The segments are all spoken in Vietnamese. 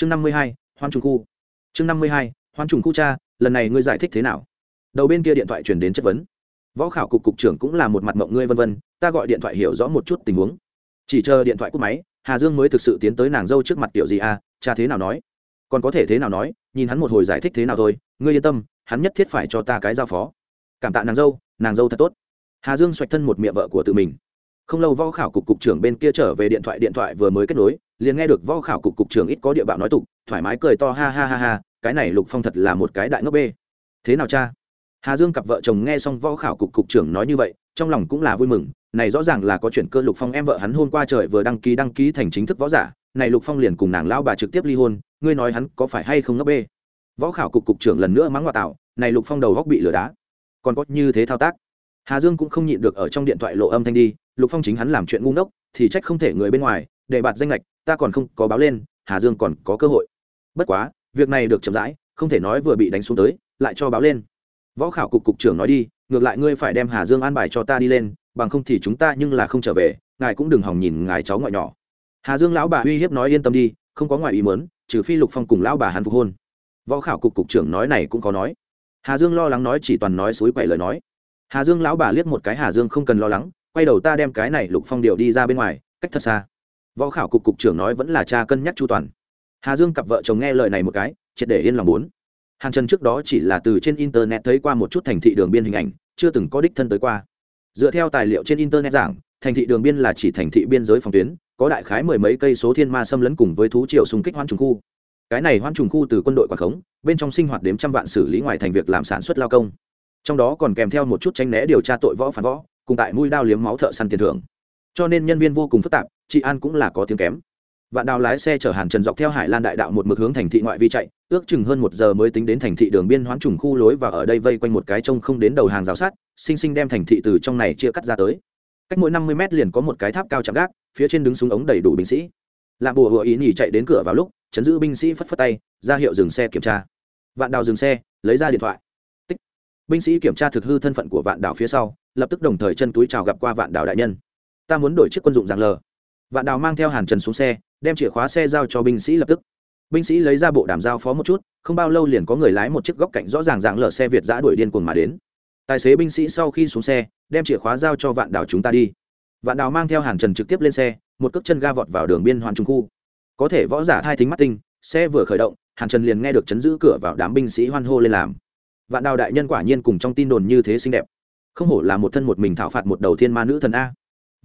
chương năm mươi hai, hoan trùng khu. Chương năm mươi hai, hoan trùng khu cha, lần này ngươi giải thích thế nào? Đầu bên kia điện thoại truyền đến chất vấn. Võ khảo cục cục trưởng cũng là một mặt mộng ngươi vân vân, ta gọi điện thoại hiểu rõ một chút tình huống. Chỉ chờ điện thoại cúp máy, hà dương mới thực sự tiến tới nàng dâu trước mặt kiểu gì à cha thế nào nói? Còn có thể thế nào nói, nhìn hắn một hồi giải thích thế nào thôi, ngươi yên tâm, hắn nhất thiết phải cho ta cái giao phó. Cảm tạ nàng dâu nàng dâu thật tốt. Hà dương xoạch thân một miệng vợ của tự mình. Không lâu võ khảo cục cục trưởng bên kia trở về điện thoại điện thoại vừa mới kết nối liền nghe được võ khảo cục cục trưởng ít có địa bạo nói tục, thoải mái cười to, ha ha ha ha, cái này lục phong thật là một cái đại ngốc bê. Thế nào cha? Hà dương cặp vợ chồng nghe xong võ khảo cục cục trưởng nói như vậy, trong lòng cũng là vui mừng, này rõ ràng là có chuyện cơ lục phong em vợ hắn hôm qua trời vừa đăng ký đăng ký thành chính thức võ giả, này lục phong liền cùng nàng lao bà trực tiếp ly hôn, ngươi nói hắn có phải hay không ngốc bê? Võ khảo cục cục trưởng lần nữa mắng ngoại tạo này lục phong đầu góc bị lửa đá. Còn có như thế thao tác. Hà dương cũng không nhịn được ở trong điện thoại lộ âm thanh đi, lục phong chính hắn làm chuyện ngu ngốc, thì trách không thể người bên ngoài, để bạt danh lệch ta còn không có báo lên, hà dương còn có cơ hội. Bất quá, việc này được chậm rãi, không thể nói vừa bị đánh xuống tới, lại cho báo lên. Võ khảo cục cục trưởng nói đi, ngược lại ngươi phải đem hà dương an bài cho ta đi lên, bằng không thì chúng ta nhưng là không trở về, ngài cũng đừng hòng nhìn ngài cháu ngoại nhỏ. Hà dương lão bà uy hiếp nói yên tâm đi, không có ngoại ý mớn trừ phi lục phong cùng lão bà hắn phục hôn. Võ khảo cục cục trưởng nói này cũng có nói. Hà dương lo lắng nói chỉ toàn nói suối quậy lời nói. Hà dương lão bà liếc một cái hà dương không cần lo lắng, quay đầu ta đem cái này lục phong điều đi ra bên ngoài, cách thật xa võ khảo cục cục trưởng nói vẫn là cha cân nhắc chu toàn. Hà dương cặp vợ chồng nghe lời này một cái, triệt để yên lòng bốn. Hàn trần trước đó chỉ là từ trên internet thấy qua một chút thành thị đường biên hình ảnh, chưa từng có đích thân tới qua. Dựa theo tài liệu trên internet giảng, thành thị đường biên là chỉ thành thị biên giới phòng tuyến, có đại khái mười mấy cây số thiên ma xâm lấn cùng với thú triều xung kích hoan trùng khu. Cái này hoan trùng khu từ quân đội quản khống, bên trong sinh hoạt đếm trăm vạn xử lý ngoài thành việc làm sản xuất lao công. Trong đó còn kèm theo một chút tranh né điều tra tội võ phản võ, cùng tại mũi đao liếm máu thợ săn tiền thưởng. Cho nên nhân viên vô cùng phức tạp chị an cũng là có tiếng kém. Vạn đào lái xe chở hàn trần dọc theo hải lan đại đạo một mực hướng thành thị ngoại vi chạy, ước chừng hơn một giờ mới tính đến thành thị đường biên hoán trùng khu lối và ở đây vây quanh một cái trông không đến đầu hàng rào sát sinh sinh đem thành thị từ trong này chia cắt ra tới. Cách mỗi năm mươi mét liền có một cái tháp cao chạm gác, phía trên đứng súng ống đầy đủ binh sĩ. Lạ bùa hựa ý nhỉ chạy đến cửa vào lúc, chấn giữ binh sĩ phất phất tay, ra hiệu dừng xe kiểm tra. Vạn đào dừng xe, lấy ra điện thoại. Tích. Binh sĩ kiểm tra thực hư thân phận của vạn đào phía sau, lập tức đồng thời chân túi chào gặp qua vạn đào đại nhân. Ta muốn đổi chiếc quân dụng giảng lờ vạn đào mang theo hàn trần xuống xe, đem chìa khóa xe giao cho binh sĩ lập tức. Binh sĩ lấy ra bộ đàm giao phó một chút, không bao lâu liền có người lái một chiếc góc cạnh rõ ràng dạng lở xe việt giã đuổi điên cuồng mà đến. Tài xế binh sĩ sau khi xuống xe, đem chìa khóa giao cho vạn đào chúng ta đi. Vạn đào mang theo hàn trần trực tiếp lên xe, một cước chân ga vọt vào đường biên hoàn trung khu. Có thể võ giả thai thính mắt tinh, xe vừa khởi động, hàn trần liền nghe được chấn giữ cửa vào đám binh sĩ hoan hô lên làm. Vạn đào đại nhân quả nhiên cùng trong tin đồn như thế xinh đẹp. Không hổ là một thân một mình thảo phạt một đầu thiên ma nữ thần a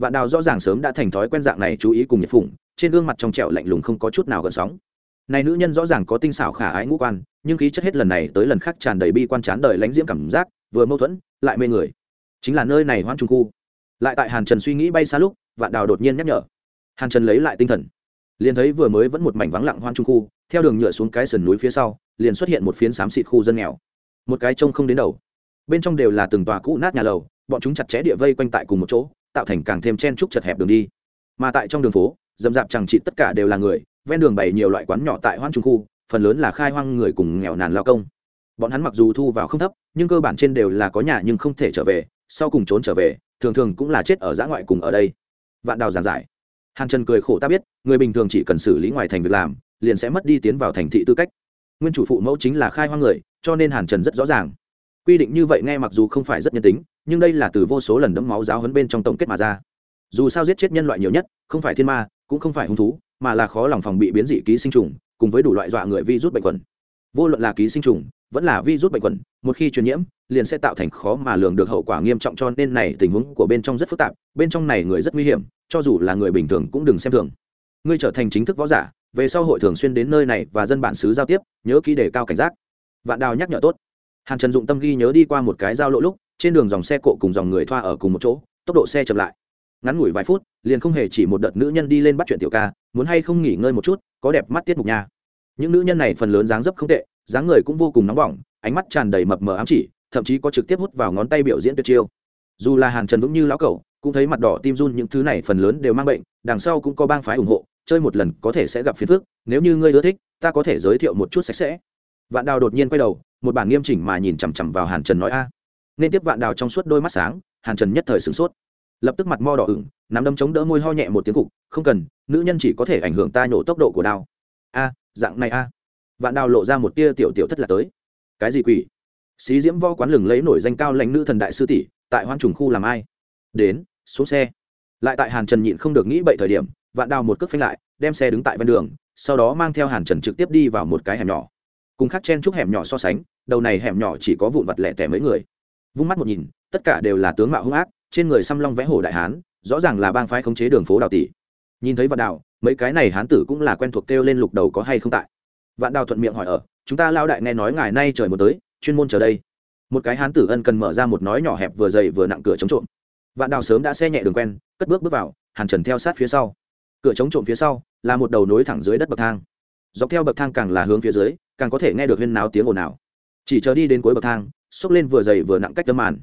vạn đào rõ ràng sớm đã thành thói quen dạng này chú ý cùng nhật phụng, trên gương mặt trong trẻo lạnh lùng không có chút nào gần sóng. Này nữ nhân rõ ràng có tinh xảo khả ái ngũ quan, nhưng khí chất hết lần này tới lần khác tràn đầy bi quan chán đời lãnh diễm cảm giác, vừa mâu thuẫn, lại mê người. Chính là nơi này hoan trung khu. Lại tại hàn trần suy nghĩ bay xa lúc, vạn đào đột nhiên nhắc nhở. Hàn trần lấy lại tinh thần. Liền thấy vừa mới vẫn một mảnh vắng lặng hoan trung khu, theo đường nhựa xuống cái sườn núi phía sau, liền xuất hiện một phiến xám xịt khu dân nghèo. Một cái trông không đến đầu. Bên trong đều là từng tòa cũ nát nhà lầu, bọn chúng chặt chẽ địa vây quanh tại cùng một chỗ tạo thành càng thêm chen trúc chật hẹp đường đi. Mà tại trong đường phố, dầm dạp chẳng trị tất cả đều là người, ven đường bày nhiều loại quán nhỏ tại hoang trung khu, phần lớn là khai hoang người cùng nghèo nàn lao công. Bọn hắn mặc dù thu vào không thấp, nhưng cơ bản trên đều là có nhà nhưng không thể trở về, sau cùng trốn trở về, thường thường cũng là chết ở giã ngoại cùng ở đây. Vạn đào giảng giải. Hàn trần cười khổ ta biết, người bình thường chỉ cần xử lý ngoài thành việc làm, liền sẽ mất đi tiến vào thành thị tư cách. Nguyên chủ phụ mẫu chính là khai hoang người, cho nên hàn trần rất rõ ràng quy định như vậy nghe mặc dù không phải rất nhân tính, nhưng đây là từ vô số lần đẫm máu giáo huấn bên trong tổng kết mà ra. Dù sao giết chết nhân loại nhiều nhất, không phải thiên ma, cũng không phải hung thú, mà là khó lòng phòng bị biến dị ký sinh trùng, cùng với đủ loại dọa người vi rút bệnh khuẩn vô luận là ký sinh trùng, vẫn là vi rút bệnh khuẩn một khi truyền nhiễm, liền sẽ tạo thành khó mà lường được hậu quả nghiêm trọng cho nên này tình huống của bên trong rất phức tạp, bên trong này người rất nguy hiểm, cho dù là người bình thường cũng đừng xem thường. Ngươi trở thành chính thức võ giả, về sau hội thường xuyên đến nơi này và dân bản xứ giao tiếp, nhớ kỹ đề cao cảnh giác. Vạn đào nhắc nhở tốt hàn trần dụng tâm ghi nhớ đi qua một cái giao lộ lúc, trên đường dòng xe cộ cùng dòng người thoa ở cùng một chỗ, tốc độ xe chậm lại. Ngắn ngủi vài phút, liền không hề chỉ một đợt nữ nhân đi lên bắt chuyện tiểu ca, muốn hay không nghỉ ngơi một chút, có đẹp mắt tiết mục nha. Những nữ nhân này phần lớn dáng dấp không tệ, dáng người cũng vô cùng nóng bỏng, ánh mắt tràn đầy mập mờ ám chỉ, thậm chí có trực tiếp hút vào ngón tay biểu diễn tuyệt chiêu. Dù là hàn trần vững như lão cẩu, cũng thấy mặt đỏ tim run những thứ này phần lớn đều mang bệnh, đằng sau cũng có bang phái ủng hộ, chơi một lần có thể sẽ gặp phiền phức, nếu như ngươi ưa thích, ta có thể giới thiệu một chút sạch sẽ. Vạn đào đột nhiên quay đầu một bản nghiêm chỉnh mà nhìn chằm chằm vào hàn trần nói, a, nên tiếp vạn đào trong suốt đôi mắt sáng. Hàn trần nhất thời sửng sốt, lập tức mặt mo đỏ ửng, nắm đấm chống đỡ môi ho nhẹ một tiếng cục, không cần, nữ nhân chỉ có thể ảnh hưởng ta nhổ tốc độ của đao. A, dạng này a. Vạn đào lộ ra một tia tiểu tiểu thất là tới. Cái gì quỷ? Xí diễm vo quán lừng lấy nổi danh cao lãnh nữ thần đại sư tỷ, tại hoan trùng khu làm ai? Đến, xuống xe. Lại tại hàn trần nhịn không được nghĩ bậy thời điểm, vạn đào một cước phanh lại, đem xe đứng tại ven đường, sau đó mang theo hàn trần trực tiếp đi vào một cái hẻm nhỏ. Cùng khắc chen chúc hẻm nhỏ so sánh đầu này hẻm nhỏ chỉ có vụn vặt lẻ tẻ mấy người. Vung mắt một nhìn, tất cả đều là tướng mạo hung ác, trên người xăm long vẽ hổ đại hán, rõ ràng là bang phái khống chế đường phố đào tỷ nhìn thấy vạn đào, mấy cái này hán tử cũng là quen thuộc kêu lên lục đầu có hay không tại. Vạn đào thuận miệng hỏi ở, chúng ta lao đại nghe nói ngày nay trời một tới, chuyên môn chờ đây. Một cái hán tử ân cần mở ra một nói nhỏ hẹp vừa dày vừa nặng cửa chống trộm. Vạn đào sớm đã xe nhẹ đường quen, cất bước bước vào, hàn trần theo sát phía sau. Cửa chống trộm phía sau, là một đầu nối thẳng dưới đất bậc thang. Dọc theo bậc thang càng là hướng phía dưới, càng có thể nghe được huyên náo tiếng ồn ào chỉ chờ đi đến cuối bậc thang, xốc lên vừa dày vừa nặng cách tấm màn.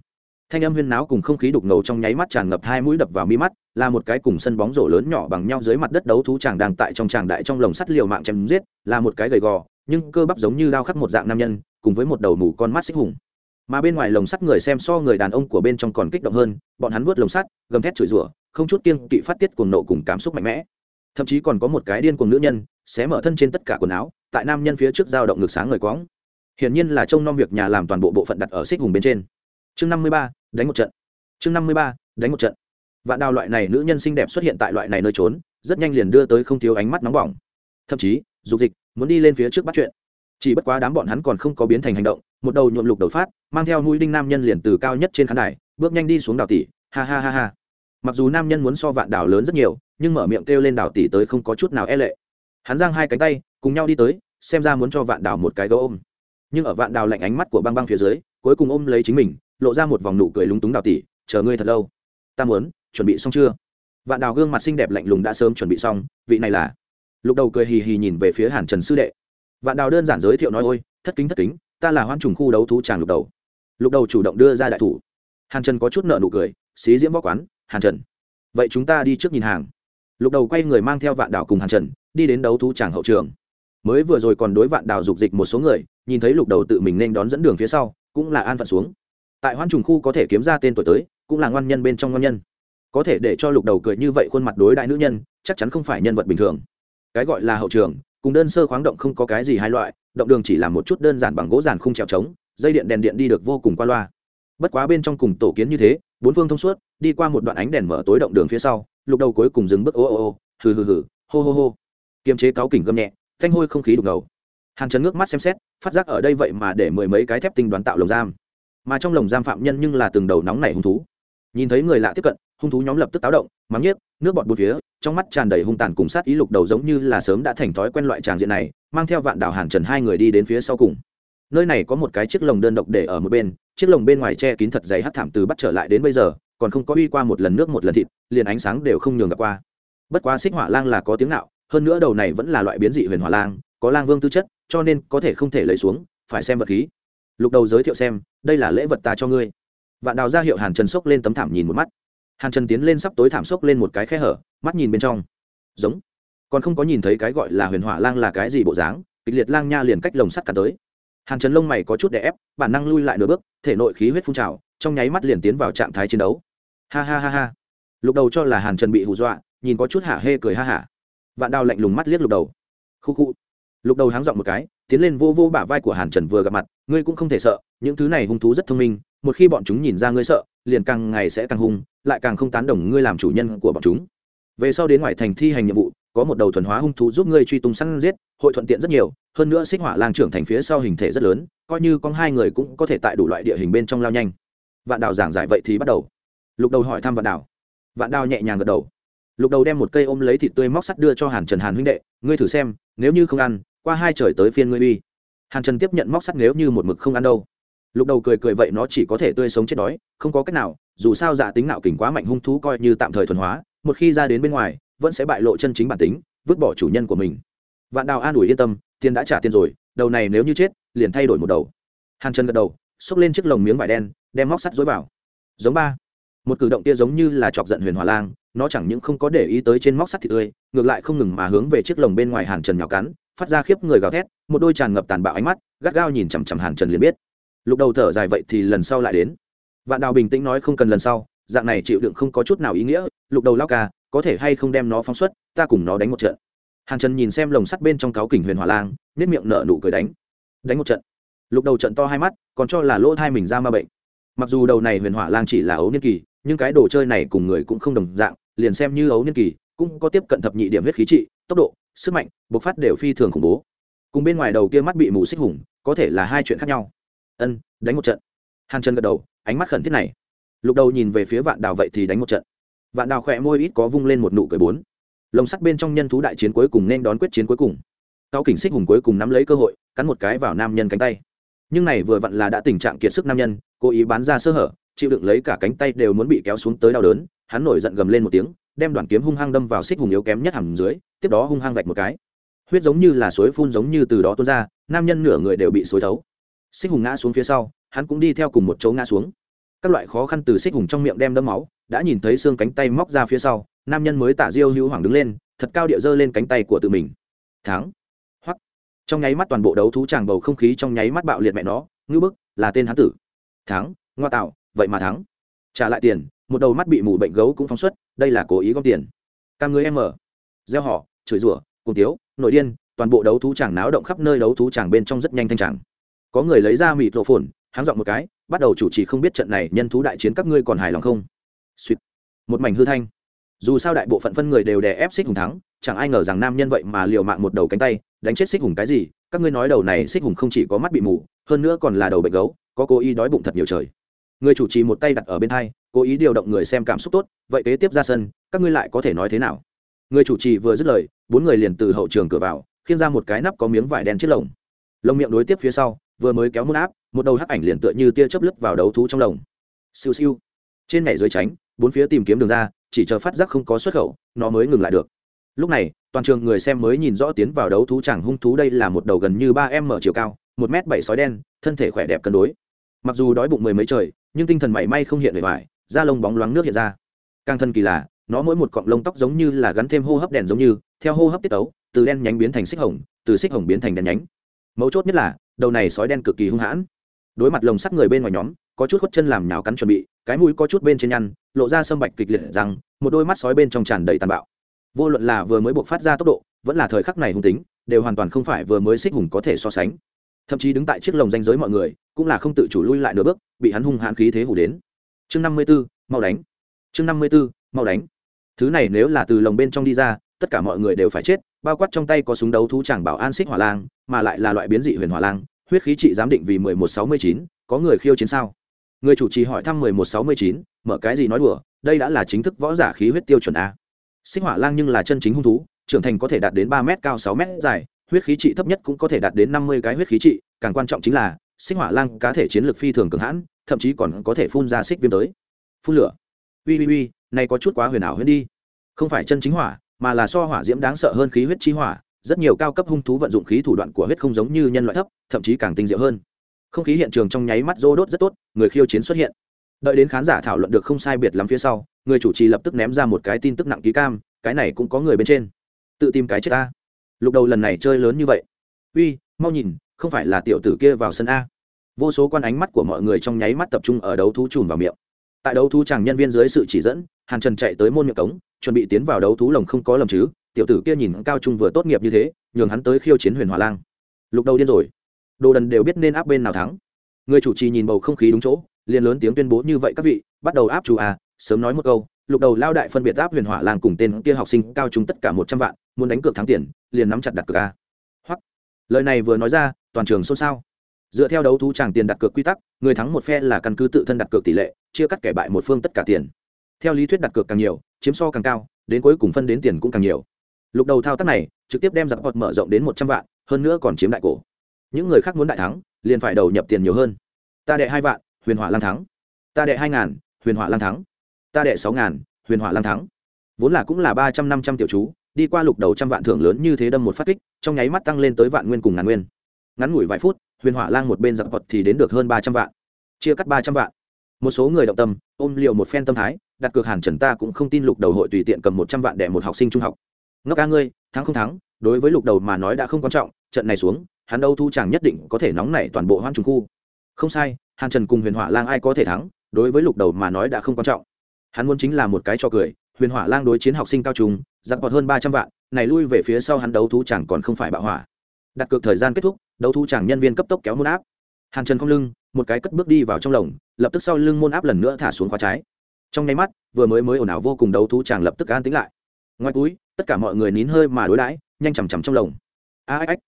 Thanh âm huyên náo cùng không khí đục ngầu trong nháy mắt tràn ngập hai mũi đập vào mi mắt, là một cái cùng sân bóng rổ lớn nhỏ bằng nhau dưới mặt đất đấu thú chàng đang tại trong tràng đại trong lồng sắt liều mạng chém giết, là một cái gầy gò, nhưng cơ bắp giống như đao khắc một dạng nam nhân, cùng với một đầu mù con mắt xích hùng. Mà bên ngoài lồng sắt người xem so người đàn ông của bên trong còn kích động hơn, bọn hắn vuốt lồng sắt, gầm thét chửi rủa, không chút kiêng kỵ phát tiết cuồng nộ cùng cảm xúc mạnh mẽ. Thậm chí còn có một cái điên cuồng nữ nhân, xé mở thân trên tất cả quần áo, tại nam nhân phía trước dao động ngực sáng người quõng hiển nhiên là trông nom việc nhà làm toàn bộ bộ phận đặt ở xích hùng bên trên. Chương năm mươi ba, đánh một trận. Chương năm mươi ba, đánh một trận. Vạn đào loại này nữ nhân xinh đẹp xuất hiện tại loại này nơi trốn, rất nhanh liền đưa tới không thiếu ánh mắt nóng bỏng. Thậm chí, dục dịch muốn đi lên phía trước bắt chuyện. Chỉ bất quá đám bọn hắn còn không có biến thành hành động, một đầu nhuộm lục đầu phát, mang theo mũi đinh nam nhân liền từ cao nhất trên khán đài, bước nhanh đi xuống đào tỷ. Ha ha ha ha. Mặc dù nam nhân muốn so vạn đảo lớn rất nhiều, nhưng mở miệng kêu lên đảo tỷ tới không có chút nào e lệ. Hắn giang hai cánh tay, cùng nhau đi tới, xem ra muốn cho vạn đảo một cái gấu ôm nhưng ở vạn đào lạnh ánh mắt của băng băng phía dưới, cuối cùng ôm lấy chính mình, lộ ra một vòng nụ cười lúng túng đào tỷ chờ ngươi thật lâu. Ta muốn, chuẩn bị xong chưa? Vạn đào gương mặt xinh đẹp lạnh lùng đã sớm chuẩn bị xong, vị này là? Lục đầu cười hì hì nhìn về phía hàn trần sư đệ. Vạn đào đơn giản giới thiệu nói, ôi, thất kính thất kính, ta là hoan trùng khu đấu thú tràng lục đầu. Lục đầu chủ động đưa ra đại thủ. Hàn trần có chút nợ nụ cười, xí diễm võ quán, hàn trần. Vậy chúng ta đi trước nhìn hàng. Lục đầu quay người mang theo vạn đào cùng hàn trần, đi đến đấu thú tràng hậu trường. Mới vừa rồi còn đối vạn đào dục dịch một số người nhìn thấy lục đầu tự mình nên đón dẫn đường phía sau, cũng là an phận xuống. Tại hoan trùng khu có thể kiếm ra tên tuổi tới, cũng là ngoan nhân bên trong ngoan nhân. Có thể để cho lục đầu cười như vậy khuôn mặt đối đại nữ nhân, chắc chắn không phải nhân vật bình thường. Cái gọi là hậu trường, cùng đơn sơ khoáng động không có cái gì hai loại, động đường chỉ là một chút đơn giản bằng gỗ giản không trèo trống, dây điện đèn điện đi được vô cùng qua loa. Bất quá bên trong cùng tổ kiến như thế, bốn phương thông suốt, đi qua một đoạn ánh đèn mở tối động đường phía sau, lục đầu cuối cùng dừng bước ô ô ô, hừ hừ hừ, hô hô hô. Kiềm chế cáo kỉnh gầm nhẹ, thanh hôi không khí đục ngầu hàn trần ngước mắt xem xét, phát giác ở đây vậy mà để mười mấy cái thép tinh đoàn tạo lồng giam. Mà trong lồng giam phạm nhân nhưng là từng đầu nóng nảy hung thú. Nhìn thấy người lạ tiếp cận, hung thú nhóm lập tức táo động, mắng nhiếc, nước bọt bột phía, trong mắt tràn đầy hung tàn cùng sát ý lục đầu giống như là sớm đã thành thói quen loại tràng diện này, mang theo vạn đảo hàn trần hai người đi đến phía sau cùng. Nơi này có một cái chiếc lồng đơn độc để ở một bên, chiếc lồng bên ngoài che kín thật dày hắt thảm từ bắt trở lại đến bây giờ, còn không có uy qua một lần nước một lần thịt, liền ánh sáng đều không nhường gặp qua. Bất quá xích hỏa lang là có tiếng nạo, hơn nữa đầu này vẫn là loại biến dị huyền hỏa lang, có lang vương tư chất cho nên có thể không thể lấy xuống, phải xem vật khí. Lục đầu giới thiệu xem, đây là lễ vật ta cho ngươi. Vạn đào ra hiệu hàn trần xốc lên tấm thảm nhìn một mắt. Hàn trần tiến lên sắp tối thảm xốc lên một cái khe hở, mắt nhìn bên trong. Giống. Còn không có nhìn thấy cái gọi là huyền hỏa lang là cái gì bộ dáng, kịch liệt lang nha liền cách lồng sắt cả tới. Hàn trần lông mày có chút đè ép, bản năng lui lại nửa bước, thể nội khí huyết phun trào, trong nháy mắt liền tiến vào trạng thái chiến đấu. Ha ha ha ha. Lục đầu cho là hàn trần bị hù dọa, nhìn có chút hả hê cười ha hả. Vạn đào lạnh lùng mắt liếc lục đầu. Khu khu lục đầu háng dọn một cái, tiến lên vô vô bả vai của hàn trần vừa gặp mặt, ngươi cũng không thể sợ, những thứ này hung thú rất thông minh, một khi bọn chúng nhìn ra ngươi sợ, liền càng ngày sẽ càng hung, lại càng không tán đồng ngươi làm chủ nhân của bọn chúng. Về sau đến ngoài thành thi hành nhiệm vụ, có một đầu thuần hóa hung thú giúp ngươi truy tung săn giết, hội thuận tiện rất nhiều, hơn nữa xích hỏa lang trưởng thành phía sau hình thể rất lớn, coi như con hai người cũng có thể tại đủ loại địa hình bên trong lao nhanh. Vạn đào giảng giải vậy thì bắt đầu. Lục đầu hỏi thăm vạn đào vạn đào nhẹ nhàng gật đầu lục đầu đem một cây ôm lấy thịt tươi móc sắt đưa cho hàn trần hàn huynh đệ ngươi thử xem nếu như không ăn qua hai trời tới phiên ngươi uy hàn trần tiếp nhận móc sắt nếu như một mực không ăn đâu lục đầu cười cười vậy nó chỉ có thể tươi sống chết đói không có cách nào dù sao dạ tính nạo kỉnh quá mạnh hung thú coi như tạm thời thuần hóa một khi ra đến bên ngoài vẫn sẽ bại lộ chân chính bản tính vứt bỏ chủ nhân của mình vạn đào an ủi yên tâm tiền đã trả tiền rồi đầu này nếu như chết liền thay đổi một đầu hàn trần gật đầu xốc lên chiếc lồng miếng vải đen đem móc sắt dối vào giống ba một cử động kia giống như là chọc giận huyền hỏa lang, nó chẳng những không có để ý tới trên móc sắt thịt tươi, ngược lại không ngừng mà hướng về chiếc lồng bên ngoài hàn trần nhào cắn, phát ra khiếp người gào thét, một đôi tràn ngập tàn bạo ánh mắt, gắt gao nhìn chằm chằm hàn trần liền biết. Lục đầu thở dài vậy thì lần sau lại đến. Vạn đào bình tĩnh nói không cần lần sau, dạng này chịu đựng không có chút nào ý nghĩa, lục đầu lao ca, có thể hay không đem nó phóng xuất, ta cùng nó đánh một trận. Hàn trần nhìn xem lồng sắt bên trong cáo kỉnh huyền hỏa lang nếp miệng nở nụ cười đánh. Đánh một trận. Lục đầu trận to hai mắt, còn cho là lỗ thai mình ra ma bệnh. Mặc dù đầu này huyền hỏa lang chỉ là ấu niên kỳ nhưng cái đồ chơi này cùng người cũng không đồng dạng, liền xem như ấu niên kỳ, cũng có tiếp cận thập nhị điểm huyết khí trị, tốc độ, sức mạnh, bộc phát đều phi thường khủng bố. Cùng bên ngoài đầu kia mắt bị mù xích hùng, có thể là hai chuyện khác nhau. Ân, đánh một trận. Hàn trần gật đầu, ánh mắt khẩn thiết này. Lục đầu nhìn về phía vạn đào vậy thì đánh một trận. Vạn đào khỏe môi ít có vung lên một nụ cười bốn. Lồng sắt bên trong nhân thú đại chiến cuối cùng nên đón quyết chiến cuối cùng. Cao kỉnh xích hùng cuối cùng nắm lấy cơ hội, cắn một cái vào nam nhân cánh tay. Nhưng này vừa vặn là đã tình trạng kiệt sức nam nhân, cố ý bán ra sơ hở chịu đựng lấy cả cánh tay đều muốn bị kéo xuống tới đau đớn, hắn nổi giận gầm lên một tiếng, đem đoàn kiếm hung hăng đâm vào xích hùng yếu kém nhất hầm dưới, tiếp đó hung hăng vạch một cái. Huyết giống như là suối phun giống như từ đó tuôn ra, nam nhân nửa người đều bị xối thấu. Xích hùng ngã xuống phía sau, hắn cũng đi theo cùng một chỗ ngã xuống. Các loại khó khăn từ xích hùng trong miệng đem đâm máu, đã nhìn thấy xương cánh tay móc ra phía sau, nam nhân mới tả diêu hữu hoàng đứng lên, thật cao địa dơ lên cánh tay của tự mình. Thắng. Hoắc. Trong nháy mắt toàn bộ đấu thú tràng bầu không khí trong nháy mắt bạo liệt mẹ nó ngữ bức, là tên hán tử. Thắng. Ngoa tạo vậy mà thắng. Trả lại tiền, một đầu mắt bị mù bệnh gấu cũng phóng xuất, đây là cố ý gom tiền. Cam người em mở. Gieo họ, chửi rủa cùng tiếu, nội điên, toàn bộ đấu thú chàng náo động khắp nơi đấu thú chàng bên trong rất nhanh thanh tràng. Có người lấy ra mịt rộ phồn, háng dọn một cái, bắt đầu chủ trì không biết trận này nhân thú đại chiến các ngươi còn hài lòng không? Suýt. Một mảnh hư thanh. Dù sao đại bộ phận phân người đều đè ép xích hùng thắng, chẳng ai ngờ rằng nam nhân vậy mà liều mạng một đầu cánh tay, đánh chết xích hùng cái gì, các ngươi nói đầu này xích hùng không chỉ có mắt bị mù, hơn nữa còn là đầu bệnh gấu, có cố ý đói bụng thật nhiều trời người chủ trì một tay đặt ở bên hai, cố ý điều động người xem cảm xúc tốt, vậy kế tiếp ra sân, các ngươi lại có thể nói thế nào? Người chủ trì vừa dứt lời, bốn người liền từ hậu trường cửa vào khiên ra một cái nắp có miếng vải đen chiếc lồng. Lồng miệng đối tiếp phía sau, vừa mới kéo môn áp, một đầu hắc ảnh liền tựa như tia chớp lướt vào đấu thú trong lồng. Siêu siêu. Trên nhảy dưới tránh, bốn phía tìm kiếm đường ra, chỉ chờ phát giác không có xuất khẩu, nó mới ngừng lại được. Lúc này, toàn trường người xem mới nhìn rõ tiến vào đấu thú chẳng hung thú đây là một đầu gần như ba em mở chiều cao, một m bảy sói đen, thân thể khỏe đẹp cân đối. Mặc dù đói bụng mười mấy trời nhưng tinh thần mảy may không hiện bề ngoài, da lông bóng loáng nước hiện ra. Càng thân kỳ lạ nó mỗi một cọng lông tóc giống như là gắn thêm hô hấp đèn giống như, theo hô hấp tiết tấu, từ đen nhánh biến thành xích hồng, từ xích hồng biến thành đen nhánh. Mấu chốt nhất là, đầu này sói đen cực kỳ hung hãn. Đối mặt lồng sắt người bên ngoài nhóm, có chút khuất chân làm nhào cắn chuẩn bị, cái mũi có chút bên trên nhăn, lộ ra sâm bạch kịch liệt rằng, một đôi mắt sói bên trong tràn đầy tàn bạo. Vô luận là vừa mới buộc phát ra tốc độ, vẫn là thời khắc này hung tính, đều hoàn toàn không phải vừa mới xích hùng có thể so sánh. Thậm chí đứng tại chiếc lồng danh giới mọi người, cũng là không tự chủ lui lại nửa bước bị hắn hung hãn khí thế hủ đến. Chương năm mươi b ố mau đánh. Chương năm mươi b ố mau đánh. Thứ này nếu là từ lồng bên trong đi ra, tất cả mọi người đều phải chết, bao quát trong tay có súng đấu thú chẳng bảo an xích hỏa lang, mà lại là loại biến dị huyền hỏa lang, huyết khí trị giám định vì mười một sáu mươi chín, có người khiêu chiến sao? Người chủ trì hỏi thăm mười một sáu mươi chín, mở cái gì nói đùa, đây đã là chính thức võ giả khí huyết tiêu chuẩn a. Xích hỏa lang nhưng là chân chính hung thú, trưởng thành có thể đạt đến ba m cao sáu m dài, huyết khí trị thấp nhất cũng có thể đạt đến năm mươi cái huyết khí trị, càng quan trọng chính là xích hỏa lang cá thể chiến lược phi thường cường hãn, thậm chí còn có thể phun ra xích viêm tới. Phun lửa. Ui ui ui, này có chút quá huyền ảo huyễn đi. Không phải chân chính hỏa, mà là so hỏa diễm đáng sợ hơn khí huyết chi hỏa, rất nhiều cao cấp hung thú vận dụng khí thủ đoạn của huyết không giống như nhân loại thấp, thậm chí càng tinh diệu hơn. Không khí hiện trường trong nháy mắt rô đốt rất tốt, người khiêu chiến xuất hiện. Đợi đến khán giả thảo luận được không sai biệt lắm phía sau, người chủ trì lập tức ném ra một cái tin tức nặng ký cam, cái này cũng có người bên trên. Tự tìm cái chết ta. Lục đầu lần này chơi lớn như vậy. Uy, mau nhìn không phải là tiểu tử kia vào sân a. Vô số quan ánh mắt của mọi người trong nháy mắt tập trung ở đấu thú chùm vào miệng. Tại đấu thú chàng nhân viên dưới sự chỉ dẫn, hàn trần chạy tới môn miệng cống, chuẩn bị tiến vào đấu thú lồng không có lầm chứ, tiểu tử kia nhìn cao trung vừa tốt nghiệp như thế, nhường hắn tới khiêu chiến huyền hòa lang. Lục đầu điên rồi. Đồ đần đều biết nên áp bên nào thắng. Người chủ trì nhìn bầu không khí đúng chỗ, liền lớn tiếng tuyên bố như vậy các vị, bắt đầu áp chủ à sớm nói một câu, lục đầu lao đại phân biệt áp huyền hỏa lang cùng tên kia học sinh cao trung tất cả một trăm vạn, muốn đánh cược thắng tiền, liền nắm chặt đặt cược a. Hoặc lời này vừa nói ra toàn trường xôn xao. Dựa theo đấu thú tràng tiền đặt cược quy tắc, người thắng một phe là căn cứ tự thân đặt cược tỷ lệ, chia cắt kẻ bại một phương tất cả tiền. Theo lý thuyết đặt cược càng nhiều, chiếm so càng cao, đến cuối cùng phân đến tiền cũng càng nhiều. Lục đầu thao tác này, trực tiếp đem giặc bọt mở rộng đến một trăm vạn, hơn nữa còn chiếm đại cổ. Những người khác muốn đại thắng, liền phải đầu nhập tiền nhiều hơn. Ta đệ hai vạn, huyền hỏa lang thắng. Ta đệ hai ngàn, huyền hỏa lang thắng. Ta đệ sáu ngàn, huyền hỏa lang thắng. Vốn là cũng là ba trăm năm trăm tiểu chú, đi qua lục đầu trăm vạn thưởng lớn như thế đâm một phát kích, trong nháy mắt tăng lên tới vạn nguyên cùng ngàn nguyên ngắn ngủi vài phút, huyền hỏa lang một bên giặc vật thì đến được hơn ba trăm vạn. Chia cắt ba trăm vạn. Một số người động tâm, ôm liệu một phen tâm thái, đặt cược hàn trần ta cũng không tin lục đầu hội tùy tiện cầm một trăm vạn để một học sinh trung học. Ngốc ca ngươi, thắng không thắng, đối với lục đầu mà nói đã không quan trọng, trận này xuống, hắn đâu thu chàng nhất định có thể nóng nảy toàn bộ hoang trùng khu. Không sai, hàn trần cùng huyền hỏa lang ai có thể thắng, đối với lục đầu mà nói đã không quan trọng. Hắn muốn chính là một cái cho cười, huyền hỏa lang đối chiến học sinh cao trùng giặc bọt hơn ba trăm vạn, này lui về phía sau hắn đấu thú chẳng còn không phải bạo hỏa đặt cược thời gian kết thúc, đấu thu chàng nhân viên cấp tốc kéo môn áp. Hàn trần không lưng, một cái cất bước đi vào trong lồng, lập tức sau lưng môn áp lần nữa thả xuống khóa trái. Trong nháy mắt, vừa mới mới ồn ào vô cùng đấu thú chàng lập tức an tính lại. Ngoài túi, tất cả mọi người nín hơi mà đối đãi, nhanh chằm chằm trong lồng. A ách ách.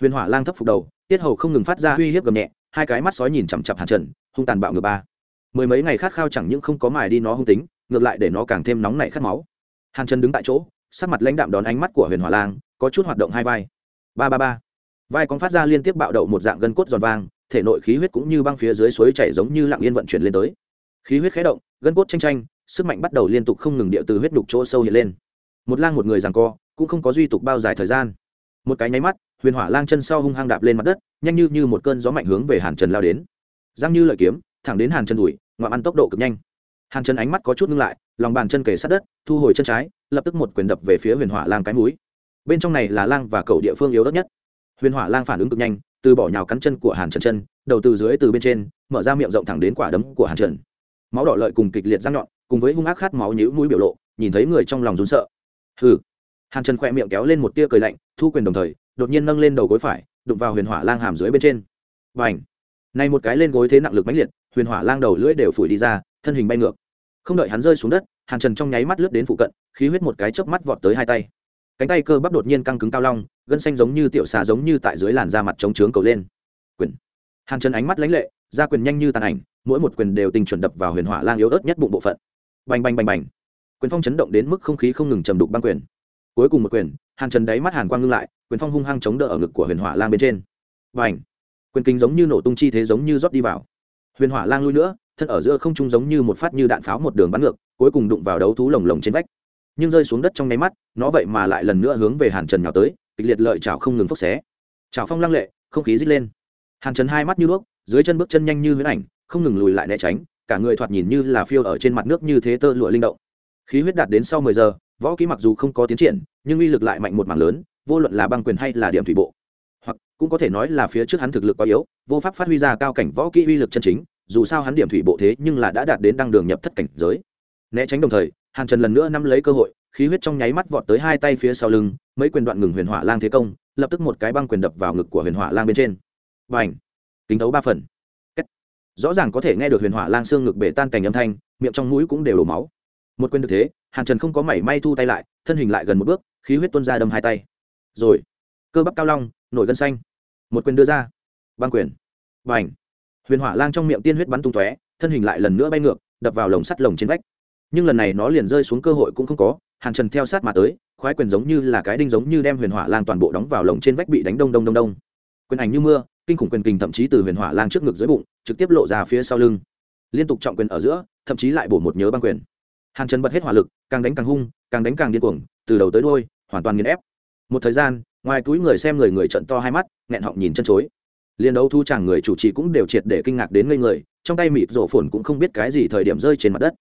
Huyền hỏa lang thấp phục đầu, tiết hầu không ngừng phát ra uy hiếp gầm nhẹ, hai cái mắt sói nhìn chằm chặp hàn trần, hung tàn bạo ngược ba. Mười mấy ngày khát khao chẳng những không có mài đi nó hung tính, ngược lại để nó càng thêm nóng nảy khát máu. Hàn trần đứng tại chỗ, sắc mặt lãnh đạm đón ánh mắt của huyền hỏa lang, có chút hoạt động hai vai. Ba ba ba vai con phát ra liên tiếp bạo đậu một dạng gân cốt giòn vang, thể nội khí huyết cũng như băng phía dưới suối chảy giống như lặng yên vận chuyển lên tới. Khí huyết khé động, gân cốt tranh tranh sức mạnh bắt đầu liên tục không ngừng điệu từ huyết đục chỗ sâu hiện lên. Một lang một người rằng co, cũng không có duy tục bao dài thời gian. Một cái nháy mắt, huyền hỏa lang chân sau hung hăng đạp lên mặt đất, nhanh như như một cơn gió mạnh hướng về hàn trần lao đến. Giang như lợi kiếm, thẳng đến hàn trần đùi ngoạm ăn tốc độ cực nhanh. Hàn trần ánh mắt có chút ngưng lại, lòng bàn chân kề sát đất, thu hồi chân trái, lập tức một quyền đập về phía huyền hỏa lang cái mũi. Bên trong này là lang và cầu địa phương yếu đất nhất huyền hỏa lang phản ứng cực nhanh, từ bỏ nhào cắn chân của hàn trần chân đầu từ dưới từ bên trên, mở ra miệng rộng thẳng đến quả đấm của hàn trần. Máu đỏ lợi cùng kịch liệt răng nhọn, cùng với hung ác khát máu nhữ mũi biểu lộ, nhìn thấy người trong lòng rún sợ. Hừ. Hàn trần khỏe miệng kéo lên một tia cười lạnh, thu quyền đồng thời, đột nhiên nâng lên đầu gối phải, đụng vào huyền hỏa lang hàm dưới bên trên. Và ảnh này một cái lên gối thế nặng lực mãnh liệt, huyền hỏa lang đầu lưỡi đều phủi đi ra, thân hình bay ngược. Không đợi hắn rơi xuống đất, hàn trần trong nháy mắt lướt đến phụ cận, khí huyết một cái chớp mắt vọt tới hai tay cánh tay cơ bắp đột nhiên căng cứng cao long, gân xanh giống như tiểu xà giống như tại dưới làn da mặt chống trướng cầu lên. Quyền. Hàn chân ánh mắt lãnh lệ, ra quyền nhanh như tàn ảnh, mỗi một quyền đều tình chuẩn đập vào huyền hỏa lang yếu ớt nhất bụng bộ phận. Bành bành bành bành. Quyền phong chấn động đến mức không khí không ngừng trầm đục băng quyền. Cuối cùng một quyền, hàn trần đáy mắt hàn quang ngưng lại, quyền phong hung hăng chống đỡ ở ngực của huyền hỏa lang bên trên. Bành. Quyền kinh giống như nổ tung chi thế giống như rót đi vào. Huyền hỏa lang lui nữa, thân ở giữa không trung giống như một phát như đạn pháo một đường bắn ngược, cuối cùng đụng vào đấu thú lồng lồng trên vách nhưng rơi xuống đất trong nháy mắt, nó vậy mà lại lần nữa hướng về hàn trần nhào tới, kịch liệt lợi chảo không ngừng phốc xé. Chảo phong lăng lệ, không khí rít lên. Hàn trần hai mắt như đuốc, dưới chân bước chân nhanh như huyễn ảnh, không ngừng lùi lại né tránh, cả người thoạt nhìn như là phiêu ở trên mặt nước như thế tơ lụa linh động. Khí huyết đạt đến sau mười giờ, võ kỹ mặc dù không có tiến triển, nhưng uy lực lại mạnh một mảng lớn, vô luận là băng quyền hay là điểm thủy bộ. Hoặc, cũng có thể nói là phía trước hắn thực lực quá yếu, vô pháp phát huy ra cao cảnh võ kỹ uy lực chân chính, dù sao hắn điểm thủy bộ thế nhưng là đã đạt đến đăng đường nhập thất cảnh giới. Né tránh đồng thời hàn trần lần nữa nắm lấy cơ hội, khí huyết trong nháy mắt vọt tới hai tay phía sau lưng, mấy quyền đoạn ngừng huyền hỏa lang thế công, lập tức một cái băng quyền đập vào ngực của huyền hỏa lang bên trên. Và ảnh kính thấu ba phần. Rõ ràng có thể nghe được huyền hỏa lang xương ngực bể tan tành âm thanh, miệng trong mũi cũng đều đổ máu. Một quyền được thế, hàn trần không có mảy may thu tay lại, thân hình lại gần một bước, khí huyết tuôn ra đâm hai tay. Rồi, cơ bắp cao long, nổi gân xanh. Một quyền đưa ra. Băng quyền. Và ảnh huyền hỏa lang trong miệng tiên huyết bắn tung tóe, thân hình lại lần nữa bay ngược, đập vào lồng sắt lồng trên vách nhưng lần này nó liền rơi xuống cơ hội cũng không có, hàn trần theo sát mà tới, khoái quyền giống như là cái đinh giống như đem huyền hỏa lang toàn bộ đóng vào lồng trên vách bị đánh đông đông đông đông. Quyền ảnh như mưa, kinh khủng quyền kình thậm chí từ huyền hỏa lang trước ngực dưới bụng, trực tiếp lộ ra phía sau lưng. Liên tục trọng quyền ở giữa, thậm chí lại bổ một nhớ băng quyền. Hàn trần bật hết hỏa lực, càng đánh càng hung, càng đánh càng điên cuồng, từ đầu tới đôi hoàn toàn nghiền ép. Một thời gian, ngoài túi người xem người người trận to hai mắt, nghẹn họng nhìn chân chối. Liên đấu thu chàng người chủ trì cũng đều triệt để kinh ngạc đến ngây người, trong tay mịt rổ phồn cũng không biết cái gì thời điểm rơi trên mặt đất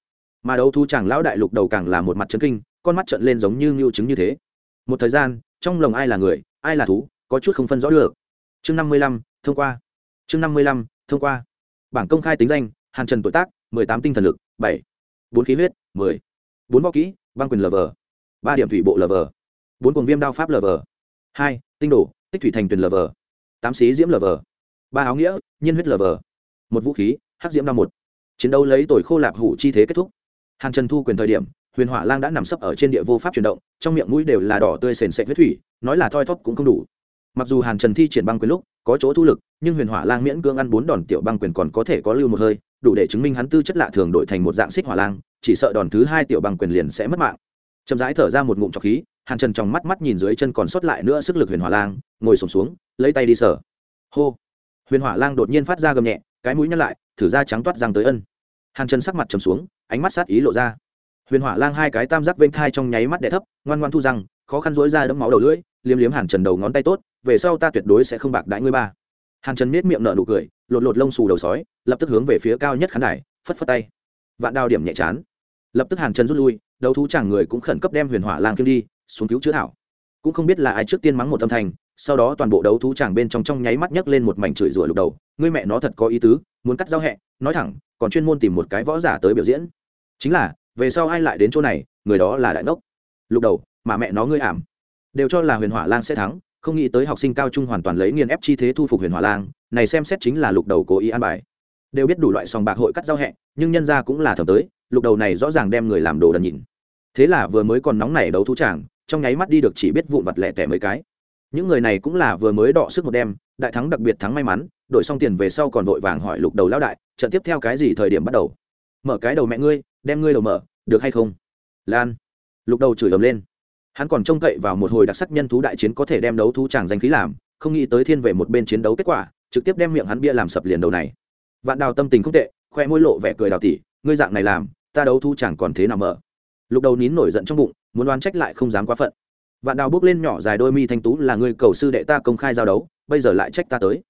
mà đấu thu chàng lão đại lục đầu càng là một mặt trấn kinh, con mắt trợn lên giống như ngưu chứng như thế. Một thời gian, trong lòng ai là người, ai là thú, có chút không phân rõ được. Chương năm mươi lăm, thông qua. Chương năm mươi lăm, thông qua. Bảng công khai tính danh, hàn trần tuổi tác, mười tám tinh thần lực, bảy. Bốn khí huyết, mười. Bốn võ kỹ, băng quyền lv ba điểm thủy bộ lv bốn cuồng viêm đao pháp lv hai, tinh đổ tích thủy thành tuyển lv tám xí diễm lv ba áo nghĩa, nhiên huyết lv một vũ khí, hắc diễm đao một. Chiến đấu lấy tội khô lạp hủ chi thế kết thúc hàn trần thu quyền thời điểm, huyền hỏa lang đã nằm sấp ở trên địa vô pháp chuyển động, trong miệng mũi đều là đỏ tươi sền sệt huyết thủy, nói là thoi thóp cũng không đủ. Mặc dù hàn trần thi triển băng quyền lúc có chỗ thu lực, nhưng huyền hỏa lang miễn cưỡng ăn bốn đòn tiểu băng quyền còn có thể có lưu một hơi, đủ để chứng minh hắn tư chất lạ thường đổi thành một dạng xích hỏa lang, chỉ sợ đòn thứ hai tiểu băng quyền liền sẽ mất mạng. Chậm rãi thở ra một ngụm trọc khí, hàn trần trong mắt mắt nhìn dưới chân còn sót lại nữa sức lực huyền hỏa lang, ngồi sổm xuống, lấy tay đi sở hô! Huyền hỏa lang đột nhiên phát ra gầm nhẹ, cái mũi nhăn lại, thử ra trắng toát răng tới ân. Hàn trần sắc mặt trầm xuống ánh mắt sát ý lộ ra. Huyền hỏa lang hai cái tam giác vênh thai trong nháy mắt đẻ thấp, ngoan ngoan thu răng, khó khăn dối ra đẫm máu đầu lưỡi, liếm liếm hàn trần đầu ngón tay tốt, về sau ta tuyệt đối sẽ không bạc đãi ngươi ba. Hàn trần miết miệng nở nụ cười, lột lột lông xù đầu sói, lập tức hướng về phía cao nhất khán đài, phất phất tay. Vạn đao điểm nhẹ chán. Lập tức hàn trần rút lui đầu thú chàng người cũng khẩn cấp đem huyền hỏa lang kim đi, xuống cứu chữa thảo cũng không biết là ai trước tiên mắng một âm thanh, sau đó toàn bộ đấu thú chàng bên trong trong nháy mắt nhấc lên một mảnh chửi rủa lục đầu, ngươi mẹ nó thật có ý tứ muốn cắt giao hẹ, nói thẳng, còn chuyên môn tìm một cái võ giả tới biểu diễn. Chính là, về sau ai lại đến chỗ này, người đó là đại ngốc lục đầu, mà mẹ nó ngươi ảm. Đều cho là huyền hỏa lang sẽ thắng, không nghĩ tới học sinh cao trung hoàn toàn lấy nghiền ép chi thế thu phục huyền hỏa lang, này xem xét chính là lục đầu cố ý an bài. Đều biết đủ loại sòng bạc hội cắt giao hẹ, nhưng nhân ra cũng là thầm tới, lục đầu này rõ ràng đem người làm đồ đần nhìn. Thế là vừa mới còn nóng nảy đấu thú tràng, trong nháy mắt đi được chỉ biết vụn vặt lẻ tẻ mấy cái. Những người này cũng là vừa mới đọ sức một đêm, đại thắng đặc biệt thắng may mắn đổi xong tiền về sau còn vội vàng hỏi lục đầu lão đại, trận tiếp theo cái gì thời điểm bắt đầu? Mở cái đầu mẹ ngươi, đem ngươi đầu mở, được hay không? Lan. Lục đầu chửi ầm lên. Hắn còn trông cậy vào một hồi đặc sắc nhân thú đại chiến có thể đem đấu thú tràng danh khí làm, không nghĩ tới thiên về một bên chiến đấu kết quả, trực tiếp đem miệng hắn bia làm sập liền đầu này. Vạn đào tâm tình không tệ, khoe môi lộ vẻ cười đào tỉ, ngươi dạng này làm, ta đấu thú chẳng còn thế nào mở? Lục đầu nín nổi giận trong bụng, muốn đoán trách lại không dám quá phận. Vạn đào bước lên nhỏ dài đôi mi thanh tú, là người cầu sư đệ ta công khai giao đấu, bây giờ lại trách ta tới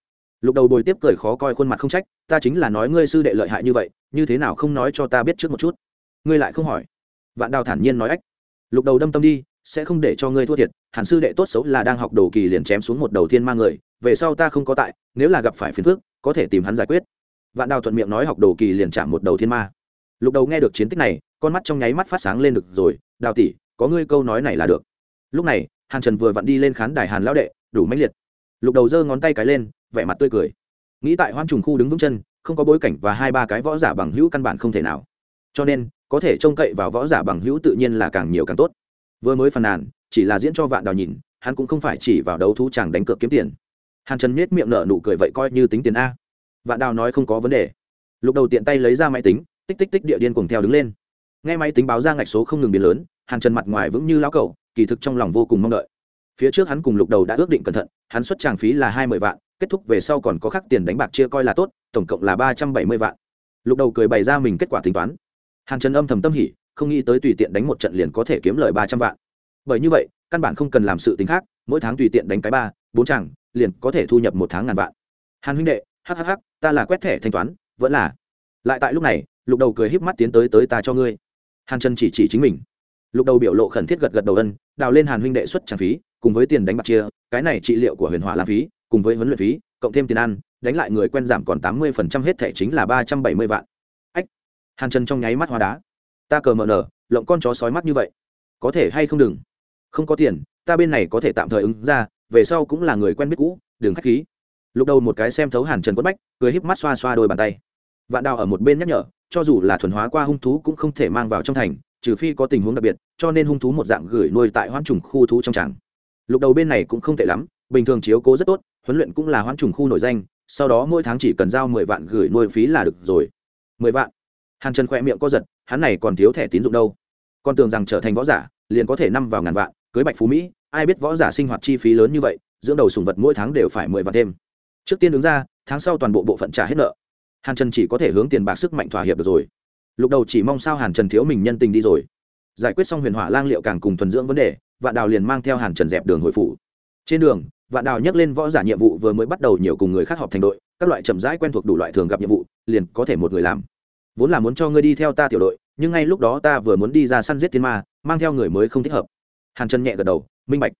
lục đầu bồi tiếp cười khó coi khuôn mặt không trách, ta chính là nói ngươi sư đệ lợi hại như vậy, như thế nào không nói cho ta biết trước một chút? Ngươi lại không hỏi. Vạn đào thản nhiên nói ách. Lục đầu đâm tâm đi, sẽ không để cho ngươi thua thiệt hàn sư đệ tốt xấu là đang học đồ kỳ liền chém xuống một đầu thiên ma người, về sau ta không có tại, nếu là gặp phải phiền phước có thể tìm hắn giải quyết. Vạn đào thuận miệng nói học đồ kỳ liền chạm một đầu thiên ma. Lục đầu nghe được chiến tích này, con mắt trong nháy mắt phát sáng lên được rồi, đào tỷ, có ngươi câu nói này là được. Lúc này, hàn trần vừa vặn đi lên khán đài hàn lão đệ, đủ mãnh liệt lục đầu giơ ngón tay cái lên, vẻ mặt tươi cười. Nghĩ tại hoan trùng khu đứng vững chân, không có bối cảnh và hai ba cái võ giả bằng hữu căn bản không thể nào. Cho nên, có thể trông cậy vào võ giả bằng hữu tự nhiên là càng nhiều càng tốt. Vừa mới phàn nàn, chỉ là diễn cho vạn đào nhìn, hắn cũng không phải chỉ vào đấu thú chàng đánh cược kiếm tiền. Hàn trần miết miệng nở nụ cười vậy coi như tính tiền a. Vạn đào nói không có vấn đề. Lục đầu tiện tay lấy ra máy tính, tích tích tích địa điên cùng theo đứng lên. Nghe máy tính báo ra ngạch số không ngừng biến lớn, hàn trần mặt ngoài vững như lão cẩu, kỳ thực trong lòng vô cùng mong đợi. Phía trước hắn cùng lục đầu đã ước định cẩn thận hắn xuất tràng phí là hai mươi vạn, kết thúc về sau còn có khắc tiền đánh bạc chia coi là tốt, tổng cộng là ba trăm bảy mươi vạn. Lục đầu cười bày ra mình kết quả tính toán. Hàn trần âm thầm tâm hỉ, không nghĩ tới tùy tiện đánh một trận liền có thể kiếm lời ba trăm vạn. Bởi như vậy, căn bản không cần làm sự tính khác, mỗi tháng tùy tiện đánh cái ba, bốn chẳng liền có thể thu nhập một tháng ngàn vạn. Hàn huynh đệ hhh ta là quét thẻ thanh toán, vẫn là. Lại tại lúc này, lục đầu cười híp mắt tiến tới tới ta cho ngươi. Hàn trần chỉ chỉ chính mình. Lục đầu biểu lộ khẩn thiết gật gật đầu ân, đào lên hàn huynh đệ xuất trang phí cùng với tiền đánh bạc chia, cái này trị liệu của huyền hỏa lãng phí, cùng với huấn luyện phí, cộng thêm tiền ăn, đánh lại người quen giảm còn tám mươi phần trăm hết thẻ chính là ba trăm bảy mươi vạn. Ách, hàn trần trong nháy mắt hóa đá. Ta cờ mờ nở, lộng con chó sói mắt như vậy. Có thể hay không đừng? Không có tiền, ta bên này có thể tạm thời ứng ra, về sau cũng là người quen biết cũ, đừng k h á c h khí. Lúc đầu một cái xem thấu hàn trần quất bách, cười híp mắt xoa xoa đôi bàn tay. Vạn đào ở một bên nhắc nhở, cho dù là thuần hóa qua hung thú cũng không thể mang vào trong thành, trừ phi có tình huống đặc biệt, cho nên hung thú một dạng gửi nuôi tại hoang trùng khu thú trong tràng lục đầu bên này cũng không tệ lắm, bình thường chiếu cố rất tốt, huấn luyện cũng là hoãn trùng khu nổi danh, sau đó mỗi tháng chỉ cần giao mười vạn gửi nuôi phí là được rồi. Mười vạn? Hàn trần khỏe miệng co giật, hắn này còn thiếu thẻ tín dụng đâu. Con tưởng rằng trở thành võ giả, liền có thể năm vào ngàn vạn, cưới bạch phú mỹ, ai biết võ giả sinh hoạt chi phí lớn như vậy, dưỡng đầu sùng vật mỗi tháng đều phải mười vạn thêm. Trước tiên đứng ra, tháng sau toàn bộ bộ phận trả hết nợ. Hàn trần chỉ có thể hướng tiền bạc sức mạnh thỏa hiệp được rồi. Lục đầu chỉ mong sao hàn trần thiếu mình nhân tình đi rồi. Giải quyết xong huyền hỏa lang liệu càng cùng thuần dưỡng vấn đề vạn đào liền mang theo hàn trần dẹp đường hồi phủ trên đường vạn đào nhắc lên võ giả nhiệm vụ vừa mới bắt đầu nhiều cùng người khác họp thành đội các loại chậm rãi quen thuộc đủ loại thường gặp nhiệm vụ liền có thể một người làm vốn là muốn cho ngươi đi theo ta tiểu đội nhưng ngay lúc đó ta vừa muốn đi ra săn giết thiên ma mang theo người mới không thích hợp hàn trần nhẹ gật đầu minh bạch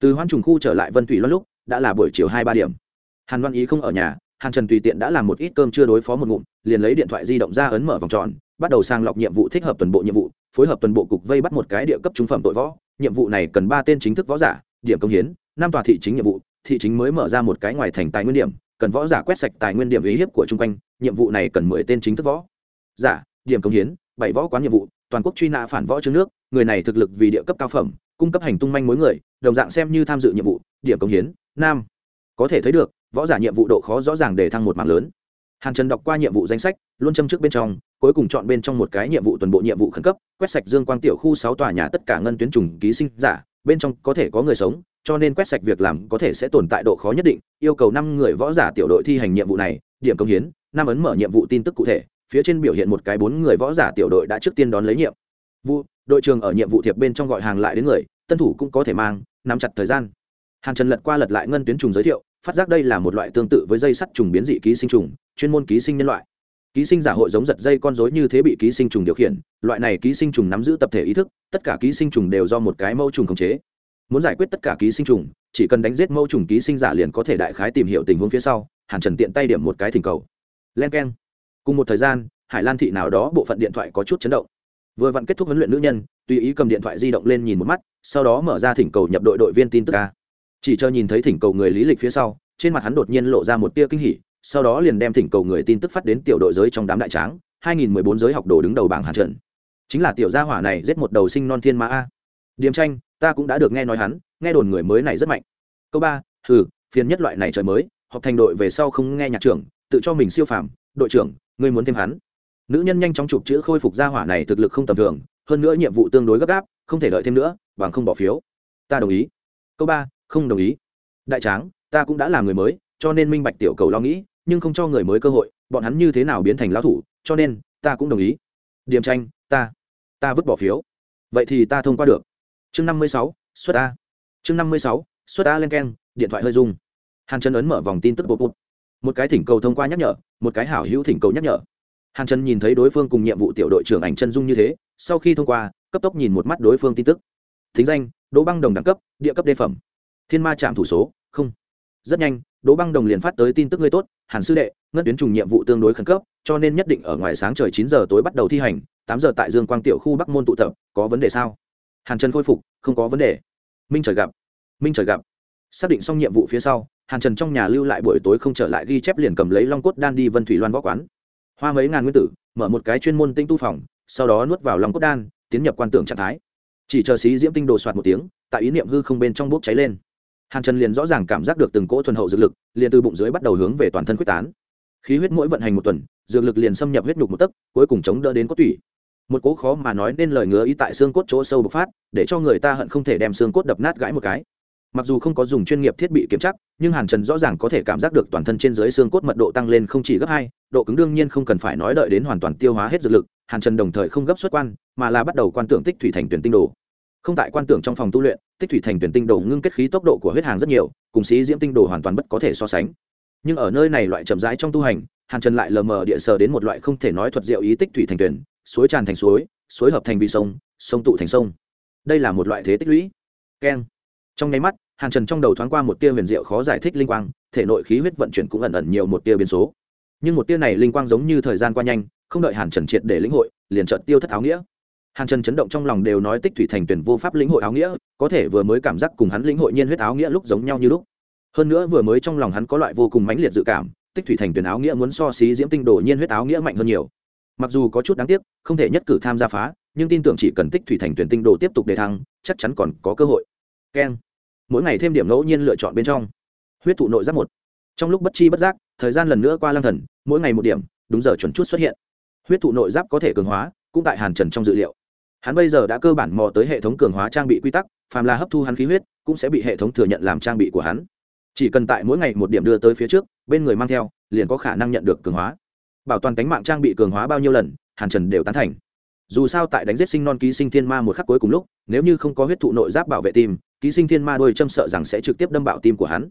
từ hoan trùng khu trở lại vân thủy loan lúc đã là buổi chiều hai ba điểm hàn văn ý không ở nhà hàn trần tùy tiện đã làm một ít cơm chưa đối phó một ngụm liền lấy điện thoại di động ra ấn mở vòng tròn bắt đầu sang lọc nhiệm vụ thích hợp toàn bộ nhiệm vụ phối hợp toàn bộ cục vây bắt một cái địa cấp trung phẩm tội võ, nhiệm vụ này cần ba tên chính thức võ giả, điểm công hiến, năm tòa thị chính nhiệm vụ, thị chính mới mở ra một cái ngoài thành tài nguyên điểm, cần võ giả quét sạch tài nguyên điểm uy hiếp của chung quanh, nhiệm vụ này cần mười tên chính thức võ giả, điểm công hiến, bảy võ quán nhiệm vụ, toàn quốc truy nã phản võ trước nước, người này thực lực vì địa cấp cao phẩm, cung cấp hành tung manh mối người, đồng dạng xem như tham dự nhiệm vụ, điểm công hiến, nam. Có thể thấy được, võ giả nhiệm vụ độ khó rõ ràng để thăng một mạng lớn. Hàn trần đọc qua nhiệm vụ danh sách, luôn châm trước bên trong cuối cùng chọn bên trong một cái nhiệm vụ toàn bộ nhiệm vụ khẩn cấp, quét sạch dương quang tiểu khu sáu tòa nhà tất cả ngân tuyến trùng ký sinh giả, bên trong có thể có người sống, cho nên quét sạch việc làm có thể sẽ tồn tại độ khó nhất định, yêu cầu năm người võ giả tiểu đội thi hành nhiệm vụ này, điểm công hiến, năm ấn mở nhiệm vụ tin tức cụ thể, phía trên biểu hiện một cái bốn người võ giả tiểu đội đã trước tiên đón lấy nhiệm vụ, đội trường ở nhiệm vụ thiệp bên trong gọi hàng lại đến người, tân thủ cũng có thể mang, nắm chặt thời gian. Hàn trần lật qua lật lại ngân tuyến trùng giới thiệu, phát giác đây là một loại tương tự với dây sắt trùng biến dị ký sinh trùng, chuyên môn ký sinh nhân loại ký sinh giả hội giống giật dây con rối như thế bị ký sinh trùng điều khiển, loại này ký sinh trùng nắm giữ tập thể ý thức, tất cả ký sinh trùng đều do một cái mẫu trùng khống chế. Muốn giải quyết tất cả ký sinh trùng, chỉ cần đánh giết mẫu trùng ký sinh giả liền có thể đại khái tìm hiểu tình huống phía sau, hàn trần tiện tay điểm một cái thỉnh cầu. Len k e n cùng một thời gian, hải lan thị nào đó bộ phận điện thoại có chút chấn động. Vừa vặn kết thúc huấn luyện nữ nhân, tùy ý cầm điện thoại di động lên nhìn một mắt, sau đó mở ra thỉnh cầu nhập đội đội viên tin tức ca chỉ chờ nhìn thấy thỉnh cầu người lý lịch phía sau, trên mặt hắn đột nhiên lộ ra một tia kinh hỉ sau đó liền đem thỉnh cầu người tin tức phát đến tiểu đội giới trong đám đại tráng 2014 giới học đồ đứng đầu bảng hàn trận. Chính là tiểu gia hỏa này giết một đầu sinh non thiên ma a. Điểm tranh, ta cũng đã được nghe nói hắn, nghe đồn người mới này rất mạnh. Câu ba ừ phiền nhất loại này trời mới học thành đội về sau không nghe nhạc trưởng, tự cho mình siêu phàm, đội trưởng, ngươi muốn thêm hắn. Nữ nhân nhanh chóng chụp chữ khôi phục gia hỏa này thực lực không tầm thường, hơn nữa nhiệm vụ tương đối gấp gáp, không thể đợi thêm nữa, bằng không bỏ phiếu. Ta đồng ý. Câu ba, không đồng ý. Đại tráng, ta cũng đã là người mới, cho nên minh bạch tiểu cầu lo nghĩ nhưng không cho người mới cơ hội, bọn hắn như thế nào biến thành lão thủ, cho nên ta cũng đồng ý. Điểm tranh, ta ta vứt bỏ phiếu. Vậy thì ta thông qua được. Chương năm mươi sáu, xuất a. Chương năm mươi sáu, xuất a lên n điện thoại hơi rung. Hàn trần ấn mở vòng tin tức bột bột. Một cái thỉnh cầu thông qua nhắc nhở, một cái hảo hữu thỉnh cầu nhắc nhở. Hàn trần nhìn thấy đối phương cùng nhiệm vụ tiểu đội trưởng ảnh chân dung như thế, sau khi thông qua, cấp tốc nhìn một mắt đối phương tin tức. Thính danh, đỗ băng đồng đẳng cấp, địa cấp đề phẩm. Thiên ma trạm thủ số, không rất nhanh, đỗ băng đồng liền phát tới tin tức ngươi tốt, hàn sư đệ, ngân tuyến trùng nhiệm vụ tương đối khẩn cấp, cho nên nhất định ở ngoài sáng trời chín giờ tối bắt đầu thi hành, tám giờ tại dương quang tiểu khu bắc môn tụ tập, có vấn đề sao? Hàn trần khôi phục, không có vấn đề. Minh trời gặp. Minh trời gặp. Xác định xong nhiệm vụ phía sau, hàn trần trong nhà lưu lại buổi tối không trở lại ghi chép liền cầm lấy long cốt đan đi vân thủy loan võ quán. Hoa mấy ngàn nguyên tử, mở một cái chuyên môn tinh tu phòng, sau đó nuốt vào long cốt đan, tiến nhập quan tưởng trạng thái. Chỉ chờ xí diễm tinh đồ soạt một tiếng, tại ý niệm hư không bên trong bốc cháy lên hàn trần liền rõ ràng cảm giác được từng cỗ thuần hậu dược lực, liền từ bụng dưới bắt đầu hướng về toàn thân quyết tán. Khí huyết mỗi vận hành một tuần, dược lực liền xâm nhập huyết nhục một tấc, cuối cùng chống đỡ đến cốt tủy. Một cỗ khó mà nói nên lời ngứa ý tại xương cốt chỗ sâu bộc phát, để cho người ta hận không thể đem xương cốt đập nát gãi một cái. Mặc dù không có dùng chuyên nghiệp thiết bị kiểm chắc nhưng hàn trần rõ ràng có thể cảm giác được toàn thân trên dưới xương cốt mật độ tăng lên không chỉ gấp hai, độ cứng đương nhiên không cần phải nói đợi đến hoàn toàn tiêu hóa hết dược lực, hàn trần đồng thời không gấp xuất quan, mà là bắt đầu quan tưởng tích thủy thành tuyển tinh đồ không tại quan tưởng trong phòng tu luyện, tích thủy thành tuyển tinh đồ ngưng kết khí tốc độ của huyết hàng rất nhiều, cùng sĩ diễm tinh đồ hoàn toàn bất có thể so sánh. Nhưng ở nơi này loại chậm rãi trong tu hành, hàn trần lại lờ mờ địa sờ đến một loại không thể nói thuật diệu ý tích thủy thành tuyển, suối tràn thành suối suối hợp thành vị sông sông tụ thành sông. Đây là một loại thế tích lũy. Keng. Trong nháy mắt, hàn trần trong đầu thoáng qua một tia huyền diệu khó giải thích linh quang, thể nội khí huyết vận chuyển cũng ẩn ẩn nhiều một tia biến số. Nhưng một tia này linh quang giống như thời gian qua nhanh, không đợi hàn trần triệt để lĩnh hội, liền trợt tiêu thất áo nghĩa hàn trần chấn động trong lòng đều nói tích thủy thành tuyển vô pháp lĩnh hội áo nghĩa, có thể vừa mới cảm giác cùng hắn lĩnh hội nhiên huyết áo nghĩa lúc giống nhau như lúc. Hơn nữa vừa mới trong lòng hắn có loại vô cùng mãnh liệt dự cảm, tích thủy thành tuyển áo nghĩa muốn so xí diễm tinh đồ nhiên huyết áo nghĩa mạnh hơn nhiều. Mặc dù có chút đáng tiếc, không thể nhất cử tham gia phá, nhưng tin tưởng chỉ cần tích thủy thành tuyển tinh đồ tiếp tục đề thăng, chắc chắn còn có cơ hội. Keng. Mỗi ngày thêm điểm ngẫu nhiên lựa chọn bên trong. Huyết thụ nội giáp một. Trong lúc bất chi bất giác, thời gian lần nữa qua lang thần, mỗi ngày một điểm, đúng giờ chuẩn chút xuất hiện. Huyết thụ nội giáp có thể cường hóa, cũng tại hàn trần trong dự liệu hắn bây giờ đã cơ bản mò tới hệ thống cường hóa trang bị quy tắc, phàm là hấp thu hắn khí huyết, cũng sẽ bị hệ thống thừa nhận làm trang bị của hắn. Chỉ cần tại mỗi ngày một điểm đưa tới phía trước, bên người mang theo, liền có khả năng nhận được cường hóa. Bảo toàn cánh mạng trang bị cường hóa bao nhiêu lần, hàn trần đều tán thành. Dù sao tại đánh giết sinh non ký sinh thiên ma một khắc cuối cùng lúc, nếu như không có huyết thụ nội giáp bảo vệ tim, ký sinh thiên ma đôi châm sợ rằng sẽ trực tiếp đâm bạo tim của hắn.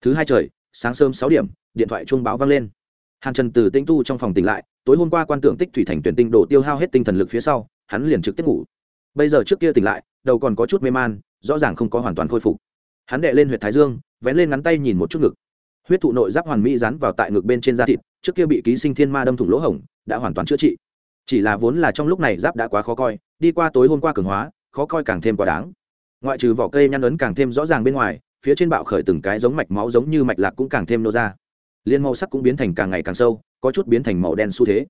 Thứ hai trời, sáng sớm sáu điểm, điện thoại chuông báo vang lên. Hàn trần từ tĩnh tu trong phòng tỉnh lại, tối hôm qua quan tưởng tích thủy thành tuyển tinh đổ tiêu hao hết tinh thần lực phía sau hắn liền trực tiếp ngủ. Bây giờ trước kia tỉnh lại, đầu còn có chút mê man, rõ ràng không có hoàn toàn khôi phục. Hắn đệ lên h u y ệ t thái dương, vén lên ngắn tay nhìn một chút ngực. Huyết thụ nội giáp hoàn mỹ dán vào tại ngực bên trên da thịt, trước kia bị ký sinh thiên ma đâm thủng lỗ hổng, đã hoàn toàn chữa trị. Chỉ là vốn là trong lúc này giáp đã quá khó coi, đi qua tối hôm qua cường hóa, khó coi càng thêm quá đáng. Ngoại trừ vỏ cây nhăn ấn càng thêm rõ ràng bên ngoài, phía trên bạo khởi từng cái giống mạch máu giống như mạch lạc cũng càng thêm nô ra. Liên màu sắc cũng biến thành càng ngày càng sâu, có chút biến thành màu đen xu thế.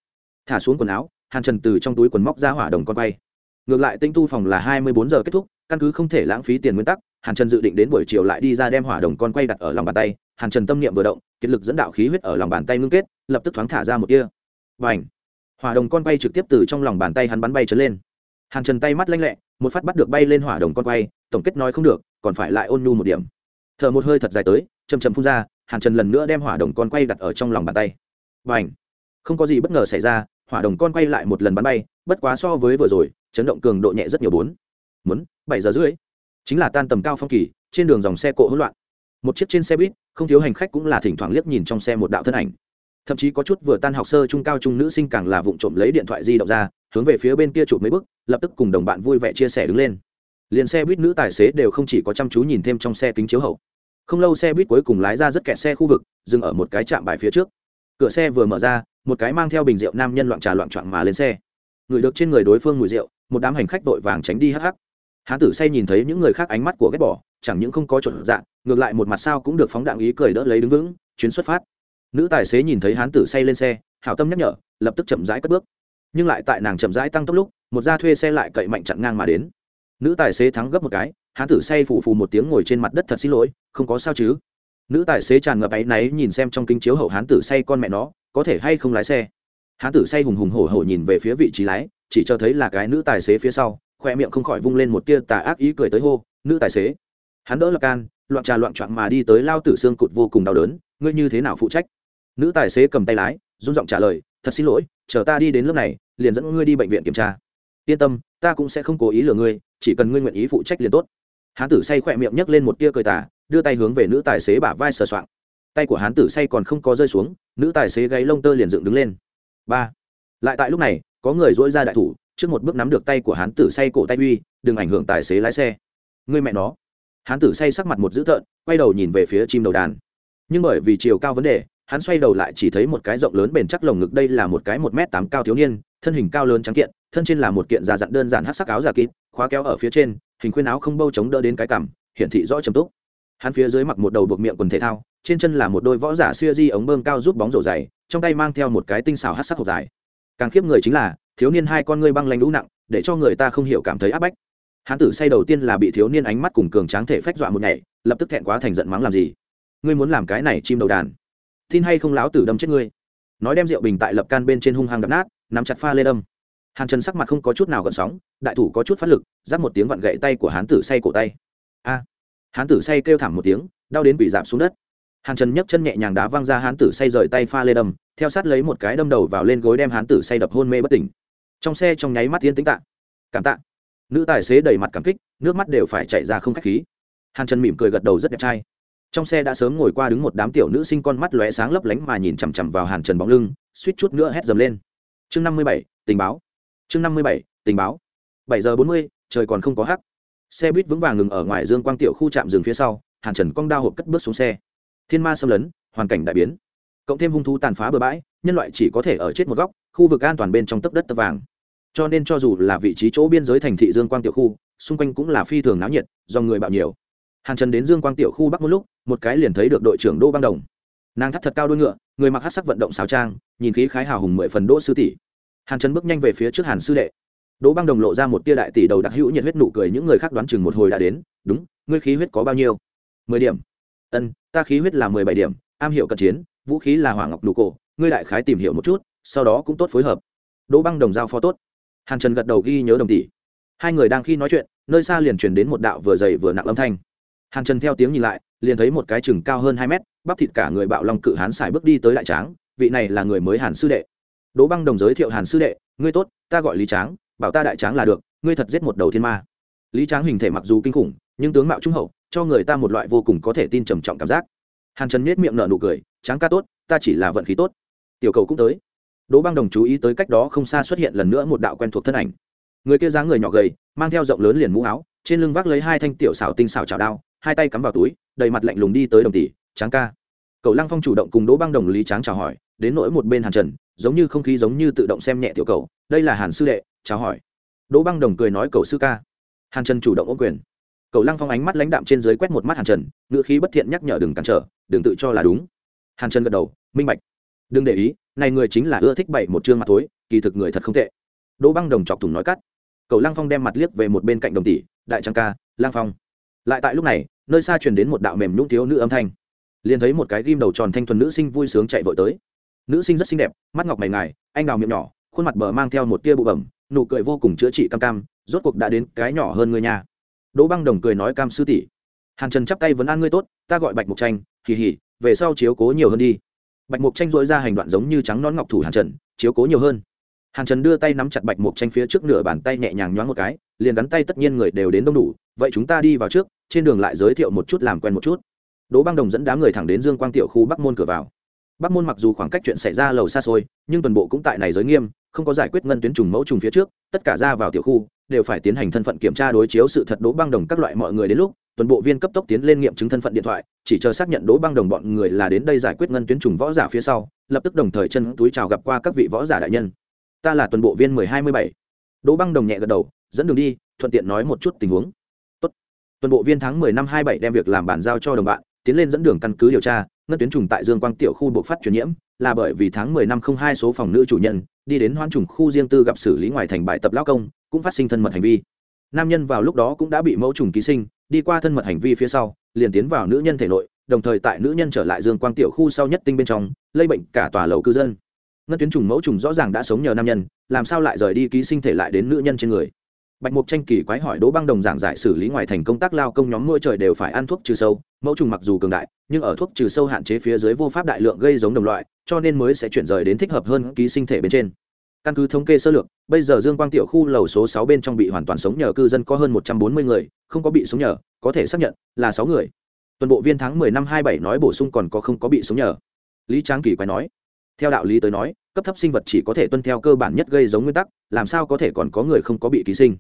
Thả xuống quần áo hàn trần từ trong túi quần móc ra hỏa đồng con quay. ngược lại tinh tu phòng là hai mươi bốn giờ kết thúc, căn cứ không thể lãng phí tiền nguyên tắc, hàn trần dự định đến buổi chiều lại đi ra đem hỏa đồng con quay đặt ở lòng bàn tay. Hàn trần tâm niệm vừa động, kiệt lực dẫn đạo khí huyết ở lòng bàn tay ngưng kết, lập tức thoáng thả ra một kia và ảnh hỏa đồng con quay trực tiếp từ trong lòng bàn tay hắn bắn bay trấn lên. Hàn trần tay mắt lanh lẹ, một phát bắt được bay lên hỏa đồng con quay, tổng kết nói không được, còn phải lại ôn nhu một điểm. Thở một hơi thật dài tới chầm chầm phun ra, hàn trần lần nữa đem hỏa đồng con quay đặt ở trong lòng bàn tay. Và ảnh không có gì bất ngờ xảy ra hỏa đồng con quay lại một lần bắn bay, bất quá so với vừa rồi, chấn động cường độ nhẹ rất nhiều bốn. Muốn, bảy giờ rưỡi. Chính là tan tầm cao phong kỳ, trên đường dòng xe cộ hỗn loạn. Một chiếc trên xe buýt, không thiếu hành khách cũng là thỉnh thoảng liếc nhìn trong xe một đạo thân ảnh. Thậm chí có chút vừa tan học sơ trung cao trung nữ sinh càng là vụng trộm lấy điện thoại di động ra, hướng về phía bên kia chụp mấy bức lập tức cùng đồng bạn vui vẻ chia sẻ đứng lên. Liền xe buýt nữ tài xế đều không chỉ có chăm chú nhìn thêm trong xe kính chiếu hậu. Không lâu xe buýt cuối cùng lái ra rất kẹt xe khu vực, dừng ở một cái trạm bài phía trước. Cửa xe vừa mở ra một cái mang theo bình rượu nam nhân loạn trà loạn trọn mà lên xe. Người được trên người đối phương mùi rượu, một đám hành khách vội vàng tránh đi hắc hắc. Hán tử say nhìn thấy những người khác ánh mắt của ghét bỏ, chẳng những không có chuẩn dạng ngược lại một mặt sao cũng được phóng đạn ý cười đỡ lấy đứng vững, chuyến xuất phát. Nữ tài xế nhìn thấy hán tử say lên xe, hảo tâm nhắc nhở, lập tức chậm rãi cất bước. Nhưng lại tại nàng chậm rãi tăng tốc lúc, một gia thuê xe lại cậy mạnh chặn ngang mà đến. Nữ tài xế thắng gấp một cái, hán tử say phù phù một tiếng ngồi trên mặt đất thật xin lỗi, không có sao chứ. Nữ tài xế tràn ngập áy náy nhìn xem trong kính chiếu hậu hán tử say con mẹ nó có thể hay không lái xe. Hán tử say hùng hùng hổ hổ nhìn về phía vị trí lái, chỉ cho thấy là cái nữ tài xế phía sau, khoe miệng không khỏi vung lên một tia tà ác ý cười tới hô, nữ tài xế. Hắn đỡ là can loạn trà loạn trọn mà đi tới lao tử xương cụt vô cùng đau đớn, ngươi như thế nào phụ trách? Nữ tài xế cầm tay lái, run giọng trả lời, thật xin lỗi, chờ ta đi đến lớp này, liền dẫn ngươi đi bệnh viện kiểm tra. Yên tâm, ta cũng sẽ không cố ý lừa ngươi, chỉ cần ngươi nguyện ý phụ trách liền tốt. Hán tử say khỏe miệng nhấc lên một tia cười tả đưa tay hướng về nữ tài xế bả vai sờ soạng tay của hán tử say còn không có rơi xuống, nữ tài xế gáy lông tơ liền dựng đứng lên. Ba. Lại tại lúc này, có người dỗi ra đại thủ, trước một bước nắm được tay của hán tử say cổ tay uy, đừng ảnh hưởng tài xế lái xe. Ngươi mẹ nó. Hán tử say sắc mặt một dữ tợn, quay đầu nhìn về phía chim đầu đàn. Nhưng bởi vì chiều cao vấn đề, hắn xoay đầu lại chỉ thấy một cái rộng lớn bền chắc lồng ngực đây là một cái một m tám cao thiếu niên, thân hình cao lớn trắng kiện, thân trên là một kiện già dặn đơn giản hát sắc áo giả kín khóa kéo ở phía trên, hình khuyên áo không bâu chống đỡ đến cái cằm, hiển thị rõ trầm túc. Hắn phía dưới mặc một đầu buộc miệng quần thể thao trên chân là một đôi võ giả xưa di ống bơm cao giúp bóng rổ dày, trong tay mang theo một cái tinh xảo hát sắc hộp dài. Càng khiếp người chính là, thiếu niên hai con ngươi băng lanh lũ nặng, để cho người ta không hiểu cảm thấy áp bách. Hán tử say đầu tiên là bị thiếu niên ánh mắt cùng cường tráng thể phách dọa một nhảy, lập tức thẹn quá thành giận mắng làm gì? Ngươi muốn làm cái này chim đầu đàn. Tin hay không láo tử đâm chết ngươi? Nói đem rượu bình tại lập can bên trên hung hăng đập nát, nắm chặt pha lê đâm. Hàn trần sắc mặt không có chút nào gợn sóng, đại thủ có chút phát lực, giáp một tiếng vặn gậy tay của hán tử say cổ tay. A! Hán tử say kêu thảm một tiếng, đau đến bị giảm xuống đất hàn trần nhấc chân nhẹ nhàng đá văng ra hán tử say rời tay pha lê đâm, theo sát lấy một cái đâm đầu vào lên gối đem hán tử say đập hôn mê bất tỉnh. Trong xe trong nháy mắt tiến tính tạ. Cảm tạ. Nữ tài xế đầy mặt cảm kích, nước mắt đều phải chạy ra không k h á c h khí. Hàn trần mỉm cười gật đầu rất đẹp trai. Trong xe đã sớm ngồi qua đứng một đám tiểu nữ sinh con mắt lóe sáng lấp lánh mà nhìn chằm chằm vào hàn trần bóng lưng, suýt chút nữa hét dầm lên. Chương năm mươi bảy, tình báo. Chương năm mươi bảy, tình báo. Bảy giờ bốn mươi, trời còn không có hắc. Xe buýt vững vàng ngừng ở ngoài dương quang tiểu khu trạm dừng phía sau, hàn trần cong đao hộp cất bước xuống xe thiên ma xâm lấn, hoàn cảnh đại biến. Cộng thêm hung thú tàn phá bừa bãi, nhân loại chỉ có thể ở chết một góc, khu vực an toàn bên trong tấc đất tấc vàng. Cho nên cho dù là vị trí chỗ biên giới thành thị dương quang tiểu khu, xung quanh cũng là phi thường náo nhiệt, do người bạo nhiều. Hàng trần đến dương quang tiểu khu bắc một lúc, một cái liền thấy được đội trưởng đô băng đồng. Nàng thắt thật cao đôi ngựa, người mặc hát sắc vận động xào trang, nhìn khí khái hào hùng mười phần đỗ sư tỷ. Hàn trần bước nhanh về phía trước hàn sư đệ. Đỗ băng đồng lộ ra một tia đại tỷ đầu đặc hữu nhiệt huyết nụ cười, những người khác đoán chừng một hồi đã đến, đúng, ngươi khí huyết có bao nhiêu? Mười điểm ân, ta khí huyết là mười bảy điểm, am hiểu cận chiến, vũ khí là hỏa ngọc đủ cổ, ngươi đại khái tìm hiểu một chút, sau đó cũng tốt phối hợp. Đỗ băng đồng giao phó tốt. Hàn trần gật đầu ghi nhớ đồng tỷ. Hai người đang khi nói chuyện, nơi xa liền truyền đến một đạo vừa dày vừa nặng âm thanh. Hàn trần theo tiếng nhìn lại, liền thấy một cái chừng cao hơn hai mét, bắp thịt cả người bạo long cự hán xài bước đi tới đại tráng, vị này là người mới hàn sư đệ. Đỗ băng đồng giới thiệu hàn sư đệ, ngươi tốt, ta gọi lý tráng, bảo ta đại tráng là được, ngươi thật giết một đầu thiên ma. Lý tráng hình thể mặc dù kinh khủng, nhưng tướng mạo trung hậu cho người ta một loại vô cùng có thể tin trầm trọng cảm giác. Hàn trần miết miệng nở nụ cười, tráng ca tốt, ta chỉ là vận khí tốt. Tiểu cầu cũng tới. Đỗ băng đồng chú ý tới cách đó không xa xuất hiện lần nữa một đạo quen thuộc thân ảnh. Người kia dáng người nhỏ gầy, mang theo rộng lớn liền mũ áo, trên lưng vác lấy hai thanh tiểu xảo tinh xảo chảo đao, hai tay cắm vào túi, đầy mặt lạnh lùng đi tới đồng tỷ, tráng ca. Cầu lăng phong chủ động cùng đỗ băng đồng lý tráng chào hỏi, đến nỗi một bên hàn trần, giống như không khí giống như tự động xem nhẹ tiểu cầu, đây là hàn sư đệ, chào hỏi. Đỗ băng đồng cười nói, cầu sư ca. Hàn trần chủ động ô quyền cầu lăng phong ánh mắt lãnh đạm trên dưới quét một mắt hàn trần, ngữ khí bất thiện nhắc nhở đừng cản trở, đừng tự cho là đúng. Hàn trần gật đầu, minh bạch. Đừng để ý, này người chính là ưa thích bậy một chương mặt tối kỳ thực người thật không tệ. Đỗ băng đồng chọc thủng nói cắt. Cầu lăng phong đem mặt liếc về một bên cạnh đồng tỷ, đại trang ca lang phong. Lại tại lúc này, nơi xa truyền đến một đạo mềm nhũng thiếu nữ âm thanh. Liền thấy một cái ghim đầu tròn thanh thuần nữ sinh vui sướng chạy vội tới. Nữ sinh rất xinh đẹp, mắt ngọc mày ngài, anh đào miệng nhỏ, khuôn mặt bờ mang theo một tia bụ bẩm, nụ cười vô cùng chữa trị cam cam, rốt cuộc đã đến cái nhỏ hơn người nhà đỗ băng đồng cười nói, cam sư tỷ, hàn trần chắp tay vấn an ngươi tốt, ta gọi bạch mục tranh hỉ hỉ về sau chiếu cố nhiều hơn đi. Bạch mục tranh dội ra hành đoạn giống như trắng nón ngọc thủ hàn trần, chiếu cố nhiều hơn. Hàn trần đưa tay nắm chặt bạch mục tranh phía trước nửa bàn tay nhẹ nhàng nhoáng một cái, liền gắn tay tất nhiên người đều đến đông đủ, vậy chúng ta đi vào trước, trên đường lại giới thiệu một chút làm quen một chút. Đỗ băng đồng dẫn đám người thẳng đến dương quang tiểu khu bắc môn cửa vào bắc môn mặc dù khoảng cách chuyện xảy ra lầu xa xôi, nhưng toàn bộ cũng tại này giới nghiêm, không có giải quyết ngân tuyến trùng mẫu trùng phía trước, tất cả ra vào tiểu khu, đều phải tiến hành thân phận kiểm tra đối chiếu sự thật đố băng đồng các loại mọi người đến lúc, toàn bộ viên cấp tốc tiến lên nghiệm chứng thân phận điện thoại, chỉ chờ xác nhận đố băng đồng bọn người là đến đây giải quyết ngân tuyến trùng võ giả phía sau, lập tức đồng thời chân túi chào gặp qua các vị võ giả đại nhân. Ta là tuần bộ viên mười hai mươi bảy. Đố băng đồng nhẹ gật đầu, dẫn đường đi, thuận tiện nói một chút tình huống. Tốt. tuần bộ viên tháng 10 năm 27 đem việc làm bản giao cho đồng bạn tiến lên dẫn đường căn cứ điều tra, ngân tuyến trùng tại dương quang tiểu khu buộc phát truyền nhiễm, là bởi vì tháng 10 năm 02 số phòng nữ chủ nhân, đi đến hoan trùng khu riêng tư gặp xử lý ngoài thành bài tập lao công, cũng phát sinh thân mật hành vi. Nam nhân vào lúc đó cũng đã bị mẫu trùng ký sinh, đi qua thân mật hành vi phía sau, liền tiến vào nữ nhân thể nội, đồng thời tại nữ nhân trở lại dương quang tiểu khu sau nhất tinh bên trong, lây bệnh cả tòa lầu cư dân. Ngân tuyến trùng mẫu trùng rõ ràng đã sống nhờ nam nhân, làm sao lại rời đi ký sinh thể lại đến nữ nhân trên người? Bạch mục tranh kỳ quái hỏi đỗ băng đồng giảng giải xử lý ngoài thành công tác lao công nhóm nuôi trời đều phải ăn thuốc trừ sâu, mẫu trùng mặc dù cường đại, nhưng ở thuốc trừ sâu hạn chế phía dưới vô pháp đại lượng gây giống đồng loại, cho nên mới sẽ chuyển rời đến thích hợp hơn ký sinh thể bên trên. Căn cứ thống kê sơ lược, bây giờ dương quang tiểu khu lầu số sáu bên trong bị hoàn toàn sống nhờ cư dân có hơn một trăm bốn mươi người, không có bị sống nhờ, có thể xác nhận là sáu người. Tuần bộ viên tháng mười năm hai bảy nói bổ sung còn có không có bị sống nhờ. Lý tráng kỳ quái nói, theo đạo lý tới nói, cấp thấp sinh vật chỉ có thể tuân theo cơ bản nhất gây giống nguyên tắc, làm sao có thể còn có người không có bị ký sinh?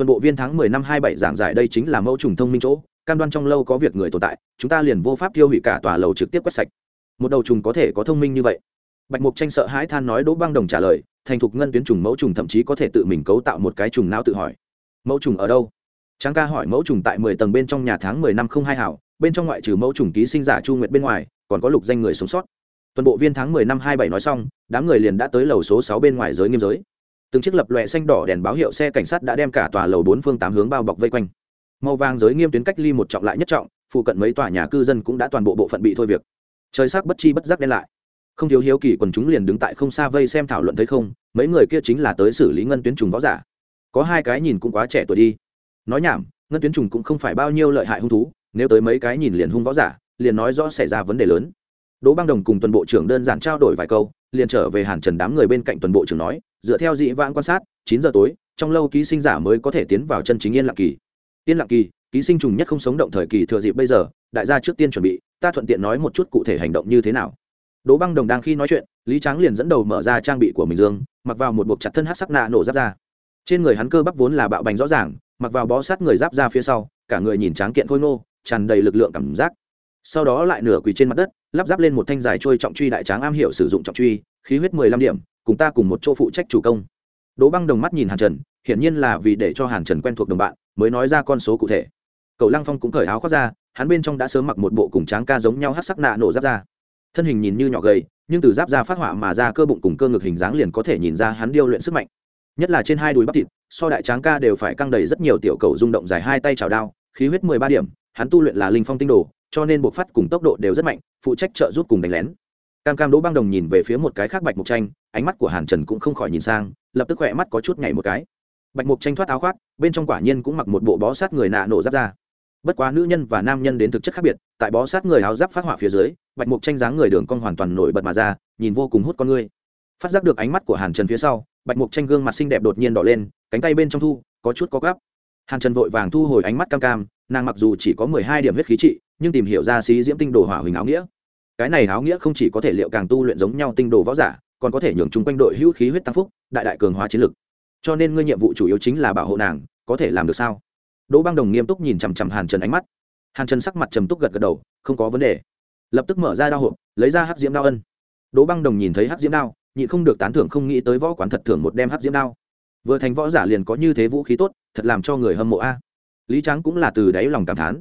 Tuần bộ viên tháng mười năm hai bảy giảng giải đây chính là mẫu trùng thông minh chỗ, cam đoan trong lâu có việc người tồn tại, chúng ta liền vô pháp tiêu hủy cả tòa lầu trực tiếp quét sạch. Một đầu trùng có thể có thông minh như vậy. Bạch mục tranh sợ hãi than nói đỗ băng đồng trả lời, thành thục ngân tuyến trùng mẫu trùng thậm chí có thể tự mình cấu tạo một cái trùng não tự hỏi. Mẫu trùng ở đâu? Tráng ca hỏi mẫu trùng tại mười tầng bên trong nhà tháng mười năm không hai hảo, bên trong ngoại trừ mẫu trùng ký sinh giả chu nguyệt bên ngoài, còn có lục danh người sống sót. Tuần bộ viên tháng mười năm hai bảy nói xong, đám người liền đã tới lầu số sáu bên ngoài giới nghiêm giới từng chiếc lập loè xanh đỏ đèn báo hiệu xe cảnh sát đã đem cả tòa lầu bốn phương tám hướng bao bọc vây quanh. Màu vàng giới nghiêm tuyến cách ly một trọng lại nhất trọng, phụ cận mấy tòa nhà cư dân cũng đã toàn bộ bộ phận bị thôi việc. Trời sắc bất chi bất giác đen lại. Không thiếu hiếu kỳ quần chúng liền đứng tại không xa vây xem thảo luận thấy không, mấy người kia chính là tới xử lý ngân tuyến trùng võ giả. Có hai cái nhìn cũng quá trẻ tuổi đi. Nói nhảm, ngân tuyến trùng cũng không phải bao nhiêu lợi hại hung thú, nếu tới mấy cái nhìn liền hung võ giả, liền nói rõ xảy ra vấn đề lớn. Đỗ băng đồng cùng tuần bộ trưởng đơn giản trao đổi vài câu liền trở về hàn trần đám người bên cạnh tuần bộ trưởng nói, dựa theo dị vãng quan sát, chín giờ tối, trong lâu ký sinh giả mới có thể tiến vào chân chính yên lặng kỳ. Yên lặng kỳ, ký sinh trùng nhất không sống động thời kỳ thừa dịp bây giờ, đại gia trước tiên chuẩn bị, ta thuận tiện nói một chút cụ thể hành động như thế nào. Đỗ băng đồng đang khi nói chuyện, lý tráng liền dẫn đầu mở ra trang bị của mình dương, mặc vào một buộc chặt thân hát sắc nạ nổ giáp ra. Trên người hắn cơ bắp vốn là bạo bành rõ ràng, mặc vào bó sát người giáp ra phía sau, cả người nhìn tráng kiện khôi ngô, tràn đầy lực lượng cảm giác sau đó lại nửa quỳ trên mặt đất, lắp ráp lên một thanh dài trôi trọng truy đại tráng am hiểu sử dụng trọng truy, khí huyết mười lăm điểm, cùng ta cùng một chỗ phụ trách chủ công. Đỗ băng đồng mắt nhìn hàn trần, hiển nhiên là vì để cho hàn trần quen thuộc đồng bạn, mới nói ra con số cụ thể. Cậu lăng phong cũng cởi áo khoác ra, hắn bên trong đã sớm mặc một bộ cùng tráng ca giống nhau hát sắc nạ nổ giáp ra thân hình nhìn như nhỏ gầy, nhưng từ giáp ra phát họa mà ra cơ bụng cùng cơ ngực hình dáng liền có thể nhìn ra hắn điêu luyện sức mạnh. Nhất là trên hai đùi bắp thịt, so đại tráng ca đều phải căng đầy rất nhiều tiểu cầu rung động dài hai tay chảo đao, khí huyết mười ba điểm, hắn tu luyện là linh phong tinh đồ cho nên buộc phát cùng tốc độ đều rất mạnh, phụ trách trợ giúp cùng đánh lén. Cam cam đỗ băng đồng nhìn về phía một cái khác bạch mục tranh ánh mắt của hàn trần cũng không khỏi nhìn sang, lập tức khỏe mắt có chút nhảy một cái. Bạch mục tranh thoát áo khoác, bên trong quả nhiên cũng mặc một bộ bó sát người nạ nổ giáp ra bất quá nữ nhân và nam nhân đến thực chất khác biệt, tại bó sát người áo giáp phát họa phía dưới, bạch mục tranh dáng người đường cong hoàn toàn nổi bật mà ra, nhìn vô cùng hút con ngươi phát giác được ánh mắt của hàn trần phía sau, bạch mục tranh gương mặt xinh đẹp đột nhiên đỏ lên, cánh tay bên trong thu, có chút có gắp hàn trần vội vàng thu hồi ánh mắt cam cam nàng mặc dù chỉ có mười hai điểm huyết khí trị, nhưng tìm hiểu ra xí diễm tinh đồ hỏa huỳnh áo nghĩa. Cái này áo nghĩa không chỉ có thể liệu càng tu luyện giống nhau tinh đồ võ giả, còn có thể nhường chung quanh đội hữu khí huyết tăng phúc, đại đại cường hóa chiến lực. Cho nên ngươi nhiệm vụ chủ yếu chính là bảo hộ nàng, có thể làm được sao? Đỗ băng đồng nghiêm túc nhìn chằm chằm hàn trần ánh mắt. Hàn trần sắc mặt trầm túc gật gật đầu, không có vấn đề. Lập tức mở ra đao hộp, lấy ra hát diễm đao ân. Đỗ băng đồng nhìn thấy hát diễm đao, nhịn không được tán thưởng không nghĩ tới võ quán thật thưởng một đem hát diễm đao. Vừa thành võ giả liền có như thế vũ khí tốt, thật làm cho người hâm mộ a lý tráng cũng là từ đáy lòng cảm thán.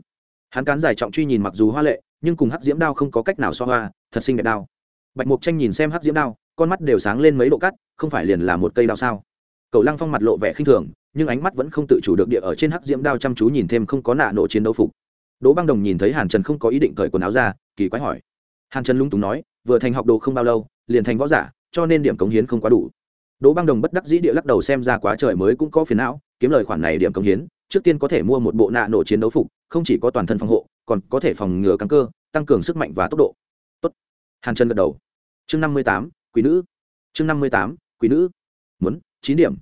Hắn cán dài trọng truy nhìn mặc dù hoa lệ, nhưng cùng hắc diễm đao không có cách nào so hoa, thật xinh đẹp đao. Bạch mục tranh nhìn xem hắc diễm đao, con mắt đều sáng lên mấy độ cắt, không phải liền là một cây đao sao? Cầu lăng phong mặt lộ vẻ khinh thường, nhưng ánh mắt vẫn không tự chủ được địa ở trên hắc diễm đao chăm chú nhìn thêm không có nạ nộ chiến đấu phục. Đỗ băng đồng nhìn thấy hàn trần không có ý định cởi quần áo ra, kỳ quái hỏi. Hàn trần lung túng nói, vừa thành học đồ không bao lâu, liền thành võ giả, cho nên điểm cống hiến không quá đủ. Đỗ băng đồng bất đắc dĩ địa lắc đầu xem ra quá trời mới cũng có phiền não, kiếm lời khoản này điểm cống hiến trước tiên có thể mua một bộ nạ nổ chiến đấu phục, không chỉ có toàn thân phòng hộ, còn có thể phòng ngừa căng cơ, tăng cường sức mạnh và tốc độ. Tốt. hàn trần gật đầu. Chương năm mươi tám quý nữ. Chương năm mươi tám quý nữ. Muốn, chín điểm.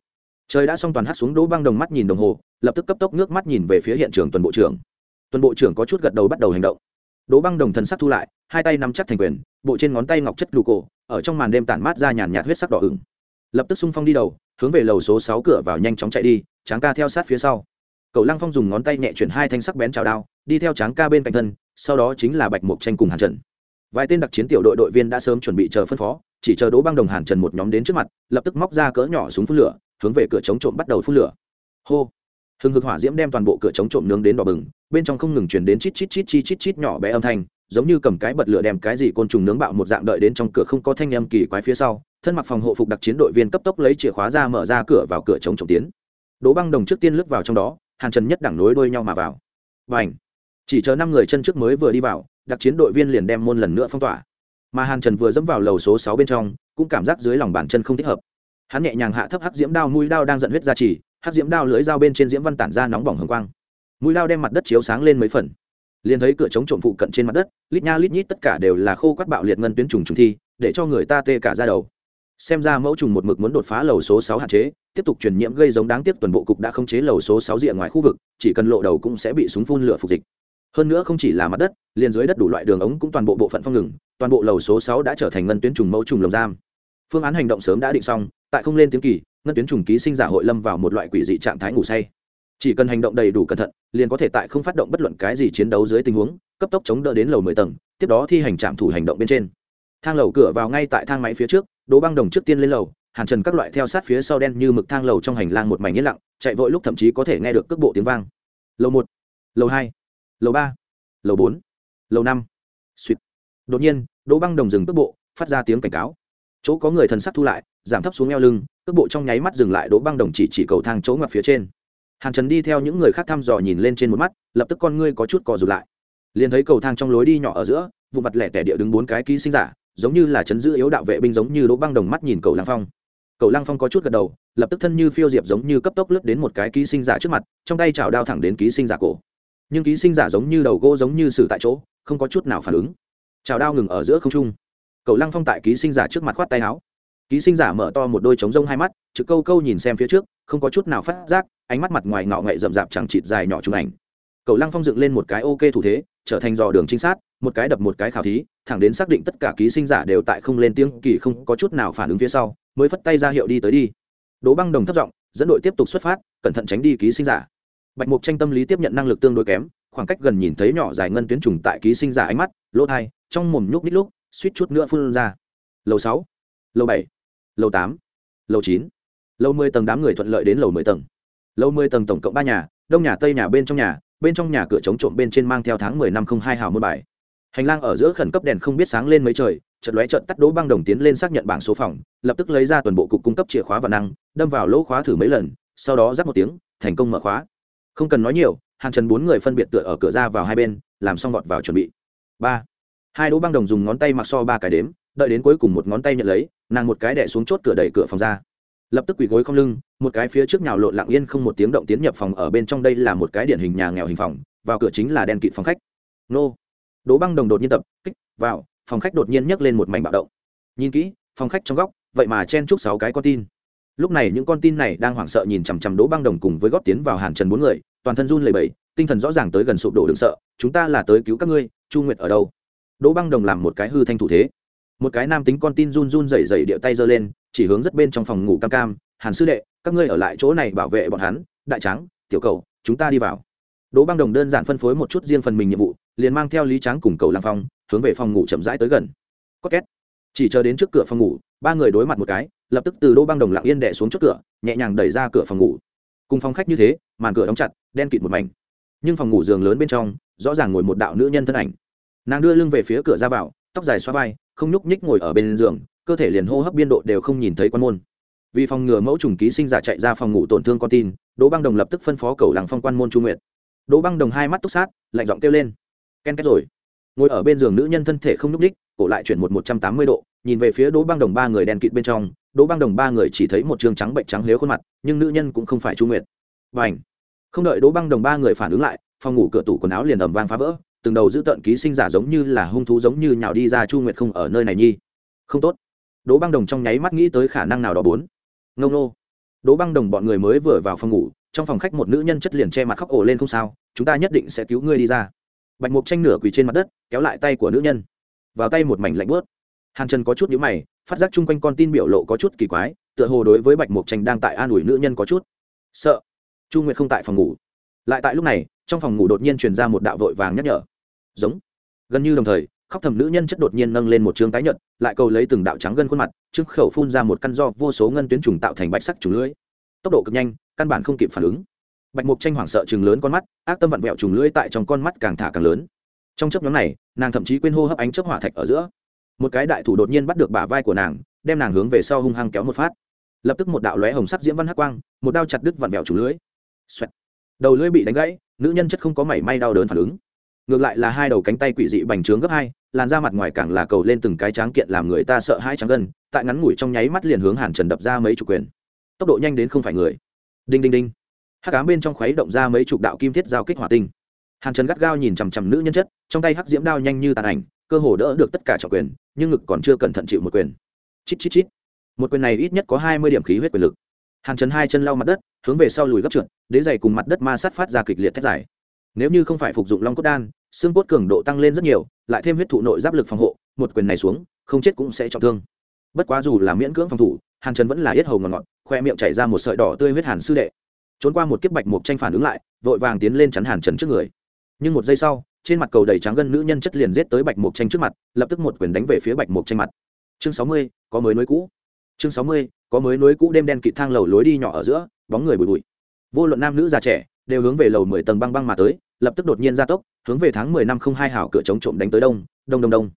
Trời đã xong toàn hát xuống đỗ băng đồng mắt nhìn đồng hồ, lập tức cấp tốc nước mắt nhìn về phía hiện trường tuần bộ trưởng. Tuần bộ trưởng có chút gật đầu bắt đầu hành động. Đỗ băng đồng thần sắc thu lại, hai tay nắm chắc thành quyền, bộ trên ngón tay ngọc chất lù cổ, ở trong màn đêm tản mát ra nhàn nhạt huyết sắc đỏ ửng. Lập tức xung phong đi đầu, hướng về lầu số sáu cửa vào nhanh chóng chạy đi, tráng ca theo sát phía sau cậu lăng phong dùng ngón tay nhẹ chuyển hai thanh sắc bén trào đao, đi theo tráng ca bên cạnh thân, sau đó chính là bạch mục tranh cùng hàn trần. Vài tên đặc chiến tiểu đội đội viên đã sớm chuẩn bị chờ phân phó, chỉ chờ đỗ băng đồng hàn trần một nhóm đến trước mặt, lập tức móc ra cỡ nhỏ súng phun lửa, hướng về cửa chống trộm bắt đầu phun lửa. Hô! Hừng hực hỏa diễm đem toàn bộ cửa chống trộm nướng đến đỏ bừng, bên trong không ngừng chuyển đến chít chít chít chít chít chít nhỏ bé âm thanh, giống như cầm cái bật lửa đem cái gì côn trùng nướng bạo một dạng đợi đến trong cửa không có thanh âm kỳ quái phía sau, thân mặc phòng hộ phục đặc chiến đội viên cấp tốc lấy chìa khóa ra mở ra cửa vào cửa chống trộm tiến. Đỗ băng đồng trước tiên lướt vào trong đó hàn trần nhất đẳng nối đuôi nhau mà vào. Và ảnh chỉ chờ năm người chân trước mới vừa đi vào, đặc chiến đội viên liền đem môn lần nữa phong tỏa. Mà hàn trần vừa dẫm vào lầu số sáu bên trong, cũng cảm giác dưới lòng bàn chân không thích hợp. Hắn nhẹ nhàng hạ thấp hắc diễm đao, mũi đao đang giận huyết ra chỉ, hắc diễm đao lưới dao bên trên diễm văn tản ra nóng bỏng hồng quang. Mũi đao đem mặt đất chiếu sáng lên mấy phần. Liền thấy cửa chống trộm phụ cận trên mặt đất, lít nha lít nhít tất cả đều là khô quát bạo liệt ngân tuyến trùng trùng thi, để cho người ta tê cả ra đầu xem ra mẫu trùng một mực muốn đột phá lầu số sáu hạn chế, tiếp tục truyền nhiễm gây giống đáng tiếc toàn bộ cục đã khống chế lầu số sáu rìa ngoài khu vực, chỉ cần lộ đầu cũng sẽ bị súng phun lửa phục dịch. Hơn nữa không chỉ là mặt đất, liền dưới đất đủ loại đường ống cũng toàn bộ bộ phận phong ngừng, toàn bộ lầu số sáu đã trở thành ngân tuyến trùng mẫu trùng lồng giam. Phương án hành động sớm đã định xong, tại không lên tiếng kỳ, ngân tuyến trùng ký sinh giả hội lâm vào một loại quỷ dị trạng thái ngủ say. Chỉ cần hành động đầy đủ cẩn thận, liền có thể tại không phát động bất luận cái gì chiến đấu dưới tình huống, cấp tốc chống đỡ đến lầu mười tầng, tiếp đó thi hành trạm thủ hành động bên trên. Thang lầu cửa vào ngay tại thang máy phía trước đỗ băng đồng trước tiên lên lầu, hàn trần các loại theo sát phía sau đen như mực thang lầu trong hành lang một mảnh yên lặng, chạy vội lúc thậm chí có thể nghe được cước bộ tiếng vang. Lầu một, lầu hai, lầu ba, lầu bốn, lầu năm. Suýt. Đột nhiên, đỗ băng đồng dừng cước bộ, phát ra tiếng cảnh cáo. Chỗ có người thần sắc thu lại, giảm thấp xuống eo lưng, cước bộ trong nháy mắt dừng lại, đỗ băng đồng chỉ chỉ cầu thang chỗ ngoặt phía trên. Hàn trần đi theo những người khác thăm dò nhìn lên trên một mắt, lập tức con ngươi có chút cò rụt lại. Liền thấy cầu thang trong lối đi nhỏ ở giữa vụ mặt lẻ tẻ địa đứng bốn cái ký sinh giả giống như là chấn giữ yếu đạo vệ binh giống như đỗ băng đồng mắt nhìn cầu lăng phong. Cầu lăng phong có chút gật đầu, lập tức thân như phiêu diệp giống như cấp tốc lướt đến một cái ký sinh giả trước mặt, trong tay chảo đao thẳng đến ký sinh giả cổ. Nhưng ký sinh giả giống như đầu gỗ giống như xử tại chỗ, không có chút nào phản ứng. Chảo đao ngừng ở giữa không trung. Cầu lăng phong tại ký sinh giả trước mặt khoát tay áo. Ký sinh giả mở to một đôi trống rông hai mắt, chữ câu câu nhìn xem phía trước, không có chút nào phát giác, ánh mắt mặt ngoài ngọ ngậy rậm rạp chẳng chịt dài nhỏ chụp ảnh. Cầu lăng phong dựng lên một cái ok thủ thế trở thành dò đường trinh sát, một cái đập một cái khảo thí, thẳng đến xác định tất cả ký sinh giả đều tại không lên tiếng kỳ không có chút nào phản ứng phía sau, mới phất tay ra hiệu đi tới đi. Đỗ băng đồng thất giọng, dẫn đội tiếp tục xuất phát, cẩn thận tránh đi ký sinh giả. Bạch mục tranh tâm lý tiếp nhận năng lực tương đối kém, khoảng cách gần nhìn thấy nhỏ dài ngân tuyến trùng tại ký sinh giả ánh mắt, lỗ thai trong mồm nhúc nít lúc, suýt chút nữa phun ra. Lầu sáu, lầu bảy, lầu tám, lầu chín, lầu mười tầng đám người thuận lợi đến lầu mười tầng. Lầu mười tầng tổng cộng ba nhà, đông nhà, tây nhà bên trong nhà bên trong nhà cửa chống trộm bên trên mang theo tháng mười năm không hai hào môn bài. Hành lang ở giữa khẩn cấp đèn không biết sáng lên mấy trời, chợt lóe chợt tắt đố băng đồng tiến lên xác nhận bảng số phòng, lập tức lấy ra toàn bộ cục cung cấp chìa khóa và năng, đâm vào lỗ khóa thử mấy lần, sau đó rắc một tiếng, thành công mở khóa. Không cần nói nhiều, hàng trần bốn người phân biệt tựa ở cửa ra vào hai bên, làm xong vọt vào chuẩn bị. Ba. Hai đố băng đồng dùng ngón tay mặc so ba cái đếm, đợi đến cuối cùng một ngón tay nhận lấy, nàng một cái đẻ xuống chốt cửa đẩy cửa phòng ra lập tức quỳ gối không lưng một cái phía trước nhào lộn lặng yên không một tiếng động tiến nhập phòng ở bên trong đây là một cái điển hình nhà nghèo hình phòng vào cửa chính là đen kịt phòng khách. Nô. Đỗ băng đồng đột nhiên tập kích vào phòng khách đột nhiên nhấc lên một mảnh bạo động. Nhìn kỹ phòng khách trong góc vậy mà chen chúc sáu cái con tin. Lúc này những con tin này đang hoảng sợ nhìn chằm chằm đỗ băng đồng cùng với góp tiến vào hàn trần bốn người toàn thân run lầy bẩy, tinh thần rõ ràng tới gần sụp đổ đừng sợ chúng ta là tới cứu các ngươi chu nguyệt ở đâu? Đỗ băng đồng làm một cái hư thanh thủ thế. Một cái nam tính con tin run run rẩy rẩy địa tay giơ lên chỉ hướng rất bên trong phòng ngủ cam cam, hàn sư đệ, các ngươi ở lại chỗ này bảo vệ bọn hắn, đại tráng, tiểu cầu, chúng ta đi vào. Đỗ băng đồng đơn giản phân phối một chút riêng phần mình nhiệm vụ, liền mang theo lý tráng cùng cầu làm phong, hướng về phòng ngủ chậm rãi tới gần. Có két. Chỉ chờ đến trước cửa phòng ngủ, ba người đối mặt một cái, lập tức từ đỗ băng đồng lặng yên đẻ xuống trước cửa, nhẹ nhàng đẩy ra cửa phòng ngủ. Cùng phòng khách như thế, màn cửa đóng chặt, đen kịt một mảnh. Nhưng phòng ngủ giường lớn bên trong, rõ ràng ngồi một đạo nữ nhân thân ảnh. Nàng đưa lưng về phía cửa ra vào, tóc dài xoa vai, không nhúc nhích ngồi ở bên giường cơ thể liền hô hấp biên độ đều không nhìn thấy quan môn. Vì phòng ngừa mẫu trùng ký sinh giả chạy ra phòng ngủ tổn thương con tin, đỗ băng đồng lập tức phân phó cầu làng phong quan môn chu nguyện đỗ băng đồng hai mắt túc sát, lạnh giọng kêu lên. Ken két rồi. Ngồi ở bên giường nữ nhân thân thể không nhúc ních cổ lại chuyển một một trăm tám mươi độ, nhìn về phía đỗ băng đồng ba người đen kịt bên trong, đỗ băng đồng ba người chỉ thấy một trường trắng bệnh trắng lếu khuôn mặt, nhưng nữ nhân cũng không phải chu nguyệt. Và ảnh không đợi đỗ băng đồng ba người phản ứng lại, phòng ngủ cửa tủ quần áo liền ầm vang phá vỡ, từng đầu giữ tận ký sinh giả giống như là hung thú giống như nhào đi ra chu nguyệt không ở nơi này nhi. Không tốt đỗ băng đồng trong nháy mắt nghĩ tới khả năng nào đó bốn. Ngông nô. Đỗ băng đồng bọn người mới vừa vào phòng ngủ, trong phòng khách một nữ nhân chất liền che mặt khóc ổ lên không sao, chúng ta nhất định sẽ cứu ngươi đi ra. Bạch mục tranh nửa quỳ trên mặt đất, kéo lại tay của nữ nhân. Vào tay một mảnh lạnh bớt hàn trần có chút nhíu mày, phát giác chung quanh con tin biểu lộ có chút kỳ quái, tựa hồ đối với bạch mục tranh đang tại an ủi nữ nhân có chút. Sợ. Chu nguyệt không tại phòng ngủ. Lại tại lúc này, trong phòng ngủ đột nhiên truyền ra một đạo vội vàng nhắc nhở. Giống. Gần như đồng thời khóc thầm nữ nhân chất đột nhiên nâng lên một chương tái nhợt, lại cầu lấy từng đạo trắng gân khuôn mặt, trước khẩu phun ra một căn do vô số ngân tuyến trùng tạo thành bạch sắc trùng lưỡi. Tốc độ cực nhanh, căn bản không kịp phản ứng. Bạch mục tranh hoảng sợ trừng lớn con mắt, ác tâm vặn vẹo trùng lưỡi tại trong con mắt càng thả càng lớn. Trong chớp nhoáng này, nàng thậm chí quên hô hấp ánh chớp hỏa thạch ở giữa. Một cái đại thủ đột nhiên bắt được bả vai của nàng, đem nàng hướng về sau hung hăng kéo một phát. Lập tức một đạo lóe hồng sắc diễm văn hắc quang, một đao chặt đứt vặn vẹo trùng lưỡi. Xoẹt. đầu lưỡi bị đánh gãy, nữ nhân chất không có mảy may đau đớn phản ứng. Ngược lại là hai đầu cánh tay quỷ dị bành trướng gấp hai làn da mặt ngoài càng là cầu lên từng cái tráng kiện làm người ta sợ hãi trắng gân, tại ngắn ngủi trong nháy mắt liền hướng hàn trần đập ra mấy chục quyền. Tốc độ nhanh đến không phải người. Đinh đinh đinh. Hắc ám bên trong khuấy động ra mấy chục đạo kim thiết giao kích hỏa tinh. Hàn trần gắt gao nhìn chằm chằm nữ nhân chất, trong tay hắc diễm đao nhanh như tàn ảnh, cơ hồ đỡ được tất cả trọng quyền, nhưng ngực còn chưa cẩn thận chịu một quyền. Chít chít chít. Một quyền này ít nhất có hai mươi điểm khí huyết quyền lực. Hàn trần hai chân lau mặt đất, hướng về sau lùi gấp trượt, đế dày cùng mặt đất ma sát phát ra kịch liệt thét dài nếu như không phải phục dụng long cốt đan, xương cốt cường độ tăng lên rất nhiều, lại thêm huyết thụ nội giáp lực phòng hộ, một quyền này xuống, không chết cũng sẽ trọng thương. Bất quá dù là miễn cưỡng phòng thủ, hàn trần vẫn là yết hầu ngọt ngọt khoe miệng chảy ra một sợi đỏ tươi huyết hàn sư đệ. Trốn qua một kiếp bạch mục tranh phản ứng lại, vội vàng tiến lên chắn hàn trần trước người. Nhưng một giây sau, trên mặt cầu đầy trắng gân nữ nhân chất liền giết tới bạch mục tranh trước mặt, lập tức một quyền đánh về phía bạch mục tranh mặt. Chương sáu mươi, có mới núi cũ. Chương sáu mươi, có mới núi cũ đêm đen kịt thang lầu lối đi nhỏ ở giữa, bóng người bụi bụi. Vô luận nam nữ già trẻ, đều hướng về lầu mười tầng băng băng mà tới lập tức đột nhiên gia tốc, hướng về tháng mười năm không hai hảo cửa chống trộm đánh tới đông đông đông đông.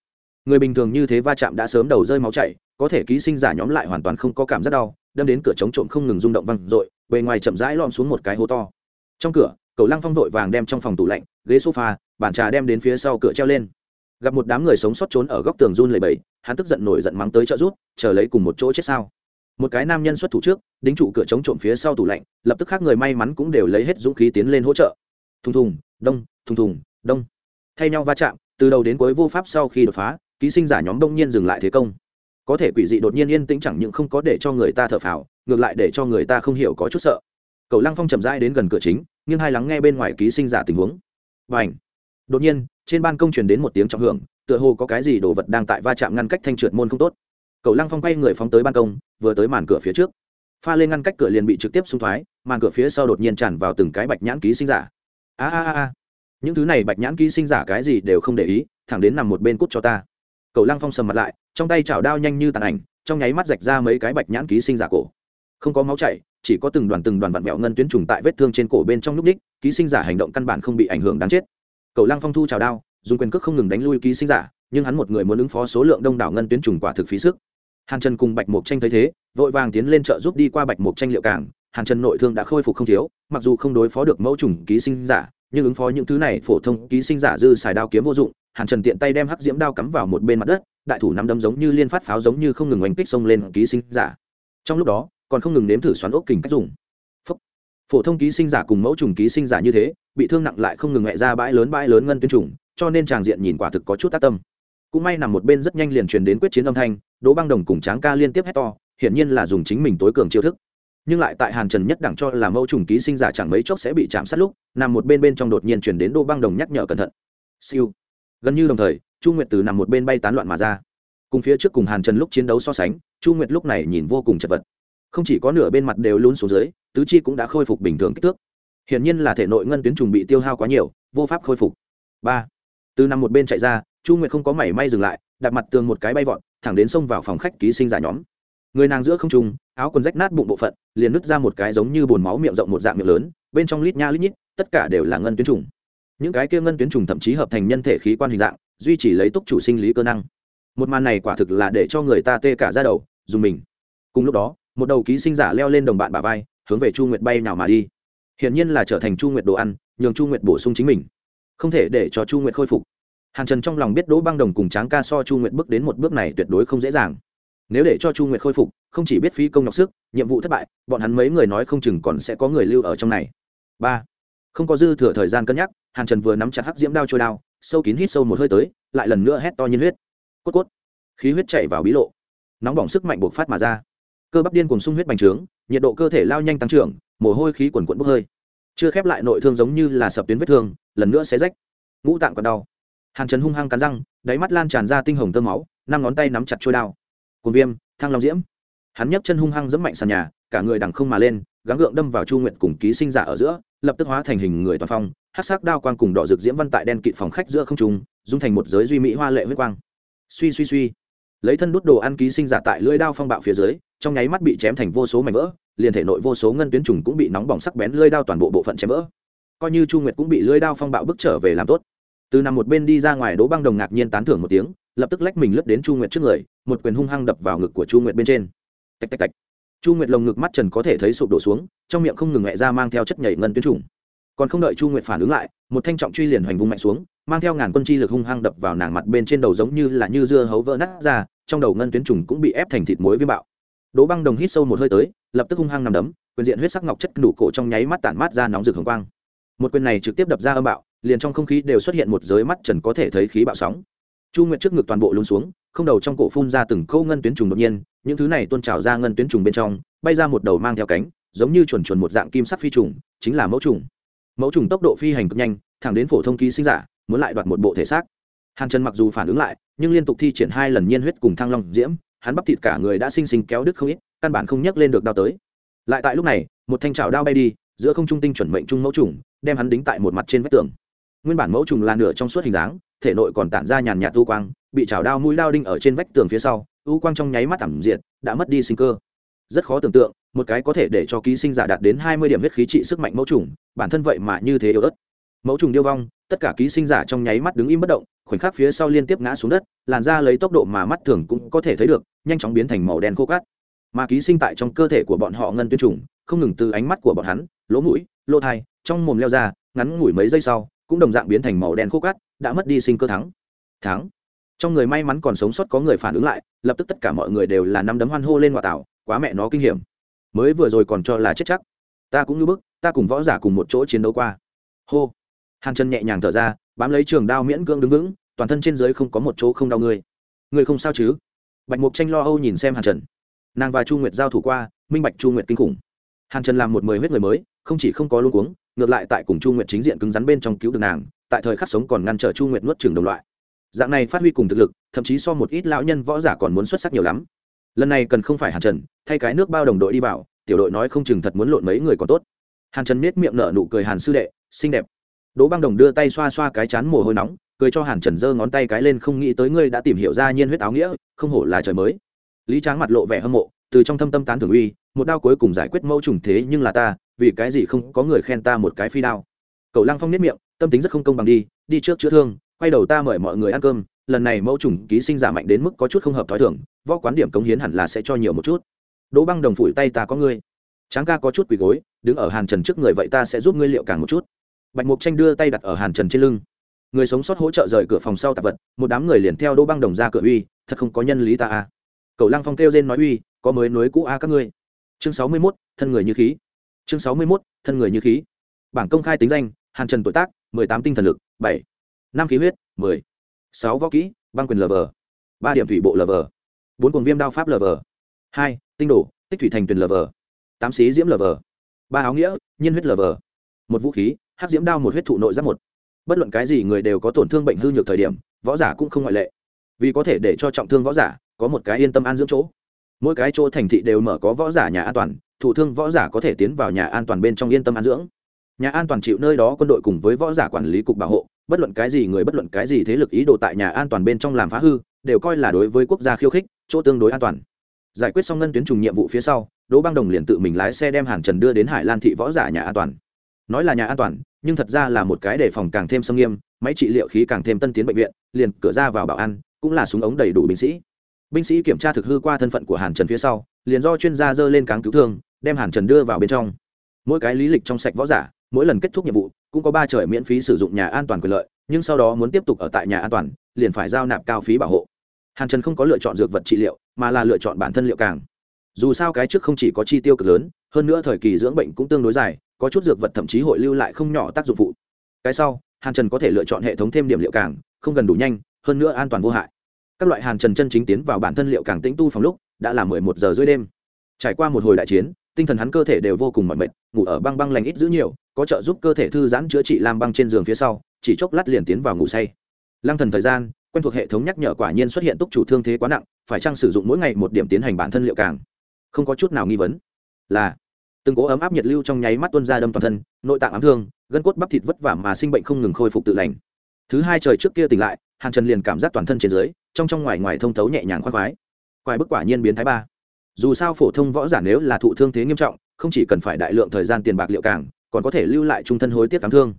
Người bình thường như thế va chạm đã sớm đầu rơi máu chảy, có thể ký sinh giả nhóm lại hoàn toàn không có cảm giác đau, đâm đến cửa chống trộm không ngừng rung động văng r ộ i bề ngoài chậm rãi lom xuống một cái hố to. Trong cửa, cầu lăng phong vội vàng đem trong phòng tủ lạnh, ghế sofa, bàn trà đem đến phía sau cửa treo lên. Gặp một đám người sống sót trốn ở góc tường run lầy bầy hắn tức giận nổi giận mắng tới trợ rút chờ lấy cùng một chỗ chết sao. Một cái nam nhân xuất thủ trước, đính trụ cửa chống trộm phía sau tủ lạnh, lập tức khác người may mắn cũng đều lấy hết dũng khí tiến lên hỗ trợ. Thùng thùng đông, thùng thùng, đông. Thay nhau va chạm, từ đầu đến cuối vô pháp sau khi đột phá, ký sinh giả nhóm đông nhiên dừng lại thế công. Có thể quỷ dị đột nhiên yên tĩnh chẳng những không có để cho người ta thở phào, ngược lại để cho người ta không hiểu có chút sợ. Cậu lăng phong chậm rãi đến gần cửa chính nhưng hai lắng nghe bên ngoài ký sinh giả tình huống. Và ảnh đột nhiên, trên ban công truyền đến một tiếng trọng hưởng, tựa hồ có cái gì đồ vật đang tại va chạm ngăn cách thanh trượt môn không tốt. Cậu lăng phong quay người phóng tới ban công, vừa tới màn cửa phía trước. Pha lên ngăn cách cửa liền bị trực tiếp xung thoái, màn cửa phía sau đột nhiên tràn vào từng cái bạch nhãn ký sinh giả a a a những thứ này bạch nhãn ký sinh giả cái gì đều không để ý, thẳng đến nằm một bên cút cho ta. Cầu lăng phong sầm mặt lại, trong tay chảo đao nhanh như tàn ảnh, trong nháy mắt rạch ra mấy cái bạch nhãn ký sinh giả cổ. Không có máu chảy, chỉ có từng đoàn từng đoàn vặn vẹo ngân tuyến trùng tại vết thương trên cổ bên trong lúc ních ký sinh giả hành động căn bản không bị ảnh hưởng đáng chết. Cầu lăng phong thu chảo đao, dùng quyền cước không ngừng đánh lui ký sinh giả, nhưng hắn một người muốn ứng phó số lượng đông đảo ngân tuyến trùng quả thực phí sức. Hàn trần cùng bạch mục tranh thấy thế, vội vàng tiến lên chợ giúp đi qua bạch mục tranh liệu cảng hàn trần nội thương đã khôi phục không thiếu, mặc dù không đối phó được mẫu trùng ký sinh giả, nhưng ứng phó những thứ này phổ thông ký sinh giả dư xài đao kiếm vô dụng, hàn trần tiện tay đem hắc diễm đao cắm vào một bên mặt đất, đại thủ nắm đấm giống như liên phát pháo giống như không ngừng oanh kích xông lên ký sinh giả. Trong lúc đó, còn không ngừng nếm thử xoắn ốc kình cách dùng. Phổ thông ký sinh giả cùng mẫu trùng ký sinh giả như thế, bị thương nặng lại không ngừng mẹ ra bãi lớn bãi lớn ngân tuyến trùng cho nên tràng diện nhìn quả thực có chút tác tâm. Cũng may nằm một bên rất nhanh liền truyền đến quyết chiến âm thanh, đỗ băng đồng cùng tráng ca liên tiếp hét to, hiển nhiên là dùng chính mình tối cường chiêu thức nhưng lại tại hàn trần nhất đẳng cho là mẫu trùng ký sinh giả chẳng mấy chốc sẽ bị chạm sát lúc, nằm một bên bên trong đột nhiên chuyển đến đô băng đồng nhắc nhở cẩn thận. Siêu. Gần như đồng thời, chu nguyệt từ nằm một bên bay tán loạn mà ra. Cùng phía trước cùng hàn trần lúc chiến đấu so sánh, chu nguyệt lúc này nhìn vô cùng chật vật. Không chỉ có nửa bên mặt đều lún xuống dưới, tứ chi cũng đã khôi phục bình thường kích thước. Hiển nhiên là thể nội ngân tuyến trùng bị tiêu hao quá nhiều, vô pháp khôi phục. Ba. Từ nằm một bên chạy ra, chu nguyệt không có mảy may dừng lại, đặt mặt tường một cái bay vọt, thẳng đến xông vào phòng khách ký sinh giả nhóm người nàng giữa không trung, áo quần rách nát bụng bộ phận, liền nứt ra một cái giống như bồn máu miệng rộng một dạng miệng lớn, bên trong lít nha lít nhít, tất cả đều là ngân tuyến trùng. Những cái kia ngân tuyến trùng thậm chí hợp thành nhân thể khí quan hình dạng, duy trì lấy túc chủ sinh lý cơ năng. Một màn này quả thực là để cho người ta tê cả ra đầu, dùng mình. Cùng lúc đó, một đầu ký sinh giả leo lên đồng bạn bà vai, hướng về chu nguyệt bay nào mà đi. Hiển nhiên là trở thành chu nguyệt đồ ăn, nhường chu nguyệt bổ sung chính mình. Không thể để cho chu nguyệt khôi phục. Hàn trần trong lòng biết đỗ băng đồng cùng tráng ca so chu nguyệt bước đến một bước này tuyệt đối không dễ dàng nếu để cho chu nguyệt khôi phục, không chỉ biết phí công nhọc sức, nhiệm vụ thất bại, bọn hắn mấy người nói không chừng còn sẽ có người lưu ở trong này. Ba, không có dư thừa thời gian cân nhắc, hàn trần vừa nắm chặt hắc diễm đao trôi đao, sâu kín hít sâu một hơi tới, lại lần nữa hét to nhiên huyết. Cốt cốt. Khí huyết chạy vào bí lộ. Nóng bỏng sức mạnh buộc phát mà ra. Cơ bắp điên cùng sung huyết bành trướng, nhiệt độ cơ thể lao nhanh tăng trưởng, mồ hôi khí quần quận bốc hơi. Chưa khép lại nội thương giống như là sập tuyến vết thương, lần nữa sẽ rách. Ngũ tạng còn đau. Hàn trần hung hăng cắn răng, đáy mắt lan tràn ra tinh hồng tơ máu, năm ngón tay nắm chặt trôi đao cùng viêm, thăng long diễm. Hắn nhấc chân hung hăng dẫm mạnh sàn nhà, cả người đằng không mà lên, gắng gượng đâm vào chu nguyện cùng ký sinh giả ở giữa, lập tức hóa thành hình người toàn phong hát sắc đao quang cùng đỏ rực diễm văn tại đen kịt phòng khách giữa không trung, dung thành một giới duy mỹ hoa lệ huyết quang. Suy suy suy. Lấy thân đút đồ ăn ký sinh giả tại lưỡi đao phong bạo phía dưới, trong nháy mắt bị chém thành vô số mảnh vỡ, liền thể nội vô số ngân tuyến trùng cũng bị nóng bỏng sắc bén lưỡi đao toàn bộ bộ phận chém vỡ. Coi như chu nguyệt cũng bị lưỡi đao phong bạo bức trở về làm tốt. Từ nằm một bên đi ra ngoài, đỗ băng đồng ngạc nhiên tán thưởng một tiếng lập tức lách mình lướt đến chu nguyệt trước người, một quyền hung hăng đập vào ngực của chu nguyệt bên trên. Tạch tạch tạch. Chu nguyệt lồng ngực mắt trần có thể thấy sụp đổ xuống, trong miệng không ngừng mẹ ra mang theo chất nhảy ngân tuyến trùng. Còn không đợi chu nguyệt phản ứng lại, một thanh trọng truy liền hoành vung mạnh xuống, mang theo ngàn quân chi lực hung hăng đập vào nàng mặt bên trên đầu giống như là như dưa hấu vỡ nát ra, trong đầu ngân tuyến trùng cũng bị ép thành thịt muối với bạo. Đỗ băng đồng hít sâu một hơi tới, lập tức hung hăng nằm đấm, quyền diện huyết sắc ngọc chất đủ cổ trong nháy mắt tản mát ra nóng rực hồng quang. Một quyền này trực tiếp đập ra âm bạo, liền trong không khí đều xuất hiện một giới mắt trần có thể thấy khí bạo sóng chu nguyệt trước ngực toàn bộ lún xuống, không đầu trong cổ phun ra từng câu ngân tuyến trùng đột nhiên, những thứ này tuôn trào ra ngân tuyến trùng bên trong, bay ra một đầu mang theo cánh, giống như chuẩn chuẩn một dạng kim sắc phi trùng, chính là mẫu trùng. Mẫu trùng tốc độ phi hành cực nhanh, thẳng đến phổ thông ký sinh giả, muốn lại đoạt một bộ thể xác. Hàn trần mặc dù phản ứng lại, nhưng liên tục thi triển hai lần nhiên huyết cùng thăng long diễm, hắn bắp thịt cả người đã sinh sinh kéo đứt không ít, căn bản không nhấc lên được đao tới. Lại tại lúc này, một thanh trào đao bay đi, giữa không trung tinh chuẩn mệnh trung mẫu trùng, đem hắn đính tại một mặt trên vách tường. Nguyên bản mẫu trùng là nửa trong suốt hình dáng thể nội còn tản ra nhàn nhạt u quang, bị chảo đao mũi đao đinh ở trên vách tường phía sau, u quang trong nháy mắt ẩm diện đã mất đi sinh cơ. Rất khó tưởng tượng, một cái có thể để cho ký sinh giả đạt đến hai mươi điểm huyết khí trị sức mạnh mẫu trùng, bản thân vậy mà như thế yếu ớt. Mẫu trùng điêu vong, tất cả ký sinh giả trong nháy mắt đứng im bất động, khoảnh khắc phía sau liên tiếp ngã xuống đất, làn ra lấy tốc độ mà mắt thường cũng có thể thấy được, nhanh chóng biến thành màu đen khô cát. Mà ký sinh tại trong cơ thể của bọn họ ngân tuyến trùng, không ngừng từ ánh mắt của bọn hắn, lỗ mũi, lỗ thai trong mồm leo ra, ngắn ngủi mấy giây sau, cũng đồng dạng biến thành màu đen khô cát đã mất đi sinh cơ thắng. Thắng. Trong người may mắn còn sống sót có người phản ứng lại, lập tức tất cả mọi người đều là năm đấm hoan hô lên ngoại tảo quá mẹ nó kinh hiểm. Mới vừa rồi còn cho là chết chắc. Ta cũng như bức, ta cùng võ giả cùng một chỗ chiến đấu qua. Hô. Hàn chân nhẹ nhàng thở ra, bám lấy trường đao miễn cưỡng đứng vững, toàn thân trên dưới không có một chỗ không đau người. Người không sao chứ? Bạch mục tranh lo âu nhìn xem hàn trần. Nàng và chu nguyệt giao thủ qua, minh bạch chu nguyệt kinh khủng. Hàn trần làm một mười huyết người mới, không chỉ không có luôn cuống, ngược lại tại cùng chu nguyệt chính diện cứng rắn bên trong cứu được nàng tại thời khắc sống còn ngăn trở chu nguyệt nuốt trường đồng loại. Dạng này phát huy cùng thực lực, thậm chí so một ít lão nhân võ giả còn muốn xuất sắc nhiều lắm. Lần này cần không phải hàn trần, thay cái nước bao đồng đội đi vào, tiểu đội nói không chừng thật muốn lộn mấy người còn tốt. Hàn trần miết miệng nở nụ cười hàn sư đệ, xinh đẹp. Đỗ băng đồng đưa tay xoa xoa cái chán mồ hôi nóng, cười cho hàn trần giơ ngón tay cái lên không nghĩ tới ngươi đã tìm hiểu ra nhiên huyết áo nghĩa, không hổ là trời mới. Lý tráng mặt lộ vẻ hâm mộ, từ trong thâm tâm tán thường uy, một đao cuối cùng giải quyết mẫu trùng thế nhưng là ta, vì cái gì không có người khen ta một cái phi đao cậu lăng phong nhất miệng, tâm tính rất không công bằng đi đi trước chữa thương, quay đầu ta mời mọi người ăn cơm, lần này mẫu trùng ký sinh giả mạnh đến mức có chút không hợp t h ó i thưởng võ quán điểm cống hiến hẳn là sẽ cho nhiều một chút. Đỗ băng đồng phủi tay ta có ngươi. Tráng ca có chút quỳ gối, đứng ở hàn trần trước người vậy ta sẽ giúp ngươi liệu càng một chút. Bạch mục tranh đưa tay đặt ở hàn trần trên lưng. Người sống sót hỗ trợ rời cửa phòng sau tạp vật, một đám người liền theo đỗ băng đồng ra cửa uy, thật không có nhân lý ta a. Cậu lăng phong kêu trên nói uy, có mới nối cũ a các ngươi. Chương sáu mươi mốt, thân người như khí. Chương sáu mươi mốt, thân người như khí. Bảng công khai tính danh hàn trần tuổi tác, mười tám tinh thần lực, bảy. Năm khí huyết, mười. Sáu võ kỹ, băng quyền lv ba điểm thủy bộ lv bốn cuồng viêm đao pháp lv hai, tinh đổ tích thủy thành tuyển lv tám xí diễm lv ba áo nghĩa, nhiên huyết lv một vũ khí hát diễm đao một huyết thụ nội giáp một. Bất luận cái gì người đều có tổn thương bệnh hư nhược thời điểm, võ giả cũng không ngoại lệ. Vì có thể để cho trọng thương võ giả, có một cái yên tâm an dưỡng chỗ. Mỗi cái chỗ thành thị đều mở có võ giả nhà an toàn, thủ thương võ giả có thể tiến vào nhà an toàn bên trong yên tâm an dưỡng nhà an toàn chịu nơi đó quân đội cùng với võ giả quản lý cục bảo hộ, bất luận cái gì người, bất luận cái gì thế lực ý đồ tại nhà an toàn bên trong làm phá hư, đều coi là đối với quốc gia khiêu khích, chỗ tương đối an toàn. Giải quyết xong ngân tuyến trùng nhiệm vụ phía sau, đỗ băng đồng liền tự mình lái xe đem hàn trần đưa đến hải lan thị võ giả nhà an toàn. Nói là nhà an toàn, nhưng thật ra là một cái đề phòng càng thêm xâm nghiêm, máy trị liệu khí càng thêm tân tiến bệnh viện, liền cửa ra vào bảo an, cũng là súng ống đầy đủ binh sĩ. Binh sĩ kiểm tra thực hư qua thân phận của hàn trần phía sau, liền do chuyên gia dơ lên cáng cứu thương, đem hàn trần đưa vào bên trong. Mỗi cái lý lịch trong sạch võ giả mỗi lần kết thúc nhiệm vụ, cũng có ba trời miễn phí sử dụng nhà an toàn quyền lợi, nhưng sau đó muốn tiếp tục ở tại nhà an toàn, liền phải giao nạp cao phí bảo hộ. Hàn trần không có lựa chọn dược vật trị liệu, mà là lựa chọn bản thân liệu càng. Dù sao cái trước không chỉ có chi tiêu cực lớn, hơn nữa thời kỳ dưỡng bệnh cũng tương đối dài, có chút dược vật thậm chí hội lưu lại không nhỏ tác dụng phụ. Cái sau, hàn trần có thể lựa chọn hệ thống thêm điểm liệu càng, không gần đủ nhanh, hơn nữa an toàn vô hại. Các loại hàn trần chân chính tiến vào bản thân liệu càng tĩnh tu phòng lúc, đã là mười một giờ rưỡi đêm. Trải qua một hồi đại chiến tinh thần hắn cơ thể đều vô cùng mỏi mệt, ngủ ở băng băng lành ít giữ nhiều, có trợ giúp cơ thể thư giãn chữa trị lam băng trên giường phía sau, chỉ chốc lát liền tiến vào ngủ say. Lăng thần thời gian, quen thuộc hệ thống nhắc nhở quả nhiên xuất hiện túc chủ thương thế quá nặng, phải chăng sử dụng mỗi ngày một điểm tiến hành bản thân liệu càng? Không có chút nào nghi vấn. Là. Từng cố ấm áp nhiệt lưu trong nháy mắt tuôn ra đâm toàn thân, nội tạng ám thương, gân cốt bắp thịt vất vả mà sinh bệnh không ngừng khôi phục tự lành. Thứ hai trời trước kia tỉnh lại, hàn trần liền cảm giác toàn thân trên dưới, trong trong ngoài ngoài thông thấu nhẹ nhàng khoan khoái. Quài bức quả nhiên biến thái ba dù sao phổ thông võ giả nếu là thụ thương thế nghiêm trọng, không chỉ cần phải đại lượng thời gian tiền bạc liệu càng, còn có thể lưu lại trung thân hối tiếc cám thương.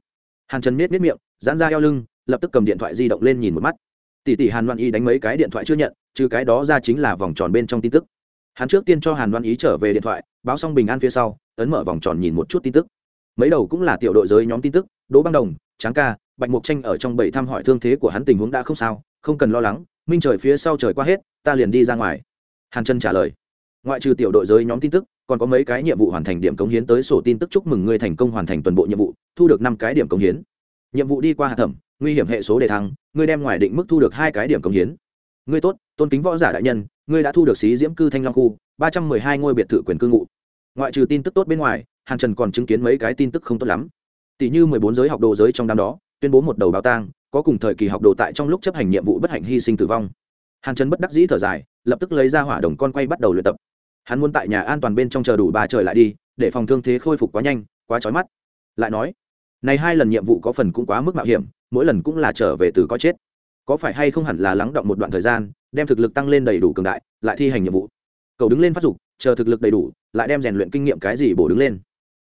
Hàn trần miết miết miệng, giãn ra eo lưng, lập tức cầm điện thoại di động lên nhìn một mắt. Tỷ tỷ hàn loan y đánh mấy cái điện thoại chưa nhận, trừ cái đó ra chính là vòng tròn bên trong tin tức. Hắn trước tiên cho hàn loan ý trở về điện thoại, báo xong bình an phía sau, ấn mở vòng tròn nhìn một chút tin tức. Mấy đầu cũng là tiểu đội giới nhóm tin tức, đỗ băng đồng, tráng ca, bạch mục tranh ở trong bảy thăm hỏi thương thế của hắn tình huống đã không sao, không cần lo lắng, minh trời phía sau trời qua hết, ta liền đi ra ngoài. Hàn Trần trả lời ngoại trừ tiểu đội giới nhóm tin tức, còn có mấy cái nhiệm vụ hoàn thành điểm cống hiến tới sổ tin tức chúc mừng ngươi thành công hoàn thành toàn bộ nhiệm vụ, thu được năm cái điểm cống hiến. Nhiệm vụ đi qua hạ thẩm, nguy hiểm hệ số đề thăng, ngươi đem ngoài định mức thu được hai cái điểm cống hiến. Ngươi tốt, tôn kính võ giả đại nhân, ngươi đã thu được xí diễm cư thanh long khu, ba trăm mười hai ngôi biệt thự quyền cư ngụ. Ngoại trừ tin tức tốt bên ngoài, hàn trần còn chứng kiến mấy cái tin tức không tốt lắm. Tỷ như mười bốn giới học đồ giới trong đám đó, tuyên bố một đầu báo tang, có cùng thời kỳ học đồ tại trong lúc chấp hành nhiệm vụ bất hạnh hy sinh tử vong. Hàn trần bất đắc dĩ thở dài, lập tức lấy ra hỏa đồng con quay bắt đầu luyện tập hắn muốn tại nhà an toàn bên trong chờ đủ ba trời lại đi, để phòng thương thế khôi phục quá nhanh, quá trói mắt. Lại nói, này hai lần nhiệm vụ có phần cũng quá mức mạo hiểm, mỗi lần cũng là trở về từ có chết. Có phải hay không hẳn là lắng động một đoạn thời gian, đem thực lực tăng lên đầy đủ cường đại, lại thi hành nhiệm vụ. Cầu đứng lên phát dục, chờ thực lực đầy đủ, lại đem rèn luyện kinh nghiệm cái gì bổ đứng lên.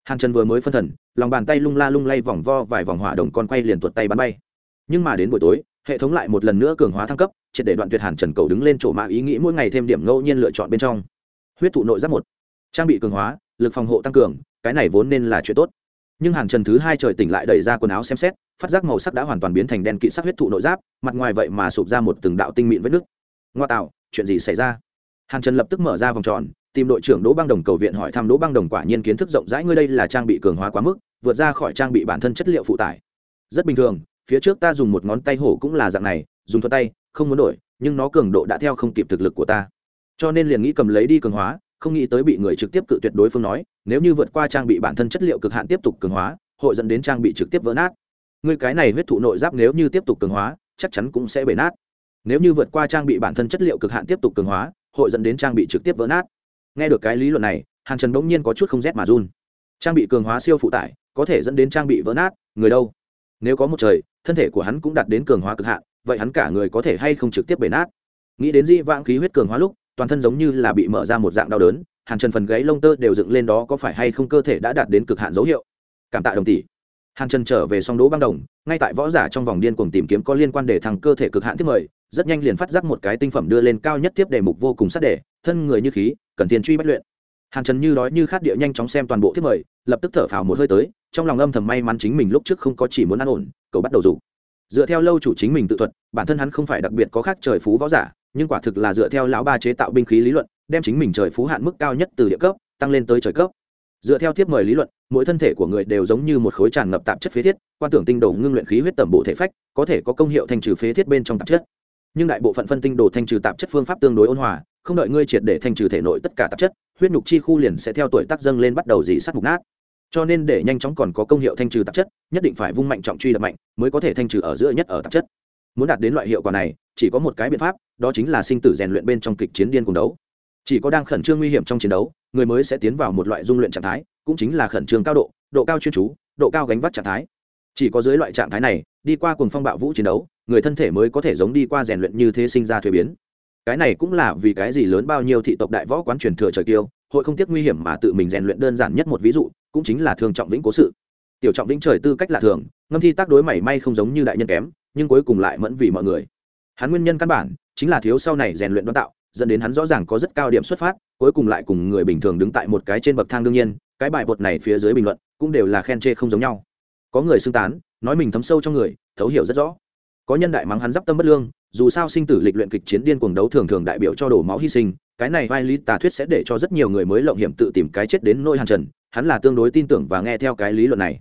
Hàn trần vừa mới phân thần, lòng bàn tay lung la lung lay vòng vo vài vòng hỏa đồng con quay liền tuột tay bắn bay. Nhưng mà đến buổi tối, hệ thống lại một lần nữa cường hóa thăng cấp, triệt để đoạn tuyệt hàn trần cầu đứng lên chỗ mạ ý nghĩ mỗi ngày thêm điểm ngẫu nhiên lựa chọn bên trong huyết thụ nội giáp một. Trang bị cường hóa, lực phòng hộ tăng cường, cái này vốn nên là chuyện tốt. Nhưng hàn trần thứ hai trời tỉnh lại đẩy ra quần áo xem xét, phát giác màu sắc đã hoàn toàn biến thành đen kỵ sắc huyết thụ nội giáp, mặt ngoài vậy mà sụp ra một từng đạo tinh mịn vết nước ngoa tạo, chuyện gì xảy ra? Hàn trần lập tức mở ra vòng tròn, tìm đội trưởng đỗ băng đồng cầu viện hỏi thăm đỗ băng đồng quả nhiên kiến thức rộng rãi, ngươi đây là trang bị cường hóa quá mức, vượt ra khỏi trang bị bản thân chất liệu phụ tải. Rất bình thường, phía trước ta dùng một ngón tay hổ cũng là dạng này, dùng thuật tay, không muốn đổi, nhưng nó cường độ đã theo không kịp thực lực của ta cho nên liền nghĩ cầm lấy đi cường hóa, không nghĩ tới bị người trực tiếp cự tuyệt đối phương nói, nếu như vượt qua trang bị bản thân chất liệu cực hạn tiếp tục cường hóa, hội dẫn đến trang bị trực tiếp vỡ nát. Người cái này huyết thụ nội giáp nếu như tiếp tục cường hóa, chắc chắn cũng sẽ bể nát. Nếu như vượt qua trang bị bản thân chất liệu cực hạn tiếp tục cường hóa, hội dẫn đến trang bị trực tiếp vỡ nát. Nghe được cái lý luận này, hàn trần bỗng nhiên có chút không rét mà run. Trang bị cường hóa siêu phụ tải, có thể dẫn đến trang bị vỡ nát, người đâu? Nếu có một trời, thân thể của hắn cũng đạt đến cường hóa cực hạn, vậy hắn cả người có thể hay không trực tiếp bể nát? Nghĩ đến di vãng khí huyết cường hóa lúc toàn thân giống như là bị mở ra một dạng đau đớn hàn trần phần gáy lông tơ đều dựng lên đó có phải hay không cơ thể đã đạt đến cực hạn dấu hiệu? Cảm tạ đồng tỷ. Hàn trần trở về song đỗ băng đồng, ngay tại võ giả trong vòng điên cuồng tìm kiếm có liên quan để thằng cơ thể cực hạn tiếp mời, rất nhanh liền phát giác một cái tinh phẩm đưa lên cao nhất tiếp đề mục vô cùng sát đề, thân người như khí, cần tiền truy bất luyện. Hàn trần như đói như khát địa nhanh chóng xem toàn bộ thiết mời, lập tức thở phào một hơi tới, trong lòng âm thầm may mắn chính mình lúc trước không có chỉ muốn ăn ổn, cậu bắt đầu rủ. Dựa theo lâu chủ chính mình tự thuật, bản thân hắn không phải đặc biệt có khác trời phú võ giả nhưng quả thực là dựa theo lão ba chế tạo binh khí lý luận, đem chính mình trời phú hạn mức cao nhất từ địa cấp, tăng lên tới trời cấp. Dựa theo tiếp mời lý luận, mỗi thân thể của người đều giống như một khối tràn ngập tạp chất phế thiết, quan tưởng tinh đồ ngưng luyện khí huyết tẩm bộ thể phách, có thể có công hiệu thanh trừ phế thiết bên trong tạp chất. Nhưng đại bộ phận phân tinh đồ thanh trừ tạp chất phương pháp tương đối ôn hòa, không đợi ngươi triệt để thanh trừ thể nội tất cả tạp chất, huyết nhục chi khu liền sẽ theo tuổi tác dâng lên bắt đầu dì sắt mục nát. Cho nên để nhanh chóng còn có công hiệu thanh trừ tạp chất, nhất định phải vung mạnh trọng truy đập mạnh, mới có thể thanh trừ ở giữa nhất ở tạp chất muốn đạt đến loại hiệu quả này, chỉ có một cái biện pháp, đó chính là sinh tử rèn luyện bên trong kịch chiến điên cùng đấu. Chỉ có đang khẩn trương nguy hiểm trong chiến đấu, người mới sẽ tiến vào một loại dung luyện trạng thái, cũng chính là khẩn trương cao độ độ cao chuyên chú, độ cao gánh vác trạng thái. Chỉ có dưới loại trạng thái này, đi qua cùng phong bạo vũ chiến đấu, người thân thể mới có thể giống đi qua rèn luyện như thế sinh ra thuế biến. Cái này cũng là vì cái gì lớn bao nhiêu thị tộc đại võ quán truyền thừa trời kiêu, hội không tiếc nguy hiểm mà tự mình rèn luyện đơn giản nhất một ví dụ, cũng chính là thương trọng vĩnh cố sự. Tiểu trọng vĩnh trời tư cách lạ thường, ngâm thi tác đối mảy may không giống như đại nhân kém nhưng cuối cùng lại mẫn vì mọi người. Hắn nguyên nhân căn bản chính là thiếu sau này rèn luyện đoán tạo, dẫn đến hắn rõ ràng có rất cao điểm xuất phát, cuối cùng lại cùng người bình thường đứng tại một cái trên bậc thang đương nhiên, cái bài bột này phía dưới bình luận cũng đều là khen chê không giống nhau. Có người xưng tán, nói mình thấm sâu trong người, thấu hiểu rất rõ. Có nhân đại mắng hắn d tâm bất lương, dù sao sinh tử lịch luyện kịch chiến điên cuồng đấu thường thường đại biểu cho đổ máu hy sinh, cái này vai lý tà thuyết sẽ để cho rất nhiều người mới lộng hiểm tự tìm cái chết đến nôi hàn trần, hắn là tương đối tin tưởng và nghe theo cái lý luận này.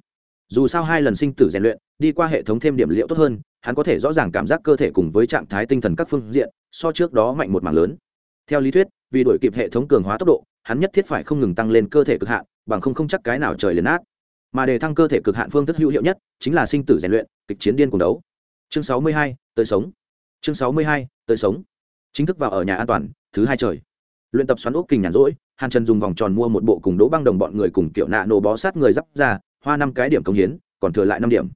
Dù sao hai lần sinh tử rèn luyện, đi qua hệ thống thêm điểm liệu tốt hơn hắn có thể rõ ràng cảm giác cơ thể cùng với trạng thái tinh thần các phương diện, so trước đó mạnh một mảng lớn. Theo lý thuyết, vì đổi kịp hệ thống cường hóa tốc độ, hắn nhất thiết phải không ngừng tăng lên cơ thể cực hạn, bằng không không chắc cái nào trời liền át mà để thăng cơ thể cực hạn phương thức hữu hiệu nhất chính là sinh tử rèn luyện, kịch chiến điên cùng đấu. Chương sáu mươi hai, tới sống. Chương sáu mươi hai, tới sống. Chính thức vào ở nhà an toàn, thứ hai trời. Luyện tập xoắn ốc kình nhàn rỗi, hàn trần dùng vòng tròn mua một bộ cùng đỗ băng đồng bọn người cùng kiểu nạ nổ bó sát người d ra, hoa năm cái điểm công hiến, còn thừa lại năm điểm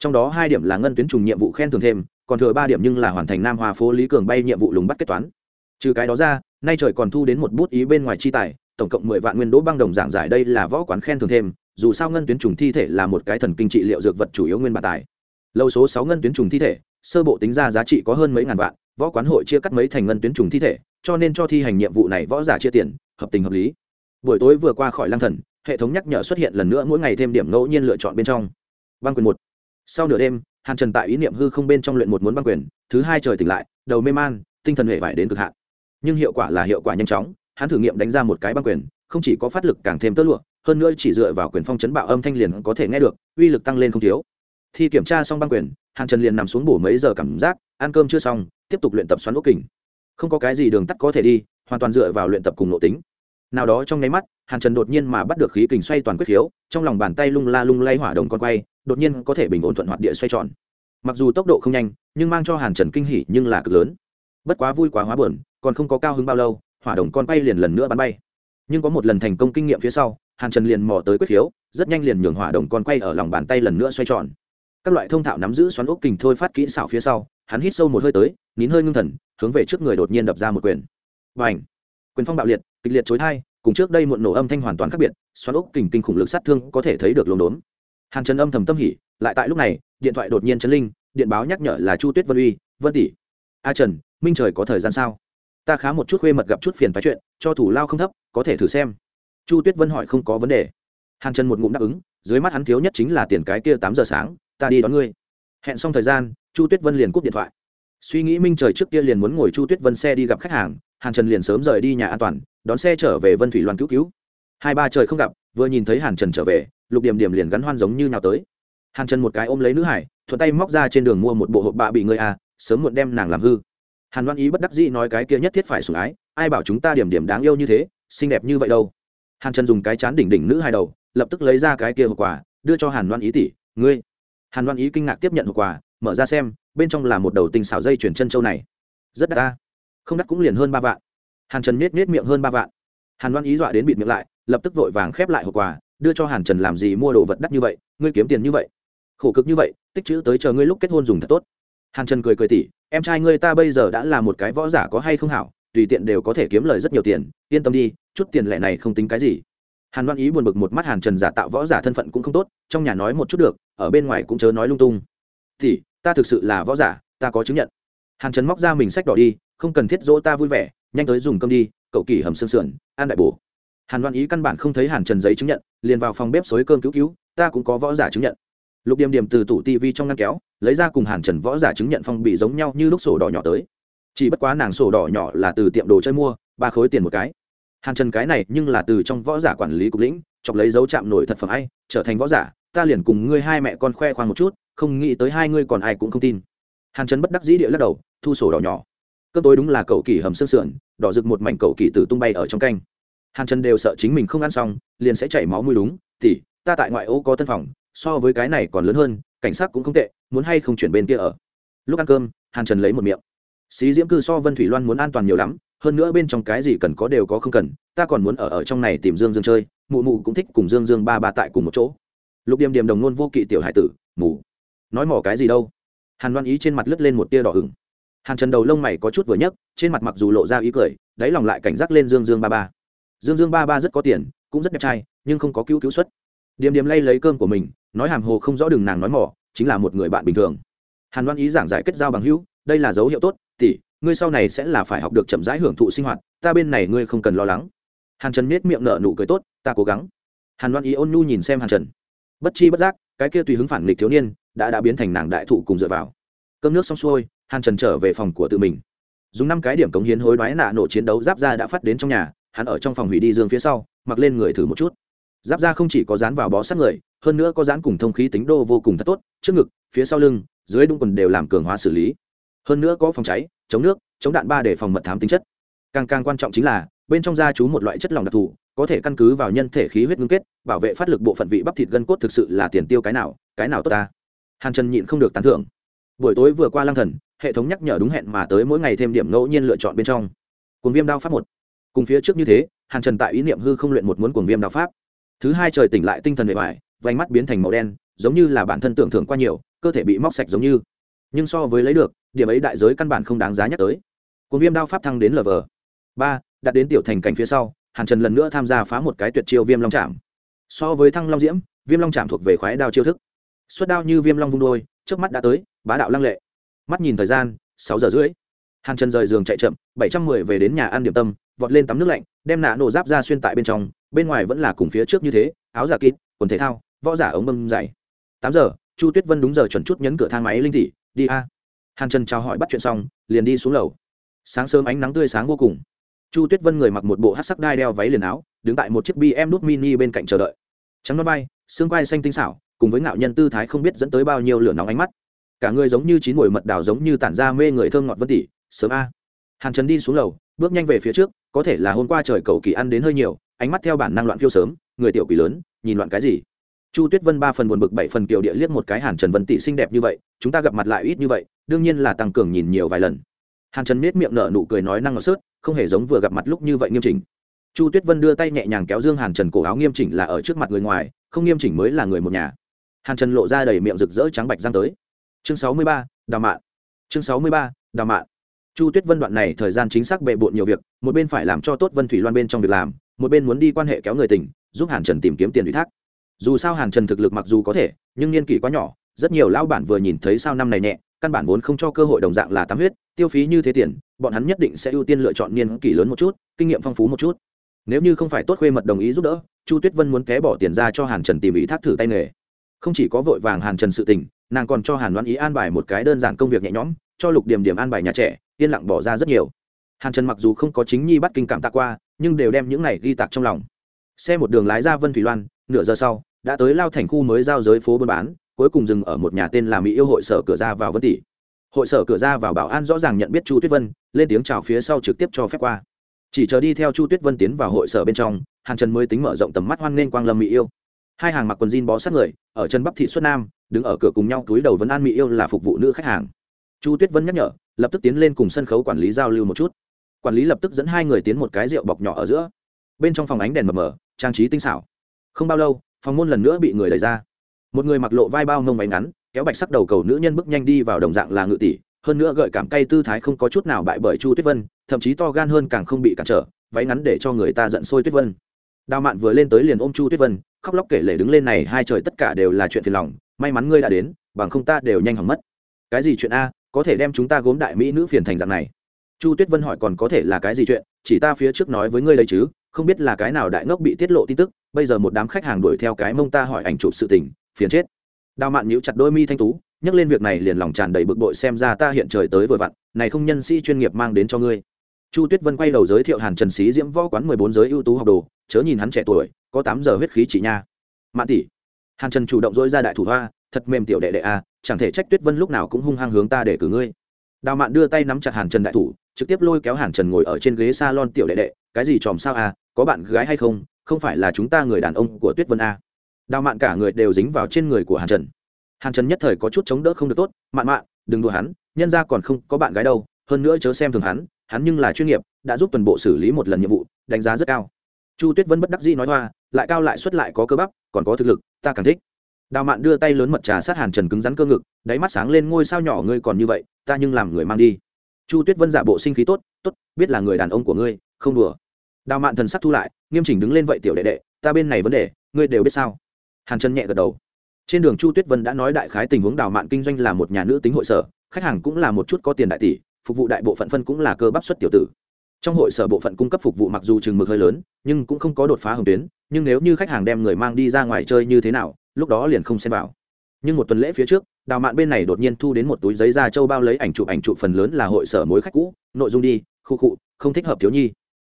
trong đó hai điểm là ngân tuyến trùng nhiệm vụ khen thưởng thêm, còn thừa ba điểm nhưng là hoàn thành nam hòa phố lý cường bay nhiệm vụ lùng bắt kết toán. Trừ cái đó ra, nay trời còn thu đến một bút ý bên ngoài chi tài, tổng cộng mười vạn nguyên đỗ băng đồng giảng giải đây là võ quán khen thưởng thêm, dù sao ngân tuyến trùng thi thể là một cái thần kinh trị liệu dược vật chủ yếu nguyên bản tài. Lâu số sáu ngân tuyến trùng thi thể, sơ bộ tính ra giá trị có hơn mấy ngàn vạn, võ quán hội chia cắt mấy thành ngân tuyến trùng thi thể, cho nên cho thi hành nhiệm vụ này võ giả chia tiền, hợp tình hợp lý. Buổi tối vừa qua khỏi lang thần, hệ thống nhắc nhở xuất hiện lần nữa mỗi ngày thêm điểm ngẫu nhiên lựa chọn bên trong. Băng quyền một sau nửa đêm, hàn trần tại ý niệm hư không bên trong luyện một muốn băng quyền, thứ hai trời tỉnh lại, đầu mê man, tinh thần hệ vải đến cực hạn. Nhưng hiệu quả là hiệu quả nhanh chóng, hắn thử nghiệm đánh ra một cái băng quyền, không chỉ có phát lực càng thêm tớt lụa, hơn nữa chỉ dựa vào quyền phong chấn bạo âm thanh liền có thể nghe được, uy lực tăng lên không thiếu. Thì kiểm tra xong băng quyền, hàn trần liền nằm xuống bổ mấy giờ cảm giác, ăn cơm chưa xong, tiếp tục luyện tập xoắn ốc kình. Không có cái gì đường tắt có thể đi, hoàn toàn dựa vào luyện tập cùng nội tính. Nào đó trong nháy mắt, hàn trần đột nhiên mà bắt được khí kình xoay toàn quyết khiếu, trong lòng bàn tay lung la lung lay hỏa đồng con quay đột nhiên có thể bình ổn thuận hoạt địa xoay tròn. Mặc dù tốc độ không nhanh, nhưng mang cho hàn trần kinh hỉ nhưng là cực lớn. Bất quá vui quá hóa buồn, còn không có cao hứng bao lâu, hỏa đồng con quay liền lần nữa bắn bay. Nhưng có một lần thành công kinh nghiệm phía sau, hàn trần liền mò tới quyết khiếu rất nhanh liền nhường hỏa đồng con quay ở lòng bàn tay lần nữa xoay tròn. Các loại thông thạo nắm giữ xoắn ốc kình thôi phát kỹ xảo phía sau, hắn hít sâu một hơi tới, nín hơi ngưng thần, hướng về trước người đột nhiên đập ra một quyền. Và ảnh quyền phong bạo liệt, kịch liệt chối thai, cùng trước đây muộn nổ âm thanh hoàn toàn khác biệt, xoắn ốc kình kinh khủng lực sát thương có thể thấy được lồn đốn hàn trần âm thầm tâm hỉ, lại tại lúc này, điện thoại đột nhiên chấn linh, điện báo nhắc nhở là chu tuyết vân uy, vân tỷ, a trần, minh trời có thời gian sao? Ta khá một chút khuê mật gặp chút phiền phái chuyện, cho thủ lao không thấp, có thể thử xem. Chu tuyết vân hỏi không có vấn đề. Hàn trần một ngụm đáp ứng, dưới mắt hắn thiếu nhất chính là tiền cái kia tám giờ sáng, ta đi đón ngươi. Hẹn xong thời gian, chu tuyết vân liền cúp điện thoại. Suy nghĩ minh trời trước kia liền muốn ngồi chu tuyết vân xe đi gặp khách hàng, hàn trần liền sớm rời đi nhà an toàn, đón xe trở về vân thủy loan cứu cứu. Hai ba trời không gặp, vừa nhìn thấy hàn trần trở về lục điểm điểm liền gắn hoan giống như nào tới. Hàn trần một cái ôm lấy nữ hải, thuận tay móc ra trên đường mua một bộ hộp bạ bị người à sớm muộn đem nàng làm hư. Hàn đoan ý bất đắc dĩ nói cái kia nhất thiết phải sủng ái, ai bảo chúng ta điểm điểm đáng yêu như thế, xinh đẹp như vậy đâu. Hàn trần dùng cái chán đỉnh đỉnh nữ hai đầu, lập tức lấy ra cái kia hộp quà, đưa cho hàn đoan ý tỷ, ngươi. Hàn đoan ý kinh ngạc tiếp nhận hộp quà, mở ra xem, bên trong là một đầu tình xảo dây chuyển chân châu này. Rất đắt ta. Không đắt cũng liền hơn ba vạn. Hàn trần nết nết miệng hơn ba vạn. Hàn đoan ý dọa đến bịt miệng lại, lập tức vội vàng khép lại hộp quà đưa cho hàn trần làm gì mua đồ vật đắt như vậy, ngươi kiếm tiền như vậy, khổ cực như vậy, tích chữ tới chờ ngươi lúc kết hôn dùng thật tốt. Hàn trần cười cười tỉ, em trai ngươi ta bây giờ đã là một cái võ giả có hay không hảo, tùy tiện đều có thể kiếm lời rất nhiều tiền, yên tâm đi, chút tiền lẻ này không tính cái gì. Hàn đoan ý buồn bực một mắt hàn trần giả tạo võ giả thân phận cũng không tốt, trong nhà nói một chút được, ở bên ngoài cũng chớ nói lung tung. Thì ta thực sự là võ giả, ta có chứng nhận. Hàn trần móc ra mình sách đỏ đi, không cần thiết dỗ ta vui vẻ, nhanh tới dùng cơm đi, cậu kỳ hầm xương sườn an đại bổ. Hàn đoan ý căn bản không thấy hàn trần giấy chứng nhận liền vào phòng bếp xối cơm cứu cứu, ta cũng có võ giả chứng nhận. Lục điểm điểm từ tủ tv trong ngăn kéo, lấy ra cùng hàn trần võ giả chứng nhận phong bị giống nhau như lúc sổ đỏ nhỏ tới. Chỉ bất quá nàng sổ đỏ nhỏ là từ tiệm đồ chơi mua, ba khối tiền một cái. Hàn trần cái này nhưng là từ trong võ giả quản lý cục lĩnh, chọc lấy dấu chạm nổi thật phẩm hay trở thành võ giả, ta liền cùng ngươi hai mẹ con khoe khoang một chút, không nghĩ tới hai ngươi còn ai cũng không tin. Hàn trần bất đắc dĩ địa lắc đầu, thu sổ đỏ nhỏ. Cơn tối đúng là cậu kỳ hầm xương sườn, đỏ rực một mảnh cậu kỳ từ tung bay ở trong canh hàn trần đều sợ chính mình không ăn xong, liền sẽ chảy máu mũi đúng tỉ ta tại ngoại ô có tân phòng, so với cái này còn lớn hơn, cảnh sát cũng không tệ, muốn hay không chuyển bên kia ở? Lúc ăn cơm, hàn trần lấy một miệng. Xí diễm cư so vân thủy loan muốn an toàn nhiều lắm, hơn nữa bên trong cái gì cần có đều có không cần, ta còn muốn ở ở trong này tìm dương dương chơi, mụ mụ cũng thích cùng dương dương ba ba tại cùng một chỗ. Lục điềm điềm đồng nôn vô kỵ tiểu hải tử mù nói mỏ cái gì đâu? Hàn đoan ý trên mặt lướt lên một tia đỏ hừng hàn trần đầu lông mày có chút vừa nhấc, trên mặt mặc dù lộ ra ý cười, đáy lòng lại cảnh giác lên dương dương ba ba dương dương ba ba rất có tiền, cũng rất đẹp trai, nhưng không có cứu cứu xuất điềm điềm lay lấy cơm của mình, nói hàm hồ không rõ đường nàng nói mỏ, chính là một người bạn bình thường. Hàn đoan ý giảng giải kết giao bằng hữu, đây là dấu hiệu tốt, tỷ, ngươi sau này sẽ là phải học được chậm rãi hưởng thụ sinh hoạt, ta bên này ngươi không cần lo lắng. Hàn trần miết miệng nở nụ cười tốt, ta cố gắng. Hàn đoan ý ôn nhu nhìn xem hàn trần. Bất chi bất giác, cái kia tùy hứng phản nghịch thiếu niên, đã đã biến thành nàng đại thụ cùng dựa vào. Cơm nước xong xuôi, hàn trần trở về phòng của tự mình. Dùng năm cái điểm cống hiến hối đoái nạ nổ chiến đấu giáp ra đã phát đến trong nhà hắn ở trong phòng hủy đi dương phía sau, mặc lên người thử một chút. Giáp da không chỉ có dán vào bó sát người, hơn nữa có dán cùng thông khí tính đô vô cùng thật tốt, trước ngực, phía sau lưng, dưới đung quần đều làm cường hóa xử lý. Hơn nữa có phòng cháy, chống nước, chống đạn ba để phòng mật thám tính chất. Càng càng quan trọng chính là, bên trong da chú một loại chất lỏng đặc thù, có thể căn cứ vào nhân thể khí huyết ngưng kết, bảo vệ phát lực bộ phận vị bắp thịt gân cốt thực sự là tiền tiêu cái nào cái nào tốt ta. Hàn trần nhịn không được tán thưởng. Buổi tối vừa qua lang thần, hệ thống nhắc nhở đúng hẹn mà tới mỗi ngày thêm điểm ngẫu nhiên lựa chọn bên trong. Cuốn viêm đao pháp một cùng phía trước như thế, hàn trần tại ý niệm hư không luyện một muốn cuồng viêm đạo pháp. Thứ hai trời tỉnh lại tinh thần bề ngoài, vành mắt biến thành màu đen, giống như là bản thân tưởng thưởng qua nhiều, cơ thể bị móc sạch giống như. Nhưng so với lấy được, điểm ấy đại giới căn bản không đáng giá nhắc tới. Cuồng viêm đao pháp thăng đến lv ba đặt đến tiểu thành cảnh phía sau, hàn trần lần nữa tham gia phá một cái tuyệt chiêu viêm long trạm so với thăng long diễm, viêm long trạm thuộc về khoái đao chiêu thức. Suất đao như viêm long vung đôi trước mắt đã tới, bá đạo lăng lệ. Mắt nhìn thời gian, sáu giờ rưỡi. Hàn trần rời giường chạy chậm, bảy trăm mười về đến nhà ăn điểm tâm vọt lên tắm nước lạnh, đem nạ nổ giáp ra xuyên tại bên trong, bên ngoài vẫn là cùng phía trước như thế, áo giả kín quần thể thao, võ giả ống bâm dày. Tám giờ, chu tuyết vân đúng giờ chuẩn chút nhấn cửa thang máy linh thị, đi a. Hàn trần chào hỏi bắt chuyện xong, liền đi xuống lầu. Sáng sớm ánh nắng tươi sáng vô cùng. Chu tuyết vân người mặc một bộ hát sắc đai đeo váy liền áo, đứng tại một chiếc bm nút mini bên cạnh chờ đợi. Trắng nó bay xương quai xanh tinh xảo, cùng với ngạo nhân tư thái không biết dẫn tới bao nhiêu lửa nóng ánh mắt. Cả người giống như chín mồi mật đào giống như tản ra mê người thơm ngọt vân tỷ sớm a hàn trần đi xuống lầu, bước nhanh về phía trước, có thể là hôm qua trời cầu kỳ ăn đến hơi nhiều, ánh mắt theo bản năng loạn phiêu sớm, người tiểu quỷ lớn, nhìn loạn cái gì? Chu tuyết vân ba phần buồn bực, bảy phần kiều địa liếc một cái hàn trần vân tỷ xinh đẹp như vậy, chúng ta gặp mặt lại ít như vậy, đương nhiên là tăng cường nhìn nhiều vài lần. Hàn trần nết miệng nở nụ cười nói năng ngọt sớt, không hề giống vừa gặp mặt lúc như vậy nghiêm chỉnh. Chu tuyết vân đưa tay nhẹ nhàng kéo dương hàn trần cổ áo nghiêm chỉnh là ở trước mặt người ngoài, không nghiêm chỉnh mới là người một nhà. Hàn trần lộ ra đầy miệng rực rỡ trắng bạch giang tới. Chương sáu mươi ba, đào mạn. Chương sáu mươi ba, đào mạn chu tuyết vân đoạn này thời gian chính xác bệ bộn nhiều việc, một bên phải làm cho tốt vân thủy loan bên trong việc làm, một bên muốn đi quan hệ kéo người tình, giúp hàn trần tìm kiếm tiền ủy thác. Dù sao hàn trần thực lực mặc dù có thể, nhưng niên kỷ quá nhỏ, rất nhiều lão bản vừa nhìn thấy sao năm này nhẹ, căn bản vốn không cho cơ hội đồng dạng là tám huyết, tiêu phí như thế tiền, bọn hắn nhất định sẽ ưu tiên lựa chọn niên kỷ lớn một chút, kinh nghiệm phong phú một chút. Nếu như không phải tốt khuê mật đồng ý giúp đỡ, chu tuyết vân muốn té bỏ tiền ra cho hàn trần tìm ý thác thử tay nghề. Không chỉ có vội vàng hàn trần sự tình, nàng còn cho hàn đoán ý an bài một cái đơn giản công việc nhẹ nhõm, cho lục điểm điểm an bài nhà trẻ yên lặng bỏ ra rất nhiều. Hàn trần mặc dù không có chính nhi bắt kinh cảm tạ qua, nhưng đều đem những này ghi tạc trong lòng. Xe một đường lái ra vân thủy loan, nửa giờ sau, đã tới lao thành khu mới giao giới phố buôn bán, cuối cùng dừng ở một nhà tên là mỹ yêu hội sở cửa ra vào vân tỷ. Hội sở cửa ra vào bảo an rõ ràng nhận biết chu tuyết vân, lên tiếng chào phía sau trực tiếp cho phép qua. Chỉ chờ đi theo chu tuyết vân tiến vào hội sở bên trong, hàn trần mới tính mở rộng tầm mắt hoan nghênh quang lâm mỹ yêu. Hai hàng mặc quần jean bó sát người, ở chân bắp thị xuất nam, đứng ở cửa cùng nhau túi đầu vấn an mỹ yêu là phục vụ nữ khách hàng. Chu tuyết vân nhắc nhở lập tức tiến lên cùng sân khấu quản lý giao lưu một chút. Quản lý lập tức dẫn hai người tiến một cái rượu bọc nhỏ ở giữa. Bên trong phòng ánh đèn mờ mờ, trang trí tinh xảo. Không bao lâu, phòng môn lần nữa bị người đẩy ra. Một người mặc lộ vai bao nông váy ngắn, kéo bạch sắc đầu cầu nữ nhân bước nhanh đi vào đồng dạng là ngự tỷ, hơn nữa gợi cảm cay tư thái không có chút nào bại bởi chu tuyết vân, thậm chí to gan hơn càng không bị cản trở, váy ngắn để cho người ta giận sôi tuyết vân. Đào mạn vừa lên tới liền ôm chu tuyết vân, khóc lóc kể lể đứng lên này, hai trời tất cả đều là chuyện phiền lòng, may mắn ngươi đã đến, bằng không ta đều nhanh hỏng mất. Cái gì chuyện a có thể đem chúng ta gốm đại mỹ nữ phiền thành dạng này. Chu tuyết vân hỏi còn có thể là cái gì chuyện, chỉ ta phía trước nói với ngươi đây chứ, không biết là cái nào đại ngốc bị tiết lộ tin tức, bây giờ một đám khách hàng đuổi theo cái mông ta hỏi ảnh chụp sự tình, phiền chết. Đào mạn nhíu chặt đôi mi thanh tú, nhắc lên việc này liền lòng tràn đầy bực bội xem ra ta hiện trời tới vừa vặn, này không nhân sĩ chuyên nghiệp mang đến cho ngươi. Chu tuyết vân quay đầu giới thiệu hàn trần sĩ diễm võ quán mười bốn giới ưu tú học đồ, chớ nhìn hắn trẻ tuổi, có tám giờ huyết khí chỉ nha. Mạn tỷ. Hàn trần chủ động dỗi ra đại thủ hoa, thật mềm tiểu đệ đệ a chẳng thể trách tuyết vân lúc nào cũng hung hăng hướng ta để cử ngươi. Đào mạn đưa tay nắm chặt hàn trần đại thủ, trực tiếp lôi kéo hàn trần ngồi ở trên ghế s a lon tiểu đệ đệ, cái gì tròm sao a có bạn gái hay không? Không phải là chúng ta người đàn ông của tuyết vân a đào mạn cả người đều dính vào trên người của hàn trần. Hàn trần nhất thời có chút chống đỡ không được tốt, mạn mạn, đừng đùa hắn, nhân ra còn không có bạn gái đâu, hơn nữa chớ xem thường hắn hắn nhưng là chuyên nghiệp, đã giúp toàn bộ xử lý một lần nhiệm vụ, đánh giá rất cao. Chu tuyết vân bất đắc dĩ nói hoa, lại cao lại xuất lại có cơ bắp, còn có thực lực, ta càng thích đào mạn đưa tay lớn mật trà sát hàn trần cứng rắn cơ ngực, đáy mắt sáng lên ngôi sao nhỏ, ngươi còn như vậy, ta nhưng làm người mang đi. Chu tuyết vân giả bộ sinh khí tốt tốt, biết là người đàn ông của ngươi, không đùa. Đào mạn thần sắc thu lại, nghiêm chỉnh đứng lên vậy tiểu đệ đệ, ta bên này vấn đề, ngươi đều biết sao? Hàn trần nhẹ gật đầu. Trên đường chu tuyết vân đã nói đại khái tình huống đào mạn kinh doanh là một nhà nữ tính hội sở, khách hàng cũng là một chút có tiền đại tỷ, phục vụ đại bộ phận phân cũng là cơ bắp xuất tiểu tử. Trong hội sở bộ phận cung cấp phục vụ mặc dù chừng mực hơi lớn, nhưng cũng không có đột phá hồng tuyến, nhưng nếu như khách hàng đem người mang đi ra ngoài chơi như thế nào lúc đó liền không xem vào. Nhưng một tuần lễ phía trước, đào mạn bên này đột nhiên thu đến một túi giấy da châu bao lấy ảnh chụp ảnh chụp phần lớn là hội sở mối khách cũ, nội dung đi, khu cụ không thích hợp thiếu nhi.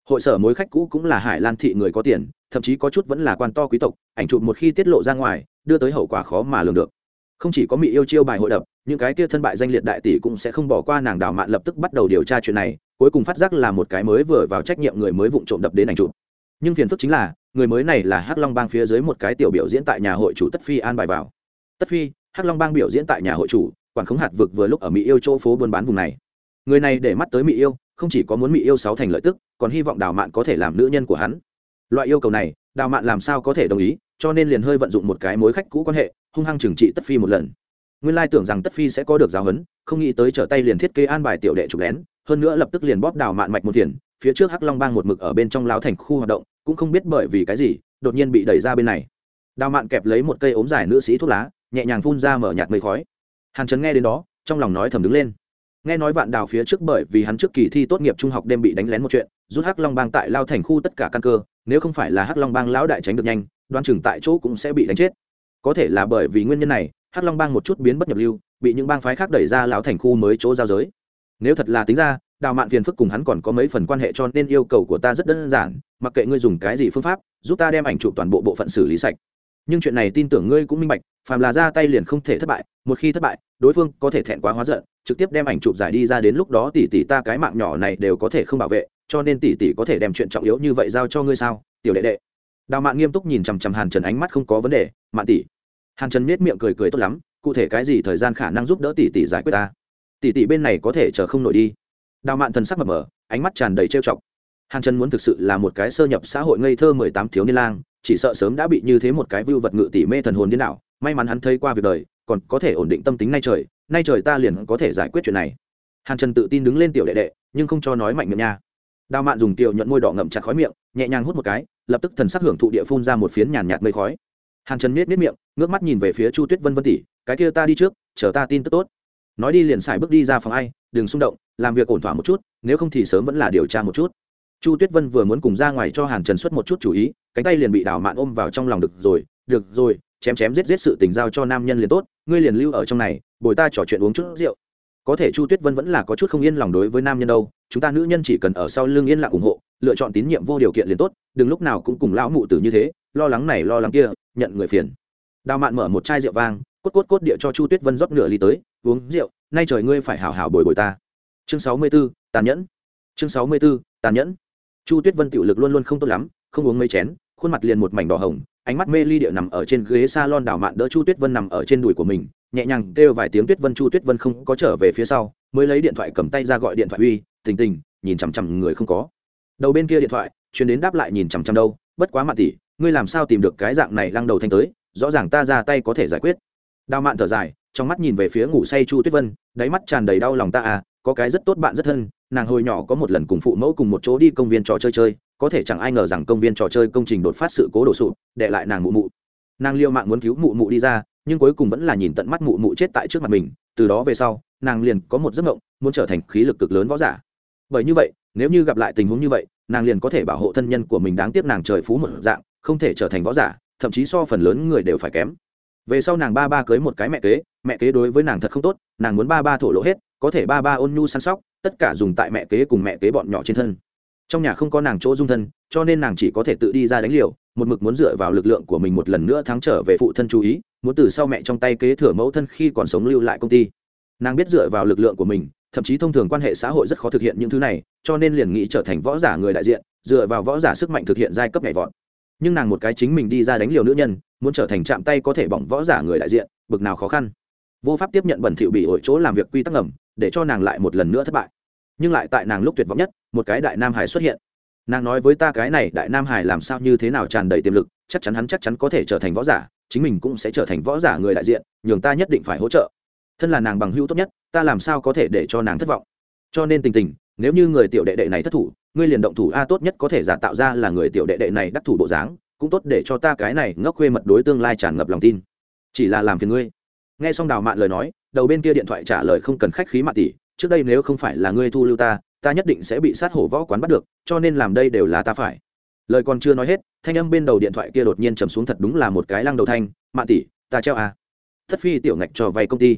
Hội sở mối khách cũ cũng là hải lan thị người có tiền, thậm chí có chút vẫn là quan to quý tộc, ảnh chụp một khi tiết lộ ra ngoài, đưa tới hậu quả khó mà lường được. Không chỉ có mỹ yêu chiêu bài hội đập, những cái kia thân bại danh liệt đại tỷ cũng sẽ không bỏ qua nàng đào mạn lập tức bắt đầu điều tra chuyện này, cuối cùng phát giác là một cái mới vừa vào trách nhiệm người mới vụng trộm đập đến ảnh chụp. Nhưng phiền phức chính là người mới này là hắc long bang phía dưới một cái tiểu biểu diễn tại nhà hội chủ tất phi an bài vào. Tất phi, hắc long bang biểu diễn tại nhà hội chủ, quản khống hạt vực vừa lúc ở mỹ yêu chỗ phố buôn bán vùng này. Người này để mắt tới mỹ yêu, không chỉ có muốn mỹ yêu sáu thành lợi tức, còn hy vọng đào mạn có thể làm nữ nhân của hắn. Loại yêu cầu này, đào mạn làm sao có thể đồng ý, cho nên liền hơi vận dụng một cái mối khách cũ quan hệ, hung hăng trừng trị tất phi một lần. Nguyên lai tưởng rằng tất phi sẽ có được giáo huấn, không nghĩ tới trở tay liền thiết kế an bài tiểu đệ trục lén, hơn nữa lập tức liền bóp đào mạn mạch một tiền, phía trước hắc long bang một mực ở bên trong lão thành khu hoạt động cũng không biết bởi vì cái gì, đột nhiên bị đẩy ra bên này. Đào mạn kẹp lấy một cây ốm dài nữ sĩ thuốc lá, nhẹ nhàng phun ra mở nhạt mây khói. Hàn trấn nghe đến đó, trong lòng nói thầm đứng lên. Nghe nói vạn đào phía trước bởi vì hắn trước kỳ thi tốt nghiệp trung học đêm bị đánh lén một chuyện, rút hắc long bang tại lao thành khu tất cả căn cơ, nếu không phải là hắc long bang lão đại tránh được nhanh đoan chừng tại chỗ cũng sẽ bị đánh chết. Có thể là bởi vì nguyên nhân này, hắc long bang một chút biến bất nhập lưu, bị những bang phái khác đẩy ra lão thành khu mới chỗ giao giới. Nếu thật là tính ra, đào mạn phiền phức cùng hắn còn có mấy phần quan hệ cho nên yêu cầu của ta rất đơn giản mặc kệ ngươi dùng cái gì phương pháp, giúp ta đem ảnh chụp toàn bộ bộ phận xử lý sạch. Nhưng chuyện này tin tưởng ngươi cũng minh bạch, phàm là ra tay liền không thể thất bại, một khi thất bại, đối phương có thể thẹn quá hóa giận, trực tiếp đem ảnh chụp giải đi ra đến lúc đó tỷ tỷ ta cái mạng nhỏ này đều có thể không bảo vệ, cho nên tỷ tỷ có thể đem chuyện trọng yếu như vậy giao cho ngươi sao? Tiểu đệ đệ. Đào mạn nghiêm túc nhìn chằm chằm hàn trần ánh mắt không có vấn đề, mạn tỷ. Hàn trần miết miệng cười cười tốt lắm, cụ thể cái gì thời gian khả năng giúp đỡ tỷ tỷ giải quyết ta? Tỷ tỷ bên này có thể chờ không nổi đi. Đào mạn thần sắc mập mờ, ánh mắt tràn đầy trêu chọc hàn trần muốn thực sự là một cái sơ nhập xã hội ngây thơ mười tám thiếu niên lang, chỉ sợ sớm đã bị như thế một cái vưu vật ngự tỉ mê thần hồn điên đảo. May mắn hắn thấy qua việc đời, còn có thể ổn định tâm tính nay trời nay trời ta liền có thể giải quyết chuyện này. Hàn trần tự tin đứng lên tiểu đệ đệ, nhưng không cho nói mạnh miệng nha. Đào mạn dùng tiểu nhuận môi đỏ ngậm chặt khói miệng, nhẹ nhàng hút một cái, lập tức thần sắc hưởng thụ địa phun ra một phiến nhàn nhạt mây khói. Hàn trần miết miết miệng, ngước mắt nhìn về phía chu tuyết vân vân tỷ, cái kia ta đi trước, chờ ta tin tức tốt. Nói đi liền xài bước đi ra phòng ai, đừng xung động, làm việc ổn thỏa một chút, nếu không thì sớm vẫn là điều tra một chút chu tuyết vân vừa muốn cùng ra ngoài cho hàn trần xuất một chút chú ý cánh tay liền bị đào mạn ôm vào trong lòng được rồi được rồi chém chém giết giết sự tình giao cho nam nhân liền tốt ngươi liền lưu ở trong này bồi ta trò chuyện uống chút rượu. Có thể chu tuyết vân vẫn là có chút không yên lòng đối với nam nhân đâu chúng ta nữ nhân chỉ cần ở sau lưng yên lặng ủng hộ lựa chọn tín nhiệm vô điều kiện liền tốt đừng lúc nào cũng cùng lão mụ tử như thế lo lắng này lo lắng kia nhận người phiền. Đào mạn mở một chai rượu vang cốt cốt cốt địa cho chu tuyết vân rót nửa ly tới uống rượu nay trời ngươi phải hảo hảo bồi bồi ta. Chương sáu mươi 64, tàn nhẫn. Chương sáu mươi 64, tàn nhẫn chu tuyết vân tiểu lực luôn luôn không tốt lắm, không uống mấy chén, khuôn mặt liền một mảnh đỏ hồng, ánh mắt mê ly địa nằm ở trên ghế salon đảo mạn đỡ chu tuyết vân nằm ở trên đùi của mình, nhẹ nhàng kêu vài tiếng tuyết vân, chu tuyết vân không có trở về phía sau, mới lấy điện thoại cầm tay ra gọi điện thoại uy, tình tình, nhìn chằm chằm người không có. Đầu bên kia điện thoại chuyến đến đáp lại nhìn chằm chằm đâu, bất quá mạn tỷ, ngươi làm sao tìm được cái dạng này lăng đầu thanh tới, rõ ràng ta ra tay có thể giải quyết. Đào mạn thở dài, trong mắt nhìn về phía ngủ say chu tuyết vân, đáy mắt tràn đầy đau lòng ta à có cái rất tốt bạn rất thân nàng hồi nhỏ có một lần cùng phụ mẫu cùng một chỗ đi công viên trò chơi chơi, có thể chẳng ai ngờ rằng công viên trò chơi công trình đột phát sự cố đổ sụp, để lại nàng mụ mụ. Nàng liêu mạng muốn cứu mụ mụ đi ra, nhưng cuối cùng vẫn là nhìn tận mắt mụ mụ chết tại trước mặt mình, từ đó về sau, nàng liền có một giấc mộng, muốn trở thành khí lực cực lớn võ giả. Bởi như vậy, nếu như gặp lại tình huống như vậy, nàng liền có thể bảo hộ thân nhân của mình đáng tiếc nàng trời phú một dạng, không thể trở thành võ giả, thậm chí so phần lớn người đều phải kém. Về sau nàng ba ba cưới một cái mẹ kế mẹ kế đối với nàng thật không tốt, nàng muốn ba ba thổ lộ hết, có thể ba ba ôn nhu săn sóc tất cả dùng tại mẹ kế cùng mẹ kế bọn nhỏ trên thân. Trong nhà không có nàng chỗ dung thân, cho nên nàng chỉ có thể tự đi ra đánh liều, một mực muốn dựa vào lực lượng của mình một lần nữa thắng trở về phụ thân chú ý, muốn từ sau mẹ trong tay kế thừa mẫu thân khi còn sống lưu lại công ty. Nàng biết dựa vào lực lượng của mình, thậm chí thông thường quan hệ xã hội rất khó thực hiện những thứ này, cho nên liền nghĩ trở thành võ giả người đại diện, dựa vào võ giả sức mạnh thực hiện giai cấp nhảy vọt. Nhưng nàng một cái chính mình đi ra đánh liều nữ nhân, muốn trở thành chạm tay có thể bỏng võ giả người đại diện, bực nào khó khăn. Vô pháp tiếp nhận bẩn thỉu bị ổi chỗ làm việc quy tắc ngầm để cho nàng lại một lần nữa thất bại. Nhưng lại tại nàng lúc tuyệt vọng nhất, một cái đại nam hải xuất hiện. Nàng nói với ta cái này, đại nam hải làm sao như thế nào tràn đầy tiềm lực, chắc chắn hắn chắc chắn có thể trở thành võ giả, chính mình cũng sẽ trở thành võ giả người đại diện, nhường ta nhất định phải hỗ trợ. Thân là nàng bằng hữu tốt nhất, ta làm sao có thể để cho nàng thất vọng? Cho nên tình tình, nếu như người tiểu đệ đệ này thất thủ, ngươi liền động thủ, a, tốt nhất có thể giả tạo ra là người tiểu đệ đệ này đắc thủ bộ dáng, cũng tốt để cho ta cái này ngốc khuê mật đối tương lai tràn ngập lòng tin. Chỉ là làm phiền ngươi nghe xong đào mạn lời nói, đầu bên kia điện thoại trả lời không cần khách khí mạn tỷ, trước đây nếu không phải là ngươi thu lưu ta ta nhất định sẽ bị sát hổ võ quán bắt được, cho nên làm đây đều là ta phải. Lời còn chưa nói hết, thanh âm bên đầu điện thoại kia đột nhiên trầm xuống thật đúng là một cái lăng đầu thanh, mạn tỷ, ta treo à. thất phi tiểu ngạch cho vay công ty.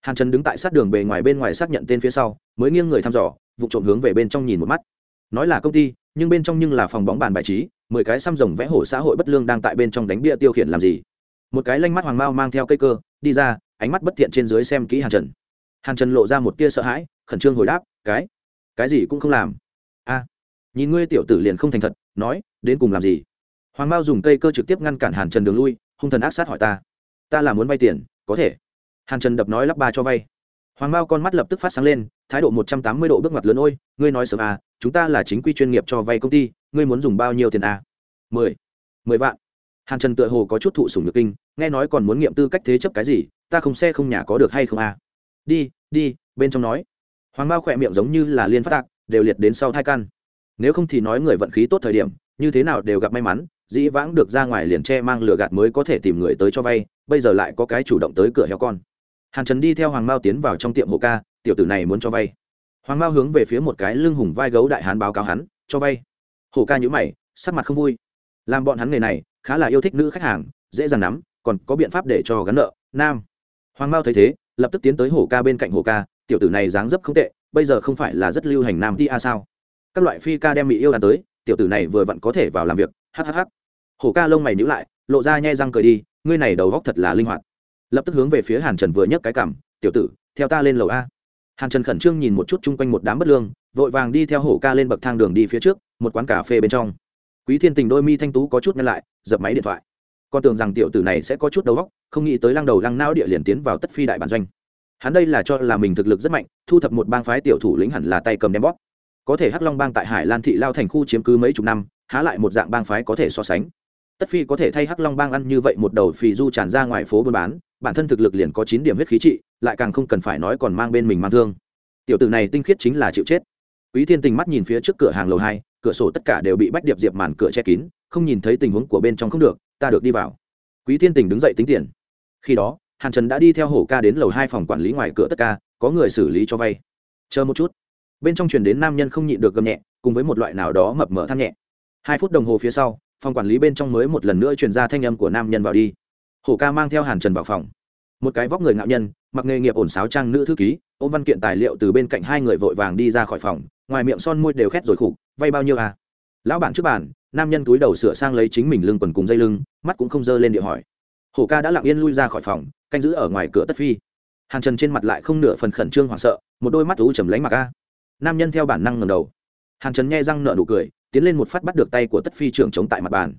Hàn trần đứng tại sát đường bề ngoài bên ngoài xác nhận tên phía sau, mới nghiêng người thăm dò, vụ trộm hướng về bên trong nhìn một mắt. Nói là công ty, nhưng bên trong nhưng là phòng bóng bàn bài trí, mười cái xăm rồng vẽ hổ xã hội bất lương đang tại bên trong đánh bia tiêu khiển làm gì. Một cái lanh mắt hoàng mao mang theo cây cơ, đi ra ánh mắt bất thiện trên dưới xem kỹ hàn trần. Hàn trần lộ ra một tia sợ hãi, khẩn trương hồi đáp, cái cái gì cũng không làm. A, nhìn ngươi tiểu tử liền không thành thật, nói, đến cùng làm gì? Hoàng mao dùng cây cơ trực tiếp ngăn cản hàn trần đường lui, hung thần ác sát hỏi ta ta là muốn vay tiền, có thể? Hàn trần đập nói lắp ba cho vay. Hoàng mao con mắt lập tức phát sáng lên, thái độ một trăm tám mươi độ bước ngoặt lớn, ôi, ngươi nói sớm à chúng ta là chính quy chuyên nghiệp cho vay công ty, ngươi muốn dùng bao nhiêu tiền à? Mười mười vạn. Hàn trần tựa hồ có chút thụ sủng nhược kinh, nghe nói còn muốn nghiệm tư cách thế chấp cái gì ta không xe không nhà có được hay không à? Đi đi, bên trong nói. Hoàng mao khỏe miệng giống như là liên phát tạc, đều liệt đến sau thai căn. Nếu không thì nói người vận khí tốt thời điểm, như thế nào đều gặp may mắn, dĩ vãng được ra ngoài liền che mang lửa gạt mới có thể tìm người tới cho vay, bây giờ lại có cái chủ động tới cửa heo con. Hàn trần đi theo hoàng mao tiến vào trong tiệm hồ ca, tiểu tử này muốn cho vay. Hoàng mao hướng về phía một cái lưng hùng vai gấu đại hán báo cáo hắn, cho vay. Hồ ca nhữ mày, sắc mặt không vui. Làm bọn hắn nghề này, khá là yêu thích nữ khách hàng, dễ dàng nắm còn có biện pháp để cho gắn nợ, nam hoàng mao thấy thế, lập tức tiến tới hồ ca bên cạnh hồ ca, tiểu tử này dáng dấp không tệ, bây giờ không phải là rất lưu hành nam đi a sao? Các loại phi ca đem mỹ yêu đàn tới, tiểu tử này vừa vặn có thể vào làm việc hhh hổ ca lông mày nhữ lại, lộ ra nhai răng cười đi, ngươi này đầu góc thật là linh hoạt. Lập tức hướng về phía hàn trần vừa nhấc cái cảm tiểu tử, theo ta lên lầu a. Hàn trần khẩn trương nhìn một chút chung quanh một đám bất lương, vội vàng đi theo hổ ca lên bậc thang đường đi phía trước, một quán cà phê bên trong. Quý thiên tình đôi mi thanh tú có chút ngăn lại, dập máy điện thoại con tưởng rằng tiểu tử này sẽ có chút đầu óc, không nghĩ tới lăng đầu lăng não địa liền tiến vào tất phi đại bản doanh. Hắn đây là cho là mình thực lực rất mạnh thu thập một bang phái tiểu thủ lĩnh hẳn là tay cầm đem bóp. Có thể hắc long bang tại hải lan thị lao thành khu chiếm cứ mấy chục năm há lại một dạng bang phái có thể so sánh. Tất phi có thể thay hắc long bang ăn như vậy một đầu phì du tràn ra ngoài phố buôn bán bản thân thực lực liền có chín điểm huyết khí trị lại càng không cần phải nói còn mang bên mình mang thương. Tiểu tử này tinh khiết chính là chịu chết. Quý thiên tình mắt nhìn phía trước cửa hàng lầu hai cửa sổ tất cả đều bị bách điệp diệp màn cửa che kín không nhìn thấy tình huống của bên trong không được ta được đi vào. Quý thiên tình đứng dậy tính tiền. Khi đó, hàn trần đã đi theo hổ ca đến lầu hai phòng quản lý ngoài cửa tất cả có người xử lý cho vay. Chờ một chút. Bên trong truyền đến nam nhân không nhịn được gầm nhẹ, cùng với một loại nào đó mập mờ than nhẹ. Hai phút đồng hồ phía sau, phòng quản lý bên trong mới một lần nữa truyền ra thanh âm của nam nhân vào đi. Hổ ca mang theo hàn trần vào phòng. Một cái vóc người ngạo nhân, mặc nghề nghiệp ổn sáo trang nữ thư ký, ôm văn kiện tài liệu từ bên cạnh hai người vội vàng đi ra khỏi phòng, ngoài miệng son môi đều khét rồi khục, vay bao nhiêu à? Lão bản trước bàn nam nhân túi đầu sửa sang lấy chính mình lưng quần cùng dây lưng, mắt cũng không dơ lên địa hỏi. Hổ ca đã lặng yên lui ra khỏi phòng, canh giữ ở ngoài cửa tất phi. Hàn trần trên mặt lại không nửa phần khẩn trương hoảng sợ, một đôi mắt ú chầm lánh mặc a nam nhân theo bản năng ngầm đầu. Hàn trần nghe răng nợ nụ cười, tiến lên một phát bắt được tay của tất phi trưởng chống tại mặt bàn.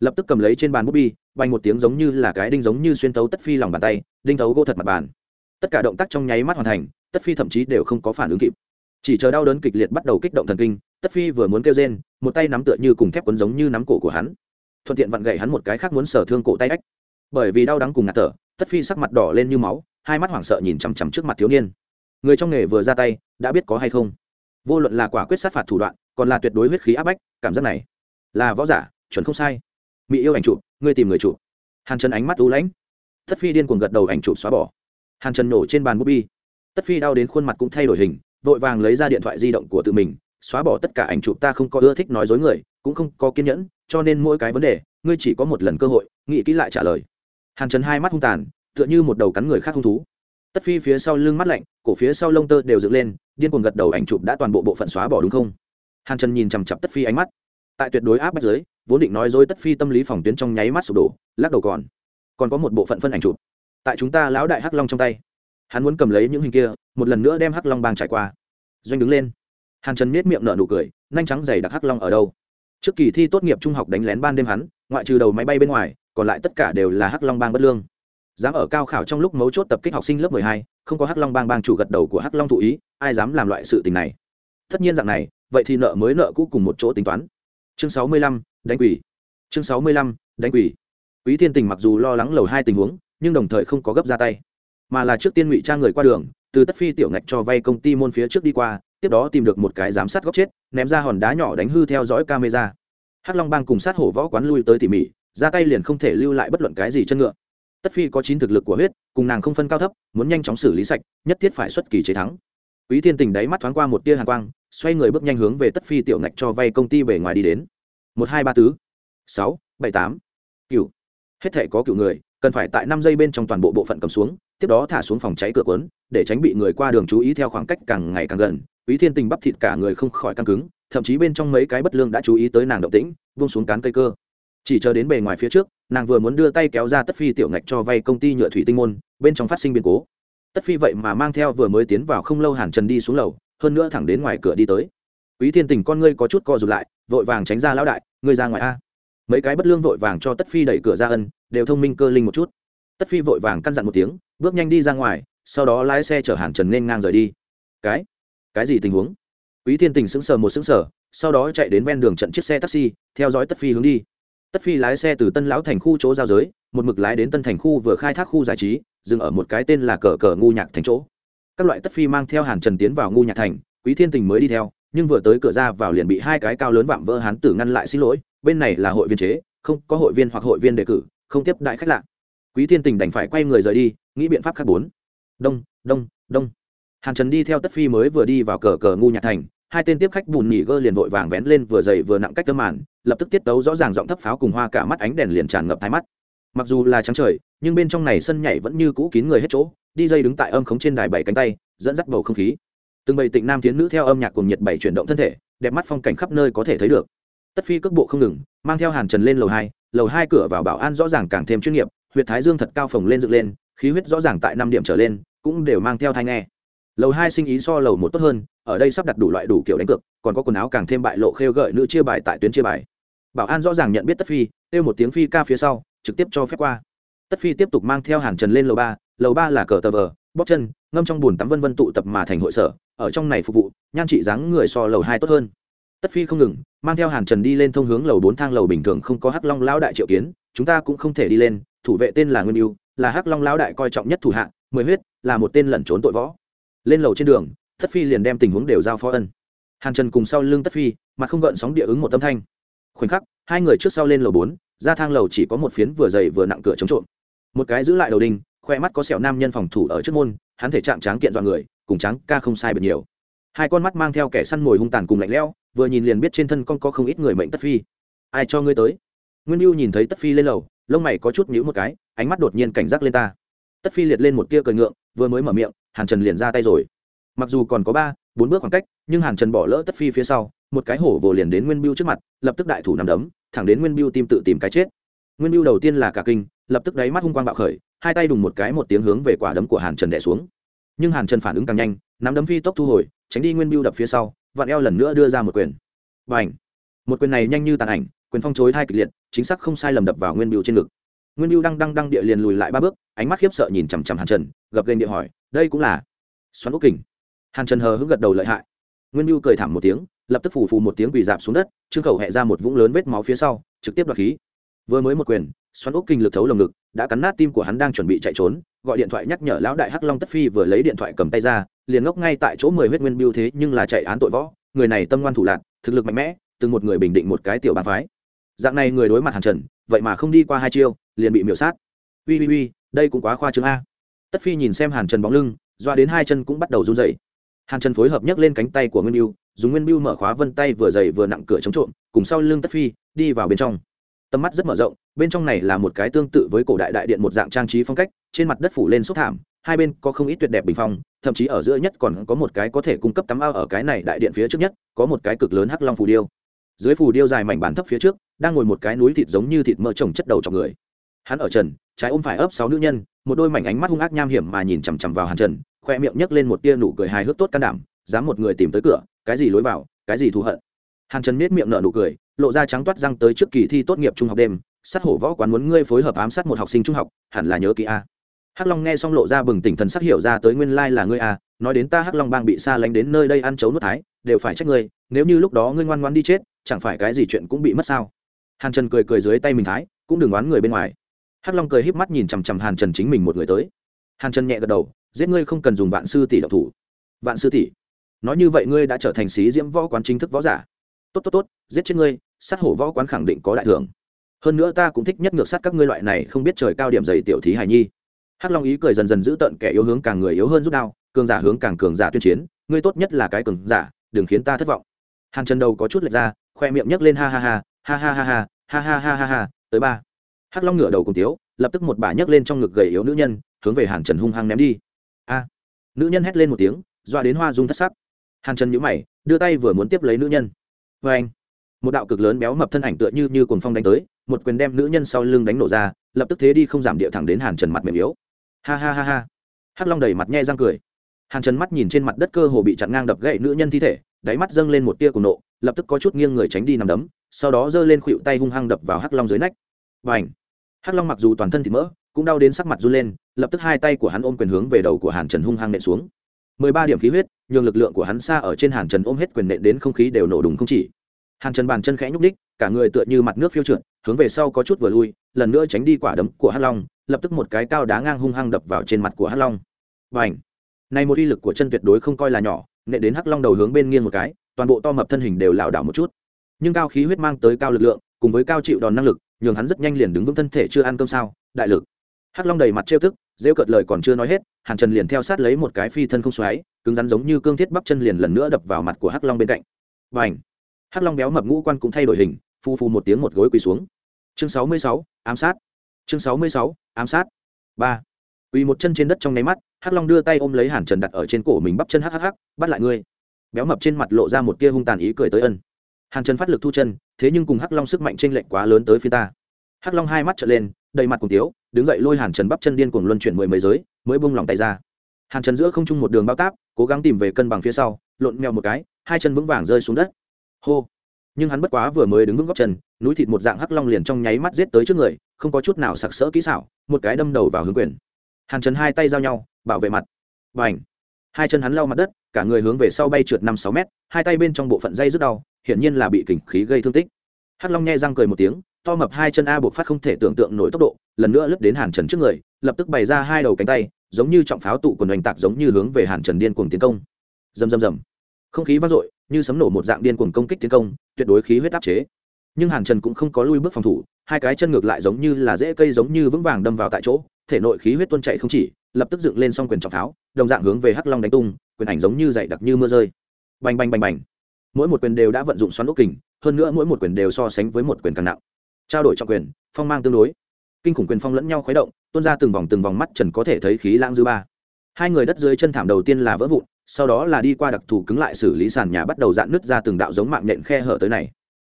Lập tức cầm lấy trên bàn bút bi vành một tiếng giống như là cái đinh giống như xuyên tấu tất phi lòng bàn tay, đinh thấu gỗ thật mặt bàn. Tất cả động tác trong nháy mắt hoàn thành, tất phi thậm chí đều không có phản ứng kịp. Chỉ chờ đau đớn kịch liệt bắt đầu kích động thần kinh, tất phi vừa muốn kêu rên một tay nắm tựa như cùng thép quấn giống như nắm cổ của hắn. Thuận tiện vặn gậy hắn một cái khác muốn sở thương cổ tay ách. Bởi vì đau đắng cùng ngạt thở, tất phi sắc mặt đỏ lên như máu, hai mắt hoảng sợ nhìn chằm chằm trước mặt thiếu niên. Người trong nghề vừa ra tay, đã biết có hay không? Vô luận là quả quyết sát phạt thủ đoạn, còn là tuyệt đối huyết khí áp bách, cảm giác này là võ giả, chuẩn không sai. Mỹ yêu ảnh chụp, ngươi tìm người chụp. Hàn trần ánh mắt u lãnh. Tất phi điên cuồng gật đầu ảnh chụp xóa bỏ. Hàn trần nổ trên bàn bút bi. Tất phi đau đến khuôn mặt cũng thay đổi hình, vội vàng lấy ra điện thoại di động của tự mình xóa bỏ tất cả ảnh chụp ta không có ưa thích nói dối người, cũng không có kiên nhẫn, cho nên mỗi cái vấn đề, ngươi chỉ có một lần cơ hội, nghĩ kỹ lại trả lời. Hàn trần hai mắt hung tàn, tựa như một đầu cắn người khác hung thú. Tất phi phía sau lưng mắt lạnh, cổ phía sau lông tơ đều dựng lên, điên cuồng gật đầu ảnh chụp đã toàn bộ bộ phận xóa bỏ đúng không? Hàn trần nhìn chằm chặp tất phi ánh mắt. Tại tuyệt đối áp bách giới, vốn định nói dối tất phi tâm lý phòng tuyến trong nháy mắt sụp đổ, lắc đầu còn. Còn có một bộ phận phân ảnh chụp. Tại chúng ta lão đại hắc long trong tay. Hắn muốn cầm lấy những hình kia, một lần nữa đem hắc long bang trải qua. Doanh đứng lên hàn trần miết miệng nở nụ cười nhanh trắng dày đặc hắc long ở đâu? Trước kỳ thi tốt nghiệp trung học đánh lén ban đêm hắn, ngoại trừ đầu máy bay bên ngoài, còn lại tất cả đều là hắc long bang bất lương. Dám ở cao khảo trong lúc mấu chốt tập kích học sinh lớp mười hai, không có hắc long bang bang chủ gật đầu của hắc long thụ ý, ai dám làm loại sự tình này? Tất nhiên dạng này, vậy thì nợ mới nợ cũ cùng một chỗ tính toán. Chương sáu mươi lăm, đánh quỷ. Chương sáu mươi lăm, đánh quỷ. Quý thiên tình mặc dù lo lắng lầu hai tình huống, nhưng đồng thời không có gấp ra tay. Mà là trước tiên ngụy trang người qua đường từ tất phi tiểu ngạch cho vay công ty môn phía trước đi qua, tiếp đó tìm được một cái giám sát góc chết, ném ra hòn đá nhỏ đánh hư theo dõi camera. Hắc long bang cùng sát hổ võ quán lui tới tỉ mỉ, ra tay liền không thể lưu lại bất luận cái gì chân ngựa. Tất phi có chín thực lực của huyết, cùng nàng không phân cao thấp, muốn nhanh chóng xử lý sạch, nhất thiết phải xuất kỳ chế thắng. Quý thiên tình đáy mắt thoáng qua một tia hàn quang, xoay người bước nhanh hướng về tất phi tiểu ngạch cho vay công ty bề ngoài đi đến. Một hai ba tứ, sáu, bảy tám cựu hết thể có cựu người, cần phải tại năm giây bên trong toàn bộ bộ phận cầm xuống tiếp đó thả xuống phòng cháy cửa quấn để tránh bị người qua đường chú ý theo khoảng cách càng ngày càng gần. Quý thiên tình bắp thịt cả người không khỏi căng cứng, thậm chí bên trong mấy cái bất lương đã chú ý tới nàng động tĩnh, buông xuống cán cây cơ. Chỉ chờ đến bề ngoài phía trước, nàng vừa muốn đưa tay kéo ra tất phi tiểu ngạch cho vay công ty nhựa thủy tinh môn, bên trong phát sinh biến cố. Tất phi vậy mà mang theo vừa mới tiến vào không lâu hàn trần đi xuống lầu, hơn nữa thẳng đến ngoài cửa đi tới. Quý thiên tình con ngươi có chút co rụt lại, vội vàng tránh ra lão đại, ngươi ra ngoài a. Mấy cái bất lương vội vàng cho tất phi đẩy cửa ra ân, đều thông minh cơ linh một chút. Tất phi vội vàng căn dặn một tiếng bước nhanh đi ra ngoài, sau đó lái xe chở hàn trần nên ngang rời đi. Cái? Cái gì tình huống? Quý thiên tình sững sờ một sững sờ, sau đó chạy đến ven đường trận chiếc xe taxi, theo dõi tất phi hướng đi. Tất phi lái xe từ tân lão thành khu chỗ giao giới, một mực lái đến tân thành khu vừa khai thác khu giải trí, dừng ở một cái tên là cờ cờ ngu nhạc thành chỗ. Các loại tất phi mang theo hàn trần tiến vào ngu nhạc thành, quý thiên tình mới đi theo, nhưng vừa tới cửa ra vào liền bị hai cái cao lớn vạm vỡ hán tử ngăn lại xin lỗi, bên này là hội viên chế, không có hội viên hoặc hội viên đề cử, không tiếp đại khách lạ quý thiên tình đành phải quay người rời đi, nghĩ biện pháp khác bốn. Đông đông đông. Hàn trần đi theo tất phi mới vừa đi vào cờ cờ ngu nhạc thành, hai tên tiếp khách bùn nhỉ gơ liền vội vàng vén lên vừa dày vừa nặng cách tấm màn, lập tức tiết tấu rõ ràng giọng thấp pháo cùng hoa cả mắt ánh đèn liền tràn ngập thái mắt. Mặc dù là trắng trời, nhưng bên trong này sân nhảy vẫn như cũ kín người hết chỗ, đi dây đứng tại âm khống trên đài bảy cánh tay, dẫn dắt bầu không khí. Từng bầy tịnh nam tiến nữ theo âm nhạc cùng nhiệt bảy chuyển động thân thể, đẹp mắt phong cảnh khắp nơi có thể thấy được. Tất phi cước bộ không ngừng, mang theo hàn trần lên lầu hai lầu hai cửa vào bảo an rõ ràng càng thêm chuyên nghiệp huyệt thái dương thật cao phồng lên dựng lên, khí huyết rõ ràng tại năm điểm trở lên, cũng đều mang theo thai nghe. Lầu hai sinh ý so lầu một tốt hơn, ở đây sắp đặt đủ loại đủ kiểu đánh cược, còn có quần áo càng thêm bại lộ khêu gợi nữ chia bài tại tuyến chia bài. Bảo an rõ ràng nhận biết tất phi, kêu một tiếng phi ca phía sau, trực tiếp cho phép qua. Tất phi tiếp tục mang theo hàn trần lên lầu ba lầu ba là cờ tờ vờ bóc chân, ngâm trong bùn tắm vân vân tụ tập mà thành hội sở, ở trong này phục vụ, nhan trị dáng người so lầu hai tốt hơn. Tất phi không ngừng, mang theo hàn trần đi lên thông hướng lầu bốn thang lầu bình thường không có hắc long lão đại triệu kiến, chúng ta cũng không thể đi lên thủ vệ tên là nguyên yêu là hắc long lão đại coi trọng nhất thủ hạ, mười huyết, là một tên lẩn trốn tội võ. Lên lầu trên đường tất phi liền đem tình huống đều giao phó ân. Hàn trần cùng sau lưng tất phi, mà không gợn sóng địa ứng một tâm thanh. Khoảnh khắc, hai người trước sau lên lầu bốn, ra thang lầu chỉ có một phiến vừa dày vừa nặng cửa chống trộm. Một cái giữ lại đầu đinh, khoe mắt có sẹo nam nhân phòng thủ ở trước môn, hắn thể trạng tráng kiện dọa người, cùng tráng ca không sai bật nhiều. Hai con mắt mang theo kẻ săn mồi hung tàn cùng lạnh lẽo, vừa nhìn liền biết trên thân con có không ít người mệnh tất phi. Ai cho ngươi tới? Nguyên mưu nhìn thấy tất phi lên lầu lông mày có chút nhíu một cái, ánh mắt đột nhiên cảnh giác lên ta. Tất phi liệt lên một tia cười ngượng, vừa mới mở miệng, hàn trần liền ra tay rồi. Mặc dù còn có ba, bốn bước khoảng cách, nhưng hàn trần bỏ lỡ tất phi phía sau, một cái hổ vồ liền đến nguyên biêu trước mặt, lập tức đại thủ nằm đấm, thẳng đến nguyên biêu tim tự tìm cái chết. Nguyên biêu đầu tiên là cả kinh, lập tức đáy mắt hung quang bạo khởi, hai tay đùng một cái một tiếng hướng về quả đấm của hàn trần đẻ xuống. Nhưng hàn trần phản ứng càng nhanh, nắm đấm phi tốc thu hồi, tránh đi nguyên biêu đập phía sau, vặn eo lần nữa đưa ra một quyền. Và ảnh một quyền này nhanh như tàn ảnh, quyền phong chối thai kịch liệt chính xác không sai lầm đập vào nguyên biêu trên ngực. Nguyên biêu đang đăng đăng địa liền lùi lại ba bước, ánh mắt khiếp sợ nhìn chằm chằm hàn trần, gập gành địa hỏi, đây cũng là xoắn ốc kình? Hàn trần hờ hững gật đầu lợi hại. Nguyên biêu cười thảm một tiếng, lập tức phủ phù một tiếng quỳ dạp xuống đất, trương khẩu hẹ ra một vũng lớn vết máu phía sau, trực tiếp đoạt khí. Vừa mới một quyền, xoắn ốc kinh lực thấu lồng ngực, đã cắn nát tim của hắn đang chuẩn bị chạy trốn, gọi điện thoại nhắc nhở lão đại hắc long tất phi vừa lấy điện thoại cầm tay ra, liền ngốc ngay tại chỗ mười huyết nguyên biêu thế nhưng là chạy án tội võ, người này tâm ngoan thủ lạc, thực lực mạnh mẽ, từng một người bình định một cái tiểu bàn phái dạng này người đối mặt hàn trần, vậy mà không đi qua hai chiêu, liền bị miểu sát. Ui ui ui đây cũng quá khoa trương a. Tất phi nhìn xem hàn trần bóng lưng, doa đến hai chân cũng bắt đầu run dậy hàn trần phối hợp nhấc lên cánh tay của nguyên biêu, dùng nguyên biêu mở khóa vân tay vừa dày vừa nặng cửa chống trộm, cùng sau lưng tất phi, đi vào bên trong. Tầm mắt rất mở rộng, bên trong này là một cái tương tự với cổ đại đại điện một dạng trang trí phong cách, trên mặt đất phủ lên xúc thảm, hai bên có không ít tuyệt đẹp bình phong, thậm chí ở giữa nhất còn có một cái có thể cung cấp tắm ao ở cái này đại điện phía trước nhất, có một cái cực lớn hắc long phù điêu dưới phù điêu dài mảnh bàn thấp phía trước, đang ngồi một cái núi thịt giống như thịt mỡ trồng chất đầu trong người. Hắn ở trần, trái ôm phải ấp sáu nữ nhân, một đôi mảnh ánh mắt hung ác nham hiểm mà nhìn chằm chằm vào hàn trần, khoe miệng nhấc lên một tia nụ cười hài hước tốt can đảm, dám một người tìm tới cửa, cái gì lối vào, cái gì thù hận. Hàn trần miết miệng nở nụ cười, lộ ra trắng toát răng tới trước kỳ thi tốt nghiệp trung học đêm, sát hổ võ quán muốn ngươi phối hợp ám sát một học sinh trung học, hẳn là nhớ kỹ a. Hắc long nghe xong lộ ra bừng tỉnh thần sắc hiểu ra tới nguyên lai là ngươi a, nói đến ta hắc long bang bị xa lánh đến nơi đây ăn chấu nuốt thái, đều phải trách ngươi, nếu như lúc đó ngươi ngoan ngoan đi chết chẳng phải cái gì chuyện cũng bị mất sao? Hàn trần cười cười dưới tay mình thái, cũng đừng oán người bên ngoài. Hắc long cười híp mắt nhìn chằm chằm hàn trần chính mình một người tới. Hàn trần nhẹ gật đầu, giết ngươi không cần dùng vạn sư tỷ độc thủ. Vạn sư tỷ? Nói như vậy ngươi đã trở thành sĩ diễm võ quán chính thức võ giả. Tốt tốt tốt, giết chết ngươi, sát hổ võ quán khẳng định có đại thưởng. Hơn nữa ta cũng thích nhất ngược sát các ngươi loại này không biết trời cao điểm dày tiểu thí hài nhi. Hắc long ý cười dần dần giữ tận kẻ yếu hướng càng người yếu hơn rút đao, cường giả hướng càng cường giả tuyên chiến, ngươi tốt nhất là cái cường giả, đừng khiến ta thất vọng. Hàn trần đầu có chút lệch ra khoe miệng nhấc lên ha ha ha ha ha ha ha ha ha ha ha ha, tới ba. Hắc long ngửa đầu cùng tiếu, lập tức một bà nhấc lên trong ngực gầy yếu nữ nhân, hướng về hàn trần hung hăng ném đi. A. Nữ nhân hét lên một tiếng doa đến hoa dung thất sắc. Hàn trần nhũ mày, đưa tay vừa muốn tiếp lấy nữ nhân. Vê anh, một đạo cực lớn béo mập thân ảnh tựa như như cồn phong đánh tới, một quyền đem nữ nhân sau lưng đánh nổ ra, lập tức thế đi không giảm địa thẳng đến hàn trần mặt mềm yếu. Ha ha ha ha. Hắc long đầy mặt nhe răng cười. Hàn trần mắt nhìn trên mặt đất cơ hồ bị chặn ngang đập gậy nữ nhân thi thể, đáy mắt dâng lên một tia cùng nộ lập tức có chút nghiêng người tránh đi nằm đấm, sau đó giơ lên khuỵu tay hung hăng đập vào hắc long dưới nách. Và ảnh hắc long mặc dù toàn thân thịt mỡ, cũng đau đến sắc mặt run lên, lập tức hai tay của hắn ôm quyền hướng về đầu của hàn trần hung hăng nện xuống. Mười ba điểm khí huyết, nhường lực lượng của hắn xa ở trên hàn trần ôm hết quyền nện đến không khí đều nổ đùng không chỉ. Hàn trần bàn chân khẽ nhúc đích cả người tựa như mặt nước phiêu trượt, hướng về sau có chút vừa lui, lần nữa tránh đi quả đấm của hắc long, lập tức một cái cao đá ngang hung hăng đập vào trên mặt của hắc long. Và ảnh này một uy lực của chân tuyệt đối không coi là nhỏ, nện đến hắc long đầu hướng bên nghiêng một cái toàn bộ to mập thân hình đều lảo đảo một chút. Nhưng cao khí huyết mang tới cao lực lượng, cùng với cao chịu đòn năng lực, nhường hắn rất nhanh liền đứng vững thân thể chưa ăn cơm sao, đại lực. Hắc long đầy mặt trêu tức, rêu cợt lời còn chưa nói hết, hàn trần liền theo sát lấy một cái phi thân không xoáy, cứng rắn giống như cương thiết bắp chân liền lần nữa đập vào mặt của hắc long bên cạnh. Và ảnh hắc long béo mập ngũ quan cũng thay đổi hình, phu phu một tiếng một gối quỳ xuống. Chương sáu mươi sáu, ám sát. Chương sáu mươi sáu, ám sát. Ba! Quỳ một chân trên đất trong nháy mắt, hắc long đưa tay ôm lấy hàn trần đặt ở trên cổ mình bắp chân, hắc hắc hắc, bắt lại ngươi béo mập trên mặt lộ ra một tia hung tàn ý cười tới ân. Hàn trần phát lực thu chân, thế nhưng cùng hắc long sức mạnh t r ê n lệch quá lớn tới phía ta. Hắc long hai mắt trở lên, đầy mặt cùng tiếu, đứng dậy lôi hàn trần bắp chân điên cuồng luân chuyển mười mấy giới, mới bung lòng tay ra. Hàn trần giữa không trung một đường bao táp, cố gắng tìm về cân bằng phía sau, lộn mèo một cái, hai chân vững vàng rơi xuống đất. Hô. Nhưng hắn bất quá vừa mới đứng vững góc chân, núi thịt một dạng hắc long liền trong nháy mắt giết tới trước người, không có chút nào sặc sỡ kỹ xảo, một cái đâm đầu vào hướng quyền. Hàn trần hai tay giao nhau, bảo vệ mặt. Và ảnh hai chân hắn lau mặt đất cả người hướng về sau bay trượt năm sáu mét, hai tay bên trong bộ phận dây rất đau, hiển nhiên là bị kình khí gây thương tích. Hắc long nghe răng cười một tiếng, to mập hai chân a buộc phát không thể tưởng tượng nổi tốc độ, lần nữa lướt đến hàn trần trước người, lập tức bày ra hai đầu cánh tay, giống như trọng pháo tụ quần oanh tạc giống như hướng về hàn trần điên cuồng tiến công. Dầm dầm dầm không khí vang dội, như sấm nổ một dạng điên cuồng công kích tiến công, tuyệt đối khí huyết áp chế. Nhưng hàn trần cũng không có lui bước phòng thủ, hai cái chân ngược lại giống như là rễ cây giống như vững vàng đâm vào tại chỗ, thể nội khí huyết tuôn chạy không chỉ, lập tức dựng lên song quyền trọng pháo, đồng dạng hướng về hắc long đánh tung quyền ảnh giống như dày đặc như mưa rơi. Bành bành bành bành. Mỗi một quyền đều đã vận dụng xoắn ốc kình, hơn nữa mỗi một quyền đều so sánh với một quyền càng nặng. Trao đổi trọng quyền, phong mang tương đối. Kinh khủng quyền phong lẫn nhau khuấy động, tuôn ra từng vòng từng vòng mắt trần có thể thấy khí lãng dư ba. Hai người đất dưới chân thảm đầu tiên là vỡ vụn, sau đó là đi qua đặc thù cứng lại xử lý sàn nhà bắt đầu dạn nứt ra từng đạo giống mạng nhện khe hở tới này.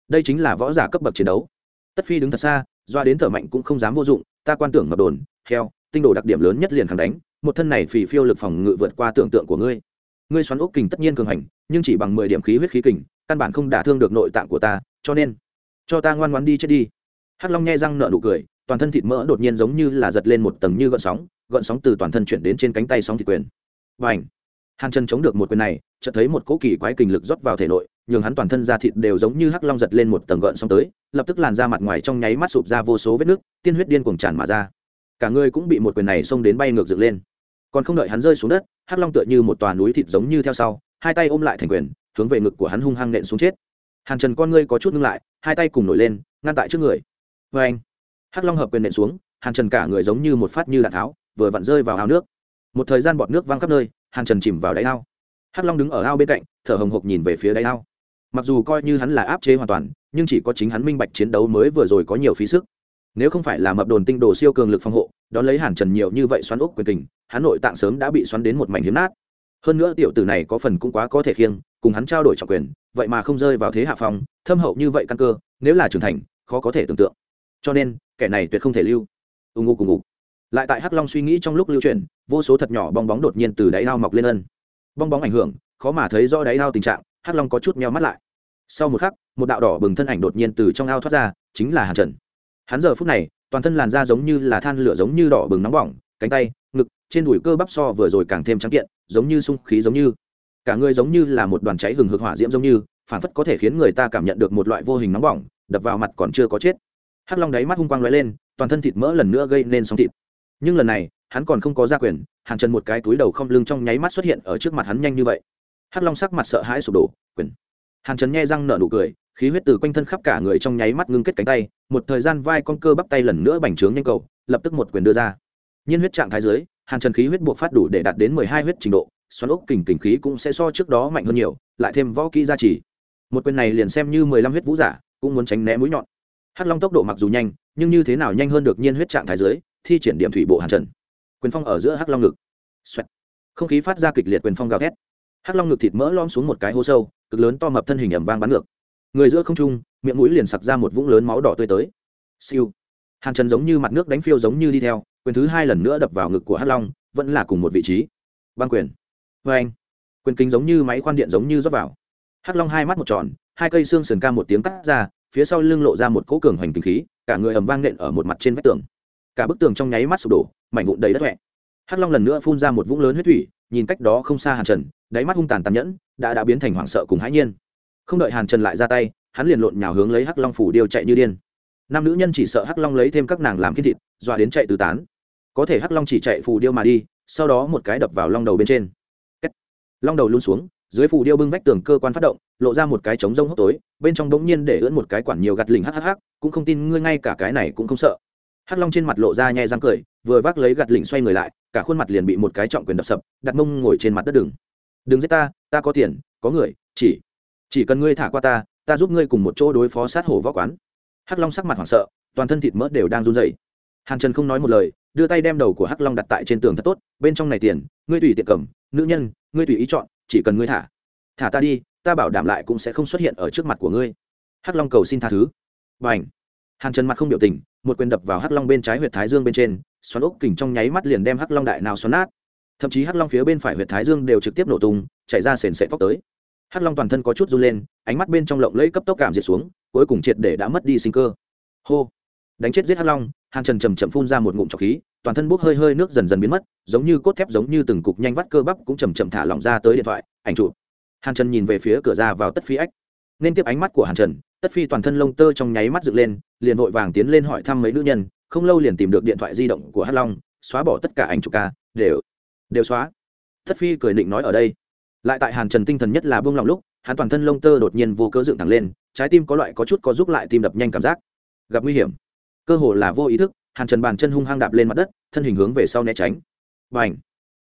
Đây chính là võ giả cấp bậc chiến đấu. Tất phi đứng thật xa, doa đến thở mạnh cũng không dám vô dụng, ta quan tưởng mập đồn, heo, tinh đồ đặc điểm lớn nhất liền khẳng đánh, một thân này phì phiêu lực phòng ngự vượt qua tưởng tượng của ngươi ngươi xoắn ốc kình tất nhiên cường hành, nhưng chỉ bằng mười điểm khí huyết khí kình, căn bản không đả thương được nội tạng của ta, cho nên, cho ta ngoan ngoan đi chết đi. Hắc long nghe răng nợ nụ cười, toàn thân thịt mỡ đột nhiên giống như là giật lên một tầng như gợn sóng gợn sóng từ toàn thân chuyển đến trên cánh tay sóng thịt quyền. Và ảnh hàn chân chống được một quyền này, chợt thấy một cỗ kỳ quái kình lực rót vào thể nội, nhường hắn toàn thân da thịt đều giống như hắc long giật lên một tầng gợn sóng tới, lập tức làn da mặt ngoài trong nháy mắt sụp ra vô số vết nước, tiên huyết điên cuồng tràn mà ra. Cả người cũng bị một quyền này xông đến bay ngược dựng lên. Còn không đợi hắn rơi xuống đất hắc long tựa như một tòa núi thịt giống như theo sau, hai tay ôm lại thành quyền, hướng về ngực của hắn hung hăng nện xuống chết. Hàn trần con ngươi có chút ngưng lại, hai tay cùng nổi lên, ngăn tại trước người. Vê anh, hắc long hợp quyền nện xuống, hàn trần cả người giống như một phát như đạn tháo, vừa vặn rơi vào ao nước. Một thời gian bọt nước văng khắp nơi, hàn trần chìm vào đáy ao. Hắc long đứng ở ao bên cạnh, thở hồng hộc nhìn về phía đáy ao. Mặc dù coi như hắn là áp chế hoàn toàn, nhưng chỉ có chính hắn minh bạch chiến đấu mới vừa rồi có nhiều phí sức. Nếu không phải là mập đồn tinh đồ siêu cường lực phòng hộ đón lấy hàn trần nhiều như vậy xoắn ốc quyền tình hắn nội tạng sớm đã bị xoắn đến một mảnh hiếm nát. Hơn nữa tiểu tử này có phần cũng quá có thể khiêng cùng hắn trao đổi trọng quyền vậy mà không rơi vào thế hạ phong thâm hậu như vậy căn cơ nếu là trưởng thành khó có thể tưởng tượng. Cho nên kẻ này tuyệt không thể lưu. Ưng ngô cùng ngủ, lại tại hắc long suy nghĩ trong lúc lưu chuyển vô số thật nhỏ bong bóng đột nhiên từ đáy ao mọc lên ân. Bong bóng ảnh hưởng khó mà thấy do đáy ao tình trạng hắc long có chút meo mắt lại. Sau một khắc một đạo đỏ bừng thân ảnh đột nhiên từ trong ao thoát ra chính là hàn trần. Hắn giờ phút này toàn thân làn da giống như là than lửa giống như đỏ bừng nóng bỏng, cánh tay, ngực, trên đùi cơ bắp so vừa rồi càng thêm trắng kiện, giống như sung khí giống như. Cả người giống như là một đoàn cháy hừng hực hỏa diễm giống như phản phất có thể khiến người ta cảm nhận được một loại vô hình nóng bỏng, đập vào mặt còn chưa có chết. Hắc long đáy mắt hung quang lóe lên, toàn thân thịt mỡ lần nữa gây nên sóng thịt. Nhưng lần này, hắn còn không có gia quyền hàng chân một cái túi đầu không lưng trong nháy mắt xuất hiện ở trước mặt hắn nhanh như vậy. Hắc long sắc mặt sợ hãi sụp đổ, quyền. Hàng chân nhe răng nở nụ cười khí huyết từ quanh thân khắp cả người trong nháy mắt ngưng kết cánh tay, một thời gian vai con cơ bắp tay lần nữa bành trướng nhanh cầu, lập tức một quyền đưa ra. Nhiên huyết trạng thái dưới, hàn trần khí huyết buộc phát đủ để đạt đến mười hai huyết trình độ, xoắn ốc kình kình khí cũng sẽ so trước đó mạnh hơn nhiều, lại thêm võ kỹ gia trì. Một quyền này liền xem như mười lăm huyết vũ giả, cũng muốn tránh né mũi nhọn. Hắc long tốc độ mặc dù nhanh, nhưng như thế nào nhanh hơn được nhiên huyết trạng thái dưới, thi triển điểm thủy bộ hàn trần. Quyền phong ở giữa hắc long ngực. Xoẹt. không khí phát ra kịch liệt quyền phong gào thét. Hắc long ngực thịt mỡ lom xuống một cái hố sâu, cực lớn to mập thân hình ẩm vang bắn ngược người giữa không trung, miệng mũi liền sặc ra một vũng lớn máu đỏ tươi tới. Siêu. Hàn trần giống như mặt nước đánh phiêu giống như đi theo, quyền thứ hai lần nữa đập vào ngực của hắc long, vẫn là cùng một vị trí. Băng quyền. Vê anh. Quyền kính giống như máy khoan điện giống như rót vào. Hắc long hai mắt một tròn, hai cây xương sườn ca một tiếng cắt ra, phía sau lưng lộ ra một cỗ cường hoành kinh khí, cả người ầm vang nện ở một mặt trên vách tường. Cả bức tường trong nháy mắt sụp đổ, mảnh vụn đầy đất huệ hắc long lần nữa phun ra một vũng lớn huyết thủy, nhìn cách đó không xa hàn trần, đáy mắt hung tàn tàn nhẫn, đã đã biến thành hoảng sợ cùng hãi nhiên không đợi hàn trần lại ra tay, hắn liền lộn nhào hướng lấy hắc long phủ điêu chạy như điên. Nam nữ nhân chỉ sợ hắc long lấy thêm các nàng làm kiên thịt, dọa đến chạy tứ tán. Có thể hắc long chỉ chạy phù điêu mà đi, sau đó một cái đập vào long đầu bên trên. Long đầu luôn xuống, dưới phù điêu bưng vách tường cơ quan phát động, lộ ra một cái trống rông hốc tối, bên trong bỗng nhiên để ưỡn một cái quản nhiều gặt lình hhh cũng không tin ngươi ngay cả cái này cũng không sợ. Hắc long trên mặt lộ ra nhẹ răng cười, vừa vác lấy gặt lình xoay người lại, cả khuôn mặt liền bị một cái trọng quyền đập sập, đặt mông ngồi trên mặt đất đừng. Đừng giết ta ta có tiền, có người, chỉ chỉ cần ngươi thả qua ta ta giúp ngươi cùng một chỗ đối phó sát hổ võ quán. Hắc long sắc mặt hoảng sợ, toàn thân thịt mỡ đều đang run rẩy. Hàn trần không nói một lời, đưa tay đem đầu của hắc long đặt tại trên tường thật tốt, bên trong này tiền, ngươi tùy tiện cầm, nữ nhân, ngươi tùy ý chọn, chỉ cần ngươi thả. Thả ta đi, ta bảo đảm lại cũng sẽ không xuất hiện ở trước mặt của ngươi. Hắc long cầu xin tha thứ. Và ảnh hàn trần mặt không biểu tình, một quyền đập vào hắc long bên trái huyệt thái dương bên trên, xoắn ốc kỉnh trong nháy mắt liền đem hắc long đại nào xoắn nát. Thậm chí hắc long phía bên phải huyệt thái dương đều trực tiếp nổ tung chạy ra sền sệ tóc tới hắc long toàn thân có chút run lên, ánh mắt bên trong lộng lẫy cấp tốc cảm diệt xuống, cuối cùng triệt để đã mất đi sinh cơ. Hô! Đánh chết giết hắc long, hàn trần chầm chậm phun ra một ngụm trọc khí, toàn thân bốc hơi hơi nước dần dần biến mất, giống như cốt thép giống như từng cục nhanh vắt cơ bắp cũng chầm chậm thả lỏng ra tới điện thoại, ảnh chụp. Hàn trần nhìn về phía cửa ra vào tất phi ách. Nên tiếp ánh mắt của hàn trần, tất phi toàn thân lông tơ trong nháy mắt dựng lên, liền vội vàng tiến lên hỏi thăm mấy nữ nhân, không lâu liền tìm được điện thoại di động của hắc long, xóa bỏ tất cả ảnh chụp ca, đều đều xóa. Tất phi cười định nói ở đây lại tại hàn trần tinh thần nhất là buông lòng lúc, hắn toàn thân lông tơ đột nhiên vô cớ dựng thẳng lên, trái tim có loại có chút có giúp lại tim đập nhanh cảm giác. Gặp nguy hiểm. Cơ hồ là vô ý thức, hàn trần bàn chân hung hăng đạp lên mặt đất, thân hình hướng về sau né tránh. Và ảnh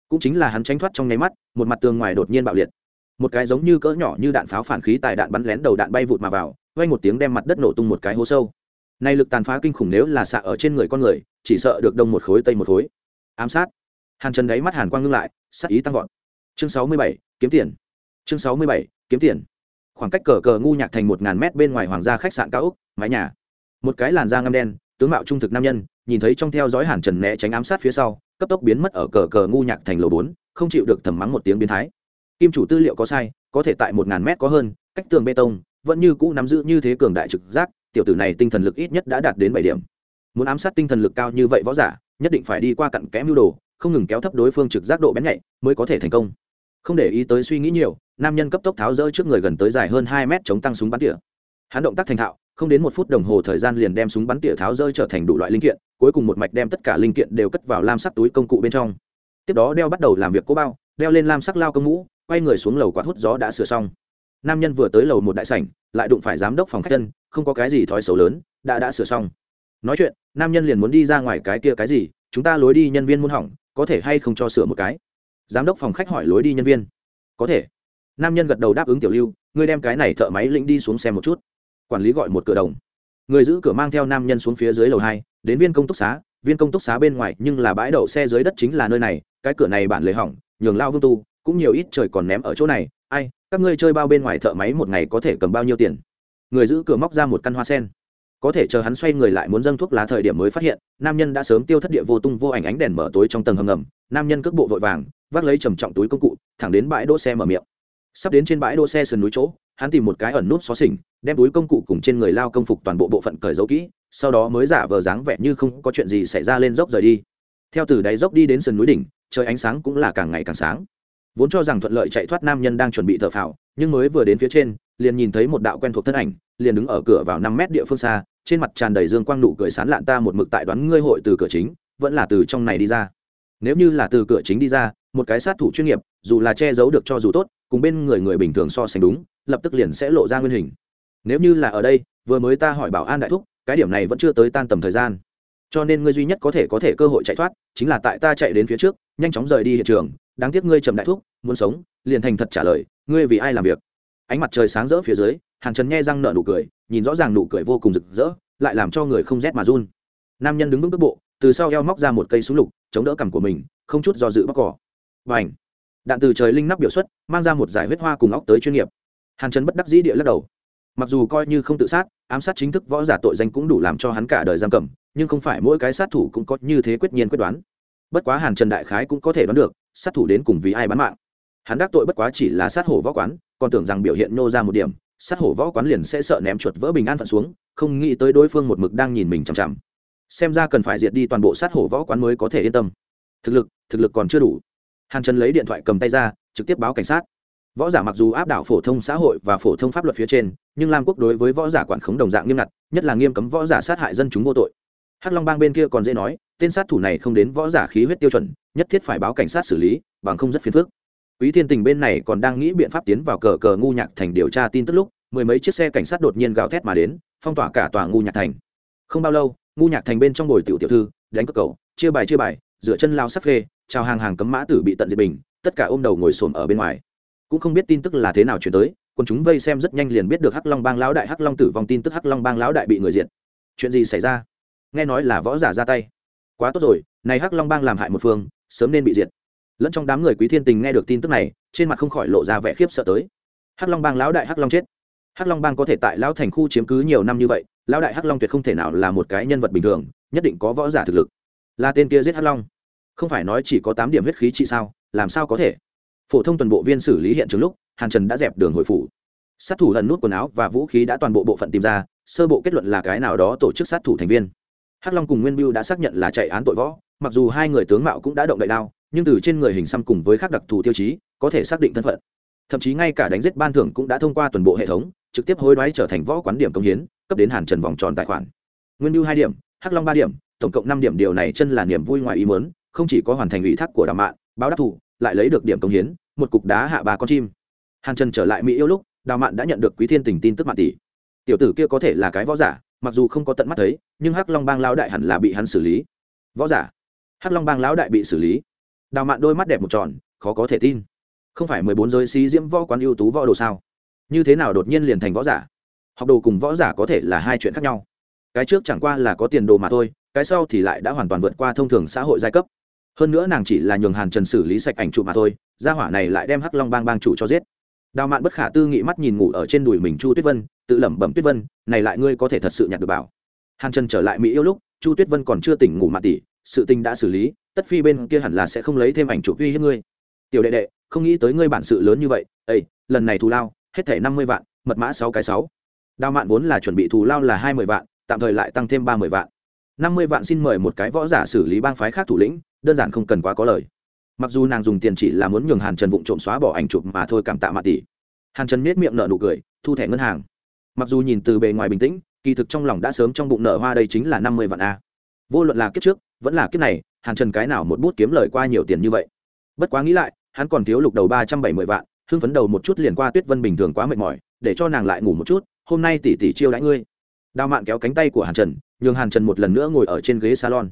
cũng chính là hắn tránh thoát trong nháy mắt, một mặt tường ngoài đột nhiên bạo liệt. Một cái giống như cỡ nhỏ như đạn pháo phản khí tại đạn bắn lén đầu đạn bay vụt mà vào vay một tiếng đem mặt đất nổ tung một cái hố sâu. Này lực tàn phá kinh khủng nếu là xạ ở trên người con người, chỉ sợ được đông một khối tây một khối. Ám sát. Hàn trần đáy mắt hàn quang ngưng lại sắc ý tăng vọt. Chương sáu mươi bảy kiếm tiền. Chương sáu mươi bảy, kiếm tiền. Khoảng cách cờ cờ ngu nhạc thành một ngàn mét bên ngoài hoàng gia khách sạn cao úc mái nhà. Một cái làn da ngâm đen, tướng mạo trung thực nam nhân, nhìn thấy trong theo dõi hàn trần né tránh ám sát phía sau, cấp tốc biến mất ở cờ cờ ngu nhạc thành lầu bốn, không chịu được thầm mắng một tiếng biến thái. Kim chủ tư liệu có sai, có thể tại một ngàn mét có hơn, cách tường bê tông, vẫn như cũ nắm giữ như thế cường đại trực giác, tiểu tử này tinh thần lực ít nhất đã đạt đến bảy điểm. Muốn ám sát tinh thần lực cao như vậy võ giả, nhất định phải đi qua cặn kẽ mưu đồ, không ngừng kéo thấp đối phương trực giác độ bén nhạy, mới có thể thành công không để ý tới suy nghĩ nhiều, nam nhân cấp tốc tháo rỡ trước người gần tới dài hơn hai mét chống tăng súng bắn tỉa. Hắn động tác thành thạo, không đến một phút đồng hồ thời gian liền đem súng bắn tỉa tháo rơi trở thành đủ loại linh kiện, cuối cùng một mạch đem tất cả linh kiện đều cất vào lam sắc túi công cụ bên trong. Tiếp đó đeo bắt đầu làm việc cố bao, đeo lên lam sắc lao công mũ, quay người xuống lầu quạt hút gió đã sửa xong. Nam nhân vừa tới lầu một đại sảnh, lại đụng phải giám đốc phòng khách chân không có cái gì thói xấu lớn, đã đã sửa xong. Nói chuyện, nam nhân liền muốn đi ra ngoài cái kia cái gì, chúng ta lối đi nhân viên muốn hỏng, có thể hay không cho sửa một cái? Giám đốc phòng khách hỏi lối đi nhân viên. Có thể. Nam nhân gật đầu đáp ứng tiểu lưu, ngươi đem cái này thợ máy lĩnh đi xuống xem một chút. Quản lý gọi một cửa đồng. Người giữ cửa mang theo nam nhân xuống phía dưới lầu hai, đến viên công túc xá, viên công túc xá bên ngoài nhưng là bãi đậu xe dưới đất chính là nơi này, cái cửa này bản lề hỏng, nhường lao vương tu, cũng nhiều ít trời còn ném ở chỗ này. Ai, các ngươi chơi bao bên ngoài thợ máy một ngày có thể cầm bao nhiêu tiền? Người giữ cửa móc ra một căn hoa sen. Có thể chờ hắn xoay người lại muốn dâng thuốc lá thời điểm mới phát hiện, nam nhân đã sớm tiêu thất địa vô tung vô ảnh ánh đèn mở tối trong tầng hầm ngầm, nam nhân cước bộ vội vàng vác lấy trầm trọng túi công cụ, thẳng đến bãi đỗ xe mở miệng. Sắp đến trên bãi đỗ xe sườn núi chỗ, hắn tìm một cái ẩn nút xó xỉnh, đem túi công cụ cùng trên người lao công phục toàn bộ bộ phận cởi dấu kỹ, sau đó mới giả vờ dáng vẻ như không có chuyện gì xảy ra lên dốc rời đi. Theo từ đáy dốc đi đến sườn núi đỉnh, trời ánh sáng cũng là càng ngày càng sáng. Vốn cho rằng thuận lợi chạy thoát nam nhân đang chuẩn bị thở phào, nhưng mới vừa đến phía trên, liền nhìn thấy một đạo quen thuộc thân ảnh, liền đứng ở cửa vào năm mét địa phương xa, trên mặt tràn đầy dương quang nụ cười sán lạn ta một mực tại đoán ngươi hội từ cửa chính, vẫn là từ trong này đi ra. Nếu như là từ cửa chính đi ra một cái sát thủ chuyên nghiệp, dù là che giấu được cho dù tốt, cùng bên người người bình thường so sánh đúng, lập tức liền sẽ lộ ra nguyên hình. Nếu như là ở đây, vừa mới ta hỏi bảo an đại thúc, cái điểm này vẫn chưa tới tan tầm thời gian. Cho nên ngươi duy nhất có thể có thể cơ hội chạy thoát, chính là tại ta chạy đến phía trước, nhanh chóng rời đi hiện trường, đáng tiếc ngươi trầm đại thúc, muốn sống, liền thành thật trả lời, ngươi vì ai làm việc? Ánh mặt trời sáng rỡ phía dưới, hàn trần nghe răng nở nụ cười, nhìn rõ ràng nụ cười vô cùng rực rỡ, lại làm cho người không rét mà run. Nam nhân đứng vững bước bộ, từ sau eo móc ra một cây súng lục, chống đỡ cằm của mình, không chút do dự bóc cỏ và ảnh. Đạn từ trời linh nắp biểu xuất, mang ra một giải huyết hoa cùng óc tới chuyên nghiệp. Hàn trần bất đắc dĩ địa lắc đầu. Mặc dù coi như không tự sát, ám sát chính thức võ giả tội danh cũng đủ làm cho hắn cả đời giam cầm, nhưng không phải mỗi cái sát thủ cũng có như thế quyết nhiên quyết đoán. Bất quá hàn trần đại khái cũng có thể đoán được, sát thủ đến cùng vì ai bán mạng. Hắn đắc tội bất quá chỉ là sát hổ võ quán, còn tưởng rằng biểu hiện nô ra một điểm, sát hổ võ quán liền sẽ sợ ném chuột vỡ bình an phận xuống, không nghĩ tới đối phương một mực đang nhìn mình chằm chằm. Xem ra cần phải diệt đi toàn bộ sát hổ võ quán mới có thể yên tâm. Thực lực thực lực còn chưa đủ hàn trần lấy điện thoại cầm tay ra, trực tiếp báo cảnh sát. Võ giả mặc dù áp đảo phổ thông xã hội và phổ thông pháp luật phía trên, nhưng lam quốc đối với võ giả quản khống đồng dạng nghiêm ngặt, nhất là nghiêm cấm võ giả sát hại dân chúng vô tội. Hắc long bang bên kia còn dễ nói, tên sát thủ này không đến võ giả khí huyết tiêu chuẩn, nhất thiết phải báo cảnh sát xử lý, bằng không rất phiền phức. Quý thiên tình bên này còn đang nghĩ biện pháp tiến vào cờ cờ ngu nhạc thành điều tra tin tức lúc, mười mấy chiếc xe cảnh sát đột nhiên gào thét mà đến, phong tỏa cả tòa ngu nhạc thành. Không bao lâu, ngu nhạc thành bên trong bồi tiểu tiểu thư, đánh cược cầu, chia bài chia bài dựa chân lao sắc phê chào hàng hàng cấm mã tử bị tận diệt bình, tất cả ôm đầu ngồi xổm ở bên ngoài. Cũng không biết tin tức là thế nào chuyển tới, quân chúng vây xem rất nhanh liền biết được hắc long bang lão đại hắc long tử vong tin tức hắc long bang lão đại bị người diệt. Chuyện gì xảy ra? Nghe nói là võ giả ra tay. Quá tốt rồi, này hắc long bang làm hại một phương, sớm nên bị diệt. Lẫn trong đám người quý thiên tình nghe được tin tức này, trên mặt không khỏi lộ ra vẻ khiếp sợ tới. Hắc long bang lão đại hắc long chết. Hắc long bang có thể tại lão thành khu chiếm cứ nhiều năm như vậy, lão đại hắc long tuyệt không thể nào là một cái nhân vật bình thường, nhất định có võ giả thực lực. Là tên kia giết hắc long không phải nói chỉ có tám điểm huyết khí trị sao, làm sao có thể? Phổ thông toàn bộ viên xử lý hiện trường lúc, hàn trần đã dẹp đường hồi phủ. Sát thủ lần nút quần áo và vũ khí đã toàn bộ bộ phận tìm ra, sơ bộ kết luận là cái nào đó tổ chức sát thủ thành viên. Hắc long cùng nguyên biêu đã xác nhận là chạy án tội võ, mặc dù hai người tướng mạo cũng đã động đại đao, nhưng từ trên người hình xăm cùng với các đặc thù tiêu chí, có thể xác định thân phận. Thậm chí ngay cả đánh giết ban thưởng cũng đã thông qua toàn bộ hệ thống, trực tiếp hối đoái trở thành võ quán điểm công hiến, cấp đến hàn trần vòng tròn tài khoản. Nguyên biêu hai điểm, hắc long ba điểm, tổng cộng năm điểm, điều này chân là niềm vui ngoài ý muốn không chỉ có hoàn thành ủy thác của đào mạn, báo đáp thủ, lại lấy được điểm công hiến, một cục đá hạ ba con chim. Hàn trần trở lại mỹ yêu lúc đào mạn đã nhận được quý thiên tình tin tức mạng tỷ. Tiểu tử kia có thể là cái võ giả, mặc dù không có tận mắt thấy, nhưng hắc long bang lão đại hẳn là bị hắn xử lý. Võ giả? Hắc long bang lão đại bị xử lý. Đào mạn đôi mắt đẹp một tròn, khó có thể tin. Không phải mười bốn giới sĩ diễm võ quán ưu tú võ đồ sao? Như thế nào đột nhiên liền thành võ giả? Học đồ cùng võ giả có thể là hai chuyện khác nhau. Cái trước chẳng qua là có tiền đồ mà thôi, cái sau thì lại đã hoàn toàn vượt qua thông thường xã hội giai cấp hơn nữa nàng chỉ là nhường hàn trần xử lý sạch ảnh trụ mà thôi, gia hỏa này lại đem hắc long bang bang chủ cho giết. Đào mạn bất khả tư nghị mắt nhìn ngủ ở trên đùi mình chu tuyết vân, tự lẩm bẩm tuyết vân, này lại ngươi có thể thật sự nhặt được bảo. Hàn trần trở lại mỹ yêu lúc, chu tuyết vân còn chưa tỉnh ngủ mạn tỷ sự tình đã xử lý, tất phi bên kia hẳn là sẽ không lấy thêm ảnh chụp uy hiếp ngươi. Tiểu đệ đệ, không nghĩ tới ngươi bản sự lớn như vậy ây lần này thù lao, hết thể năm mươi vạn, mật mã sáu cái sáu. Đào mạn vốn là chuẩn bị thù lao là hai mươi vạn, tạm thời lại tăng thêm ba mươi vạn năm mươi vạn xin mời một cái võ giả xử lý bang phái khác thủ lĩnh, đơn giản không cần quá có lời. Mặc dù nàng dùng tiền chỉ là muốn nhường hàn trần vụng trộm xóa bỏ ảnh chụp mà thôi cảm tạ mạ tỷ. Hàn trần miết miệng nợ nụ cười, thu thẻ ngân hàng. Mặc dù nhìn từ bề ngoài bình tĩnh, kỳ thực trong lòng đã sớm trong bụng nợ hoa đây chính là năm mươi vạn a. Vô luận là kiếp trước, vẫn là kiếp này, hàn trần cái nào một bút kiếm lời qua nhiều tiền như vậy. Bất quá nghĩ lại, hắn còn thiếu lục đầu ba trăm bảy mươi vạn, hưng phấn đầu một chút liền qua tuyết vân bình thường quá mệt mỏi, để cho nàng lại ngủ một chút, hôm nay tỷ tỷ chiêu đãi ngươi. Đào mạn kéo cánh tay của hàn trần nhường hàn trần một lần nữa ngồi ở trên ghế salon.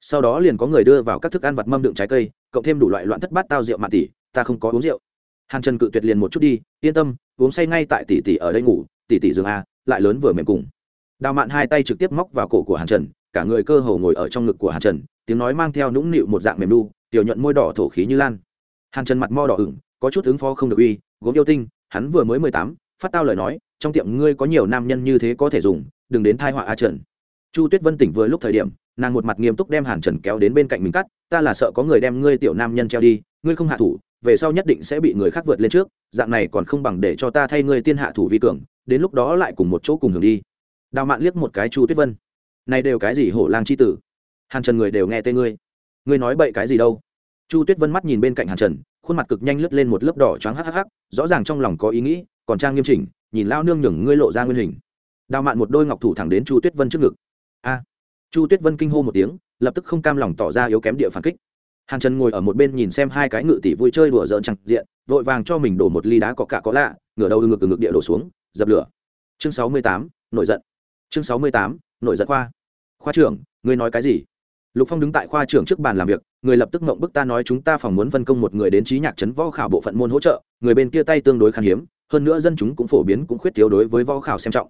Sau đó liền có người đưa vào các thức ăn vặt mâm đựng trái cây, cộng thêm đủ loại loạn thất bát tao rượu mạ tỷ ta không có uống rượu. Hàn trần cự tuyệt liền một chút đi, yên tâm, uống say ngay tại tỷ tỷ ở đây ngủ tỷ tỷ giường a, lại lớn vừa mềm cùng. Đào mạn hai tay trực tiếp móc vào cổ của hàn trần, cả người cơ hồ ngồi ở trong ngực của hàn trần, tiếng nói mang theo nũng nịu một dạng mềm đu tiểu nhuận môi đỏ thổ khí như lan. Hàn trần mặt mo đỏ ửng, có chút ứng phó không được uy, gốm yêu tinh, hắn vừa mới mười tám, phát tao lời nói, trong tiệm ngươi có nhiều nam nhân như thế có thể dùng, đừng đến thai họa a trần chu tuyết vân tỉnh vừa lúc thời điểm, nàng một mặt nghiêm túc đem hàn trần kéo đến bên cạnh mình cắt, ta là sợ có người đem ngươi tiểu nam nhân treo đi, ngươi không hạ thủ, về sau nhất định sẽ bị người khác vượt lên trước, dạng này còn không bằng để cho ta thay ngươi tiên hạ thủ vi cường, đến lúc đó lại cùng một chỗ cùng hưởng đi. Đào mạn liếc một cái chu tuyết vân. Này đều cái gì hổ lang c h i tử? Hàn trần người đều nghe tên ngươi. Ngươi nói bậy cái gì đâu? Chu tuyết vân mắt nhìn bên cạnh hàn trần, khuôn mặt cực nhanh lướt lên một lớp đỏ choáng hắc hắc, rõ ràng trong lòng có ý nghĩ, còn trang nghiêm chỉnh, nhìn lao nương nhường ngươi lộ ra nguyên hình. Đào mạn một đôi ngọc thủ thẳng đến chu tuyết vân trước ngực a. Chu tuyết vân kinh hô một tiếng, lập tức không cam lòng tỏ ra yếu kém địa phản kích. Hàn trần ngồi ở một bên nhìn xem hai cái ngự tỷ vui chơi đùa dợn chẳng diện, vội vàng cho mình đổ một ly đá có cả có lạ, ngửa đầu ngực ngực địa đổ xuống, dập lửa. Chương sáu mươi tám, nổi giận. Chương sáu mươi tám, nổi giận khoa. Khoa trưởng, ngươi nói cái gì? Lục phong đứng tại khoa trưởng trước bàn làm việc, người lập tức mộng bức ta nói chúng ta phòng muốn phân công một người đến trí nhạc trấn võ khảo bộ phận môn hỗ trợ, người bên kia tay tương đối khan hiếm, hơn nữa dân chúng cũng phổ biến cũng khuyết thiếu đối với võ khảo xem trọng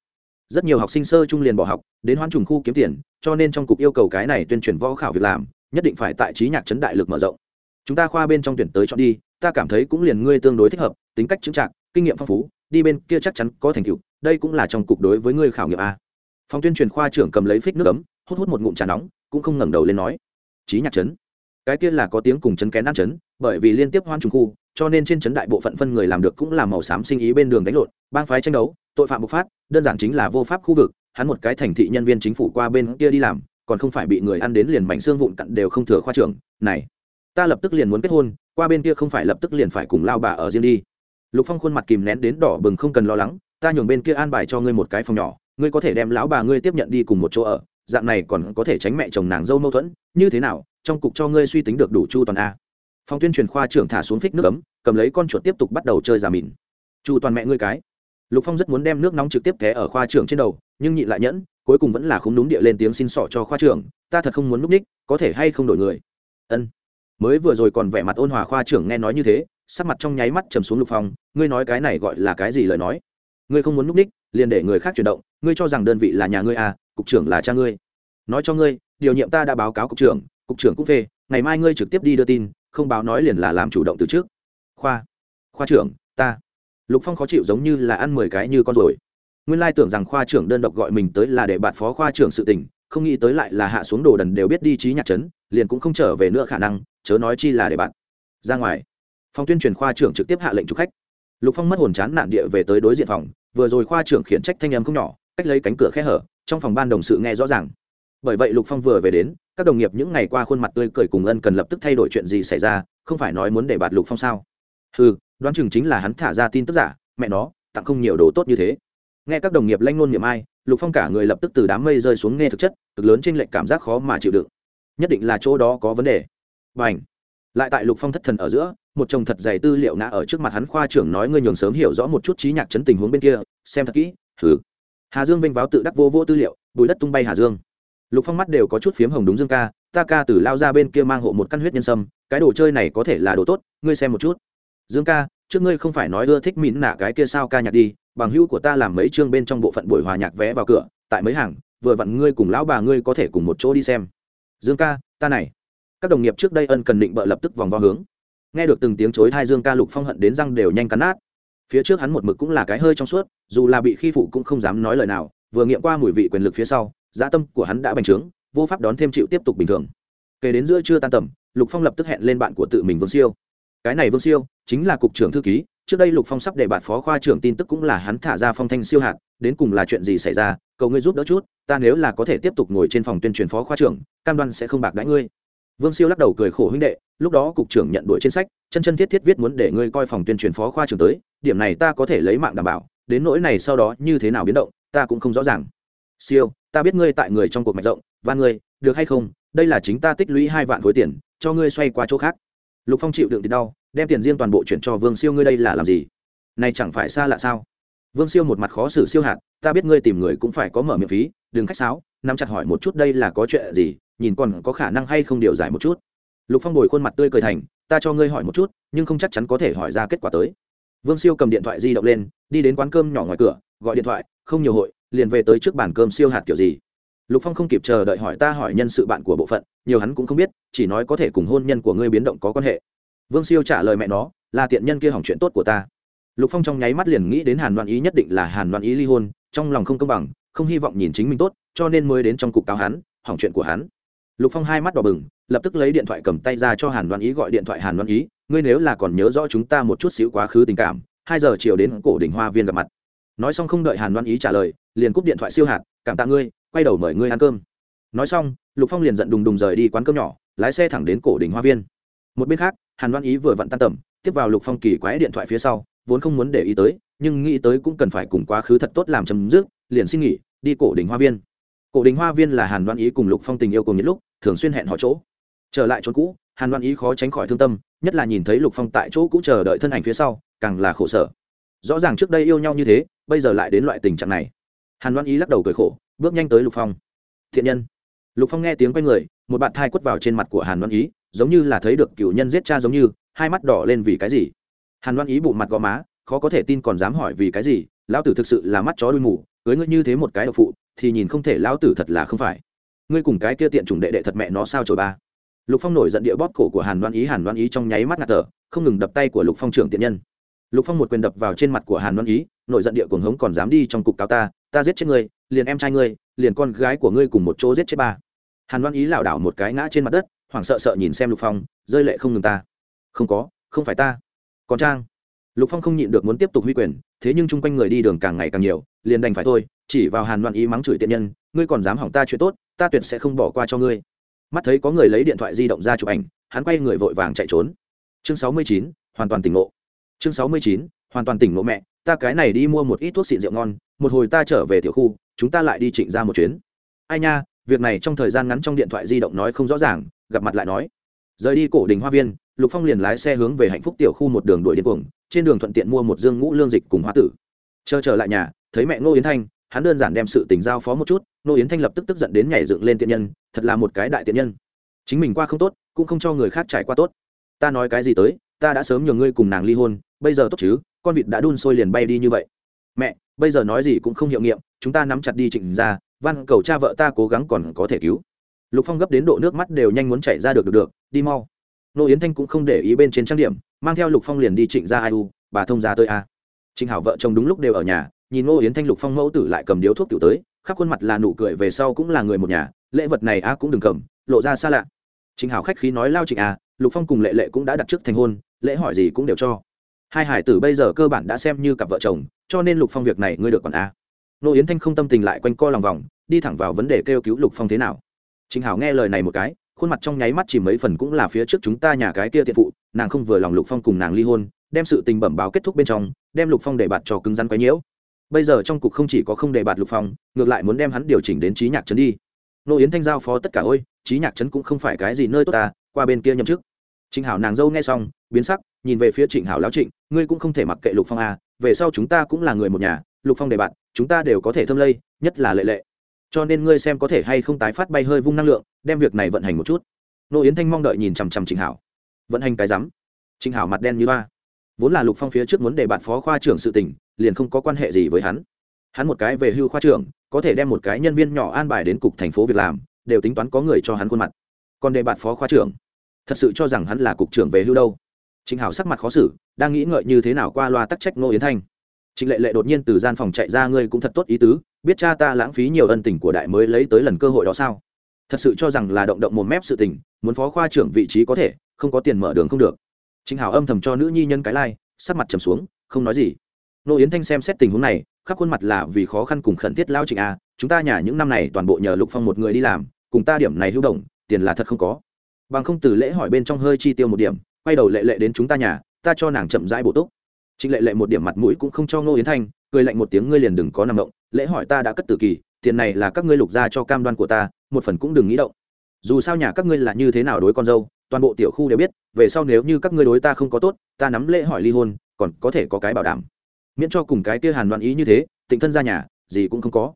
rất nhiều học sinh sơ trung liền bỏ học đến hoan trùng khu kiếm tiền cho nên trong cục yêu cầu cái này tuyên truyền võ khảo việc làm nhất định phải tại trí nhạc chấn đại lực mở rộng. Chúng ta khoa bên trong tuyển tới chọn đi ta cảm thấy cũng liền ngươi tương đối thích hợp tính cách chững trạng kinh nghiệm phong phú đi bên kia chắc chắn có thành tựu đây cũng là trong cục đối với ngươi khảo nghiệm a. Phòng tuyên truyền khoa trưởng cầm lấy phích nước ấm hút hút một ngụm trà nóng cũng không ngẩng đầu lên nói trí nhạc chấn, cái kia là có tiếng cùng chấn kén ăn chấn bởi vì liên tiếp hoan trùng khu cho nên trên chấn đại bộ phận phân người làm được cũng là màu xám sinh ý bên đường đánh lộn bang phái tranh đấu, tội phạm bộc phát, đơn giản chính là vô pháp khu vực, hắn một cái thành thị nhân viên chính phủ qua bên kia đi làm, còn không phải bị người ăn đến liền mảnh xương vụn cặn đều không thừa khoa trưởng, này, ta lập tức liền muốn kết hôn, qua bên kia không phải lập tức liền phải cùng lao bà ở riêng đi. Lục phong khuôn mặt kìm nén đến đỏ bừng không cần lo lắng, ta nhường bên kia an bài cho ngươi một cái phòng nhỏ, ngươi có thể đem lão bà ngươi tiếp nhận đi cùng một chỗ ở, dạng này còn có thể tránh mẹ chồng nàng dâu mâu thuẫn, như thế nào, trong cục cho ngươi suy tính được đủ chu toàn a. Phòng tuyên truyền khoa trưởng thả xuống phích nước ấm, cầm lấy con chuột tiếp tục bắt đầu chơi giả mìn. Chu toàn mẹ ngươi cái lục phong rất muốn đem nước nóng trực tiếp té ở khoa trưởng trên đầu, nhưng nhịn lại nhẫn, cuối cùng vẫn là không đúng địa lên tiếng xin sỏ cho khoa trưởng, ta thật không muốn núp ních, có thể hay không đổi người? Ân. Mới vừa rồi còn vẻ mặt ôn hòa khoa trưởng nghe nói như thế, sắc mặt trong nháy mắt trầm xuống lục phong, ngươi nói cái này gọi là cái gì lời nói? Ngươi không muốn núp ních, liền để người khác chuyển động, ngươi cho rằng đơn vị là nhà ngươi à cục trưởng là cha ngươi. Nói cho ngươi, điều nhiệm ta đã báo cáo cục trưởng cục trưởng cũng phê ngày mai ngươi trực tiếp đi đưa tin, không báo nói liền là làm chủ động từ trước. Khoa khoa trưởng, ta lục phong khó chịu giống như là ăn mười cái như con rồi. Nguyên lai tưởng rằng khoa trưởng đơn độc gọi mình tới là để bạn phó khoa trưởng sự tình, không nghĩ tới lại là hạ xuống đồ đần đều biết đi trí nhạc trấn, liền cũng không trở về nữa khả năng, chớ nói chi là để bạn. Ra ngoài, phòng tuyên truyền khoa trưởng trực tiếp hạ lệnh chụp khách. Lục phong mất hồn chán nạn địa về tới đối diện phòng, vừa rồi khoa trưởng khiển trách thanh em không nhỏ, cách lấy cánh cửa khe hở, trong phòng ban đồng sự nghe rõ ràng. Bởi vậy lục phong vừa về đến, các đồng nghiệp những ngày qua khuôn mặt tươi cười cùng ân cần lập tức thay đổi chuyện gì xảy ra, không phải nói muốn để bạt lục phong sao? Ừ đoán chừng chính là hắn thả ra tin tức giả, mẹ nó, tặng không nhiều đồ tốt như thế. Nghe các đồng nghiệp lanh ngôn niệm ai, lục phong cả người lập tức từ đám mây rơi xuống nghe thực chất, cực lớn trên lệnh cảm giác khó mà chịu đựng. Nhất định là chỗ đó có vấn đề. Và ảnh lại tại lục phong thất thần ở giữa, một chồng thật dày tư liệu ngã ở trước mặt hắn khoa trưởng nói ngươi nhường sớm hiểu rõ một chút trí nhạc chấn tình huống bên kia, xem thật kỹ thử hà dương vênh váo tự đắc vô vô tư liệu, bùi đất tung bay hà dương. Lục phong mắt đều có chút phiếm hồng đúng dương ca, ta ca từ lao ra bên kia mang hộ một căn huyết nhân sâm, cái đồ chơi này có thể là đồ tốt, ngươi xem một chút dương ca, trước ngươi không phải nói ưa thích mịn nạ cái kia sao ca nhạc đi, bằng hữu của ta làm mấy chương bên trong bộ phận buổi hòa nhạc vé vào cửa, tại mấy hàng, vừa vặn ngươi cùng lão bà ngươi có thể cùng một chỗ đi xem. Dương ca, ta này. Các đồng nghiệp trước đây ân cần định bợ lập tức vòng vo hướng. Nghe được từng tiếng chối thai dương ca lục phong hận đến răng đều nhanh cắn nát. Phía trước hắn một mực cũng là cái hơi trong suốt, dù là bị khi phụ cũng không dám nói lời nào, vừa nghiệm qua mùi vị quyền lực phía sau, dã tâm của hắn đã bành trướng, vô pháp đón thêm chịu tiếp tục bình thường. Kể đến giữa trưa tan tầm, lục phong lập tức hẹn lên bạn của tự mình vương siêu. Cái này vương siêu chính là cục trưởng thư ký, trước đây lục phong sắp để bạn phó khoa trưởng tin tức cũng là hắn thả ra phong thanh siêu hạt, đến cùng là chuyện gì xảy ra, cầu ngươi giúp đỡ chút, ta nếu là có thể tiếp tục ngồi trên phòng tuyên truyền phó khoa trưởng, cam đoan sẽ không bạc đãi ngươi. Vương siêu lắc đầu cười khổ huynh đệ, lúc đó cục trưởng nhận đuổi trên sách, chân chân thiết thiết viết muốn để ngươi coi phòng tuyên truyền phó khoa trưởng tới, điểm này ta có thể lấy mạng đảm bảo, đến nỗi này sau đó như thế nào biến động, ta cũng không rõ ràng. Siêu, ta biết ngươi tại người trong cuộc mạch rộng, và ngươi, được hay không, đây là chính ta tích lũy hai vạn khối tiền, cho ngươi xoay qua chỗ khác. Lục phong chịu đựng thì đau đem tiền riêng toàn bộ chuyển cho vương siêu, ngươi đây là làm gì? Này chẳng phải xa lạ sao? Vương siêu một mặt khó xử, siêu hạt, ta biết ngươi tìm người cũng phải có mở miệng phí, đừng khách sáo, nắm chặt hỏi một chút đây là có chuyện gì, nhìn còn có khả năng hay không điều giải một chút. Lục phong bồi khuôn mặt tươi cười thành, ta cho ngươi hỏi một chút, nhưng không chắc chắn có thể hỏi ra kết quả tới. Vương siêu cầm điện thoại di động lên, đi đến quán cơm nhỏ ngoài cửa, gọi điện thoại, không nhiều hội, liền về tới trước bàn cơm siêu hạt kiểu gì? Lục phong không kịp chờ đợi hỏi, ta hỏi nhân sự bạn của bộ phận, nhiều hắn cũng không biết, chỉ nói có thể cùng hôn nhân của ngươi biến động có quan hệ vương siêu trả lời mẹ nó, là tiện nhân kia hỏng chuyện tốt của ta. Lục phong trong nháy mắt liền nghĩ đến hàn đoan ý nhất định là hàn đoan ý ly hôn, trong lòng không công bằng, không hy vọng nhìn chính mình tốt, cho nên mới đến trong cục cáo hắn, hỏng chuyện của hắn. Lục phong hai mắt đỏ bừng, lập tức lấy điện thoại cầm tay ra cho hàn đoan ý gọi điện thoại hàn đoan ý, ngươi nếu là còn nhớ rõ chúng ta một chút xíu quá khứ tình cảm, hai giờ chiều đến cổ đỉnh hoa viên gặp mặt. Nói xong không đợi hàn đoan ý trả lời, liền cúp điện thoại siêu hạt, cảm tạ ngươi, quay đầu mời ngươi ăn cơm. Nói xong, lục phong liền giận đùng đùng rời đi quán cơm nhỏ, lái xe thẳng đến cổ đỉnh hoa viên một bên khác, hàn đoan ý vừa vặn tan tầm, tiếp vào lục phong kỳ quái điện thoại phía sau, vốn không muốn để ý tới, nhưng nghĩ tới cũng cần phải cùng quá khứ thật tốt làm chấm dứt, liền xin nghỉ, đi cổ đỉnh hoa viên. Cổ đỉnh hoa viên là hàn đoan ý cùng lục phong tình yêu cùng những lúc, thường xuyên hẹn họ chỗ. Trở lại chỗ cũ, hàn đoan ý khó tránh khỏi thương tâm, nhất là nhìn thấy lục phong tại chỗ cũ chờ đợi thân ảnh phía sau, càng là khổ sở. Rõ ràng trước đây yêu nhau như thế, bây giờ lại đến loại tình trạng này. Hàn đoan ý lắc đầu cười khổ, bước nhanh tới lục phong. Thiện nhân. Lục phong nghe tiếng quay người, một bạn thai quất vào trên mặt của hàn đoan ý giống như là thấy được cựu nhân giết cha giống như, hai mắt đỏ lên vì cái gì? Hàn đoan ý bụng mặt gò má, khó có thể tin còn dám hỏi vì cái gì, lão tử thực sự là mắt chó đuôi mù, cưới ngươi như thế một cái độc phụ, thì nhìn không thể lão tử thật là không phải. Ngươi cùng cái kia tiện chủng đệ đệ thật mẹ nó sao trời ba? Lục phong nổi giận địa bóp cổ của hàn đoan ý, hàn đoan ý trong nháy mắt ngạt thở, không ngừng đập tay của lục phong trưởng tiện nhân. Lục phong một quyền đập vào trên mặt của hàn đoan ý, nổi giận địa cuồng hống còn dám đi trong cục cáo ta ta giết chết ngươi, liền em trai ngươi, liền con gái của ngươi cùng một chỗ giết chết ba. Hàn đoan ý lảo đảo một cái ngã trên mặt đất hoảng sợ sợ nhìn xem lục phong, rơi lệ không ngừng ta. Không có, không phải ta. Còn trang? Lục phong không nhịn được muốn tiếp tục huy quyền, thế nhưng chung quanh người đi đường càng ngày càng nhiều, liền đành phải thôi, chỉ vào hàn loạn ý mắng chửi tiện nhân, ngươi còn dám hỏng ta chuyện tốt, ta tuyệt sẽ không bỏ qua cho ngươi. Mắt thấy có người lấy điện thoại di động ra chụp ảnh, hắn quay người vội vàng chạy trốn. Chương sáu mươi chín, hoàn toàn tỉnh ngộ. Chương sáu mươi chín, hoàn toàn tỉnh ngộ mẹ, ta cái này đi mua một ít thuốc xịn rượu ngon, một hồi ta trở về tiểu khu, chúng ta lại đi trịnh ra một chuyến. Ai nha, việc này trong thời gian ngắn trong điện thoại di động nói không rõ ràng gặp mặt lại nói, rời đi cổ đình hoa viên, lục phong liền lái xe hướng về hạnh phúc tiểu khu một đường đuổi điên cuồng, trên đường thuận tiện mua một dương ngũ lương dịch cùng hoa tử. Chờ trở lại nhà, thấy mẹ ngô yến thanh, hắn đơn giản đem sự tình giao phó một chút, ngô yến thanh lập tức tức giận đến nhảy dựng lên tiện nhân, thật là một cái đại tiện nhân. Chính mình qua không tốt, cũng không cho người khác trải qua tốt. Ta nói cái gì tới, ta đã sớm nhường ngươi cùng nàng ly hôn, bây giờ tốt chứ, con vịt đã đun sôi liền bay đi như vậy. Mẹ, bây giờ nói gì cũng không hiệu nghiệm, chúng ta nắm chặt đi trịnh ra văn cầu cha vợ ta cố gắng còn có thể cứu lục phong gấp đến độ nước mắt đều nhanh muốn chảy ra được được được, đi mau. Nô yến thanh cũng không để ý bên trên trang điểm, mang theo lục phong liền đi trịnh ra ai u, bà thông ra tới a. Trịnh hảo vợ chồng đúng lúc đều ở nhà, nhìn nô yến thanh lục phong mẫu tử lại cầm điếu thuốc tiểu tới, khắp khuôn mặt là nụ cười về sau cũng là người một nhà, lễ vật này a cũng đừng cầm, lộ ra xa lạ. Trịnh hảo khách khí nói lao trịnh a, lục phong cùng lệ lệ cũng đã đặt trước thành hôn, lễ hỏi gì cũng đều cho. Hai hải tử bây giờ cơ bản đã xem như cặp vợ chồng, cho nên lục phong việc này ngươi được còn a. Nô yến thanh không tâm tình lại quanh co lòng vòng, đi thẳng vào vấn đề kêu cứu lục phong thế nào. Trình hảo nghe lời này một cái, khuôn mặt trong nháy mắt chỉ mấy phần cũng là phía trước chúng ta nhà cái kia tiện phụ, nàng không vừa lòng lục phong cùng nàng ly hôn, đem sự tình bẩm báo kết thúc bên trong, đem lục phong để bạt cho cứng rắn quấy nhiễu. Bây giờ trong cục không chỉ có không để bạt lục phong, ngược lại muốn đem hắn điều chỉnh đến trí nhạc trấn đi. Nô yến thanh giao phó tất cả, ôi trí nhạc trấn cũng không phải cái gì nơi tốt ta, qua bên kia nhậm chức. Trịnh hảo nàng dâu nghe xong, biến sắc, nhìn về phía trịnh hảo lão trịnh, ngươi cũng không thể mặc kệ lục phong à về sau chúng ta cũng là người một nhà, lục phong để bạn chúng ta đều có thể thâm lây, nhất là lệ lệ cho nên ngươi xem có thể hay không tái phát bay hơi vung năng lượng, đem việc này vận hành một chút. Nô yến thanh mong đợi nhìn chằm chằm trịnh hảo. Vận hành cái rắm. Trịnh hảo mặt đen như ba vốn là lục phong phía trước muốn để bạn phó khoa trưởng sự tình, liền không có quan hệ gì với hắn. Hắn một cái về hưu khoa trưởng, có thể đem một cái nhân viên nhỏ an bài đến cục thành phố việc làm, đều tính toán có người cho hắn khuôn mặt. Còn đề bạt phó khoa trưởng. Thật sự cho rằng hắn là cục trưởng về hưu đâu. Trịnh hảo sắc mặt khó xử, đang nghĩ ngợi như thế nào qua loa tắc trách ngô yến thanh trịnh lệ lệ đột nhiên từ gian phòng chạy ra, ngươi cũng thật tốt ý tứ, biết cha ta lãng phí nhiều ân tình của đại mới lấy tới lần cơ hội đó sao? Thật sự cho rằng là động động một mép sự tình, muốn phó khoa trưởng vị trí có thể, không có tiền mở đường không được. Trịnh hảo âm thầm cho nữ nhi nhân cái lai sắc mặt trầm xuống, không nói gì. Nô yến thanh xem xét tình huống này, khắp khuôn mặt là vì khó khăn cùng khẩn thiết lao trịnh a, chúng ta nhà những năm này toàn bộ nhờ lục phong một người đi làm, cùng ta điểm này hữu động, tiền là thật không có. Bằng không từ lễ hỏi bên trong hơi chi tiêu một điểm, quay đầu lệ lệ đến chúng ta nhà, ta cho nàng chậm rãi bổ túc trịnh lệ lệ một điểm mặt mũi cũng không cho ngô yến thanh, cười lạnh một tiếng, ngươi liền đừng có nằm động, lễ hỏi ta đã cất tử kỳ, tiền này là các ngươi lục ra cho cam đoan của ta, một phần cũng đừng nghĩ động. Dù sao nhà các ngươi là như thế nào đối con dâu, toàn bộ tiểu khu đều biết, về sau nếu như các ngươi đối ta không có tốt, ta nắm lễ hỏi ly hôn, còn có thể có cái bảo đảm. Miễn cho cùng cái kia hàn đoan ý như thế, tịnh thân ra nhà, gì cũng không có.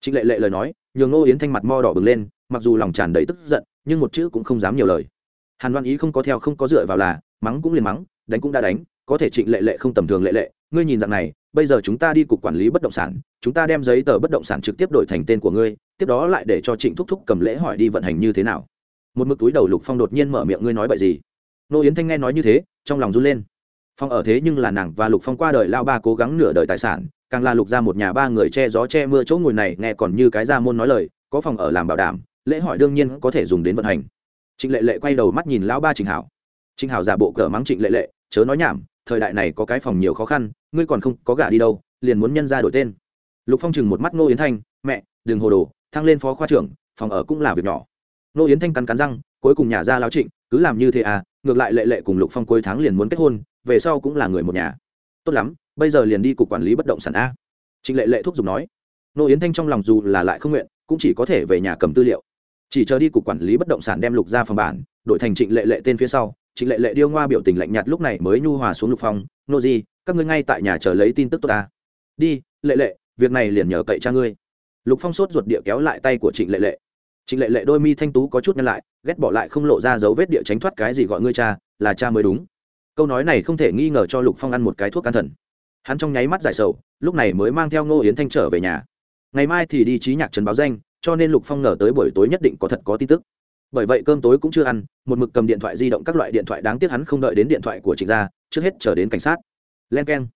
Trịnh lệ lệ lời nói, nhường ngô yến thanh mặt mo đỏ bừng lên, mặc dù lòng tràn đầy tức giận, nhưng một chữ cũng không dám nhiều lời. Hàn đoan ý không có theo, không có dựa vào là, mắng cũng liền mắng, đánh cũng đã đánh có thể trịnh lệ lệ không tầm thường lệ lệ. Ngươi nhìn rằng này, bây giờ chúng ta đi cục quản lý bất động sản, chúng ta đem giấy tờ bất động sản trực tiếp đổi thành tên của ngươi, tiếp đó lại để cho trịnh thúc thúc cầm lễ hỏi đi vận hành như thế nào. Một mực túi đầu lục phong đột nhiên mở miệng, ngươi nói bậy gì? Nô yến thanh nghe nói như thế, trong lòng run lên. Phong ở thế nhưng là nàng và lục phong qua đời lao ba cố gắng nửa đời tài sản, càng là lục ra một nhà ba người che gió che mưa chỗ ngồi này, nghe còn như cái ra môn nói lời, có phòng ở làm bảo đảm, lễ hỏi đương nhiên có thể dùng đến vận hành. Trịnh lệ lệ quay đầu mắt nhìn lão ba trịnh hảo. Trịnh hảo giả bộ cờ mắng trịnh lệ lệ, chớ nói nhảm thời đại này có cái phòng nhiều khó khăn, ngươi còn không có gả đi đâu, liền muốn nhân ra đổi tên. Lục phong chừng một mắt ngô yến thanh, mẹ, đừng hồ đồ, thăng lên phó khoa trưởng, phòng ở cũng là việc nhỏ. Ngô yến thanh cắn cắn răng, cuối cùng nhà ra lao trịnh, cứ làm như thế à ngược lại lệ lệ cùng lục phong cuối tháng liền muốn kết hôn, về sau cũng là người một nhà. Tốt lắm, bây giờ liền đi cục quản lý bất động sản a. Trịnh lệ lệ thúc giục nói. Ngô yến thanh trong lòng dù là lại không nguyện, cũng chỉ có thể về nhà cầm tư liệu. Chỉ chờ đi cục quản lý bất động sản đem lục ra phòng bản, đổi thành trịnh lệ lệ tên phía sau trịnh lệ lệ điêu ngoa biểu tình lạnh nhạt lúc này mới nhu hòa xuống lục phong. Nô di, các ngươi ngay tại nhà chờ lấy tin tức tốt ta. Đi, lệ lệ, việc này liền nhờ cậy cha ngươi. Lục phong sốt ruột địa kéo lại tay của trịnh lệ lệ. Trịnh lệ lệ đôi mi thanh tú có chút nhăn lại, ghét bỏ lại không lộ ra dấu vết địa tránh thoát cái gì gọi ngươi cha, là cha mới đúng. Câu nói này không thể nghi ngờ cho lục phong ăn một cái thuốc an thần. Hắn trong nháy mắt giải sầu, lúc này mới mang theo ngô yến thanh trở về nhà. Ngày mai thì đi trí nhạc trần báo danh, cho nên lục phong ngờ tới buổi tối nhất định có thật có tin tức bởi vậy cơm tối cũng chưa ăn, một mực cầm điện thoại di động các loại điện thoại đáng tiếc hắn không đợi đến điện thoại của trịnh gia, trước hết chờ đến cảnh sát. Len k e n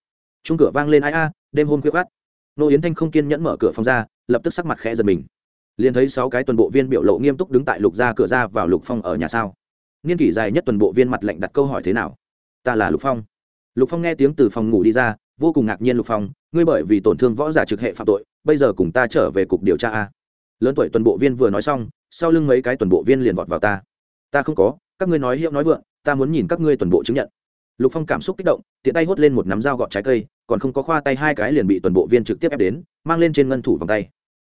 chung cửa vang lên ai a, đêm hôm khuya khát nô yến thanh không kiên nhẫn mở cửa phòng ra, lập tức sắc mặt khẽ giật mình. Liền thấy sáu cái tuần bộ viên biểu lộ nghiêm túc đứng tại lục ra cửa ra vào lục phong ở nhà sao. Niên kỷ dài nhất tuần bộ viên mặt lệnh đặt câu hỏi thế nào? Ta là lục phong. Lục phong nghe tiếng từ phòng ngủ đi ra, vô cùng ngạc nhiên lục phong, ngươi bởi vì tổn thương võ giả trực hệ phạm tội, bây giờ cùng ta trở về cục điều tra a lớn tuổi tuần bộ viên vừa nói xong, sau lưng mấy cái tuần bộ viên liền vọt vào ta. Ta không có, các ngươi nói hiệu nói vượng, ta muốn nhìn các ngươi tuần bộ chứng nhận. Lục phong cảm xúc kích động, tiện tay hốt lên một nắm dao gọt trái cây, còn không có khoa tay hai cái liền bị tuần bộ viên trực tiếp ép đến, mang lên trên ngân thủ vòng tay.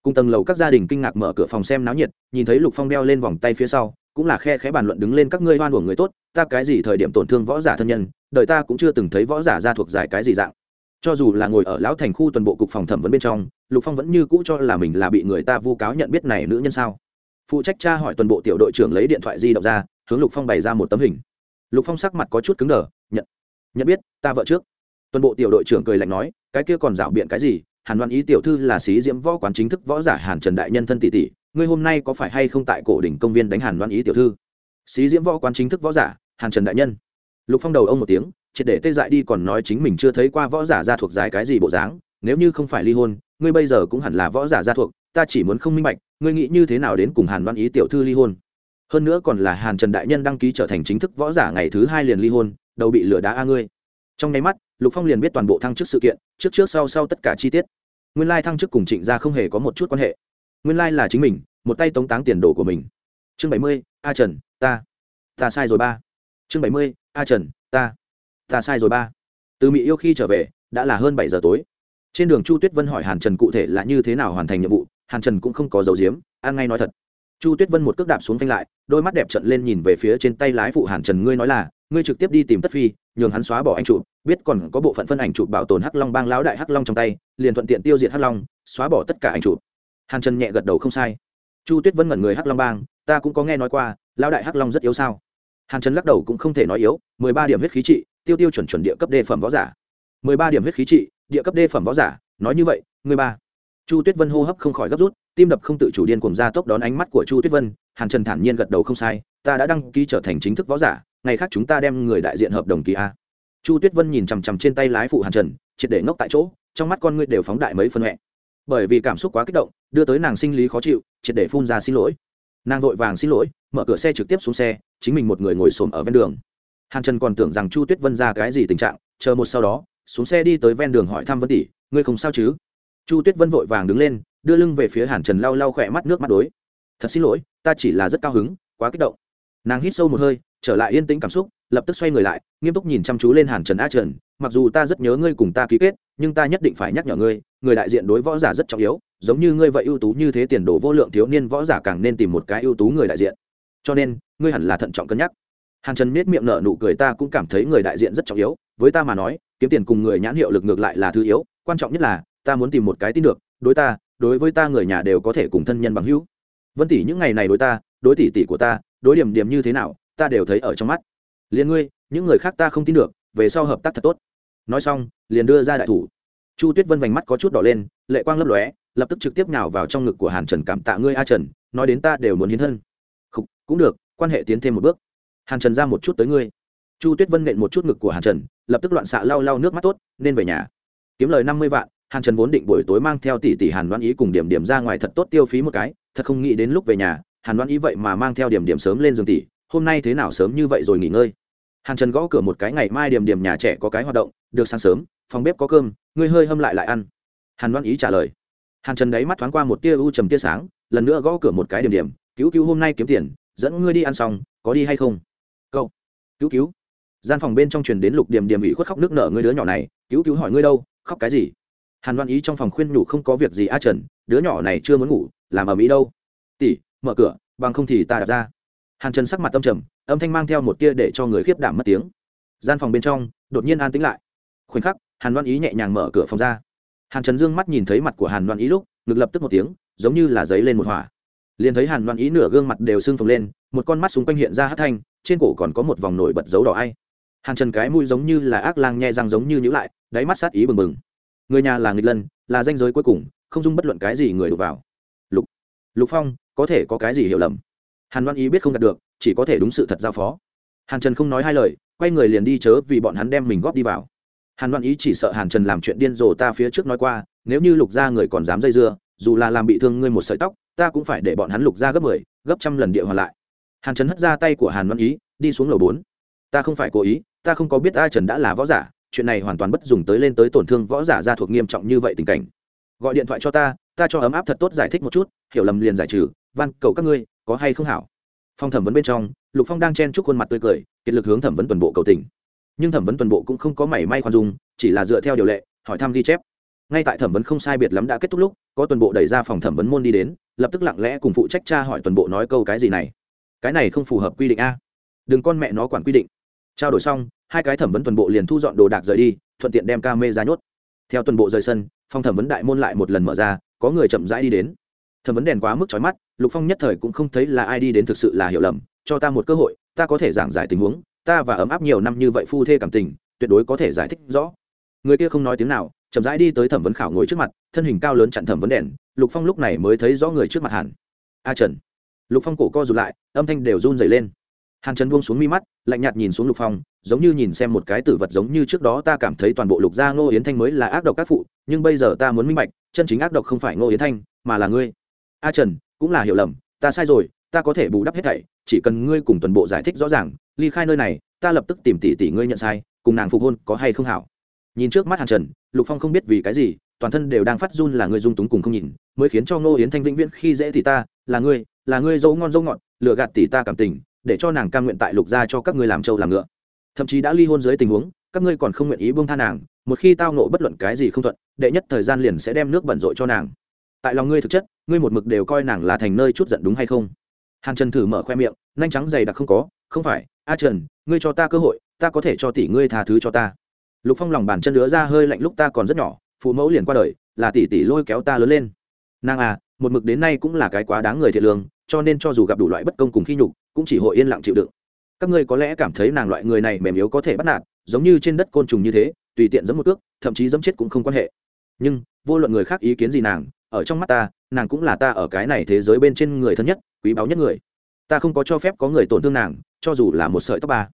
Cùng tầng lầu các gia đình kinh ngạc mở cửa phòng xem náo nhiệt, nhìn thấy lục phong đeo lên vòng tay phía sau, cũng là khe khẽ bàn luận đứng lên các ngươi hoan của người tốt, ta cái gì thời điểm tổn thương võ giả thân nhân, đời ta cũng chưa từng thấy võ giả ra thuộc giải cái gì dạng cho dù là ngồi ở lão thành khu tuần bộ cục phòng thẩm vấn bên trong, lục phong vẫn như cũ cho là mình là bị người ta vu cáo nhận biết này nữ nhân sao? Phụ trách cha hỏi tuần bộ tiểu đội trưởng lấy điện thoại di động ra, hướng lục phong bày ra một tấm hình. Lục phong sắc mặt có chút cứng đờ, nhận. Nhận biết, ta vợ trước. Tuần bộ tiểu đội trưởng cười lạnh nói, cái kia còn rảo biện cái gì? Hàn đoan ý tiểu thư là sĩ diễm võ quán chính thức võ giả hàn trần đại nhân thân tỷ tỷ, ngươi hôm nay có phải hay không tại cổ đỉnh công viên đánh hàn đoan ý tiểu thư? Sĩ diễm võ quán chính thức võ giả hàn trần đại nhân. Lục phong đầu ông một tiếng triệt để tê dại đi còn nói chính mình chưa thấy qua võ giả gia thuộc dài cái gì bộ dáng, nếu như không phải ly hôn, ngươi bây giờ cũng hẳn là võ giả gia thuộc, ta chỉ muốn không minh bạch, ngươi nghĩ như thế nào đến cùng hàn đoan ý tiểu thư ly hôn? Hơn nữa còn là hàn trần đại nhân đăng ký trở thành chính thức võ giả ngày thứ hai liền ly hôn, đầu bị lửa đá a ngươi. Trong nháy mắt, lục phong liền biết toàn bộ thăng chức sự kiện, trước trước sau sau tất cả chi tiết. Nguyên lai thăng chức cùng trịnh gia không hề có một chút quan hệ. Nguyên lai là chính mình, một tay tống táng tiền đồ của mình. Chương bảy mươi, a trần, ta. Ta sai rồi ba. Chương bảy mươi, a trần, ta ta sai rồi ba. Từ mỹ yêu khi trở về, đã là hơn bảy giờ tối. Trên đường chu tuyết vân hỏi hàn trần cụ thể là như thế nào hoàn thành nhiệm vụ, hàn trần cũng không có dấu diếm an ngay nói thật. Chu tuyết vân một cước đạp xuống phanh lại, đôi mắt đẹp trận lên nhìn về phía trên tay lái phụ hàn trần, ngươi nói là, ngươi trực tiếp đi tìm tất phi, nhường hắn xóa bỏ anh chụp, biết còn có bộ phận phân ảnh chụp bảo tồn hắc long bang lão đại hắc long trong tay, liền thuận tiện tiêu diệt hắc long, xóa bỏ tất cả ảnh chụp. Hàn trần nhẹ gật đầu không sai. Chu tuyết vân ngẩn người hắc long bang, ta cũng có nghe nói qua, lão đại hắc long rất yếu sao? Hàn trần lắc đầu cũng không thể nói yếu, mười ba điểm huyết khí trị tiêu tiêu chuẩn chuẩn địa cấp đề phẩm võ giả. mười ba điểm huyết khí trị, địa cấp đề phẩm võ giả, nói như vậy người ba. Chu tuyết vân hô hấp không khỏi gấp rút, tim đập không tự chủ điên cùng ra tốc đón ánh mắt của chu tuyết vân, hàn trần thản nhiên gật đầu không sai, ta đã đăng ký trở thành chính thức võ giả, ngày khác chúng ta đem người đại diện hợp đồng ký a. Chu tuyết vân nhìn chằm chằm trên tay lái phụ hàn trần, triệt để ngốc tại chỗ, trong mắt con ngươi đều phóng đại mấy phân huệ bởi vì cảm xúc quá kích động, đưa tới nàng sinh lý khó chịu, triệt để phun ra xin lỗi. Nàng vội vàng xin lỗi, mở cửa xe trực tiếp xuống xe, chính mình một người ngồi xổm ở ven đường hàn trần còn tưởng rằng chu tuyết vân ra cái gì tình trạng, chờ một sau đó, xuống xe đi tới ven đường hỏi thăm vân tỷ, ngươi không sao chứ? Chu tuyết vân vội vàng đứng lên, đưa lưng về phía hàn trần lau lau khỏe mắt nước mắt đối. Thật xin lỗi, ta chỉ là rất cao hứng, quá kích động. Nàng hít sâu một hơi, trở lại yên tĩnh cảm xúc, lập tức xoay người lại, nghiêm túc nhìn chăm chú lên hàn trần a trần, mặc dù ta rất nhớ ngươi cùng ta ký kết, nhưng ta nhất định phải nhắc nhở ngươi, người đại diện đối võ giả rất trọng yếu, giống như ngươi vậy ưu tú như thế tiền đồ vô lượng thiếu niên võ giả càng nên tìm một cái ưu tú người đại diện. Cho nên, ngươi hẳn là thận trọng cân nhắc hàn trần miết miệng nở nụ cười ta cũng cảm thấy người đại diện rất trọng yếu với ta mà nói kiếm tiền cùng người nhãn hiệu lực ngược lại là thứ yếu quan trọng nhất là ta muốn tìm một cái tin được đối ta đối với ta người nhà đều có thể cùng thân nhân bằng hữu. Vân tỷ những ngày này đối ta đối tỷ tỷ của ta đối điểm điểm như thế nào ta đều thấy ở trong mắt. Liền ngươi những người khác ta không tin được về sau hợp tác thật tốt. Nói xong liền đưa ra đại thủ. Chu tuyết vân vành mắt có chút đỏ lên lệ quang lấp lóe lập tức trực tiếp nhào vào trong ngực của hàn trần cảm tạ ngươi a trần nói đến ta đều muốn hiến thân. Khúc, cũng được quan hệ tiến thêm một bước hàn trần ra một chút tới ngươi. Chu tuyết vân nện một chút ngực của hàn trần, lập tức loạn xạ lau lau nước mắt tốt, nên về nhà. Kiếm lời năm mươi vạn, hàn trần vốn định buổi tối mang theo tỷ tỷ hàn đoan ý cùng điểm điểm ra ngoài thật tốt tiêu phí một cái, thật không nghĩ đến lúc về nhà, hàn đoan ý vậy mà mang theo điểm điểm sớm lên giường tỷ, hôm nay thế nào sớm như vậy rồi nghỉ ngơi? Hàn trần gõ cửa một cái, ngày mai điểm điểm nhà trẻ có cái hoạt động, được sáng sớm, phòng bếp có cơm, ngươi hơi hâm lại lại ăn. Hàn đoan ý trả lời. Hàn trần đáy mắt thoáng qua một tia u trầm tia sáng, lần nữa gõ cửa một cái điểm điểm, cứu cứu hôm nay kiếm tiền, dẫn ngươi đi ăn xong, có đi hay không? Cứu cứu. Gian phòng bên trong truyền đến lục điểm điểm ủy khuất khóc nước nở, ngươi đứa nhỏ này, cứu cứu hỏi ngươi đâu, khóc cái gì? Hàn đoan ý trong phòng khuyên nhủ, không có việc gì a trần, đứa nhỏ này chưa muốn ngủ, làm ở mỹ đâu. Tỷ, mở cửa, bằng không thì ta đặt ra. Hàn trần sắc mặt tâm trầm, âm thanh mang theo một tia để cho người khiếp đảm mất tiếng. Gian phòng bên trong, đột nhiên an tĩnh lại. Khoảnh khắc, hàn đoan ý nhẹ nhàng mở cửa phòng ra. Hàn trần dương mắt nhìn thấy mặt của hàn đoan ý lúc, ngực lập tức một tiếng, giống như là giấy lên một hỏa liền thấy hàn đoan ý nửa gương mặt đều sưng phồng lên, một con mắt xung quanh hiện ra hát thanh trên cổ còn có một vòng nổi bật dấu đỏ ai. Hàn trần cái mũi giống như là ác lang nhẹ răng giống như nhữ lại đáy mắt sát ý bừng bừng. Người nhà là nghịch lân là danh giới cuối cùng không dung bất luận cái gì người đụng vào. Lục lục phong có thể có cái gì hiểu lầm? Hàn đoan ý biết không đạt được chỉ có thể đúng sự thật giao phó. Hàn trần không nói hai lời quay người liền đi chớ vì bọn hắn đem mình góp đi vào. Hàn đoan ý chỉ sợ hàn trần làm chuyện điên rồ ta phía trước nói qua nếu như lục gia người còn dám dây dưa dù là làm bị thương ngươi một sợi tóc ta cũng phải để bọn hắn lục gia gấp mười 10, gấp trăm lần địa hoàn lại hàn trần hất ra tay của hàn Văn ý, đi xuống lầu bốn. Ta không phải cố ý, ta không có biết a trần đã là võ giả, chuyện này hoàn toàn bất dùng tới lên tới tổn thương võ giả ra thuộc nghiêm trọng như vậy tình cảnh. Gọi điện thoại cho ta ta cho ấm áp thật tốt giải thích một chút, hiểu lầm liền giải trừ van cầu các ngươi, có hay không hảo? Phong thẩm vấn bên trong, lục phong đang chen chúc khuôn mặt tươi cười, kiệt lực hướng thẩm vấn tuần bộ cầu tình. Nhưng thẩm vấn tuần bộ cũng không có mảy may khoan dung, chỉ là dựa theo điều lệ, hỏi thăm ghi chép. Ngay tại thẩm vấn không sai biệt lắm đã kết thúc lúc, có tuần bộ đẩy ra phòng thẩm vấn môn đi đến, lập tức lặng lẽ cùng phụ trách cha hỏi tuần bộ nói câu cái gì này cái này không phù hợp quy định a. Đừng con mẹ nó quản quy định. Trao đổi xong, hai cái thẩm vấn tuần bộ liền thu dọn đồ đạc rời đi, thuận tiện đem ca mê ra nhốt. Theo tuần bộ rời sân, phòng thẩm vấn đại môn lại một lần mở ra, có người chậm rãi đi đến. Thẩm vấn đèn quá mức trói mắt, lục phong nhất thời cũng không thấy là ai đi đến thực sự là hiểu lầm, cho ta một cơ hội, ta có thể giảng giải tình huống, ta và ấm áp nhiều năm như vậy phu thê cảm tình, tuyệt đối có thể giải thích rõ. Người kia không nói tiếng nào, chậm rãi đi tới thẩm vấn khảo ngồi trước mặt, thân hình cao lớn chặn thẩm vấn đèn, lục phong lúc này mới thấy rõ người trước mặt hẳn. a trần lục phong cổ co rụt lại, âm thanh đều run dày lên. Hàn trần buông xuống mi mắt, lạnh nhạt nhìn xuống lục phong, giống như nhìn xem một cái tử vật giống như trước đó ta cảm thấy toàn bộ lục gia ngô yến thanh mới là ác độc các phụ, nhưng bây giờ ta muốn minh bạch, chân chính ác độc không phải ngô yến thanh, mà là ngươi. A trần, cũng là hiểu lầm, ta sai rồi, ta có thể bù đắp hết thảy, chỉ cần ngươi cùng toàn bộ giải thích rõ ràng, ly khai nơi này, ta lập tức tìm tỷ tỷ ngươi nhận sai, cùng nàng phục hôn có hay không hảo. Nhìn trước mắt hàn trần, lục phong không biết vì cái gì, toàn thân đều đang phát run là ngươi dung túng cùng không nhìn, mới khiến cho ngô yến thanh vĩnh viễn khi dễ thì ta, là ngươi là ngươi dấu ngon dấu ngọt lựa gạt tỷ ta cảm tình, để cho nàng cam nguyện tại lục gia cho các ngươi làm trâu làm ngựa. Thậm chí đã ly hôn dưới tình huống, các ngươi còn không nguyện ý buông tha nàng, một khi tao nộ bất luận cái gì không thuận, đệ nhất thời gian liền sẽ đem nước bẩn rội cho nàng. Tại lòng ngươi thực chất, ngươi một mực đều coi nàng là thành nơi chút giận đúng hay không? Hàn trần thử mở khoe miệng, nhanh trắng dày đặc không có, không phải, a trần, ngươi cho ta cơ hội, ta có thể cho tỷ ngươi tha thứ cho ta. Lục phong lòng bàn chân đứa ra hơi lạnh lúc ta còn rất nhỏ, phụ mẫu liền qua đời, là tỷ tỷ lôi kéo ta lớn lên. Nàng à một mực đến nay cũng là cái quá đáng người thiệt lương cho nên cho dù gặp đủ loại bất công cùng khi nhục, cũng chỉ hội yên lặng chịu đựng. Các ngươi có lẽ cảm thấy nàng loại người này mềm yếu có thể bắt nạt, giống như trên đất côn trùng như thế, tùy tiện giẫm một cước, thậm chí giẫm chết cũng không quan hệ. Nhưng, vô luận người khác ý kiến gì nàng, ở trong mắt ta, nàng cũng là ta ở cái này thế giới bên trên người thân nhất, quý báu nhất người. Ta không có cho phép có người tổn thương nàng, cho dù là một sợi tóc ba.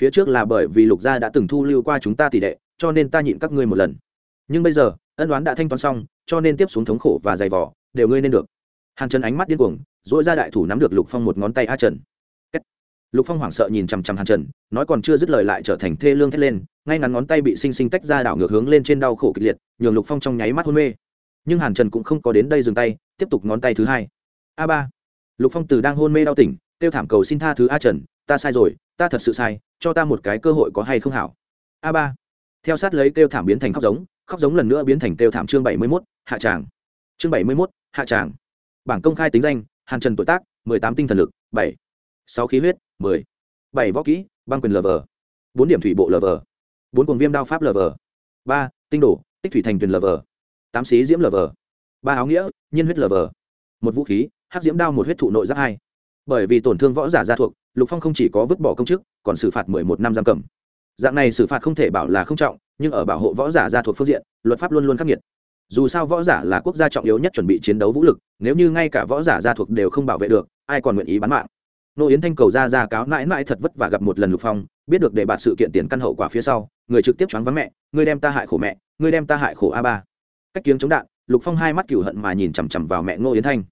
Phía trước là bởi vì lục gia đã từng thu lưu qua chúng ta tỷ đệ, cho nên ta nhịn các ngươi một lần. Nhưng bây giờ, ân đoán đã thanh toán xong, cho nên tiếp xuống thống khổ và dày vỏ đều ngươi nên được. Hàn trần ánh mắt điên cuồng dỗi ra đại thủ nắm được lục phong một ngón tay a trần. Lục phong hoảng sợ nhìn chằm chằm hàn trần, nói còn chưa dứt lời lại trở thành thê lương thét lên, ngay ngắn ngón tay bị xinh xinh tách ra đảo ngược hướng lên trên đau khổ kịch liệt, nhường lục phong trong nháy mắt hôn mê. Nhưng hàn trần cũng không có đến đây dừng tay, tiếp tục ngón tay thứ hai. A ba. Lục phong từ đang hôn mê đau tỉnh, kêu thảm cầu xin tha thứ a trần, ta sai rồi, ta thật sự sai, cho ta một cái cơ hội có hay không hảo? A ba. Theo sát lấy kêu thảm biến thành khóc giống khóc giống lần nữa biến thành kêu thảm chương bảy mươi mốt, hạ tràng. Chương bảy mươi mốt, hạ tràng. Bảng công khai tính danh hàn trần tuổi tác mười tám tinh thần lực bảy. Sáu khí huyết mười. Bảy võ kỹ băng quyền lờ vờ, bốn điểm thủy bộ lờ vờ, bốn cuồng viêm đao pháp lờ vờ, ba tinh đổ tích thủy thành tuyền vờ, tám xí diễm lờ vờ, ba áo nghĩa nhiên huyết lờ vờ, một vũ khí hắc diễm đao một huyết thụ nội giáp hai. Bởi vì tổn thương võ giả gia thuộc lục phong không chỉ có vứt bỏ công chức còn xử phạt mười một năm giam cầm. Dạng này xử phạt không thể bảo là không trọng nhưng ở bảo hộ võ giả gia thuộc phương diện luật pháp luôn luôn khắc nghiệt dù sao võ giả là quốc gia trọng yếu nhất chuẩn bị chiến đấu vũ lực, nếu như ngay cả võ giả gia thuộc đều không bảo vệ được, ai còn nguyện ý bán mạng? Nô yến thanh cầu ra ra cáo mãi mãi thật vất và gặp một lần lục phong, biết được để bạt sự kiện tiền căn hậu quả phía sau, người trực tiếp choáng vắng mẹ người đem ta hại khổ mẹ người đem ta hại khổ a ba. Cách kiếng chống đạn, lục phong hai mắt cửu hận mà nhìn chằm chằm vào mẹ ngô yến thanh.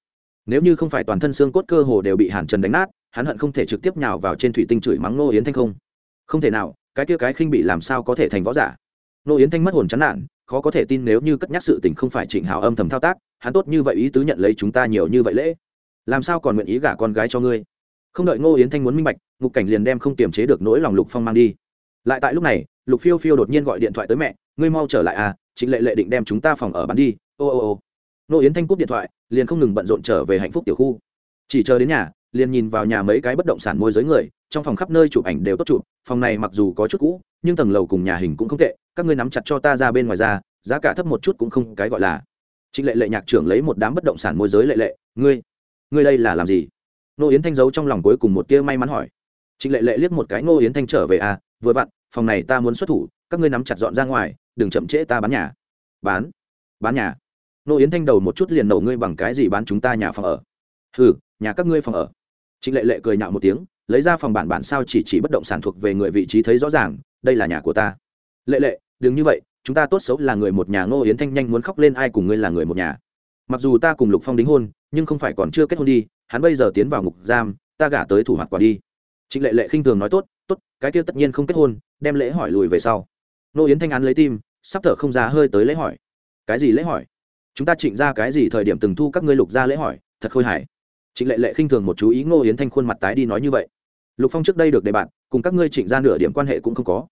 Nếu như không phải toàn thân xương cốt cơ hồ đều bị hàn trần đánh nát, hắn hận không thể trực tiếp nhào vào trên thủy tinh chửi mắng ngô yến thanh không. Không thể nào, cái kia cái khinh bị làm sao có thể thành võ giả? Ngô yến thanh mất hồn chán nản, khó có thể tin nếu như cất nhắc sự tình không phải trịnh hào âm thầm thao tác, hắn tốt như vậy ý tứ nhận lấy chúng ta nhiều như vậy lễ. Làm sao còn nguyện ý gả con gái cho ngươi? Không đợi ngô yến thanh muốn minh bạch, ngục cảnh liền đem không kiềm chế được nỗi lòng lục phong mang đi. Lại tại lúc này, lục phiêu phiêu đột nhiên gọi điện thoại tới mẹ, ngươi mau trở lại à trịnh lệ lệ định đem chúng ta phòng ở bán đi. Ô ô ô. Ngô yến thanh cúp điện thoại, liền không ngừng bận rộn trở về hạnh phúc tiểu khu. Chỉ chờ đến nhà liền nhìn vào nhà mấy cái bất động sản môi giới người, trong phòng khắp nơi chụp ảnh đều tốt chụp, phòng này mặc dù có chút cũ, nhưng tầng lầu cùng nhà hình cũng không tệ, các ngươi nắm chặt cho ta ra bên ngoài ra, giá cả thấp một chút cũng không cái gọi là. Trịnh lệ lệ nhạc trưởng lấy một đám bất động sản môi giới lệ lệ, ngươi ngươi đây là làm gì? Nô yến thanh giấu trong lòng cuối cùng một tia may mắn hỏi. Trịnh lệ lệ liếc một cái nô yến thanh trở về à vừa vặn, phòng này ta muốn xuất thủ, các ngươi nắm chặt dọn ra ngoài, đừng chậm trễ ta bán nhà. Bán? Bán nhà? Nô yến thanh đầu một chút liền nổ, ngươi bằng cái gì bán chúng ta nhà phòng ở? Ừ nhà các ngươi phòng ở trịnh lệ lệ cười nhạo một tiếng, lấy ra phòng bản bản sao chỉ chỉ bất động sản thuộc về người vị trí thấy rõ ràng, đây là nhà của ta. Lệ lệ, đừng như vậy, chúng ta tốt xấu là người một nhà ngô yến thanh nhanh muốn khóc lên ai cùng ngươi là người một nhà. Mặc dù ta cùng lục phong đính hôn, nhưng không phải còn chưa kết hôn đi, hắn bây giờ tiến vào ngục giam, ta gả tới thủ hoạt quả đi. Trịnh lệ lệ khinh thường nói tốt tốt, cái kia tất nhiên không kết hôn, đem lễ hỏi lùi về sau. Ngô yến thanh án lấy tim, sắp thở không ra hơi tới lễ hỏi. Cái gì lễ hỏi? Chúng ta trịnh ra cái gì thời điểm từng thu các ngươi lục ra lễ hỏi, thật khôi hài trịnh lệ lệ khinh thường một chú ý ngô yến thanh khuôn mặt tái đi nói như vậy. Lục phong trước đây được đề bạn cùng các ngươi trịnh ra nửa điểm quan hệ cũng không có.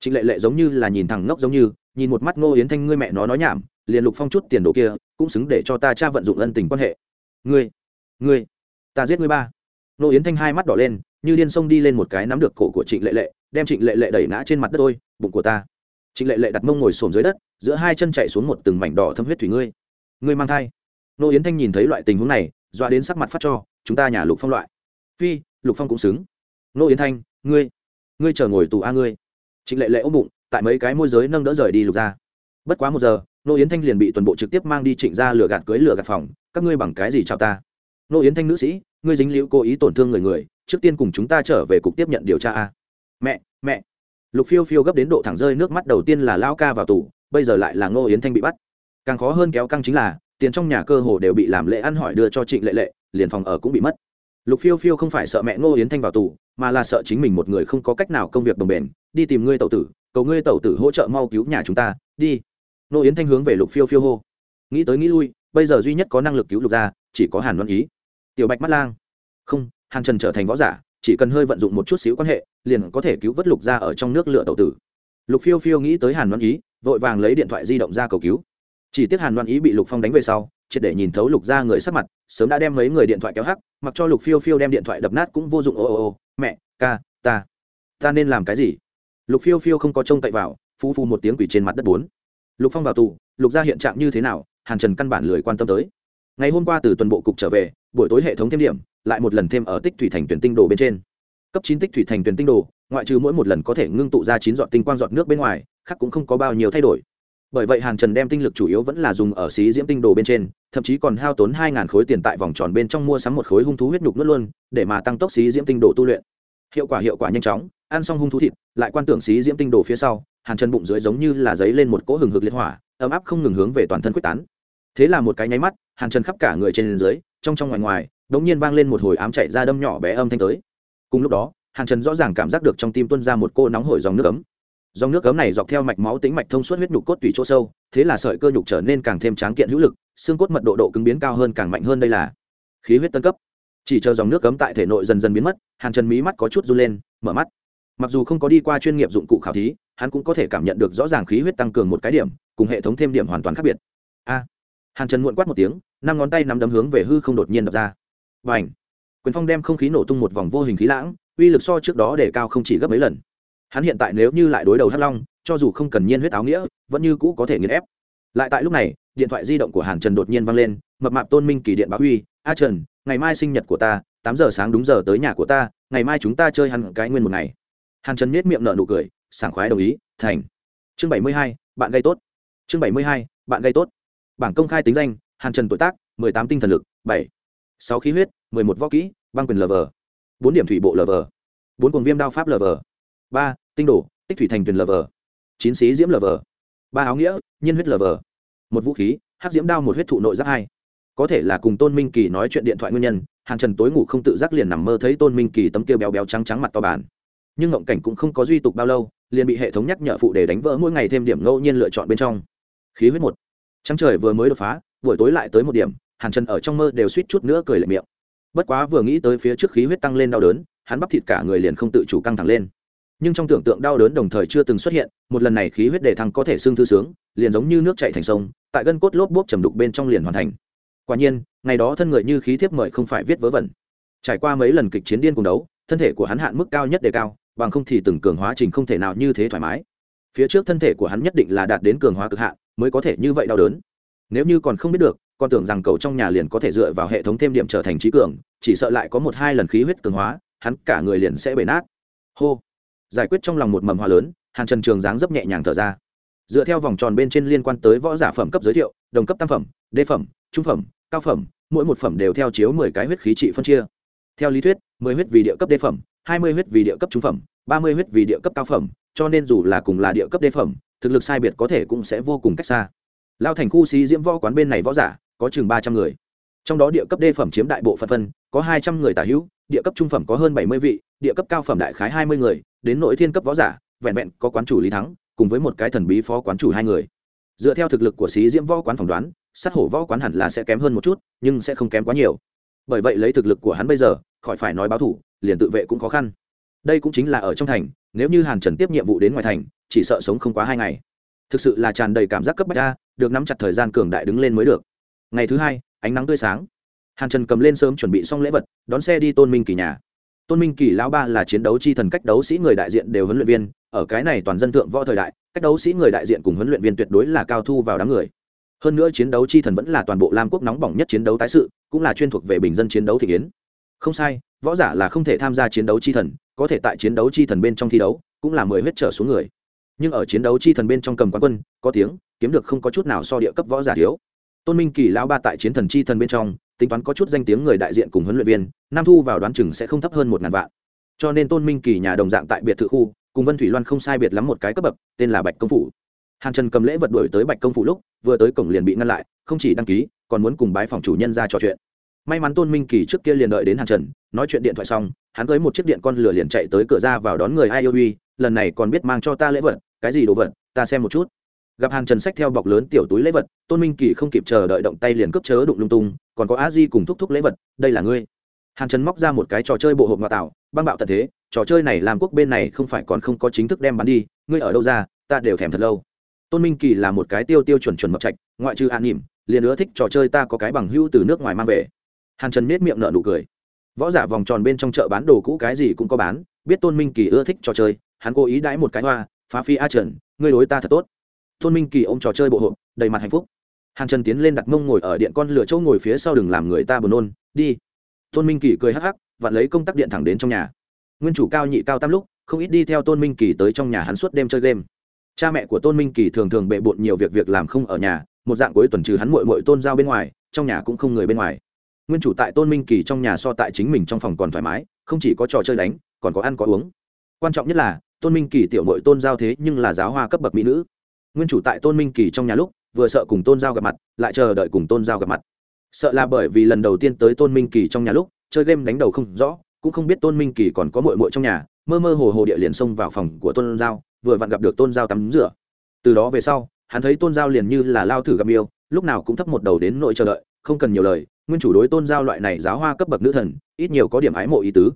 Trịnh lệ lệ giống như là nhìn thằng ngốc giống như, nhìn một mắt ngô yến thanh ngươi mẹ nó nói nhảm, liền lục phong chút tiền đồ kia, cũng xứng để cho ta cha vận dụng ân tình quan hệ. Ngươi ngươi, ta giết ngươi ba. Ngô yến thanh hai mắt đỏ lên, như điên sông đi lên một cái nắm được cổ của trịnh lệ lệ, đem trịnh lệ lệ đẩy ngã trên mặt đất ôi bụng của ta. Trịnh lệ lệ đặt mông ngồi xổm dưới đất, giữa hai chân chạy xuống một từng mảnh đỏ thâm huyết thủy ngươi. Ngươi mang thai. Nô yến thanh nhìn thấy loại tình huống này dọa đến sắc mặt phát cho, chúng ta nhà lục phong loại. Phi, lục phong cũng xứng. Nô yến thanh, ngươi ngươi chờ ngồi tù a ngươi. Trịnh lệ lệ ôm bụng, tại mấy cái môi giới nâng đỡ rời đi lục ra bất quá một giờ, nô yến thanh liền bị toàn bộ trực tiếp mang đi trịnh ra lửa gạt cưới lửa gạt phòng, các ngươi bằng cái gì chào ta? Nô yến thanh nữ sĩ, ngươi dính liễu cố ý tổn thương người người, trước tiên cùng chúng ta trở về cục tiếp nhận điều tra a. Mẹ mẹ. Lục phiêu phiêu gấp đến độ thẳng rơi, nước mắt đầu tiên là lao ca vào tù, bây giờ lại là ngô yến thanh bị bắt. Càng khó hơn kéo căng chính là tiền trong nhà cơ hồ đều bị làm lễ ăn hỏi đưa cho trịnh lệ lệ, liền phòng ở cũng bị mất. Lục phiêu phiêu không phải sợ mẹ ngô yến thanh vào tù, mà là sợ chính mình một người không có cách nào công việc đồng bền, đi tìm ngươi tẩu tử, cầu ngươi tẩu tử hỗ trợ mau cứu nhà chúng ta, đi. Ngô yến thanh hướng về lục phiêu phiêu hô. Nghĩ tới nghĩ lui, bây giờ duy nhất có năng lực cứu lục ra chỉ có hàn văn ý. Tiểu bạch mắt lang. Không, hàn trần trở thành võ giả, chỉ cần hơi vận dụng một chút xíu quan hệ, liền có thể cứu vớt lục ra ở trong nước lựa tẩu tử. Lục phiêu phiêu nghĩ tới hàn văn ý, vội vàng lấy điện thoại di động ra cầu cứu chỉ tiếc hàn Loan ý bị lục phong đánh về sau, triệt để nhìn thấu lục ra người sắc mặt, sớm đã đem mấy người điện thoại kéo hắc, mặc cho lục phiêu phiêu đem điện thoại đập nát cũng vô dụng. Ô ô ô, mẹ, ca, ta ta nên làm cái gì? Lục phiêu phiêu không có trông cậy vào phu phu một tiếng quỷ trên mặt đất bốn. Lục phong vào tù, lục ra hiện trạng như thế nào, hàn trần căn bản lười quan tâm tới. Ngày hôm qua từ tuần bộ cục trở về, buổi tối hệ thống thêm điểm, lại một lần thêm ở tích thủy thành tuyển tinh đồ bên trên. Cấp chín tích thủy thành tuyển tinh đồ, ngoại trừ mỗi một lần có thể ngưng tụ ra chín giọt tinh quang giọt nước bên ngoài, khác cũng không có bao nhiêu thay đổi bởi vậy hàn trần đem tinh lực chủ yếu vẫn là dùng ở xí diễm tinh đồ bên trên, thậm chí còn hao tốn hai khối tiền tại vòng tròn bên trong mua sắm một khối hung thú huyết nhục nuốt luôn, để mà tăng tốc xí diễm tinh đồ tu luyện. Hiệu quả hiệu quả nhanh chóng, ăn xong hung thú thịt, lại quan tưởng xí diễm tinh đồ phía sau, hàn trần bụng dưới giống như là giấy lên một cỗ hừng hực liên hỏa, ấm áp không ngừng hướng về toàn thân quyết tán. Thế là một cái nháy mắt, hàn trần khắp cả người trên dưới, trong trong ngoài ngoài đ nhiên vang lên một hồi ám chạy ra đâm nhỏ bé âm thanh tới. Cùng lúc đó, hàn trần rõ ràng cảm giác được trong tim tuân ra một cô nóng hổi dòng nước ấm dòng nước cấm này dọc theo mạch máu tính mạch thông suốt huyết nhục cốt tủy chỗ sâu, thế là sợi cơ nhục trở nên càng thêm tráng kiện hữu lực, xương cốt mật độ độ cứng biến cao hơn càng mạnh hơn đây là khí huyết tân cấp. Chỉ chờ dòng nước cấm tại thể nội dần dần biến mất, hàn trần mí mắt có chút run lên, mở mắt. Mặc dù không có đi qua chuyên nghiệp dụng cụ khảo thí, hắn cũng có thể cảm nhận được rõ ràng khí huyết tăng cường một cái điểm, cùng hệ thống thêm điểm hoàn toàn khác biệt. A! Hàn trần muộn quát một tiếng, năm ngón tay nắm đấm hướng về hư không đột nhiên đập ra. Và ảnh quyền phong đem không khí nổ tung một vòng vô hình khí lãng, uy lực so trước đó để cao không chỉ gấp mấy lần hắn hiện tại nếu như lại đối đầu hắc long cho dù không cần nhiên huyết áo nghĩa vẫn như cũ có thể nghiền ép. Lại tại lúc này điện thoại di động của hàn trần đột nhiên vang lên mập mạp tôn minh kỳ điện báo huy a trần ngày mai sinh nhật của ta tám giờ sáng đúng giờ tới nhà của ta ngày mai chúng ta chơi hẳn cái nguyên một ngày. Hàn trần miết miệng nợ nụ cười sảng khoái đồng ý thành. Chương bảy mươi hai bạn gây tốt. Chương bảy mươi hai bạn gây tốt. Bảng công khai tính danh hàn trần tuổi tác mười tám tinh thần lực bảy. Sáu khí huyết mười một võ kỹ băng quyền lờ vờ, bốn điểm thủy bộ lờ vờ, bốn cuồng viêm đao pháp lờ vờ ba, tinh đổ tích thủy thành tuyền vờ. Chín xí diễm lờ vờ. Ba áo nghĩa, nhiên huyết lờ vờ. Một vũ khí, hắc diễm đao một huyết thụ nội giáp hai. Có thể là cùng tôn minh kỳ nói chuyện điện thoại nguyên nhân, hàn trần tối ngủ không tự giác liền nằm mơ thấy tôn minh kỳ tấm kia béo béo trắng trắng mặt to bản nhưng ngộng cảnh cũng không có duy tục bao lâu, liền bị hệ thống nhắc nhở phụ để đánh vỡ mỗi ngày thêm điểm ngẫu nhiên lựa chọn bên trong. Khí huyết một. Trắng trời vừa mới đột phá, buổi tối lại tới một điểm, hàn trần ở trong mơ đều suýt chút nữa cười lệ miệng. Bất quá vừa nghĩ tới phía trước khí huyết tăng lên đau đớn, hắn bắp thịt cả người liền không tự chủ căng thẳng lên nhưng trong tưởng tượng đau đớn đồng thời chưa từng xuất hiện, một lần này khí huyết đề thăng có thể xương thư sướng, liền giống như nước chạy thành sông, tại gân cốt lốp bốp trầm đục bên trong liền hoàn thành. Quả nhiên, ngày đó thân người như khí thiếp mời không phải viết vớ vẩn. Trải qua mấy lần kịch chiến điên cùng đấu, thân thể của hắn hạn mức cao nhất đề cao, bằng không thì từng cường hóa trình không thể nào như thế thoải mái. Phía trước thân thể của hắn nhất định là đạt đến cường hóa cực hạn, mới có thể như vậy đau đớn. Nếu như còn không biết được con tưởng rằng cầu trong nhà liền có thể dựa vào hệ thống thêm điểm trở thành trí cường, chỉ sợ lại có một hai lần khí huyết cường hóa, hắn cả người liền sẽ bể nát. Hô giải quyết trong lòng một mầm hoa lớn, hàn trần trường dáng dấp nhẹ nhàng thở ra. Dựa theo vòng tròn bên trên liên quan tới võ giả phẩm cấp giới thiệu, đồng cấp tam phẩm đê phẩm, trung phẩm, cao phẩm, mỗi một phẩm đều theo chiếu mười cái huyết khí trị phân chia. Theo lý thuyết, mười huyết vì địa cấp đê phẩm, hai mươi huyết vì địa cấp trung phẩm, ba mươi huyết vì địa cấp cao phẩm, cho nên dù là cùng là địa cấp đê phẩm, thực lực sai biệt có thể cũng sẽ vô cùng cách xa. Lao thành khu xí diễm võ quán bên này võ giả, có chừng ba trăm người. Trong đó địa cấp đê phẩm chiếm đại bộ phận phân, có hai trăm người tả hữu địa cấp trung phẩm có hơn bảy mươi vị, địa cấp cao phẩm đại khái hai mươi người, đến nội thiên cấp võ giả, vẹn vẹn có quán chủ lý thắng, cùng với một cái thần bí phó quán chủ hai người. Dựa theo thực lực của sĩ diễm võ quán phỏng đoán, sát hổ võ quán hẳn là sẽ kém hơn một chút, nhưng sẽ không kém quá nhiều. Bởi vậy lấy thực lực của hắn bây giờ, khỏi phải nói báo thủ, liền tự vệ cũng khó khăn. Đây cũng chính là ở trong thành, nếu như hàn trần tiếp nhiệm vụ đến ngoài thành, chỉ sợ sống không quá hai ngày. Thực sự là tràn đầy cảm giác cấp bách ra được nắm chặt thời gian cường đại đứng lên mới được. Ngày thứ hai, ánh nắng tươi sáng. Hàn trần cầm lên sớm chuẩn bị xong lễ vật đón xe đi tôn minh kỳ nhà. Tôn minh kỳ lão ba là chiến đấu chi thần cách đấu sĩ người đại diện đều huấn luyện viên, ở cái này toàn dân thượng võ thời đại, cách đấu sĩ người đại diện cùng huấn luyện viên tuyệt đối là cao thu vào đám người. Hơn nữa chiến đấu chi thần vẫn là toàn bộ lam quốc nóng bỏng nhất chiến đấu tái sự, cũng là chuyên thuộc về bình dân chiến đấu thị kiến. Không sai, võ giả là không thể tham gia chiến đấu chi thần, có thể tại chiến đấu chi thần bên trong thi đấu, cũng là mười huyết trở xuống người. Nhưng ở chiến đấu chi thần bên trong cầm quán quân, có tiếng, kiếm được không có chút nào so địa cấp võ giả thiếu. Tôn minh kỳ lão ba tại chiến thần chi thần bên trong tính toán có chút danh tiếng người đại diện cùng huấn luyện viên, nam thu vào đoán chừng sẽ không thấp hơn một ngàn vạn. Cho nên tôn minh kỳ nhà đồng dạng tại biệt thự khu, cùng vân thủy loan không sai biệt lắm một cái cấp bậc, tên là bạch công phủ. Hàn trần cầm lễ vật đuổi tới bạch công phủ lúc, vừa tới cổng liền bị ngăn lại, không chỉ đăng ký, còn muốn cùng bái phòng chủ nhân ra trò chuyện. May mắn tôn minh kỳ trước kia liền đợi đến hàn trần, nói chuyện điện thoại xong, hắn tới một chiếc điện con lửa liền chạy tới cửa ra vào đón người ai yêu uy, lần này còn biết mang cho ta lễ vật, cái gì đồ vật, ta xem một chút. Gặp hàn trần sách theo bọc lớn tiểu túi lễ vật, tôn minh kỳ không kịp chờ đợi động tay liền cướp chớ đụng lung tung còn có a di cùng thúc thúc lễ vật, đây là ngươi. Hàn trần móc ra một cái trò chơi bộ hộp ngoại tạo, băng bạo tận thế, trò chơi này làm quốc bên này không phải còn không có chính thức đem bán đi, ngươi ở đâu ra, ta đều thèm thật lâu. Tôn minh kỳ là một cái tiêu tiêu chuẩn chuẩn mập trạch, ngoại trừ an nỉm, liền nữa thích trò chơi ta có cái bằng hữu từ nước ngoài mang về. Hàn trần nết miệng nợ nụ cười. Võ giả vòng tròn bên trong chợ bán đồ cũ cái gì cũng có bán, biết tôn minh kỳ ưa thích trò chơi, hắn cố ý đãi một cái hoa, phá phi a trần, ngươi đối ta thật tốt. Tôn minh kỳ ôm trò chơi bộ hộp, đầy mặt hạnh phúc hàn trần tiến lên đặt mông ngồi ở điện con lửa chỗ ngồi phía sau đừng làm người ta buồn nôn, đi. Tôn minh kỳ cười hắc hắc, vặn lấy công tắc điện thẳng đến trong nhà. Nguyên chủ cao nhị cao tam lúc, không ít đi theo tôn minh kỳ tới trong nhà hắn suốt đêm chơi game. Cha mẹ của tôn minh kỳ thường thường bệ bộn nhiều việc việc làm không ở nhà, một dạng cuối tuần trừ hắn mội mội tôn giao bên ngoài, trong nhà cũng không người bên ngoài. Nguyên chủ tại tôn minh kỳ trong nhà so tại chính mình trong phòng còn thoải mái, không chỉ có trò chơi đánh, còn có ăn có uống. Quan trọng nhất là, tôn minh kỳ tiểu mội tôn giao thế nhưng là giáo hoa cấp bậc mỹ nữ. Nguyên chủ tại tôn minh kỳ trong nhà lúc vừa sợ cùng tôn giao gặp mặt, lại chờ đợi cùng tôn giao gặp mặt. Sợ là bởi vì lần đầu tiên tới tôn minh kỳ trong nhà lúc, chơi game đánh đầu không rõ, cũng không biết tôn minh kỳ còn có mội mội trong nhà, mơ mơ hồ hồ địa liền xông vào phòng của tôn giao, vừa vặn gặp được tôn giao tắm rửa. Từ đó về sau, hắn thấy tôn giao liền như là lao thử gặp yêu, lúc nào cũng thấp một đầu đến nội chờ đợi, không cần nhiều lời, nguyên chủ đối tôn giao loại này giáo hoa cấp bậc nữ thần, ít nhiều có điểm ái mộ ý tứ.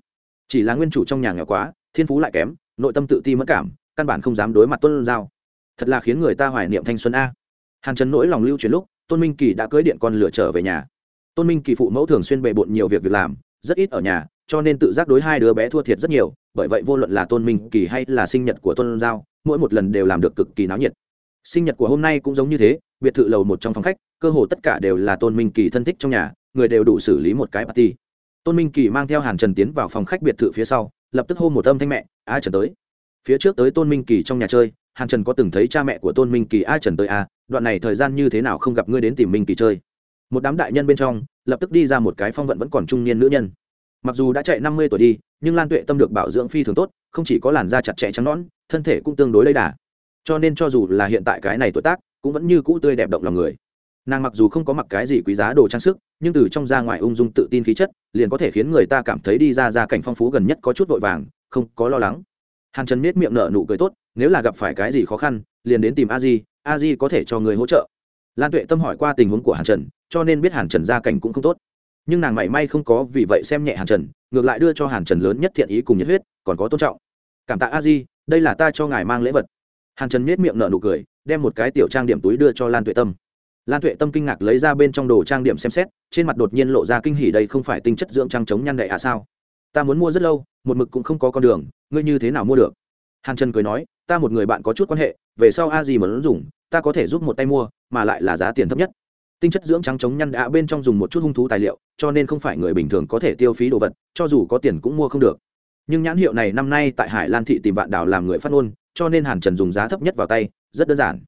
Chỉ là nguyên chủ trong nhà nghèo quá, thiên phú lại kém, nội tâm tự ti mất cảm, căn bản không dám đối mặt tôn giao. Thật là khiến người ta hoài niệm thanh xuân a hàn trần nỗi lòng lưu truyền lúc, tôn minh kỳ đã cưới điện con lửa trở về nhà. Tôn minh kỳ phụ mẫu thường xuyên bề bộn nhiều việc việc làm, rất ít ở nhà, cho nên tự giác đối hai đứa bé thua thiệt rất nhiều, bởi vậy vô luận là tôn minh kỳ hay là sinh nhật của tôn giao, mỗi một lần đều làm được cực kỳ náo nhiệt. Sinh nhật của hôm nay cũng giống như thế, biệt thự lầu một trong phòng khách, cơ hồ tất cả đều là tôn minh kỳ thân thích trong nhà, người đều đủ xử lý một cái party. Tôn minh kỳ mang theo hàn trần tiến vào phòng khách biệt thự phía sau, lập tức hô một âm thanh mẹ, a trần tới. Phía trước tới tôn minh kỳ trong nhà chơi hàn trần có từng thấy cha mẹ của tôn minh kỳ a trần tới a đoạn này thời gian như thế nào không gặp ngươi đến tìm minh kỳ chơi. Một đám đại nhân bên trong, lập tức đi ra một cái phong vận vẫn còn trung niên nữ nhân. Mặc dù đã chạy năm mươi tuổi đi, nhưng lan tuệ tâm được bảo dưỡng phi thường tốt, không chỉ có làn da chặt chẽ trắng nõn, thân thể cũng tương đối lấy đà. Cho nên cho dù là hiện tại cái này tuổi tác, cũng vẫn như cũ tươi đẹp động lòng người. Nàng mặc dù không có mặc cái gì quý giá đồ trang sức, nhưng từ trong ra ngoài ung dung tự tin khí chất, liền có thể khiến người ta cảm thấy đi ra ra cảnh phong phú gần nhất có chút vội vàng, không có lo lắng hàn trần miết miệng nở nụ cười tốt, nếu là gặp phải cái gì khó khăn, liền đến tìm a di a di có thể cho người hỗ trợ. Lan tuệ tâm hỏi qua tình huống của hàn trần, cho nên biết hàn trần gia cảnh cũng không tốt. Nhưng nàng mảy may không có vì vậy xem nhẹ hàn trần, ngược lại đưa cho hàn trần lớn nhất thiện ý cùng nhiệt huyết, còn có tôn trọng. Cảm tạ a di, đây là ta cho ngài mang lễ vật. Hàn trần miết miệng nở nụ cười, đem một cái tiểu trang điểm túi đưa cho lan tuệ tâm. Lan tuệ tâm kinh ngạc lấy ra bên trong đồ trang điểm xem xét, trên mặt đột nhiên lộ ra kinh hỉ đây không phải tinh chất dưỡng trang chống nhăn đậy à sao? Ta muốn mua rất lâu, một mực cũng không có con đường, ngươi như thế nào mua được? Hàn trần cười nói, ta một người bạn có chút quan hệ, về sau a gì mà muốn dùng, ta có thể giúp một tay mua, mà lại là giá tiền thấp nhất. Tinh chất dưỡng trắng chống nhăn đã bên trong dùng một chút hung thú tài liệu, cho nên không phải người bình thường có thể tiêu phí đồ vật, cho dù có tiền cũng mua không được. Nhưng nhãn hiệu này năm nay tại hải lan thị tìm vạn đảo làm người phát ngôn, cho nên hàn trần dùng giá thấp nhất vào tay, rất đơn giản.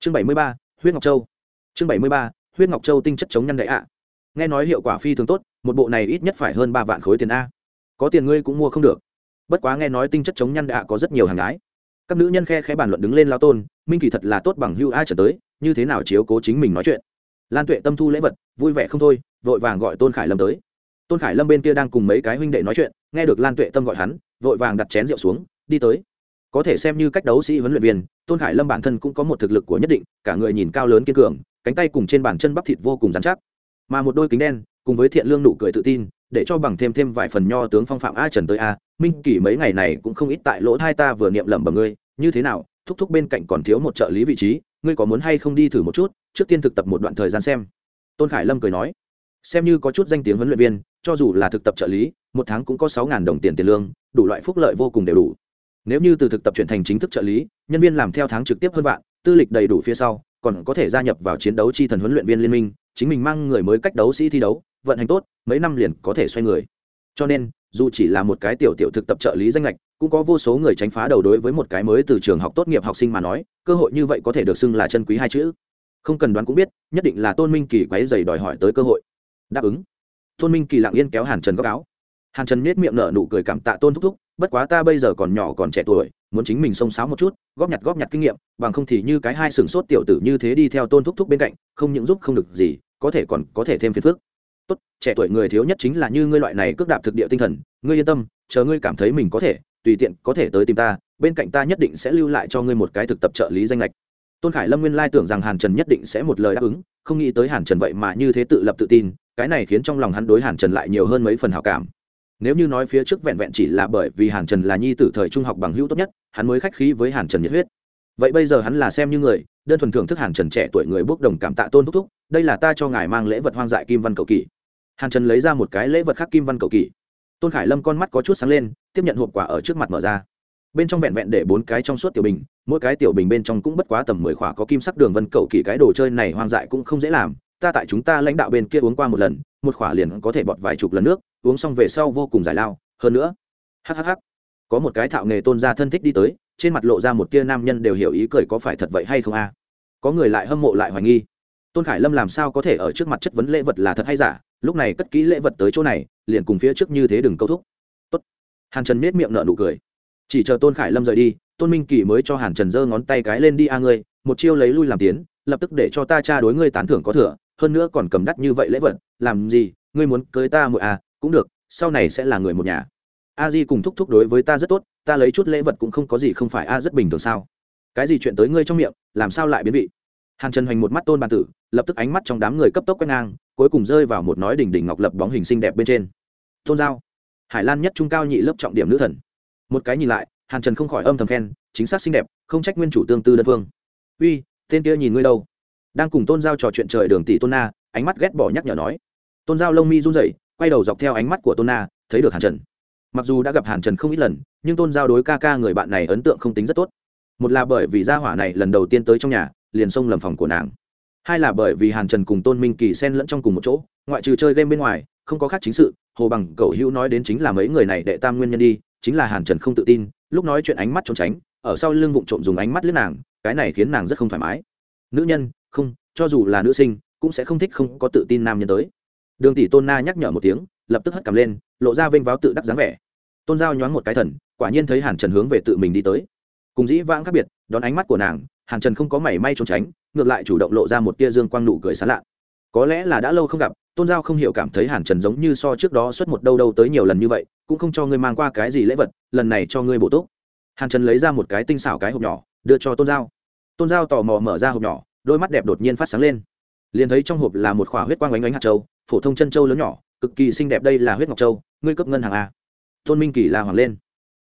Chương bảy mươi ba, huyết ngọc châu. Chương bảy mươi ba, huyết ngọc châu tinh chất chống nhăn đại ạ. Nghe nói hiệu quả phi thường tốt, một bộ này ít nhất phải hơn ba vạn khối tiền a có tiền ngươi cũng mua không được. Bất quá nghe nói tinh chất chống nhăn đạ có rất nhiều hàng gái. Các nữ nhân khe khẽ bàn luận đứng lên lao tôn, minh kỳ thật là tốt bằng hưu ai trở tới, như thế nào chiếu cố chính mình nói chuyện. Lan tuệ tâm thu lễ vật, vui vẻ không thôi, vội vàng gọi tôn khải lâm tới. Tôn khải lâm bên kia đang cùng mấy cái huynh đệ nói chuyện, nghe được lan tuệ tâm gọi hắn, vội vàng đặt chén rượu xuống, đi tới. Có thể xem như cách đấu sĩ huấn luyện viên, tôn khải lâm bản thân cũng có một thực lực của nhất định, cả người nhìn cao lớn kiên cường, cánh tay cùng trên bàn chân bắp thịt vô cùng dán chắc. Mà một đôi kính đen, cùng với thiện lương nụ cười tự tin để cho bằng thêm thêm vài phần nho tướng phong phạm a trần tới a, minh kỷ mấy ngày này cũng không ít tại lỗ thai ta vừa niệm lẩm bẩm ngươi, như thế nào, thúc thúc bên cạnh còn thiếu một trợ lý vị trí, ngươi có muốn hay không đi thử một chút, trước tiên thực tập một đoạn thời gian xem. Tôn khải lâm cười nói. Xem như có chút danh tiếng huấn luyện viên, cho dù là thực tập trợ lý, một tháng cũng có sáu đồng tiền tiền lương, đủ loại phúc lợi vô cùng đều đủ. Nếu như từ thực tập chuyển thành chính thức trợ lý, nhân viên làm theo tháng trực tiếp hơn vạn, tư lịch đầy đủ phía sau, còn có thể gia nhập vào chiến đấu chi thần huấn luyện viên liên minh, chính mình mang người mới cách đấu sĩ thi đấu vận hành tốt, mấy năm liền có thể xoay người. Cho nên, dù chỉ là một cái tiểu tiểu thực tập trợ lý danh lệch cũng có vô số người tránh phá đầu đối với một cái mới từ trường học tốt nghiệp học sinh mà nói, cơ hội như vậy có thể được xưng là chân quý hai chữ. Không cần đoán cũng biết, nhất định là tôn minh kỳ quáy dày đòi hỏi tới cơ hội. Đáp ứng. Tôn minh kỳ lặng yên kéo hàn trần góc áo. Hàn trần nết miệng nở nụ cười cảm tạ tôn thúc thúc, bất quá ta bây giờ còn nhỏ còn trẻ tuổi, muốn chính mình xông xáo một chút, góp nhặt góp nhặt kinh nghiệm, bằng không thì như cái hai sừng sốt tiểu tử như thế đi theo tôn thúc thúc bên cạnh, không những giúp không được gì, có thể còn có thể thêm phiền phức tốt, trẻ tuổi người thiếu nhất chính là như ngươi loại này cước đạp thực địa tinh thần, ngươi yên tâm, chờ ngươi cảm thấy mình có thể, tùy tiện có thể tới tìm ta, bên cạnh ta nhất định sẽ lưu lại cho ngươi một cái thực tập trợ lý danh lệch tôn khải lâm nguyên lai tưởng rằng hàn trần nhất định sẽ một lời đáp ứng, không nghĩ tới hàn trần vậy mà như thế tự lập tự tin, cái này khiến trong lòng hắn đối hàn trần lại nhiều hơn mấy phần hào cảm. Nếu như nói phía trước vẹn vẹn chỉ là bởi vì hàn trần là nhi tử thời trung học bằng hữu tốt nhất, hắn mới khách khí với hàn trần nhiệt huyết. Vậy bây giờ hắn là xem như người, đơn thuần thưởng thức hàn trần trẻ tuổi người bốc đồng cảm tạ tôn thúc thúc, đây là ta cho ngài mang lễ vật hoang dại kim văn cầu kỳ hàn trần lấy ra một cái lễ vật khác kim văn cầu kỳ. Tôn khải lâm con mắt có chút sáng lên, tiếp nhận hộp quả ở trước mặt mở ra. Bên trong vẹn vẹn để bốn cái trong suốt tiểu bình, mỗi cái tiểu bình bên trong cũng bất quá tầm mười khỏa có kim sắc đường vân cầu kỳ cái đồ chơi này hoang dại cũng không dễ làm. Ta tại chúng ta lãnh đạo bên kia uống qua một lần, một khỏa liền có thể bọt vài chục lần nước, uống xong về sau vô cùng giải lao. Hơn nữa hhh có một cái thạo nghề tôn gia thân thích đi tới, trên mặt lộ ra một tia nam nhân đều hiểu ý cười có phải thật vậy hay không a? Có người lại hâm mộ lại hoài nghi. Tôn khải lâm làm sao có thể ở trước mặt chất vấn lễ vật là thật hay giả? Lúc này cất kỹ lễ vật tới chỗ này, liền cùng phía trước như thế đừng câu thúc. Tốt. hàn trần nết miệng nở nụ cười. Chỉ chờ tôn khải lâm rời đi, tôn minh kỳ mới cho hàn trần giơ ngón tay cái lên đi, a ngươi, một chiêu lấy lui làm tiến, lập tức để cho ta cha đối ngươi tán thưởng có thừa, hơn nữa còn cầm đắt như vậy lễ vật, làm gì, ngươi muốn cưới ta một à cũng được, sau này sẽ là người một nhà. A di cùng thúc thúc đối với ta rất tốt, ta lấy chút lễ vật cũng không có gì không phải a rất bình thường sao? Cái gì chuyện tới ngươi trong miệng, làm sao lại biến vị? Hàn trần hoành một mắt tôn bàn tử, lập tức ánh mắt trong đám người cấp tốc quét ngang, cuối cùng rơi vào một nói đỉnh đỉnh ngọc lập bóng hình xinh đẹp bên trên. Tôn giao, hải lan nhất trung cao nhị lớp trọng điểm nữ thần. Một cái nhìn lại, hàn trần không khỏi âm thầm khen, chính xác xinh đẹp, không trách nguyên chủ tương tư đơn phương. Uy, tên kia nhìn ngươi đâu? Đang cùng tôn giao trò chuyện trời đường tỷ tôn na, ánh mắt ghét bỏ nhắc nhở nói. Tôn giao lông mi run rẩy, quay đầu dọc theo ánh mắt của tôn na, thấy được hàn trần. Mặc dù đã gặp hàn trần không ít lần, nhưng tôn giao đối ca ca người bạn này ấn tượng không tính rất tốt. Một là bởi vì gia hỏa này lần đầu tiên tới trong nhà liền xông lầm phòng của nàng. Hai là bởi vì hàn trần cùng tôn minh kỳ xen lẫn trong cùng một chỗ, ngoại trừ chơi game bên ngoài, không có khác chính sự, hồ bằng, Cẩu hữu nói đến chính là mấy người này đệ tam nguyên nhân đi, chính là hàn trần không tự tin, lúc nói chuyện ánh mắt trốn tránh, ở sau lưng vụng trộm dùng ánh mắt lướt nàng, cái này khiến nàng rất không thoải mái. Nữ nhân, không, cho dù là nữ sinh, cũng sẽ không thích không có tự tin nam nhân tới. Đường tỷ tôn na nhắc nhở một tiếng, lập tức hất cầm lên, lộ ra vênh váo tự đắc dáng vẻ. Tôn giao nhoáng một cái thần, quả nhiên thấy hàn trần hướng về tự mình đi tới. Cùng dĩ vãng khác biệt, đón ánh mắt của nàng hàn trần không có mảy may trốn tránh, ngược lại chủ động lộ ra một tia dương quang nụ cười sán lạ. Có lẽ là đã lâu không gặp, tôn giao không hiểu cảm thấy hàn trần giống như so trước đó xuất một đâu đâu tới nhiều lần như vậy, cũng không cho ngươi mang qua cái gì lễ vật, lần này cho ngươi bổ túc. Hàn trần lấy ra một cái tinh xảo cái hộp nhỏ, đưa cho tôn giao. Tôn giao tò mò mở ra hộp nhỏ, đôi mắt đẹp đột nhiên phát sáng lên. Liền thấy trong hộp là một khỏa huyết quang ánh ánh hạt châu, phổ thông chân châu lớn nhỏ, cực kỳ xinh đẹp đây là huyết ngọc châu, ngươi cấp ngân hàng a tôn minh kỳ là hoàng lên.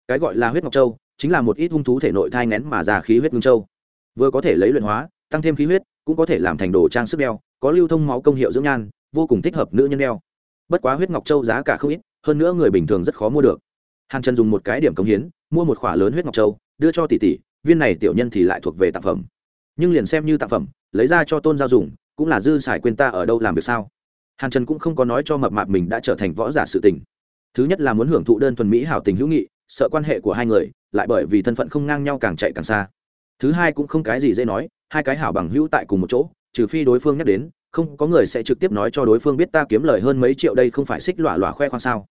Cái gọi là huyết ngọc châu, chính là một ít hung thú thể nội thai nén mà ra khí huyết ngưng châu vừa có thể lấy luyện hóa, tăng thêm khí huyết, cũng có thể làm thành đồ trang sức đeo, có lưu thông máu công hiệu dưỡng nhan, vô cùng thích hợp nữ nhân đeo. Bất quá huyết ngọc châu giá cả không ít, hơn nữa người bình thường rất khó mua được. Hàn trần dùng một cái điểm công hiến, mua một khỏa lớn huyết ngọc châu, đưa cho tỷ tỷ, viên này tiểu nhân thì lại thuộc về tạp phẩm. Nhưng liền xem như tạp phẩm, lấy ra cho tôn giao dùng, cũng là dư xài quên ta ở đâu làm việc sao? Hàn trần cũng không có nói cho mập mạp mình đã trở thành võ giả sự tình. Thứ nhất là muốn hưởng thụ đơn thuần mỹ hảo tình hữu nghị, sợ quan hệ của hai người, lại bởi vì thân phận không ngang nhau càng chạy càng xa thứ hai cũng không cái gì dễ nói, hai cái hảo bằng hữu tại cùng một chỗ, trừ phi đối phương nhắc đến, không, có người sẽ trực tiếp nói cho đối phương biết ta kiếm lời hơn mấy triệu đây không phải xích lọa lọa khoe khoang sao.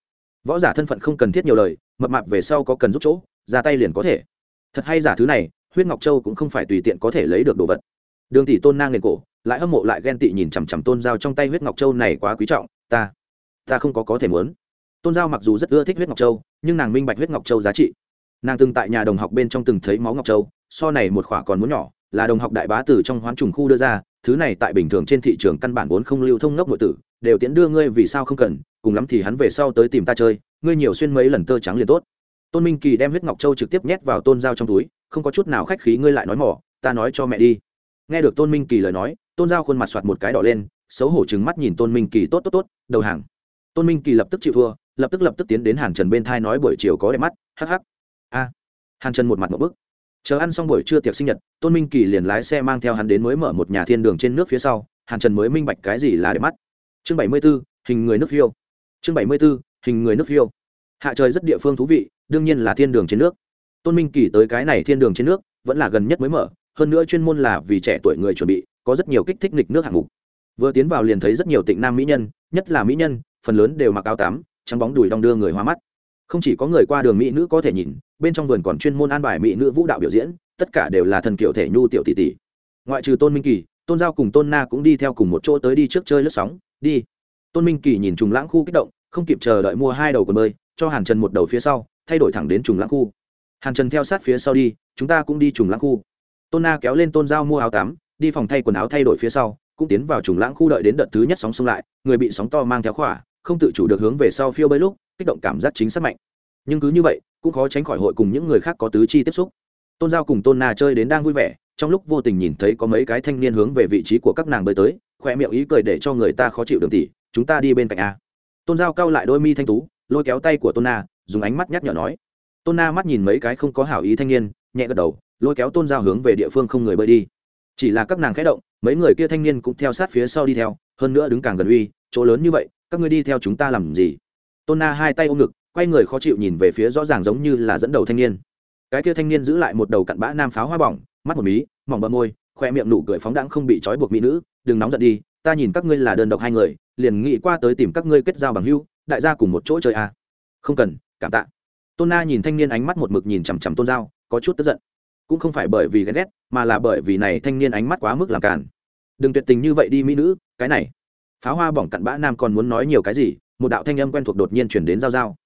Võ giả thân phận không cần thiết nhiều lời, mập mạp về sau có cần giúp chỗ, ra tay liền có thể. Thật hay giả thứ này, huyết ngọc châu cũng không phải tùy tiện có thể lấy được đồ vật. Đường tỷ tôn nang lên cổ, lại hâm mộ lại ghen tị nhìn chằm chằm tôn giao trong tay huyết ngọc châu này quá quý trọng, ta ta không có có thể muốn. Tôn giao mặc dù rất ưa thích huyết ngọc châu, nhưng nàng minh bạch huyết ngọc châu giá trị. Nàng từng tại nhà đồng học bên trong từng thấy máu ngọc châu so này một khỏa còn muốn nhỏ, là đồng học đại bá tử trong hoán trùng khu đưa ra, thứ này tại bình thường trên thị trường căn bản vốn không lưu thông ngốc nội tử, đều tiễn đưa ngươi vì sao không cần, cùng lắm thì hắn về sau tới tìm ta chơi, ngươi nhiều xuyên mấy lần tơ trắng liền tốt. Tôn minh kỳ đem huyết ngọc châu trực tiếp nhét vào tôn giao trong túi, không có chút nào khách khí ngươi lại nói mỏ, ta nói cho mẹ đi. Nghe được tôn minh kỳ lời nói, tôn giao khuôn mặt soạt một cái đỏ lên, xấu hổ trừng mắt nhìn tôn minh kỳ tốt tốt tốt, đầu hàng. Tôn minh kỳ lập tức chịu thua, lập tức lập tức tiến đến hàn trần bên thai nói buổi chiều có đẹp mắt, hắc hắc. A, hàn trần một mặt một bức chờ ăn xong buổi trưa tiệc sinh nhật, tôn minh kỳ liền lái xe mang theo hắn đến mới mở một nhà thiên đường trên nước phía sau, hàn trần mới minh bạch cái gì là đẹp mắt. Chương bảy mươi b ố hình người nước phiêu. Chương bảy mươi b ố hình người nước phiêu. Hạ trời rất địa phương thú vị, đương nhiên là thiên đường trên nước. Tôn minh kỳ tới cái này thiên đường trên nước, vẫn là gần nhất mới mở, hơn nữa chuyên môn là vì trẻ tuổi người chuẩn bị, có rất nhiều kích thích nghịch nước hạng mục. Vừa tiến vào liền thấy rất nhiều tịnh nam mỹ nhân, nhất là mỹ nhân, phần lớn đều mặc áo tắm, trắng bóng đùi đong đưa người hoa mắt. Không chỉ có người qua đường mỹ nữ có thể nhìn bên trong vườn còn chuyên môn an bài mỹ nữ vũ đạo biểu diễn, tất cả đều là thần kiểu thể nhu tiểu tỷ tỷ. Ngoại trừ tôn minh kỳ, tôn giao cùng tôn na cũng đi theo cùng một chỗ tới đi trước chơi lướt sóng, đi. Tôn minh kỳ nhìn trùng lãng khu kích động, không kịp chờ đợi mua hai đầu quần bơi, cho hàn trần một đầu phía sau, thay đổi thẳng đến trùng lãng khu. Hàn trần theo sát phía sau đi, chúng ta cũng đi trùng lãng khu. Tôn na kéo lên tôn giao mua áo tắm, đi phòng thay quần áo thay đổi phía sau, cũng tiến vào trùng lãng khu đợi đến đợt thứ nhất sóng xông lại, người bị sóng to mang theo khỏa, không tự chủ được hướng về sau phiêu bơi lúc, kích động cảm giác chính xác mạnh. Nhưng cứ như vậy cũng khó tránh khỏi hội cùng những người khác có tứ chi tiếp xúc. Tôn giao cùng tôn na chơi đến đang vui vẻ, trong lúc vô tình nhìn thấy có mấy cái thanh niên hướng về vị trí của các nàng bơi tới khoe miệng ý cười để cho người ta khó chịu đường tỷ chúng ta đi bên cạnh a. Tôn giao cau lại đôi mi thanh tú, lôi kéo tay của tôn na, dùng ánh mắt nhắc nhở nói. Tôn na mắt nhìn mấy cái không có hảo ý thanh niên, nhẹ gật đầu, lôi kéo tôn giao hướng về địa phương không người bơi đi. Chỉ là các nàng khẽ động, mấy người kia thanh niên cũng theo sát phía sau đi theo, hơn nữa đứng càng gần uy, chỗ lớn như vậy, các ngươi đi theo chúng ta làm gì? Tôn na hai tay ôm ngực quay người khó chịu nhìn về phía rõ ràng giống như là dẫn đầu thanh niên. Cái kia thanh niên giữ lại một đầu cặn bã nam pháo hoa bỏng, mắt một mí, mỏng bờ môi, khoe miệng nụ cười phóng đãng không bị trói buộc mỹ nữ, đừng nóng giận đi, ta nhìn các ngươi là đơn độc hai người, liền nghĩ qua tới tìm các ngươi kết giao bằng hưu đại gia cùng một chỗ chơi à. không cần, cảm tạ. Tôn na nhìn thanh niên ánh mắt một mực nhìn chằm chằm tôn giao, có chút tức giận. Cũng không phải bởi vì ghen ghét, mà là bởi vì này thanh niên ánh mắt quá mức làm cản đừng tuyệt tình như vậy đi mỹ nữ, cái này. Pháo hoa bỏng cặn bã nam còn muốn nói nhiều cái gì, một đạo thanh âm quen thuộc đột nhiên chuyển đến giao giao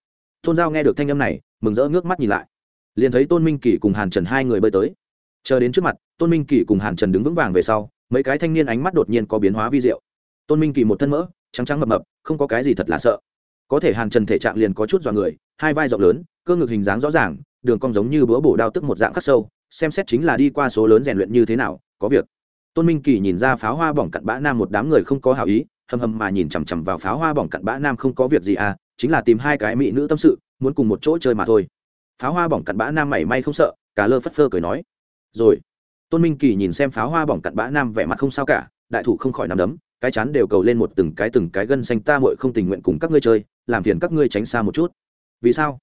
tôn giao nghe được thanh âm này, mừng rỡ ngước mắt nhìn lại. Liền thấy tôn minh kỳ cùng hàn trần hai người bơi tới. Chờ đến trước mặt, tôn minh kỳ cùng hàn trần đứng vững vàng về sau, mấy cái thanh niên ánh mắt đột nhiên có biến hóa vi diệu. Tôn minh kỳ một thân mỡ, trắng trắng mập mập, không có cái gì thật là sợ. Có thể hàn trần thể trạng liền có chút dọa người, hai vai rộng lớn, cơ ngực hình dáng rõ ràng, đường cong giống như bữa bổ đao tức một dạng khắc sâu, xem xét chính là đi qua số lớn rèn luyện như thế nào, có việc. Tôn minh kỳ nhìn ra pháo hoa bỏng cặn bã nam một đám người không có hảo ý, hầm hầm mà nhìn chằm chằm vào pháo hoa bỏng cặn bã nam không có việc gì à chính là tìm hai cái mỹ nữ tâm sự, muốn cùng một chỗ chơi mà thôi. Pháo hoa bỏng cặn bã nam mảy may không sợ, cả lơ phất phơ cười nói. Rồi, tôn minh kỳ nhìn xem pháo hoa bỏng cặn bã nam vẻ mặt không sao cả, đại thủ không khỏi nằm đấm, cái chán đều cầu lên một từng cái từng cái gân xanh ta muội không tình nguyện cùng các ngươi chơi, làm phiền các ngươi tránh xa một chút. Vì sao?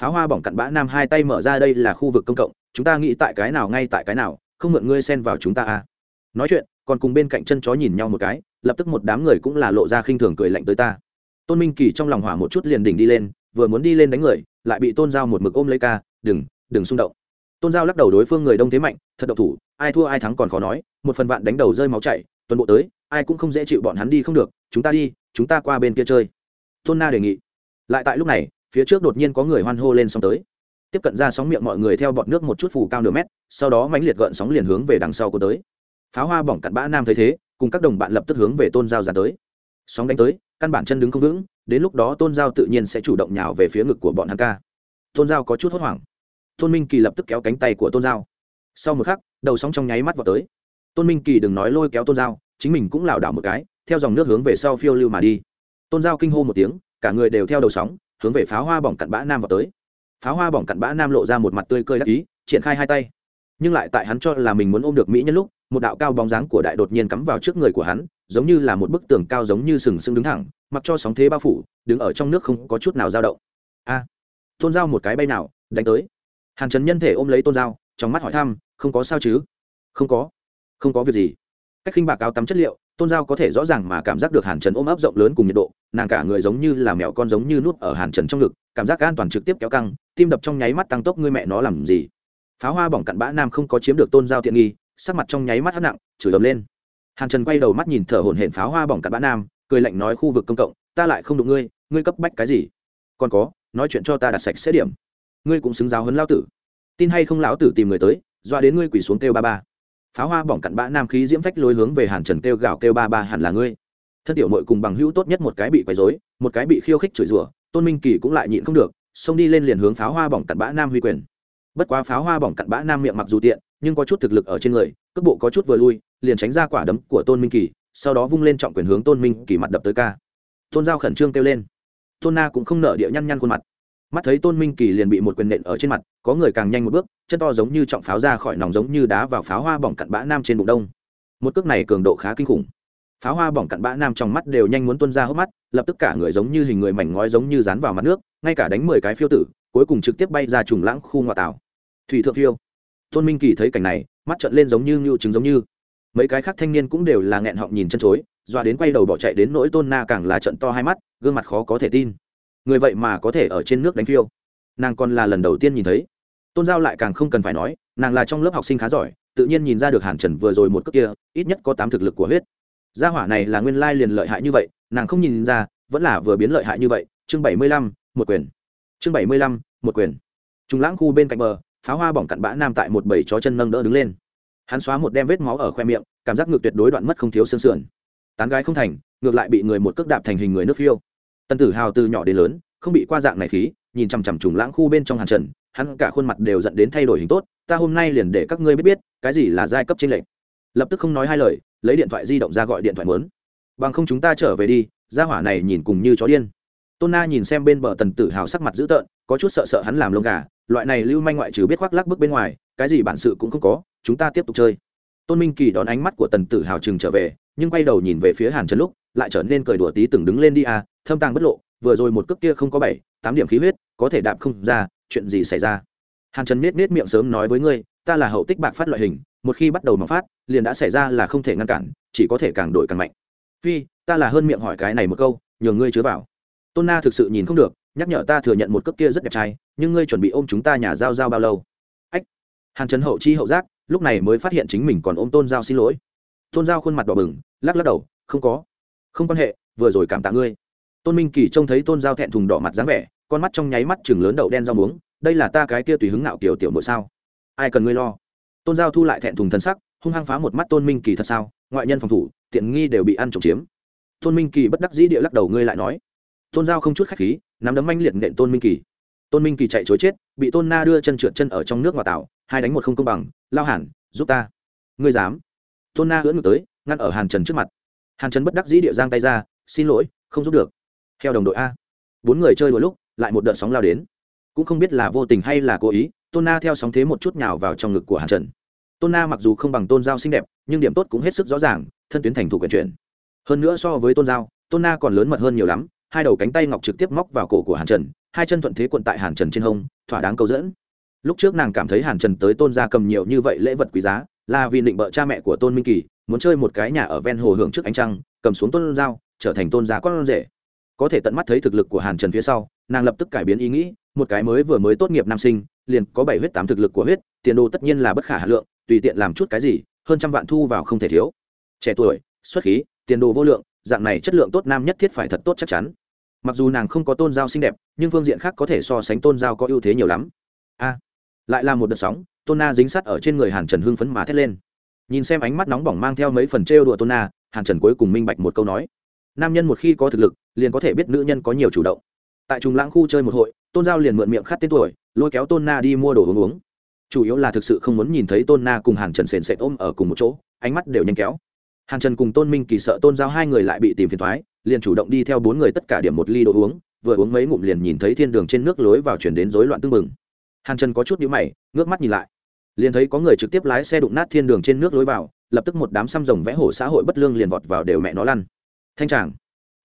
Pháo hoa bỏng cặn bã nam hai tay mở ra đây là khu vực công cộng, chúng ta nghĩ tại cái nào ngay tại cái nào, không mượn ngươi xen vào chúng ta à. Nói chuyện, còn cùng bên cạnh chân chó nhìn nhau một cái, lập tức một đám người cũng là lộ ra khinh thường cười lạnh tới ta tôn minh kỳ trong lòng hỏa một chút liền đỉnh đi lên, vừa muốn đi lên đánh người, lại bị tôn giao một mực ôm lấy ca, đừng đừng xung động. Tôn giao lắc đầu đối phương người đông thế mạnh, thật độc thủ, ai thua ai thắng còn khó nói, một phần vạn đánh đầu rơi máu chảy tuần bộ tới, ai cũng không dễ chịu bọn hắn đi không được, chúng ta đi, chúng ta qua bên kia chơi. Tôn na đề nghị. Lại tại lúc này, phía trước đột nhiên có người hoan hô lên sóng tới. Tiếp cận ra sóng miệng mọi người theo bọn nước một chút phủ cao nửa mét, sau đó mãnh liệt gợn sóng liền hướng về đằng sau cô tới. Pháo hoa bỏng cặn bã nam thấy thế, cùng các đồng bạn lập tức hướng về tôn giao ra tới. Sóng đánh tới căn bản chân đứng không vững, đến lúc đó tôn giao tự nhiên sẽ chủ động nhào về phía ngực của bọn hắn ca. Tôn giao có chút hốt hoảng. Tôn minh kỳ lập tức kéo cánh tay của tôn giao. Sau một khắc, đầu sóng trong nháy mắt vào tới. Tôn minh kỳ đừng nói lôi kéo tôn giao, chính mình cũng lảo đảo một cái, theo dòng nước hướng về sau phiêu lưu mà đi. Tôn giao kinh hô một tiếng, cả người đều theo đầu sóng, hướng về pháo hoa bỏng cặn bã nam vào tới. Pháo hoa bỏng cặn bã nam lộ ra một mặt tươi cười đắc ý, triển khai hai tay nhưng lại tại hắn cho là mình muốn ôm được mỹ nhân lúc, một đạo cao bóng dáng của đại đột nhiên cắm vào trước người của hắn, giống như là một bức tường cao giống như sừng sững đứng thẳng, mặc cho sóng thế bao phủ, đứng ở trong nước không có chút nào dao động. A, tôn giao một cái bay nào, đánh tới. Hàn trần nhân thể ôm lấy tôn giao, trong mắt hỏi thăm, không có sao chứ? Không có không có việc gì. Cách khinh bạc áo tắm chất liệu, tôn giao có thể rõ ràng mà cảm giác được hàn trần ôm ấp rộng lớn cùng nhiệt độ, nàng cả người giống như là mèo con giống như nút ở hàn trần trong ngực, cảm giác an toàn trực tiếp kéo căng, tim đập trong nháy mắt tăng tốc, ngươi mẹ nó làm gì? Pháo hoa bỏng cặn bã nam không có chiếm được tôn giao tiện nghi, sắc mặt trong nháy mắt hất nặng, chửi ấm lên. Hàn trần quay đầu mắt nhìn thở hổn hển pháo hoa bỏng cặn bã nam, cười lạnh nói khu vực công cộng, ta lại không đụng ngươi ngươi cấp bách cái gì? Còn có, nói chuyện cho ta đặt sạch sẽ điểm. Ngươi cũng xứng giáo hấn lao tử. Tin hay không lão tử tìm người tới doa đến ngươi quỳ xuống kêu ba ba. Pháo hoa bỏng cặn bã nam khí diễm phách lối hướng về hàn trần kêu gào kêu ba ba hẳn là ngươi. Thân tiểu mội cùng bằng hữu tốt nhất một cái bị quấy dối một cái bị khiêu khích chửi rủa, tôn minh kỳ cũng lại nhịn không được, xông đi lên liền hướng pháo hoa bỏng cặn bã nam huy quyền bất quá pháo hoa bỏng cặn bã nam miệng mặc dù tiện, nhưng có chút thực lực ở trên người, cước bộ có chút vừa lui, liền tránh ra quả đấm của tôn minh kỳ, sau đó vung lên trọng quyền hướng tôn minh kỳ mặt đập tới ca. Tôn giao khẩn trương kêu lên. Tôn na cũng không nợ địa nhăn nhăn khuôn mặt. Mắt thấy tôn minh kỳ liền bị một quyền nện ở trên mặt, có người càng nhanh một bước, chân to giống như trọng pháo ra khỏi nòng giống như đá vào pháo hoa bỏng cặn bã nam trên bụng đông. Một cước này cường độ khá kinh khủng. Pháo hoa bỏng cặn bã nam trong mắt đều nhanh muốn tuân ra hốc mắt, lập tức cả người giống như hình người mảnh ngói giống như dán vào mặt nước, ngay cả đánh mười cái phiêu tử, cuối cùng trực tiếp bay ra trùng lãng khu ngoại tảo thủy thượng phiêu. Tôn minh kỳ thấy cảnh này, mắt trợn lên giống như ngưu trứng giống như. Mấy cái khác thanh niên cũng đều là nghẹn họng nhìn chân chối, doa đến quay đầu bỏ chạy đến nỗi tôn na càng là trận to hai mắt, gương mặt khó có thể tin. Người vậy mà có thể ở trên nước đánh phiêu. Nàng còn là lần đầu tiên nhìn thấy. Tôn giao lại càng không cần phải nói, nàng là trong lớp học sinh khá giỏi, tự nhiên nhìn ra được hàn trần vừa rồi một cước kia, ít nhất có tám thực lực của huyết. Gia hỏa này là nguyên lai liền lợi hại như vậy, nàng không nhìn ra, vẫn là vừa biến lợi hại như vậy. Chương bảy mươi lăm, một quyền. Chương bảy mươi lăm, một quyền. Chúng lãng khu bên cạnh bờ pháo hoa bỏng cặn bã nam tại một bầy chó chân nâng đỡ đứng lên. Hắn xóa một đem vết máu ở khoe miệng cảm giác ngược tuyệt đối đoạn mất không thiếu xương sườn. Tán gái không thành ngược lại bị người một cước đạp thành hình người nước phiêu. Tần tử hào từ nhỏ đến lớn không bị qua dạng này khí nhìn chằm chằm trùng lãng khu bên trong hàn trần hắn cả khuôn mặt đều dẫn đến thay đổi hình tốt ta hôm nay liền để các ngươi biết biết cái gì là giai cấp trên lệnh lập tức không nói hai lời lấy điện thoại di động ra gọi điện thoại muốn, bằng không chúng ta trở về đi gia hỏa này nhìn cùng như chó điên. Tôn na nhìn xem bên bờ tần tử hào sắc mặt dữ tợn có chút sợ sợ hắn làm lông gà loại này lưu manh ngoại trừ biết khoác lắc bước bên ngoài, cái gì bản sự cũng không có, chúng ta tiếp tục chơi. Tôn minh kỳ đón ánh mắt của tần tử hào chừng trở về, nhưng quay đầu nhìn về phía hàn trần lúc, lại trở nên cười đùa tí từng đứng lên đi à thâm tàng bất lộ, vừa rồi một cước kia không có bảy, tám điểm khí huyết, có thể đạp không ra, chuyện gì xảy ra? Hàn trần nết nết miệng sớm nói với ngươi, ta là hậu tích bạc phát loại hình, một khi bắt đầu mà phát, liền đã xảy ra là không thể ngăn cản, chỉ có thể càng đổi càng mạnh. Phi, ta là hơn miệng hỏi cái này một câu, nhường ngươi chứa vào. Tôn na thực sự nhìn không được nhắc nhở ta thừa nhận một cước kia rất đẹp trai, nhưng ngươi chuẩn bị ôm chúng ta nhà giao giao bao lâu? Ách, hàn trần hậu chi hậu giác, lúc này mới phát hiện chính mình còn ôm tôn giao xin lỗi. Tôn giao khuôn mặt đỏ bừng, lắc lắc đầu, không có, không quan hệ, vừa rồi cảm tạ ngươi. Tôn minh kỳ trông thấy tôn giao thẹn thùng đỏ mặt dáng vẻ, con mắt trong nháy mắt chừng lớn đậu đen rau muống, đây là ta cái kia tùy hứng nạo kiểu tiểu nội sao? Ai cần ngươi lo? Tôn giao thu lại thẹn thùng thân sắc, hung hăng phá một mắt tôn minh kỳ thật sao? Ngoại nhân phòng thủ, tiện nghi đều bị ăn trộm chiếm. Tôn minh kỳ bất đắc dĩ địa lắc đầu, ngươi lại nói tôn giao không chút khách khí, nắm đấm manh liệt nện tôn minh kỳ. Tôn minh kỳ chạy chối chết, bị tôn na đưa chân trượt chân ở trong nước hòa tạo, hai đánh một không công bằng, lao hẳn giúp ta. Ngươi dám? Tôn na hưỡn ngược tới, ngăn ở hàn trần trước mặt. Hàn trần bất đắc dĩ địa giang tay ra, xin lỗi, không giúp được. Theo đồng đội a. Bốn người chơi đôi lúc, lại một đợt sóng lao đến. Cũng không biết là vô tình hay là cố ý, tôn na theo sóng thế một chút nhào vào trong ngực của hàn trần. Tôn na mặc dù không bằng tôn giao xinh đẹp, nhưng điểm tốt cũng hết sức rõ ràng, thân tuyến thành thủ quyền chuyển. Hơn nữa so với tôn giao, tôn na còn lớn mật hơn nhiều lắm hai đầu cánh tay ngọc trực tiếp móc vào cổ của hàn trần, hai chân thuận thế quận tại hàn trần trên hông, thỏa đáng câu dẫn. Lúc trước nàng cảm thấy hàn trần tới tôn gia cầm nhiều như vậy lễ vật quý giá, là vì định bợ cha mẹ của tôn minh kỳ, muốn chơi một cái nhà ở ven hồ hưởng trước ánh trăng, cầm xuống tôn giao, trở thành tôn gia con rể. Có thể tận mắt thấy thực lực của hàn trần phía sau, nàng lập tức cải biến ý nghĩ, một cái mới vừa mới tốt nghiệp nam sinh, liền có bảy huyết tám thực lực của huyết, tiền đồ tất nhiên là bất khả hà lượng, tùy tiện làm chút cái gì, hơn trăm vạn thu vào không thể thiếu. Trẻ tuổi, xuất khí, tiền đồ vô lượng dạng này chất lượng tốt nam nhất thiết phải thật tốt chắc chắn. Mặc dù nàng không có tôn giao xinh đẹp, nhưng phương diện khác có thể so sánh tôn giao có ưu thế nhiều lắm. A, lại là một đợt sóng, tôn na dính sắt ở trên người hàn trần hưng phấn má thét lên. Nhìn xem ánh mắt nóng bỏng mang theo mấy phần trêu đùa tôn na, hàn trần cuối cùng minh bạch một câu nói. Nam nhân một khi có thực lực, liền có thể biết nữ nhân có nhiều chủ động. Tại trùng lãng khu chơi một hội, tôn giao liền mượn miệng khát tên tuổi, lôi kéo tôn na đi mua đồ uống uống. Chủ yếu là thực sự không muốn nhìn thấy tôn na cùng hàn trần sền sệt ôm ở cùng một chỗ, ánh mắt đều nhanh kéo hàn trần cùng tôn minh kỳ sợ tôn giao hai người lại bị tìm phiền thoái liền chủ động đi theo bốn người tất cả điểm một ly đồ uống, vừa uống mấy ngụm liền nhìn thấy thiên đường trên nước lối vào chuyển đến rối loạn tưng bừng. Hàn trần có chút nhữ mày, ngước mắt nhìn lại, liền thấy có người trực tiếp lái xe đụng nát thiên đường trên nước lối vào, lập tức một đám xăm rồng vẽ hổ xã hội bất lương liền vọt vào đều mẹ nó lăn. Thanh tràng,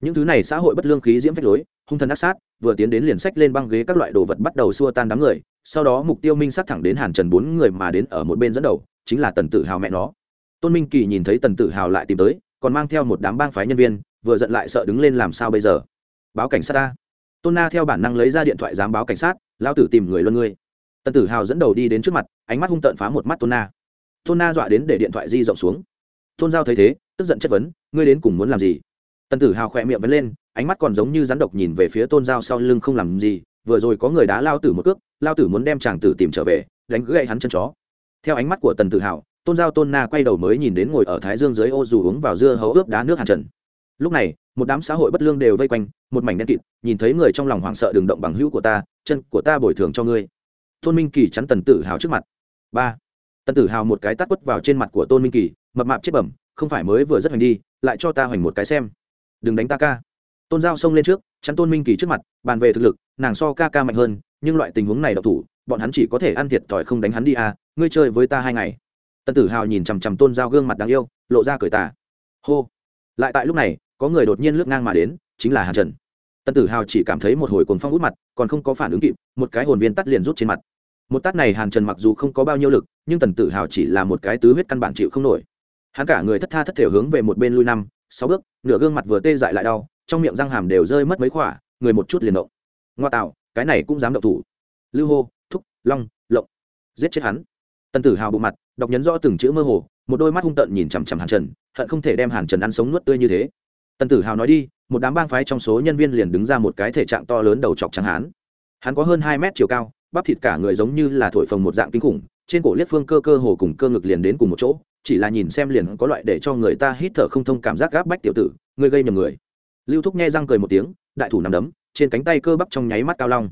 những thứ này xã hội bất lương khí diễm phách lối, hung thần ác sát, vừa tiến đến liền sách lên băng ghế các loại đồ vật bắt đầu xua tan đám người, sau đó mục tiêu minh sát thẳng đến hàn trần bốn người mà đến ở một bên dẫn đầu, chính là tần tử hào mẹ nó tôn minh kỳ nhìn thấy tần tử hào lại tìm tới, còn mang theo một đám bang phái nhân viên, vừa giận lại sợ đứng lên làm sao bây giờ? Báo cảnh sát ta. Tôn na theo bản năng lấy ra điện thoại dám báo cảnh sát lao tử tìm người luân ngươi. Tần tử hào dẫn đầu đi đến trước mặt, ánh mắt hung tợn phá một mắt tôn na. Tôn na dọa đến để điện thoại di rộng xuống. Tôn giao thấy thế, tức giận chất vấn, ngươi đến cùng muốn làm gì? Tần tử hào khỏe miệng vẫn lên, ánh mắt còn giống như rắn độc nhìn về phía tôn giao sau lưng không làm gì, vừa rồi có người đá lao tử một cước, lao tử muốn đem chàng tử tìm trở về, đánh gậy hắn chân chó. Theo ánh mắt của tần tử hào tôn giao tôn na quay đầu mới nhìn đến ngồi ở thái dương dưới ô dù uống vào dưa hấu ướp đá nước hàn trần. Lúc này, một đám xã hội bất lương đều vây quanh, một mảnh đen kịt, nhìn thấy người trong lòng hoảng sợ đường động bằng hữu của ta, chân của ta bồi thường cho ngươi. Tôn minh kỳ chắn tần tử hào trước mặt. Ba. Tần tử hào một cái tắt quất vào trên mặt của tôn minh kỳ, mập mạp chết bẩm, không phải mới vừa rất hoành đi, lại cho ta hoành một cái xem. Đừng đánh ta ca. Tôn giao xông lên trước, chắn tôn minh kỳ trước mặt, bàn về thực lực, nàng so ca ca mạnh hơn, nhưng loại tình huống này độc thủ, bọn hắn chỉ có thể ăn thiệt thòi không đánh hắn đi à ngươi chơi với ta hai ngày tân tử hào nhìn chằm chằm tôn giao gương mặt đáng yêu, lộ ra cười tà. Hô. Lại tại lúc này, có người đột nhiên lướt ngang mà đến, chính là hàn trần. Tân tử hào chỉ cảm thấy một hồi cồn phong út mặt, còn không có phản ứng kịp, một cái hồn viên tắt liền rút trên mặt. Một tát này hàn trần mặc dù không có bao nhiêu lực, nhưng tần tử hào chỉ là một cái tứ huyết căn bản chịu không nổi. Hắn cả người thất tha thất thể hướng về một bên lui năm, sáu bước, nửa gương mặt vừa tê dại lại đau, trong miệng răng hàm đều rơi mất mấy khỏa, người một chút liền động. Ngoa tạo, cái này cũng dám động thủ. Lưu hô, thúc, long, lộng. Giết chết hắn tần tử hào bộ mặt, đọc nhấn rõ từng chữ mơ hồ, một đôi mắt hung tợn nhìn chằm chằm hàn trần, hận không thể đem hàn trần ăn sống nuốt tươi như thế. Tần tử hào nói đi, một đám bang phái trong số nhân viên liền đứng ra một cái thể trạng to lớn đầu chọc trắng hán. Hắn có hơn hai mét chiều cao, bắp thịt cả người giống như là thổi phồng một dạng kinh khủng, trên cổ liếc phương cơ cơ hồ cùng cơ ngực liền đến cùng một chỗ, chỉ là nhìn xem liền có loại để cho người ta hít thở không thông cảm giác gáp bách tiểu tử, người gây nhầm người. Lưu thúc nghe răng cười một tiếng, đại thủ nằm đấm, trên cánh tay cơ bắp trong nháy mắt cao long.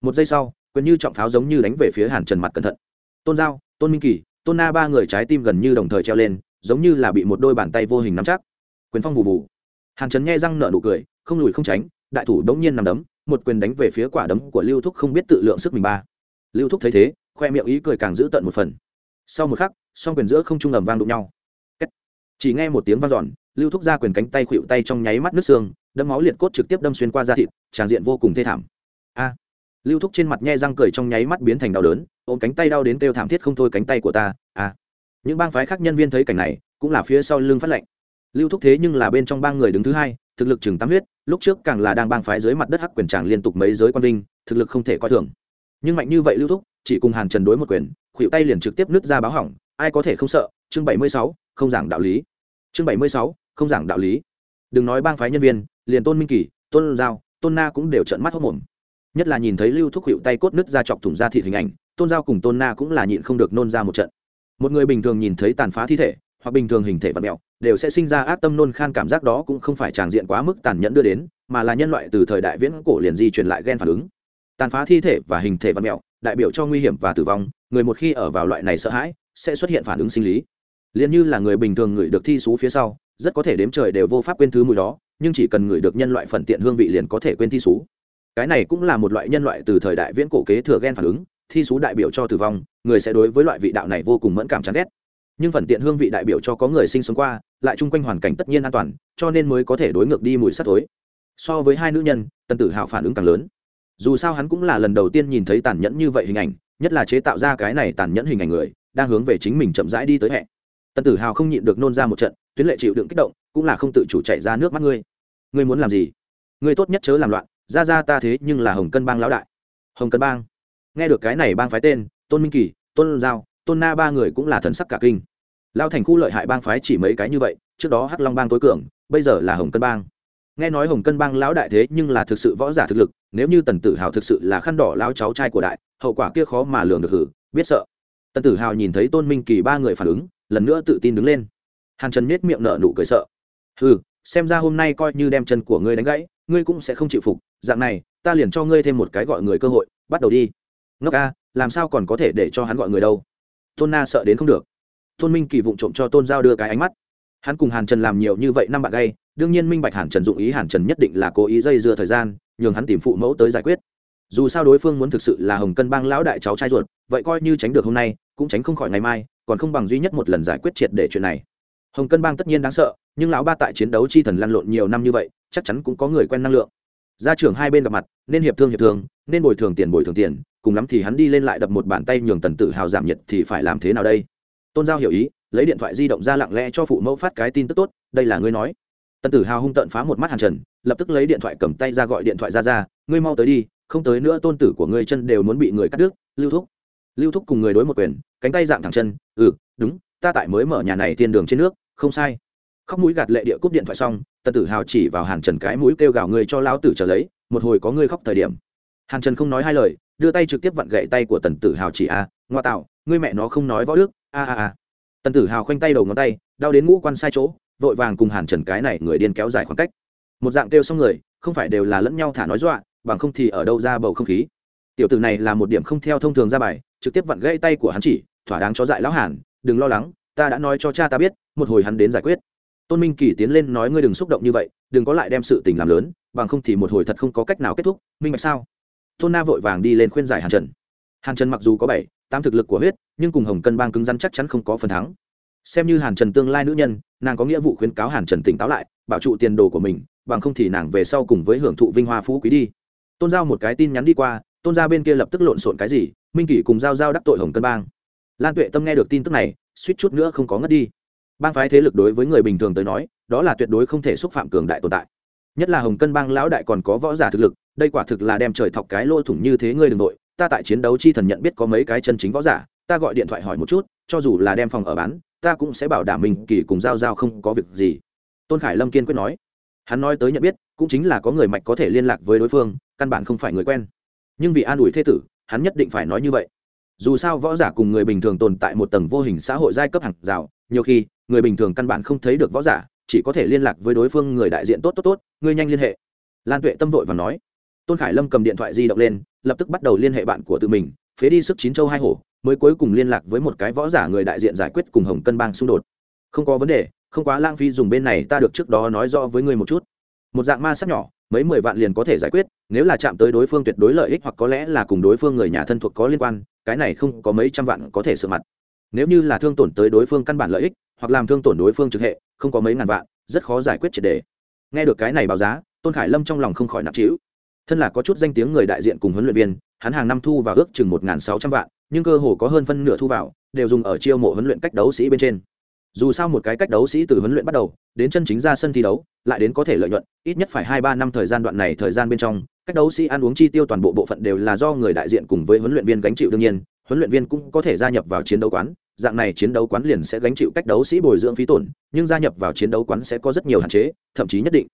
Một giây sau, quyền như trọng pháo giống như đánh về phía hàn trần mặt cẩn thận. Tôn giao tôn minh kỳ, tôn na ba người trái tim gần như đồng thời treo lên, giống như là bị một đôi bàn tay vô hình nắm chắc. Quyền phong vụ vụ hàn trấn nghe răng nợ nụ cười, không lùi không tránh, đại thủ đống nhiên nằm đấm, một quyền đánh về phía quả đấm của lưu thúc không biết tự lượng sức mình ba. Lưu thúc thấy thế, khoe miệng ý cười càng giữ tận một phần. Sau một khắc, song quyền giữa không trung ầm vang đụng nhau. Chỉ nghe một tiếng vang dọn, lưu thúc ra quyền cánh tay khuỵu tay trong nháy mắt nước xương đâm máu liệt cốt trực tiếp đâm xuyên qua da thịt, tràn diện vô cùng thê thảm. A lưu thúc trên mặt nhe răng cười trong nháy mắt biến thành đau đớn ôm cánh tay đau đến kêu thảm thiết không thôi cánh tay của ta À, những bang phái khác nhân viên thấy cảnh này cũng là phía sau lưng phát lệnh. Lưu thúc thế nhưng là bên trong bang người đứng thứ hai thực lực chừng tám huyết lúc trước càng là đang bang phái dưới mặt đất hắc quyền tràng liên tục mấy giới quan vinh thực lực không thể coi thường. Nhưng mạnh như vậy lưu thúc chỉ cùng hàn trần đối một quyền khuỵu tay liền trực tiếp nứt ra báo hỏng ai có thể không sợ chương bảy mươi sáu không giảng đạo lý. Chương bảy mươi sáu không giảng đạo lý. Đừng nói bang phái nhân viên liền tôn minh kỳ tôn giao tôn na cũng đều trợn mắt hốc mồm nhất là nhìn thấy lưu thúc hiệu tay cốt nứt ra chọc thủng ra thịt hình ảnh, tôn giao cùng tôn na cũng là nhịn không được nôn ra một trận. Một người bình thường nhìn thấy tàn phá thi thể, hoặc bình thường hình thể vật mẹo, đều sẽ sinh ra ác tâm nôn khan cảm giác đó cũng không phải tràng diện quá mức tàn nhẫn đưa đến, mà là nhân loại từ thời đại viễn cổ liền di truyền lại ghen phản ứng. Tàn phá thi thể và hình thể vật mẹo, đại biểu cho nguy hiểm và tử vong, người một khi ở vào loại này sợ hãi, sẽ xuất hiện phản ứng sinh lý. Liền như là người bình thường người được thi xú phía sau, rất có thể đếm trời đều vô pháp quên thứ mùi đó, nhưng chỉ cần người được nhân loại phần tiện hương vị liền có thể quên thi xú cái này cũng là một loại nhân loại từ thời đại viễn cổ kế thừa gen phản ứng, thi số đại biểu cho tử vong, người sẽ đối với loại vị đạo này vô cùng mẫn cảm chán ghét. Nhưng phần tiện hương vị đại biểu cho có người sinh sống qua, lại chung quanh hoàn cảnh tất nhiên an toàn, cho nên mới có thể đối ngược đi mùi sắt tối so với hai nữ nhân, tần tử hào phản ứng càng lớn. Dù sao hắn cũng là lần đầu tiên nhìn thấy tàn nhẫn như vậy hình ảnh, nhất là chế tạo ra cái này tàn nhẫn hình ảnh người, đang hướng về chính mình chậm rãi đi tới hẹ tần tử hào không nhịn được nôn ra một trận, tuyến lệ chịu đựng kích động, cũng là không tự chủ chạy ra nước mắt ngươi. Ngươi muốn làm gì? Ngươi tốt nhất chớ làm loạn ra ra ta thế nhưng là hồng cân bang lão đại. Hồng cân bang. Nghe được cái này bang phái tên, tôn minh kỳ, tôn giao, tôn na ba người cũng là thần sắc cả kinh. Lao thành khu lợi hại bang phái chỉ mấy cái như vậy, trước đó hắc long bang tối cường, bây giờ là hồng cân bang. Nghe nói hồng cân bang lão đại thế nhưng là thực sự võ giả thực lực, nếu như tần tử hào thực sự là khăn đỏ lao cháu trai của đại, hậu quả kia khó mà lường được hử, biết sợ. Tần tử hào nhìn thấy tôn minh kỳ ba người phản ứng, lần nữa tự tin đứng lên. Hàn trần nết miệng nở nụ cười sợ. Hừ, xem ra hôm nay coi như đem chân của ngươi đánh gãy, ngươi cũng sẽ không chịu phục dạng này, ta liền cho ngươi thêm một cái gọi người cơ hội, bắt đầu đi. Ngốc a, làm sao còn có thể để cho hắn gọi người đâu? Tôn na sợ đến không được. Tôn minh kỳ vụng trộm cho tôn giao đưa cái ánh mắt. Hắn cùng hàn trần làm nhiều như vậy năm bạn gay, đương nhiên minh bạch hàn trần dụng ý, hàn trần nhất định là cố ý dây dưa thời gian, nhường hắn tìm phụ mẫu tới giải quyết. Dù sao đối phương muốn thực sự là hồng cân bang lão đại cháu trai ruột, vậy coi như tránh được hôm nay, cũng tránh không khỏi ngày mai, còn không bằng duy nhất một lần giải quyết triệt để chuyện này. Hồng cân bang tất nhiên đáng sợ, nhưng lão ba tại chiến đấu chi thần lăn lộn nhiều năm như vậy, chắc chắn cũng có người quen năng lượng gia trưởng hai bên gặp mặt, nên hiệp thương hiệp thương, nên bồi thường tiền bồi thường tiền, cùng lắm thì hắn đi lên lại đập một bàn tay nhường tần tử hào giảm nhiệt thì phải làm thế nào đây? Tôn giao hiểu ý, lấy điện thoại di động ra lặng lẽ cho phụ mẫu phát cái tin tức tốt, đây là ngươi nói. Tần tử hào hung tận phá một mắt hàn trần, lập tức lấy điện thoại cầm tay ra gọi điện thoại ra ra, ngươi mau tới đi, không tới nữa tôn tử của ngươi chân đều muốn bị người cắt đứt, lưu thúc. Lưu thúc cùng người đối một quyền, cánh tay dạng thẳng chân ừ đúng, ta tại mới mở nhà này thiên đường trên nước, không sai khóc mũi gạt lệ địa cúp điện thoại xong, tần tử hào chỉ vào hàn trần cái mũi kêu gào người cho lão tử trở lấy, một hồi có người khóc thời điểm. Hàn trần không nói hai lời, đưa tay trực tiếp vặn gậy tay của tần tử hào chỉ, a, ngoa tạo, ngươi mẹ nó không nói võ đức, a a a. Tần tử hào khoanh tay đầu ngón tay, đau đến ngũ quan sai chỗ, vội vàng cùng hàn trần cái này người điên kéo dài khoảng cách. Một dạng kêu xong người, không phải đều là lẫn nhau thả nói dọa, bằng không thì ở đâu ra bầu không khí. Tiểu tử này là một điểm không theo thông thường ra bài, trực tiếp vặn gãy tay của hắn chỉ, thỏa đáng chó dại lão hàn, đừng lo lắng, ta đã nói cho cha ta biết, một hồi hắn đến giải quyết tôn minh kỳ tiến lên nói ngươi đừng xúc động như vậy, đừng có lại đem sự tình làm lớn, bằng không thì một hồi thật không có cách nào kết thúc, minh bạch sao? Tôn na vội vàng đi lên khuyên giải hàn trần. Hàn trần mặc dù có bảy, tám thực lực của huyết, nhưng cùng hồng cân bang cứng rắn chắc chắn không có phần thắng. Xem như hàn trần tương lai nữ nhân, nàng có nghĩa vụ khuyến cáo hàn trần tỉnh táo lại, bảo trụ tiền đồ của mình, bằng không thì nàng về sau cùng với hưởng thụ vinh hoa phú quý đi. Tôn giao một cái tin nhắn đi qua, tôn ra bên kia lập tức lộn xộn cái gì, minh kỷ cùng giao giao đắc tội hồng cân bang. Lan tuệ tâm nghe được tin tức này, suýt chút nữa không có ngất đi bang phái thế lực đối với người bình thường tới nói, đó là tuyệt đối không thể xúc phạm cường đại tồn tại. Nhất là hồng cân bang lão đại còn có võ giả thực lực, đây quả thực là đem trời thọc cái lỗ thủng như thế ngươi đ ừ n g nội ta tại chiến đấu chi thần nhận biết có mấy cái chân chính võ giả, ta gọi điện thoại hỏi một chút, cho dù là đem phòng ở bán, ta cũng sẽ bảo đảm mình kỳ cùng giao giao không có việc gì. Tôn khải lâm kiên quyết nói. Hắn nói tới nhận biết, cũng chính là có người mạch có thể liên lạc với đối phương, căn bản không phải người quen. Nhưng vì an ủi thế tử, hắn nhất định phải nói như vậy. Dù sao võ giả cùng người bình thường tồn tại một tầng vô hình xã hội giai cấp hàng rào, nhiều khi người bình thường căn bản không thấy được võ giả, chỉ có thể liên lạc với đối phương người đại diện tốt tốt tốt, ngươi nhanh liên hệ. Lan tuệ tâm vội và nói. Tôn khải lâm cầm điện thoại di động lên, lập tức bắt đầu liên hệ bạn của tự mình, phế đi sức chín châu hai hổ, mới cuối cùng liên lạc với một cái võ giả người đại diện giải quyết cùng hồng cân bang xung đột. Không có vấn đề, không quá lãng phí, dùng bên này ta được trước đó nói rõ với ngươi một chút. Một dạng ma sát nhỏ, mấy mười vạn liền có thể giải quyết, nếu là chạm tới đối phương tuyệt đối lợi ích hoặc có lẽ là cùng đối phương người nhà thân thuộc có liên quan, cái này không có mấy trăm vạn có thể sửa mặt nếu như là thương tổn tới đối phương căn bản lợi ích, hoặc làm thương tổn đối phương trực hệ, không có mấy ngàn vạn, rất khó giải quyết triệt đề. Nghe được cái này báo giá, tôn khải lâm trong lòng không khỏi nặng trĩu. Thân là có chút danh tiếng người đại diện cùng huấn luyện viên, hắn hàng năm thu vào ước chừng một sáu trăm vạn, nhưng cơ hồ có hơn phân nửa thu vào, đều dùng ở chiêu mộ huấn luyện cách đấu sĩ bên trên. Dù sao một cái cách đấu sĩ từ huấn luyện bắt đầu, đến chân chính ra sân thi đấu, lại đến có thể lợi nhuận, ít nhất phải hai ba năm thời gian đoạn này thời gian bên trong, cách đấu sĩ ăn uống chi tiêu toàn bộ bộ phận đều là do người đại diện cùng với huấn luyện viên gánh chịu đương nhiên huấn luyện viên cũng có thể gia nhập vào chiến đấu quán, dạng này chiến đấu quán liền sẽ gánh chịu cách đấu sĩ bồi dưỡng phí tổn, nhưng gia nhập vào chiến đấu quán sẽ có rất nhiều hạn chế, thậm chí nhất định.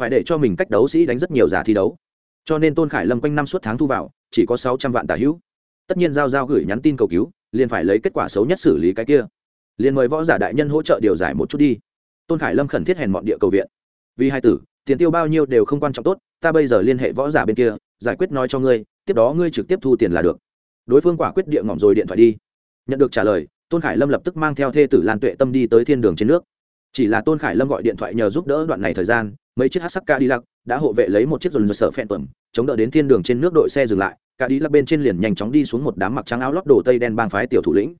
Phải để cho mình cách đấu sĩ đánh rất nhiều giả thi đấu. Cho nên tôn khải lâm quanh năm suốt tháng thu vào, chỉ có sáu trăm vạn tả hữu. Tất nhiên giao giao gửi nhắn tin cầu cứu, liền phải lấy kết quả xấu nhất xử lý cái kia. Liền mời võ giả đại nhân hỗ trợ điều giải một chút đi. Tôn khải lâm khẩn thiết hèn mọn địa cầu viện. Vì hai tử, tiền tiêu bao nhiêu đều không quan trọng tốt, ta bây giờ liên hệ võ giả bên kia, giải quyết nói cho ngươi, tiếp đó ngươi trực tiếp thu tiền là được đối phương quả quyết địa ngỏm rồi điện thoại đi. Nhận được trả lời, tôn khải lâm lập tức mang theo thê tử lan tuệ tâm đi tới thiên đường trên nước. Chỉ là tôn khải lâm gọi điện thoại nhờ giúp đỡ đoạn này thời gian, mấy chiếc hát sắc ca đi lắc đã hộ vệ lấy một chiếc dồn dồn sợ phen tuẩm chống đỡ đến thiên đường trên nước đội xe dừng lại. Ca đi lắc bên trên liền nhanh chóng đi xuống một đám mặc trắng áo lót đồ tây đen bang phái tiểu thủ lĩnh.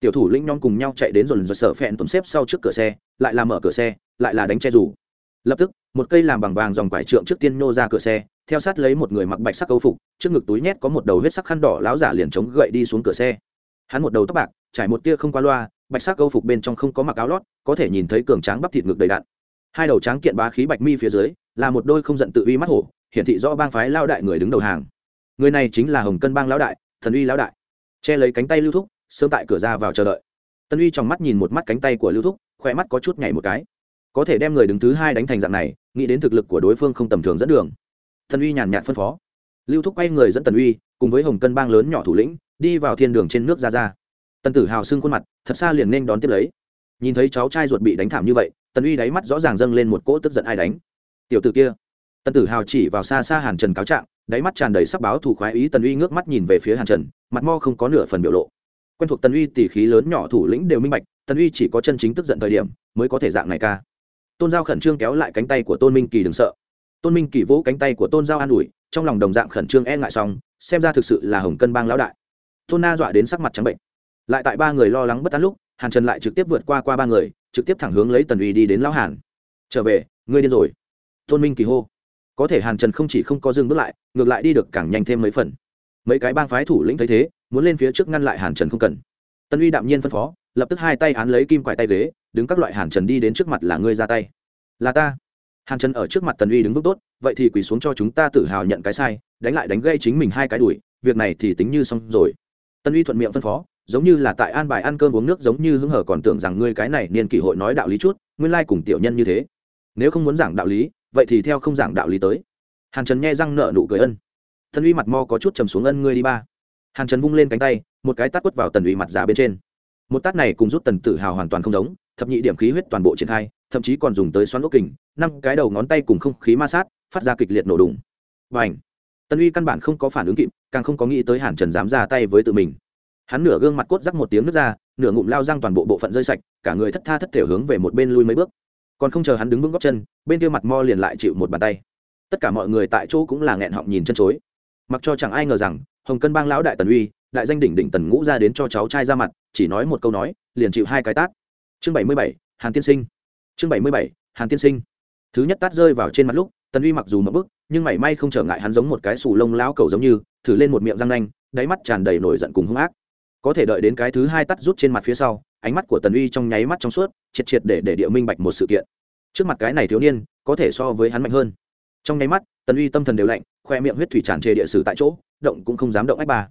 Tiểu thủ lĩnh nhóm cùng nhau chạy đến dồn dồn sợ phen tuẩm xếp sau trước cửa xe, lại là mở cửa xe, lại là đánh che rủ. Lập tức, một cây làm bằng vàng dòng quải trượng trước tiên nô ra cửa xe theo sát lấy một người mặc bạch sắc câu phục, trước ngực túi nhét có một đầu huyết sắc khăn đỏ láo giả liền chống gậy đi xuống cửa xe. Hắn một đầu tóc bạc, trải một tia không qua loa, bạch sắc câu phục bên trong không có mặc áo lót, có thể nhìn thấy cường tráng bắp thịt ngực đầy đạn hai đầu tráng kiện bá khí bạch mi phía dưới, là một đôi không giận tự uy mắt hổ, hiển thị rõ bang phái lao đại người đứng đầu hàng. Người này chính là hồng cân bang lão đại, thần uy lão đại. Che lấy cánh tay lưu thúc, sớm tại cửa ra vào chờ đợi. Tân uy trong mắt nhìn một mắt cánh tay của lưu thúc khoe mắt có chút nhảy một cái. Có thể đem người đứng thứ hai đánh thành dạng này, nghĩ đến thực lực của đối phương không tầm thường dẫn đường. Tần uy nhàn nhạt phân phó. Lưu thúc quay người dẫn tần uy, cùng với hồng cân bang lớn nhỏ thủ lĩnh, đi vào thiên đường trên nước ra ra. Tần tử hào xưng khuôn mặt, thật xa liền nên đón tiếp lấy. Nhìn thấy cháu trai ruột bị đánh thảm như vậy, tần uy đáy mắt rõ ràng dâng lên một cỗ tức giận ai đánh. Tiểu t ử kia. Tần tử hào chỉ vào xa xa hàn trần cáo trạng, đáy mắt tràn đầy sắc báo thủ khoái ý, tần uy ngước mắt nhìn về phía hàn trần, mặt mo không có nửa phần biểu lộ. Quen thuộc tần uy tỉ khí lớn nhỏ thủ lĩnh đều minh bạch, tần uy chỉ có chân chính tức giận thời điểm, mới có thể dạng này ca. Tôn giao khẩn trương kéo lại cánh tay của tôn minh kỳ đừng sợ tôn minh kỳ vỗ cánh tay của tôn giao an ủi, trong lòng đồng dạng khẩn trương e ngại xong, xem ra thực sự là hồng cân bang lão đại. Tôn na dọa đến sắc mặt trắng bệnh. Lại tại ba người lo lắng bất an lúc, hàn trần lại trực tiếp vượt qua qua ba người, trực tiếp thẳng hướng lấy tần uy đi đến lão hàn. Trở về, ngươi điên rồi. Tôn minh kỳ hô. Có thể hàn trần không chỉ không có dừng bước lại, ngược lại đi được càng nhanh thêm mấy phần. Mấy cái bang phái thủ lĩnh thấy thế, muốn lên phía trước ngăn lại hàn trần không cần. Tân uy đạm nhiên phân phó, lập tức hai tay án lấy kim quải tay ghế, đứng các loại hàn trần đi đến trước mặt là ngươi ra tay. Là ta hàn trần ở trước mặt tần uy đứng vững tốt, vậy thì quỳ xuống cho chúng ta tự hào nhận cái sai, đánh lại đánh gây chính mình hai cái đuổi, việc này thì tính như xong rồi. Tần uy thuận miệng phân phó, giống như là tại an bài ăn cơm uống nước giống như hứng hở còn tưởng rằng ngươi cái này niên kỷ hội nói đạo lý chút, nguyên lai cùng tiểu nhân như thế. Nếu không muốn giảng đạo lý, vậy thì theo không giảng đạo lý tới. Hàn trần nghe răng nợ nụ cười ân. Tần uy mặt mo có chút trầm xuống ân ngươi đi ba. Hàn trần vung lên cánh tay, một cái tát quất vào tần uy mặt già bên trên. Một tát này cùng rút tần tử hào hoàn toàn không giống, thập nhị điểm khí huyết toàn bộ triển khai thậm chí còn dùng tới xoắn ốc kình, năm cái đầu ngón tay cùng không khí ma sát, phát ra kịch liệt nổ đùng. Và ảnh tân uy căn bản không có phản ứng kịp, càng không có nghĩ tới hàn trần dám ra tay với tự mình. Hắn nửa gương mặt cốt rắc một tiếng nước ra, nửa ngụm lao răng toàn bộ bộ phận rơi sạch, cả người thất tha thất thể hướng về một bên lui mấy bước. Còn không chờ hắn đứng vững góc chân, bên kia mặt mo liền lại chịu một bàn tay. Tất cả mọi người tại chỗ cũng là nghẹn họng nhìn chân chối. Mặc cho chẳng ai ngờ rằng, hồng cân bang lão đại tần uy, đại danh đỉnh đỉnh tần ngũ ra đến cho cháu trai ra mặt, chỉ nói một câu nói, liền chịu hai cái tát. Chương bảy mươi bảy, hàn tiên sinh chương bảy mươi bảy, hàn tiên sinh. Thứ nhất tát rơi vào trên mặt lúc, tần uy mặc dù mất bức, nhưng mảy may không trở ngại hắn giống một cái sù lông lão cầu giống như, thử lên một miệng răng nanh, đáy mắt tràn đầy nổi giận cùng hung ác. Có thể đợi đến cái thứ hai tắt rút trên mặt phía sau, ánh mắt của tần uy trong nháy mắt trong suốt, triệt triệt để để địa minh bạch một sự kiện. Trước mặt cái này thiếu niên, có thể so với hắn mạnh hơn. Trong nháy mắt, tần uy tâm thần đều lạnh, khoe miệng huyết thủy tràn trề địa sử tại chỗ, động cũng không dám động ách ba.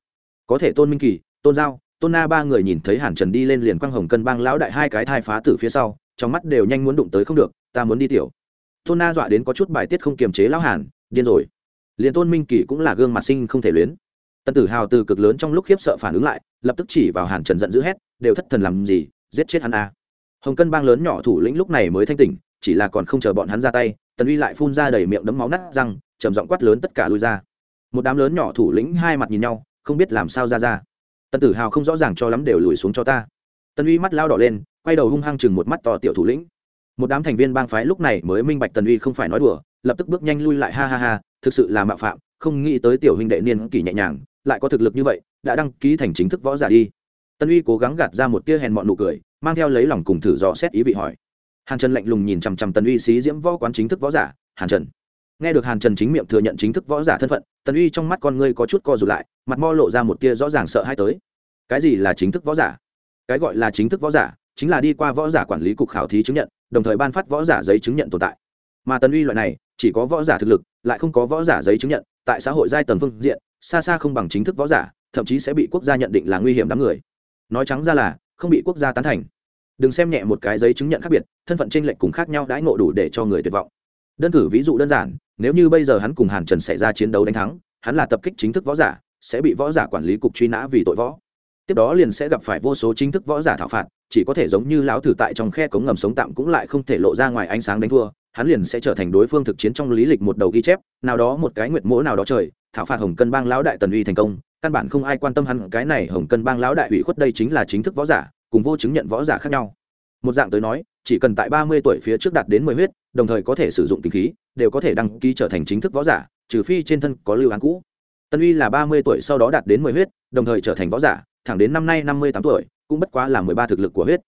Có thể tôn minh kỳ, tôn giao, tôn na ba người nhìn thấy hàn trần đi lên liền quang hồng cân bang lão đại hai cái thai phá tử phía sau trong mắt đều nhanh muốn đụng tới không được, ta muốn đi tiểu. Tôn na dọa đến có chút bài tiết không kiềm chế lão hàn, điên rồi. Liền tôn minh kỳ cũng là gương mặt sinh không thể luyến. Tần tử hào từ cực lớn trong lúc khiếp sợ phản ứng lại, lập tức chỉ vào hàn trần giận dữ hét, đều thất thần làm gì, giết chết hắn a hồng cân bang lớn nhỏ thủ lĩnh lúc này mới thanh tỉnh, chỉ là còn không chờ bọn hắn ra tay, tần uy lại phun ra đầy miệng đấm máu nát răng, trầm giọng quát lớn tất cả lui ra. Một đám lớn nhỏ thủ lĩnh hai mặt nhìn nhau, không biết làm sao ra ra. Tần tử hào không rõ ràng cho lắm đều lùi xuống cho ta. Tần uy mắt lao đỏ lên quay đầu hung hăng chừng một mắt to tiểu thủ lĩnh. Một đám thành viên bang phái lúc này mới minh bạch tần uy không phải nói đùa, lập tức bước nhanh lui lại, ha ha ha, thực sự là mạo phạm, không nghĩ tới tiểu huynh đệ niên kỷ nhẹ nhàng, lại có thực lực như vậy, đã đăng ký thành chính thức võ giả đi. Tân uy cố gắng gạt ra một tia hèn mọn nụ cười, mang theo lấy lòng cùng thử dò xét ý vị hỏi. Hàn trần lạnh lùng nhìn chằm chằm tân uy xí diễm võ quán chính thức võ giả, hàn trần. Nghe được hàn trần chính miệng thừa nhận chính thức võ giả thân phận tân uy trong mắt con ngươi có chút co rụt lại, mặt mo lộ ra một tia rõ ràng sợ hãi tới. Cái gì là chính thức võ giả? Cái gọi là chính thức võ giả chính là đi qua võ giả quản lý cục khảo thí chứng nhận, đồng thời ban phát võ giả giấy chứng nhận tồn tại. Mà tân uy loại này, chỉ có võ giả thực lực, lại không có võ giả giấy chứng nhận, tại xã hội giai tầng phương diện, xa xa không bằng chính thức võ giả, thậm chí sẽ bị quốc gia nhận định là nguy hiểm đám người. Nói trắng ra là, không bị quốc gia tán thành. Đừng xem nhẹ một cái giấy chứng nhận khác biệt, thân phận tranh lệch cùng khác nhau đãi ngộ đủ để cho người tuyệt vọng. Đơn cử ví dụ đơn giản, nếu như bây giờ hắn cùng hàn trần xảy ra chiến đấu đánh thắng, hắn là tập kích chính thức võ giả, sẽ bị võ giả quản lý cục truy nã vì tội võ tiếp đó liền sẽ gặp phải vô số chính thức võ giả thảo phạt, chỉ có thể giống như lão thử tại trong khe cống ngầm sống tạm cũng lại không thể lộ ra ngoài ánh sáng đánh thua, hắn liền sẽ trở thành đối phương thực chiến trong lý lịch một đầu ghi chép, nào đó một cái nguyệt mỗ nào đó trời, thảo phạt hồng cân bang lão đại tần uy thành công, căn bản không ai quan tâm hắn, cái này hồng cân bang lão đại ủy khuất đây chính là chính thức võ giả, cùng vô chứng nhận võ giả khác nhau. Một dạng tới nói, chỉ cần tại ba mươi tuổi phía trước đạt đến mười huyết, đồng thời có thể sử dụng kinh khí, đều có thể đăng ký trở thành chính thức võ giả, trừ phi trên thân có lưu án cũ. Tân uy là ba mươi tuổi sau đó đạt đến mười huyết, đồng thời trở thành võ giả thẳng đến năm nay năm mươi tám tuổi, cũng bất quá là mười ba thực lực của huyết.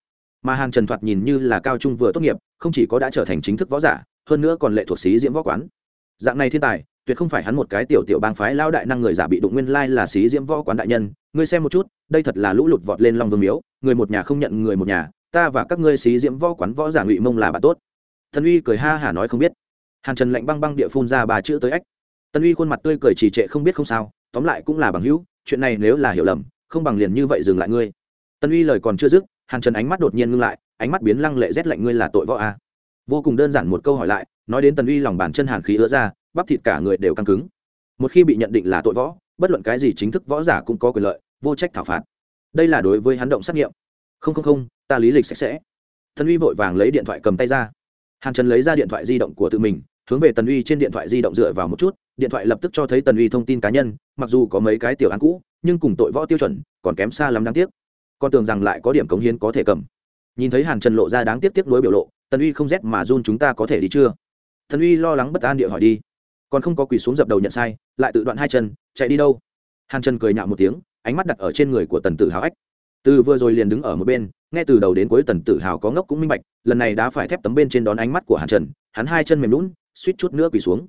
Mà hàn trần thoạt nhìn như là cao trung vừa tốt nghiệp, không chỉ có đã trở thành chính thức võ giả, hơn nữa còn lệ thuộc sĩ diễm võ quán. Dạng này thiên tài, tuyệt không phải hắn một cái tiểu tiểu bang phái lao đại năng người giả bị đụng nguyên lai là sĩ diễm võ quán đại nhân. Ngươi xem một chút, đây thật là lũ lụt vọt lên long vương miếu, người một nhà không nhận người một nhà, ta và các ngươi sĩ diễm võ quán võ giả ngụy mông là bạn tốt. Thần uy cười ha hả nói không biết. Hàn trần lạnh băng băng địa phun ra bà chữ tới ách. Tân uy khuôn mặt tươi cười trì trệ không biết không sao, tóm lại cũng là bằng hữu, chuyện này nếu là hiểu lầm không bằng liền như vậy dừng lại ngươi. Tân uy lời còn chưa dứt, hàn trần ánh mắt đột nhiên ngưng lại, ánh mắt biến lăng lệ rét lạnh ngươi là tội võ a. À. vô cùng đơn giản một câu hỏi lại, nói đến tần uy lòng bàn chân hàn khí ứa ra, bắp thịt cả người đều căng cứng. Một khi bị nhận định là tội võ, bất luận cái gì chính thức võ giả cũng có quyền lợi, vô trách thảo phạt. Đây là đối với hắn động xét nghiệm. Không không không, ta lý lịch sạch sẽ. Tần uy vội vàng lấy điện thoại cầm tay ra. Hàn trần lấy ra điện thoại di động của tự mình, hướng về tần uy trên điện thoại di động dựa vào một chút, điện thoại lập tức cho thấy tần uy thông tin cá nhân, mặc dù có mấy cái tiểu án cũ nhưng cùng tội võ tiêu chuẩn còn kém xa lắm đáng tiếc. Con tưởng rằng lại có điểm cống hiến có thể cầm. Nhìn thấy hàn trần lộ ra đáng tiếc tiếc nuối biểu lộ, tần uy không rét mà run chúng ta có thể đi chưa? Tần uy lo lắng bất an địa hỏi đi. Còn không có quỳ xuống dập đầu nhận sai, lại tự đoạn hai chân, chạy đi đâu? Hàn trần cười nhạo một tiếng, ánh mắt đặt ở trên người của tần tử hào ách. Từ vừa rồi liền đứng ở một bên, nghe từ đầu đến cuối tần tử hào có ngốc cũng minh bạch, lần này đã phải thép tấm bên trên đón ánh mắt của hàn trần, hắn hai chân mềm lún suýt chút nữa quỳ xuống.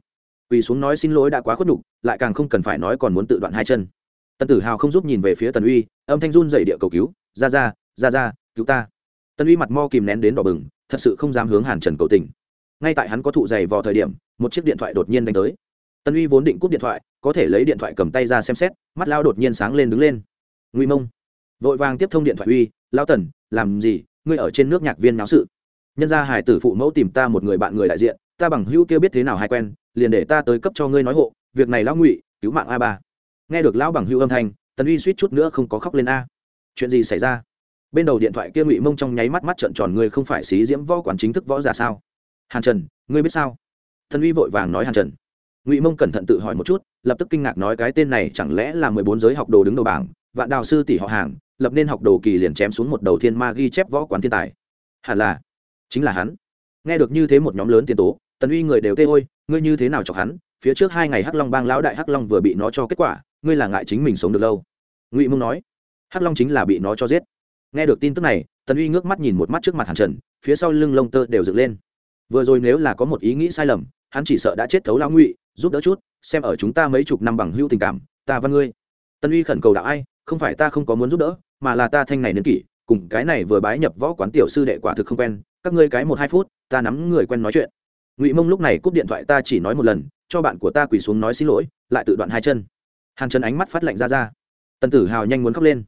Quỳ xuống nói xin lỗi đã quá khuất nhục, lại càng không cần phải nói còn muốn tự đoạn hai chân tần tử hào không giúp nhìn về phía tần uy, âm thanh run dậy địa cầu cứu, ra ra ra ra, cứu ta. Tần uy mặt mo kìm nén đến đỏ bừng, thật sự không dám hướng hàn trần cầu tình. Ngay tại hắn có thụ giày vào thời điểm, một chiếc điện thoại đột nhiên đánh tới. Tần uy vốn định cúp điện thoại, có thể lấy điện thoại cầm tay ra xem xét, mắt lao đột nhiên sáng lên đứng lên. Nguy mông. Vội vàng tiếp thông điện thoại uy lao tần, làm gì? Ngươi ở trên nước nhạc viên náo sự. Nhân gia hải tử phụ mẫu tìm ta một người bạn người đại diện, ta bằng hữu kia biết thế nào hay quen, liền để ta tới cấp cho ngươi nói hộ, việc này lão ngụy, cứu mạng a ba nghe được lão bằng hưu âm thanh, tần uy suýt chút nữa không có khóc lên a. Chuyện gì xảy ra? Bên đầu điện thoại kia ngụy mông trong nháy mắt mắt trợn tròn, ngươi không phải xí diễm võ quản chính thức võ giả sao? Hàn trần, ngươi biết sao? Tần uy vội vàng nói hàn trần. Ngụy mông cẩn thận tự hỏi một chút, lập tức kinh ngạc nói cái tên này chẳng lẽ là mười bốn giới học đồ đứng đầu bảng, vạn đào sư tỷ họ hàng, lập nên học đồ kỳ liền chém xuống một đầu thiên ma ghi chép võ quán thiên tài. Hẳn là, chính là hắn. Nghe được như thế một nhóm lớn tiền tố, tần uy người đều tê ôi, ngươi như thế nào chọc hắn? Phía trước hai ngày hắc long bang lão đại hắc long vừa bị nó cho kết quả ngươi là ngại chính mình sống được lâu. Ngụy mông nói, hắc long chính là bị nó cho giết. Nghe được tin tức này, tần uy ngước mắt nhìn một mắt trước mặt hàn trần, phía sau lưng lông tơ đều dựng lên. Vừa rồi nếu là có một ý nghĩ sai lầm, hắn chỉ sợ đã chết thấu lão ngụy, giúp đỡ chút, xem ở chúng ta mấy chục năm bằng hữu tình cảm, ta văn ngươi. Tần uy khẩn cầu đạo ai, không phải ta không có muốn giúp đỡ, mà là ta thanh này niên kỷ, cùng cái này vừa bái nhập võ quán tiểu sư đệ quả thực không quen, các ngươi cái một hai phút, ta nắm người quen nói chuyện. Ngụy mông lúc này cúp điện thoại ta chỉ nói một lần, cho bạn của ta quỳ xuống nói xin lỗi, lại tự đoạn hai chân hàn trần ánh mắt phát lạnh ra ra tần tử hào nhanh muốn khóc lên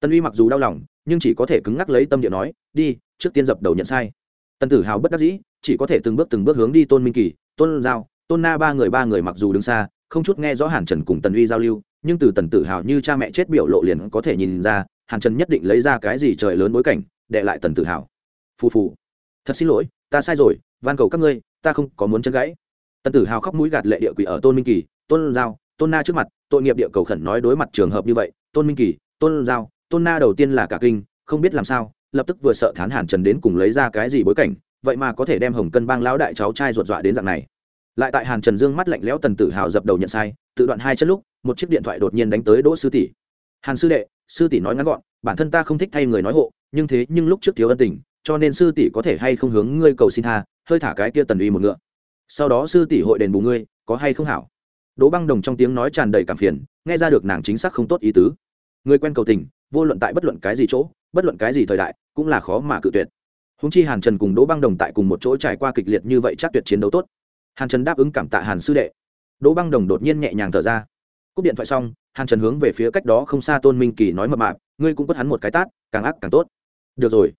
tân uy mặc dù đau lòng nhưng chỉ có thể cứng ngắc lấy tâm địa nói đi trước tiên dập đầu nhận sai tần tử hào bất đắc dĩ chỉ có thể từng bước từng bước hướng đi tôn minh kỳ tôn giao tôn na ba người ba người mặc dù đứng xa không chút nghe rõ hàn trần cùng tần uy giao lưu nhưng từ tần tử hào như cha mẹ chết biểu lộ liền có thể nhìn ra hàn trần nhất định lấy ra cái gì trời lớn bối cảnh đệ lại tần tử hào phù phù thật xin lỗi ta sai rồi van cầu các ngươi ta không có muốn chân gãy tần tử hào khóc mũi gạt lệ địa quỷ ở tôn minh kỳ tôn giao tôn na trước mặt, tội nghiệp địa cầu khẩn nói đối mặt trường hợp như vậy, tôn minh kỳ, tôn giao, tôn na đầu tiên là cả kinh, không biết làm sao, lập tức vừa sợ thán hàn trần đến cùng lấy ra cái gì bối cảnh, vậy mà có thể đem hồng cân bang lão đại cháu trai ruột dọa đến dạng này. Lại tại hàn trần dương mắt lạnh lẽo tần tử hào dập đầu nhận sai, tự đoạn hai chân lúc, một chiếc điện thoại đột nhiên đánh tới đỗ sư tỷ. Hàn sư đệ, sư tỷ nói ngắn gọn, bản thân ta không thích thay người nói hộ, nhưng thế nhưng lúc trước thiếu ân tình, cho nên sư tỷ có thể hay không hướng ngươi cầu xin tha, hơi thả cái kia tần uy một ngựa. Sau đó sư tỷ hội đền bù ngươi, có hay không hảo? Đỗ băng đồng trong tiếng nói tràn đầy cảm phiền, nghe ra được nàng chính xác không tốt ý tứ. Người quen cầu tình, vô luận tại bất luận cái gì chỗ, bất luận cái gì thời đại, cũng là khó mà cự tuyệt. Húng chi hàn trần cùng đỗ băng đồng tại cùng một chỗ trải qua kịch liệt như vậy chắc tuyệt chiến đấu tốt. Hàn trần đáp ứng cảm tạ hàn sư đệ. Đỗ băng đồng đột nhiên nhẹ nhàng thở ra. Cúp điện thoại xong, hàn trần hướng về phía cách đó không xa tôn minh kỳ nói mập mạp, ngươi cũng quất hắn một cái tát, càng ác càng tốt. Được rồi.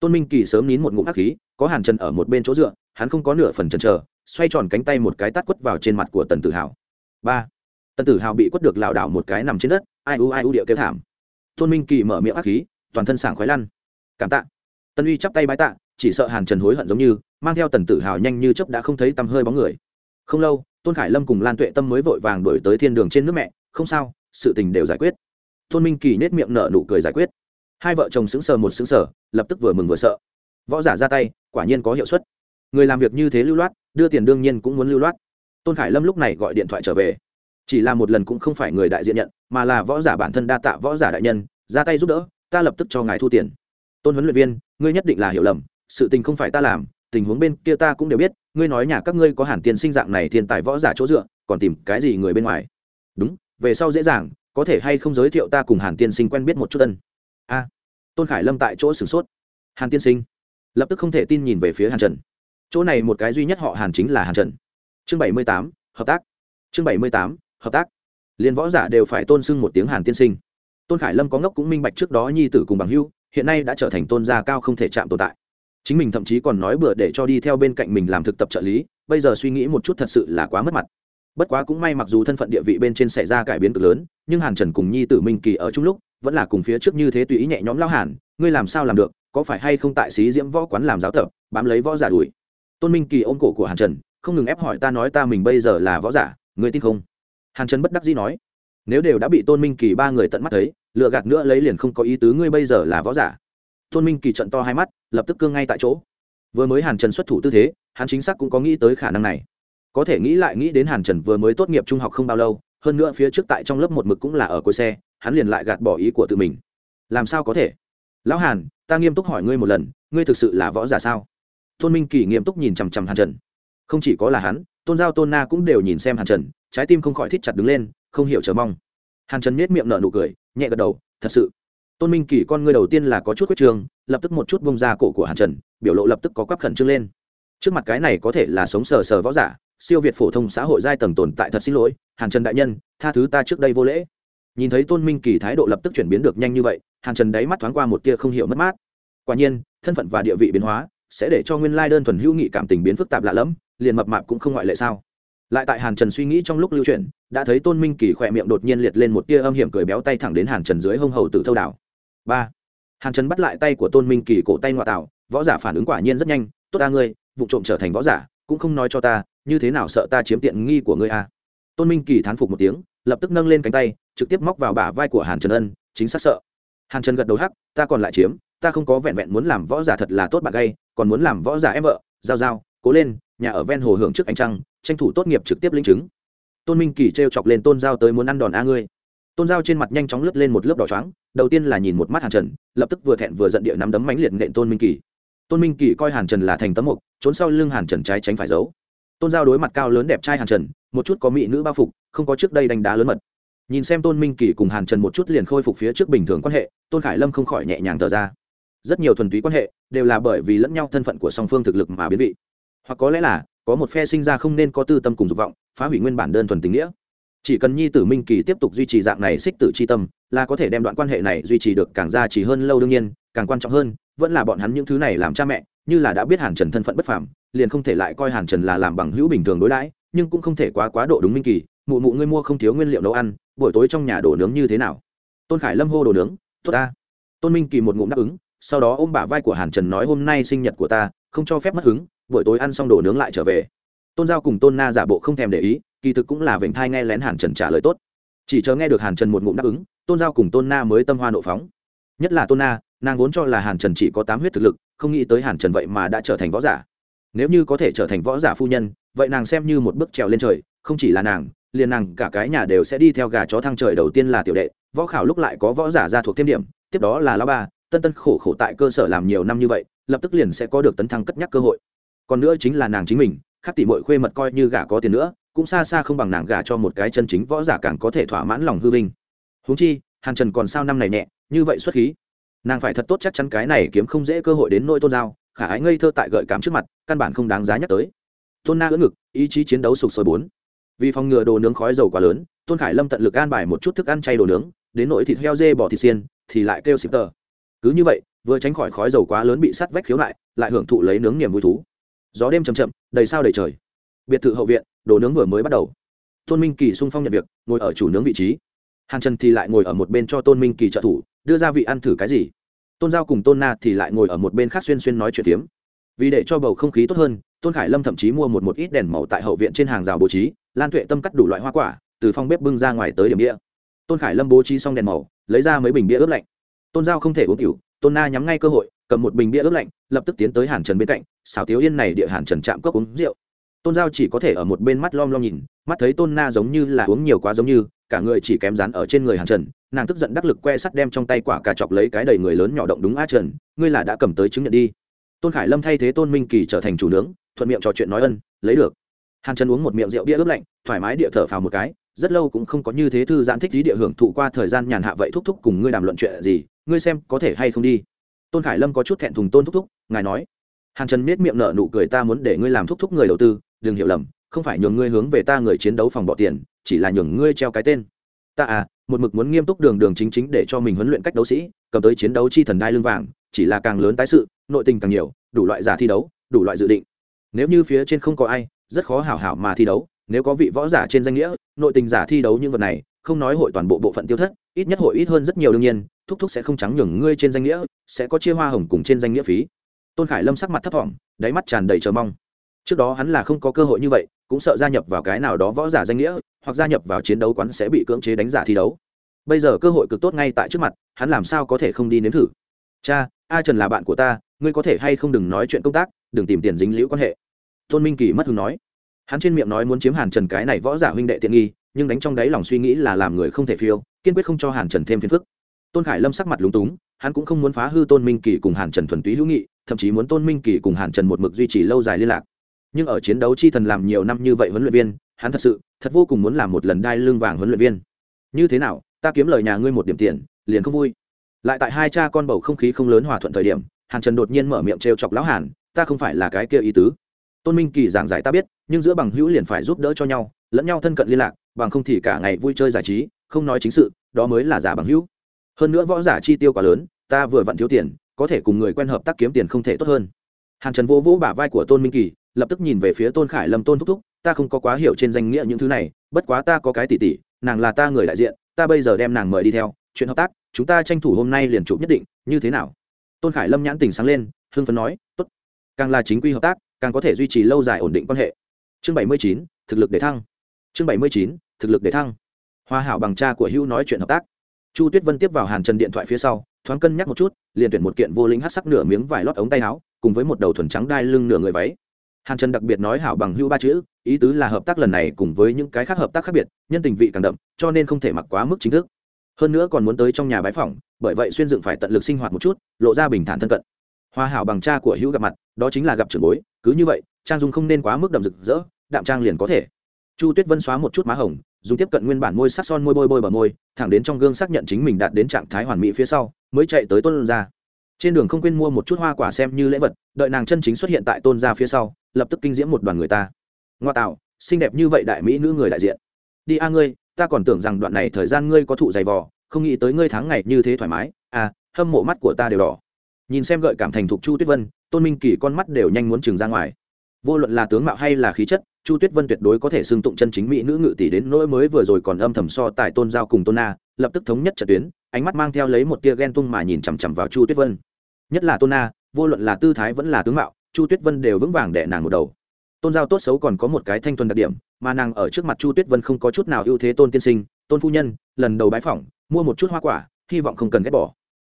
Tôn minh kỳ sớm nín một ngụm ác khí, có hàn trần ở một bên chỗ dựa, hắn không có nửa phần chần chờ, xoay tròn cánh tay một cái tát quất vào trên mặt của tần tử hào ba tần tử hào bị quất được lảo đảo một cái nằm trên đất ai u ai u địa kêu thảm tôn minh kỳ mở miệng ác khí toàn thân sảng khoái lăn cảm tạ tân uy chắp tay bái tạ chỉ sợ hàn trần hối hận giống như mang theo tần tử hào nhanh như chớp đã không thấy tăm hơi bóng người không lâu tôn khải lâm cùng lan tuệ tâm mới vội vàng đổi tới thiên đường trên nước mẹ không sao sự tình đều giải quyết tôn minh kỳ nết miệng nở nụ cười giải quyết hai vợ chồng xứng sờ một xứng sờ lập tức vừa mừng vừa sợ võ giả ra tay quả nhiên có hiệu suất người làm việc như thế lưu loát đưa tiền đương nhiên cũng muốn lưu loát tôn khải lâm lúc này gọi điện thoại trở về. Chỉ là một lần cũng không phải người đại diện nhận, mà là võ giả bản thân đa tạ võ giả đại nhân, ra tay giúp đỡ, ta lập tức cho ngài thu tiền. Tôn huấn luyện viên, ngươi nhất định là hiểu lầm, sự tình không phải ta làm, tình huống bên kia ta cũng đều biết, ngươi nói nhà các ngươi có hẳn tiền sinh dạng này thiên tài võ giả chỗ dựa, còn tìm cái gì người bên ngoài? Đúng, về sau dễ dàng, có thể hay không giới thiệu ta cùng hàn tiên sinh quen biết một chút tân a. Tôn khải lâm tại chỗ sửng sốt. Hàn tiên sinh. Lập tức không thể tin nhìn về phía hàn trần. Chỗ này một cái duy nhất họ hàn chính là hàn trần chương bảy mươi tám, hợp tác. Chương bảy mươi tám, hợp tác. Liền võ giả đều phải tôn sưng một tiếng hàn tiên sinh. Tôn khải lâm có ngốc cũng minh bạch trước đó nhi tử cùng bằng hưu hiện nay đã trở thành tôn gia cao không thể chạm tồn tại. Chính mình thậm chí còn nói bừa để cho đi theo bên cạnh mình làm thực tập trợ lý, bây giờ suy nghĩ một chút thật sự là quá mất mặt. Bất quá cũng may mặc dù thân phận địa vị bên trên xảy ra cải biến cực lớn, nhưng hàn trần cùng nhi tử minh kỳ ở chung lúc, vẫn là cùng phía trước như thế tùy ý nhẹ nhõm lao hàn, ngươi làm sao làm được, có phải hay không tại xí diễm võ quán làm giáo tập, bám lấy võ giả đuổi. Tôn minh kỳ ôm cổ của hàn trần không ngừng ép hỏi ta nói ta mình bây giờ là võ giả, ngươi tin không? Hàn trần bất đắc dĩ nói, nếu đều đã bị tôn minh kỳ ba người tận mắt thấy, lựa gạt nữa lấy liền không có ý tứ ngươi bây giờ là võ giả. Tôn minh kỳ trận to hai mắt, lập tức cương ngay tại chỗ. Vừa mới hàn trần xuất thủ tư thế, hắn chính xác cũng có nghĩ tới khả năng này. Có thể nghĩ lại nghĩ đến hàn trần vừa mới tốt nghiệp trung học không bao lâu, hơn nữa phía trước tại trong lớp một mực cũng là ở cuối xe, hắn liền lại gạt bỏ ý của tự mình. Làm sao có thể? Lão hàn, ta nghiêm túc hỏi ngươi một lần, ngươi thực sự là võ giả sao? Tôn minh kỳ nghiêm túc nhìn chằm chằm hàn trần không chỉ có là hắn, tôn giao tôn na cũng đều nhìn xem hàn trần, trái tim không khỏi thích chặt đứng lên, không hiểu chờ mong. Hàn trần nhét miệng nở nụ cười, nhẹ gật đầu, thật sự, tôn minh kỳ con ngươi đầu tiên là có chút quyết trường lập tức một chút bông ra cổ của hàn trần, biểu lộ lập tức có quắp khẩn trương lên. Trước mặt cái này có thể là sống sờ sờ võ giả, siêu việt phổ thông xã hội giai tầng tồn tại thật xin lỗi, hàn trần đại nhân, tha thứ ta trước đây vô lễ. Nhìn thấy tôn minh kỳ thái độ lập tức chuyển biến được nhanh như vậy, hàn trần đáy mắt thoáng qua một tia không hiểu mất mát. Quả nhiên, thân phận và địa vị biến hóa sẽ để cho nguyên lai đơn thuần hữu nghị cảm tình biến phức tạp lạ lẫm liền mập mạp cũng không ngoại lệ sao? Lại tại hàn trần suy nghĩ trong lúc lưu chuyển, đã thấy tôn minh kỳ khỏe miệng đột nhiên liệt lên một tia âm hiểm cười béo tay thẳng đến hàn trần dưới hông hầu tử thâu đảo. Ba. Hàn trần bắt lại tay của tôn minh kỳ cổ tay ngoại tạo, võ giả phản ứng quả nhiên rất nhanh, tốt ta ngươi, vụ trộm trở thành võ giả, cũng không nói cho ta, như thế nào sợ ta chiếm tiện nghi của ngươi à. tôn minh kỳ thán phục một tiếng, lập tức nâng lên cánh tay, trực tiếp móc vào bả vai của hàn trần ân, chính xác sợ. Hàn trần gật đầu hắc, ta còn lại chiếm, ta không có vẹn vẹn muốn làm võ giả thật là tốt bạn gay, còn muốn làm võ giả em vợ, giao giao, cố lên nhà ở ven hồ hưởng trước ánh trăng, tranh thủ tốt nghiệp trực tiếp linh chứng. Tôn minh kỳ t chọc lên tôn giao tới muốn ăn đòn a ngươi. Tôn giao trên mặt nhanh chóng lướt lên một lớp đỏ trắng đầu tiên là nhìn một mắt hàn trần, lập tức vừa thẹn vừa giận địa nắm đấm mánh liệt nện tôn minh kỳ. Tôn minh kỳ coi hàn trần là thành tấm mục, trốn sau lưng hàn trần trái tránh phải giấu. Tôn giao đối mặt cao lớn đẹp trai hàn trần, một chút có mỹ nữ bao phục, không có trước đây đánh đá lớn mật. Nhìn xem tôn minh kỳ cùng hàn trần một chút liền khôi phục phía trước bình thường quan hệ, tôn khải lâm không khỏi nhẹ nhàng thở ra. Rất nhiều thuần túy quan hệ đều là bởi vì lẫn nhau thân phận của song phương thực lực mà biến vị hoặc có lẽ là có một phe sinh ra không nên có tư tâm cùng dục vọng, phá hủy nguyên bản đơn thuần tình nghĩa. Chỉ cần nhi tử minh kỳ tiếp tục duy trì dạng này xích tử c h i tâm, là có thể đem đoạn quan hệ này duy trì được càng ra chỉ hơn lâu đương nhiên, càng quan trọng hơn, vẫn là bọn hắn những thứ này làm cha mẹ, như là đã biết hàn trần thân phận bất phàm, liền không thể lại coi hàn trần là làm bằng hữu bình thường đối đãi, nhưng cũng không thể quá quá độ đúng minh kỳ, mụ mụ ngươi mua không thiếu nguyên liệu nấu ăn, buổi tối trong nhà đổ nướng như thế nào? Tôn khải lâm hô đồ nướng, tốt ta. Tôn minh kỳ một ngụm đáp ứng, sau đó ôm bả vai của hàn trần nói, hôm nay sinh nhật của ta, không cho phép mất hứng buổi tối ăn xong đồ nướng lại trở về. Tôn giao cùng tôn na giả bộ không thèm để ý, kỳ thực cũng là vểnh thai nghe lén hàn trần trả lời tốt. Chỉ chờ nghe được hàn trần một ngụm đáp ứng, tôn giao cùng tôn na mới tâm hoa nộ phóng. Nhất là tôn na, nàng vốn cho là hàn trần chỉ có tám huyết thực lực, không nghĩ tới hàn trần vậy mà đã trở thành võ giả. Nếu như có thể trở thành võ giả phu nhân, vậy nàng xem như một bước trèo lên trời, không chỉ là nàng, liền nàng cả cái nhà đều sẽ đi theo gà chó thăng trời đầu tiên là tiểu đệ, võ khảo lúc lại có võ giả ra thuộc thêm điểm, tiếp đó là lao ba, tân tân khổ khổ tại cơ sở làm nhiều năm như vậy, lập tức liền sẽ có được tấn thăng cất nhắc cơ hội còn nữa chính là nàng chính mình, khắc tỷ mội khuê mật coi như gả có tiền nữa, cũng xa xa không bằng nàng gả cho một cái chân chính võ giả càng có thể thỏa mãn lòng hư vinh. Huống chi, hàn trần còn sao năm này nhẹ, như vậy xuất khí. Nàng phải thật tốt chắc chắn cái này kiếm không dễ cơ hội đến nỗi tôn giao, khả ái ngây thơ tại gợi cảm trước mặt, căn bản không đáng giá nhắc tới. Tôn na ưỡn ngực, ý chí chiến đấu sục sôi bốn. Vì phòng ngừa đồ nướng khói dầu quá lớn, tôn khải lâm tận lực an bài một chút thức ăn chay đồ nướng, đến nỗi thịt heo dê bỏ thịt xiên, thì lại kêu xịp tờ. Cứ như vậy, vừa tránh khỏi khói dầu quá lớn bị sắt vách khiếu lại lại hưởng thụ lấy nướng niềm vui thú gió đêm chầm chậm, đầy sao đầy trời. Biệt thự hậu viện, đồ nướng vừa mới bắt đầu. Tôn minh kỳ sung phong nhận việc, ngồi ở chủ nướng vị trí. Hàng trần thì lại ngồi ở một bên cho tôn minh kỳ trợ thủ, đưa ra vị ăn thử cái gì. Tôn giao cùng tôn na thì lại ngồi ở một bên khác xuyên xuyên nói chuyện tiếm vì để cho bầu không khí tốt hơn, tôn khải lâm thậm chí mua một một ít đèn màu tại hậu viện trên hàng rào bố trí, lan tuệ tâm cắt đủ loại hoa quả, từ phòng bếp bưng ra ngoài tới điểm đĩa tôn khải lâm bố trí xong đèn màu, lấy ra mấy bình bia ướp lạnh. Tôn giao không thể uống tiểu tôn na nhắm ngay cơ hội, cầm một bình bia ướp lạnh, lập tức tiến tới hàn trần bên cạnh xào tiếu yên này địa hàn trần chạm cốc uống rượu. Tôn giao chỉ có thể ở một bên mắt lom lom nhìn, mắt thấy tôn na giống như là uống nhiều quá giống như, cả người chỉ kém rán ở trên người hàn trần, nàng tức giận đắc lực que sắt đem trong tay quả cà chọc lấy cái đầy người lớn nhỏ động đúng a trần, ngươi là đã cầm tới chứng nhận đi. Tôn khải lâm thay thế tôn minh kỳ trở thành chủ nướng, thuận miệng trò chuyện nói ân, lấy được. Hàn trần uống một miệng rượu bia ướp lạnh, thoải mái địa thở phào một cái, rất lâu cũng không có như thế thư giãn thích lý địa hưởng thụ qua thời gian nhàn hạ vậy thúc thúc cùng ngươi đàm luận chuyện gì ngươi xem có thể hay không đi. Tôn khải lâm có chút thẹn thùng tôn thúc thúc, ngài nói. Hàn trần miết miệng nở nụ cười, ta muốn để ngươi làm thúc thúc người đầu tư, đừng hiểu lầm, không phải nhường ngươi hướng về ta người chiến đấu phòng bỏ tiền, chỉ là nhường ngươi treo cái tên. Ta à một mực muốn nghiêm túc đường đường chính chính để cho mình huấn luyện cách đấu sĩ, cầm tới chiến đấu chi thần đai lưng vàng, chỉ là càng lớn tái sự, nội tình càng nhiều, đủ loại giả thi đấu, đủ loại dự định. Nếu như phía trên không có ai, rất khó hảo hảo mà thi đấu, nếu có vị võ giả trên danh nghĩa, nội tình giả thi đấu những vật này, không nói hội toàn bộ bộ phận tiêu thất ít nhất hội ít hơn rất nhiều đương nhiên, thúc thúc sẽ không trắng nhường ngươi trên danh nghĩa, sẽ có chia hoa hồng cùng trên danh nghĩa phí. Tôn khải lâm sắc mặt thấp thỏm, đáy mắt tràn đầy chờ mong. Trước đó hắn là không có cơ hội như vậy, cũng sợ gia nhập vào cái nào đó võ giả danh nghĩa, hoặc gia nhập vào chiến đấu quán sẽ bị cưỡng chế đánh giả thi đấu. Bây giờ cơ hội cực tốt ngay tại trước mặt, hắn làm sao có thể không đi nếm thử? Cha, a trần là bạn của ta, ngươi có thể hay không đừng nói chuyện công tác, đừng tìm tiền dính liễu quan hệ. Tôn minh kỳ mất hứng nói. Hắn trên miệng nói muốn chiếm hàn trần cái này võ giả huynh đệ tiện nghi nhưng đánh trong đáy lòng suy nghĩ là làm người không thể phiêu, kiên quyết không cho hàn trần thêm phiền phức. Tôn khải lâm sắc mặt lúng túng, hắn cũng không muốn phá hư tôn minh kỳ cùng hàn trần thuần túy hữu nghị, thậm chí muốn tôn minh kỳ cùng hàn trần một mực duy trì lâu dài liên lạc. Nhưng ở chiến đấu chi thần làm nhiều năm như vậy huấn luyện viên, hắn thật sự, thật vô cùng muốn làm một lần đai lưng vàng huấn luyện viên. Như thế nào, ta kiếm lời nhà ngươi một điểm tiền, liền không vui. Lại tại hai cha con bầu không khí không lớn hòa thuận thời điểm, hàn trần đột nhiên mở miệng trêu chọc lão hàn, ta không phải là cái kia ý tứ. Tôn minh kỳ giảng giải ta biết, nhưng giữa bằng hữu liền phải giúp đỡ cho nhau, lẫn nhau thân cận liên lạc bằng không thì cả ngày vui chơi giải trí, không nói chính sự, đó mới là giả bằng hữu. Hơn nữa võ giả chi tiêu quá lớn, ta vừa vặn thiếu tiền, có thể cùng người quen hợp tác kiếm tiền không thể tốt hơn. Hàn trần vô vỗ bả vai của tôn minh kỳ, lập tức nhìn về phía tôn khải lâm tôn thúc thúc, ta không có quá hiểu trên danh nghĩa những thứ này, bất quá ta có cái tỷ tỷ, nàng là ta người đại diện, ta bây giờ đem nàng mời đi theo, chuyện hợp tác, chúng ta tranh thủ hôm nay liền chụp nhất định, như thế nào? Tôn khải lâm nhãn tình sáng lên, hưng phấn nói, tốt. Càng là chính quy hợp tác, càng có thể duy trì lâu dài ổn định quan hệ. Chương bảy mươi chín, thực lực để thăng. Chương bảy mươi chín thực lực để thăng. Hoa hảo bằng cha của hữu nói chuyện hợp tác. Chu tuyết vân tiếp vào hàn trần điện thoại phía sau, thoáng cân nhắc một chút, liền tuyển một kiện vô lính hát sắc nửa miếng vải lót ống tay áo, cùng với một đầu thuần trắng đai lưng nửa người váy. Hàn trần đặc biệt nói hảo bằng hữu ba chữ, ý tứ là hợp tác lần này cùng với những cái khác hợp tác khác biệt, nhân tình vị càng đậm, cho nên không thể mặc quá mức chính thức. Hơn nữa còn muốn tới trong nhà bái phỏng, bởi vậy xuyên dựng phải tận lực sinh hoạt một chút, lộ ra bình thản thân cận. Hoa hảo bằng cha của hữu gặp mặt, đó chính là gặp trưởng bối, cứ như vậy, trang dung không nên quá mức đậm rực rỡ, đạm trang liền có thể. Chu tuyết vân xóa một chút má hồng dùng tiếp cận nguyên bản môi sắc son môi bôi bôi bờ môi, thẳng đến trong gương xác nhận chính mình đạt đến trạng thái hoàn mỹ phía sau, mới chạy tới tôn ra trên đường không quên mua một chút hoa quả xem như lễ vật, đợi nàng chân chính xuất hiện tại tôn ra phía sau, lập tức kinh diễm một đoàn người ta. Ngoa tạo, xinh đẹp như vậy đại mỹ nữ người đại diện. Đi a ngươi, ta còn tưởng rằng đoạn này thời gian ngươi có thụ dày vò, không nghĩ tới ngươi tháng ngày như thế thoải mái. À hâm mộ mắt của ta đều đỏ. Nhìn xem gợi cảm thành thục chu tuyết vân, tôn minh kỳ con mắt đều nhanh muốn chừng ra ngoài. Vô luận là tướng mạo hay là khí chất chu tuyết vân tuyệt đối có thể xưng tụng chân chính mỹ nữ ngự tỷ đến nỗi mới vừa rồi còn âm thầm so tại tôn giao cùng tôn na, lập tức thống nhất trận tuyến, ánh mắt mang theo lấy một tia ghen tung mà nhìn chằm chằm vào chu tuyết vân. Nhất là tôn na, vô luận là tư thái vẫn là tướng mạo, chu tuyết vân đều vững vàng đẻ nàng một đầu. Tôn giao tốt xấu còn có một cái thanh thuần đặc điểm, mà nàng ở trước mặt chu tuyết vân không có chút nào ưu thế tôn tiên sinh, tôn phu nhân, lần đầu bái phỏng, mua một chút hoa quả, hy vọng không cần ghét bỏ.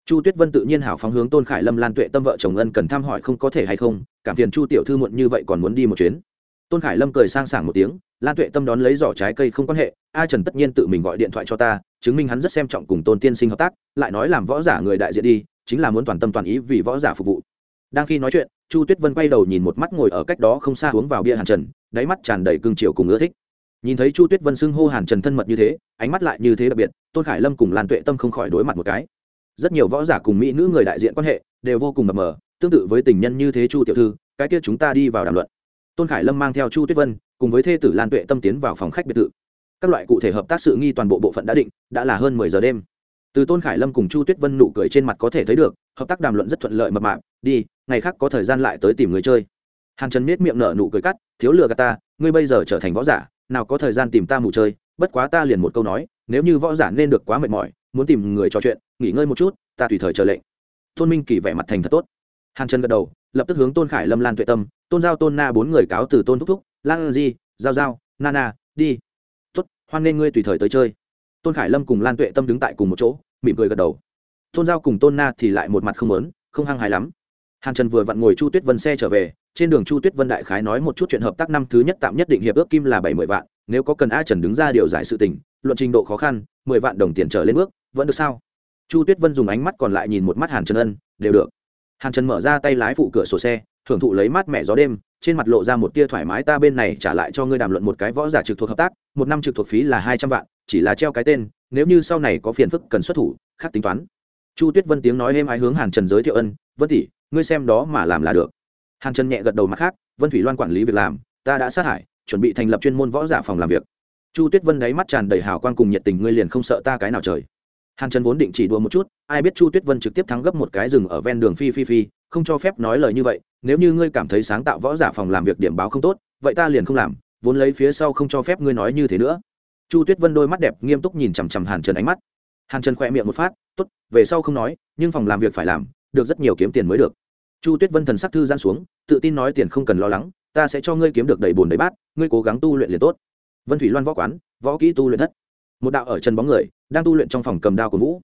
Chu tuyết vân tự nhiên hảo phóng hướng tôn khải lâm lan tuệ tâm vợ chồng ân cần thăm hỏi không có thể hay không, cảm phiền chu tiểu thư muộn như vậy còn muốn đi một chuyến tôn khải lâm cười sang sảng một tiếng, lan tuệ tâm đón lấy giỏ trái cây không quan hệ, a trần tất nhiên tự mình gọi điện thoại cho ta, chứng minh hắn rất xem trọng cùng tôn tiên sinh hợp tác, lại nói làm võ giả người đại diện đi, chính là muốn toàn tâm toàn ý vì võ giả phục vụ. Đang khi nói chuyện, chu tuyết vân quay đầu nhìn một mắt ngồi ở cách đó không xa hướng vào bia hàn trần, đáy mắt tràn đầy cương triều cùng ưa thích. Nhìn thấy chu tuyết vân xưng hô hàn trần thân mật như thế, ánh mắt lại như thế đặc biệt, tôn khải lâm cùng lan tuệ tâm không khỏi đối mặt một cái. Rất nhiều võ giả cùng mỹ nữ người đại diện quan hệ, đều vô cùng mập mờ, tương tự với tình nhân như thế chu tiểu thư, cái kia chúng ta đi vào đàm luận tôn khải lâm mang theo chu tuyết vân, cùng với thê tử lan tuệ tâm tiến vào phòng khách biệt thự. Các loại cụ thể hợp tác sự nghi toàn bộ bộ phận đã định, đã là hơn mười giờ đêm. Từ tôn khải lâm cùng chu tuyết vân nụ cười trên mặt có thể thấy được, hợp tác đàm luận rất thuận lợi mập mạp, đi, ngày khác có thời gian lại tới tìm người chơi. Hàn trần miết miệng nở nụ cười cắt, thiếu lừa gạt ta, ngươi bây giờ trở thành võ giả, nào có thời gian tìm ta mù chơi, bất quá ta liền một câu nói, nếu như võ giả nên được quá mệt mỏi, muốn tìm người trò chuyện, nghỉ ngơi một chút, ta tùy thời chờ lệnh. Tôn minh kỳ vẻ mặt thành thật tốt. Hàn trần gật đầu, lập tức hướng tôn khải lâm lan tuệ tâm tôn giao tôn na bốn người cáo từ tôn thúc thúc lan di, giao giao nana đi. Tuất hoan nên ngươi tùy thời tới chơi. Tôn khải lâm cùng lan tuệ tâm đứng tại cùng một chỗ, mỉm cười gật đầu. Tôn giao cùng tôn na thì lại một mặt không lớn không hăng hài lắm. Hàn trần vừa vặn ngồi chu tuyết vân xe trở về, trên đường chu tuyết vân đại khái nói một chút chuyện hợp tác năm thứ nhất tạm nhất định hiệp ước kim là bảy mươi vạn, nếu có cần a trần đứng ra điều giải sự tình, luận trình độ khó khăn, mười vạn đồng tiền trở lên bước, vẫn được sao? Chu tuyết vân dùng ánh mắt còn lại nhìn một mắt hàn trần ân, đều được. Hàn trần mở ra tay lái phụ cửa sổ xe thưởng thụ lấy mát mẻ gió đêm, trên mặt lộ ra một tia thoải mái, ta bên này trả lại cho ngươi đàm luận một cái võ giả trực thuộc hợp tác, một năm trực thuộc phí là hai trăm vạn, chỉ là treo cái tên, nếu như sau này có phiền phức cần xuất thủ, khác tính toán. Chu tuyết vân tiếng nói êm ái hướng hàn trần giới thiệu ân, vân tỷ, ngươi xem đó mà làm là được. Hàn trần nhẹ gật đầu mặt khác, vân thủy loan quản lý việc làm, ta đã sát hại, chuẩn bị thành lập chuyên môn võ giả phòng làm việc. Chu tuyết vân đáy mắt tràn đầy hào quang cùng nhiệt tình, ngươi liền không sợ ta cái nào trời? Hàn trần vốn định chỉ đùa một chút, ai biết chu tuyết vân trực tiếp thắng gấp một cái rừng ở ven đường phi phi phi không cho phép nói lời như vậy, nếu như ngươi cảm thấy sáng tạo võ giả phòng làm việc điểm báo không tốt, vậy ta liền không làm, vốn lấy phía sau không cho phép ngươi nói như thế nữa. Chu tuyết vân đôi mắt đẹp nghiêm túc nhìn chằm chằm hàn trần ánh mắt. Hàn trần khỏe miệng một phát, tốt, về sau không nói, nhưng phòng làm việc phải làm, được rất nhiều kiếm tiền mới được. Chu tuyết vân thần sắc thư giãn xuống, tự tin nói tiền không cần lo lắng, ta sẽ cho ngươi kiếm được đầy bùn đầy bát, ngươi cố gắng tu luyện liền tốt. Vân thủy loan võ quán, võ kỹ tu luyện thất. Một đạo ở chân bóng người, đang tu luyện trong phòng cầm đao của vũ.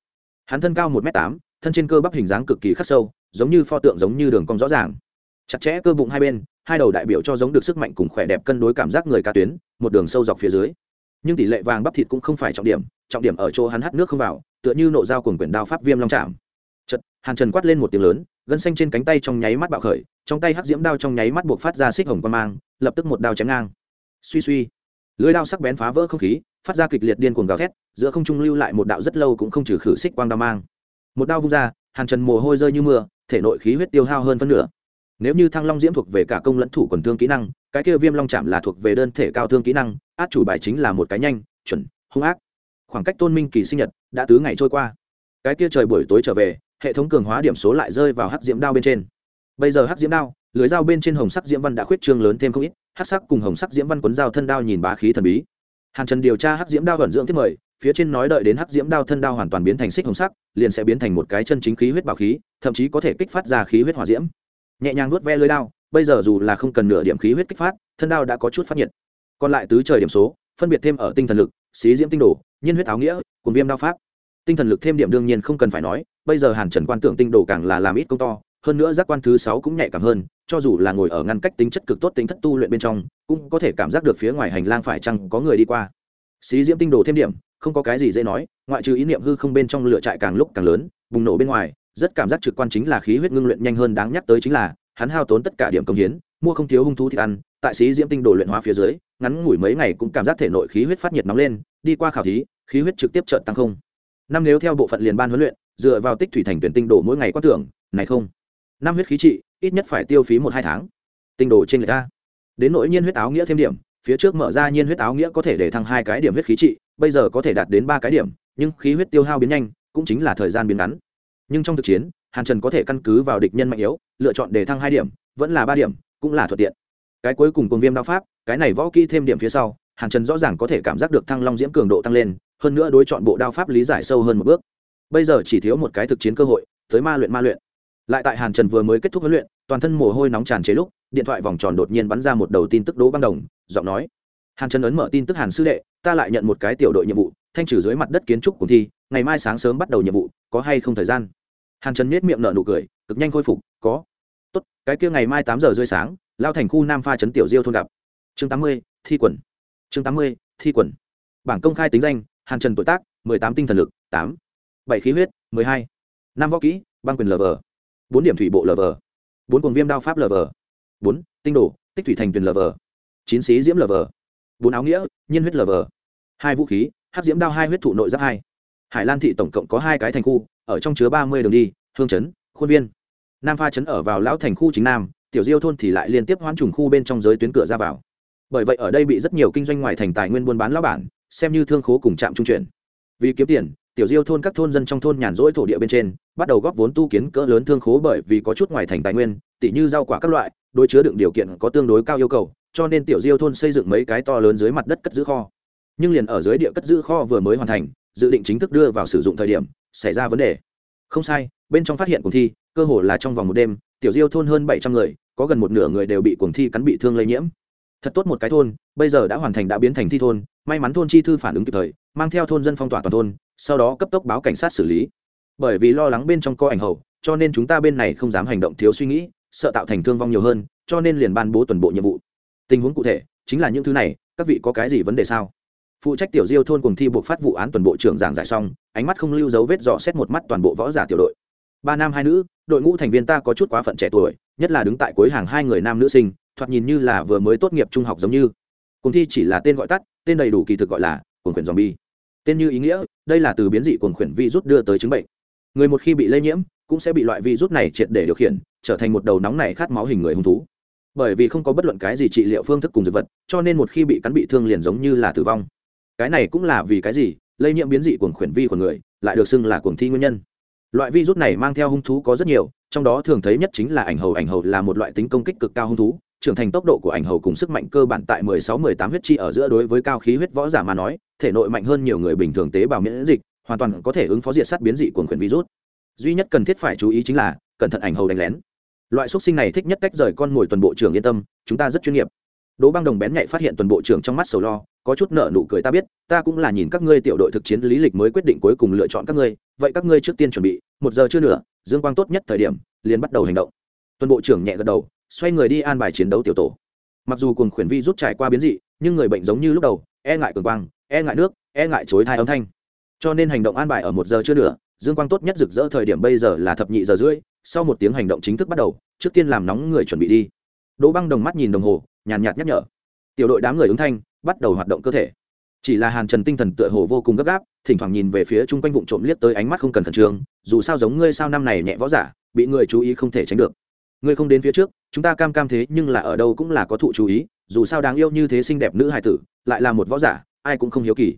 Hắn thân cao một m tám, thân trên cơ bắp hình dáng cực kỳ khắc sâu giống như pho tượng giống như đường cong rõ ràng. Chặt chẽ cơ bụng hai bên, hai đầu đại biểu cho giống được sức mạnh cùng khỏe đẹp cân đối cảm giác người ca tuyến, một đường sâu dọc phía dưới. Nhưng tỷ lệ vàng bắp thịt cũng không phải trọng điểm trọng điểm ở chỗ hắn hắt nước không vào, tựa như nộ dao cùng quyển đao pháp viêm long chạm. Chật hàn trần quát lên một tiếng lớn, gân xanh trên cánh tay trong nháy mắt bạo khởi, trong tay hắc diễm đao trong nháy mắt buộc phát ra xích hồng quan mang, lập tức một đao chém ngang. Suy suy, lưới đao sắc bén phá vỡ không khí, phát ra kịch liệt điên cuồng gào thét, giữa không trung lưu lại một đạo rất lâu cũng không trừ khử xích quang đao mang. Một đao vung ra, hàn trần mồ hôi rơi như mưa thể nội khí huyết tiêu hao hơn phân nửa. Nếu như thăng long diễm thuộc về cả công lẫn thủ quần thương kỹ năng, cái kia viêm long chạm là thuộc về đơn thể cao thương kỹ năng, át chủ bài chính là một cái nhanh, chuẩn, hung ác. Khoảng cách tôn minh kỳ sinh nhật đã tứ ngày trôi qua. Cái kia trời buổi tối trở về, hệ thống cường hóa điểm số lại rơi vào hắc diễm đao bên trên. Bây giờ hắc diễm đao, lưới dao bên trên hồng sắc diễm văn đã khuyết trương lớn thêm không ít, hắc sắc cùng hồng sắc diễm văn quấn dao thân đao nhìn bá khí thần bí. Hàn trần điều tra hắc diễm đao vận dưỡng thiết mời phía trên nói đợi đến hắc diễm đao thân đao hoàn toàn biến thành xích hồng sắc, liền sẽ biến thành một cái chân chính khí huyết bảo khí, thậm chí có thể kích phát ra khí huyết hỏa diễm. Nhẹ nhàng nuốt ve lưới đao, bây giờ dù là không cần nửa điểm khí huyết kích phát, thân đao đã có chút phát nhiệt. Còn lại tứ trời điểm số, phân biệt thêm ở tinh thần lực, xí diễm tinh đồ, nhiên huyết áo nghĩa, cùng viêm đao pháp. Tinh thần lực thêm điểm đương nhiên không cần phải nói, bây giờ hàn trần quan tưởng tinh đồ càng là làm ít công to, hơn nữa giác quan thứ sáu cũng nhạy cảm hơn, cho dù là ngồi ở ngăn cách tính chất cực tốt tính thất tu luyện bên trong, cũng có thể cảm giác được phía ngoài hành lang phải chăng có người đi qua. Xí diễm tinh đồ thêm điểm không có cái gì dễ nói, ngoại trừ ý niệm hư không bên trong lửa trại càng lúc càng lớn, bùng nổ bên ngoài, rất cảm giác trực quan chính là khí huyết ngưng luyện nhanh hơn đáng nhắc tới chính là, hắn hao tốn tất cả điểm công hiến, mua không thiếu hung thú thịt ăn, tại sĩ diễm tinh đồ luyện hóa phía dưới, ngắn ngủi mấy ngày cũng cảm giác thể nội khí huyết phát nhiệt nóng lên, đi qua khảo thí, khí huyết trực tiếp trợn tăng không. Năm nếu theo bộ phận liền ban huấn luyện, dựa vào tích thủy thành tuyển tinh đồ mỗi ngày có tưởng, này không. Năm huyết khí trị, ít nhất phải tiêu phí một hai tháng. Tinh đồ trên người ta đến nỗi nhiên huyết áo nghĩa thêm điểm, phía trước mở ra nhiên huyết áo nghĩa có thể để thăng hai cái điểm huyết khí trị bây giờ có thể đạt đến ba cái điểm, nhưng khí huyết tiêu hao biến nhanh, cũng chính là thời gian biến ngắn. Nhưng trong thực chiến, hàn trần có thể căn cứ vào địch nhân mạnh yếu, lựa chọn để thăng hai điểm, vẫn là ba điểm, cũng là thuận tiện. Cái cuối cùng cùng viêm đao pháp, cái này võ kỹ thêm điểm phía sau, hàn trần rõ ràng có thể cảm giác được thăng long diễm cường độ tăng lên, hơn nữa đối chọn bộ đao pháp lý giải sâu hơn một bước. Bây giờ chỉ thiếu một cái thực chiến cơ hội, tới ma luyện ma luyện. Lại tại hàn trần vừa mới kết thúc huấn luyện, toàn thân mồ hôi nóng tràn chế lúc, điện thoại vòng tròn đột nhiên bắn ra một đầu tin tức đố băng đồng, giọng nói hàn trần ấn mở tin tức hàn sư đệ, ta lại nhận một cái tiểu đội nhiệm vụ, thanh trừ dưới mặt đất kiến trúc cuộc thi, ngày mai sáng sớm bắt đầu nhiệm vụ, có hay không thời gian? Hàn trần miết miệng nở nụ cười, cực nhanh khôi phục, có. Tốt, cái kia ngày mai tám giờ rưỡi sáng, lao thành khu nam pha trấn tiểu diêu thôn gặp. Chương tám mươi, thi quần. Chương tám mươi, thi quần. Bảng công khai tính danh, hàn trần tuổi tác, mười tám tinh thần lực, tám. Bảy khí huyết, mười hai. Năm võ kỹ, băng quyền lv bốn điểm thủy bộ lv bốn cuồng viêm đao pháp lv bốn, tinh đồ, tích thủy thành tuyền lv chín xí diễm lv bốn áo nghĩa, nhiên huyết lv hai vũ khí hát diễm đao hai huyết thụ nội giáp hai. Hải lan thị tổng cộng có hai cái thành khu, ở trong chứa ba mươi đường đi, hương chấn, khuôn viên. Nam pha chấn ở vào lão thành khu chính nam, tiểu diêu thôn thì lại liên tiếp hoán trùng khu bên trong giới tuyến cửa ra vào. Bởi vậy ở đây bị rất nhiều kinh doanh ngoài thành tài nguyên buôn bán lão bản, xem như thương khố cùng trạm trung chuyển. Vì kiếm tiền, tiểu diêu thôn các thôn dân trong thôn nhàn rỗi thổ địa bên trên, bắt đầu góp vốn tu kiến cỡ lớn thương khố bởi vì có chút ngoài thành tài nguyên, tỉ như rau quả các loại, đối chứa đựng điều kiện có tương đối cao yêu cầu cho nên tiểu diêu thôn xây dựng mấy cái to lớn dưới mặt đất cất giữ kho. Nhưng liền ở dưới địa cất giữ kho vừa mới hoàn thành, dự định chính thức đưa vào sử dụng thời điểm, xảy ra vấn đề. Không sai, bên trong phát hiện cuộc thi, cơ hồ là trong vòng một đêm, tiểu diêu thôn hơn bảy trăm người, có gần một nửa người đều bị cuồng thi cắn bị thương lây nhiễm. Thật tốt một cái thôn, bây giờ đã hoàn thành đã biến thành thi thôn, may mắn thôn chi thư phản ứng kịp thời, mang theo thôn dân phong tỏa toàn thôn, sau đó cấp tốc báo cảnh sát xử lý. Bởi vì lo lắng bên trong có ảnh hậu, cho nên chúng ta bên này không dám hành động thiếu suy nghĩ, sợ tạo thành thương vong nhiều hơn, cho nên liền ban bố toàn bộ nhiệm vụ tình huống cụ thể, chính là những thứ này, các vị có cái gì vấn đề sao? Phụ trách tiểu diêu thôn cùng thi buộc phát vụ án toàn bộ trưởng giảng giải xong, ánh mắt không lưu dấu vết dò xét một mắt toàn bộ võ giả tiểu đội. Ba nam hai nữ, đội ngũ thành viên ta có chút quá phận trẻ tuổi, nhất là đứng tại cuối hàng hai người nam nữ sinh, thoạt nhìn như là vừa mới tốt nghiệp trung học giống như. Cùng thi chỉ là tên gọi tắt, tên đầy đủ kỳ thực gọi là cuồng khuyển zombie. Tên như ý nghĩa, đây là từ biến dị cuồng khuyển virus đưa tới chứng bệnh. Người một khi bị lây nhiễm, cũng sẽ bị loại virus này triệt để điều khiển, trở thành một đầu nóng này khát máu hình người hung thú bởi vì không có bất luận cái gì trị liệu phương thức cùng dược vật, cho nên một khi bị cắn bị thương liền giống như là tử vong. Cái này cũng là vì cái gì? Lây nhiễm biến dị cuồng khuyển vi của người, lại được xưng là cuồng thi nguyên nhân. Loại virus này mang theo hung thú có rất nhiều, trong đó thường thấy nhất chính là ảnh hầu. Ảnh hầu là một loại tính công kích cực cao hung thú, trưởng thành tốc độ của ảnh hầu cùng sức mạnh cơ bản tại 16-18 huyết chi ở giữa đối với cao khí huyết võ giả mà nói, thể nội mạnh hơn nhiều người bình thường tế bào miễn dịch, hoàn toàn có thể ứng phó diệt sát biến dị cuồng khuyển virus. Duy nhất cần thiết phải chú ý chính là cẩn thận ảnh hầu đánh lén loại xúc sinh này thích nhất tách rời con mồi tuần bộ trưởng yên tâm, chúng ta rất chuyên nghiệp. Đỗ băng đồng bén nhạy phát hiện tuần bộ trưởng trong mắt sầu lo, có chút nợ nụ cười, ta biết, ta cũng là nhìn các ngươi tiểu đội thực chiến lý lịch mới quyết định cuối cùng lựa chọn các ngươi, vậy các ngươi trước tiên chuẩn bị, một giờ chưa nữa dương quang tốt nhất thời điểm, liền bắt đầu hành động. Tuần bộ trưởng nhẹ gật đầu, xoay người đi an bài chiến đấu tiểu tổ. Mặc dù cùng khuyển vi rút trải qua biến dị, nhưng người bệnh giống như lúc đầu e ngại cường quang e ngại nước e ngại chối thai âm thanh. Cho nên hành động an bài ở một giờ chưa nữa dương quang tốt nhất rực rỡ thời điểm bây giờ là thập nhị giờ rưỡi sau một tiếng hành động chính thức bắt đầu, trước tiên làm nóng người chuẩn bị đi. Đỗ băng đồng mắt nhìn đồng hồ, nhàn nhạt nhắc nhở. Tiểu đội đám người ứng thanh, bắt đầu hoạt động cơ thể. Chỉ là hàn trần tinh thần tựa hồ vô cùng gấp gáp, thỉnh thoảng nhìn về phía chung quanh vụ trộm liếc tới ánh mắt không cần khẩn trương, dù sao giống ngươi sao năm này nhẹ võ giả, bị người chú ý không thể tránh được. Ngươi không đến phía trước, chúng ta cam cam thế nhưng là ở đâu cũng là có thụ chú ý, dù sao đáng yêu như thế xinh đẹp nữ hài tử, lại là một võ giả, ai cũng không hiếu kỳ.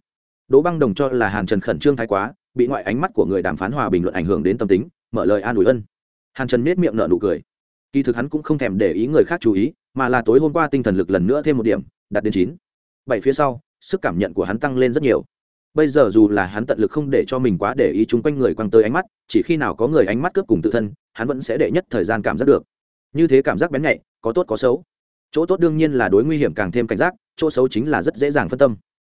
Đỗ băng đồng cho là hàn trần khẩn trương thái quá, bị ngoại ánh mắt của người đàm phán hòa bình luận ảnh hưởng đến tâm tính, mở lời an ủi ân hàn trần nết miệng nở nụ cười. Kỳ thực hắn cũng không thèm để ý người khác chú ý, mà là tối hôm qua tinh thần lực lần nữa thêm một điểm, đạt đến chín. Bảy phía sau, sức cảm nhận của hắn tăng lên rất nhiều. Bây giờ dù là hắn tận lực không để cho mình quá để ý chung quanh người quăng tới ánh mắt, chỉ khi nào có người ánh mắt cướp cùng tự thân, hắn vẫn sẽ để nhất thời gian cảm giác được. Như thế cảm giác bén nhạy, có tốt có xấu. Chỗ tốt đương nhiên là đối nguy hiểm càng thêm cảnh giác, chỗ xấu chính là rất dễ dàng phân tâm.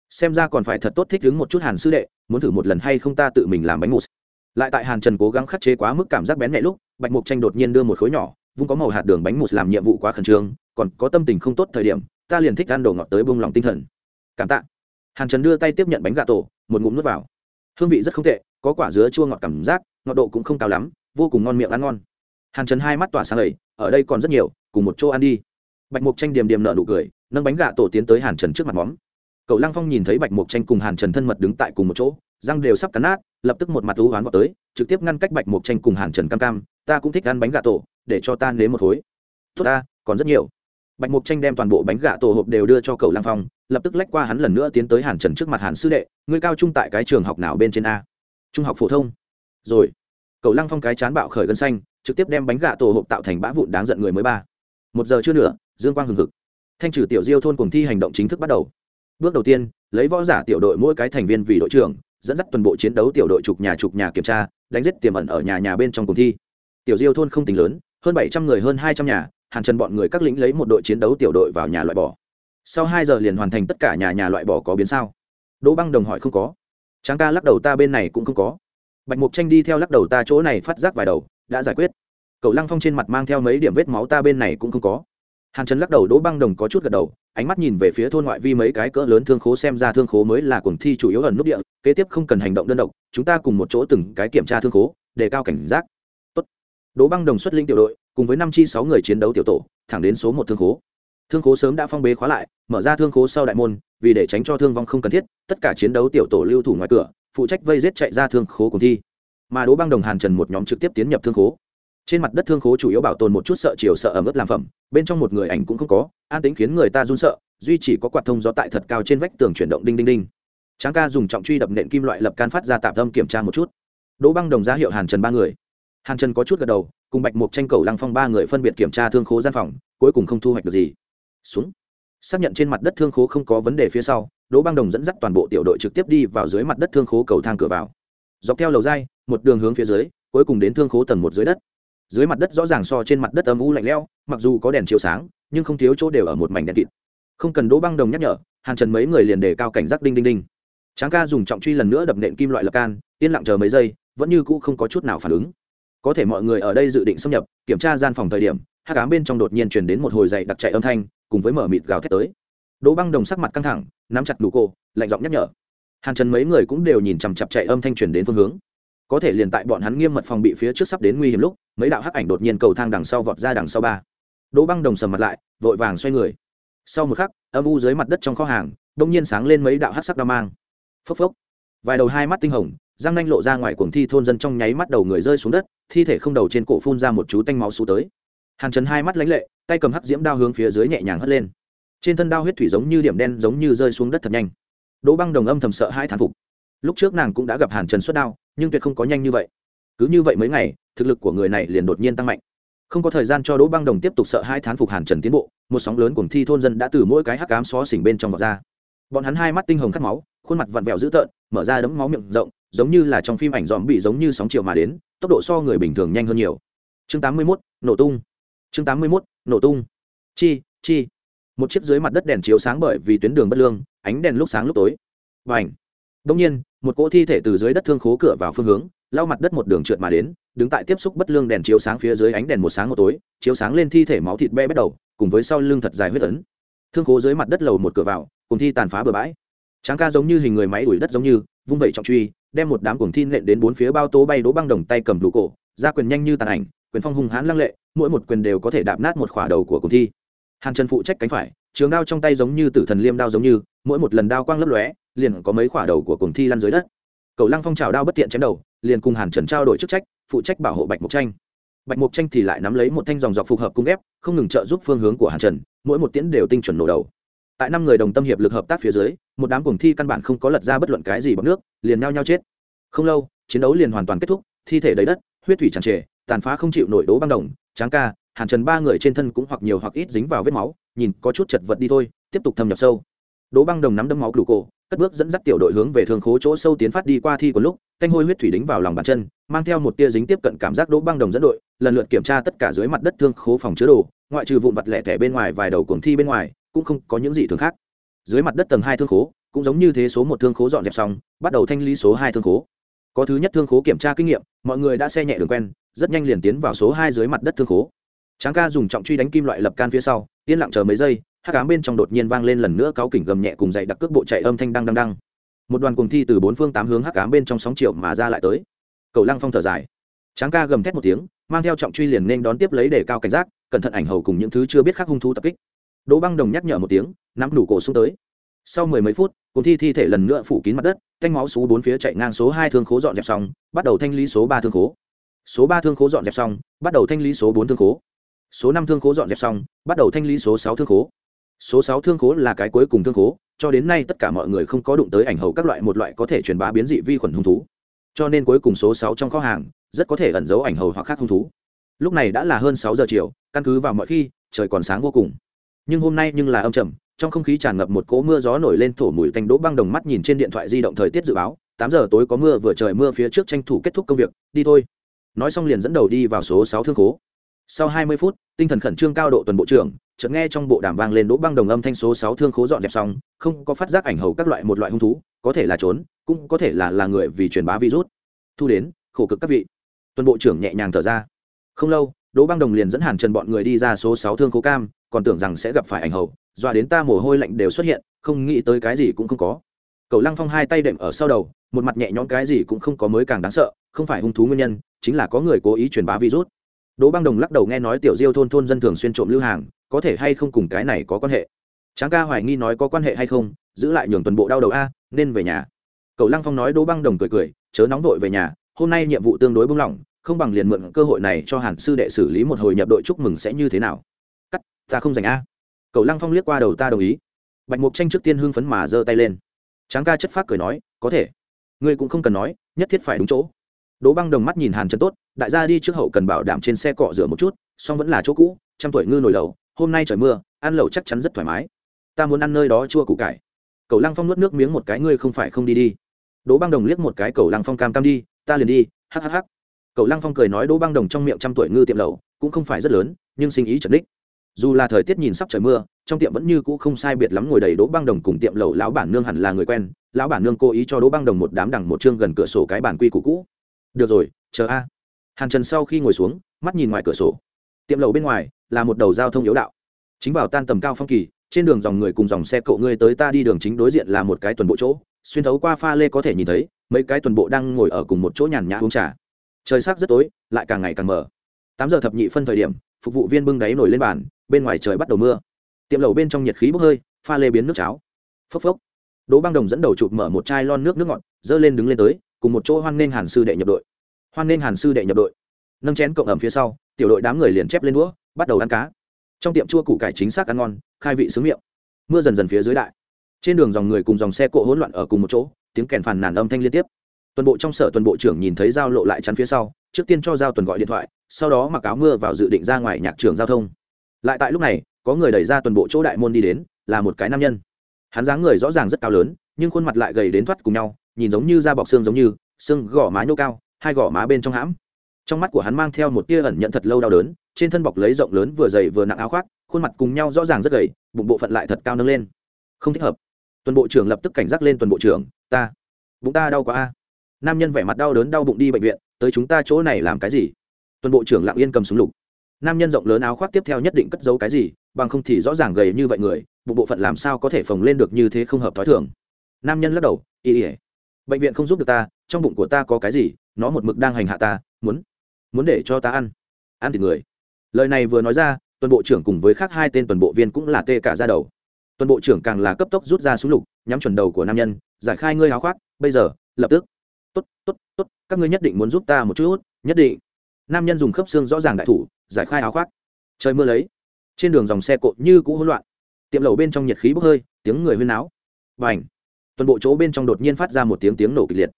Xem ra còn phải thật tốt thích ứng một chút hàn sư đệ, muốn thử một lần hay không ta tự mình làm bánh mousse lại tại hàn trần cố gắng khắc chế quá mức cảm giác bén nhạy lúc bạch mục tranh đột nhiên đưa một khối nhỏ vung có màu hạt đường bánh mousse làm nhiệm vụ quá khẩn trương còn có tâm tình không tốt thời điểm ta liền thích ăn đồ ngọt tới bông lòng tinh thần. Cảm tạ. Hàn trần đưa tay tiếp nhận bánh gà tổ một ngụm nước vào. Hương vị rất không tệ có quả dứa chua ngọt cảm giác ngọt độ cũng không cao lắm vô cùng ngon miệng ăn ngon. Hàn trần hai mắt tỏa sáng lầy, ở đây còn rất nhiều cùng một chỗ ăn đi. Bạch mục tranh điềm điềm nở nụ cười nâng bánh gà tổ tiến tới hàn trần trước mặt móm cậu lăng phong nhìn thấy bạch mục tranh cùng hàn trần thân mật đứng tại cùng một chỗ răng đều sắp cắn nát lập tức một mặt thú hoán vào tới trực tiếp ngăn cách bạch mục tranh cùng hàn trần cam cam ta cũng thích ăn bánh gà tổ, để cho ta nếm một khối. Tốt ta, còn rất nhiều. Bạch mục tranh đem toàn bộ bánh gà tổ hộp đều đưa cho Cầu Lang phong, lập tức lách qua hắn lần nữa tiến tới hàn trần trước mặt hàn sư đệ, ngươi cao trung tại cái trường học nào bên trên a? Trung học phổ thông. Rồi. Cầu lăng phong cái chán bạo khởi gân xanh, trực tiếp đem bánh gà tổ hộp tạo thành bã vụn đáng giận người mới ba. Một giờ chưa nữa dương quang hừng hực. Thanh trừ tiểu diêu thôn cùng thi hành động chính thức bắt đầu. Bước đầu tiên, lấy võ giả tiểu đội mỗi cái thành viên vì đội trưởng, dẫn dắt toàn bộ chiến đấu tiểu đội trục nhà trục nhà kiểm tra, đánh giết tiềm ẩn ở nhà nhà bên trong cùng thi tiểu diêu thôn không tính lớn, hơn bảy trăm người hơn hai trăm nhà, hàn trần bọn người các lính lấy một đội chiến đấu tiểu đội vào nhà loại bỏ. Sau hai giờ liền hoàn thành tất cả nhà nhà loại bỏ có biến sao. Đỗ băng đồng hỏi không có. Tráng ca lắc đầu ta bên này cũng không có. Bạch mục tranh đi theo lắc đầu ta chỗ này phát giác vài đầu, đã giải quyết. Cậu lăng phong trên mặt mang theo mấy điểm vết máu ta bên này cũng không có. Hàn trần lắc đầu đỗ băng đồng có chút gật đầu, ánh mắt nhìn về phía thôn ngoại vi mấy cái cỡ lớn thương khố xem ra thương khố mới là cuồng thi chủ yếu ẩn nút địa, kế tiếp không cần hành động đơn độc, chúng ta cùng một chỗ từng cái kiểm tra thương khố đề cao cảnh giác đỗ băng đồng xuất linh tiểu đội, cùng với năm chi sáu người chiến đấu tiểu tổ, thẳng đến số một thương khố. Thương khố sớm đã phong bế khóa lại, mở ra thương khố sau đại môn, vì để tránh cho thương vong không cần thiết, tất cả chiến đấu tiểu tổ lưu thủ ngoài cửa, phụ trách vây giết chạy ra thương khố cùng thi. Mà đỗ băng đồng hàn trần một nhóm trực tiếp tiến nhập thương khố. Trên mặt đất thương khố chủ yếu bảo tồn một chút sợ chiều sợ ẩm ướt làm phẩm, bên trong một người ảnh cũng không có, an tính khiến người ta run sợ, duy chỉ có quạt thông gió tại thật cao trên vách tường chuyển động đinh đinh đinh. Tráng ca dùng trọng truy đập nện kim loại lập can phát ra tạm tâm kiểm tra một chút. Đỗ băng đồng ra hiệu hàn trần ba người hàn trần có chút gật đầu, cùng bạch mục tranh cầu lăng phong ba người phân biệt kiểm tra thương khố gian phòng, cuối cùng không thu hoạch được gì. Xuống. Xác nhận trên mặt đất thương khố không có vấn đề phía sau, đỗ băng đồng dẫn dắt toàn bộ tiểu đội trực tiếp đi vào dưới mặt đất thương khố cầu thang cửa vào. Dọc theo lầu dai, một đường hướng phía dưới, cuối cùng đến thương khố tầng một dưới đất. Dưới mặt đất rõ ràng so trên mặt đất âm u lạnh lẽo, mặc dù có đèn chiếu sáng, nhưng không thiếu chỗ đều ở một mảnh đèn kịt. Không cần đỗ băng đồng nhắc nhở hàng trần mấy người liền đề cao cảnh giác đinh đinh đinh. Tráng ca dùng trọng truy lần nữa đập nện kim loại lập can, yên lặng chờ mấy giây, vẫn như cũ không có chút nào phản ứng có thể mọi người ở đây dự định xâm nhập, kiểm tra gian phòng thời điểm hát cám bên trong đột nhiên chuyển đến một hồi dậy đặc chạy âm thanh, cùng với mở mịt gào thét tới. Đỗ băng đồng sắc mặt căng thẳng, nắm chặt đủ cổ lạnh giọng nhắc nhở. Hàn trần mấy người cũng đều nhìn chằm chặp chạy âm thanh truyền đến phương hướng. Có thể liền tại bọn hắn nghiêm mật phòng bị phía trước sắp đến nguy hiểm lúc, mấy đạo hắc ảnh đột nhiên cầu thang đằng sau vọt ra đằng sau ba. Đỗ băng đồng sầm mặt lại, vội vàng xoay người. Sau một khắc, âm u dưới mặt đất trong kho hàng đông nhiên sáng lên mấy đạo hắc sắc đao mang. Phốc phốc. Vài đầu hai mắt tinh hồng răng nanh lộ ra ngoài cuồng thi thôn dân trong nháy mắt đầu người rơi xuống đất, thi thể không đầu trên cổ phun ra một chú tanh máu xú tới. Hàn trần hai mắt lánh lệ, tay cầm hắc diễm đao hướng phía dưới nhẹ nhàng hất lên. Trên thân đao huyết thủy giống như điểm đen giống như rơi xuống đất thật nhanh. Đỗ băng đồng âm thầm sợ hai thán phục. Lúc trước nàng cũng đã gặp hàn trần xuất đao, nhưng tuyệt không có nhanh như vậy. Cứ như vậy mấy ngày, thực lực của người này liền đột nhiên tăng mạnh. Không có thời gian cho đỗ băng đồng tiếp tục sợ hai thán phục hàn trần tiến bộ, một sóng lớn cùng thi thôn dân đã từ mỗi cái hắc cám xó xỉnh bên trong vọt ra. Bọn hắn hai mắt tinh hồng cắt máu khuôn mặt vặn vẹo dữ tợn mở ra đấm máu miệng rộng giống như là trong phim ảnh dòm bị giống như sóng chiều mà đến tốc độ so người bình thường nhanh hơn nhiều. Chương 81, nổ tung. Chương 81, nổ tung. Chi chi. Một chiếc dưới mặt đất đèn chiếu sáng bởi vì tuyến đường bất lương ánh đèn lúc sáng lúc tối. Và ảnh đông nhiên một cỗ thi thể từ dưới đất thương khố cửa vào phương hướng lau mặt đất một đường trượt mà đến đứng tại tiếp xúc bất lương đèn chiếu sáng phía dưới ánh đèn một sáng một tối chiếu sáng lên thi thể máu thịt be bắt đầu cùng với sau lưng thật dài huyết ấn. Thương khố dưới mặt đất lầu một cửa vào cùng thi tàn phá bừa bãi tráng ca giống như hình người máy đuổi đất giống như, vung vẩy trọng truy, đem một đám cuồng thi nện đến bốn phía bao tố bay đố băng đồng tay cầm đủ cổ, ra quyền nhanh như tàn ảnh, quyền phong hung hãn lăng lệ, mỗi một quyền đều có thể đạp nát một khỏa đầu của cuồng thi. Hàn trần phụ trách cánh phải, trường đao trong tay giống như tử thần liêm đao giống như, mỗi một lần đao quang lấp lóe, liền có mấy khỏa đầu của cuồng thi lăn dưới đất. Cầu lăng phong trào đao bất tiện chém đầu, liền cùng hàn trần trao đổi chức trách, phụ trách bảo hộ bạch mộc tranh. Bạch mộc tranh thì lại nắm lấy một thanh dòng dọc phù hợp cung ghép, không ngừng trợ giúp phương hướng của hàn trần, mỗi một tiễn đều tinh chuẩn nổ đầu tại năm người đồng tâm hiệp lực hợp tác phía dưới, một đám cuồng thi căn bản không có lật ra bất luận cái gì bằng nước, liền nhao nhau chết. Không lâu, chiến đấu liền hoàn toàn kết thúc, thi thể đầy đất, huyết thủy tràn trề, tàn phá không chịu nổi đố băng đồng, tráng ca, hàn trần ba người trên thân cũng hoặc nhiều hoặc ít dính vào vết máu, nhìn có chút chật vật đi thôi, tiếp tục thâm nhập sâu. Đố băng đồng nắm đấm máu đủ cổ, cất bước dẫn dắt tiểu đội hướng về thương khố chỗ sâu tiến phát đi qua thi của lúc canh hôi huyết thủy đính vào lòng bàn chân, mang theo một tia dính tiếp cận cảm giác đố băng đồng dẫn đội, lần lượt kiểm tra tất cả dưới mặt đất thương khố phòng chứa đồ, ngoại trừ vụn vặt lẻ tẻ bên ngoài vài đầu cuồng thi bên ngoài cũng không có những gì thường khác. Dưới mặt đất tầng hai thương khố, cũng giống như thế số một thương khố dọn dẹp xong, bắt đầu thanh lý số hai thương khố. Có thứ nhất thương khố kiểm tra kinh nghiệm, mọi người đã xe nhẹ đường quen, rất nhanh liền tiến vào số hai dưới mặt đất thương khố. Tráng ca dùng trọng truy đánh kim loại lập can phía sau, yên lặng chờ mấy giây hát cám bên trong đột nhiên vang lên lần nữa cáo kỉnh gầm nhẹ cùng dậy đặc cước bộ chạy âm thanh đăng đăng đăng. Một đoàn cuồng thi từ bốn phương tám hướng hát cám bên trong sóng triệu mà ra lại tới. Cầu lăng phong thở dài. Tráng ca gầm thét một tiếng, mang theo trọng truy liền nên đón tiếp lấy để cao cảnh giác, cẩn thận ảnh hầu cùng những thứ chưa biết khác hung thú tập kích đỗ băng đồng nhắc nhở một tiếng, nắm đủ cổ xuống tới. Sau mười mấy phút, cùng thi thi thể lần nữa phủ kín mặt đất, canh máu số bốn phía chạy ngang số hai thương khố dọn dẹp xong, bắt đầu thanh lý số ba thương khố. Số ba thương khố dọn dẹp xong, bắt đầu thanh lý số bốn thương khố. Số năm thương khố dọn dẹp xong, bắt đầu thanh lý số sáu thương khố. Số sáu thương khố là cái cuối cùng thương khố, cho đến nay tất cả mọi người không có đụng tới ảnh hầu các loại một loại có thể truyền bá biến dị vi khuẩn hung thú. Cho nên cuối cùng số sáu trong kho hàng, rất có thể ẩn giấu ảnh hầu hoặc khác hung thú. Lúc này đã là hơn sáu giờ chiều, căn cứ vào mọi khi, trời còn sáng vô cùng nhưng hôm nay nhưng là âm trầm, trong không khí tràn ngập một cỗ mưa gió nổi lên thổ mùi tanh đỗ băng đồng mắt nhìn trên điện thoại di động thời tiết dự báo, tám giờ tối có mưa vừa trời mưa phía trước tranh thủ kết thúc công việc, đi thôi. Nói xong liền dẫn đầu đi vào số sáu thương khố. Sau hai mươi phút, tinh thần khẩn trương cao độ tuần bộ trưởng, chợt nghe trong bộ đàm vang lên đỗ băng đồng âm thanh số sáu thương khố dọn dẹp xong, không có phát giác ảnh hầu các loại một loại hung thú, có thể là trốn, cũng có thể là là người vì truyền bá virus. Thu đến, khổ cực các vị. Tuần bộ trưởng nhẹ nhàng thở ra. Không lâu, đỗ băng đồng liền dẫn hàn trần bọn người đi ra số sáu thương khố cam còn tưởng rằng sẽ gặp phải ảnh hầu dọa đến ta mồ hôi lạnh đều xuất hiện, không nghĩ tới cái gì cũng không có. Cầu lăng phong hai tay đệm ở sau đầu, một mặt nhẹ nhõm cái gì cũng không có mới càng đáng sợ, không phải hung thú nguyên nhân, chính là có người cố ý truyền bá virus. Đỗ băng đồng lắc đầu nghe nói tiểu diêu thôn thôn dân thường xuyên trộm lưu hàng, có thể hay không cùng cái này có quan hệ? Tráng ca hoài nghi nói có quan hệ hay không, giữ lại nhường toàn bộ đau đầu a, nên về nhà. Cầu lăng phong nói đỗ băng đồng cười cười, chớ nóng vội về nhà, hôm nay nhiệm vụ tương đối bung lỏng, không bằng liền mượn cơ hội này cho hàn sư đệ xử lý một hồi nhập đội chúc mừng sẽ như thế nào ta không dành a. Cậu lăng phong liếc qua đầu ta đồng ý. Bạch mục tranh trước tiên hưng phấn mà giơ tay lên. Tráng ca chất phác cười nói, có thể. Ngươi cũng không cần nói, nhất thiết phải đúng chỗ. Đỗ băng đồng mắt nhìn hàn chân tốt, đại gia đi trước hậu cần bảo đảm trên xe cọ rửa một chút, song vẫn là chỗ cũ, trăm tuổi ngư nổi lầu, hôm nay trời mưa, ăn lẩu chắc chắn rất thoải mái. Ta muốn ăn nơi đó chua củ cải. Cậu lăng phong nuốt nước miếng một cái, ngươi không phải không đi đi. Đỗ băng đồng liếc một cái, cậu lăng phong cam cam đi, ta liền đi. Hhh cậu lăng phong cười nói, đỗ băng đồng trong miệng trăm tuổi ngư tiệm lẩu, cũng không phải rất lớn, nhưng sinh ý trật đích dù là thời tiết nhìn sắp trời mưa, trong tiệm vẫn như cũ không sai biệt lắm ngồi đầy đỗ băng đồng cùng tiệm lầu lão bản nương hẳn là người quen, lão bản nương cố ý cho đỗ băng đồng một đám đằng một chương gần cửa sổ cái bản quy cũ cũ. Được rồi, chờ a. Hàn trần sau khi ngồi xuống, mắt nhìn ngoài cửa sổ. Tiệm lầu bên ngoài là một đầu giao thông yếu đạo. Chính vào tan tầm cao phong kỳ, trên đường dòng người cùng dòng xe cộ ngươi tới ta đi đường chính đối diện là một cái tuần bộ chỗ. Xuyên thấu qua pha lê có thể nhìn thấy, mấy cái tuần bộ đang ngồi ở cùng một chỗ nhàn nhã uống trà. Trời sắc rất tối, lại càng ngày càng mở tám giờ thập nhị phân thời điểm, phục vụ viên bưng đáy nổi lên bàn bên ngoài trời bắt đầu mưa. Tiệm lầu bên trong nhiệt khí bốc hơi, pha lê biến nước cháo. Phốc phốc. Đỗ băng đồng dẫn đầu chụp mở một chai lon nước nước ngọt, dơ lên đứng lên tới, cùng một chỗ hoan nghênh hàn sư đệ nhập đội. Hoan nghênh hàn sư đệ nhập đội. Nâng chén cộng ẩm phía sau, tiểu đội đám người liền chép lên đũa, bắt đầu ăn cá. Trong tiệm chua củ cải chính xác ăn ngon, khai vị xứ miệng. Mưa dần dần phía dưới đại. Trên đường dòng người cùng dòng xe cộ hỗn loạn ở cùng một chỗ, tiếng kèn phàn nàn âm thanh liên tiếp. Tuần bộ trong sở tuần bộ trưởng nhìn thấy giao lộ lại chắn phía sau, trước tiên cho giao tuần gọi điện thoại, sau đó mặc áo mưa vào dự định ra ngoài nhạc trường giao thông lại tại lúc này, có người đẩy ra toàn bộ chỗ đại môn đi đến, là một cái nam nhân. Hắn dáng người rõ ràng rất cao lớn, nhưng khuôn mặt lại gầy đến thoát cùng nhau, nhìn giống như da bọc xương giống như, xương gò má nhô cao, hai gò má bên trong hãm. Trong mắt của hắn mang theo một tia ẩn nhận thật lâu đau đớn, trên thân bọc lấy rộng lớn vừa dày vừa nặng áo khoác, khuôn mặt cùng nhau rõ ràng rất gầy, bụng bộ phận lại thật cao nâng lên. Không thích hợp. Tuần bộ trưởng lập tức cảnh giác lên tuần bộ trưởng, ta, bụng ta đau quá a. Nam nhân vẻ mặt đau đớn đau bụng đi bệnh viện, tới chúng ta chỗ này làm cái gì? Tuần bộ trưởng lặng yên cầm súng lục nam nhân rộng lớn áo khoác tiếp theo nhất định cất giấu cái gì, bằng không thì rõ ràng gầy như vậy người, bụng bộ phận làm sao có thể phồng lên được như thế không hợp t h ó i thường. Nam nhân lắc đầu, ý ỉa bệnh viện không giúp được ta, trong bụng của ta có cái gì, nó một mực đang hành hạ ta, muốn muốn để cho ta ăn. Ăn thịt người. Lời này vừa nói ra, tuần bộ trưởng cùng với khác hai tên tuần bộ viên cũng là tê cả ra đầu. Tuần bộ trưởng càng là cấp tốc rút ra súng lục, nhắm chuẩn đầu của nam nhân, giải khai ngươi áo khoác, bây giờ, lập tức. Tốt tốt tốt, các ngươi nhất định muốn giúp ta một chút, nhất định. Nam nhân dùng khớp xương rõ ràng đại thủ giải khai áo khoác. Trời mưa lấy. Trên đường dòng xe cộ như cũ hỗn loạn. Tiệm lầu bên trong nhiệt khí bốc hơi, tiếng người huyên náo. Và ảnh toàn bộ chỗ bên trong đột nhiên phát ra một tiếng tiếng nổ kịch liệt.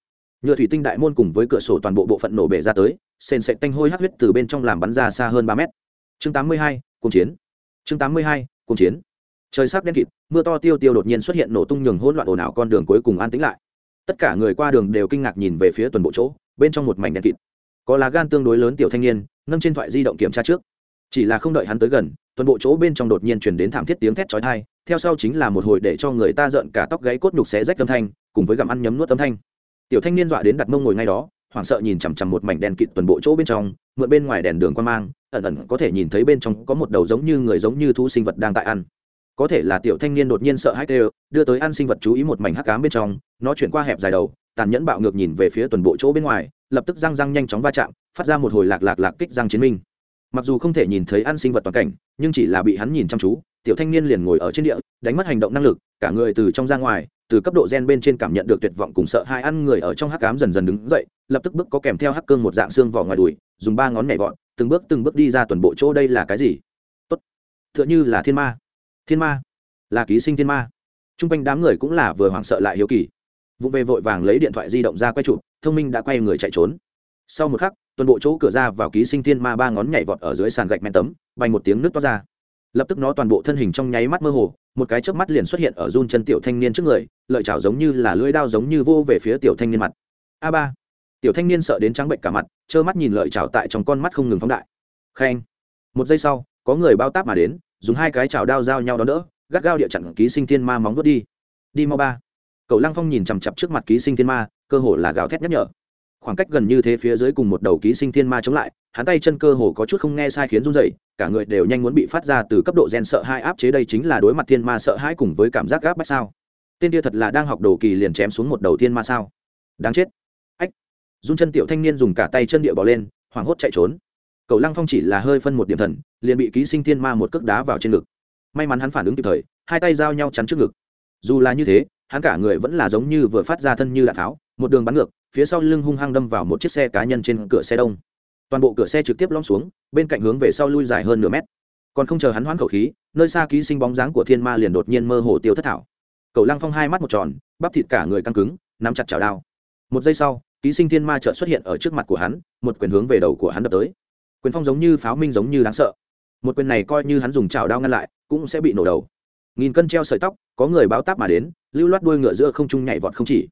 Nhựa thủy tinh đại môn cùng với cửa sổ toàn bộ bộ phận nổ bể ra tới, sền sệt tanh hôi hắc huyết từ bên trong làm bắn ra xa hơn ba mét. Chương tám mươi hai cùng chiến. Chương tám mươi hai cùng chiến. Trời sắc đen kịt, mưa to tiêu tiêu đột nhiên xuất hiện nổ tung nhường hỗn loạn ồn ào con đường cuối cùng an tĩnh lại. Tất cả người qua đường đều kinh ngạc nhìn về phía tuần bộ chỗ, bên trong một mảnh đen kịt. Có lá gan tương đối lớn tiểu thanh niên nâng trên thoại di động kiểm tra trước. Chỉ là không đợi hắn tới gần, toàn bộ chỗ bên trong đột nhiên chuyển đến thảm thiết tiếng thét chói tai. Theo sau chính là một hồi để cho người ta giận cả tóc gáy cốt nhục xé rách âm thanh, cùng với gặm ăn nhấm nuốt âm thanh. Tiểu thanh niên dọa đến đặt mông ngồi ngay đó, hoảng sợ nhìn chằm chằm một mảnh đèn kịt toàn bộ chỗ bên trong, mượn bên ngoài đèn đường quan mang, ẩn ẩn có thể nhìn thấy bên trong có một đầu giống như người giống như thu sinh vật đang tại ăn. Có thể là tiểu thanh niên đột nhiên sợ hãi đều đưa tới ăn sinh vật chú ý một mảnh hắc cám bên trong, nó chuyển qua hẹp dài đầu, tàn nhẫn bạo ngược nhìn về phía toàn bộ chỗ bên ngoài, lập tức răng răng nhanh chóng va chạm phát ra một hồi lạc lạc lạc kích răng chiến minh. Mặc dù không thể nhìn thấy ăn sinh vật toàn cảnh, nhưng chỉ là bị hắn nhìn chăm chú, tiểu thanh niên liền ngồi ở trên địa, đánh mất hành động năng lực, cả người từ trong ra ngoài, từ cấp độ gen bên trên cảm nhận được tuyệt vọng cùng sợ hai ăn người ở trong hắc cám dần dần đứng dậy, lập tức bước có kèm theo hắc cương một dạng xương vỏ ngoài đùi, dùng ba ngón nhảy vọt, từng bước từng bước đi ra toàn bộ chỗ đây là cái gì? Tốt. Tựa như là thiên ma. Thiên ma? Là ký sinh thiên ma. Chung quanh đám người cũng là vừa hoảng sợ lại hiếu kỳ. Vụ về vội vàng lấy điện thoại di động ra quay chụp, thông minh đã quay người chạy trốn. Sau một khắc toàn bộ chỗ cửa ra vào ký sinh thiên ma ba ngón nhảy vọt ở dưới sàn gạch men tấm, bay một tiếng nước toát ra. Lập tức nó toàn bộ thân hình trong nháy mắt mơ hồ, một cái chớp mắt liền xuất hiện ở run chân tiểu thanh niên trước người, lợi chảo giống như là lưỡi đao giống như vô về phía tiểu thanh niên mặt. A ba. Tiểu thanh niên sợ đến trắng bệnh cả mặt, trơ mắt nhìn lợi chảo tại trong con mắt không ngừng phóng đại. Khen. Một giây sau, có người bao táp mà đến, dùng hai cái chảo đao giao nhau đó đỡ, gắt gao địa chặn ký sinh thiên ma móng vớt đi. Đi mau ba. Cậu lăng phong nhìn chằm chặp trước mặt ký sinh thiên ma, cơ hồ là gào thét nhắc nhở khoảng cách gần như thế phía dưới cùng một đầu ký sinh thiên ma chống lại, hắn tay chân cơ hồ có chút không nghe sai khiến run dậy cả người đều nhanh muốn bị phát ra từ cấp độ gen sợ hai áp chế đây chính là đối mặt thiên ma sợ hãi cùng với cảm giác gáp bách sao? Tên kia thật là đang học đồ kỳ liền chém xuống một đầu thiên ma sao? Đáng chết. Run chân tiểu thanh niên dùng cả tay chân địa bỏ lên, hoảng hốt chạy trốn. Cầu lăng phong chỉ là hơi phân một điểm thần, liền bị ký sinh thiên ma một cước đá vào trên ngực. May mắn hắn phản ứng kịp thời, hai tay giao nhau chắn trước ngực. Dù là như thế, hắn cả người vẫn là giống như vừa phát ra thân như đạn tháo một đường bắn ngược, phía sau lưng hung hăng đâm vào một chiếc xe cá nhân trên cửa xe đông. Toàn bộ cửa xe trực tiếp lõm xuống, bên cạnh hướng về sau lui dài hơn nửa mét. Còn không chờ hắn hoãn khẩu khí, nơi xa ký sinh bóng dáng của thiên ma liền đột nhiên mơ hồ tiêu thất thảo. Cầu lăng phong hai mắt một tròn, bắp thịt cả người căng cứng, nắm chặt chảo đao. Một giây sau, ký sinh thiên ma chợt xuất hiện ở trước mặt của hắn, một quyền hướng về đầu của hắn đập tới. Quyền phong giống như pháo minh giống như đáng sợ. Một quyền này coi như hắn dùng chảo đao ngăn lại, cũng sẽ bị nổ đầu. Nghìn cân treo sợi tóc, có người báo táp mà đến, lưu loát đuôi ngựa giữa không trung nhảy vọt không chỉ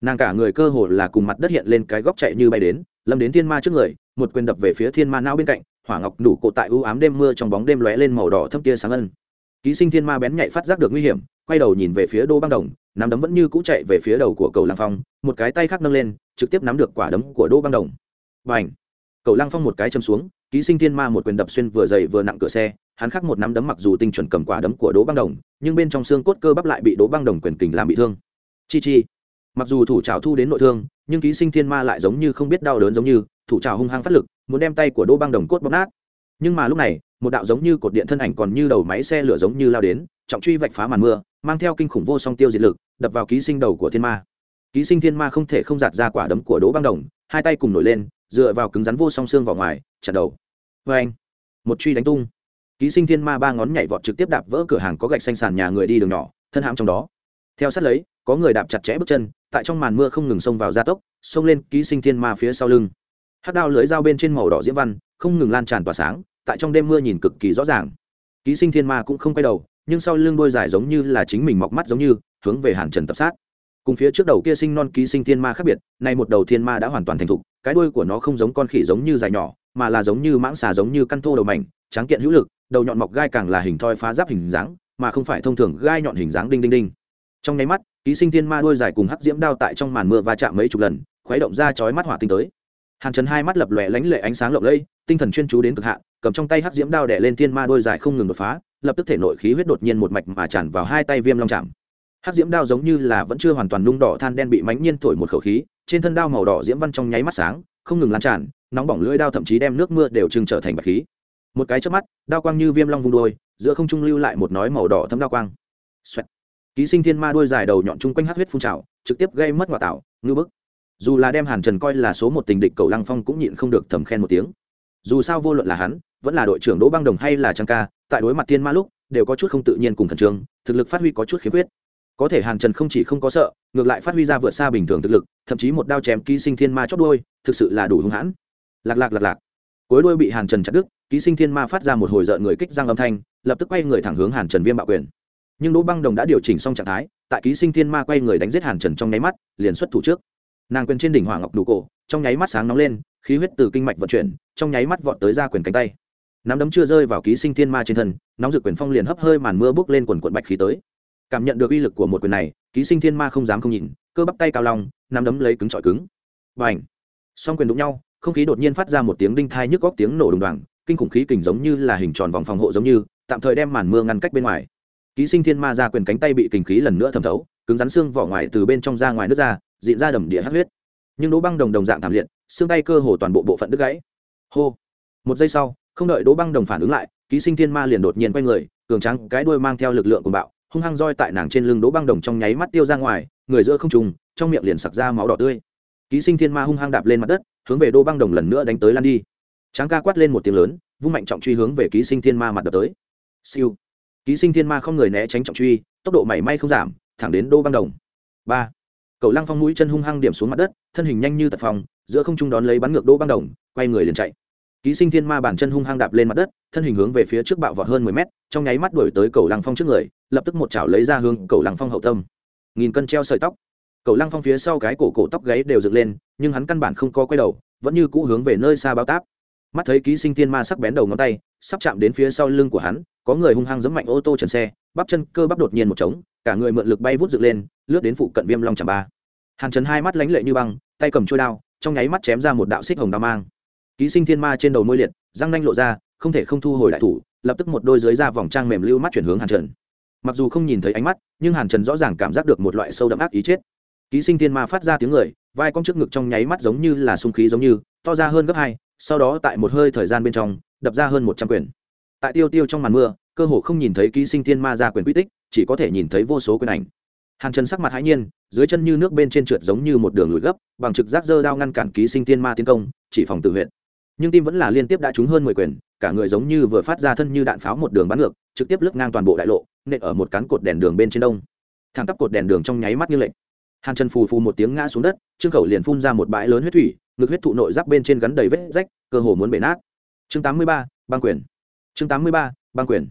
nàng cả người cơ hồ là cùng mặt đất hiện lên cái góc chạy như bay đến, lâm đến thiên ma trước người, một quyền đập về phía thiên ma não bên cạnh, hỏa ngọc đủ cổ tại ưu ám đêm mưa trong bóng đêm lóe lên màu đỏ thâm tia sáng ân. Ký sinh thiên ma bén nhạy phát giác được nguy hiểm, quay đầu nhìn về phía đô băng đồng, nắm đấm vẫn như cũ chạy về phía đầu của cầu lăng phong, một cái tay khác nâng lên, trực tiếp nắm được quả đấm của đô băng đồng. Và ảnh cầu lăng phong một cái châm xuống, ký sinh thiên ma một quyền đập xuyên vừa dày vừa nặng cửa xe, hắn khắc một nắm đấm mặc dù tinh chuẩn cầm quả đấm của đỗ băng đồng, nhưng bên trong xương cốt cơ bắp lại bị đỗ băng đồng quyền kình làm bị thương. Chi chi! Mặc dù thủ trào thu đến nội thương, nhưng ký sinh thiên ma lại giống như không biết đau đớn giống như, thủ trào hung hăng phát lực, muốn đem tay của đỗ băng đồng cốt bóp nát. Nhưng mà lúc này, một đạo giống như cột điện thân ảnh còn như đầu máy xe lửa giống như lao đến, trọng truy vạch phá màn mưa, mang theo kinh khủng vô song tiêu diệt lực, đập vào ký sinh đầu của thiên ma. Ký sinh thiên ma không thể không giạt ra quả đấm của đỗ băng đồng, hai tay cùng nổi lên, dựa vào cứng rắn vô song xương vào ngoài, chặt đầu. Vê anh một truy đánh tung. Ký sinh thiên ma ba ngón nhảy vọt trực tiếp đạp vỡ cửa hàng có gạch xanh sàn nhà người đi đường nhỏ, thân hãm trong đó. Theo sát lấy có người đạp chặt chẽ bước chân, tại trong màn mưa không ngừng xông vào gia tốc, xông lên ký sinh thiên ma phía sau lưng. Hát đao lưới dao bên trên màu đỏ diễm văn, không ngừng lan tràn tỏa sáng, tại trong đêm mưa nhìn cực kỳ rõ ràng. Ký sinh thiên ma cũng không quay đầu, nhưng sau lưng đôi dài giống như là chính mình mọc mắt giống như, hướng về hàn trần tập sát. Cùng phía trước đầu kia sinh non ký sinh thiên ma khác biệt, nay một đầu thiên ma đã hoàn toàn thành thục, cái đuôi của nó không giống con khỉ giống như dài nhỏ, mà là giống như mãng xà giống như căn thô đầu mảnh, tráng kiện hữu lực, đầu nhọn mọc gai càng là hình thoi phá giáp hình dáng, mà không phải thông thường gai nhọn hình dáng đinh đinh đinh. Trong nháy mắt ký sinh thiên ma đuôi dài cùng hắc diễm đao tại trong màn mưa va chạm mấy chục lần khuấy động ra chói mắt hỏa tinh tới. Hàn trần hai mắt lập lòe lánh lệ ánh sáng lộng lây, tinh thần chuyên chú đến cực hạn cầm trong tay hắc diễm đao đẻ lên thiên ma đuôi dài không ngừng đột phá lập tức thể nội khí huyết đột nhiên một mạch mà tràn vào hai tay viêm long chạm. Hắc diễm đao giống như là vẫn chưa hoàn toàn nung đỏ than đen bị mánh nhiên thổi một khẩu khí trên thân đao màu đỏ diễm văn trong nháy mắt sáng không ngừng lan tràn nóng bỏng lưỡi đao thậm chí đem nước mưa đều trưng trở thành bạch khí. Một cái chớp mắt đao quang như viêm long vung đôi giữa không trung lưu lại một nói màu đỏ thấm đao quang. Xoẹt ký sinh thiên ma đuôi dài đầu nhọn chung quanh hát huyết phun trào, trực tiếp gây mất ngoại tạo, ngư bức. Dù là đem hàn trần coi là số một tình địch cầu lăng phong cũng nhịn không được thầm khen một tiếng. Dù sao vô luận là hắn, vẫn là đội trưởng đỗ băng đồng hay là trang ca, tại đối mặt thiên ma lúc, đều có chút không tự nhiên cùng khẩn trương, thực lực phát huy có chút khiếm khuyết. Có thể hàn trần không chỉ không có sợ, ngược lại phát huy ra vượt xa bình thường thực lực, thậm chí một đao chém ký sinh thiên ma chót đôi thực sự là đủ hung hãn. Lạc lạc lạc lạc. Cuối đôi bị hàn trần chặt đứt, ký sinh thiên ma phát ra một hồi rợn người kích giang âm thanh, lập tức quay người thẳng hướng hàn trần viêm bạo quyền nhưng đỗ băng đồng đã điều chỉnh xong trạng thái tại ký sinh thiên ma quay người đánh giết hàn trần trong nháy mắt liền xuất thủ trước nàng quyền trên đỉnh hỏa ngọc đủ cổ trong nháy mắt sáng nóng lên khí huyết từ kinh mạch vận chuyển trong nháy mắt vọt tới ra quyền cánh tay nắm đấm chưa rơi vào ký sinh thiên ma trên thân nóng dự quyền phong liền hấp hơi màn mưa bốc lên quần quận bạch khí tới cảm nhận được uy lực của một quyền này ký sinh thiên ma không dám không nhìn cơ bắp tay cao long nắm đấm lấy cứng trọi cứng và ảnh song quyền đụng nhau không khí đột nhiên phát ra một tiếng đinh thai nhức góc tiếng nổ đùng đoàng kinh khủng khí kình giống như là hình tròn vòng phòng hộ giống như tạm thời đem màn mưa ngăn cách bên ngoài ký sinh thiên ma ra quyền cánh tay bị kình khí lần nữa thẩm thấu, cứng rắn xương vỏ ngoài từ bên trong ra ngoài nước ra dịn ra đầm địa hát huyết. Nhưng đỗ băng đồng đồng dạng thảm liệt, xương tay cơ hồ toàn bộ bộ phận đứt gãy. Hô. Một giây sau, không đợi đỗ băng đồng phản ứng lại, ký sinh thiên ma liền đột nhiên quay người, cường trắng cái đuôi mang theo lực lượng của bạo, hung hăng roi tại nàng trên lưng đỗ băng đồng trong nháy mắt tiêu ra ngoài, người giữa không trùng trong miệng liền sặc ra máu đỏ tươi. Ký sinh thiên ma hung hăng đạp lên mặt đất, hướng về đỗ băng đồng lần nữa đánh tới lan đi. Tráng ca quát lên một tiếng lớn, vung mạnh trọng truy hướng về ký sinh thiên ma mặt đập tới. Siêu ký sinh thiên ma không người né tránh trọng truy, tốc độ mảy may không giảm, thẳng đến đô băng đồng. Ba, cậu lăng phong mũi chân hung hăng điểm xuống mặt đất, thân hình nhanh như tật phòng giữa không trung đón lấy bắn ngược đô băng đồng, quay người liền chạy. Ký sinh thiên ma bản chân hung hăng đạp lên mặt đất, thân hình hướng về phía trước bạo vọt hơn mười mét, trong nháy mắt đuổi tới cầu lăng phong trước người, lập tức một chảo lấy ra hướng cầu lăng phong hậu tâm. Nghìn cân treo sợi tóc. Cầu lăng phong phía sau cái cổ cổ tóc gáy đều dựng lên, nhưng hắn căn bản không có quay đầu, vẫn như cũ hướng về nơi xa bao táp. Mắt thấy ký sinh thiên ma sắc bén đầu ngón tay, sắp chạm đến phía sau lưng của hắn có người hung hăng giẫm mạnh ô tô trần xe, bắp chân cơ bắp đột nhiên một trống, cả người mượn lực bay vút dựng lên, lướt đến phụ cận viêm long chạm ba. Hàn trần hai mắt lánh lệ như băng, tay cầm trôi đao, trong nháy mắt chém ra một đạo xích hồng đao mang. Ký sinh thiên ma trên đầu môi liệt, răng nanh lộ ra, không thể không thu hồi đại thủ, lập tức một đôi dưới da vòng trang mềm lưu mắt chuyển hướng hàn trần. Mặc dù không nhìn thấy ánh mắt, nhưng hàn trần rõ ràng cảm giác được một loại sâu đậm ác ý chết. Ký sinh thiên ma phát ra tiếng người, vai cong trước ngực trong nháy mắt giống như là sung khí giống như, to ra hơn gấp hai, sau đó tại một hơi thời gian bên trong, đập ra hơn một trăm quyền tại tiêu tiêu trong màn mưa, cơ hồ không nhìn thấy ký sinh thiên ma ra quyền quy tích, chỉ có thể nhìn thấy vô số quyền ảnh. Hàn trần sắc mặt hãi nhiên, dưới chân như nước bên trên trượt giống như một đường lùi gấp, bằng trực giác dơ đao ngăn cản ký sinh thiên ma tiến công, chỉ phòng tự huyện. Nhưng tim vẫn là liên tiếp đã trúng hơn mười quyền, cả người giống như vừa phát ra thân như đạn pháo một đường bắn ngược, trực tiếp lướt ngang toàn bộ đại lộ, nện ở một cán cột đèn đường bên trên đông. Thẳng tắp cột đèn đường trong nháy mắt như lệnh hàn trần phù phù một tiếng ngã xuống đất trương khẩu liền phun ra một bãi lớn huyết thủy, ngực huyết thụ nội giáp bên trên gắn đầy vết rách, cơ hồ muốn bể nát. Chương tám mươi ba, băng quyền chương tám mươi ba, băng quyền.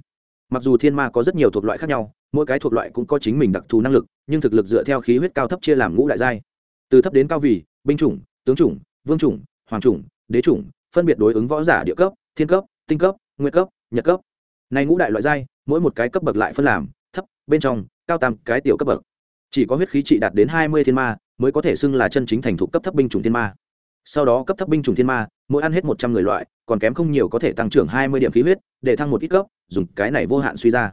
Mặc dù thiên ma có rất nhiều thuộc loại khác nhau, mỗi cái thuộc loại cũng có chính mình đặc thù năng lực, nhưng thực lực dựa theo khí huyết cao thấp chia làm ngũ đại giai. Từ thấp đến cao vì, binh chủng, tướng chủng, vương chủng, hoàng chủng, đế chủng, phân biệt đối ứng võ giả địa cấp, thiên cấp, tinh cấp nguyên cấp, nhật cấp. Này ngũ đại loại giai, mỗi một cái cấp bậc lại phân làm thấp, bên trong, cao tam cái tiểu cấp bậc. Chỉ có huyết khí trị đạt đến hai mươi thiên ma, mới có thể xưng là chân chính thành thục cấp thấp binh chủng thiên ma. Sau đó cấp thấp binh chủng thiên ma mỗi ăn hết một trăm người loại, còn kém không nhiều có thể tăng trưởng hai mươi điểm khí huyết, để thăng một ít cấp, dùng cái này vô hạn suy ra.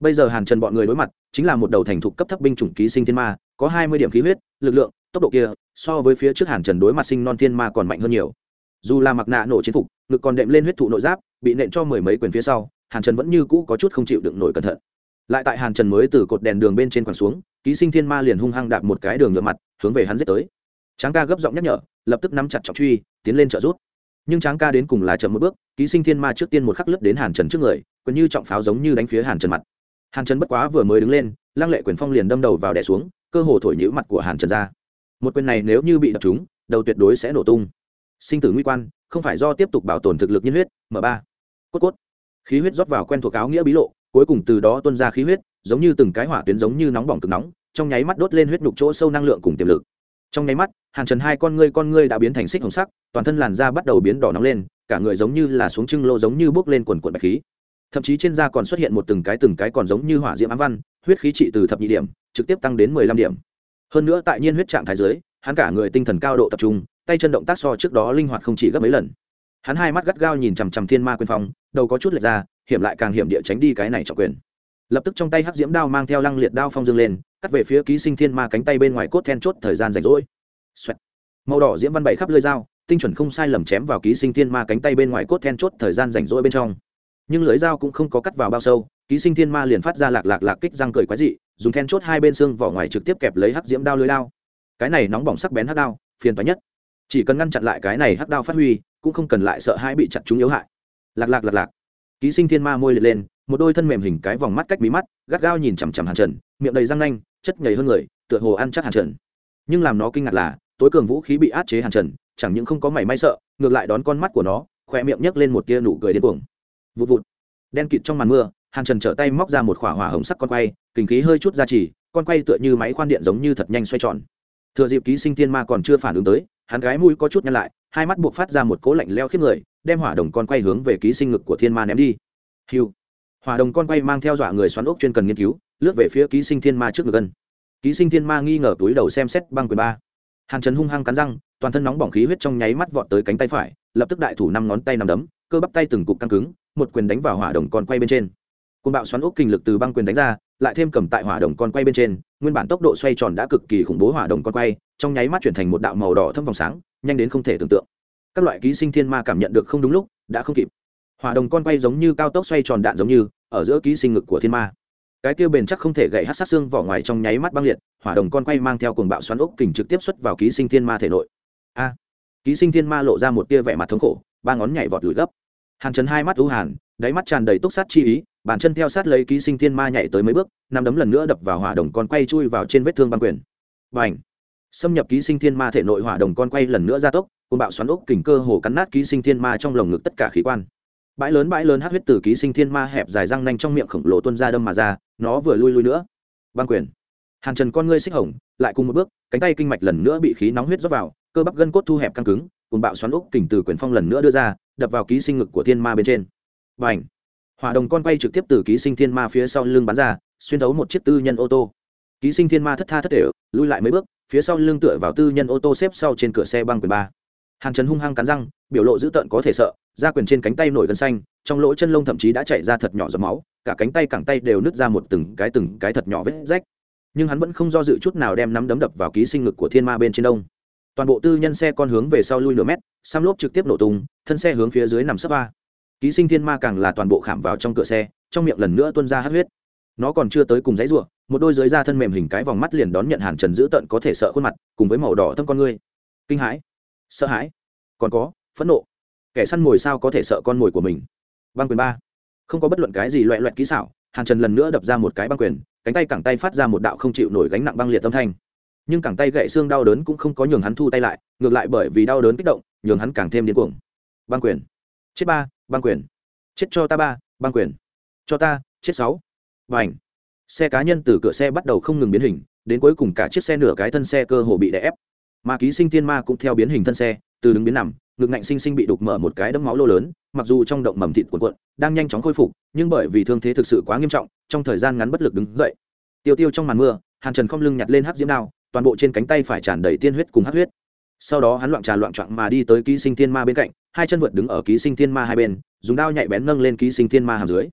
Bây giờ hàn trần bọn người đối mặt, chính là một đầu thành thục cấp thấp binh chủng ký sinh thiên ma, có hai mươi điểm khí huyết, lực lượng, tốc độ kia, so với phía trước hàn trần đối mặt sinh non thiên ma còn mạnh hơn nhiều. Dù là mặc nạ nổ chiến phục, ngực còn đệm lên huyết thụ nội giáp, bị nện cho mười mấy quyền phía sau, hàn trần vẫn như cũ có chút không chịu đựng nổi cẩn thận. Lại tại hàn trần mới từ cột đèn đường bên trên quẳng xuống, ký sinh thiên ma liền hung hăng đạp một cái đường ngựa mặt, hướng về hắn giết tới. Tráng ca gấp giọng nhắc nhở, lập tức nắm chặt trọng truy, tiến lên trợ rút nhưng tráng ca đến cùng là chậm một bước, ký sinh thiên ma trước tiên một khắc lướt đến hàn trần trước người quyền như trọng pháo giống như đánh phía hàn trần mặt. Hàn trần bất quá vừa mới đứng lên, lăng lệ quyền phong liền đâm đầu vào đẻ xuống, cơ hồ thổi nhữ mặt của hàn trần ra. Một quyền này nếu như bị đập trúng, đầu tuyệt đối sẽ nổ tung. Sinh tử nguy quan, không phải do tiếp tục bảo tồn thực lực nhiên huyết m ba. Cốt cốt. Khí huyết rót vào quen thuộc áo nghĩa bí lộ, cuối cùng từ đó tuân ra khí huyết, giống như từng cái hỏa tuyến giống như nóng bỏng cực nóng, trong nháy mắt đốt lên huyết nhục chỗ sâu năng lượng cùng tiềm lực. Trong nháy mắt, hàn trần hai con ngươi con ngươi đã biến thành xích hồng sắc toàn thân làn da bắt đầu biến đỏ nóng lên, cả người giống như là xuống trưng lô giống như bốc lên quần quần bạch khí. Thậm chí trên da còn xuất hiện một từng cái từng cái còn giống như hỏa diễm ám văn, huyết khí trị từ thập nhị điểm, trực tiếp tăng đến mười lăm điểm. Hơn nữa tại nhiên huyết trạng thái dưới, hắn cả người tinh thần cao độ tập trung, tay chân động tác so trước đó linh hoạt không chỉ gấp mấy lần. Hắn hai mắt gắt gao nhìn chằm chằm thiên ma quyền phong, đầu có chút lệch ra, hiểm lại càng hiểm địa tránh đi cái này trọng quyền. Lập tức trong tay hắc diễm đao mang theo lăng liệt đao phong dương lên, cắt về phía ký sinh thiên ma cánh tay bên ngoài cốt then chốt thời gian rảnh rỗi. Màu đỏ diễm văn bảy khắp lưỡi dao tinh chuẩn không sai lầm chém vào ký sinh thiên ma cánh tay bên ngoài cốt then chốt thời gian rảnh rỗi bên trong. Nhưng lưỡi dao cũng không có cắt vào bao sâu, ký sinh thiên ma liền phát ra lạc lạc lạc kích răng cười quái dị, dùng then chốt hai bên xương vỏ ngoài trực tiếp kẹp lấy hắc diễm đao lưới đao. Cái này nóng bỏng sắc bén hắc đao, phiền toái nhất. Chỉ cần ngăn chặn lại cái này hắc đao phát huy, cũng không cần lại sợ hãi bị chặt chúng yếu hại. Lạc lạc lạc lạc. Ký sinh thiên ma môi liệt lên, một đôi thân mềm hình cái vòng mắt cách mí mắt, gắt gao nhìn chằm chằm hàn trần, miệng đầy răng nanh, chất nhầy hơn người, tựa hồ ăn chắc hàn trần. Nhưng làm nó kinh ngạc là, tối cường vũ khí bị át chế hàn trần chẳng những không có mảy may sợ, ngược lại đón con mắt của nó khoe miệng nhấc lên một tia nụ cười điên cuồng. Vụt vụt. Đen kịt trong màn mưa hàng trần trở tay móc ra một khỏa hỏa hồng sắc con quay, kinh khí hơi chút ra chỉ con quay tựa như máy khoan điện giống như thật nhanh xoay tròn. Thừa dịp ký sinh tiên ma còn chưa phản ứng tới, hắn gái mũi có chút nhăn lại, hai mắt buộc phát ra một cố lạnh leo khiếp người, đem hỏa đồng con quay hướng về ký sinh ngực của thiên ma ném đi. Hiu. Hỏa đồng con quay mang theo dọa người xoắn ốc chuyên cần nghiên cứu, lướt về phía ký sinh thiên ma trước ngực gân. Ký sinh thiên ma nghi ngờ túi đầu xem xét băng quyền ba. Hàn trần hung hăng cắn răng toàn thân nóng bỏng khí huyết trong nháy mắt vọt tới cánh tay phải, lập tức đại thủ năm ngón tay nằm đấm, cơ bắp tay từng cục căng cứng, một quyền đánh vào hỏa đồng con quay bên trên. Côn bạo xoắn ốc kinh lực từ băng quyền đánh ra, lại thêm cầm tại hỏa đồng con quay bên trên, nguyên bản tốc độ xoay tròn đã cực kỳ khủng bố hỏa đồng con quay, trong nháy mắt chuyển thành một đạo màu đỏ thâm vòng sáng, nhanh đến không thể tưởng tượng. Các loại ký sinh thiên ma cảm nhận được không đúng lúc, đã không kịp. Hỏa đồng con quay giống như cao tốc xoay tròn đạn giống như, ở giữa ký sinh ngực của thiên ma. Cái tiêu bền chắc không thể gậy hát sát xương vỏ ngoài trong nháy mắt băng liệt, hỏa đồng con quay mang theo cuồng bạo xoắn ốc kình trực tiếp xuất vào ký sinh thiên ma thể nội a. Ký sinh thiên ma lộ ra một tia vẻ mặt thống khổ, ba ngón nhảy vọt lùi gấp. Hàn trần hai mắt ưu hàn, đáy mắt tràn đầy túc sát chi ý, bàn chân theo sát lấy ký sinh thiên ma nhảy tới mấy bước nằm đấm lần nữa đập vào hỏa đồng con quay chui vào trên vết thương băng quyền. Và h xâm nhập ký sinh thiên ma thể nội hỏa đồng con quay lần nữa gia tốc côn bạo xoắn ốc kình cơ hồ cắn nát ký sinh thiên ma trong lồng ngực tất cả khí quan. Bãi lớn bãi lớn hát huyết từ ký sinh thiên ma hẹp dài răng nanh trong miệng khổng lồ tuân ra đâm mà ra, nó vừa lui lui nữa. Băng quyền! Hàn trần con ngươi xích hồng, lại cùng một bước, cánh tay kinh mạch lần nữa bị khí nóng huyết rót vào cơ bắp gân cốt thu hẹp căng cứng cùng bạo xoắn úc, kình từ quyền phong lần nữa đưa ra đập vào ký sinh ngực của thiên ma bên trên. Và ảnh hỏa đồng con quay trực tiếp từ ký sinh thiên ma phía sau lưng bắn ra xuyên thấu một chiếc tư nhân ô tô. Ký sinh thiên ma thất tha thất để lui lại mấy bước phía sau lưng tựa vào tư nhân ô tô xếp sau trên cửa xe băng quyền ba. Hàn trần hung hăng cắn răng biểu lộ dữ tợn có thể sợ ra quyền trên cánh tay nổi gân xanh trong lỗ chân lông thậm chí đã chảy ra thật nhỏ giọt máu cả cánh tay cẳng tay đều nứt ra một từng cái từng cái thật nhỏ vết rách. Nhưng hắn vẫn không do dự chút nào đem nắm đấm đập vào ký sinh ngực của thiên ma bên trên đông toàn bộ tư nhân xe con hướng về sau lui nửa mét, xăm lốp trực tiếp nổ tung, thân xe hướng phía dưới nằm sấp ba. Ký sinh thiên ma càng là toàn bộ khảm vào trong cửa xe, trong miệng lần nữa tuôn ra hát huyết. Nó còn chưa tới cùng dãy ruộng một đôi dưới da thân mềm hình cái vòng mắt liền đón nhận hàn trần dữ tợn có thể sợ khuôn mặt, cùng với màu đỏ thâm con ngươi. Kinh hãi, sợ hãi. Còn có, phẫn nộ. Kẻ săn mồi sao có thể sợ con mồi của mình? Băng quyền ba. Không có bất luận cái gì loẹ loẹt kỹ xảo, hàn trần lần nữa đập ra một cái băng quyền, cánh tay cẳng tay phát ra một đạo không chịu nổi gánh nặng băng liệt âm thanh nhưng cẳng tay gậy xương đau đớn cũng không có nhường hắn thu tay lại, ngược lại bởi vì đau đớn kích động, nhường hắn càng thêm điên cuồng. Băng quyền. Chết ba, băng quyền. Chết cho ta ba, băng quyền. Cho ta, chết sáu. Và ảnh xe cá nhân từ cửa xe bắt đầu không ngừng biến hình, đến cuối cùng cả chiếc xe nửa cái thân xe cơ hồ bị đè ép. Mà ký sinh thiên ma cũng theo biến hình thân xe, từ đứng biến nằm, ngực ngạnh sinh sinh bị đục mở một cái đấm máu lô lớn, mặc dù trong động mầm thịt cuộn cuộn, đang nhanh chóng khôi phục, nhưng bởi vì thương thế thực sự quá nghiêm trọng, trong thời gian ngắn bất lực đứng dậy. Tiêu tiêu trong màn mưa, hàn trần không lưng nhặt lên hắc diễm đao toàn bộ trên cánh tay phải tràn đầy tiên huyết cùng hắc huyết. Sau đó hắn loạn trà loạn trọn mà đi tới ký sinh thiên ma bên cạnh, hai chân vượt đứng ở ký sinh thiên ma hai bên, dùng đao nhạy bén nâng lên ký sinh thiên ma hàm dưới.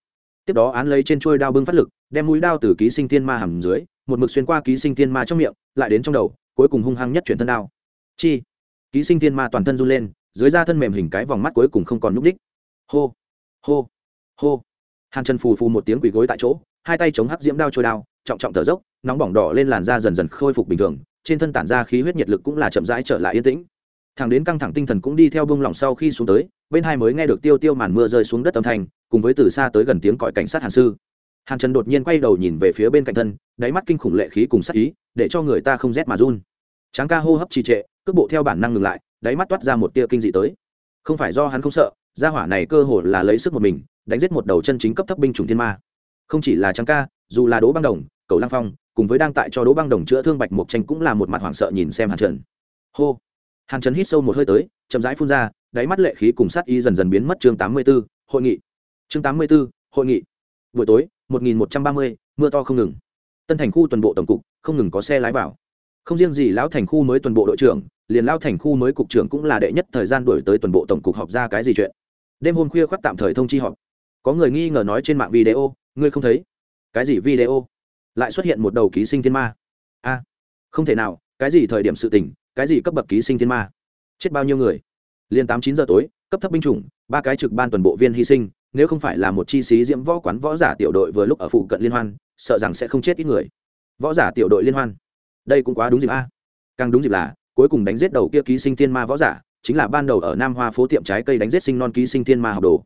Tiếp đó án lấy trên trôi đao bưng phát lực, đem mũi đao từ ký sinh thiên ma hàm dưới, một mực xuyên qua ký sinh thiên ma trong miệng, lại đến trong đầu, cuối cùng hung hăng nhất chuyển thân đao. Chi! Ký sinh thiên ma toàn thân run lên, dưới da thân mềm hình cái vòng mắt cuối cùng không còn núp đích. Hô! Hô! Hô! Hàn chân phù phù một tiếng quỳ gối tại chỗ, hai tay chống hắc diễm đao trôi đao trọng trọng thở dốc, nóng bỏng đỏ lên làn da dần dần khôi phục bình thường, trên thân tản ra khí huyết nhiệt lực cũng là chậm rãi trở lại yên tĩnh. Thằng đến căng thẳng tinh thần cũng đi theo bông lỏng sau khi xuống tới, bên hai mới nghe được tiêu tiêu màn mưa rơi xuống đất âm thanh, cùng với từ xa tới gần tiếng còi cảnh sát hàn sư. Hàn trần đột nhiên quay đầu nhìn về phía bên cạnh thân, đáy mắt kinh khủng lệ khí cùng sắc ý, để cho người ta không rét mà run. Tráng ca hô hấp trì trệ, cước bộ theo bản năng ngừng lại, đáy mắt toát ra một tia kinh dị tới. Không phải do hắn không sợ, gia hỏa này cơ hồ là lấy sức một mình, đánh giết một đầu chân chính cấp thấp binh chủng thiên ma không chỉ là Trang ca, dù là đỗ băng đồng, cầu lang phong, cùng với đang tại cho đỗ băng đồng chữa thương bạch mộc tranh cũng là một mặt hoảng sợ nhìn xem hàn trần. Hô! Hàn trần hít sâu một hơi tới, chậm rãi phun ra, đáy mắt lệ khí cùng sát y dần dần biến mất chương tám mươi b ố hội nghị. Chương tám mươi b ố hội nghị. Buổi tối, một nghìn một trăm ba mươi, mưa to không ngừng. Tân thành khu toàn bộ tổng cục, không ngừng có xe lái vào. Không riêng gì, lão thành khu mới toàn bộ đội trưởng, liền lao thành khu mới cục trưởng cũng là đệ nhất thời gian đổi tới toàn bộ tổng cục họp ra cái gì chuyện. Đêm hôm khuya khoác tạm thời thông chi họp. Có người nghi ngờ nói trên mạng video ngươi không thấy? Cái gì video? Lại xuất hiện một đầu ký sinh thiên ma. A, không thể nào, cái gì thời điểm sự tình, cái gì cấp bậc ký sinh thiên ma? Chết bao nhiêu người? Liền tám chín giờ tối, cấp thấp binh chủng, ba cái trực ban toàn bộ viên hy sinh, nếu không phải là một chi sĩ diễm võ quán võ giả tiểu đội vừa lúc ở phụ cận liên hoan, sợ rằng sẽ không chết ít người. Võ giả tiểu đội liên hoan. Đây cũng quá đúng dịp a. Càng đúng dịp là, cuối cùng đánh giết đầu kia ký sinh thiên ma võ giả, chính là ban đầu ở nam hoa phố tiệm trái cây đánh giết sinh non ký sinh thiên ma học đồ.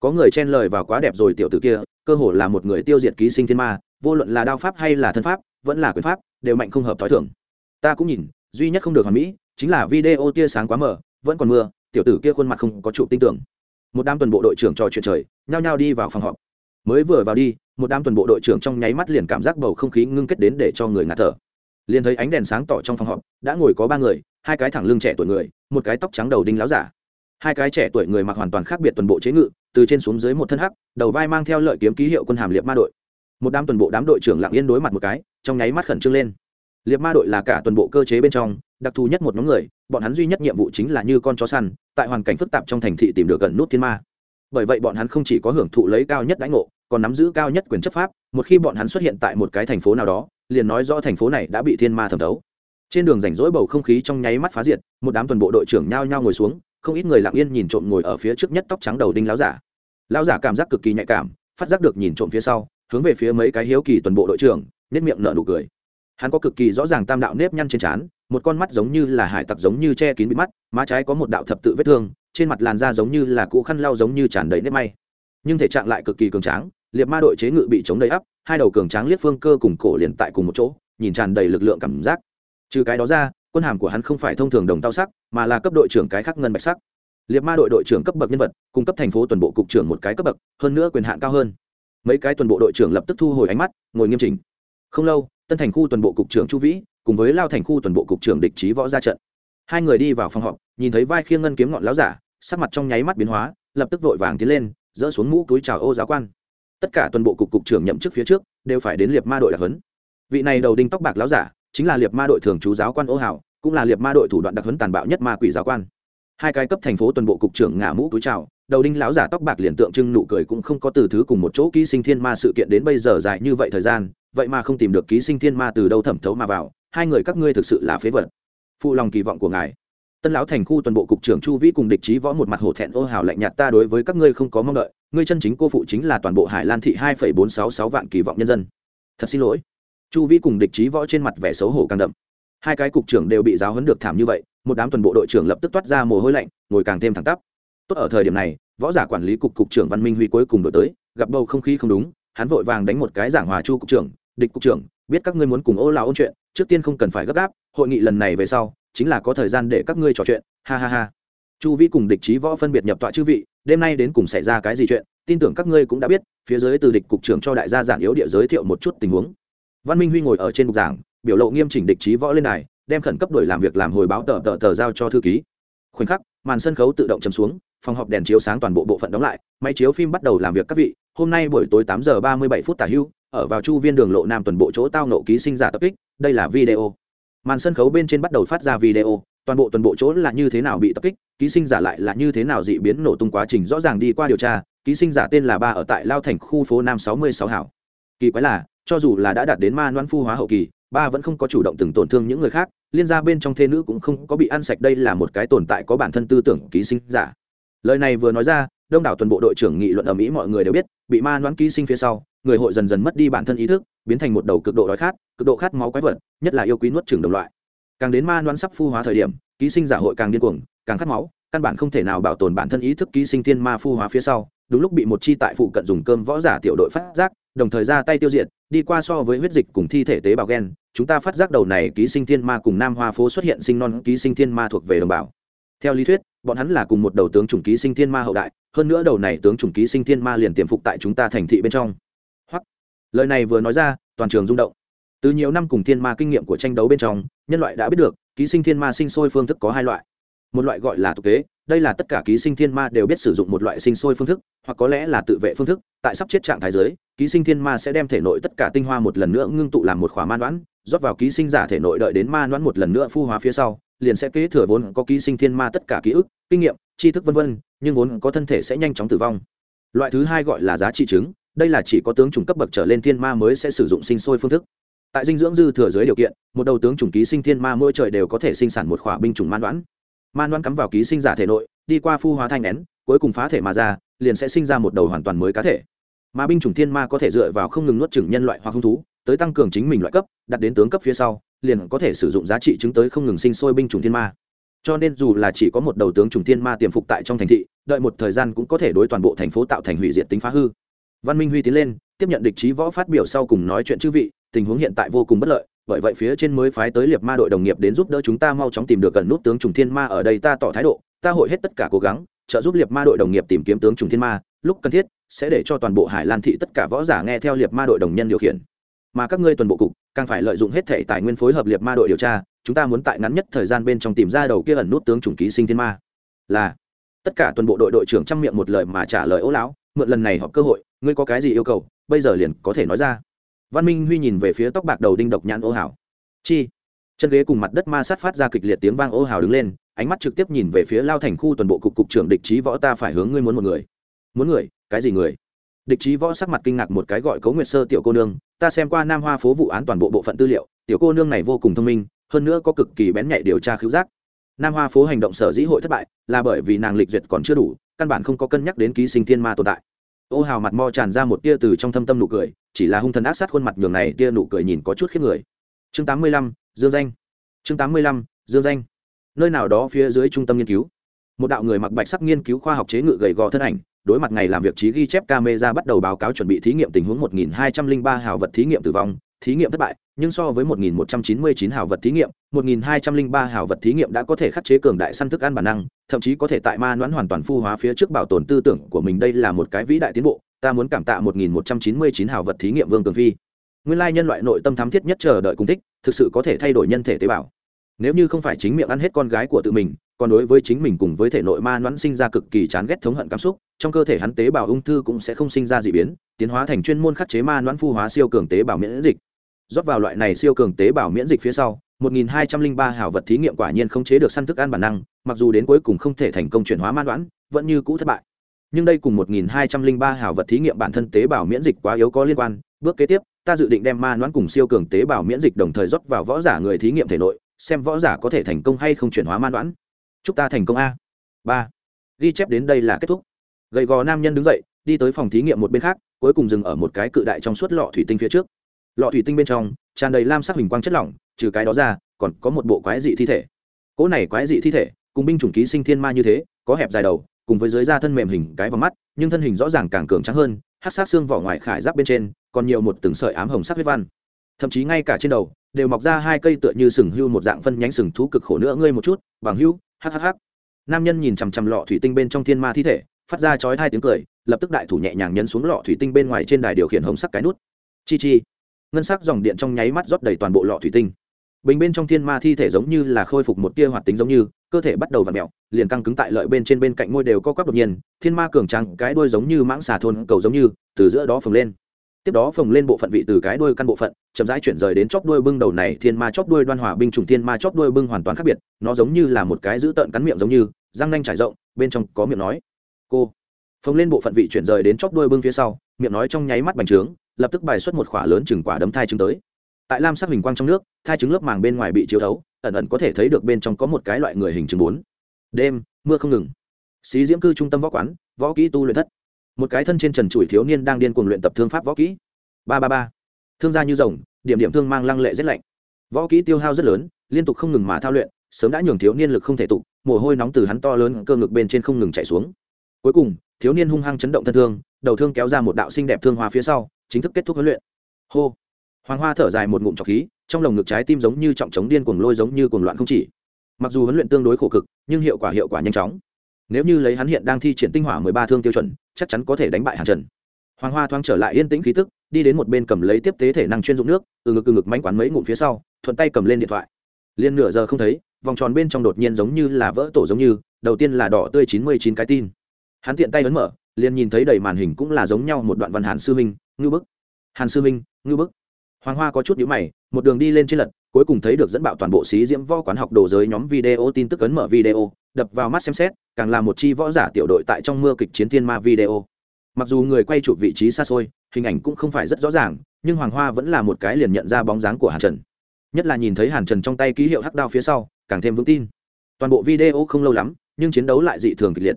Có người chen lời vào quá đẹp rồi tiểu tử kia cơ hồ là một người tiêu diệt ký sinh thiên ma, vô luận là đao pháp hay là thân pháp, vẫn là quyền pháp, đều mạnh không hợp t h ó i thưởng ta cũng nhìn, duy nhất không được hoàn mỹ, chính là video tia sáng quá mờ, vẫn còn mưa, tiểu tử kia khuôn mặt không có trụ tin tưởng. Một đám tuần bộ đội trưởng trò chuyện trời, nhao nhao đi vào phòng họp. Mới vừa vào đi, một đám tuần bộ đội trưởng trong nháy mắt liền cảm giác bầu không khí ngưng kết đến để cho người ngạt thở. Liền thấy ánh đèn sáng tỏ trong phòng họp, đã ngồi có ba người, hai cái thẳng lưng trẻ tuổi người, một cái tóc trắng đầu đinh láo giả. Hai cái trẻ tuổi người mặc hoàn toàn khác biệt tuần bộ chế ngự từ trên xuống dưới một thân hắc, đầu vai mang theo lợi kiếm ký hiệu quân hàm liệt ma đội. Một đám tuần bộ đám đội trưởng lặng yên đối mặt một cái, trong nháy mắt khẩn trương lên. Liệt ma đội là cả tuần bộ cơ chế bên trong, đặc thù nhất một nhóm người, bọn hắn duy nhất nhiệm vụ chính là như con chó săn, tại hoàn cảnh phức tạp trong thành thị tìm được gần nút thiên ma. Bởi vậy bọn hắn không chỉ có hưởng thụ lấy cao nhất đãi ngộ, còn nắm giữ cao nhất quyền chấp pháp, một khi bọn hắn xuất hiện tại một cái thành phố nào đó, liền nói rõ thành phố này đã bị thiên ma thẩm thấu. Trên đường rảnh rỗi bầu không khí trong nháy mắt phá diệt, một đám tuần bộ đội trưởng nhao nhao ngồi xuống, không ít người lặng yên nhìn trộm ngồi ở phía trước nhất tóc trắng đầu đinh láo giả lão giả cảm giác cực kỳ nhạy cảm, phát giác được nhìn trộm phía sau, hướng về phía mấy cái hiếu kỳ toàn bộ đội trưởng nết miệng nở nụ cười. Hắn có cực kỳ rõ ràng tam đạo nếp nhăn trên trán, một con mắt giống như là hải tặc giống như che kín bị mắt, má trái có một đạo thập tự vết thương, trên mặt làn da giống như là cũ khăn lau giống như tràn đầy nếp may. Nhưng thể trạng lại cực kỳ cường tráng, liệt ma đội chế ngự bị chống đầy ắp, hai đầu cường tráng liếc phương cơ cùng cổ liền tại cùng một chỗ, nhìn tràn đầy lực lượng cảm giác. Trừ cái đó ra, quân hàm của hắn không phải thông thường đồng tao sắc, mà là cấp đội trưởng cái khắc ngân bạch sắc liệt ma đội đội trưởng cấp bậc nhân vật cung cấp thành phố tuần bộ cục trưởng một cái cấp bậc, hơn nữa quyền hạn cao hơn. Mấy cái tuần bộ đội trưởng lập tức thu hồi ánh mắt, ngồi nghiêm chỉnh. Không lâu, tân thành khu tuần bộ cục trưởng chu vĩ, cùng với lao thành khu tuần bộ cục trưởng địch trí võ ra trận. Hai người đi vào phòng họp, nhìn thấy vai khiêng ngân kiếm ngọn láo giả, sắc mặt trong nháy mắt biến hóa, lập tức vội vàng tiến lên dỡ xuống mũ túi chào ô giáo quan. Tất cả tuần bộ cục cục trưởng nhậm chức phía trước, đều phải đến liệt ma đội đặc huấn. Vị này đầu đinh tóc bạc láo giả, chính là liệt ma đội thường trú giáo quan ô hảo, cũng là liệt ma đội thủ đoạn đặc huấn tàn bạo nhất ma quỷ giáo quan hai cái cấp thành phố tuần bộ cục trưởng ngả mũ túi chào, đầu đinh lão giả tóc bạc liền tượng trưng nụ cười cũng không có từ thứ cùng một chỗ ký sinh thiên ma sự kiện đến bây giờ dài như vậy thời gian, vậy mà không tìm được ký sinh thiên ma từ đâu thẩm thấu mà vào, hai người các ngươi thực sự là phế vật. Phụ lòng kỳ vọng của ngài. Tân lão thành khu tuần bộ cục trưởng chu vĩ cùng địch trí võ một mặt hổ thẹn ô hào lạnh nhạt ta đối với các ngươi không có mong đợi, ngươi chân chính cô phụ chính là toàn bộ hải lan thị hai phẩy bốn sáu sáu vạn kỳ vọng nhân dân. Thật xin lỗi. Chu vĩ cùng địch trí võ trên mặt vẻ xấu hổ càng đậm. Hai cái cục trưởng đều bị giáo huấn được thảm như vậy một đám tuần bộ đội trưởng lập tức toát ra mồ hôi lạnh, ngồi càng thêm thẳng tắp. Tốt ở thời điểm này, võ giả quản lý cục cục trưởng văn minh huy cuối cùng đổi tới, gặp bầu không khí không đúng, hắn vội vàng đánh một cái giảng hòa chu cục trưởng, địch cục trưởng, biết các ngươi muốn cùng ô là ôn chuyện, trước tiên không cần phải gấp gáp, hội nghị lần này về sau, chính là có thời gian để các ngươi trò chuyện, ha ha ha. Chu vĩ cùng địch trí võ phân biệt nhập tọa chư vị, đêm nay đến cùng xảy ra cái gì chuyện, tin tưởng các ngươi cũng đã biết, phía dưới từ địch cục trưởng cho đại gia giản yếu địa giới thiệu một chút tình huống. Văn minh huy ngồi ở trên bục giảng, biểu lộ nghiêm chỉnh địch trí võ lên này đem khẩn cấp đổi làm việc làm hồi báo tờ tờ tờ giao cho thư ký. Khoảnh khắc, màn sân khấu tự động chấm xuống, phòng họp đèn chiếu sáng toàn bộ bộ phận đóng lại, máy chiếu phim bắt đầu làm việc các vị. Hôm nay buổi tối tám giờ ba mươi bảy phút tả hưu, ở vào chu viên đường lộ nam tuần bộ chỗ tao nộ ký sinh giả tập kích, đây là video. Màn sân khấu bên trên bắt đầu phát ra video, toàn bộ tuần bộ chỗ là như thế nào bị tập kích, ký sinh giả lại là như thế nào dị biến nổ tung quá trình rõ ràng đi qua điều tra, ký sinh giả tên là ba ở tại lao thành khu phố nam sáu mươi sáu hảo. Kỳ quái là, cho dù là đã đạt đến ma noan phu hóa hậu kỳ, ba vẫn không có chủ động từng tổn thương những người khác liên gia bên trong thê nữ cũng không có bị ăn sạch, đây là một cái tồn tại có bản thân tư tưởng ký sinh giả. Lời này vừa nói ra, đông đảo tuần bộ đội trưởng nghị luận ở mỹ mọi người đều biết, bị ma đoán ký sinh phía sau, người hội dần dần mất đi bản thân ý thức, biến thành một đầu cực độ đói khát, cực độ khát máu quái vật, nhất là yêu quý nuốt trưởng đồng loại. Càng đến ma đoán sắp phu hóa thời điểm, ký sinh giả hội càng điên cuồng, càng khát máu, căn bản không thể nào bảo tồn bản thân ý thức ký sinh thiên ma phu hóa phía sau, đúng lúc bị một chi tại phụ cận dùng cơm võ giả tiểu đội phát giác, đồng thời ra tay tiêu diệt đi qua so với huyết dịch cùng thi thể tế bào gen, chúng ta phát giác đầu này ký sinh thiên ma cùng nam hoa phố xuất hiện sinh non ký sinh thiên ma thuộc về đồng bào. Theo lý thuyết, bọn hắn là cùng một đầu tướng chủng ký sinh thiên ma hậu đại, hơn nữa đầu này tướng chủng ký sinh thiên ma liền tiềm phục tại chúng ta thành thị bên trong. Hoặc, lời này vừa nói ra, toàn trường rung động. Từ nhiều năm cùng thiên ma kinh nghiệm của tranh đấu bên trong, nhân loại đã biết được, ký sinh thiên ma sinh sôi phương thức có hai loại. Một loại gọi là tục kế đây là tất cả ký sinh thiên ma đều biết sử dụng một loại sinh sôi phương thức, hoặc có lẽ là tự vệ phương thức, tại sắp chết trạng thái giới ký sinh thiên ma sẽ đem thể nội tất cả tinh hoa một lần nữa ngưng tụ làm một khỏa man đoán rót vào ký sinh giả thể nội đợi đến ma đoán một lần nữa phu hóa phía sau, liền sẽ kế thừa vốn có ký sinh thiên ma tất cả ký ức, kinh nghiệm, tri thức vân vân. nhưng vốn có thân thể sẽ nhanh chóng tử vong loại thứ hai gọi là giá trị chứng, đây là chỉ có tướng chủng cấp bậc trở lên thiên ma mới sẽ sử dụng sinh sôi phương thức tại dinh dưỡng dư thừa dưới điều kiện, một đầu tướng chủng ký sinh thiên ma mỗi trời đều có thể sinh sản một khỏa binh chủng man đoán man đoán cắm vào ký sinh giả thể nội, đi qua phu hóa thanh nén cuối cùng phá thể mà ra, liền sẽ sinh ra một đầu hoàn toàn mới cá thể. Mà binh chủng thiên ma có thể dựa vào không ngừng nuốt chửng nhân loại hoặc hung thú, tới tăng cường chính mình loại cấp, đặt đến tướng cấp phía sau, liền có thể sử dụng giá trị chứng tới không ngừng sinh sôi binh chủng thiên ma. Cho nên dù là chỉ có một đầu tướng chủng thiên ma tiềm phục tại trong thành thị, đợi một thời gian cũng có thể đối toàn bộ thành phố tạo thành hủy diệt tính phá hư. Văn minh huy tiến lên, tiếp nhận địch trí võ phát biểu sau cùng nói chuyện chư vị, tình huống hiện tại vô cùng bất lợi bởi vậy phía trên mới phái tới liệt ma đội đồng nghiệp đến giúp đỡ chúng ta mau chóng tìm được gần nút tướng trùng thiên ma ở đây ta tỏ thái độ, ta hội hết tất cả cố gắng, trợ giúp liệt ma đội đồng nghiệp tìm kiếm tướng trùng thiên ma, lúc cần thiết, sẽ để cho toàn bộ hải lan thị tất cả võ giả nghe theo liệt ma đội đồng nhân điều khiển. Mà các ngươi tuần bộ cục, càng phải lợi dụng hết thể tài nguyên phối hợp liệt ma đội điều tra, chúng ta muốn tại ngắn nhất thời gian bên trong tìm ra đầu kia ẩn nút tướng trùng ký sinh thiên ma. Là, tất cả tuần bộ đội đội trưởng chăm miệng một lời mà trả lời ố lão, mượn lần này họp cơ hội, ngươi có cái gì yêu cầu, bây giờ liền có thể nói ra văn minh huy nhìn về phía tóc bạc đầu đinh độc nhãn ô hảo. Chi? Chân ghế cùng mặt đất ma sát phát ra kịch liệt tiếng vang ô hào đứng lên, ánh mắt trực tiếp nhìn về phía lao thành khu toàn bộ cục cục trưởng địch trí võ ta phải hướng ngươi muốn một người. Muốn người? Cái gì người? Địch trí võ sắc mặt kinh ngạc một cái gọi cấu nguyệt sơ tiểu cô nương, ta xem qua nam hoa phố vụ án toàn bộ bộ phận tư liệu, tiểu cô nương này vô cùng thông minh, hơn nữa có cực kỳ bén nhạy điều tra khứu giác. Nam hoa phố hành động sở dĩ hội thất bại là bởi vì nàng lịch duyệt còn chưa đủ, căn bản không có cân nhắc đến ký sinh thiên ma tồn tại ô hào mặt mo tràn ra một tia từ trong thâm tâm nụ cười chỉ là hung thần ác sát khuôn mặt nhường này tia nụ cười nhìn có chút khiếp người. Chương tám mươi lăm dương danh. Chương tám mươi lăm dương danh. Nơi nào đó phía dưới trung tâm nghiên cứu. Một đạo người mặc bạch sắc nghiên cứu khoa học chế ngự gầy gò thân ảnh đối mặt ngày làm việc trí ghi chép camera bắt đầu báo cáo chuẩn bị thí nghiệm tình huống 1203 hào vật thí nghiệm tử vong, thí nghiệm thất bại, nhưng so với 1199 hào vật thí nghiệm, 1203 hào vật thí nghiệm đã có thể khắc chế cường đại săn thức ăn bản năng, thậm chí có thể tại ma noãn hoàn toàn phu hóa phía trước bảo tồn tư tưởng của mình đây là một cái vĩ đại tiến bộ, ta muốn cảm tạ 1199 hào vật thí nghiệm Vương Cường Phi. Nguyên lai nhân loại nội tâm thám thiết nhất chờ đợi cùng thích, thực sự có thể thay đổi nhân thể tế bào. Nếu như không phải chính miệng ăn hết con gái của tự mình, còn đối với chính mình cùng với thể nội ma noãn sinh ra cực kỳ chán ghét thống hận cảm xúc trong cơ thể hắn tế bào ung thư cũng sẽ không sinh ra d biến tiến hóa thành chuyên môn khắc chế ma noãn phu hóa siêu cường tế bào miễn dịch rót vào loại này siêu cường tế bào miễn dịch phía sau 1203 hào vật thí nghiệm quả nhiên không chế được săn thức ăn bản năng, mặc dù đến cuối cùng không thể thành công chuyển hóa man đoán, vẫn như cũ thất bại. Nhưng đây cùng 1203 hào vật thí nghiệm bản thân tế bào miễn dịch quá yếu có liên quan. Bước kế tiếp, ta dự định đem ma đoán cùng siêu cường tế bào miễn dịch đồng thời rót vào võ giả người thí nghiệm thể nội, xem võ giả có thể thành công hay không chuyển hóa man đoán. Chúc ta thành công a. Ba. Ghi chép đến đây là kết thúc. Gầy gò nam nhân đứng dậy, đi tới phòng thí nghiệm một bên khác, cuối cùng dừng ở một cái cự đại trong suốt lọ thủy tinh phía trước lọ thủy tinh bên trong, tràn đầy lam sắc hình quang chất lỏng, trừ cái đó ra, còn có một bộ quái dị thi thể. Cỗ này quái dị thi thể, cùng binh chủng ký sinh thiên ma như thế, có hẹp dài đầu, cùng với dưới da thân mềm hình cái vào mắt, nhưng thân hình rõ ràng càng cường trắng hơn hát sát xương vỏ ngoài khải giáp bên trên, còn nhiều một từng sợi ám hồng sắc huyết văn. Thậm chí ngay cả trên đầu, đều mọc ra hai cây tựa như sừng hưu một dạng phân nhánh sừng thú cực khổ nữa ngươi một chút, bằng hưu hhh nam nhân nhìn chằm chằm lọ thủy tinh bên trong thiên ma thi thể, phát ra chói hai tiếng cười, lập tức đại thủ nhẹ nhàng nhấn xuống lọ thủy tinh bên ngoài trên đài điều khiển hồng sắc cái nút. Chi chi ngân sắc dòng điện trong nháy mắt rót đầy toàn bộ lọ thủy tinh. Bình bên trong thiên ma thi thể giống như là khôi phục một tia hoạt tính giống như, cơ thể bắt đầu v ặ mẹo liền căng cứng tại lợi bên trên bên cạnh ngôi đều co quắp đột nhiên, thiên ma cường trắng cái đuôi giống như mãng xà thôn cầu giống như, từ giữa đó phồng lên. Tiếp đó phồng lên bộ phận vị từ cái đuôi căn bộ phận, chậm rãi chuyển rời đến chóp đuôi bưng đầu này, thiên ma chóp đuôi đoan hòa binh chủng thiên ma chóp đuôi bưng hoàn toàn khác biệt, nó giống như là một cái giữ tợn cắn miệng giống như, răng nanh trải rộng, bên trong có miệng nói. Cô, phồng lên bộ phận vị chuyển rời đến chóp đuôi bưng phía sau, miệng nói trong nháy mắt bành trướng lập tức bài xuất một khỏa lớn chừng quả đấm thai trứng tới. Tại lam sắc hình quang trong nước, thai trứng lớp màng bên ngoài bị chiếu thấu, ẩn ẩn có thể thấy được bên trong có một cái loại người hình trứng bốn. Đêm, mưa không ngừng. Xí diễm cư trung tâm võ quán, võ kỹ tu luyện thất. Một cái thân trên trần trụi thiếu niên đang điên cuồng luyện tập thương pháp võ kỹ. Ba ba ba. Thương gia như rồng, điểm điểm thương mang lăng lệ rét lạnh. Võ kỹ tiêu hao rất lớn, liên tục không ngừng mà thao luyện, sớm đã nhường thiếu niên lực không thể tụ, mồ hôi nóng từ hắn to lớn cơ ngực bên trên không ngừng chạy xuống. Cuối cùng thiếu niên hung hăng chấn động thân thương, đầu thương kéo ra một đạo xinh đẹp thương hoa phía sau, chính thức kết thúc huấn luyện. Hô! Hoàng hoa thở dài một ngụm trọc khí, trong lồng ngực trái tim giống như trọng trống điên cuồng lôi giống như cuồng loạn không chỉ. Mặc dù huấn luyện tương đối khổ cực, nhưng hiệu quả hiệu quả nhanh chóng. Nếu như lấy hắn hiện đang thi triển tinh hỏa mười ba thương tiêu chuẩn, chắc chắn có thể đánh bại hàn trần. Hoàng hoa thoáng trở lại yên tĩnh khí tức, đi đến một bên cầm lấy tiếp tế thể năng chuyên dụng nước, từ ngực từ ngực mánh quán mấy ngụm phía sau, thuận tay cầm lên điện thoại. Liên nửa giờ không thấy, vòng tròn bên trong đột nhiên giống như là vỡ tổ giống như, đầu tiên là đỏ tươi chín mươi chín cái tin hắn tiện tay ấn mở, liền nhìn thấy đầy màn hình cũng là giống nhau một đoạn văn hàn sư minh ngư bức. Hàn sư minh ngư bức. Hoàng hoa có chút nhữ mày, một đường đi lên trên lật, cuối cùng thấy được dẫn bạo toàn bộ xí diễm võ quán học đồ giới nhóm video tin tức ấn mở video, đập vào mắt xem xét, càng là một chi võ giả tiểu đội tại trong mưa kịch chiến thiên ma video. Mặc dù người quay chụp vị trí xa xôi, hình ảnh cũng không phải rất rõ ràng, nhưng hoàng hoa vẫn là một cái liền nhận ra bóng dáng của hàn trần. Nhất là nhìn thấy hàn trần trong tay ký hiệu hắc đao phía sau, càng thêm vững tin. Toàn bộ video không lâu lắm, nhưng chiến đấu lại dị thường kịch liệt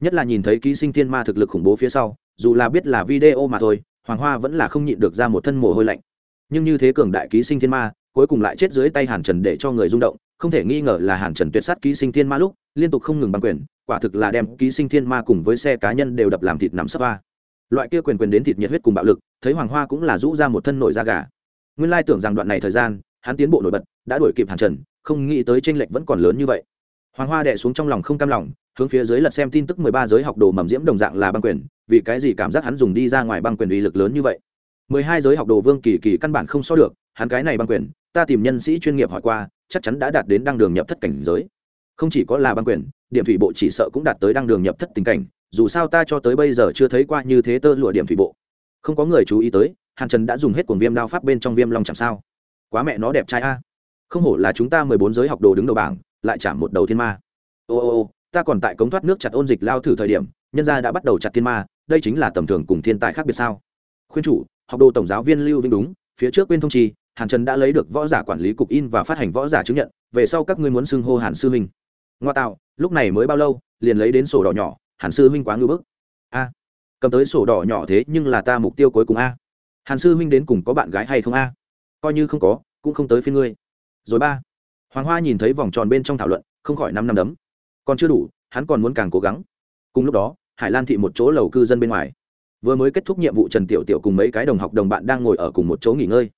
nhất là nhìn thấy ký sinh thiên ma thực lực khủng bố phía sau, dù là biết là video mà thôi, hoàng hoa vẫn là không nhịn được ra một thân mồ hôi lạnh. Nhưng như thế cường đại ký sinh thiên ma, cuối cùng lại chết dưới tay hàn trần để cho người rung động, không thể nghi ngờ là hàn trần tuyệt sát ký sinh thiên ma lúc, liên tục không ngừng băng quyền, quả thực là đem ký sinh thiên ma cùng với xe cá nhân đều đập làm thịt nằm sấp va loại kia quyền quyền đến thịt nhiệt huyết cùng bạo lực, thấy hoàng hoa cũng là rũ ra một thân nổi da gà. Nguyên lai tưởng rằng đoạn này thời gian, hắn tiến bộ nổi bật, đã đuổi kịp hàn trần, không nghĩ tới tranh lệch vẫn còn lớn như vậy hoàng hoa đệ xuống trong lòng không cam lòng, hướng phía dưới lật xem tin tức mười ba giới học đồ mầm diễm đồng dạng là băng quyền, vì cái gì cảm giác hắn dùng đi ra ngoài băng quyền uy lực lớn như vậy? Mười hai giới học đồ vương kỳ kỳ căn bản không so được, hắn cái này băng quyền, ta tìm nhân sĩ chuyên nghiệp hỏi qua, chắc chắn đã đạt đến đăng đường nhập thất cảnh giới. Không chỉ có là băng quyền, điểm thủy bộ chỉ sợ cũng đạt tới đăng đường nhập thất tình cảnh, dù sao ta cho tới bây giờ chưa thấy qua như thế tơ lụa điểm thủy bộ. Không có người chú ý tới, hàn trần đã dùng hết cuồng viêm đao pháp bên trong viêm long chẳng sao. Quá mẹ nó đẹp trai a. Không hổ là chúng ta mười bốn giới học đồ đứng đầu bảng lại chạm một đầu thiên ma. Ô ô ô, ta còn tại cống thoát nước chặt ôn dịch lao thử thời điểm, nhân gia đã bắt đầu chặt thiên ma, đây chính là tầm thường cùng thiên tài khác biệt sao? Khuyên chủ, học đồ tổng giáo viên lưu vinh đúng, phía trước quên thông trì hàn trần đã lấy được võ giả quản lý cục in và phát hành võ giả chứng nhận, về sau các ngươi muốn xưng hô hàn sư huynh ngoa tạo, lúc này mới bao lâu, liền lấy đến sổ đỏ nhỏ, hàn sư huynh quá ngưỡng bức. A, cầm tới sổ đỏ nhỏ thế nhưng là ta mục tiêu cuối cùng a. Hàn sư huynh đến cùng có bạn gái hay không a? Coi như không có, cũng không tới phiên ngươi. Rồi ba hoàng hoa nhìn thấy vòng tròn bên trong thảo luận, không khỏi năm năm đấm. Còn chưa đủ, hắn còn muốn càng cố gắng. Cùng lúc đó, hải lan thị một chỗ lầu cư dân bên ngoài. Vừa mới kết thúc nhiệm vụ trần tiểu tiểu cùng mấy cái đồng học đồng bạn đang ngồi ở cùng một chỗ nghỉ ngơi.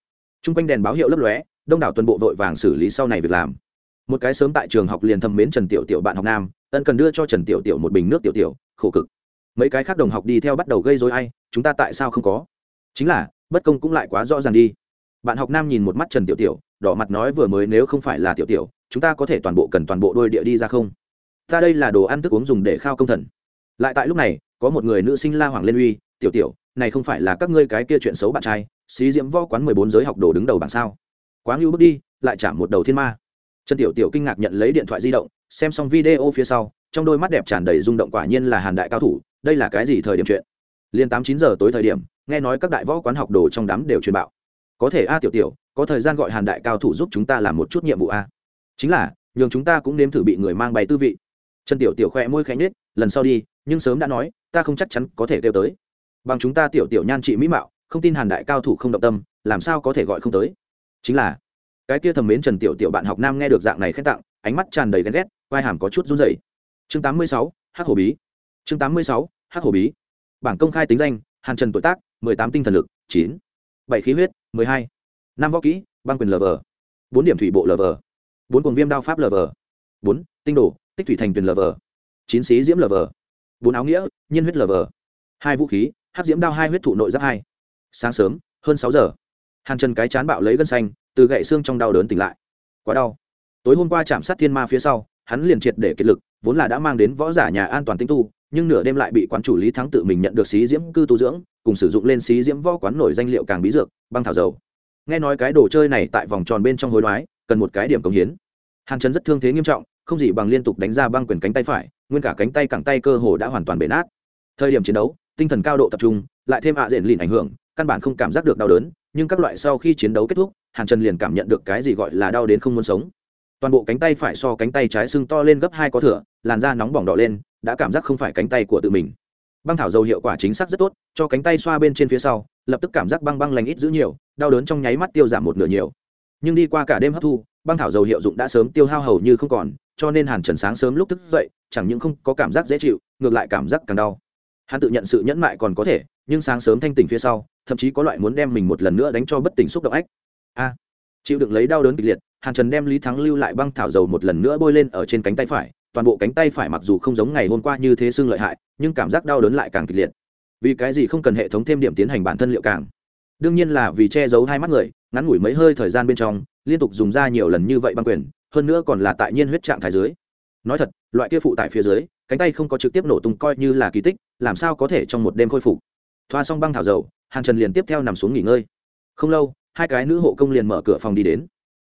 T r u n g quanh đèn báo hiệu lấp lóe, đông đảo tuần bộ vội vàng xử lý sau này việc làm. Một cái sớm tại trường học liền thầm mến trần tiểu tiểu bạn học nam, ân cần đưa cho trần tiểu tiểu một bình nước tiểu tiểu, khổ cực. Mấy cái khác đồng học đi theo bắt đầu gây dối ai, chúng ta tại sao không có? Chính là, bất công cũng lại quá rõ ràng đi. Bạn học nam nhìn một mắt trần tiểu tiểu đỏ mặt nói vừa mới nếu không phải là tiểu tiểu, chúng ta có thể toàn bộ cần toàn bộ đôi địa đi ra không? Ta đây là đồ ăn thức uống dùng để khao công thần. Lại tại lúc này, có một người nữ sinh la hoàng lên uy, tiểu tiểu, này không phải là các ngươi cái kia chuyện xấu bạn trai, xí diễm võ quán mười bốn giới học đồ đứng đầu bảng sao? Quá ngưu bước đi, lại chạm một đầu thiên ma. Trần tiểu tiểu kinh ngạc nhận lấy điện thoại di động, xem xong video phía sau, trong đôi mắt đẹp tràn đầy rung động quả nhiên là hàn đại cao thủ, đây là cái gì thời điểm chuyện? Liên tám chín giờ tối thời điểm, nghe nói các đại võ quán học đồ trong đám đều truyền bạo. Có thể a, tiểu tiểu có thời gian gọi hàn đại cao thủ giúp chúng ta làm một chút nhiệm vụ a. Chính là, nhường chúng ta cũng nếm thử bị người mang bày tư vị. Trần tiểu tiểu khoe môi khẽ nhết lần sau đi, nhưng sớm đã nói, ta không chắc chắn có thể kêu tới. Bằng chúng ta tiểu tiểu nhan trị mỹ mạo, không tin hàn đại cao thủ không động tâm, làm sao có thể gọi không tới. Chính là, cái kia thầm mến trần tiểu tiểu bạn học nam nghe được dạng này khen tặng, ánh mắt tràn đầy ghen ghét, vai hàm có chút run dày chương tám mươi sáu, hắc hồ bí. Chương tám mươi sáu, hắc hồ bí. Bảng công khai tính danh, hàn trần tuổi tác, mười tám tinh thần lực, chín. Bảy khí huyết, mười hai năm võ kỹ, băng quyền lv bốn điểm thủy bộ lv bốn cuồng viêm đao pháp lv bốn tinh đồ, tích thủy thành tuyển lv chín xí diễm lv bốn áo nghĩa, nhiên huyết lv hai vũ khí hát diễm đao hai huyết thụ nội giáp hai. Sáng sớm, hơn sáu giờ, hàn trần cái chán bạo lấy gân xanh, từ gậy xương trong đau đớn tỉnh lại. Quá đau. Tối hôm qua chạm sát thiên ma phía sau, hắn liền triệt để kiệt lực, vốn là đã mang đến võ giả nhà an toàn tinh tu, nhưng nửa đêm lại bị quán chủ lý thắng tự mình nhận được xí diễm cư tu dưỡng, cùng sử dụng lên xí diễm võ quán nổi danh liệu càng bí dược, băng thảo dầu nghe nói cái đồ chơi này tại vòng tròn bên trong hối đoái, cần một cái điểm công hiến. Hàn trần rất thương thế nghiêm trọng, không gì bằng liên tục đánh ra băng quyền cánh tay phải, nguyên cả cánh tay cẳng tay cơ hồ đã hoàn toàn bể nát. Thời điểm chiến đấu, tinh thần cao độ tập trung, lại thêm ạ à diện lìn ảnh hưởng, căn bản không cảm giác được đau đớn, nhưng các loại sau khi chiến đấu kết thúc, hàn trần liền cảm nhận được cái gì gọi là đau đến không muốn sống. Toàn bộ cánh tay phải so cánh tay trái sưng to lên gấp hai có thửa làn da nóng bỏng đỏ lên, đã cảm giác không phải cánh tay của tự mình. Băng thảo dầu hiệu quả chính xác rất tốt, cho cánh tay xoa bên trên phía sau lập tức cảm giác băng băng lành ít giữ nhiều, đau đớn trong nháy mắt tiêu giảm một nửa nhiều. Nhưng đi qua cả đêm hấp thu, băng thảo dầu hiệu dụng đã sớm tiêu hao hầu như không còn, cho nên hàn trần sáng sớm lúc thức dậy, chẳng những không có cảm giác dễ chịu, ngược lại cảm giác càng đau. Hắn tự nhận sự nhẫn mại còn có thể, nhưng sáng sớm thanh tỉnh phía sau, thậm chí có loại muốn đem mình một lần nữa đánh cho bất tỉnh xúc động ách. A! Chịu đựng lấy đau đớn kịch liệt, hàn trần đem lý thắng lưu lại băng thảo dầu một lần nữa bôi lên ở trên cánh tay phải. Toàn bộ cánh tay phải mặc dù không giống ngày hôm qua như thế xương lợi hại, nhưng cảm giác đau đớn lại càng kịch liệt vì cái gì không cần hệ thống thêm điểm tiến hành bản thân liệu càng? Đương nhiên là vì che giấu hai mắt người, ngắn ngủi mấy hơi thời gian bên trong, liên tục dùng ra nhiều lần như vậy băng quyền, hơn nữa còn là tại nhiên huyết trạng thái dưới. Nói thật, loại kia phụ tại phía dưới, cánh tay không có trực tiếp nổ tung coi như là kỳ tích, làm sao có thể trong một đêm khôi phục? Thoa xong băng thảo dầu hàng trần liền tiếp theo nằm xuống nghỉ ngơi. Không lâu, hai cái nữ hộ công liền mở cửa phòng đi đến.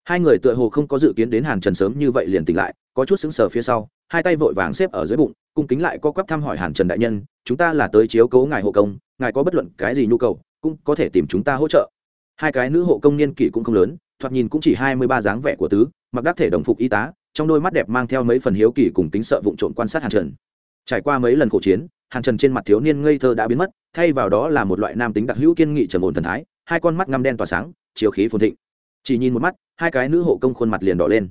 Hai người tựa hồ không có dự kiến đến hàng trần sớm như vậy liền tỉnh lại có chút xứng sờ phía sau, hai tay vội vàng xếp ở dưới bụng, cung kính lại có quắp thăm hỏi hàn trần đại nhân, chúng ta là tới chiếu cố ngài hộ công, ngài có bất luận cái gì nhu cầu, cũng có thể tìm chúng ta hỗ trợ. Hai cái nữ hộ công niên kỷ cũng không lớn, thoạt nhìn cũng chỉ hai mươi ba dáng vẻ của tứ, mặc đắc thể đồng phục y tá, trong đôi mắt đẹp mang theo mấy phần hiếu kỳ cùng tính sợ vụng trộn quan sát hàn trần. Trải qua mấy lần khổ chiến, hàn trần trên mặt thiếu niên ngây thơ đã biến mất, thay vào đó là một loại nam tính đặc hữu kiên nghị trầm ổn thần thái, hai con mắt ngăm đen tỏa sáng chiều khí phồn thịnh. Chỉ nhìn một mắt, hai cái nữ hộ công khuôn mặt liền đỏ lên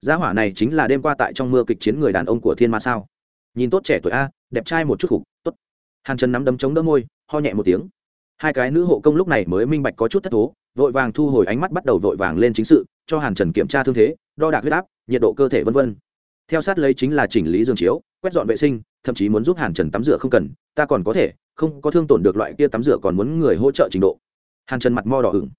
gia hỏa này chính là đêm qua tại trong mưa kịch chiến người đàn ông của thiên ma sao? Nhìn tốt trẻ tuổi a, đẹp trai một chút khục tốt. Hàn trần nắm đấm chống đỡ môi, ho nhẹ một tiếng. Hai cái nữ hộ công lúc này mới minh bạch có chút thất thố, vội vàng thu hồi ánh mắt bắt đầu vội vàng lên chính sự, cho hàn trần kiểm tra thương thế, đo đạc huyết áp, nhiệt độ cơ thể v v theo sát lấy chính là chỉnh lý giường chiếu, quét dọn vệ sinh, thậm chí muốn giúp hàn trần tắm rửa không cần, ta còn có thể, không có thương tổn được loại kia tắm rửa còn muốn người hỗ trợ trình độ. Hàn trần mặt mo đỏ ửng.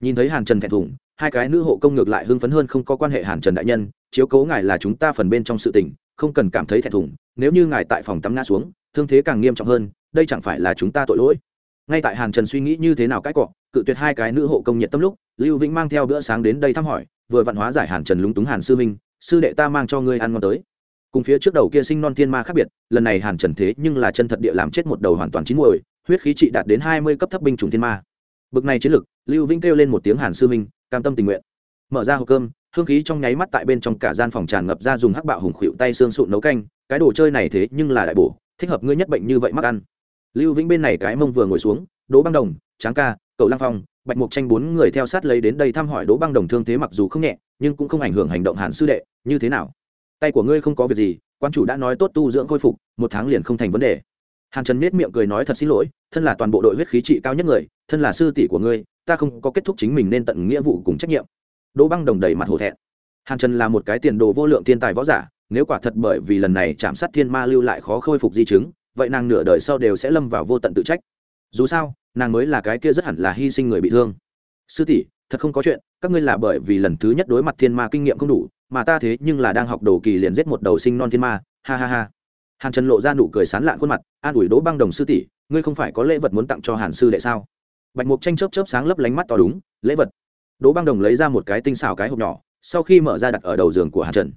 Nhìn thấy hàn trần thẹn thùng hai cái nữ hộ công ngược lại hưng phấn hơn không có quan hệ hàn trần đại nhân, chiếu cố ngài là chúng ta phần bên trong sự tình, không cần cảm thấy thẹn thùng, nếu như ngài tại phòng tắm ngã xuống, thương thế càng nghiêm trọng hơn, đây chẳng phải là chúng ta tội lỗi. Ngay tại hàn trần suy nghĩ như thế nào cãi cọ, cự tuyệt hai cái nữ hộ công nhiệt tâm lúc, lưu vĩnh mang theo bữa sáng đến đây thăm hỏi, vừa vạn hóa giải hàn trần lúng túng hàn sư minh sư đệ ta mang cho ngươi ăn ngon tới. Cùng phía trước đầu kia sinh non thiên ma khác biệt, lần này hàn trần thế nhưng là chân thật địa làm chết một đầu hoàn toàn chín muồi, huyết khí trị đạt đến hai mươi cấp thấp binh chủng thiên ma. Bực này chiến lực, lưu vĩnh kêu lên một tiếng hàn sư minh cam tâm tình nguyện. Mở ra hộp cơm, hương khí trong nháy mắt tại bên trong cả gian phòng tràn ngập ra dùng hắc bạo hùng khuỵu tay xương sụn nấu canh, cái đồ chơi này thế nhưng là đại bổ, thích hợp ngươi nhất bệnh như vậy mắc ăn. Lưu vĩnh bên này cái mông vừa ngồi xuống, đỗ băng đồng, tráng ca cậu lang phong, bạch mục tranh bốn người theo sát lấy đến đây thăm hỏi đỗ băng đồng thương thế mặc dù không nhẹ, nhưng cũng không ảnh hưởng hành động hàn sư đệ, như thế nào? Tay của ngươi không có việc gì, quan chủ đã nói tốt tu dưỡng khôi phục, một tháng liền không thành vấn đề. Hàn trần miết miệng cười nói thật xin lỗi, thân là toàn bộ đội huyết khí trị cao nhất người thân là sư tỷ của ngươi, ta không có kết thúc chính mình nên tận nghĩa vụ cùng trách nhiệm. Đỗ băng đồng đầy mặt hổ thẹn. Hàn trần là một cái tiền đồ vô lượng thiên tài võ giả, nếu quả thật bởi vì lần này chạm sát thiên ma lưu lại khó khôi phục di chứng, vậy nàng nửa đời sau đều sẽ lâm vào vô tận tự trách. Dù sao, nàng mới là cái kia rất hẳn là hy sinh người bị thương. Sư tỷ, thật không có chuyện, các ngươi là bởi vì lần thứ nhất đối mặt thiên ma kinh nghiệm không đủ, mà ta thế nhưng là đang học đồ kỳ liền giết một đầu sinh non thiên ma, ha ha ha. Hàn trần lộ ra nụ cười sán lạn khuôn mặt, an ủi đỗ băng đồng sư tỷ, ngươi không phải có lễ vật muốn tặng cho hàn sư đệ sao? Bạch mục tranh chớp chớp sáng lấp lánh mắt to đúng, lễ vật. Đỗ băng đồng lấy ra một cái tinh xảo cái hộp nhỏ, sau khi mở ra đặt ở đầu giường của hàn trần.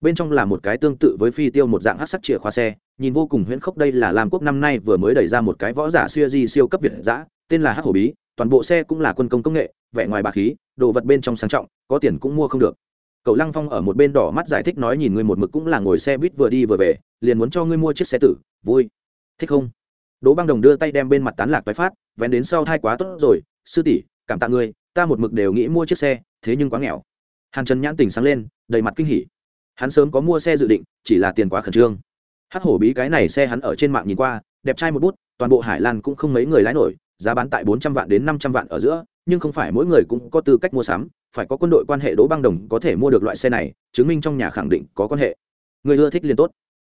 Bên trong là một cái tương tự với phi tiêu một dạng hát sắc chìa khóa xe, nhìn vô cùng huyễn khốc đây là lam quốc năm nay vừa mới đẩy ra một cái võ giả siêu di siêu cấp việt giã tên là hát hổ bí, toàn bộ xe cũng là quân công công nghệ, vẻ ngoài bà khí, đồ vật bên trong sang trọng, có tiền cũng mua không được. Cậu lăng phong ở một bên đỏ mắt giải thích nói nhìn ngươi một mực cũng là ngồi xe buýt vừa đi vừa về, liền muốn cho ngươi mua chiếc xe tử, vui. Thích không? Đỗ băng đồng đưa tay đem bên mặt tán lạc tái phát vén đến sau thai quá tốt rồi, sư tỷ, cảm tạ ngươi, ta một mực đều nghĩ mua chiếc xe, thế nhưng quá nghèo. Hàn trần nhãn tình sáng lên, đầy mặt kinh hỉ. Hắn sớm có mua xe dự định, chỉ là tiền quá khẩn trương. Hắc hổ bí cái này xe hắn ở trên mạng nhìn qua, đẹp trai một bút, toàn bộ hải lan cũng không mấy người lái nổi, giá bán tại bốn trăm vạn đến năm trăm vạn ở giữa, nhưng không phải mỗi người cũng có tư cách mua sắm, phải có quân đội quan hệ đỗ băng đồng có thể mua được loại xe này, chứng minh trong nhà khẳng định có quan hệ. Người ưa thích liền tốt.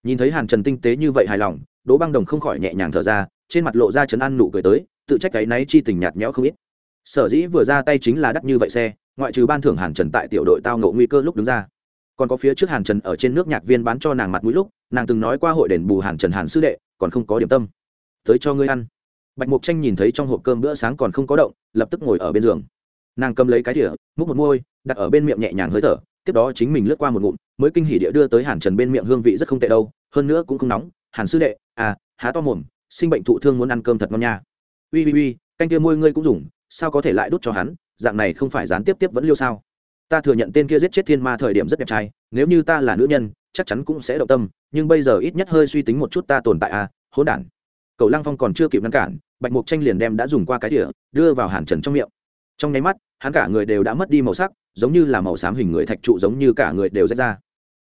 Nhìn thấy hàn trần tinh tế như vậy hài lòng, đỗ băng đồng không khỏi nhẹ nhàng thở ra, trên mặt lộ ra chấn an nụ cười tới tự trách cái náy chi tình nhạt nhẽo không ít. Sở dĩ vừa ra tay chính là đắt như vậy xe, ngoại trừ ban thưởng hàn trần tại tiểu đội tao ngộ nguy cơ lúc đứng ra. Còn có phía trước hàn trần ở trên nước nhạc viên bán cho nàng mặt mũi lúc, nàng từng nói qua hội đền bù hàn trần hàn sư đệ, còn không có điểm tâm. Tới cho ngươi ăn. Bạch mục tranh nhìn thấy trong hộp cơm bữa sáng còn không có động, lập tức ngồi ở bên giường. Nàng cầm lấy cái thỉa múc một môi đặt ở bên miệng nhẹ nhàng hơi thở, tiếp đó chính mình lướt qua một ngụm, mới kinh hỉ địa đưa tới hàn trần bên miệng hương vị rất không tệ đâu, hơn nữa cũng không nóng. Hàn sư đệ à há to mồm, sinh bệnh thụ thương muốn ăn cơm thật ngon nha ui ui ui canh kia môi ngươi cũng dùng sao có thể lại đút cho hắn dạng này không phải gián tiếp tiếp vẫn liêu sao? Ta thừa nhận tên kia giết chết thiên ma thời điểm rất đẹp trai nếu như ta là nữ nhân chắc chắn cũng sẽ động tâm nhưng bây giờ ít nhất hơi suy tính một chút ta tồn tại à hỗn đản. Cậu lăng phong còn chưa kịp ngăn cản bạch mục tranh liền đem đã dùng qua cái đĩa đưa vào hàn trần trong miệng. Trong nháy mắt hắn cả người đều đã mất đi màu sắc giống như là màu xám hình người thạch trụ giống như cả người đều rách ra.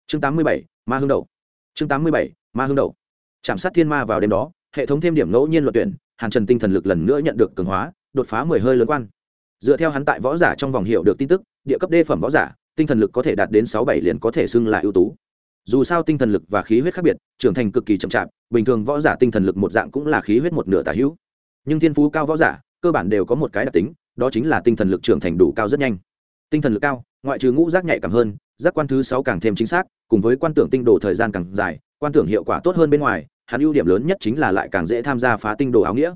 Chương 87, ma hương đầu chương 87, ma hương đầu chạm sát thiên ma vào đêm đó hệ thống thêm điểm ngẫu nhiên luận tuyển hàn trần tinh thần lực lần nữa nhận được cường hóa, đột phá mười hơi lớn quan. Dựa theo hắn tại võ giả trong vòng hiệu được tin tức, địa cấp đê phẩm võ giả, tinh thần lực có thể đạt đến sáu bảy liền có thể xưng là ưu tú. Dù sao tinh thần lực và khí huyết khác biệt, trưởng thành cực kỳ chậm chạp, bình thường võ giả tinh thần lực một dạng cũng là khí huyết một nửa tả hữu. Nhưng thiên phú cao võ giả, cơ bản đều có một cái đặc tính, đó chính là tinh thần lực trưởng thành đủ cao rất nhanh. Tinh thần lực cao, ngoại trừ ngũ giác nhạy cảm hơn, giác quan thứ sáu càng thêm chính xác, cùng với quan tưởng tinh đồ thời gian càng dài, quan tưởng hiệu quả tốt hơn bên ngoài hắn ưu điểm lớn nhất chính là lại càng dễ tham gia phá tinh đồ áo nghĩa.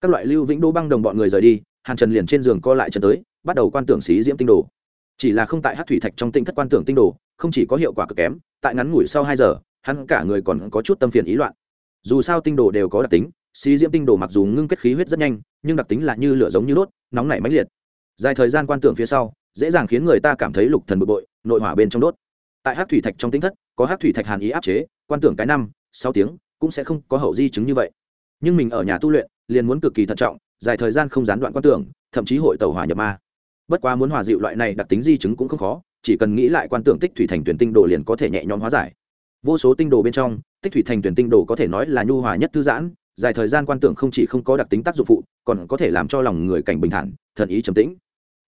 Các loại lưu vĩnh đô băng đồng bọn người rời đi, hàn trần liền trên giường co lại chân tới, bắt đầu quan tưởng xí diễm tinh đồ. Chỉ là không tại hát thủy thạch trong tinh thất quan tưởng tinh đồ, không chỉ có hiệu quả cực kém, tại ngắn ngủi sau hai giờ, hắn cả người còn có chút tâm phiền ý loạn. Dù sao tinh đồ đều có đặc tính, xí diễm tinh đồ mặc dù ngưng kết khí huyết rất nhanh, nhưng đặc tính là như lửa giống như đốt, nóng nảy mãnh liệt. Dài thời gian quan tưởng phía sau, dễ dàng khiến người ta cảm thấy lục thần bực bội, nội hỏa bên trong đốt. Tại hát thủy thạch trong tinh thất, có hát thủy thạch hàn ý áp chế, quan tưởng cái năm, sáu tiếng cũng sẽ không có hậu di chứng như vậy. Nhưng mình ở nhà tu luyện, liền muốn cực kỳ thận trọng, dài thời gian không gián đoạn quan tưởng, thậm chí hội tàu hỏa nhập ma. Bất quá muốn hòa dịu loại này đặc tính di chứng cũng không khó, chỉ cần nghĩ lại quan tưởng tích thủy thành tuyển tinh đồ liền có thể nhẹ nhõm hóa giải. Vô số tinh đồ bên trong, tích thủy thành tuyển tinh đồ có thể nói là nhu hòa nhất thư giãn, dài thời gian quan tưởng không chỉ không có đặc tính tác dụng phụ, còn có thể làm cho lòng người cảnh bình thản, thần ý trầm tĩnh.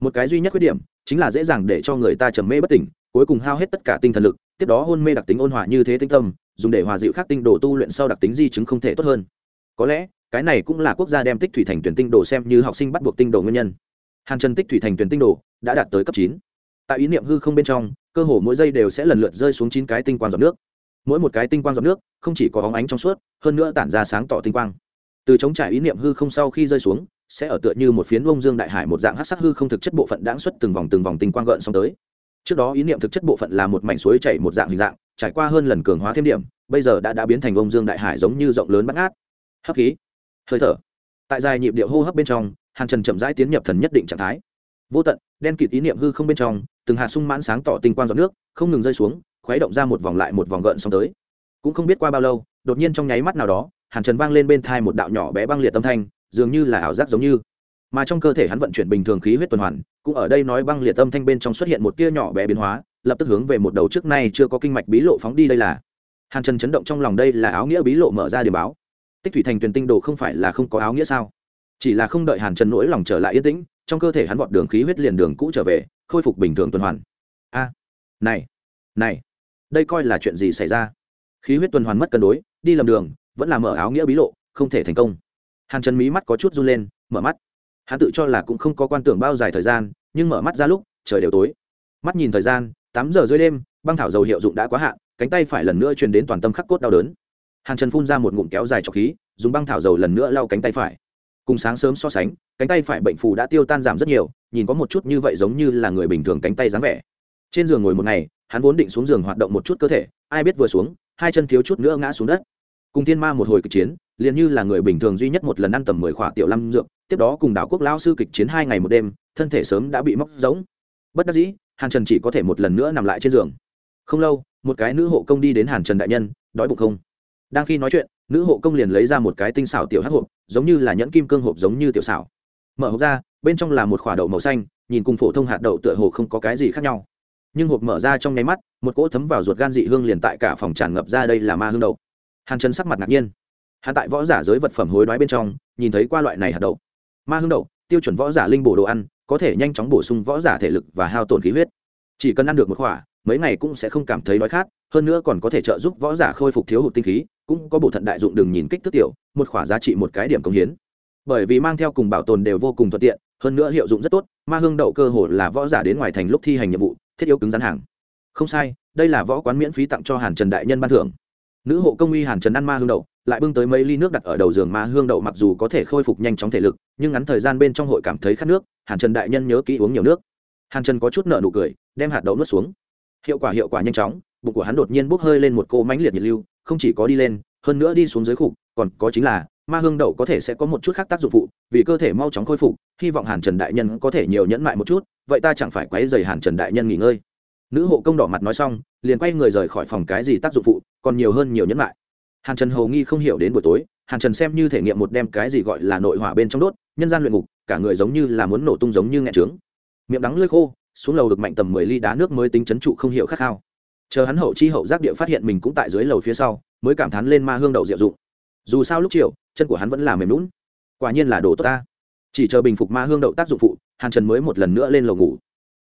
Một cái duy nhất khuyết điểm, chính là dễ dàng để cho người ta trầm mê bất tỉnh, cuối cùng hao hết tất cả tinh thần lực, tiếp đó hôn mê đặc tính ôn hòa như thế tinh tâm dùng để hòa dịu khắc tinh đồ tu luyện sau đặc tính di chứng không thể tốt hơn. Có lẽ, cái này cũng là quốc gia đem tích thủy thành tuyển tinh đồ xem như học sinh bắt buộc tinh đồ nguyên nhân. Hàn trần tích thủy thành tuyển tinh đồ đã đạt tới cấp chín. Tại ý niệm hư không bên trong, cơ hồ mỗi giây đều sẽ lần lượt rơi xuống chín cái tinh quang giọt nước. Mỗi một cái tinh quang giọt nước, không chỉ có óng ánh trong suốt, hơn nữa tản ra sáng tỏ tinh quang. Từ chống trải ý niệm hư không sau khi rơi xuống, sẽ ở tựa như một phiến bông dương đại hải một dạng hát sắc hư không thực chất bộ phận đáng xuất từng vòng từng vòng tinh quang gợn xong tới. Trước đó ý niệm thực chất bộ phận là một mảnh suối chảy một dạng hình dạng trải qua hơn lần cường hóa thêm điểm, bây giờ đã đã biến thành ông dương đại hải giống như rộng lớn bắt ngát. Hấp khí, hơi thở. Tại dài nhịp điệu hô hấp bên trong, hàn trần chậm rãi tiến nhập thần nhất định trạng thái. Vô tận, đen kịt ý niệm hư không bên trong, từng hạt sung mãn sáng tỏ tinh quang giọt nước, không ngừng rơi xuống, khuấy động ra một vòng lại một vòng gợn xong tới. Cũng không biết qua bao lâu, đột nhiên trong nháy mắt nào đó, hàn trần vang lên bên thai một đạo nhỏ bé băng liệt tâm thanh, dường như là ảo giác giống như. Mà trong cơ thể hắn vận chuyển bình thường khí huyết tuần hoàn, cũng ở đây nói băng liệt tâm thanh bên trong xuất hiện một tia nhỏ bé biến hóa lập tức hướng về một đầu trước nay chưa có kinh mạch bí lộ phóng đi đây là. Hàn trần chấn động trong lòng đây là áo nghĩa bí lộ mở ra điểm báo. Tích thủy thành tuyển tinh đồ không phải là không có áo nghĩa sao? Chỉ là không đợi hàn trần nỗi lòng trở lại yên tĩnh, trong cơ thể hắn vọt đường khí huyết liền đường cũ trở về, khôi phục bình thường tuần hoàn. A, này này, đây coi là chuyện gì xảy ra? Khí huyết tuần hoàn mất cân đối, đi lầm đường, vẫn là mở áo nghĩa bí lộ, không thể thành công. Hàn trần mí mắt có chút run lên, mở mắt. Hắn tự cho là cũng không có quan tưởng bao dài thời gian, nhưng mở mắt ra lúc, trời đều tối. Mắt nhìn thời gian tám giờ dưới đêm, băng thảo dầu hiệu dụng đã quá hạn, cánh tay phải lần nữa truyền đến toàn tâm khắc cốt đau đớn. Hàn trần phun ra một ngụm kéo dài trọc khí, dùng băng thảo dầu lần nữa lau cánh tay phải. Cùng sáng sớm so sánh, cánh tay phải bệnh phù đã tiêu tan giảm rất nhiều, nhìn có một chút như vậy giống như là người bình thường cánh tay dáng vẻ. Trên giường ngồi một ngày, hắn vốn định xuống giường hoạt động một chút cơ thể, ai biết vừa xuống, hai chân thiếu chút nữa ngã xuống đất. Cùng thiên ma một hồi kịch chiến, liền như là người bình thường duy nhất một lần ăn tầm mười khỏa tiểu lâm dược, tiếp đó cùng đảo quốc lao sư kịch chiến hai ngày một đêm, thân thể sớm đã bị móc giống bất đắc dĩ hàn trần chỉ có thể một lần nữa nằm lại trên giường. Không lâu, một cái nữ hộ công đi đến hàn trần đại nhân, đói bụng không? Đang khi nói chuyện, nữ hộ công liền lấy ra một cái tinh xảo tiểu hắc hộp, giống như là nhẫn kim cương hộp giống như tiểu xảo. Mở hộp ra, bên trong là một khoả đậu màu xanh, nhìn cùng phổ thông hạt đậu tựa hồ không có cái gì khác nhau. Nhưng hộp mở ra trong nháy mắt, một cỗ thấm vào ruột gan dị hương liền tại cả phòng tràn ngập ra đây là ma hương đậu. Hàn trần sắc mặt ngạc nhiên. Hạ tại võ giả giới vật phẩm hối đoái bên trong, nhìn thấy qua loại này hạt đậu. Ma hương đậu, tiêu chuẩn võ giả linh bổ đồ ăn có thể nhanh chóng bổ sung võ giả thể lực và hao tổn khí huyết. Chỉ cần ăn được một khỏa, mấy ngày cũng sẽ không cảm thấy đói khát, hơn nữa còn có thể trợ giúp võ giả khôi phục thiếu hụt tinh khí, cũng có bộ thận đại dụng đừng nhìn kích thước tiểu, một khỏa giá trị một cái điểm công hiến. Bởi vì mang theo cùng bảo tồn đều vô cùng thuận tiện, hơn nữa hiệu dụng rất tốt, ma hương đậu cơ hồ là võ giả đến ngoài thành lúc thi hành nhiệm vụ, thiết yếu cứng rắn hàng. Không sai, đây là võ quán miễn phí tặng cho hàn trần đại nhân ban thưởng. Nữ hộ công uy hàn trần ăn ma hương đậu lại bưng tới mấy ly nước đặt ở đầu giường ma hương đậu mặc dù có thể khôi phục nhanh chóng thể lực, nhưng ngắn thời gian bên trong hội cảm thấy khát nước, hàn trần đại nhân nhớ kỹ uống nhiều nước. Hàn trần có chút nợ nụ cười, đem hạt đậu nuốt xuống. Hiệu quả hiệu quả nhanh chóng, bụng của hắn đột nhiên bốc hơi lên một cô mánh liệt nhiệt lưu, không chỉ có đi lên, hơn nữa đi xuống dưới khục còn có chính là, ma hương đậu có thể sẽ có một chút khác tác dụng phụ, vì cơ thể mau chóng khôi phục, hy vọng hàn trần đại nhân có thể nhiều nhẫn mại một chút, vậy ta chẳng phải quấy dày hàn trần đại nhân nghỉ ngơi. Nữ hộ công đỏ mặt nói xong, liền quay người rời khỏi phòng cái gì tác dụng phụ, còn nhiều hơn nhiều nhẫn mại hàn trần hầu nghi không hiểu đến buổi tối, hàn trần xem như thể nghiệm một đem cái gì gọi là nội hỏa bên trong đốt, nhân gian luyện ngục, cả người giống như là muốn nổ tung giống như nghẹn trướng. Miệng đắng lơi khô, xuống lầu được mạnh tầm mười ly đá nước mới tính chấn trụ không hiểu khát khao. Chờ hắn hậu chi hậu giác địa phát hiện mình cũng tại dưới lầu phía sau, mới cảm thán lên ma hương đậu diệu dụng. Dù sao lúc chiều, chân của hắn vẫn là mềm lún quả nhiên là đồ tốt ta. Chỉ chờ bình phục ma hương đậu tác dụng phụ, hàn trần mới một lần nữa lên lầu ngủ.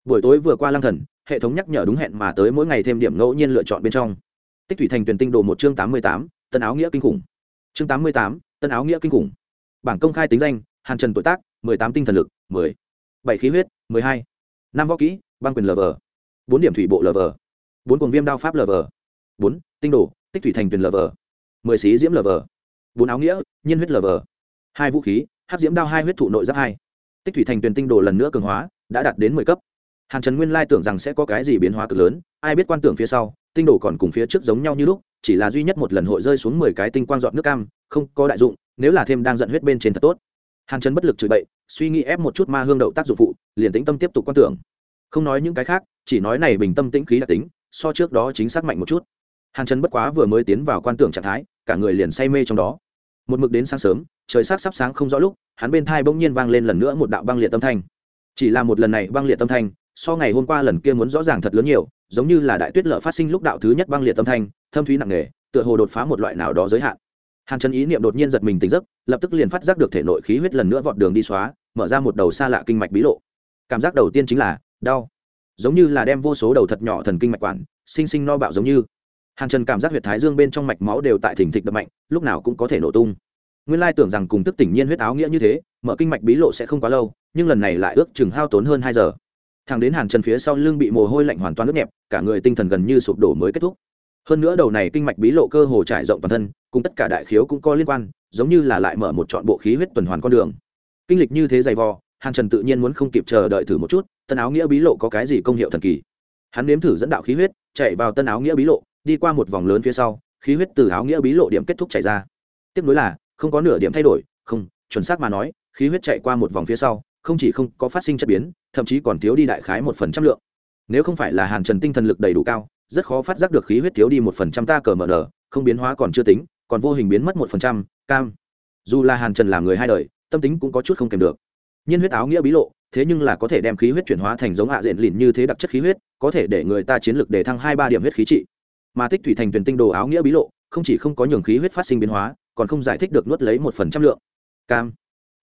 Buổi tối vừa qua lang thần, hệ thống nhắc nhở đúng hẹn mà tới mỗi ngày thêm điểm ngẫu nhiên lựa chọn bên trong. Tích thủy thành tuyển tinh đồ một chương tám mươi tám tân áo nghĩa kinh khủng. Chương tám mươi tám, tân áo nghĩa kinh khủng. Bảng công khai tính danh, hàn trần tuổi tác, mười tám tinh thần lực, mười. Bảy khí huyết, mười hai. Năm võ kỹ, băng quyền lv bốn điểm thủy bộ lv bốn cuồng viêm đao pháp lv bốn, tinh đồ, tích thủy thành tuyển lv mười xí diễm lv bốn áo nghĩa, nhiên huyết lv hai vũ khí hát diễm đao hai huyết thụ nội giáp hai. Tích thủy thành tuyền tinh đồ lần nữa cường hóa, đã đạt đến mười cấp. Hàn trần nguyên lai tưởng rằng sẽ có cái gì biến hóa cực lớn, ai biết quan tưởng phía sau, tinh đồ còn cùng phía trước giống nhau như lúc chỉ là duy nhất một lần hội rơi xuống mười cái tinh quang giọt nước cam, không có đại dụng, nếu là thêm đang giận huyết bên trên thật tốt. Hàn trần bất lực chửi bậy, suy nghĩ ép một chút ma hương đậu tác dụng phụ, liền tĩnh tâm tiếp tục quan tưởng. Không nói những cái khác, chỉ nói này bình tâm tĩnh khí đặc tính, so trước đó chính xác mạnh một chút. Hàn trần bất quá vừa mới tiến vào quan tưởng trạng thái, cả người liền say mê trong đó. Một mực đến sáng sớm, trời sắc sắp sáng không rõ lúc, hắn bên thai bỗng nhiên vang lên lần nữa một đạo băng liệt tâm thanh. Chỉ là một lần này băng liệt tâm thanh so ngày hôm qua lần kia muốn rõ ràng thật lớn nhiều, giống như là đại tuyết lợ phát sinh lúc đạo thứ nhất băng liệt tâm thanh, thâm thúy nặng nề, tựa hồ đột phá một loại nào đó giới hạn. Hàn trần ý niệm đột nhiên giật mình tỉnh giấc, lập tức liền phát giác được thể nội khí huyết lần nữa vọt đường đi xóa, mở ra một đầu xa lạ kinh mạch bí lộ. Cảm giác đầu tiên chính là đau. Giống như là đem vô số đầu thật nhỏ thần kinh mạch quản, sinh sinh no bạo giống như. Hàn trần cảm giác huyệt thái dương bên trong mạch máu đều tại thỉnh thịch đập mạnh, lúc nào cũng có thể nổ tung. Nguyên lai tưởng rằng cùng tức tỉnh nhiên huyết áo nghĩa như thế, mở kinh mạch bí lộ sẽ không quá lâu, nhưng lần này lại ước chừng hao tốn hơn hai giờ thằng đến hàn trần phía sau lưng bị mồ hôi lạnh hoàn toàn nước nhẹp, cả người tinh thần gần như sụp đổ mới kết thúc. Hơn nữa đầu này kinh mạch bí lộ cơ hồ trải rộng toàn thân, cùng tất cả đại khiếu cũng có liên quan, giống như là lại mở một trọn bộ khí huyết tuần hoàn con đường. Kinh lịch như thế dày vò, hàn trần tự nhiên muốn không kịp chờ đợi thử một chút, tân áo nghĩa bí lộ có cái gì công hiệu thần kỳ. Hắn nếm thử dẫn đạo khí huyết, chạy vào tân áo nghĩa bí lộ, đi qua một vòng lớn phía sau, khí huyết từ áo nghĩa bí lộ điểm kết thúc chảy ra. Tiếp nối là, không có nửa điểm thay đổi, không, chuẩn xác mà nói, khí huyết chạy qua một vòng phía sau không chỉ không có phát sinh chất biến, thậm chí còn thiếu đi đại khái một phần trăm lượng. Nếu không phải là hàn trần tinh thần lực đầy đủ cao, rất khó phát giác được khí huyết thiếu đi một phần trăm ta cờ mờ nở, không biến hóa còn chưa tính, còn vô hình biến mất một phần trăm, cam. Dù là hàn trần làm người hai đời, tâm tính cũng có chút không kèm được. Nhiên huyết áo nghĩa bí lộ, thế nhưng là có thể đem khí huyết chuyển hóa thành giống hạ diện lìn như thế đặc chất khí huyết, có thể để người ta chiến lực để thăng hai ba điểm huyết khí trị. Mà tích thủy thành tuyển tinh đồ áo nghĩa bí lộ, không chỉ không có nhường khí huyết phát sinh biến hóa, còn không giải thích được nuốt lấy một phần trăm lượng. Cam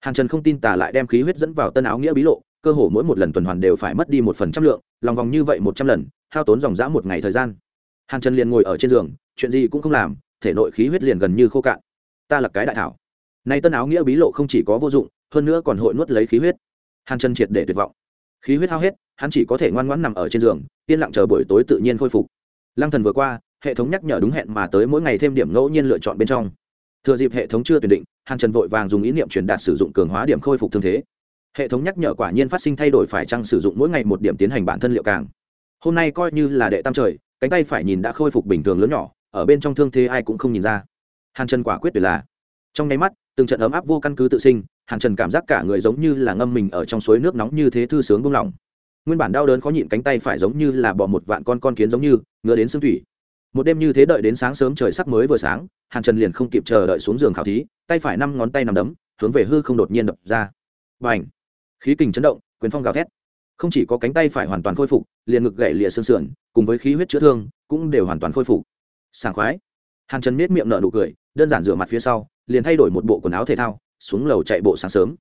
hàn trần không tin tà lại đem khí huyết dẫn vào tân áo nghĩa bí lộ, cơ hồ mỗi một lần tuần hoàn đều phải mất đi một phần trăm lượng, lòng vòng như vậy một trăm lần, hao tốn dòng dã một ngày thời gian. Hàn trần liền ngồi ở trên giường, chuyện gì cũng không làm, thể nội khí huyết liền gần như khô cạn. Ta là cái đại thảo. Nay tân áo nghĩa bí lộ không chỉ có vô dụng, hơn nữa còn hội nuốt lấy khí huyết. Hàn trần triệt để tuyệt vọng. Khí huyết hao hết, hắn chỉ có thể ngoan ngoãn nằm ở trên giường, yên lặng chờ buổi tối tự nhiên khôi phục. Lăng thần vừa qua, hệ thống nhắc nhở đúng hẹn mà tới mỗi ngày thêm điểm ngẫu nhiên lựa chọn bên trong thừa dịp hệ thống chưa tuyển định, hàn trần vội vàng dùng ý niệm truyền đạt sử dụng cường hóa điểm khôi phục thương thế. Hệ thống nhắc nhở quả nhiên phát sinh thay đổi phải chăng sử dụng mỗi ngày một điểm tiến hành bản thân liệu càng. Hôm nay coi như là đệ tam trời, cánh tay phải nhìn đã khôi phục bình thường lớn nhỏ, ở bên trong thương thế ai cũng không nhìn ra. Hàn trần quả quyết tuyệt là. Trong nháy mắt, từng trận ấm áp vô căn cứ tự sinh, hàn trần cảm giác cả người giống như là ngâm mình ở trong suối nước nóng như thế thư sướng buông lỏng. Nguyên bản đau đớn khó nhịn cánh tay phải giống như là bỏ một vạn con con kiến giống như, ngứa đến xương thủy một đêm như thế đợi đến sáng sớm trời sắc mới vừa sáng, hàn trần liền không kịp chờ đợi xuống giường khảo thí, tay phải năm ngón tay nằm đấm, hướng về hư không đột nhiên đập ra. Và ảnh khí kình chấn động, quyền phong gào thét. Không chỉ có cánh tay phải hoàn toàn khôi phục, liền ngực gậy lịa xương sườn, cùng với khí huyết chữa thương, cũng đều hoàn toàn khôi phục. Sảng khoái. Hàn trần miết miệng nở nụ cười, đơn giản rửa mặt phía sau, liền thay đổi một bộ quần áo thể thao, xuống lầu chạy bộ sáng sớm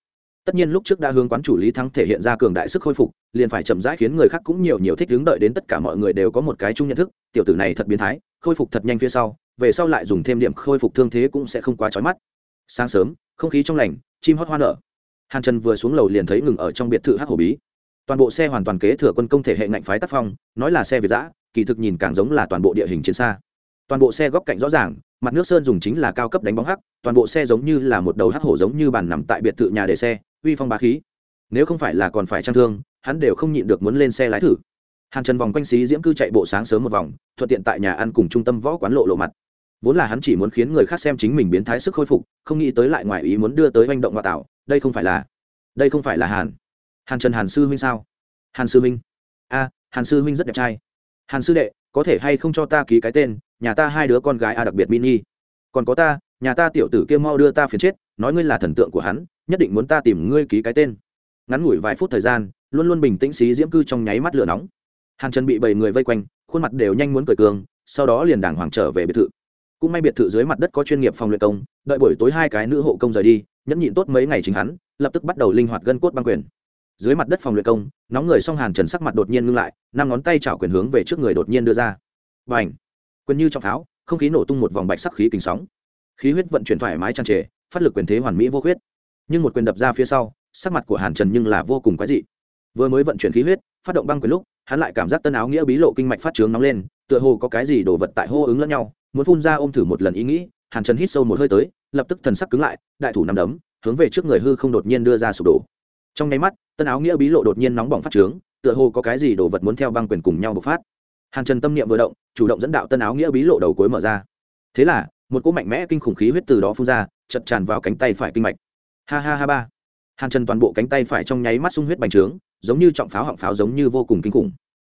tất nhiên lúc trước đã hướng quán chủ lý thắng thể hiện ra cường đại sức khôi phục, liền phải chậm rãi khiến người khác cũng nhiều nhiều thích hướng đợi đến tất cả mọi người đều có một cái chung nhận thức, tiểu tử này thật biến thái, khôi phục thật nhanh phía sau, về sau lại dùng thêm điểm khôi phục thương thế cũng sẽ không quá trói mắt. Sáng sớm, không khí trong lành, chim hót hoa nở. Hàn trần vừa xuống lầu liền thấy ngừng ở trong biệt thự hắc hổ bí. Toàn bộ xe hoàn toàn kế thừa quân công thể hệ ngạnh phái tác phong, nói là xe việt giã kỳ thực nhìn càng giống là toàn bộ địa hình chiến xa. Toàn bộ xe góc cạnh rõ ràng, mặt nước sơn dùng chính là cao cấp đánh bóng hắc, toàn bộ xe giống như là một đầu hắc hổ giống như bàn nằm tại biệt thự nhà để xe uy phong bá khí. Nếu không phải là còn phải trang thương, hắn đều không nhịn được muốn lên xe lái thử. Hàn trần vòng quanh xí diễm cư chạy bộ sáng sớm một vòng, thuận tiện tại nhà ăn cùng trung tâm võ quán lộ lộ mặt. Vốn là hắn chỉ muốn khiến người khác xem chính mình biến thái sức khôi phục, không nghĩ tới lại ngoài ý muốn đưa tới manh động ngoại tạo, đây không phải là, đây không phải là hàn. Hàn trần hàn sư huynh sao? Hàn sư huynh. A, hàn sư huynh rất đẹp trai. Hàn sư đệ, có thể hay không cho ta ký cái tên, nhà ta hai đứa con gái a đặc biệt mini. Còn có ta, nhà ta tiểu tử kia mau đưa ta phiền chết nói ngươi là thần tượng của hắn, nhất định muốn ta tìm ngươi ký cái tên. Ngắn ngủi vài phút thời gian, luôn luôn bình tĩnh xí diễm cư trong nháy mắt lửa nóng. Hàn trần bị bảy người vây quanh, khuôn mặt đều nhanh muốn cười cường, sau đó liền đàng hoàng trở về biệt thự. Cũng may biệt thự dưới mặt đất có chuyên nghiệp phòng luyện công, đợi buổi tối hai cái nữ hộ công rời đi, nhẫn nhịn tốt mấy ngày chính hắn, lập tức bắt đầu linh hoạt gân cốt băng quyền. Dưới mặt đất phòng luyện công, nóng người xong hàn trần sắc mặt đột nhiên ngưng lại, năm ngón tay chảo quyền hướng về trước người đột nhiên đưa ra. Và ảnh quyền như trong pháo không khí nổ tung một vòng bạch sắc khí kính sóng. Khí huyết vận chuyển thoải mái tràn trề phát lực quyền thế hoàn mỹ vô khuyết, nhưng một quyền đập ra phía sau sắc mặt của hàn trần nhưng là vô cùng quái dị. Vừa mới vận chuyển khí huyết phát động băng quyền lúc hắn lại cảm giác tân áo nghĩa bí lộ kinh mạch phát trướng nóng lên tựa hồ có cái gì đổ vật tại hô ứng lẫn nhau muốn phun ra ôm thử một lần ý nghĩ hàn trần hít sâu một hơi tới lập tức thần sắc cứng lại đại thủ nằm đấm hướng về trước người hư không đột nhiên đưa ra sụp đổ. Trong nháy mắt tân áo nghĩa bí lộ đột nhiên nóng bỏng phát trướng tựa hồ có cái gì đổ vật muốn theo băng quyền cùng nhau bộc phát. Hàn trần tâm niệm vừa động chủ động dẫn đạo tân áo nghĩa bí lộ đầu cuối mở ra. Thế là một cỗ mạnh mẽ kinh khủng khí huyết từ đó phun ra chật tràn vào cánh tay phải kinh mạch. Ha ha ha ba. Hàn trần toàn bộ cánh tay phải trong nháy mắt sung huyết bành trướng, giống như trọng pháo họng pháo giống như vô cùng kinh khủng.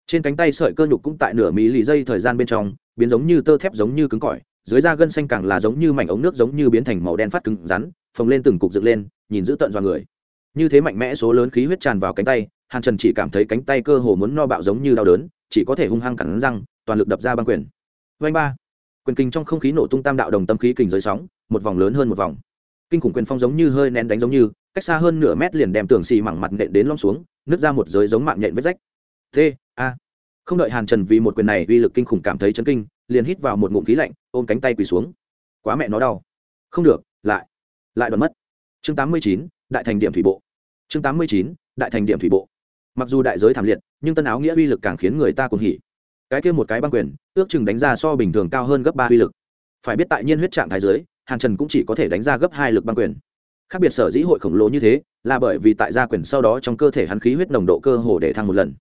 Trên cánh tay sợi cơ nhục cũng tại nửa mỹ lì dây thời gian bên trong, biến giống như tơ thép giống như cứng cỏi, dưới da gân xanh càng là giống như mảnh ống nước giống như biến thành màu đen phát cứng rắn, phồng lên từng cục dựng lên, nhìn giữ tận do người. Như thế mạnh mẽ số lớn khí huyết tràn vào cánh tay, hàn trần chỉ cảm thấy cánh tay cơ hồ muốn no bạo giống như đau đớn, chỉ có thể hung hăng cắn răng, toàn lực đập ra băng quyền. Vanh ba. Quyền kinh trong không khí nổ tung tam đạo đồng tâm khí kình giới sóng một vòng lớn hơn một vòng. Kinh khủng quyền phong giống như hơi nén đánh giống như, cách xa hơn nửa mét liền đem tường xì mẳng mặt nện đến lom xuống, nứt ra một giới giống mạng nhện vết rách. T, a. Không đợi hàn trần vì một quyền này uy lực kinh khủng cảm thấy chấn kinh, liền hít vào một ngụm khí lạnh, ôm cánh tay quỳ xuống. Quá mẹ nó đau. Không được, lại lại đoạn mất. Chương tám mươi chín, đại thành điểm thủy bộ. Chương tám mươi chín, đại thành điểm thủy bộ. Mặc dù đại giới thảm liệt, nhưng tân áo nghĩa uy lực càng khiến người ta cuồng hỉ. Cái kia một cái băng quyền, ước chừng đánh ra so bình thường cao hơn gấp ba uy lực. Phải biết tại nhiên huyết trạng thái giới hàn trần cũng chỉ có thể đánh ra gấp hai lực băng quyền. Khác biệt sở dĩ hội khổng lồ như thế, là bởi vì tại gia quyền sau đó trong cơ thể hắn khí huyết nồng độ cơ hồ để thăng một lần.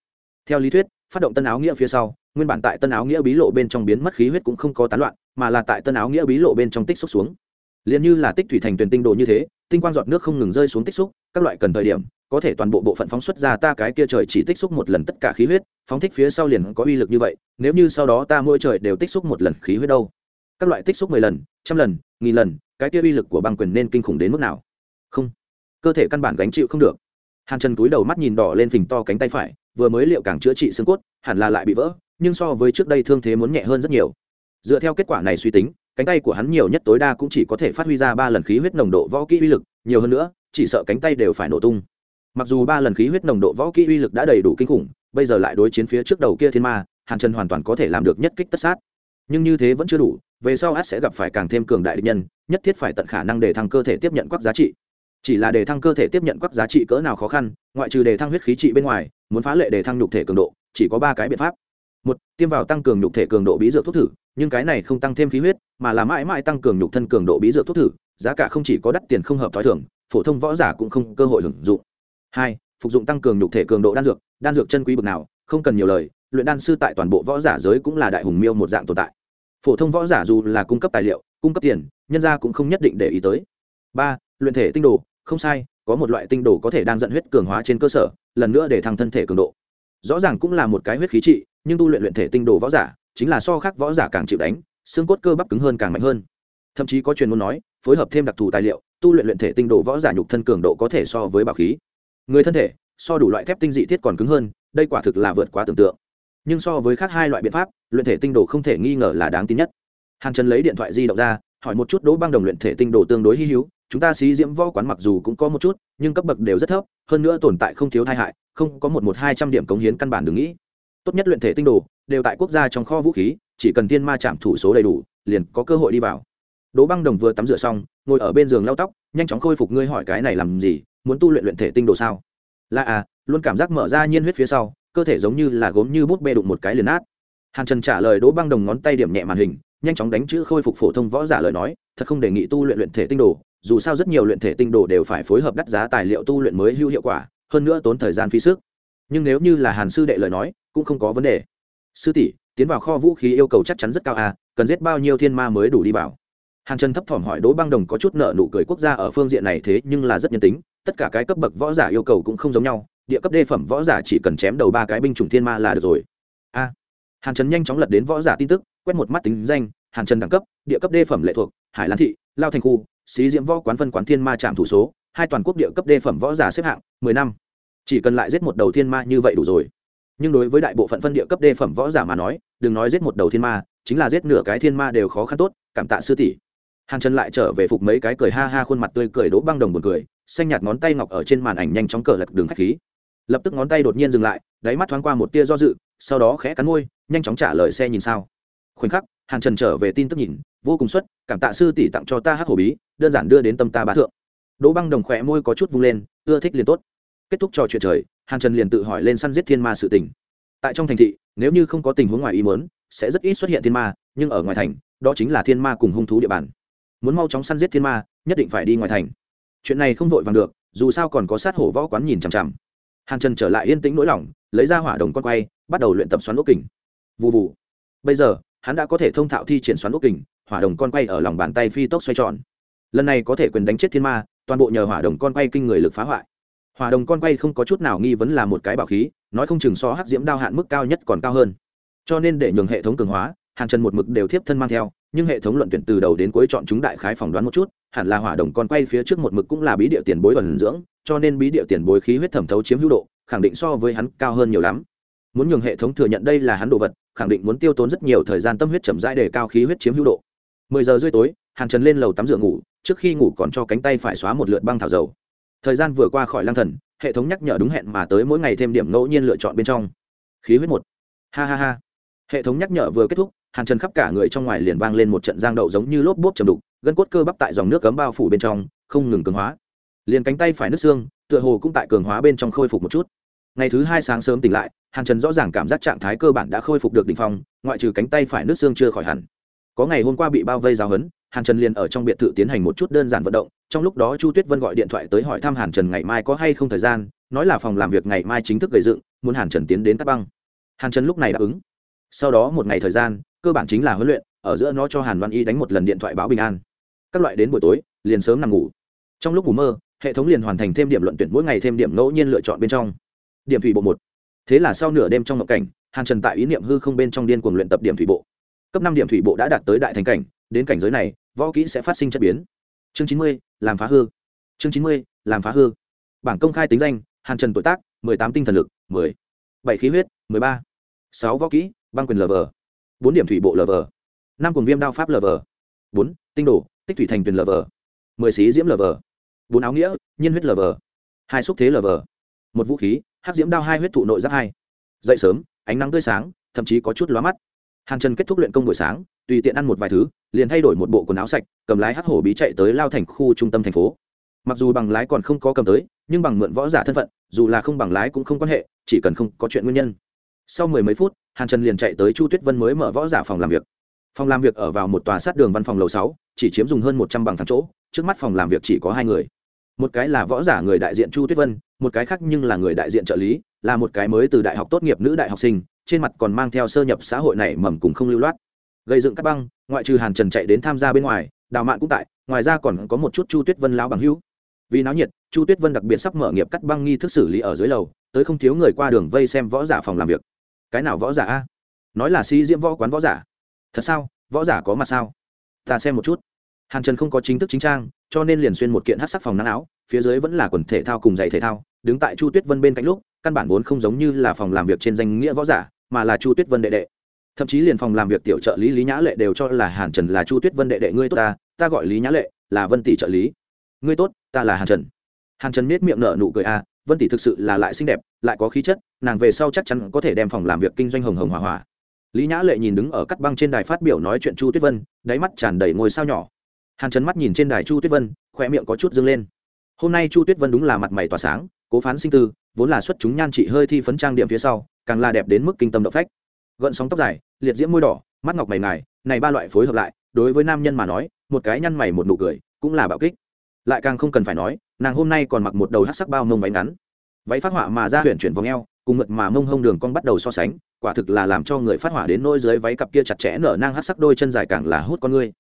Theo lý thuyết, phát động tân áo nghĩa phía sau, nguyên bản tại tân áo nghĩa bí lộ bên trong biến mất khí huyết cũng không có tán loạn, mà là tại tân áo nghĩa bí lộ bên trong tích xúc xuống. Liền như là tích thủy thành tuyển tinh đồ như thế, tinh quang giọt nước không ngừng rơi xuống tích xúc, các loại cần thời điểm, có thể toàn bộ bộ phận phóng xuất ra ta cái kia trời chỉ tích xúc một lần tất cả khí huyết, phóng thích phía sau liền có uy lực như vậy, nếu như sau đó ta mỗi trời đều tích xúc một lần khí huyết đâu? Các loại tích xúc mười lần, trăm lần, nghìn lần, cái kia uy lực của băng quyền nên kinh khủng đến mức nào? Không. Cơ thể căn bản gánh chịu không được. Hàn trần túi đầu mắt nhìn đỏ lên phình to cánh tay phải, vừa mới liệu càng chữa trị xương cốt, hẳn là lại bị vỡ, nhưng so với trước đây thương thế muốn nhẹ hơn rất nhiều. Dựa theo kết quả này suy tính, cánh tay của hắn nhiều nhất tối đa cũng chỉ có thể phát huy ra ba lần khí huyết nồng độ võ kỹ uy lực, nhiều hơn nữa, chỉ sợ cánh tay đều phải nổ tung. Mặc dù ba lần khí huyết nồng độ võ kỹ uy lực đã đầy đủ kinh khủng, bây giờ lại đối chiến phía trước đầu kia thiên ma, hàn trần hoàn toàn có thể làm được nhất kích tất sát nhưng như thế vẫn chưa đủ, về sau át sẽ gặp phải càng thêm cường đại địch nhân, nhất thiết phải tận khả năng để thăng cơ thể tiếp nhận quắc giá trị. Chỉ là để thăng cơ thể tiếp nhận quắc giá trị cỡ nào khó khăn, ngoại trừ để thăng huyết khí trị bên ngoài, muốn phá lệ để thăng nhục thể cường độ, chỉ có ba cái biện pháp. Một, tiêm vào tăng cường nhục thể cường độ bí dược thuốc thử, nhưng cái này không tăng thêm khí huyết, mà là mãi mãi tăng cường nhục thân cường độ bí dược thuốc thử, giá cả không chỉ có đắt tiền không hợp t h o i thưởng phổ thông võ giả cũng không cơ hội hưởng dụng. Hai, phục dụng tăng cường nhục thể cường độ đan dược đan dược chân quý bực nào, không cần nhiều lời luyện đan sư tại toàn bộ võ giả giới cũng là đại hùng miêu một dạng tồn tại. Phổ thông võ giả dù là cung cấp tài liệu, cung cấp tiền, nhân ra cũng không nhất định để ý tới. Ba, luyện thể tinh đồ, không sai, có một loại tinh đồ có thể đang dẫn huyết cường hóa trên cơ sở, lần nữa để thăng thân thể cường độ. Rõ ràng cũng là một cái huyết khí trị, nhưng tu luyện luyện thể tinh đồ võ giả, chính là so khác võ giả càng chịu đánh, xương cốt cơ bắp cứng hơn càng mạnh hơn. Thậm chí có truyền muốn nói, phối hợp thêm đặc thù tài liệu, tu luyện luyện thể tinh đồ võ giả nhục thân cường độ có thể so với bảo khí. Người thân thể, so đủ loại thép tinh dị thiết còn cứng hơn, đây quả thực là vượt quá tưởng tượng nhưng so với khác hai loại biện pháp, luyện thể tinh đồ không thể nghi ngờ là đáng tin nhất. Hàn trần lấy điện thoại di động ra, hỏi một chút đỗ băng đồng luyện thể tinh đồ tương đối hy hữu, chúng ta xí diễm võ quán mặc dù cũng có một chút, nhưng cấp bậc đều rất thấp, hơn nữa tồn tại không thiếu tai hại, không có một một hai trăm điểm cống hiến căn bản đừng nghĩ. Tốt nhất luyện thể tinh đồ, đều tại quốc gia trong kho vũ khí, chỉ cần tiên ma chạm thủ số đầy đủ, liền có cơ hội đi vào. Đỗ băng đồng vừa tắm rửa xong, ngồi ở bên giường lau tóc, nhanh chóng khôi phục ngươi hỏi cái này làm gì, muốn tu luyện luyện thể tinh đồ sao? Là à luôn cảm giác mở ra nhiên huyết phía sau cơ thể giống như là gốm như bút bê đụng một cái liền nát. Hàn trần trả lời đỗ băng đồng ngón tay điểm nhẹ màn hình, nhanh chóng đánh chữ khôi phục phổ thông võ giả lời nói, thật không đề nghị tu luyện luyện thể tinh đồ, dù sao rất nhiều luyện thể tinh đồ đều phải phối hợp đắt giá tài liệu tu luyện mới hữu hiệu quả, hơn nữa tốn thời gian phí sức. Nhưng nếu như là hàn sư đệ lời nói, cũng không có vấn đề. Sư tỷ, tiến vào kho vũ khí yêu cầu chắc chắn rất cao à cần giết bao nhiêu thiên ma mới đủ đi vào? Hàn trần thấp thỏm hỏi đỗ băng đồng có chút nợ nụ cười quốc gia ở phương diện này thế nhưng là rất nhân tính, tất cả cái cấp bậc võ giả yêu cầu cũng không giống nhau địa cấp đê phẩm võ giả chỉ cần chém đầu ba cái binh chủng thiên ma là được rồi. A à, hàn trần nhanh chóng lật đến võ giả tin tức quét một mắt tính danh hàn trần đẳng cấp địa cấp đê phẩm lệ thuộc hải lan thị lao thành khu xí diễm võ quán phân quán thiên ma trạm thủ số hai toàn quốc địa cấp đê phẩm võ giả xếp hạng mười năm. Chỉ cần lại giết một đầu thiên ma như vậy đủ rồi. Nhưng đối với đại bộ phận phân địa cấp đê phẩm võ giả mà nói đừng nói giết một đầu thiên ma chính là giết nửa cái thiên ma đều khó khăn tốt cảm tạ sư tỷ. Hàn trần lại trở về phục mấy cái cười ha ha khuôn mặt tươi cười đỗ băng đồng buồn cười xanh nhạt ngón tay ngọc ở trên màn ảnh nhanh chóng cờ lật đường khách khí lập tức ngón tay đột nhiên dừng lại, đáy mắt thoáng qua một tia do dự, sau đó khẽ cắn môi, nhanh chóng trả lời xe nhìn sao. Khoảnh khắc, hàn trần trở về tin tức nhìn, vô cùng xuất, cảm tạ sư tỷ tặng cho ta hát hổ bí, đơn giản đưa đến tâm ta bá thượng. Đỗ băng đồng khỏe môi có chút vung lên, ưa thích liền tốt. Kết thúc trò chuyện trời, hàn trần liền tự hỏi lên săn giết thiên ma sự tình. Tại trong thành thị, nếu như không có tình huống ngoài ý mớn sẽ rất ít xuất hiện thiên ma, nhưng ở ngoài thành, đó chính là thiên ma cùng hung thú địa bàn. Muốn mau chóng săn giết thiên ma, nhất định phải đi ngoài thành. Chuyện này không vội vàng được, dù sao còn có sát hổ võ quán nhìn chằm chằm hàn trần trở lại yên tĩnh nỗi lòng, lấy ra hỏa đồng con quay, bắt đầu luyện tập xoắn ốc kình. Vụ vụ bây giờ, hắn đã có thể thông thạo thi triển xoắn ốc kình, hỏa đồng con quay ở lòng bàn tay phi tốc xoay tròn. Lần này có thể quyền đánh chết thiên ma, toàn bộ nhờ hỏa đồng con quay kinh người lực phá hoại. Hỏa đồng con quay không có chút nào nghi vấn là một cái bảo khí, nói không chừng so hắc diễm đao hạn mức cao nhất còn cao hơn. Cho nên để nhường hệ thống cường hóa hàng trần một mực đều thiếp thân mang theo, nhưng hệ thống luận tuyển từ đầu đến cuối chọn chúng đại khái phỏng đoán một chút, hẳn là hỏa đồng con quay phía trước một mực cũng là bí địa tiền bối ẩn dưỡng cho nên bí địa tiền bối khí huyết thẩm thấu chiếm hữu độ, khẳng định so với hắn cao hơn nhiều lắm. Muốn nhường hệ thống thừa nhận đây là hắn đồ vật, khẳng định muốn tiêu tốn rất nhiều thời gian tâm huyết chậm rãi để cao khí huyết chiếm hữu độ. Mười giờ rưỡi tối hàng trần lên lầu tắm rửa ngủ, trước khi ngủ còn cho cánh tay phải xóa một lượt băng thảo dầu. Thời gian vừa qua khỏi lang thần, hệ thống nhắc nhở đúng hẹn mà tới mỗi ngày thêm điểm ngẫu nhiên lựa chọn bên trong. Khí huyết một. Ha ha ha. Hệ thống nhắc nhở vừa kết thúc, hàn trần khắp cả người trong ngoài liền vang lên một trận giang đậu giống như lốp bốp chầm đục, gân cốt cơ bắp tại dòng nước cấm bao phủ bên trong, không ngừng cứng hóa liền cánh tay phải nứt xương, tựa hồ cũng tại cường hóa bên trong khôi phục một chút. Ngày thứ hai sáng sớm tỉnh lại, hàn trần rõ ràng cảm giác trạng thái cơ bản đã khôi phục được đ ỉ n h phong, ngoại trừ cánh tay phải nước xương chưa khỏi hẳn. Có ngày hôm qua bị bao vây giáo hấn hàn trần liền ở trong biệt thự tiến hành một chút đơn giản vận động, trong lúc đó chu tuyết vân gọi điện thoại tới hỏi thăm hàn trần ngày mai có hay không thời gian, nói là phòng làm việc ngày mai chính thức gây dựng, muốn hàn trần tiến đến cắt băng. Hàn trần lúc này đáp ứng. Sau đó một ngày thời gian, cơ bản chính là huấn luyện, ở giữa nó cho hàn văn y đánh một lần điện thoại báo bình an. Các loại đến buổi tối, liền sớm nằm ngủ. Trong lúc ngủ mơ hệ thống liền hoàn thành thêm điểm luận tuyển mỗi ngày thêm điểm ngẫu nhiên lựa chọn bên trong. Điểm thủy bộ một. Thế là sau nửa đêm trong ngộ cảnh, hàn trần tại ý niệm hư không bên trong điên cuồng luyện tập điểm thủy bộ. Cấp năm điểm thủy bộ đã đạt tới đại thành cảnh, đến cảnh giới này, võ kỹ sẽ phát sinh chất biến. Chương chín mươi, làm phá hư. Chương chín mươi, làm phá hư. Bảng công khai tính danh, hàn trần tuổi tác, mười tám tinh thần lực, mười. Bảy khí huyết, mười ba. Sáu võ kỹ, băng quyền lv bốn điểm thủy bộ lv năm cùng viêm đao pháp lv bốn, tinh đồ, tích thủy thành tuyền lv mười xí diễm lv bốn áo nghĩa nhiên huyết lờ vờ, hai xúc thế lờ vờ, một vũ khí hắc diễm đao hai huyết thụ nội giáp hai. Dậy sớm ánh nắng tươi sáng thậm chí có chút lóa mắt. Hàn trần kết thúc luyện công buổi sáng tùy tiện ăn một vài thứ liền thay đổi một bộ quần áo sạch cầm lái hắc hổ bí chạy tới lao thành khu trung tâm thành phố. Mặc dù bằng lái còn không có cầm tới nhưng bằng mượn võ giả thân phận dù là không bằng lái cũng không quan hệ chỉ cần không có chuyện nguyên nhân. Sau mười mấy phút hàn trần liền chạy tới chu tuyết vân mới mở võ giả phòng làm việc. Phòng làm việc ở vào một tòa sát đường văn phòng lầu sáu chỉ chiếm dùng hơn một trăm bằng thắng chỗ trước mắt phòng làm việc chỉ có hai người một cái là võ giả người đại diện chu tuyết vân, một cái khác nhưng là người đại diện trợ lý, là một cái mới từ đại học tốt nghiệp nữ đại học sinh, trên mặt còn mang theo sơ nhập xã hội này mầm cùng không lưu loát. Gây dựng các băng, ngoại trừ hàn trần chạy đến tham gia bên ngoài, đào mạn cũng tại, ngoài ra còn có một chút chu tuyết vân lao bằng hữu. Vì náo nhiệt, chu tuyết vân đặc biệt sắp mở nghiệp cắt băng nghi thức xử lý ở dưới lầu, tới không thiếu người qua đường vây xem võ giả phòng làm việc. Cái nào võ giả a? Nói là sĩ diễm võ quán võ giả. Thật sao? Võ giả có mặt sao? Ta xem một chút hàn trần không có chính thức chính trang, cho nên liền xuyên một kiện hát sắc phòng nắng áo, phía dưới vẫn là quần thể thao cùng giày thể thao, đứng tại chu tuyết vân bên cạnh lúc, căn bản vốn không giống như là phòng làm việc trên danh nghĩa võ giả, mà là chu tuyết vân đệ đệ. Thậm chí liền phòng làm việc tiểu trợ lý lý nhã lệ đều cho là hàn trần là chu tuyết vân đệ đệ ngươi tốt ta ta gọi lý nhã lệ, là vân tỷ trợ lý. Ngươi tốt, ta là hàn trần. Hàn trần miết miệng nở nụ cười a vân tỷ thực sự là lại xinh đẹp, lại có khí chất, nàng về sau chắc chắn có thể đem phòng làm việc kinh doanh hồng hồng hỏa hỏa lý nhã lệ nhìn đứng ở cắt băng trên đài phát biểu nói chuyện chu tuyết vân, đáy mắt tràn đầy ngôi sao nhỏ hàn trấn mắt nhìn trên đài chu tuyết vân khoe miệng có chút dâng lên. Hôm nay chu tuyết vân đúng là mặt mày tỏa sáng, cố phán sinh tư, vốn là xuất chúng nhan trị hơi thi phấn trang điểm phía sau, càng là đẹp đến mức kinh tâm động phách. Gợn sóng tóc dài, liệt diễm môi đỏ, mắt ngọc mày ngài, này ba loại phối hợp lại, đối với nam nhân mà nói, một cái nhăn mày một nụ cười, cũng là bạo kích. Lại càng không cần phải nói, nàng hôm nay còn mặc một đầu hát sắc bao mông váy ngắn. Váy phát họa mà ra huyện chuyển vòng eo, cùng mượt mà mông hông đường con bắt đầu so sánh, quả thực là làm cho người phát họa đến nôi dưới váy cặp kia chặt chẽ nở nang hát sắc đôi chân dài càng là hút con ngươi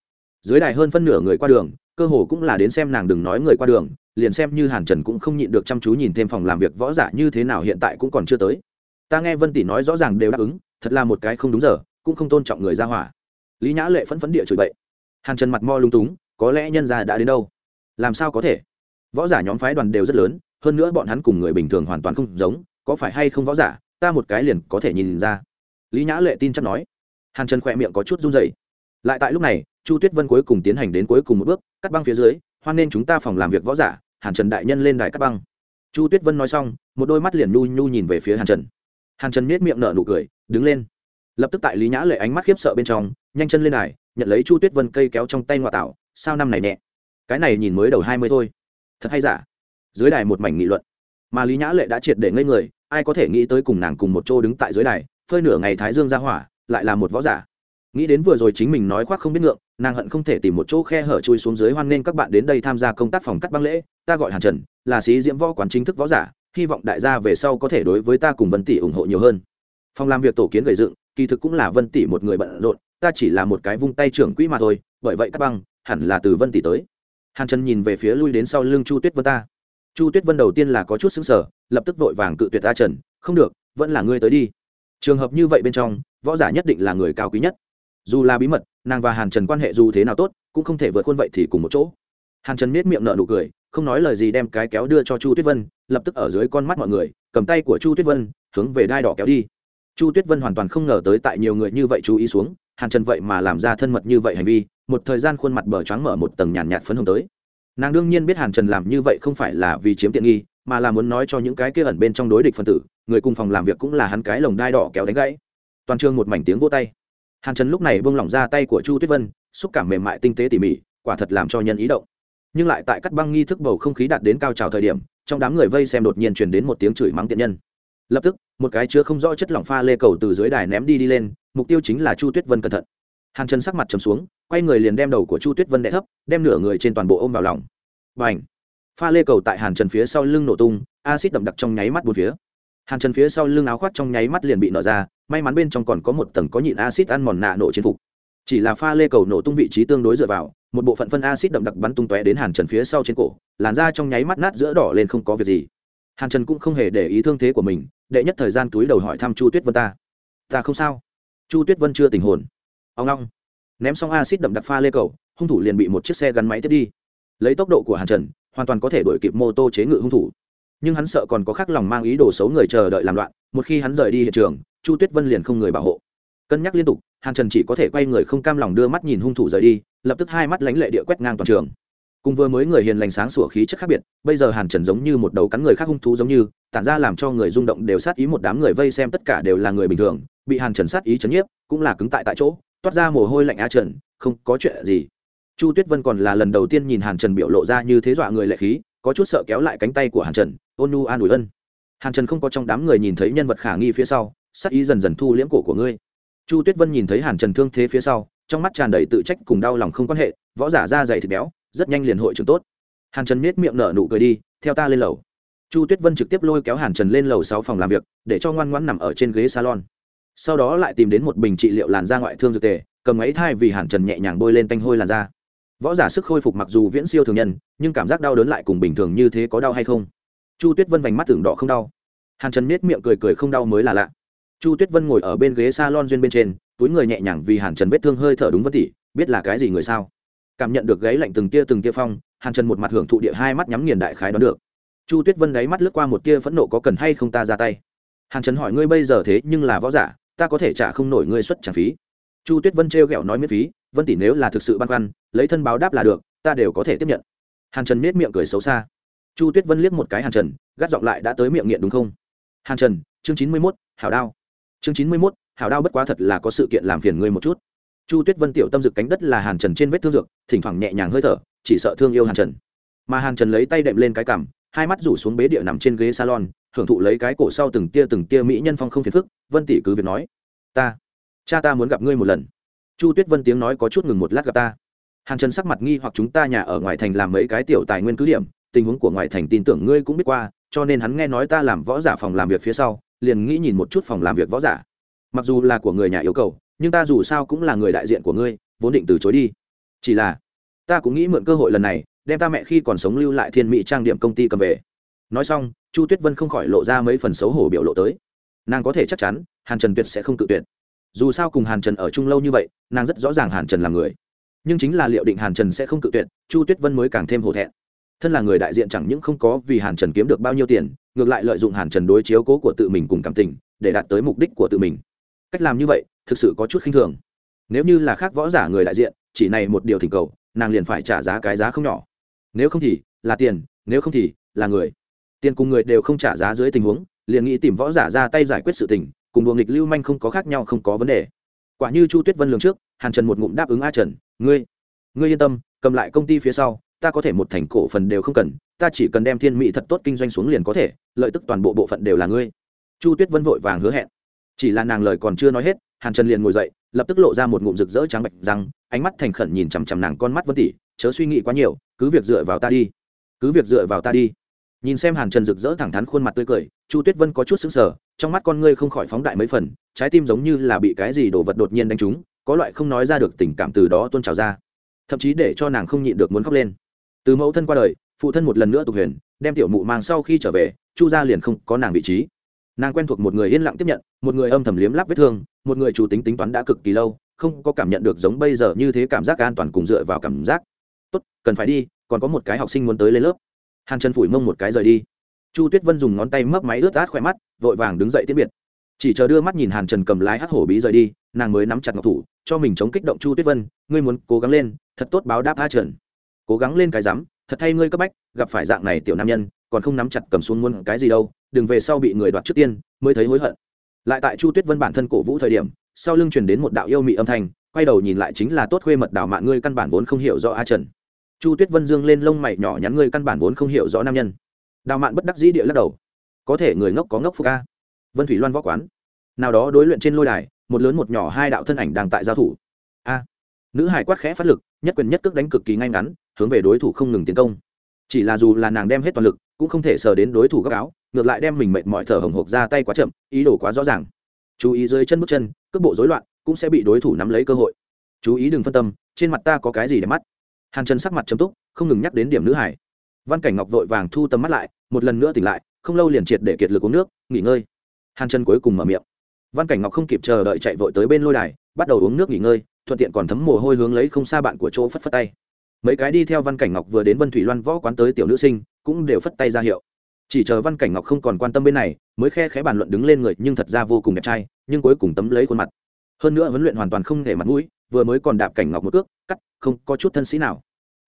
dưới đài hơn phân nửa người qua đường, cơ hồ cũng là đến xem nàng đừng nói người qua đường, liền xem như hàn trần cũng không nhịn được chăm chú nhìn thêm phòng làm việc võ giả như thế nào hiện tại cũng còn chưa tới. Ta nghe vân tỷ nói rõ ràng đều đáp ứng, thật là một cái không đúng giờ, cũng không tôn trọng người ra hỏa. Lý nhã lệ phẫn phẫn địa chửi bậy. Hàn trần mặt mo lung túng, có lẽ nhân gia đã đến đâu? Làm sao có thể? Võ giả nhóm phái đoàn đều rất lớn, hơn nữa bọn hắn cùng người bình thường hoàn toàn không giống, có phải hay không võ giả? Ta một cái liền có thể nhìn ra. Lý nhã lệ tin chắc nói. Hàn trần khỏe miệng có chút run dày lại tại lúc này, chu tuyết vân cuối cùng tiến hành đến cuối cùng một bước, cắt băng phía dưới, hoan nên chúng ta phòng làm việc võ giả, hàn trần đại nhân lên đài cắt băng. Chu tuyết vân nói xong, một đôi mắt liền nhu nhu nhìn về phía hàn trần. Hàn trần miết miệng nở nụ cười, đứng lên. Lập tức tại lý nhã lệ ánh mắt khiếp sợ bên trong, nhanh chân lên đài, nhận lấy chu tuyết vân cây kéo trong tay ngoại tạo, sao năm này nhẹ? Cái này nhìn mới đầu hai mươi thôi. Thật hay giả? Dưới đài một mảnh nghị luận. Mà lý nhã lệ đã triệt để ngây người, ai có thể nghĩ tới cùng nàng cùng một chỗ đứng tại dưới đài, phơi nửa ngày thái dương ra hỏa, lại là một võ giả nghĩ đến vừa rồi chính mình nói khoác không biết ngượng, nàng hận không thể tìm một chỗ khe hở chui xuống dưới hoan nghênh các bạn đến đây tham gia công tác phòng cắt băng lễ. Ta gọi hàn trần, là sĩ diễm võ quán chính thức võ giả, hy vọng đại gia về sau có thể đối với ta cùng vân tỷ ủng hộ nhiều hơn. Phòng làm việc tổ kiến gầy dựng, kỳ thực cũng là vân tỷ một người bận rộn, ta chỉ là một cái vung tay trưởng quỹ mà thôi, bởi vậy cắt băng, hẳn là từ vân tỷ tới. Hàn trần nhìn về phía lui đến sau lưng chu tuyết vân ta. Chu tuyết vân đầu tiên là có chút xứng sở lập tức vội vàng cự tuyệt ta trần, không được, vẫn là ngươi tới đi. Trường hợp như vậy bên trong, võ giả nhất định là người cao quý nhất dù là bí mật nàng và hàn trần quan hệ dù thế nào tốt cũng không thể vượt khuôn vậy thì cùng một chỗ. Hàn trần miết miệng nợ nụ cười không nói lời gì đem cái kéo đưa cho chu tuyết vân lập tức ở dưới con mắt mọi người cầm tay của chu tuyết vân hướng về đai đỏ kéo đi. Chu tuyết vân hoàn toàn không ngờ tới tại nhiều người như vậy chú ý xuống hàn trần vậy mà làm ra thân mật như vậy hành vi một thời gian khuôn mặt bờ choáng mở một tầng nhàn nhạt, nhạt phấn hồng tới. Nàng đương nhiên biết hàn trần làm như vậy không phải là vì chiếm tiện nghi mà là muốn nói cho những cái kia ẩn bên trong đối địch phân tử người cùng phòng làm việc cũng là hắn cái lồng đai đỏ kéo đánh gãy. Toàn trường một mảnh tiếng vô tay hàn trần lúc này buông lỏng ra tay của chu tuyết vân xúc cảm mềm mại tinh tế tỉ mỉ quả thật làm cho nhân ý động. Nhưng lại tại cắt băng nghi thức bầu không khí đạt đến cao trào thời điểm trong đám người vây xem đột nhiên truyền đến một tiếng chửi mắng tiện nhân. Lập tức một cái chứa không rõ chất lỏng pha lê cầu từ dưới đài ném đi đi lên mục tiêu chính là chu tuyết vân cẩn thận. Hàn trần sắc mặt trầm xuống quay người liền đem đầu của chu tuyết vân đẻ thấp đem nửa người trên toàn bộ ôm vào lòng. Bành, pha lê cầu tại hàn trần phía sau lưng nổ tung acid đậm đặc trong nháy mắt bốn phía. Hàn trần phía sau lưng áo khoác trong nháy mắt liền bị nở ra may mắn bên trong còn có một tầng có nhịn acid ăn mòn nạ nổ trên phục. Chỉ là pha lê cầu nổ tung vị trí tương đối dựa vào, một bộ phận phân acid đậm đặc bắn tung tóe đến hàn trần phía sau trên cổ, làn da trong nháy mắt nát giữa đỏ lên không có việc gì. Hàn trần cũng không hề để ý thương thế của mình, đệ nhất thời gian túi đầu hỏi thăm chu tuyết vân ta. Ta không sao. Chu tuyết vân chưa tình hồn. Ông long. Ném xong acid đậm đặc pha lê cầu, hung thủ liền bị một chiếc xe gắn máy tiếp đi. Lấy tốc độ của hàn trần, hoàn toàn có thể đuổi kịp mô tô chế ngự hung thủ. Nhưng hắn sợ còn có khác lòng mang ý đồ xấu người chờ đợi làm loạn, một khi hắn rời đi hiện trường chu tuyết vân liền không người bảo hộ. Cân nhắc liên tục, hàn trần chỉ có thể quay người không cam lòng đưa mắt nhìn hung thủ rời đi, lập tức hai mắt lánh lệ địa quét ngang toàn trường. Cùng vừa mới người hiền lành sáng sủa khí chất khác biệt, bây giờ hàn trần giống như một đầu cắn người khác hung thú giống như, tản ra làm cho người rung động đều sát ý một đám người vây xem tất cả đều là người bình thường, bị hàn trần sát ý chấn nhiếp, cũng là cứng tại tại chỗ, toát ra mồ hôi lạnh á trần, không có chuyện gì. Chu tuyết vân còn là lần đầu tiên nhìn hàn trần biểu lộ ra như thế dọa người lệ khí, có chút sợ kéo lại cánh tay của hàn trần, ôn nu an ủi ân. Hàn trần không có trong đám người nhìn thấy nhân vật khả nghi phía sau sắc ý dần dần thu liễm cổ của ngươi. Chu tuyết vân nhìn thấy hàn trần thương thế phía sau, trong mắt tràn đầy tự trách cùng đau lòng không quan hệ, võ giả da dày thịt béo, rất nhanh liền hội trưởng tốt. Hàn trần miết miệng nở nụ cười đi, theo ta lên lầu. Chu tuyết vân trực tiếp lôi kéo hàn trần lên lầu sáu phòng làm việc, để cho ngoan ngoãn nằm ở trên ghế salon. Sau đó lại tìm đến một bình trị liệu làn da ngoại thương dược tề, cầm ấy thai vì hàn trần nhẹ nhàng bôi lên tanh hôi làn da. Võ giả sức khôi phục mặc dù viễn siêu thường nhân, nhưng cảm giác đau đớn lại cùng bình thường như thế có đau hay không? Chu tuyết vân vành mắt tưởng đỏ không đau. Hàn trần miết miệng cười cười không đau mới là lạ chu tuyết vân ngồi ở bên ghế s a lon duyên bên trên, túi người nhẹ nhàng vì hàn trần vết thương hơi thở đúng vân tỉ biết là cái gì người sao? Cảm nhận được gáy lạnh từng tia từng tia phong, hàn trần một mặt hưởng thụ địa hai mắt nhắm nghiền đại khái đón được. Chu tuyết vân đáy mắt lướt qua một tia phẫn nộ có cần hay không ta ra tay? Hàn trần hỏi ngươi bây giờ thế nhưng là võ giả, ta có thể trả không nổi ngươi xuất trả phí. Chu tuyết vân trêu ghẹo nói miễn phí, vân tỷ nếu là thực sự băn khoăn, lấy thân báo đáp là được, ta đều có thể tiếp nhận. Hàn trần nết miệng cười xấu xa. Chu tuyết vân liếc một cái hàn trần, gắt giọng lại đã tới miệng nghiện đúng không? Hàn trần, chương chín mươi mốt, hảo đao chương chín mươi mốt, hảo đao bất quá thật là có sự kiện làm phiền ngươi một chút. Chu tuyết vân tiểu tâm dực cánh đất là hàn trần trên vết thương dược, thỉnh thoảng nhẹ nhàng hơi thở, chỉ sợ thương yêu hàn trần. Mà hàn trần lấy tay đệm lên cái cằm, hai mắt rủ xuống bế địa nằm trên ghế salon, hưởng thụ lấy cái cổ sau từng tia từng tia mỹ nhân phong không phiền phức, vân tỷ cứ việc nói, ta, cha ta muốn gặp ngươi một lần. Chu tuyết vân tiếng nói có chút ngừng một lát gặp ta. Hàn trần sắc mặt nghi hoặc chúng ta nhà ở ngoài thành làm mấy cái tiểu tài nguyên cứ điểm, tình huống của ngoại thành tin tưởng ngươi cũng biết qua, cho nên hắn nghe nói ta làm võ giả phòng làm việc phía sau liền nghĩ nhìn một chút phòng làm việc võ giả. Mặc dù là của người nhà yêu cầu, nhưng ta dù sao cũng là người đại diện của ngươi, vốn định từ chối đi. Chỉ là, ta cũng nghĩ mượn cơ hội lần này, đem ta mẹ khi còn sống lưu lại thiên mỹ trang điểm công ty cầm về. Nói xong, chu tuyết vân không khỏi lộ ra mấy phần xấu hổ biểu lộ tới. Nàng có thể chắc chắn, hàn trần tuyệt sẽ không tự tuyệt. Dù sao cùng hàn trần ở chung lâu như vậy, nàng rất rõ ràng hàn trần là người. Nhưng chính là liệu định hàn trần sẽ không tự tuyệt, chu tuyết vân mới càng thêm hổ thẹn thân là người đại diện chẳng những không có vì hàn trần kiếm được bao nhiêu tiền, ngược lại lợi dụng hàn trần đối chiếu cố của tự mình cùng cảm tình, để đạt tới mục đích của tự mình. Cách làm như vậy, thực sự có chút khinh thường. Nếu như là khác võ giả người đại diện, chỉ này một điều thỉnh cầu, nàng liền phải trả giá cái giá không nhỏ. Nếu không thì, là tiền, nếu không thì, là người. Tiền cùng người đều không trả giá dưới tình huống, liền nghĩ tìm võ giả ra tay giải quyết sự tình, cùng đùa nghịch lưu manh không có khác nhau, không có vấn đề. Quả như chu tuyết vân lường trước, hàn trần một ngụm đáp ứng a trần, ngươi ngươi yên tâm, cầm lại công ty phía sau ta có thể một thành cổ phần đều không cần ta chỉ cần đem thiên mỹ thật tốt kinh doanh xuống liền có thể lợi tức toàn bộ bộ phận đều là ngươi. Chu tuyết vân vội vàng hứa hẹn. Chỉ là nàng lời còn chưa nói hết hàn trần liền ngồi dậy lập tức lộ ra một ngụm rực rỡ trắng bạch răng ánh mắt thành khẩn nhìn chằm chằm nàng con mắt vân tỉ chớ suy nghĩ quá nhiều cứ việc dựa vào ta đi cứ việc dựa vào ta đi. Nhìn xem hàn trần rực rỡ thẳng thắn khuôn mặt tươi cười chu tuyết vân có chút xứng sờ, trong mắt con ngươi không khỏi phóng đại mấy phần trái tim giống như là bị cái gì đồ vật đột nhiên đánh trúng có loại không nói ra được tình cảm từ đó tuôn trào ra. Thậm chí để cho nàng không nhịn được muốn khóc lên từ mẫu thân qua đời, phụ thân một lần nữa tục huyền, đem tiểu mụ mang sau khi trở về, chu gia liền không có nàng vị trí. Nàng quen thuộc một người yên lặng tiếp nhận, một người âm thầm liếm lắp vết thương, một người chủ tính tính toán đã cực kỳ lâu, không có cảm nhận được giống bây giờ như thế cảm giác an toàn cùng dựa vào cảm giác. Tốt, cần phải đi, còn có một cái học sinh muốn tới lên lớp. Hàn trần phủi mông một cái rời đi. Chu tuyết vân dùng ngón tay mấp máy ướt át khỏe mắt, vội vàng đứng dậy tiết biệt. Chỉ chờ đưa mắt nhìn hàn trần cầm lái hắt hổ bí rời đi, nàng mới nắm chặt ngọc thủ, cho mình chống kích động chu tuyết vân, ngươi muốn cố gắng lên, thật tốt báo đáp a trần cố gắng lên cái rắm, thật thay ngươi cấp bách, gặp phải dạng này tiểu nam nhân, còn không nắm chặt cầm xuống muôn cái gì đâu, đừng về sau bị người đoạt trước tiên, mới thấy hối hận. Lại tại chu tuyết vân bản thân cổ vũ thời điểm, sau lưng truyền đến một đạo yêu mị âm thanh, quay đầu nhìn lại chính là tốt khuê mật đào mạng ngươi căn bản vốn không hiểu rõ a trần. Chu tuyết vân dương lên lông mày nhỏ nhắn ngươi căn bản vốn không hiểu rõ nam nhân. Đào mạn bất đắc dĩ địa lắc đầu. Có thể người ngốc có ngốc phục a. Vân thủy loan võ quán. Nào đó đối luyện trên lôi đài, một lớn một nhỏ hai đạo thân ảnh đang tại giao thủ. A. Nữ hải quát khẽ phát lực, nhất quyền nhất cước đánh cực kỳ ngay ngắn hướng về đối thủ không ngừng tiến công. Chỉ là dù là nàng đem hết toàn lực, cũng không thể sờ đến đối thủ góc áo, ngược lại đem mình mệt mỏi thở hồng hộc ra tay quá chậm, ý đồ quá rõ ràng. Chú ý dưới chân bước chân, cước bộ rối loạn, cũng sẽ bị đối thủ nắm lấy cơ hội. Chú ý đừng phân tâm, trên mặt ta có cái gì để mắt? Hàn chân sắc mặt chấm túc, không ngừng nhắc đến điểm nữ hải. Văn cảnh ngọc vội vàng thu tầm mắt lại, một lần nữa tỉnh lại, không lâu liền triệt để kiệt lực uống nước, nghỉ ngơi. Hàn chân cuối cùng mở miệng. Văn cảnh ngọc không kịp chờ đợi chạy vội tới bên lôi đài, bắt đầu uống nước nghỉ ngơi, thuận tiện còn thấm mồ hôi hướng lấy không xa bạn của chỗ phất phất tay mấy cái đi theo văn cảnh ngọc vừa đến vân thủy loan võ quán tới tiểu nữ sinh, cũng đều phất tay ra hiệu. Chỉ chờ văn cảnh ngọc không còn quan tâm bên này, mới khe khẽ bàn luận đứng lên người, nhưng thật ra vô cùng đẹp trai, nhưng cuối cùng tấm lấy khuôn mặt. Hơn nữa huấn luyện hoàn toàn không để mặt mũi, vừa mới còn đạp cảnh ngọc một cước, cắt, không có chút thân sĩ nào.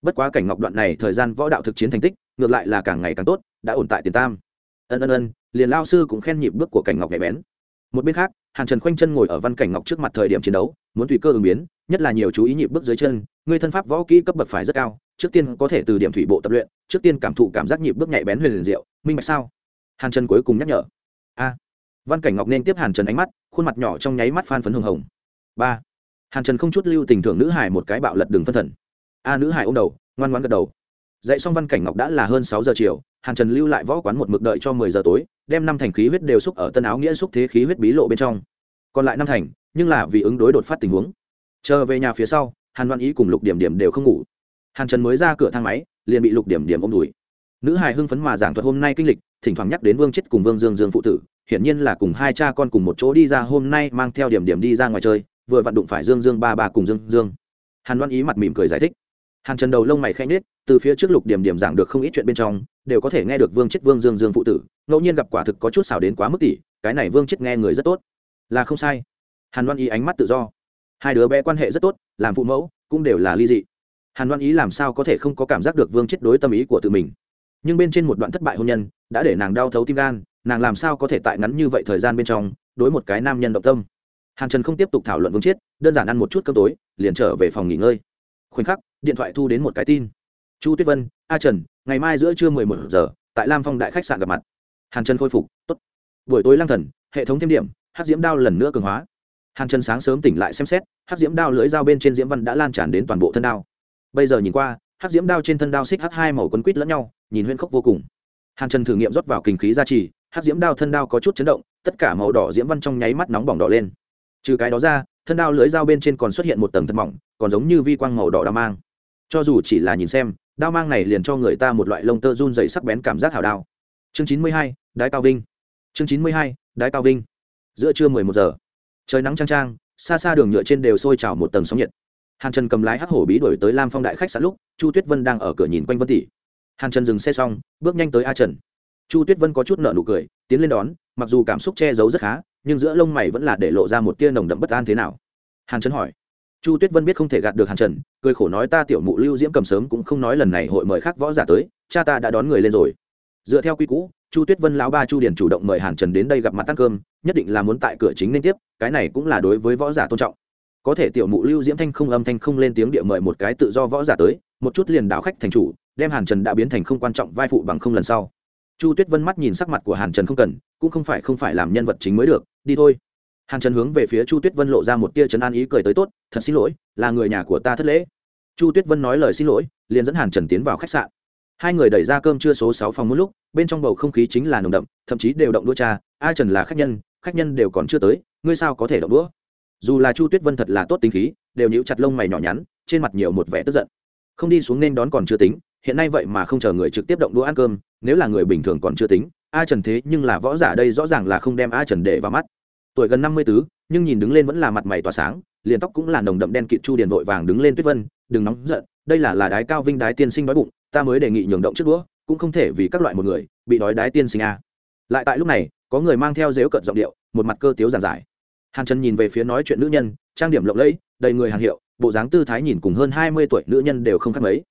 Bất quá cảnh ngọc đoạn này thời gian võ đạo thực chiến thành tích, ngược lại là càng ngày càng tốt, đã ổn tại tiền tam. Ân ân ân, liền lao sư cũng khen nhịp bước của cảnh ngọc nhạy bén một bên khác, hàn trần khoanh chân ngồi ở văn cảnh ngọc trước mặt thời điểm chiến đấu, muốn tùy cơ ứng biến, nhất là nhiều chú ý nhịp bước dưới chân, người thân pháp võ kỹ cấp bậc phải rất cao, trước tiên có thể từ điểm thủy bộ tập luyện, trước tiên cảm thụ cảm giác nhịp bước nhạy bén huyền liền diệu, minh bạch sao? Hàn trần cuối cùng nhắc nhở. A. Văn cảnh ngọc nên tiếp hàn trần ánh mắt, khuôn mặt nhỏ trong nháy mắt phan phấn hồng hồng. Ba. Hàn trần không chút lưu tình thưởng nữ hải một cái bạo lật đường phân thần. A nữ hải ô m đầu, ngoan ngoan gật đầu. Dạy xong văn cảnh ngọc đã là hơn sáu giờ chiều hàn trần lưu lại võ quán một mực đợi cho mười giờ tối, đem năm thành khí huyết đều xúc ở tân áo nghĩa xúc thế khí huyết bí lộ bên trong. Còn lại năm thành, nhưng là vì ứng đối đột phát tình huống. Chờ về nhà phía sau, hàn văn ý cùng lục điểm điểm đều không ngủ. Hàn trần mới ra cửa thang máy, liền bị lục điểm điểm ôm đùi. Nữ hài hưng phấn mà giảng thuật hôm nay kinh lịch, thỉnh thoảng nhắc đến vương chết cùng vương dương dương phụ tử, hiển nhiên là cùng hai cha con cùng một chỗ đi ra hôm nay, mang theo điểm điểm đi ra ngoài chơi, vừa vặn đụng phải dương dương ba ba cùng dương dương. Hàn Đoan ý mặt mỉm cười giải thích hàn trần đầu lông mày khẽ nhết từ phía trước lục điểm điểm giảng được không ít chuyện bên trong, đều có thể nghe được vương chết vương dương dương phụ tử. Ngẫu nhiên gặp quả thực có chút xảo đến quá mức tỷ cái này vương chết nghe người rất tốt. Là không sai. Hàn loan ý ánh mắt tự do. Hai đứa bé quan hệ rất tốt, làm phụ mẫu cũng đều là ly dị. Hàn loan ý làm sao có thể không có cảm giác được vương chết đối tâm ý của tự mình? Nhưng bên trên một đoạn thất bại hôn nhân đã để nàng đau thấu tim gan, nàng làm sao có thể tại ngắn như vậy thời gian bên trong đối một cái nam nhân động tâm? Hàn trần không tiếp tục thảo luận vương chết đơn giản ăn một chút cơm tối, liền trở về phòng nghỉ ngơi khoảnh khắc, điện thoại thu đến một cái tin. Chu tuyết vân, a trần, ngày mai giữa trưa mười một giờ, tại lam phong đại khách sạn gặp mặt. Hàn trần khôi phục, tốt. Buổi tối lang thần, hệ thống thêm điểm hát diễm đao lần nữa cường hóa. Hàn trần sáng sớm tỉnh lại xem xét hát diễm đao lưỡi dao bên trên diễm văn đã lan tràn đến toàn bộ thân đao. Bây giờ nhìn qua hát diễm đao trên thân đao xích h hai màu quấn quýt lẫn nhau, nhìn huyên khốc vô cùng. Hàn trần thử nghiệm rót vào kinh khí gia trì hát diễm đao thân đao có chút chấn động, tất cả màu đỏ diễm văn trong nháy mắt nóng bỏng đỏ lên. Trừ cái đó ra, thân đao lưới dao bên trên còn xuất hiện một tầng thật mỏng còn giống như vi quang màu đỏ đao mang. Cho dù chỉ là nhìn xem, đao mang này liền cho người ta một loại lông tơ run dày sắc bén cảm giác hào đao. Chương chín mươi hai, đái cao vinh. Chương chín mươi hai, đái cao vinh. Giữa trưa mười một giờ, trời nắng trang trang xa xa đường nhựa trên đều sôi trào một tầng sóng nhiệt. Hàn trần cầm lái hắc hổ bí đổi tới lam phong đại khách sạn lúc, chu tuyết vân đang ở cửa nhìn quanh vân tỷ. Hàn trần dừng xe xong, bước nhanh tới a trần. Chu tuyết vân có chút nợ nụ cười, tiến lên đón, mặc dù cảm xúc che giấu rất khá, nhưng giữa lông mày vẫn là để lộ ra một tia nồng đậm bất an thế nào. Hàn trần hỏi chu tuyết vân biết không thể gạt được hàn trần, cười khổ nói ta tiểu mụ lưu diễm cầm sớm cũng không nói lần này hội mời khác võ giả tới, cha ta đã đón người lên rồi. Dựa theo quy cũ chu tuyết vân lão ba chu điển chủ động mời hàn trần đến đây gặp mặt ăn cơm, nhất định là muốn tại cửa chính nên tiếp, cái này cũng là đối với võ giả tôn trọng. Có thể tiểu mụ lưu diễm thanh không âm thanh không lên tiếng địa mời một cái tự do võ giả tới, một chút liền đảo khách thành chủ, đem hàn trần đã biến thành không quan trọng vai phụ bằng không lần sau. Chu tuyết vân mắt nhìn sắc mặt của hàn trần không cần, cũng không phải không phải làm nhân vật chính mới được, đi thôi hàn trần hướng về phía chu tuyết vân lộ ra một tia trấn an ý cười tới tốt, thật xin lỗi, là người nhà của ta thất lễ. Chu tuyết vân nói lời xin lỗi, liền dẫn hàn trần tiến vào khách sạn. Hai người đẩy ra cơm trưa số sáu phòng một lúc, bên trong bầu không khí chính là nồng đậm, thậm chí đều động đũa cha a trần là khách nhân khách nhân đều còn chưa tới, ngươi sao có thể động đũa? Dù là chu tuyết vân thật là tốt tính khí, đều nhíu chặt lông mày nhỏ nhắn, trên mặt nhiều một vẻ tức giận. Không đi xuống nên đón còn chưa tính, hiện nay vậy mà không chờ người trực tiếp động đũa ăn cơm, nếu là người bình thường còn chưa tính, a trần thế nhưng là võ giả đây rõ ràng là không đem a trần để vào mắt tuổi gần năm mươi tứ, nhưng nhìn đứng lên vẫn là mặt mày tỏa sáng, liền tóc cũng là nồng đậm đen kịt chu điền vội vàng đứng lên tuyết vân, đừng nóng giận, đây là là đái cao vinh đái tiên sinh đói bụng, ta mới đề nghị nhường động trước đũa, cũng không thể vì các loại một người bị đói đái tiên sinh a. Lại tại lúc này, có người mang theo dếu cận giọng điệu, một mặt cơ tiếu giản giải. Hàn trần nhìn về phía nói chuyện nữ nhân, trang điểm lộng lẫy, đầy người hàng hiệu, bộ dáng tư thái nhìn cùng hơn hai mươi tuổi nữ nhân đều không khác mấy.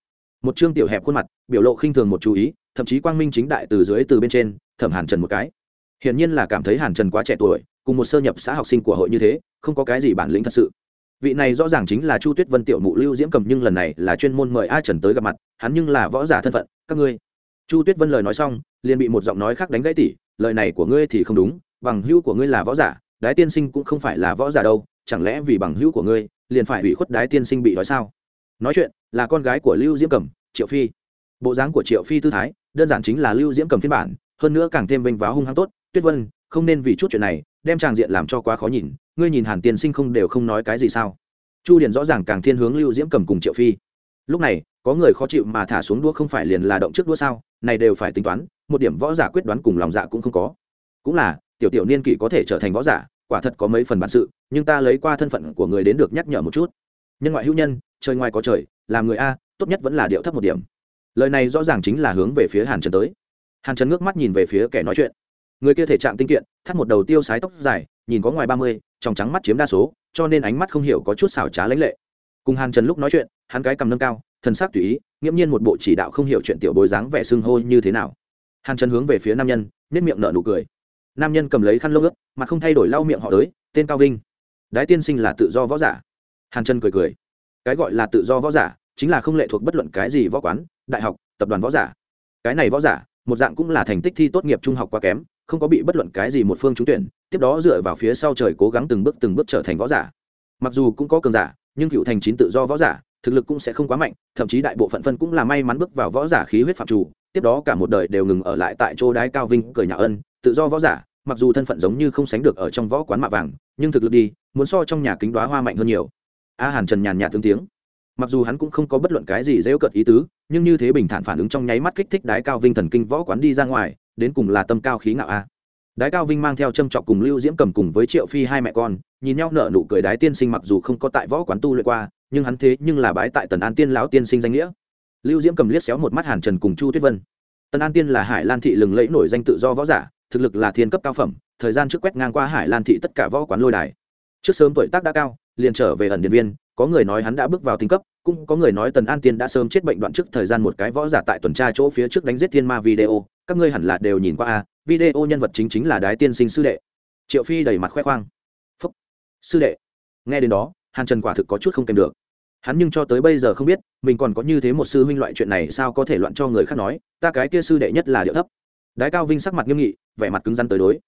Một chương tiểu hẹp khuôn mặt, biểu lộ khinh thường một chú ý, thậm chí quang minh chính đại từ dưới từ bên trên, thẩm hàn trần một cái. Hiển nhiên là cảm thấy hàn trần quá trẻ tuổi cùng một sơ nhập xã học sinh của hội như thế, không có cái gì bản lĩnh thật sự. Vị này rõ ràng chính là chu tuyết vân tiểu mụ lưu diễm cầm, nhưng lần này là chuyên môn mời a trần tới gặp mặt, hắn nhưng là võ giả thân phận, các ngươi. Chu tuyết vân lời nói xong, liền bị một giọng nói khác đánh gãy tỉ, lời này của ngươi thì không đúng, bằng hữu của ngươi là võ giả, đái tiên sinh cũng không phải là võ giả đâu, chẳng lẽ vì bằng hữu của ngươi, liền phải hủy khuất đái tiên sinh bị đói sao? Nói chuyện, là con gái của lưu diễm cầm, triệu phi. Bộ dáng của triệu phi tư thái, đơn giản chính là lưu diễm cầm phiên bản, hơn nữa càng thêm vênh váo hung hăng tốt. Tuyết vân không nên vì chút chuyện này, đem tràng diện làm cho quá khó nhìn, ngươi nhìn hàn tiên sinh không đều không nói cái gì sao? Chu điền rõ ràng càng thiên hướng lưu diễm cầm cùng triệu phi. Lúc này, có người khó chịu mà thả xuống đũa không phải liền là động trước đũa sao, này đều phải tính toán, một điểm võ giả quyết đoán cùng lòng dạ cũng không có. Cũng là, tiểu tiểu niên kỷ có thể trở thành võ giả, quả thật có mấy phần bản sự, nhưng ta lấy qua thân phận của người đến được nhắc nhở một chút. Nhân ngoại hữu nhân, trời ngoài có trời, làm người a, tốt nhất vẫn là điệu thấp một điểm. Lời này rõ ràng chính là hướng về phía hàn trần tới. Hàn trần ngước mắt nhìn về phía kẻ nói chuyện người kia thể trạng tinh kiện, thắt một đầu tiêu sái tóc dài, nhìn có ngoài ba mươi, trong trắng mắt chiếm đa số, cho nên ánh mắt không hiểu có chút xảo trá lãnh lệ. Cùng hàn trần lúc nói chuyện, hắn cái cầm nâng cao thân xác tùy ý, nghiễm nhiên một bộ chỉ đạo không hiểu chuyện tiểu bối dáng vẻ xưng hô như thế nào. Hàn trần hướng về phía nam nhân nếp miệng nở nụ cười. Nam nhân cầm lấy khăn lông ướt mà không thay đổi lau miệng họ tới, tên cao vinh. Đái tiên sinh là tự do võ giả. Hàn trần cười cười. Cái gọi là tự do võ giả, chính là không lệ thuộc bất luận cái gì võ quán, đại học, tập đoàn võ giả. Cái này võ giả, một dạng cũng là thành tích thi tốt nghiệp trung học quá kém không có bị bất luận cái gì một phương trúng tuyển, tiếp đó dựa vào phía sau trời cố gắng từng bước từng bước trở thành võ giả. Mặc dù cũng có cường giả, nhưng cựu thành chín tự do võ giả, thực lực cũng sẽ không quá mạnh, thậm chí đại bộ phận phân cũng là may mắn bước vào võ giả khí huyết phạm chủ, tiếp đó cả một đời đều ngừng ở lại tại chỗ đái cao vinh, cười nhà ân, tự do võ giả, mặc dù thân phận giống như không sánh được ở trong võ quán mạ vàng, nhưng thực lực đi, muốn so trong nhà kính đoá hoa mạnh hơn nhiều. A hàn trần nhàn nhạt tương tiếng. Mặc dù hắn cũng không có bất luận cái gì dễ cợt ý tứ, nhưng như thế bình thản phản ứng trong nháy mắt kích thích đái cao vinh thần kinh võ quán đi ra ngoài đến cùng là tâm cao khí ngạo a. Đái cao vinh mang theo châm trọc cùng lưu diễm cầm cùng với triệu phi hai mẹ con, nhìn nhau nở nụ cười đái tiên sinh mặc dù không có tại võ quán tu luyện qua, nhưng hắn thế nhưng là bái tại tần an tiên lão tiên sinh danh nghĩa. Lưu diễm cầm liếc xéo một mắt hàn trần cùng chu tuyết vân. Tần an tiên là hải lan thị lừng lẫy nổi danh tự do võ giả, thực lực là thiên cấp cao phẩm, thời gian trước quét ngang qua hải lan thị tất cả võ quán lôi đài. Trước sớm tuổi tác đã cao, liền trở về ẩn điện viên có người nói hắn đã bước vào tinh cấp, cũng có người nói tần an tiên đã sớm chết bệnh đoạn trước thời gian một cái võ giả tại tuần tra chỗ phía trước đánh giết thiên ma video, các ngươi hẳn là đều nhìn qua a, video nhân vật chính chính là đái tiên sinh sư đệ. Triệu phi đầy mặt khoe khoang. Phúc. Sư đệ. Nghe đến đó, hàn trần quả thực có chút không kèm được. Hắn nhưng cho tới bây giờ không biết, mình còn có như thế một sư huynh loại chuyện này sao có thể loạn cho người khác nói, ta cái kia sư đệ nhất là điệu thấp. Đái cao vinh sắc mặt nghiêm nghị, vẻ mặt cứng rắn tới đối.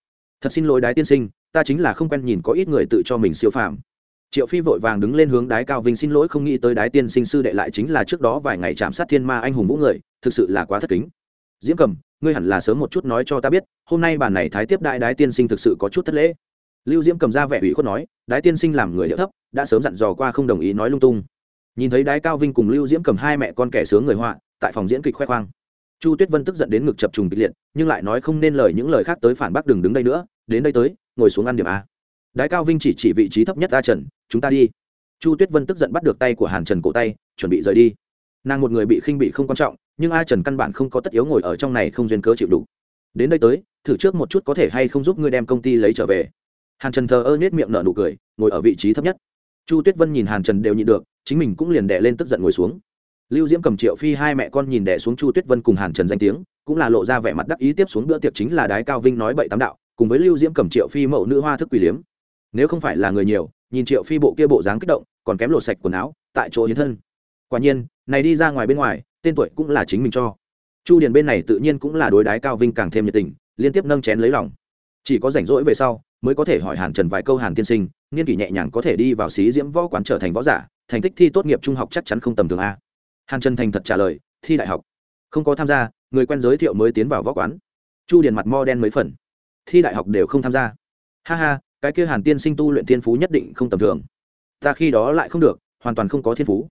Thật xin lỗi đái tiên sinh, ta chính là không quen nhìn có ít người tự cho mình siêu phàm triệu phi vội vàng đứng lên hướng đái cao vinh xin lỗi, không nghĩ tới đái tiên sinh sư đệ lại chính là trước đó vài ngày chạm sát thiên ma anh hùng vũ người, thực sự là quá thất kính. Diễm cầm ngươi hẳn là sớm một chút nói cho ta biết, hôm nay bàn này thái tiếp đại đái tiên sinh thực sự có chút thất lễ. Lưu diễm cầm ra vẻ ủy khuất nói, đái tiên sinh làm người liệu thấp, đã sớm dặn dò qua không đồng ý nói lung tung. Nhìn thấy đái cao vinh cùng lưu diễm cầm hai mẹ con kẻ sướng người họa, tại phòng diễn kịch khoe khoang, chu tuyết vân tức giận đến ngực chập trùng kịch liệt, nhưng lại nói không nên lời những lời khác tới phản bác đừng đứng đây nữa, đến đây tới, ngồi xuống ăn điểm a đái cao vinh chỉ chỉ vị trí thấp nhất a trần, chúng ta đi. Chu tuyết vân tức giận bắt được tay của hàn trần cổ tay, chuẩn bị rời đi. Nàng một người bị khinh bị không quan trọng, nhưng a trần căn bản không có tất yếu ngồi ở trong này không duyên cớ chịu đủ. Đến đây tới, thử trước một chút có thể hay không giúp ngươi đem công ty lấy trở về. Hàn trần thờ ơ nết miệng nở nụ cười, ngồi ở vị trí thấp nhất. Chu tuyết vân nhìn hàn trần đều nhịn được, chính mình cũng liền đẻ lên tức giận ngồi xuống. Lưu diễm cầm triệu phi hai mẹ con nhìn đẻ xuống chu tuyết vân cùng hàn trần danh tiếng, cũng là lộ ra vẻ mặt đắc ý tiếp xuống bữa tiệc chính là đái cao vinh nói bậy tám đạo, cùng với lưu diễm cầm triệu phi mẫu nữ hoa thức quỷ liếm nếu không phải là người nhiều, nhìn triệu phi bộ kia bộ dáng kích động, còn kém lột sạch quần áo, tại chỗ hiến thân. Quả nhiên, này đi ra ngoài bên ngoài, tên tuổi cũng là chính mình cho. Chu điền bên này tự nhiên cũng là đối đái cao vinh càng thêm nhiệt tình, liên tiếp nâng chén lấy lòng. Chỉ có rảnh rỗi về sau, mới có thể hỏi hàn trần vài câu hàn tiên sinh, nghiên kỷ nhẹ nhàng có thể đi vào xí diễm võ quán trở thành võ giả, thành tích thi tốt nghiệp trung học chắc chắn không tầm thường a. Hàn trần thành thật trả lời, thi đại học. Không có tham gia, người quen giới thiệu mới tiến vào võ quán. Chu điền mặt mo đen mấy phần. Thi đại học đều không tham gia. Ha ha cái kia hàn tiên sinh tu luyện thiên phú nhất định không tầm thường. Ta khi đó lại không được, hoàn toàn không có thiên phú.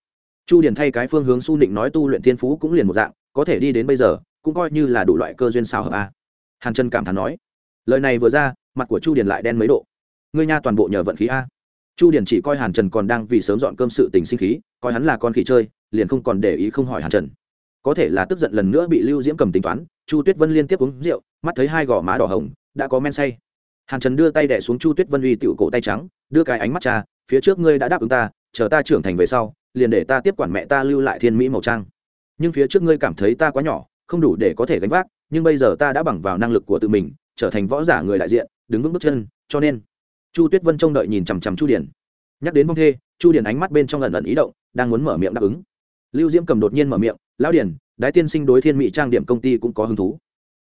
Chu điền thay cái phương hướng su định nói tu luyện thiên phú cũng liền một dạng, có thể đi đến bây giờ, cũng coi như là đủ loại cơ duyên xào hợp a. Hàn trần cảm thán nói, lời này vừa ra, mặt của chu điền lại đen mấy độ. Ngươi nha toàn bộ nhờ vận khí a. Chu điền chỉ coi hàn trần còn đang vì sớm dọn cơm sự tình sinh khí, coi hắn là con khỉ chơi, liền không còn để ý không hỏi hàn trần có thể là tức giận lần nữa bị lưu diễm cầm tính toán, chu tuyết vân liên tiếp uống rượu, mắt thấy hai gò má đỏ hồng, đã có men say hàn trần đưa tay đẻ xuống chu tuyết vân uy tựu cổ tay trắng, đưa cái ánh mắt cha, phía trước ngươi đã đáp ứng ta, chờ ta trưởng thành về sau, liền để ta tiếp quản mẹ ta lưu lại thiên mỹ màu trang. Nhưng phía trước ngươi cảm thấy ta quá nhỏ, không đủ để có thể gánh vác, nhưng bây giờ ta đã bằng vào năng lực của tự mình, trở thành võ giả người đại diện, đứng vững bước chân, cho nên chu tuyết vân trông đợi nhìn chằm chằm chu điển. Nhắc đến vong thê, chu điển ánh mắt bên trong lần ẩn ý động, đang muốn mở miệng đáp ứng. Lưu diễm cầm đột nhiên mở miệng, lão điển, đái tiên sinh đối thiên mỹ trang điểm công ty cũng có hứng thú.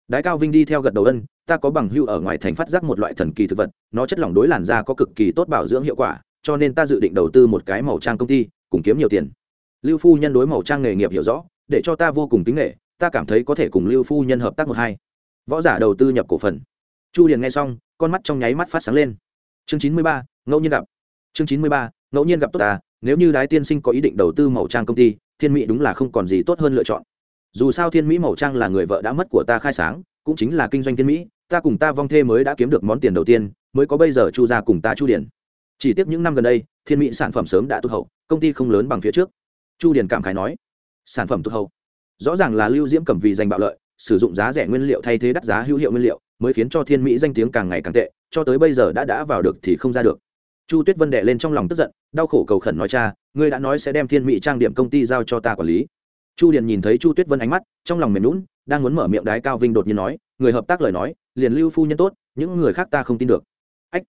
Đái cao vinh đi theo gật đầu ân ta có bằng hưu ở ngoài thành phát giác một loại thần kỳ thực vật, nó chất lỏng đối làn da có cực kỳ tốt bảo dưỡng hiệu quả, cho nên ta dự định đầu tư một cái màu trang công ty, cùng kiếm nhiều tiền. Lưu phu nhân đối màu trang nghề nghiệp hiểu rõ, để cho ta vô cùng tính nghệ ta cảm thấy có thể cùng lưu phu nhân hợp tác một hai. Võ giả đầu tư nhập cổ phần. Chu điền nghe xong, con mắt trong nháy mắt phát sáng lên. Chương chín mươi ba, ngẫu nhiên gặp. Chương chín mươi ba, ngẫu nhiên gặp tốt ta, nếu như đái tiên sinh có ý định đầu tư màu trang công ty, thiên mỹ đúng là không còn gì tốt hơn lựa chọn. Dù sao thiên mỹ màu trang là người vợ đã mất của ta khai sáng, cũng chính là kinh doanh thiên mỹ ta cùng ta vong thê mới đã kiếm được món tiền đầu tiên, mới có bây giờ chu ra cùng ta chu điển chỉ tiếc những năm gần đây, thiên mỹ sản phẩm sớm đã tụt hậu, công ty không lớn bằng phía trước. Chu điển cảm khái nói. Sản phẩm tụt hậu? Rõ ràng là lưu diễm cầm vì giành bạo lợi, sử dụng giá rẻ nguyên liệu thay thế đắt giá hữu hiệu nguyên liệu, mới khiến cho thiên mỹ danh tiếng càng ngày càng tệ, cho tới bây giờ đã đã vào được thì không ra được. Chu tuyết vân đệ lên trong lòng tức giận, đau khổ cầu khẩn nói, cha, ngươi đã nói sẽ đem thiên mỹ trang điểm công ty giao cho ta quản lý chu điền nhìn thấy chu tuyết vân ánh mắt, trong lòng mềm lún đang muốn mở miệng đái cao vinh đột nhiên nói, người hợp tác lời nói, liền lưu phu nhân tốt, những người khác ta không tin được. Ách,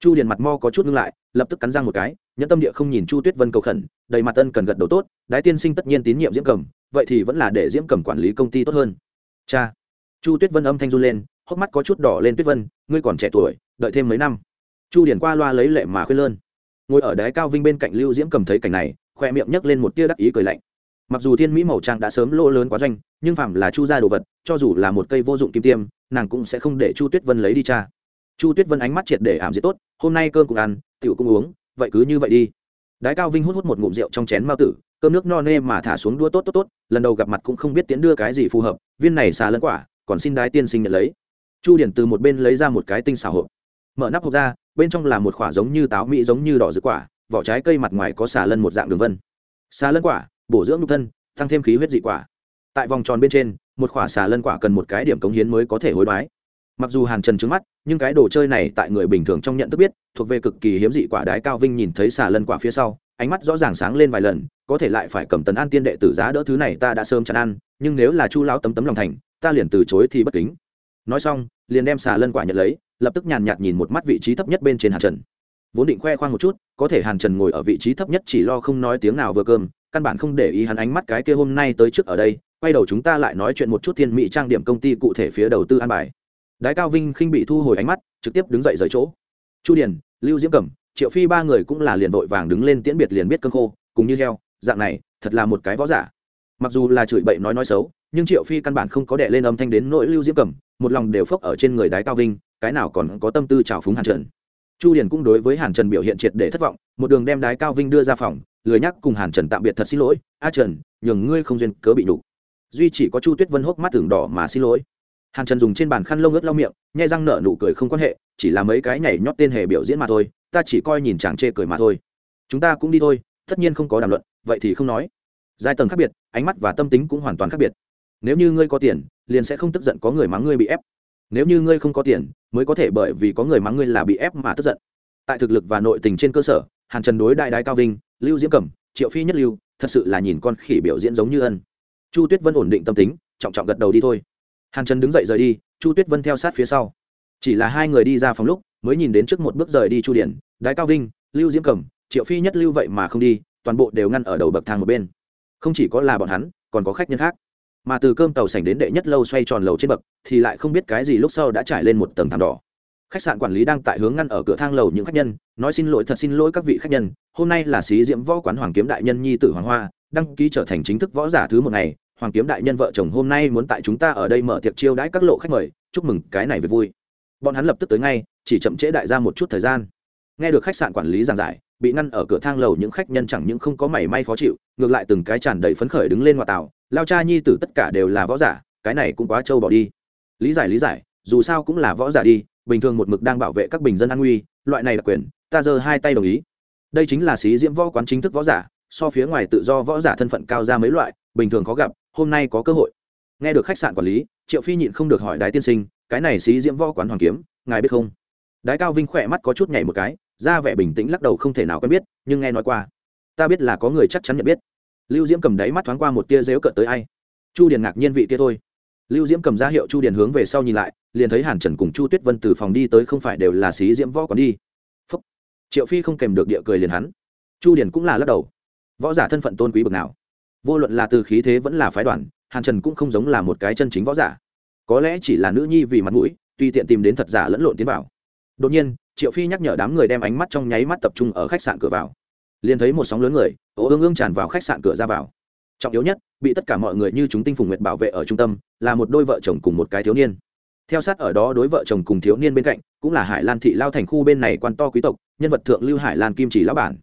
chu điền mặt mo có chút ngưng lại, lập tức cắn răng một cái, nhẫn tâm địa không nhìn chu tuyết vân cầu khẩn, đầy mặt tân cần gật đầu tốt, đái tiên sinh tất nhiên tín nhiệm diễm cầm, vậy thì vẫn là để diễm cầm quản lý công ty tốt hơn. Cha, chu tuyết vân âm thanh run lên, hốc mắt có chút đỏ lên tuyết vân, ngươi còn trẻ tuổi, đợi thêm mấy năm. Chu điền qua loa lấy lệ mà khuyên lơn. Ngồi ở đái cao vinh bên cạnh lưu diễm cầm thấy cảnh này, khoe miệng nhấc lên một tia đắc ý cười lạnh mặc dù thiên mỹ màu trang đã sớm lỗ lớn quá doanh, nhưng phạm là chu ra đồ vật, cho dù là một cây vô dụng kim tiêm, nàng cũng sẽ không để chu tuyết vân lấy đi cha. Chu tuyết vân ánh mắt triệt để ảm diệt tốt, hôm nay cơm cũng ăn, tiểu cũng uống, vậy cứ như vậy đi. Đái cao vinh hút hút một ngụm rượu trong chén mao tử, cơm nước no nê mà thả xuống đua tốt tốt tốt, lần đầu gặp mặt cũng không biết tiến đưa cái gì phù hợp, viên này xà lân quả, còn xin đái tiên sinh nhận lấy. Chu điển từ một bên lấy ra một cái tinh xảo hộp, mở nắp hộp ra, bên trong là một quả giống như táo mỹ giống như đỏ dứa quả, vỏ trái cây mặt ngoài có xà lân một dạng đường vân. Xà lân quả bổ dưỡng nhục thân, tăng thêm khí huyết dị quả. Tại vòng tròn bên trên, một quả xà lân quả cần một cái điểm cống hiến mới có thể hối đoái. Mặc dù hàn trần trứng mắt, nhưng cái đồ chơi này tại người bình thường trong nhận thức biết, thuộc về cực kỳ hiếm dị quả đái cao vinh nhìn thấy xà lân quả phía sau, ánh mắt rõ ràng sáng lên vài lần, có thể lại phải cầm tấn an tiên đệ tử giá đỡ thứ này ta đã sớm chán ăn, nhưng nếu là chu lão tấm tấm lòng thành, ta liền từ chối thì bất kính. Nói xong, liền đem xà lân quả nhận lấy, lập tức nhàn nhạt nhìn một mắt vị trí thấp nhất bên trên hàn trần. Vốn định khoe khoang một chút, có thể hàn trần ngồi ở vị trí thấp nhất chỉ lo không nói tiếng nào vừa cơm căn bản không để ý hắn ánh mắt cái kia hôm nay tới trước ở đây, quay đầu chúng ta lại nói chuyện một chút thiên mỹ trang điểm công ty cụ thể phía đầu tư an bài. Đái cao vinh khinh bị thu hồi ánh mắt, trực tiếp đứng dậy rời chỗ. Chu điền, lưu diễm cẩm, triệu phi ba người cũng là liền vội vàng đứng lên tiễn biệt liền biết cơn khô, cùng như heo, dạng này, thật là một cái võ giả. Mặc dù là chửi bậy nói nói xấu, nhưng triệu phi căn bản không có đệ lên âm thanh đến nỗi lưu diễm cẩm, một lòng đều phốc ở trên người đái cao vinh, cái nào còn có tâm tư trào phúng hàn trần. Chu điền cũng đối với hàn trần biểu hiện triệt để thất vọng, một đường đem đái cao vinh đưa ra phòng lười nhắc cùng hàn trần tạm biệt thật xin lỗi, a trần, nhường ngươi không duyên cớ bị nhục. Duy chỉ có chu tuyết vân hốc mắt tưởng đỏ mà xin lỗi. Hàn trần dùng trên bàn khăn lông ướt lau miệng nhai răng nở nụ cười không quan hệ, chỉ là mấy cái nhảy nhót tên hề biểu diễn mà thôi, ta chỉ coi nhìn chàng chê cười mà thôi. Chúng ta cũng đi thôi, tất nhiên không có đàm luận, vậy thì không nói. Giai tầng khác biệt, ánh mắt và tâm tính cũng hoàn toàn khác biệt. Nếu như ngươi có tiền, liền sẽ không tức giận có người mắng ngươi bị ép. Nếu như ngươi không có tiền, mới có thể bởi vì có người mắng ngươi là bị ép mà tức giận. Tại thực lực và nội tình trên cơ sở, hàn trần đối đại đái cao vinh lưu diễm cẩm, triệu phi nhất lưu, thật sự là nhìn con khỉ biểu diễn giống như ân. Chu tuyết vân ổn định tâm tính, trọng trọng gật đầu đi thôi. Hàn trần đứng dậy rời đi, chu tuyết vân theo sát phía sau. Chỉ là hai người đi ra phòng lúc, mới nhìn đến trước một bước rời đi chu điển, đái cao vinh, lưu diễm cẩm, triệu phi nhất lưu vậy mà không đi, toàn bộ đều ngăn ở đầu bậc thang một bên. Không chỉ có là bọn hắn, còn có khách nhân khác. Mà từ cơm tàu sảnh đến đệ nhất lâu xoay tròn lầu trên bậc, thì lại không biết cái gì lúc sau đã trải lên một tầng thảm đỏ khách sạn quản lý đang tại hướng ngăn ở cửa thang lầu những khách nhân, nói xin lỗi thật xin lỗi các vị khách nhân, hôm nay là xí diễm võ quán hoàng kiếm đại nhân nhi tử hoàng hoa, đăng ký trở thành chính thức võ giả thứ một ngày, hoàng kiếm đại nhân vợ chồng hôm nay muốn tại chúng ta ở đây mở tiệc chiêu đãi các lộ khách mời, chúc mừng, cái này về vui. Bọn hắn lập tức tới ngay, chỉ chậm trễ đại ra một chút thời gian. Nghe được khách sạn quản lý giảng giải, bị ngăn ở cửa thang lầu những khách nhân chẳng những không có mảy may khó chịu, ngược lại từng cái tràn đầy phấn khởi đứng lên ngoại tàu lao cha nhi tử tất cả đều là võ giả, cái này cũng quá trâu bỏ đi. Lý giải lý giải, dù sao cũng là võ giả đi bình thường một mực đang bảo vệ các bình dân an nguy, loại này là quyền, ta giơ hai tay đồng ý. Đây chính là sĩ diễm võ quán chính thức võ giả, so phía ngoài tự do võ giả thân phận cao ra mấy loại, bình thường khó gặp, hôm nay có cơ hội. Nghe được khách sạn quản lý, triệu phi nhịn không được hỏi đái tiên sinh, cái này sĩ diễm võ quán hoàng kiếm, ngài biết không? Đái cao vinh khỏe mắt có chút nhảy một cái, ra vẻ bình tĩnh lắc đầu không thể nào quen biết, nhưng nghe nói qua, ta biết là có người chắc chắn nhận biết. Lưu diễm cầm đáy mắt thoáng qua một tia dếu cợt tới ai. Chu điền ngạc nhiên vị tia thôi lưu diễm cầm ra hiệu chu điền hướng về sau nhìn lại, liền thấy hàn trần cùng chu tuyết vân từ phòng đi tới không phải đều là xí diễm võ còn đi. Phúc. triệu phi không kèm được địa cười liền hắn. Chu điền cũng là lắc đầu. Võ giả thân phận tôn quý bậc nào? Vô luận là từ khí thế vẫn là phái đoàn, hàn trần cũng không giống là một cái chân chính võ giả. Có lẽ chỉ là nữ nhi vì mặt mũi tuy tiện tìm đến thật giả lẫn lộn tiến vào. Đột nhiên, triệu phi nhắc nhở đám người đem ánh mắt trong nháy mắt tập trung ở khách sạn cửa vào. Liền thấy một sóng lớn người ố ương ương tràn vào khách sạn cửa ra vào trọng yếu nhất, bị tất cả mọi người như chúng tinh phùng nguyệt bảo vệ ở trung tâm, là một đôi vợ chồng cùng một cái thiếu niên. Theo sát ở đó đối vợ chồng cùng thiếu niên bên cạnh, cũng là hải lan thị lao thành khu bên này quan to quý tộc, nhân vật thượng lưu hải lan kim chỉ lão bản.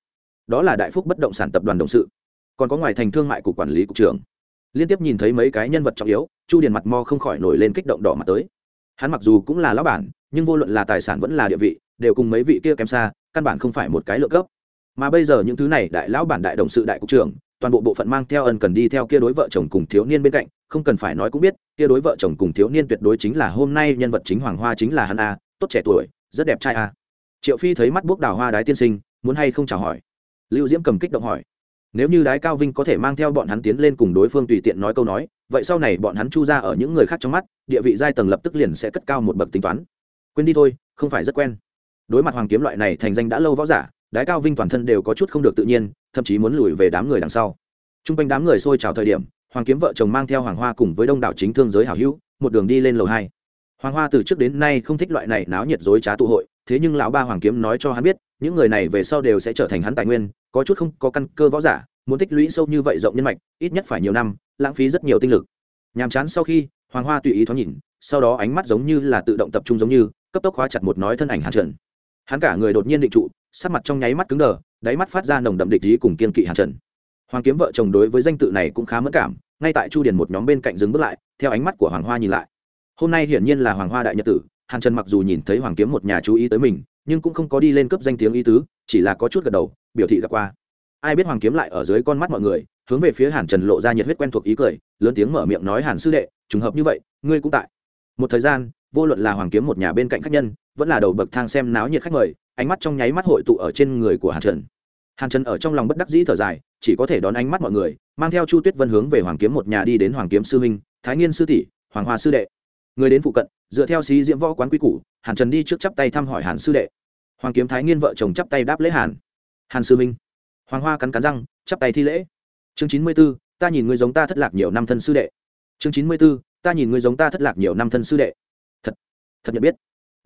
Đó là đại phúc bất động sản tập đoàn đồng sự. Còn có ngoài thành thương mại cục quản lý cục trưởng. Liên tiếp nhìn thấy mấy cái nhân vật trọng yếu, chu điền mặt mo không khỏi nổi lên kích động đỏ mặt tới. Hắn mặc dù cũng là lão bản, nhưng vô luận là tài sản vẫn là địa vị, đều cùng mấy vị kia kém xa, căn bản không phải một cái lượng cấp mà bây giờ những thứ này đại lão bản đại đồng sự đại cục trưởng, toàn bộ bộ phận mang theo ân cần đi theo kia đối vợ chồng cùng thiếu niên bên cạnh, không cần phải nói cũng biết, kia đối vợ chồng cùng thiếu niên tuyệt đối chính là hôm nay nhân vật chính hoàng hoa chính là hắn a, tốt trẻ tuổi, rất đẹp trai a. Triệu phi thấy mắt bước đào hoa đái tiên sinh, muốn hay không chào hỏi. Lưu diễm cầm kích động hỏi. Nếu như đái cao vinh có thể mang theo bọn hắn tiến lên cùng đối phương tùy tiện nói câu nói, vậy sau này bọn hắn chu ra ở những người khác trong mắt, địa vị giai tầng lập tức liền sẽ cất cao một bậc tính toán. Quên đi thôi, không phải rất quen. Đối mặt hoàng kiếm loại này thành danh đã lâu võ giả đái cao vinh toàn thân đều có chút không được tự nhiên, thậm chí muốn lùi về đám người đằng sau. T r u n g quanh đám người xôi trào thời điểm, hoàng kiếm vợ chồng mang theo hoàng hoa cùng với đông đảo chính thương giới hảo hữu, một đường đi lên lầu hai. Hoàng hoa từ trước đến nay không thích loại này náo nhiệt dối trá tụ hội, thế nhưng lão ba hoàng kiếm nói cho hắn biết, những người này về sau đều sẽ trở thành hắn tài nguyên, có chút không có căn cơ võ giả, muốn tích lũy sâu như vậy rộng nhân mạch, ít nhất phải nhiều năm, lãng phí rất nhiều tinh lực. Nhàm chán sau khi, hoàng hoa tùy ý thoáng nhìn, sau đó ánh mắt giống như là tự động tập trung giống như, cấp tốc hóa chặt một nói thân ảnh hàn trần hắn cả người đột nhiên định trụ, sắc mặt trong nháy mắt cứng đờ, đáy mắt phát ra nồng đậm địch ý cùng kiên kỵ hàn trần. Hoàng kiếm vợ chồng đối với danh tự này cũng khá mất cảm, ngay tại chu điền một nhóm bên cạnh dừng bước lại, theo ánh mắt của hoàng hoa nhìn lại. Hôm nay hiển nhiên là hoàng hoa đại nhật tử, hàn trần mặc dù nhìn thấy hoàng kiếm một nhà chú ý tới mình, nhưng cũng không có đi lên cấp danh tiếng ý tứ, chỉ là có chút gật đầu, biểu thị gặp qua. Ai biết hoàng kiếm lại ở dưới con mắt mọi người, hướng về phía hàn trần lộ ra nhiệt huyết quen thuộc ý cười, lớn tiếng mở miệng nói, hàn sư đệ, trùng hợp như vậy, ngươi cũng tại một thời gian, vô luận là hoàng kiếm một nhà bên cạnh khách nhân, vẫn là đầu bậc thang xem náo nhiệt khách mời, ánh mắt trong nháy mắt hội tụ ở trên người của hàn trần. Hàn trần ở trong lòng bất đắc dĩ thở dài, chỉ có thể đón ánh mắt mọi người, mang theo chu tuyết vân hướng về hoàng kiếm một nhà đi đến hoàng kiếm sư huynh, thái nghiên sư tỷ, hoàng hoa sư đệ. Người đến phụ cận, dựa theo xí diễm võ quán quy củ, hàn trần đi trước chắp tay thăm hỏi hàn sư đệ. Hoàng kiếm thái nghiên vợ chồng chắp tay đáp lễ hàn. Hàn sư huynh. Hoàng hoa cắn cắn răng, chắp tay thi lễ. Chương chín mươi b ố ta nhìn người giống ta thất lạc nhiều năm thân sư đệ. Chương chín mươi b ố ta nhìn ngươi giống ta thất lạc nhiều năm thân sư đệ. Thật thật nhận biết.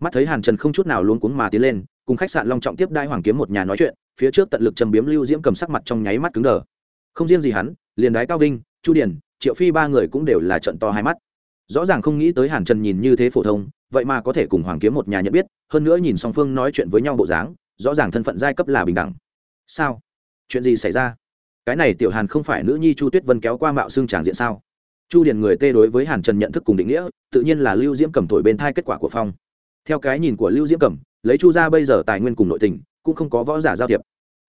Mắt thấy hàn trần không chút nào luôn cuống mà tiến lên, cùng khách sạn long trọng tiếp đai hoàng kiếm một nhà nói chuyện, phía trước tận lực trầm biếm lưu diễm cầm sắc mặt trong nháy mắt cứng đờ. Không riêng gì hắn, liền đái cao vinh, chu điển triệu phi ba người cũng đều là trận to hai mắt. Rõ ràng không nghĩ tới hàn trần nhìn như thế phổ thông, vậy mà có thể cùng hoàng kiếm một nhà nhận biết, hơn nữa nhìn song phương nói chuyện với nhau bộ dáng, rõ ràng thân phận giai cấp là bình đẳng. Sao? Chuyện gì xảy ra? Cái này tiểu hàn không phải nữ nhi chu tuyết vân kéo qua mạo xương tràng diện sao? Chu điền người tê đối với hàn trần nhận thức cùng định nghĩa, tự nhiên là lưu diễm cầm thổi bên thai kết quả của phong. Theo cái nhìn của lưu diễm cầm lấy chu ra bây giờ tài nguyên cùng nội tình, cũng không có võ giả giao thiệp.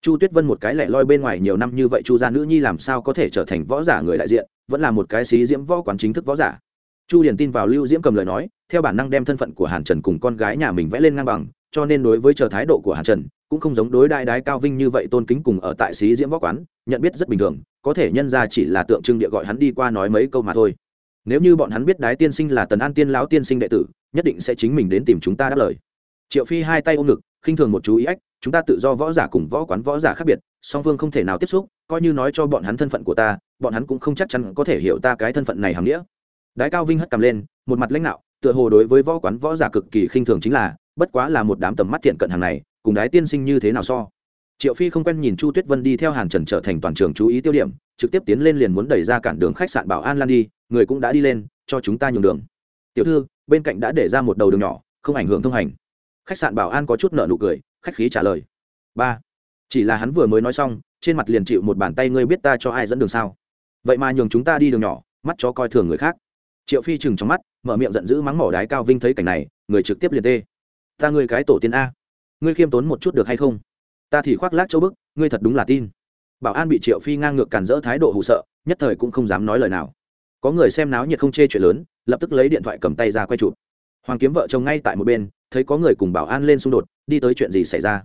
Chu tuyết vân một cái lẻ loi bên ngoài nhiều năm như vậy chu gia nữ nhi làm sao có thể trở thành võ giả người đại diện, vẫn là một cái xí diễm võ quán chính thức võ giả. Chu điền tin vào lưu diễm cầm lời nói, theo bản năng đem thân phận của hàn trần cùng con gái nhà mình vẽ lên ngang bằng, cho nên đối với chờ thái độ của hàn trần, cũng không giống đối đại đái cao vinh như vậy tôn kính cùng ở tại xí diễm võ quán, nhận biết rất bình thường có thể nhân ra chỉ là tượng trưng địa gọi hắn đi qua nói mấy câu mà thôi. Nếu như bọn hắn biết đái tiên sinh là tần an tiên lão tiên sinh đệ tử, nhất định sẽ chính mình đến tìm chúng ta đáp lời. Triệu phi hai tay ôm ngực, khinh thường một chú ý ách, chúng ta tự do võ giả cùng võ quán võ giả khác biệt, song phương không thể nào tiếp xúc, coi như nói cho bọn hắn thân phận của ta, bọn hắn cũng không chắc chắn có thể hiểu ta cái thân phận này hàm nghĩa. Đái cao vinh hất cầm lên, một mặt lãnh đạo, tựa hồ đối với võ quán võ giả cực kỳ khinh thường chính là, bất quá là một đám tầm mắt thiện cận hàng này, cùng đái tiên sinh như thế nào so? Triệu phi không quen nhìn chu tuyết vân đi theo hàn trần trở thành toàn trường chú ý tiêu điểm, trực tiếp tiến lên liền muốn đẩy ra cản đường khách sạn bảo an lan đi, người cũng đã đi lên, cho chúng ta nhường đường. Tiểu thư, bên cạnh đã để ra một đầu đường nhỏ, không ảnh hưởng thông hành. Khách sạn bảo an có chút nợ nụ cười, khách khí trả lời. Ba. Chỉ là hắn vừa mới nói xong, trên mặt liền chịu một bàn tay ngươi biết ta cho ai dẫn đường sao? Vậy mà nhường chúng ta đi đường nhỏ, mắt cho coi thường người khác. Triệu phi chừng trong mắt, mở miệng giận dữ mắng mỏ đái cao vinh thấy cảnh này, người trực tiếp liền tê. Ta ngươi cái tổ tiên a. Ngươi khiêm tốn một chút được hay không? Ta thì khoác lác châu bức, ngươi thật đúng là tin. Bảo an bị triệu phi ngang ngược cản rỡ thái độ hụ sợ, nhất thời cũng không dám nói lời nào. Có người xem náo nhiệt không chê chuyện lớn, lập tức lấy điện thoại cầm tay ra quay chụp. Hoàng kiếm vợ chồng ngay tại một bên, thấy có người cùng bảo an lên xung đột, đi tới chuyện gì xảy ra?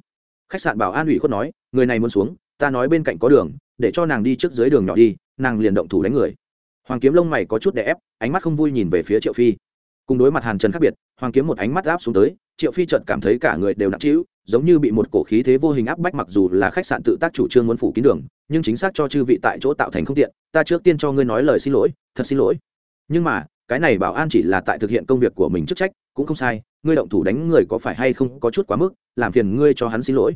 Khách sạn bảo an ủy khuất nói, người này muốn xuống, ta nói bên cạnh có đường, để cho nàng đi trước dưới đường nhỏ đi, nàng liền động thủ đánh người. Hoàng kiếm lông mày có chút đè ép, ánh mắt không vui nhìn về phía triệu phi. Cùng đối mặt hàn trần khác biệt, hoàng kiếm một ánh mắt áp xuống tới, triệu phi chợt cảm thấy cả người đều nặng trĩu giống như bị một cổ khí thế vô hình áp bách, mặc dù là khách sạn tự tác chủ trương muốn phủ kín đường, nhưng chính xác cho chư vị tại chỗ tạo thành không tiện, ta trước tiên cho ngươi nói lời xin lỗi, thật xin lỗi. Nhưng mà, cái này bảo an chỉ là tại thực hiện công việc của mình chức trách, cũng không sai, ngươi động thủ đánh người có phải hay không có chút quá mức, làm phiền ngươi cho hắn xin lỗi.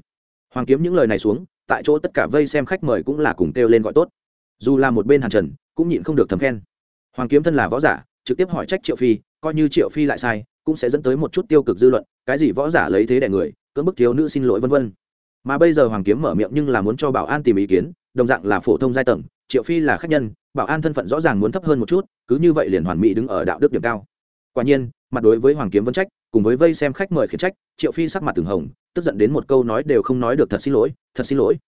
Hoàng kiếm những lời này xuống, tại chỗ tất cả vây xem khách mời cũng là cùng kêu lên gọi tốt. Dù là một bên hàn trần, cũng nhịn không được thầm khen. Hoàng kiếm thân là võ giả, trực tiếp hỏi trách triệu phi, coi như triệu phi lại sai, cũng sẽ dẫn tới một chút tiêu cực dư luận, cái gì võ giả lấy thế đẻ người cưỡng bức thiếu nữ xin lỗi vân vân. Mà bây giờ hoàng kiếm mở miệng nhưng là muốn cho bảo an tìm ý kiến, đồng dạng là phổ thông giai tầng, triệu phi là khách nhân, bảo an thân phận rõ ràng muốn thấp hơn một chút, cứ như vậy liền hoàn mỹ đứng ở đạo đức điểm cao. Quả nhiên, mặt đối với hoàng kiếm vấn trách, cùng với vây xem khách mời khiển trách, triệu phi sắc mặt từng hồng, tức giận đến một câu nói đều không nói được thật xin lỗi, thật xin lỗi.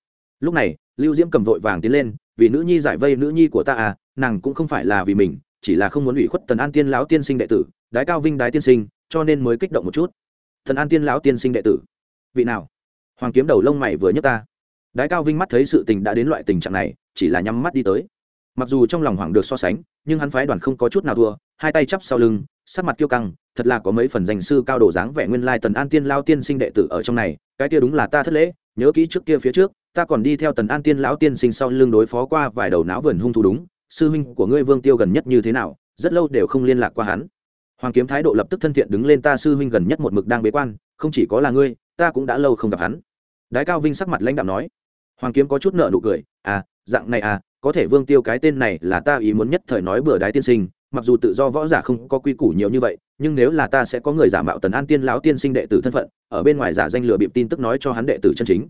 Lúc này, lưu diễm cầm vội vàng tiến lên, vì nữ nhi giải vây nữ nhi của ta à nàng cũng không phải là vì mình, chỉ là không muốn ủy khuất tần an tiên lão tiên sinh đệ tử, đái cao vinh đái tiên sinh, cho nên mới kích động một chút. Thần an tiên lão tiên sinh đệ tử vị nào? Hoàng kiếm đầu lông mày vừa nhấc ta. Đái cao vinh mắt thấy sự tình đã đến loại tình trạng này, chỉ là nhắm mắt đi tới. Mặc dù trong lòng hoàng được so sánh, nhưng hắn phái đoàn không có chút nào thua, hai tay chắp sau lưng, sắc mặt kiêu căng, thật là có mấy phần danh sư cao đồ dáng vẻ nguyên lai tần an tiên lao tiên sinh đệ tử ở trong này, cái kia đúng là ta thất lễ, nhớ kỹ trước kia phía trước, ta còn đi theo tần an tiên lão tiên sinh sau lưng đối phó qua vài đầu não vườn hung thủ đúng, sư huynh của ngươi vương tiêu gần nhất như thế nào, rất lâu đều không liên lạc qua hắn. Hoàng kiếm thái độ lập tức thân thiện đứng lên ta sư huynh gần nhất một mực đang bế quan, không chỉ có là ngươi ta cũng đã lâu không gặp hắn. Đái cao vinh sắc mặt lãnh đạo nói. Hoàng kiếm có chút nợ nụ cười. À dạng này à có thể vương tiêu cái tên này là ta ý muốn nhất thời nói bừa đái tiên sinh, mặc dù tự do võ giả không có quy củ nhiều như vậy, nhưng nếu là ta sẽ có người giả mạo tần an tiên lão tiên sinh đệ tử thân phận, ở bên ngoài giả danh lừa bịp tin tức nói cho hắn đệ tử chân chính.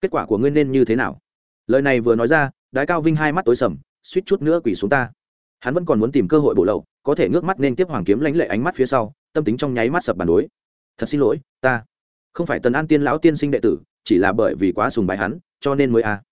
Kết quả của ngươi nên như thế nào? Lời này vừa nói ra, đái cao vinh hai mắt tối sầm, suýt chút nữa quỳ xuống ta. Hắn vẫn còn muốn tìm cơ hội bổ lậu, có thể ngước mắt nên tiếp hoàng kiếm lãnh lệ ánh mắt phía sau, tâm tính trong nháy mắt sập bàn đối. Thật xin lỗi, ta không phải tần an tiên lão tiên sinh đệ tử, chỉ là bởi vì quá sùng bái hắn, cho nên mới a.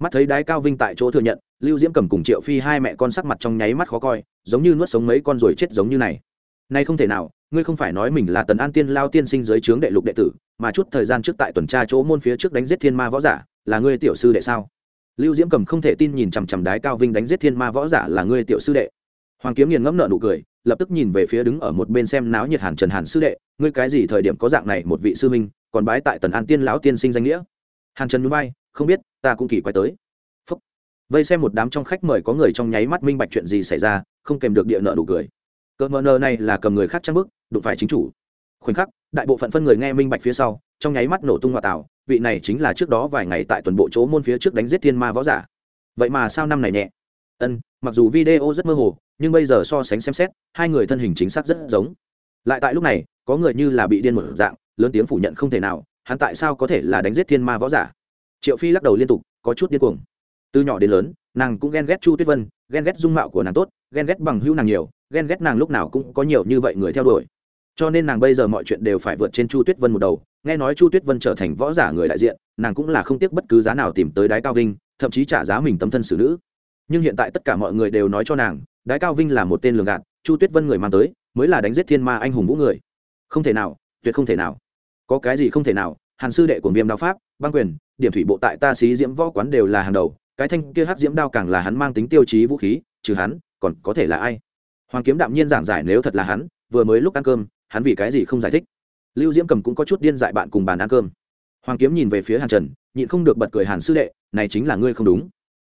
Mắt thấy đái cao vinh tại chỗ thừa nhận, lưu diễm cầm cùng triệu phi hai mẹ con sắc mặt trong nháy mắt khó coi, giống như nuốt sống mấy con rồi chết giống như này. Nay không thể nào, ngươi không phải nói mình là tần an tiên lao tiên sinh dưới trướng đệ lục đệ tử, mà chút thời gian trước tại tuần tra chỗ môn phía trước đánh giết thiên ma võ giả, là ngươi tiểu sư đệ sao? Lưu diễm cầm không thể tin nhìn chằm chằm đái cao vinh đánh giết thiên ma võ giả là ngươi tiểu sư đệ. Hoàng kiếm nghiền ngẫm nợ nụ cười lập tức nhìn về phía đứng ở một bên xem náo nhiệt hàn trần hàn sư đệ ngươi cái gì thời điểm có dạng này một vị sư minh còn bái tại tần an tiên lão tiên sinh danh nghĩa? Hàn trần núi bay không biết ta cũng kỳ quay tới. Phúc. vây xem một đám trong khách mời có người trong nháy mắt minh bạch chuyện gì xảy ra không kèm được địa nợ đủ cười. Cỡ mờ nờ này là cầm người khác trang bức đụng phải chính chủ. Khoảnh khắc đại bộ phận phân người nghe minh bạch phía sau trong nháy mắt nổ tung hòa tào, vị này chính là trước đó vài ngày tại tuần bộ chỗ môn phía trước đánh giết thiên ma võ giả. Vậy mà sao năm này nhẹ? Ân mặc dù video rất mơ hồ, nhưng bây giờ so sánh xem xét, hai người thân hình chính xác rất giống. Lại tại lúc này, có người như là bị điên một dạng, lớn tiếng phủ nhận không thể nào, hắn tại sao có thể là đánh giết thiên ma võ giả? Triệu phi lắc đầu liên tục, có chút điên cuồng. Từ nhỏ đến lớn, nàng cũng ghen ghét chu tuyết vân, ghen ghét dung mạo của nàng tốt, ghen ghét bằng hữu nàng nhiều, ghen ghét nàng lúc nào cũng có nhiều như vậy người theo đuổi. Cho nên nàng bây giờ mọi chuyện đều phải vượt trên chu tuyết vân một đầu, nghe nói chu tuyết vân trở thành võ giả người đại diện, nàng cũng là không tiếc bất cứ giá nào tìm tới đái cao vinh, thậm chí trả giá mình tấm thân xử nữ nhưng hiện tại tất cả mọi người đều nói cho nàng, đái cao vinh là một tên lường gạt, chu tuyết vân người mang tới, mới là đánh giết thiên ma anh hùng vũ người. Không thể nào, tuyệt không thể nào. Có cái gì không thể nào, hàn sư đệ của viêm đao pháp, băng quyền, điểm thủy bộ tại ta xí diễm võ quán đều là hàng đầu, cái thanh kia hắc diễm đao càng là hắn mang tính tiêu chí vũ khí, trừ hắn, còn có thể là ai? Hoàng kiếm đạm nhiên giảng giải nếu thật là hắn, vừa mới lúc ăn cơm, hắn vì cái gì không giải thích? Lưu diễm cầm cũng có chút điên dại bạn cùng bàn ăn cơm. Hoàng kiếm nhìn về phía hàn trần, nhịn không được bật cười hàn sư đệ, này chính là ngươi không đúng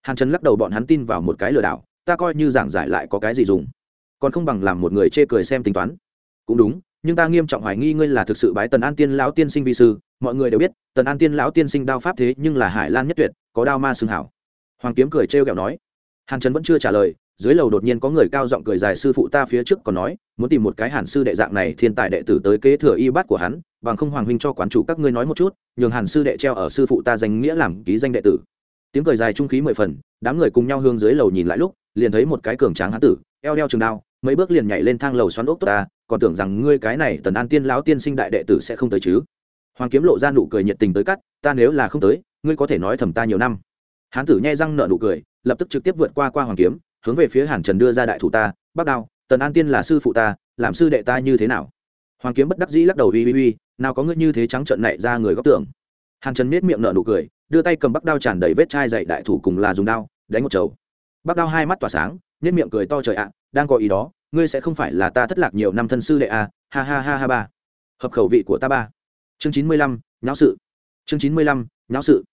hàn trần lắc đầu bọn hắn tin vào một cái lừa đảo, ta coi như giảng giải lại có cái gì dùng. Còn không bằng làm một người chê cười xem tính toán. Cũng đúng, nhưng ta nghiêm trọng hoài nghi ngươi là thực sự bái tần an tiên lão tiên sinh vi sư, mọi người đều biết, tần an tiên lão tiên sinh đao pháp thế nhưng là hải lan nhất tuyệt, có đao ma xương hảo. Hoàng kiếm cười trêu ghẹo nói. Hàn trần vẫn chưa trả lời, dưới lầu đột nhiên có người cao giọng cười dài sư phụ ta phía trước còn nói, muốn tìm một cái hàn sư đệ dạng này thiên tài đệ tử tới kế thừa y bát của hắn, bằng không hoàng huynh cho quán chủ các ngươi nói một chút, nhường hàn sư đệ treo ở sư phụ ta danh nghĩa làm ký danh đệ tử tiếng cười dài trung khí mười phần, đám người cùng nhau hướng dưới lầu nhìn lại lúc, liền thấy một cái cường tráng hán tử, eo đeo trường đao, mấy bước liền nhảy lên thang lầu xoắn ốc tốt ta, còn tưởng rằng ngươi cái này tần an tiên lão tiên sinh đại đệ tử sẽ không tới chứ. Hoàng kiếm lộ ra nụ cười nhiệt tình tới cắt, ta nếu là không tới, ngươi có thể nói thầm ta nhiều năm. Hán tử nhai răng nợ nụ cười, lập tức trực tiếp vượt qua qua hoàng kiếm, hướng về phía hàn trần đưa ra đại thủ ta, bác đao, tần an tiên là sư phụ ta, làm sư đệ ta như thế nào? Hoàng kiếm bất đắc dĩ lắc đầu uy uy uy, nào có ngươi như thế trắng trợn nảy ra người góc tưởng. Hàn trần miết miệng nợ nụ cười đưa tay cầm bắc đao tràn đầy vết chai dậy đại thủ cùng là dùng đao đánh một chầu. Bắc đao hai mắt tỏa sáng nhất miệng cười to trời ạ đang có ý đó ngươi sẽ không phải là ta thất lạc nhiều năm thân sư đệ à, ha ha ha ha ba. Hợp khẩu vị của ta ba. Chương chín mươi lăm nháo sự. Chương chín mươi lăm nháo sự.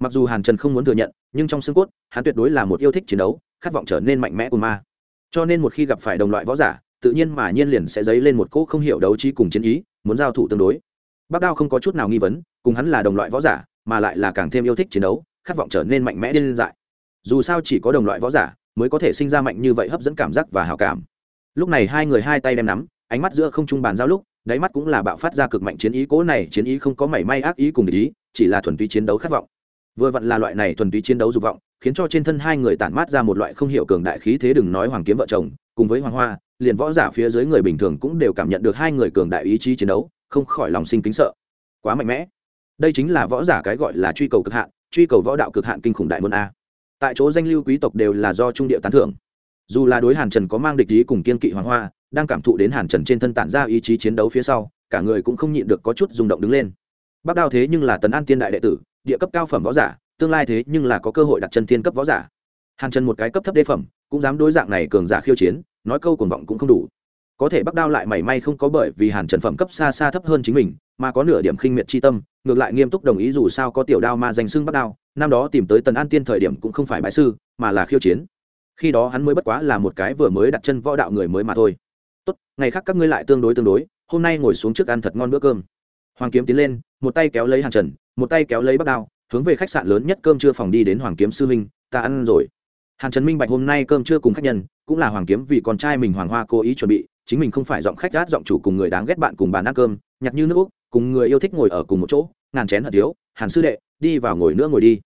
Mặc dù hàn trần không muốn thừa nhận nhưng trong xương cốt hắn tuyệt đối là một yêu thích chiến đấu khát vọng trở nên mạnh mẽ của ma. Cho nên một khi gặp phải đồng loại võ giả tự nhiên mà nhiên liền sẽ dấy lên một cỗ không hiểu đấu trí cùng chiến ý muốn giao thủ tương đối. Bác đao không có chút nào nghi vấn cùng hắn là đồng loại võ giả mà lại là càng thêm yêu thích chiến đấu, khát vọng trở nên mạnh mẽ điên dại. Dù sao chỉ có đồng loại võ giả mới có thể sinh ra mạnh như vậy hấp dẫn cảm giác và hào cảm. Lúc này hai người hai tay đem nắm, ánh mắt giữa không trung bàn giao lúc, đáy mắt cũng là bạo phát ra cực mạnh chiến ý, cố này chiến ý không có mảy may ác ý cùng ý, chỉ là thuần túy chiến đấu khát vọng. Vừa vặn là loại này thuần túy chiến đấu dục vọng, khiến cho trên thân hai người tản mát ra một loại không hiểu cường đại khí thế đừng nói hoàng kiếm vợ chồng, cùng với hoàng hoa, liền võ giả phía dưới người bình thường cũng đều cảm nhận được hai người cường đại ý chí chiến đấu, không khỏi lòng sinh kính sợ. Quá mạnh mẽ đây chính là võ giả cái gọi là truy cầu cực hạn, truy cầu võ đạo cực hạn kinh khủng đại môn a. Tại chỗ danh lưu quý tộc đều là do trung địa tán thưởng. Dù là đối hàn trần có mang địch ý cùng kiên kỵ hoàng hoa, đang cảm thụ đến hàn trần trên thân tản ra ý chí chiến đấu phía sau, cả người cũng không nhịn được có chút rung động đứng lên. Bác đao thế nhưng là tấn an tiên đại đệ tử, địa cấp cao phẩm võ giả, tương lai thế nhưng là có cơ hội đặt chân thiên cấp võ giả. Hàn trần một cái cấp thấp đê phẩm, cũng dám đối dạng này cường giả khiêu chiến, nói câu cuồng vọng cũng không đủ. Có thể bắc đao lại mảy may không có bởi vì hàn trần phẩm cấp xa xa thấp hơn chính mình mà có nửa điểm khinh miệt chi tâm, ngược lại nghiêm túc đồng ý dù sao có tiểu đao mà danh xưng bắt đao, năm đó tìm tới tần an tiên thời điểm cũng không phải bái sư, mà là khiêu chiến. Khi đó hắn mới bất quá là một cái vừa mới đặt chân võ đạo người mới mà thôi. Tốt, ngày khác các ngươi lại tương đối tương đối, hôm nay ngồi xuống trước ăn thật ngon bữa cơm. Hoàng kiếm tiến lên, một tay kéo lấy hàn trần, một tay kéo lấy bắc đao, hướng về khách sạn lớn nhất cơm trưa phòng đi đến hoàng kiếm sư huynh, ta ăn rồi. Hàn trần minh bạch hôm nay cơm trưa cùng khách nhân, cũng là hoàng kiếm vì con trai mình hoàng hoa cố ý chuẩn bị, chính mình không phải giọng khách gát giọng chủ cùng người đáng ghét bạn cùng bàn ăn cơm, nhặt như nước úc cùng người yêu thích ngồi ở cùng một chỗ, ngàn chén hận thiếu, hàn sư đệ, đi vào ngồi nữa ngồi đi.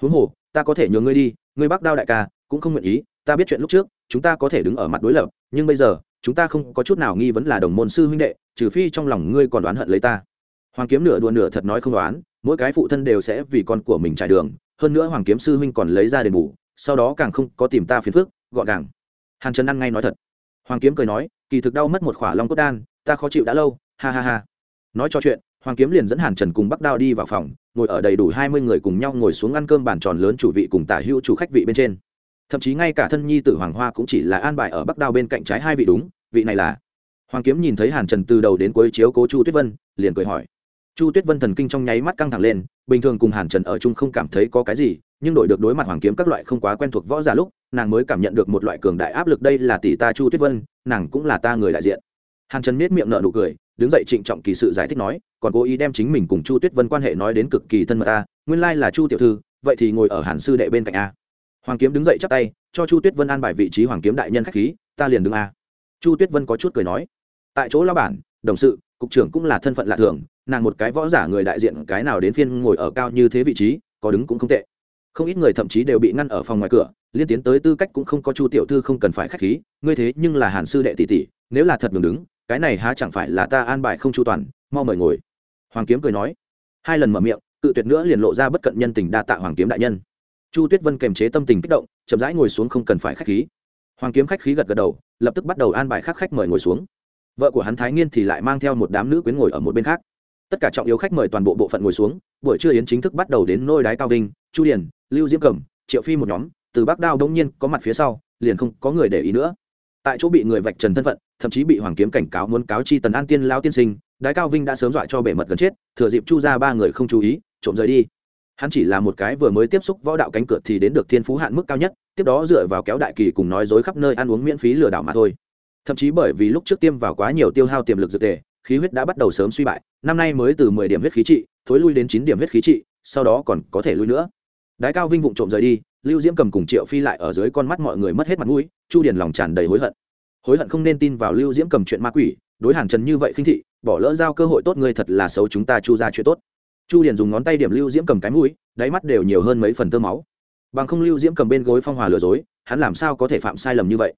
Huống hồ, ta có thể nhường ngươi đi, ngươi bác đao đại ca, cũng không nguyện ý, ta biết chuyện lúc trước, chúng ta có thể đứng ở mặt đối lập, nhưng bây giờ, chúng ta không có chút nào nghi vấn là đồng môn sư huynh đệ, trừ phi trong lòng ngươi còn đoán hận lấy ta. Hoàng kiếm nửa đùa nửa thật nói không đoán mỗi cái phụ thân đều sẽ vì con của mình trải đường, hơn nữa hoàng kiếm sư huynh còn lấy ra đền bù, sau đó càng không có tìm ta phiền phức, gọn gàng. Hàn trần ăn ngay nói thật. Hoàng kiếm cười nói, kỳ thực đau mất một khỏa long cốt đan, ta khó chịu đã lâu, ha ha ha nói cho chuyện, hoàng kiếm liền dẫn hàn trần cùng bắc đao đi vào phòng, ngồi ở đầy đủ hai mươi người cùng nhau ngồi xuống ăn cơm bàn tròn lớn chủ vị cùng tả hữu chủ khách vị bên trên. Thậm chí ngay cả thân nhi tử hoàng hoa cũng chỉ là an bài ở bắc đao bên cạnh trái hai vị đúng, vị này là. Hoàng kiếm nhìn thấy hàn trần từ đầu đến cuối chiếu cố chu tuyết vân, liền cười hỏi. Chu tuyết vân thần kinh trong nháy mắt căng thẳng lên, bình thường cùng hàn trần ở chung không cảm thấy có cái gì, nhưng đổi được đối mặt hoàng kiếm các loại không quá quen thuộc võ giả lúc, nàng mới cảm nhận được một loại cường đại áp lực đây là tỷ ta chu tuyết vân, nàng cũng là ta người đại diện. Hàn trần miết miệng nợ nụ cười đứng dậy trịnh trọng kỳ sự giải thích nói, còn cố ý đem chính mình cùng chu tuyết vân quan hệ nói đến cực kỳ thân mật ta nguyên lai là chu tiểu thư, vậy thì ngồi ở hàn sư đệ bên cạnh a. Hoàng kiếm đứng dậy chắp tay, cho chu tuyết vân an bài vị trí hoàng kiếm đại nhân khách khí, ta liền đứng a. Chu tuyết vân có chút cười nói, tại chỗ lao bản, đồng sự, cục trưởng cũng là thân phận lạ thường, nàng một cái võ giả người đại diện cái nào đến phiên ngồi ở cao như thế vị trí, có đứng cũng không tệ. Không ít người thậm chí đều bị ngăn ở phòng ngoài cửa, liên tiến tới tư cách cũng không có chu tiểu thư không cần phải k h á c h khí, ngươi thế nhưng là hàn sư đệ tỷ tỷ nếu là thật ngừng đứng cái này há chẳng phải là ta an bài không chu toàn mau mời ngồi. Hoàng kiếm cười nói. Hai lần mở miệng cự tuyệt nữa liền lộ ra bất cận nhân tình đa tạ hoàng kiếm đại nhân. Chu tuyết vân kềm chế tâm tình kích động chậm rãi ngồi xuống không cần phải khách khí. Hoàng kiếm khách khí gật gật đầu lập tức bắt đầu an bài khắc khách mời ngồi xuống. Vợ của hắn thái nghiên thì lại mang theo một đám nữ quyến ngồi ở một bên khác. Tất cả trọng yếu khách mời toàn bộ bộ phận ngồi xuống buổi trưa yến chính thức bắt đầu đến nôi đái cao vinh chu Điền, lưu diễm cẩm triệu phi một nhóm từ bắc đao đông nhiên có mặt phía sau liền không có người để ý nữa. Tại chỗ bị người vạch trần thân phận thậm chí bị hoàng kiếm cảnh cáo muốn cáo chi tần an tiên lao tiên sinh, đái cao vinh đã sớm dọa cho bể mật gần chết, thừa dịp chu ra ba người không chú ý, trộm rời đi. Hắn chỉ là một cái vừa mới tiếp xúc võ đạo cánh cửa thì đến được thiên phú hạn mức cao nhất, tiếp đó dựa vào kéo đại kỳ cùng nói dối khắp nơi ăn uống miễn phí lừa đảo mà thôi. Thậm chí bởi vì lúc trước tiêm vào quá nhiều tiêu hao tiềm lực dược tề, khí huyết đã bắt đầu sớm suy bại, năm nay mới từ mười điểm huyết khí trị, thối lui đến chín điểm huyết khí trị, sau đó còn có thể lui nữa. Đái cao vinh vụng trộm rời đi, lưu diễm cầm cùng triệu phi lại ở dưới con mắt mọi người mất hết mặt mũi, chu điền lòng tràn đầy hối hận hối hận không nên tin vào lưu diễm cầm chuyện ma quỷ, đối hàn trần như vậy khinh thị, bỏ lỡ giao cơ hội tốt ngươi thật là xấu chúng ta chu ra chuyện tốt. Chu điền dùng ngón tay điểm lưu diễm cầm cái mũi, đáy mắt đều nhiều hơn mấy phần tơ máu. Bằng không lưu diễm cầm bên gối phong hòa lừa dối, hắn làm sao có thể phạm sai lầm như vậy?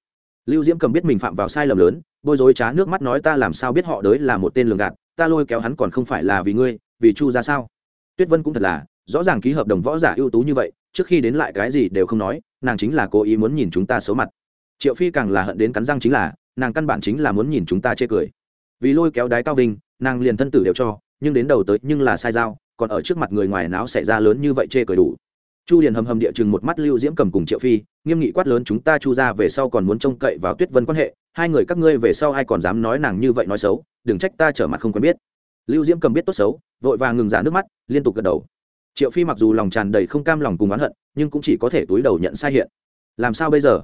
Lưu diễm cầm biết mình phạm vào sai lầm lớn, bôi dối trá nước mắt nói ta làm sao biết họ đới là một tên lường gạt, ta lôi kéo hắn còn không phải là vì ngươi, vì chu ra sao? Tuyết vân cũng thật là, rõ ràng ký hợp đồng võ giả ưu tú như vậy, trước khi đến lại cái gì đều không nói, nàng chính là cố ý muốn nhìn chúng ta xấu mặt triệu phi càng là hận đến cắn răng chính là, nàng căn bản chính là muốn nhìn chúng ta chê cười. Vì lôi kéo đái cao vinh, nàng liền thân tử đều cho, nhưng đến đầu tới nhưng là sai dao còn ở trước mặt người ngoài náo xảy ra lớn như vậy chê cười đủ. Chu điền hầm hầm địa chừng một mắt lưu diễm cầm cùng triệu phi, nghiêm nghị quát lớn chúng ta chu ra về sau còn muốn trông cậy vào tuyết vân quan hệ, hai người các ngươi về sau ai còn dám nói nàng như vậy nói xấu, đừng trách ta trở mặt không quen biết. Lưu diễm cầm biết tốt xấu, vội vàng ngừng giả nước mắt, liên tục gật đầu. Triệu phi mặc dù lòng tràn đầy không cam lòng cùng oán hận, nhưng cũng chỉ có thể túi đầu nhận sai hiện. Làm sao bây giờ?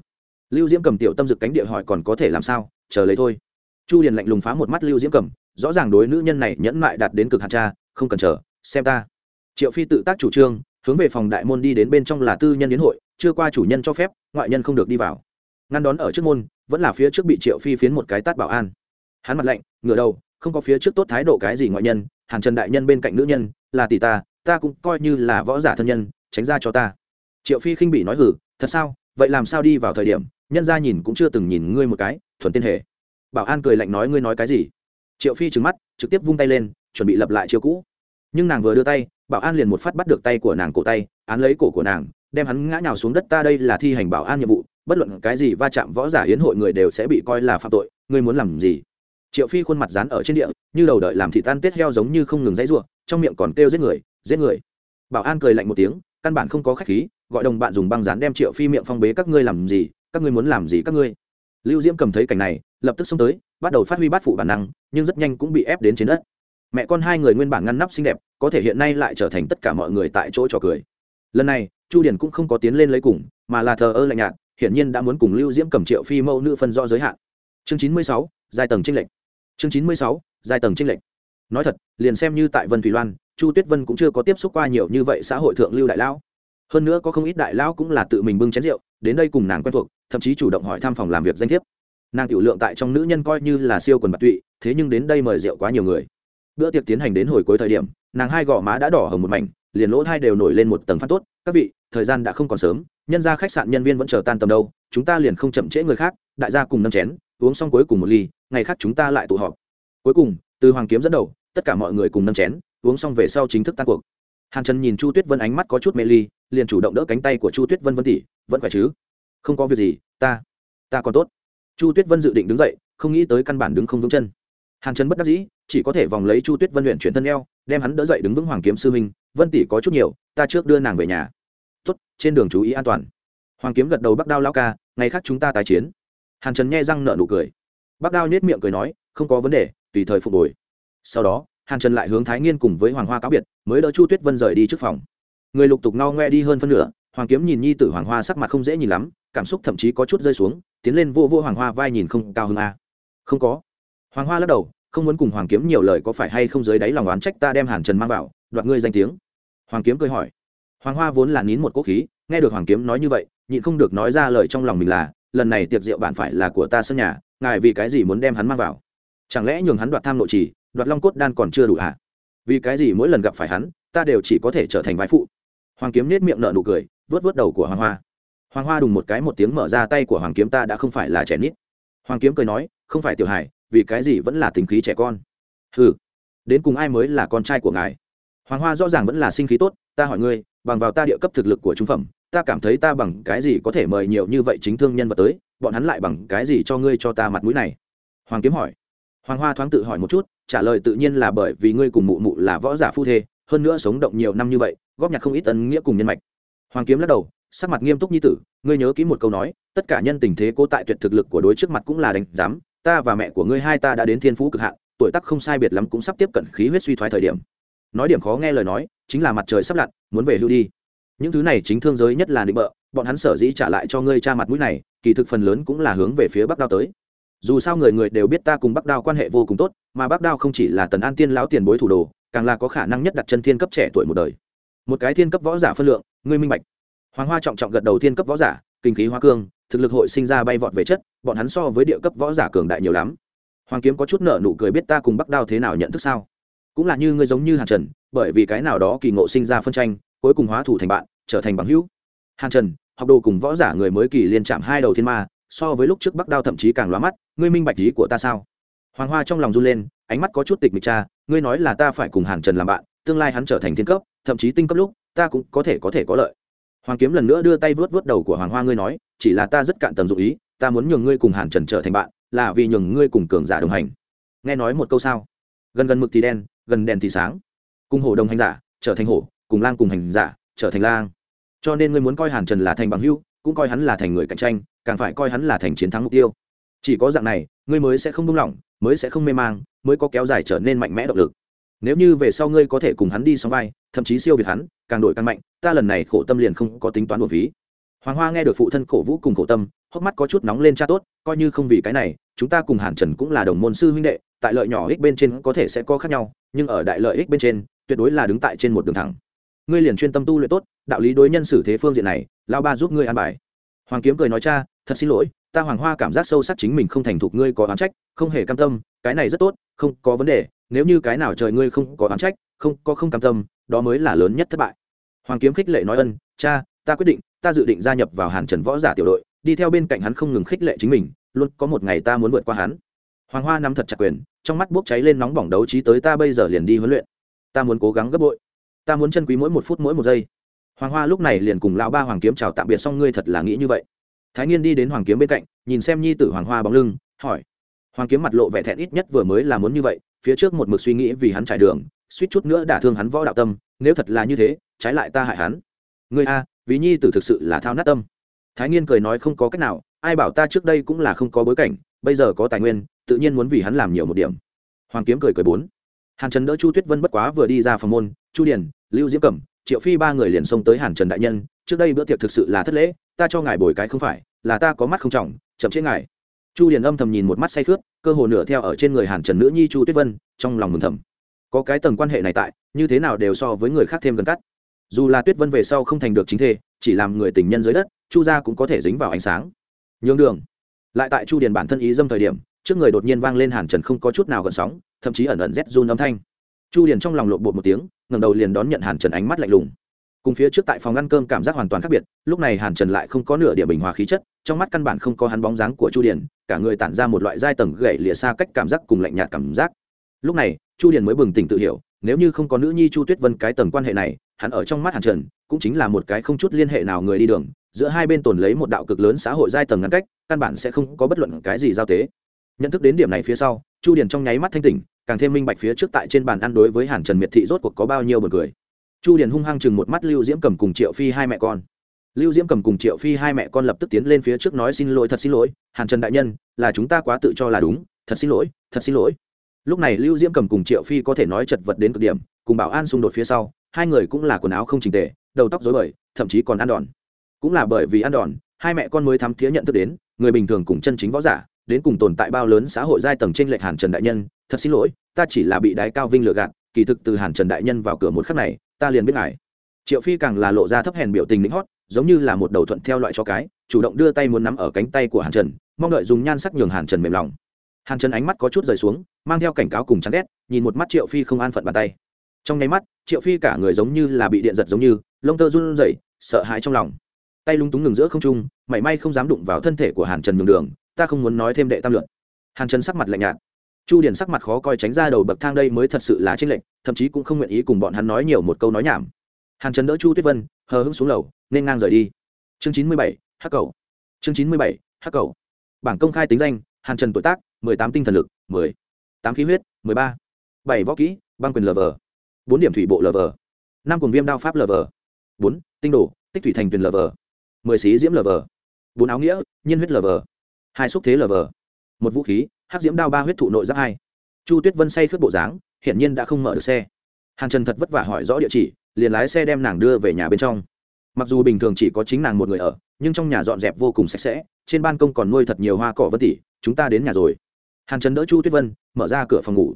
Lưu diễm cầm tiểu tâm dực cánh địa hỏi còn có thể làm sao, chờ lấy thôi. Chu điền lạnh lùng phá một mắt lưu diễm cầm, rõ ràng đối nữ nhân này nhẫn mại đạt đến cực hạn cha, không cần chờ, xem ta. Triệu phi tự tác chủ trương, hướng về phòng đại môn đi đến bên trong là tư nhân đến hội, chưa qua chủ nhân cho phép, ngoại nhân không được đi vào. Ngăn đón ở trước môn, vẫn là phía trước bị triệu phi phiến một cái tát bảo an. Hắn mặt lạnh, ngửa đầu, không có phía trước tốt thái độ cái gì ngoại nhân Hàng trần đại nhân bên cạnh nữ nhân, là tỷ ta ta cũng coi như là võ giả thân nhân, tránh ra cho ta. Triệu phi khinh bị nói hử, thật sao? Vậy làm sao đi vào thời điểm nhân ra nhìn cũng chưa từng nhìn ngươi một cái, thuần tiên hệ bảo an cười lạnh nói, ngươi nói cái gì? Triệu phi trừng mắt, trực tiếp vung tay lên, chuẩn bị lập lại chiêu cũ. Nhưng nàng vừa đưa tay, bảo an liền một phát bắt được tay của nàng cổ tay, án lấy cổ của nàng, đem hắn ngã nhào xuống đất, ta đây là thi hành bảo an nhiệm vụ, bất luận cái gì va chạm võ giả hiến hội người đều sẽ bị coi là phạm tội, ngươi muốn làm gì? Triệu phi khuôn mặt dán ở trên địa, như đầu đợi làm thị tan tết heo giống như không ngừng dãy ruộng trong miệng còn kêu giết người giết người. Bảo an cười lạnh một tiếng, căn bản không có khách khí, gọi đồng bạn dùng băng dán đem triệu phi miệng phong bế, các ngươi làm gì? Các ngươi muốn làm gì các ngươi? Lưu diễm cầm thấy cảnh này, lập tức xông tới, bắt đầu phát huy bát phụ bản năng, nhưng rất nhanh cũng bị ép đến trên đất. Mẹ con hai người nguyên bản ngăn nắp xinh đẹp, có thể hiện nay lại trở thành tất cả mọi người tại chỗ trò cười. Lần này, chu điển cũng không có tiến lên lấy cùng, mà là thờ ơ lạnh nhạt, hiển nhiên đã muốn cùng lưu diễm cầm triệu phi mẫu nữ phân do giới hạn. Chương chín mươi sáu, giai tầng trinh lệnh chương chín mươi sáu, giai tầng trinh lệnh nói thật, liền xem như tại vân thủy loan, chu tuyết vân cũng chưa có tiếp xúc qua nhiều như vậy xã hội thượng lưu đại lão hơn nữa có không ít đại lão cũng là tự mình bưng chén rượu, đến đây cùng nàng quen thuộc, thậm chí chủ động hỏi thăm phòng làm việc danh thiếp. Nàng tiểu lượng tại trong nữ nhân coi như là siêu quần bạc tụy, thế nhưng đến đây mời rượu quá nhiều người. Bữa tiệc tiến hành đến hồi cuối thời điểm, nàng hai gò má đã đỏ hồng một mảnh, liền lỗ hai đều nổi lên một tầng phát tốt. Các vị, thời gian đã không còn sớm, nhân ra khách sạn nhân viên vẫn chờ tan tầm đâu, chúng ta liền không chậm trễ người khác, đại gia cùng nâng chén, uống xong cuối cùng một ly, ngày khác chúng ta lại tụ họp. Cuối cùng, từ hoàng kiếm dẫn đầu, tất cả mọi người cùng nâng chén, uống xong về sau chính thức tan cuộc hàn trần nhìn chu tuyết vân ánh mắt có chút mê ly, liền chủ động đỡ cánh tay của chu tuyết vân vân tỷ, vẫn khỏe chứ? Không có việc gì, ta ta còn tốt. Chu tuyết vân dự định đứng dậy, không nghĩ tới căn bản đứng không vững chân. Hàn trần bất đắc dĩ, chỉ có thể vòng lấy chu tuyết vân luyện chuyển thân eo, đem hắn đỡ dậy đứng vững hoàng kiếm sư huynh vân tỷ có chút nhiều, ta trước đưa nàng về nhà. Tốt, trên đường chú ý an toàn. Hoàng kiếm gật đầu bắc đao lao ca, ngày khác chúng ta tái chiến. Hàn trần nghe răng nợ nụ cười. Bắc đao nhét miệng cười nói, không có vấn đề, tùy thời phục hồi. Sau đó hàn trần lại hướng thái nghiên cùng với hoàng hoa cáo biệt, mới đỡ chu tuyết vân rời đi trước phòng. Người lục tục no ngoe đi hơn phân nửa, hoàng kiếm nhìn nhi tử hoàng hoa sắc mặt không dễ nhìn lắm, cảm xúc thậm chí có chút rơi xuống, tiến lên vô vô hoàng hoa vai nhìn không cao hơn a. Không có. Hoàng hoa lắc đầu, không muốn cùng hoàng kiếm nhiều lời có phải hay không dưới đáy lòng oán trách ta đem hàn trần mang vào, đoạt ngươi danh tiếng. Hoàng kiếm cười hỏi. Hoàng hoa vốn là nín một quốc khí, nghe được hoàng kiếm nói như vậy, nhịn không được nói ra lời trong lòng mình là, lần này tiệc rượu bạn phải là của ta sân nhà, ngài vì cái gì muốn đem hắn mang vào? Chẳng lẽ nhường hắn đoạt tham nội trì đoạt long cốt đan còn chưa đủ à? vì cái gì mỗi lần gặp phải hắn, ta đều chỉ có thể trở thành vai phụ? Hoàng kiếm nết miệng nở nụ cười vớt vớt đầu của hoàng hoa. Hoàng hoa đùng một cái một tiếng mở ra tay của hoàng kiếm ta đã không phải là trẻ nít. Hoàng kiếm cười nói, không phải tiểu hải vì cái gì vẫn là tình khí trẻ con? Ừ đến cùng ai mới là con trai của ngài? Hoàng hoa rõ ràng vẫn là sinh khí tốt, ta hỏi ngươi, bằng vào ta địa cấp thực lực của trung phẩm, ta cảm thấy ta bằng cái gì có thể mời nhiều như vậy chính thương nhân vật tới, bọn hắn lại bằng cái gì cho ngươi cho ta mặt mũi này? Hoàng kiếm hỏi. Hoàng hoa thoáng tự hỏi một chút trả lời tự nhiên là bởi vì ngươi cùng mụ mụ là võ giả phu thê, hơn nữa sống động nhiều năm như vậy, góp nhặt không ít tấn nghĩa cùng nhân mạch. Hoàng kiếm lắc đầu, sắc mặt nghiêm túc như tử, ngươi nhớ kỹ một câu nói, tất cả nhân tình thế cố tại tuyệt thực lực của đối trước mặt cũng là đánh giám, ta và mẹ của ngươi hai ta đã đến thiên phú cực hạn, tuổi tác không sai biệt lắm cũng sắp tiếp cận khí huyết suy thoái thời điểm. Nói điểm khó nghe lời nói, chính là mặt trời sắp lặn, muốn về hưu đi. Những thứ này chính thương giới nhất là định bợ, bọn hắn sở dĩ trả lại cho ngươi cha mặt mũi này, kỳ thực phần lớn cũng là hướng về phía bắc đao tới dù sao người người đều biết ta cùng bắc đao quan hệ vô cùng tốt, mà bắc đao không chỉ là tần an tiên lão tiền bối thủ đồ, càng là có khả năng nhất đặt chân thiên cấp trẻ tuổi một đời. Một cái thiên cấp võ giả phân lượng, ngươi minh bạch. Hoàng hoa trọng trọng gật đầu thiên cấp võ giả, kinh khí hoa cương, thực lực hội sinh ra bay vọt về chất, bọn hắn so với địa cấp võ giả cường đại nhiều lắm. Hoàng kiếm có chút nợ nụ cười biết ta cùng bắc đao thế nào nhận thức sao? Cũng là như ngươi giống như hàn trần, bởi vì cái nào đó kỳ ngộ sinh ra phân tranh, cuối cùng hóa thủ thành bạn, trở thành bằng hữu. Hàn trần, học đồ cùng võ giả người mới kỳ liên chạm hai đầu thiên ma, so với lúc trước bắc đao thậm chí càng lóa mắt ngươi minh bạch ý của ta sao? Hoàng hoa trong lòng run lên, ánh mắt có chút tịch mịch cha, ngươi nói là ta phải cùng hàn trần làm bạn, tương lai hắn trở thành thiên cấp, thậm chí tinh cấp lúc, ta cũng có thể có thể có lợi. Hoàng kiếm lần nữa đưa tay vớt vớt đầu của hoàng hoa, ngươi nói, chỉ là ta rất cạn tầm dụ ý, ta muốn nhường ngươi cùng hàn trần trở thành bạn, là vì nhường ngươi cùng cường giả đồng hành. Nghe nói một câu sao? Gần gần mực thì đen, gần đèn thì sáng. Cùng hổ đồng hành giả, trở thành hổ, cùng lang cùng hành giả, trở thành lang. Cho nên ngươi muốn coi hàn trần là thành bằng hưu cũng coi hắn là thành người cạnh tranh, càng phải coi hắn là thành chiến thắng mục tiêu chỉ có dạng này, ngươi mới sẽ không đông lỏng, mới sẽ không mê mang, mới có kéo dài trở nên mạnh mẽ động lực. Nếu như về sau ngươi có thể cùng hắn đi song vai, thậm chí siêu việt hắn, càng đổi càng mạnh, ta lần này khổ tâm liền không có tính toán một ví hoàng hoa nghe được phụ thân cổ vũ cùng khổ tâm, hốc mắt có chút nóng lên cha tốt, coi như không vì cái này, chúng ta cùng hàn trần cũng là đồng môn sư huynh đệ, tại lợi nhỏ ích bên trên có thể sẽ có khác nhau, nhưng ở đại lợi ích bên trên, tuyệt đối là đứng tại trên một đường thẳng. Ngươi liền chuyên tâm tu luyện tốt, đạo lý đối nhân xử thế phương diện này lao ba giúp ngươi an bài. Hoàng kiếm cười nói, cha, thật xin lỗi ta hoàng hoa cảm giác sâu sắc chính mình không thành thục ngươi có oán trách, không hề cam tâm, cái này rất tốt, không có vấn đề, nếu như cái nào trời ngươi không có oán trách, không, có không cam tâm, đó mới là lớn nhất thất bại. Hoàng kiếm khích lệ nói ân, cha, ta quyết định, ta dự định gia nhập vào hàn trần võ giả tiểu đội, đi theo bên cạnh hắn không ngừng khích lệ chính mình, luôn có một ngày ta muốn vượt qua hắn. Hoàng hoa nắm thật chặt quyền, trong mắt bốc cháy lên nóng bỏng đấu trí tới ta bây giờ liền đi huấn luyện. Ta muốn cố gắng gấp bội. Ta muốn chân quý mỗi một phút mỗi một giây. Hoàng hoa lúc này liền cùng lão ba hoàng kiếm chào tạm biệt xong, ngươi thật là nghĩ như vậy? Thái nghiên đi đến hoàng kiếm bên cạnh, nhìn xem nhi tử hoàng hoa bóng lưng, hỏi. Hoàng kiếm mặt lộ vẻ thẹn ít nhất vừa mới là muốn như vậy, phía trước một mực suy nghĩ vì hắn trải đường, suýt chút nữa đả thương hắn võ đạo tâm, nếu thật là như thế, trái lại ta hại hắn. Ngươi a, vì nhi tử thực sự là thao nát tâm. Thái nghiên cười nói không có cách nào, ai bảo ta trước đây cũng là không có bối cảnh, bây giờ có tài nguyên, tự nhiên muốn vì hắn làm nhiều một điểm. Hoàng kiếm cười cười bốn. Hàn trần đỡ chu tuyết vân bất quá vừa đi ra phòng môn, chu điền, lưu diễm cẩm triệu phi ba người liền xông tới hàn trần đại nhân, trước đây bữa tiệc thực sự là thất lễ, ta cho ngài bồi cái không phải, là ta có mắt không trọng, chậm chế ngài. Chu điền âm thầm nhìn một mắt say khướt, cơ hồ nửa theo ở trên người hàn trần nữ nhi chu tuyết vân, trong lòng mừng thầm. Có cái tầng quan hệ này tại, như thế nào đều so với người khác thêm gần cắt. Dù là tuyết vân về sau không thành được chính thê, chỉ làm người tình nhân dưới đất, chu gia cũng có thể dính vào ánh sáng. Nhường đường. Lại tại chu điền bản thân ý dâm thời điểm, trước người đột nhiên vang lên hàn trần không có chút nào gần sóng, thậm chí ẩn ẩn rét run âm thanh. Chu điền trong lòng lộn bột một tiếng ngẩng đầu liền đón nhận hàn trần ánh mắt lạnh lùng. Cùng phía trước tại phòng ăn cơm cảm giác hoàn toàn khác biệt, lúc này hàn trần lại không có nửa địa bình hòa khí chất, trong mắt căn bản không có hắn bóng dáng của chu điền, cả người tản ra một loại giai tầng gậy lìa xa cách cảm giác cùng lạnh nhạt cảm giác. Lúc này, chu điền mới bừng tỉnh tự hiểu, nếu như không có nữ nhi chu tuyết vân cái tầng quan hệ này, hắn ở trong mắt hàn trần cũng chính là một cái không chút liên hệ nào người đi đường, giữa hai bên tồn lấy một đạo cực lớn xã hội giai tầng ngăn cách, căn bản sẽ không có bất luận cái gì giao tế. Nhận thức đến điểm này phía sau, chu điền trong nháy mắt thanh tỉnh càng thêm minh bạch phía trước tại trên bàn ăn đối với hàn trần miệt thị rốt cuộc có bao nhiêu buồn cười. Chu điền hung hăng chừng một mắt lưu diễm cầm cùng triệu phi hai mẹ con. Lưu diễm cầm cùng triệu phi hai mẹ con lập tức tiến lên phía trước nói xin lỗi, thật xin lỗi, hàn trần đại nhân, là chúng ta quá tự cho là đúng, thật xin lỗi, thật xin lỗi. Lúc này lưu diễm cầm cùng triệu phi có thể nói chật vật đến cực điểm, cùng bảo an xung đột phía sau, hai người cũng là quần áo không trình tề, đầu tóc rối bời, thậm chí còn ăn đòn. Cũng là bởi vì ăn đòn, hai mẹ con mới thắm thía nhận thức đến, người bình thường cùng chân chính võ giả, đến cùng tồn tại bao lớn xã hội giai tầng trên lệch hàn trần đại nhân thật xin lỗi, ta chỉ là bị đái cao vinh lừa gạt, kỳ thực từ hàn trần đại nhân vào cửa một khắc này, ta liền biết ngài. Triệu phi càng là lộ ra thấp hèn biểu tình lĩnh hót, giống như là một đầu thuận theo loại cho cái, chủ động đưa tay muốn nắm ở cánh tay của hàn trần, mong đợi dùng nhan sắc nhường hàn trần mềm lòng. Hàn trần ánh mắt có chút rời xuống, mang theo cảnh cáo cùng chán ghét, nhìn một mắt triệu phi không an phận bàn tay. Trong nháy mắt, triệu phi cả người giống như là bị điện giật giống như, lông tơ run rẩy, sợ hãi trong lòng. Tay lung túng ngừng giữa không trung, mảy may không dám đụng vào thân thể của hàn trần nhường đường, ta không muốn nói thêm đệ tam lượn hàn trần sắc mặt lạnh nhạt chu điền sắc mặt khó coi tránh ra đầu bậc thang đây mới thật sự là tranh lệnh thậm chí cũng không nguyện ý cùng bọn hắn nói nhiều một câu nói nhảm. Hàn trần đỡ chu tuyết vân, hờ hững xuống lầu, nên ngang rời đi. Chương chín mươi bảy, hắc cầu. Chương chín mươi bảy, hắc cầu. Bảng công khai tính danh, hàn trần tuổi tác, mười tám tinh thần lực, mười. Tám khí huyết, mười ba. Bảy võ kỹ, băng quyền lờ vờ. Bốn điểm thủy bộ lờ vờ. Năm cùng viêm đao pháp lờ vờ. Bốn, tinh đồ, tích thủy thành tuyền lờ vờ. Mười xí diễm lờ vờ. Bốn áo nghĩa, nhiên huyết lờ vờ. Hai xúc thế lờ vờ. Một vũ khí hắc diễm đao ba huyết thụ nội giáp hai. Chu tuyết vân say khướt bộ dáng, hiển nhiên đã không mở được xe. Hàn trần thật vất vả hỏi rõ địa chỉ, liền lái xe đem nàng đưa về nhà bên trong. Mặc dù bình thường chỉ có chính nàng một người ở, nhưng trong nhà dọn dẹp vô cùng sạch sẽ, trên ban công còn nuôi thật nhiều hoa cỏ vân tỉ, chúng ta đến nhà rồi. Hàn trần đỡ chu tuyết vân, mở ra cửa phòng ngủ.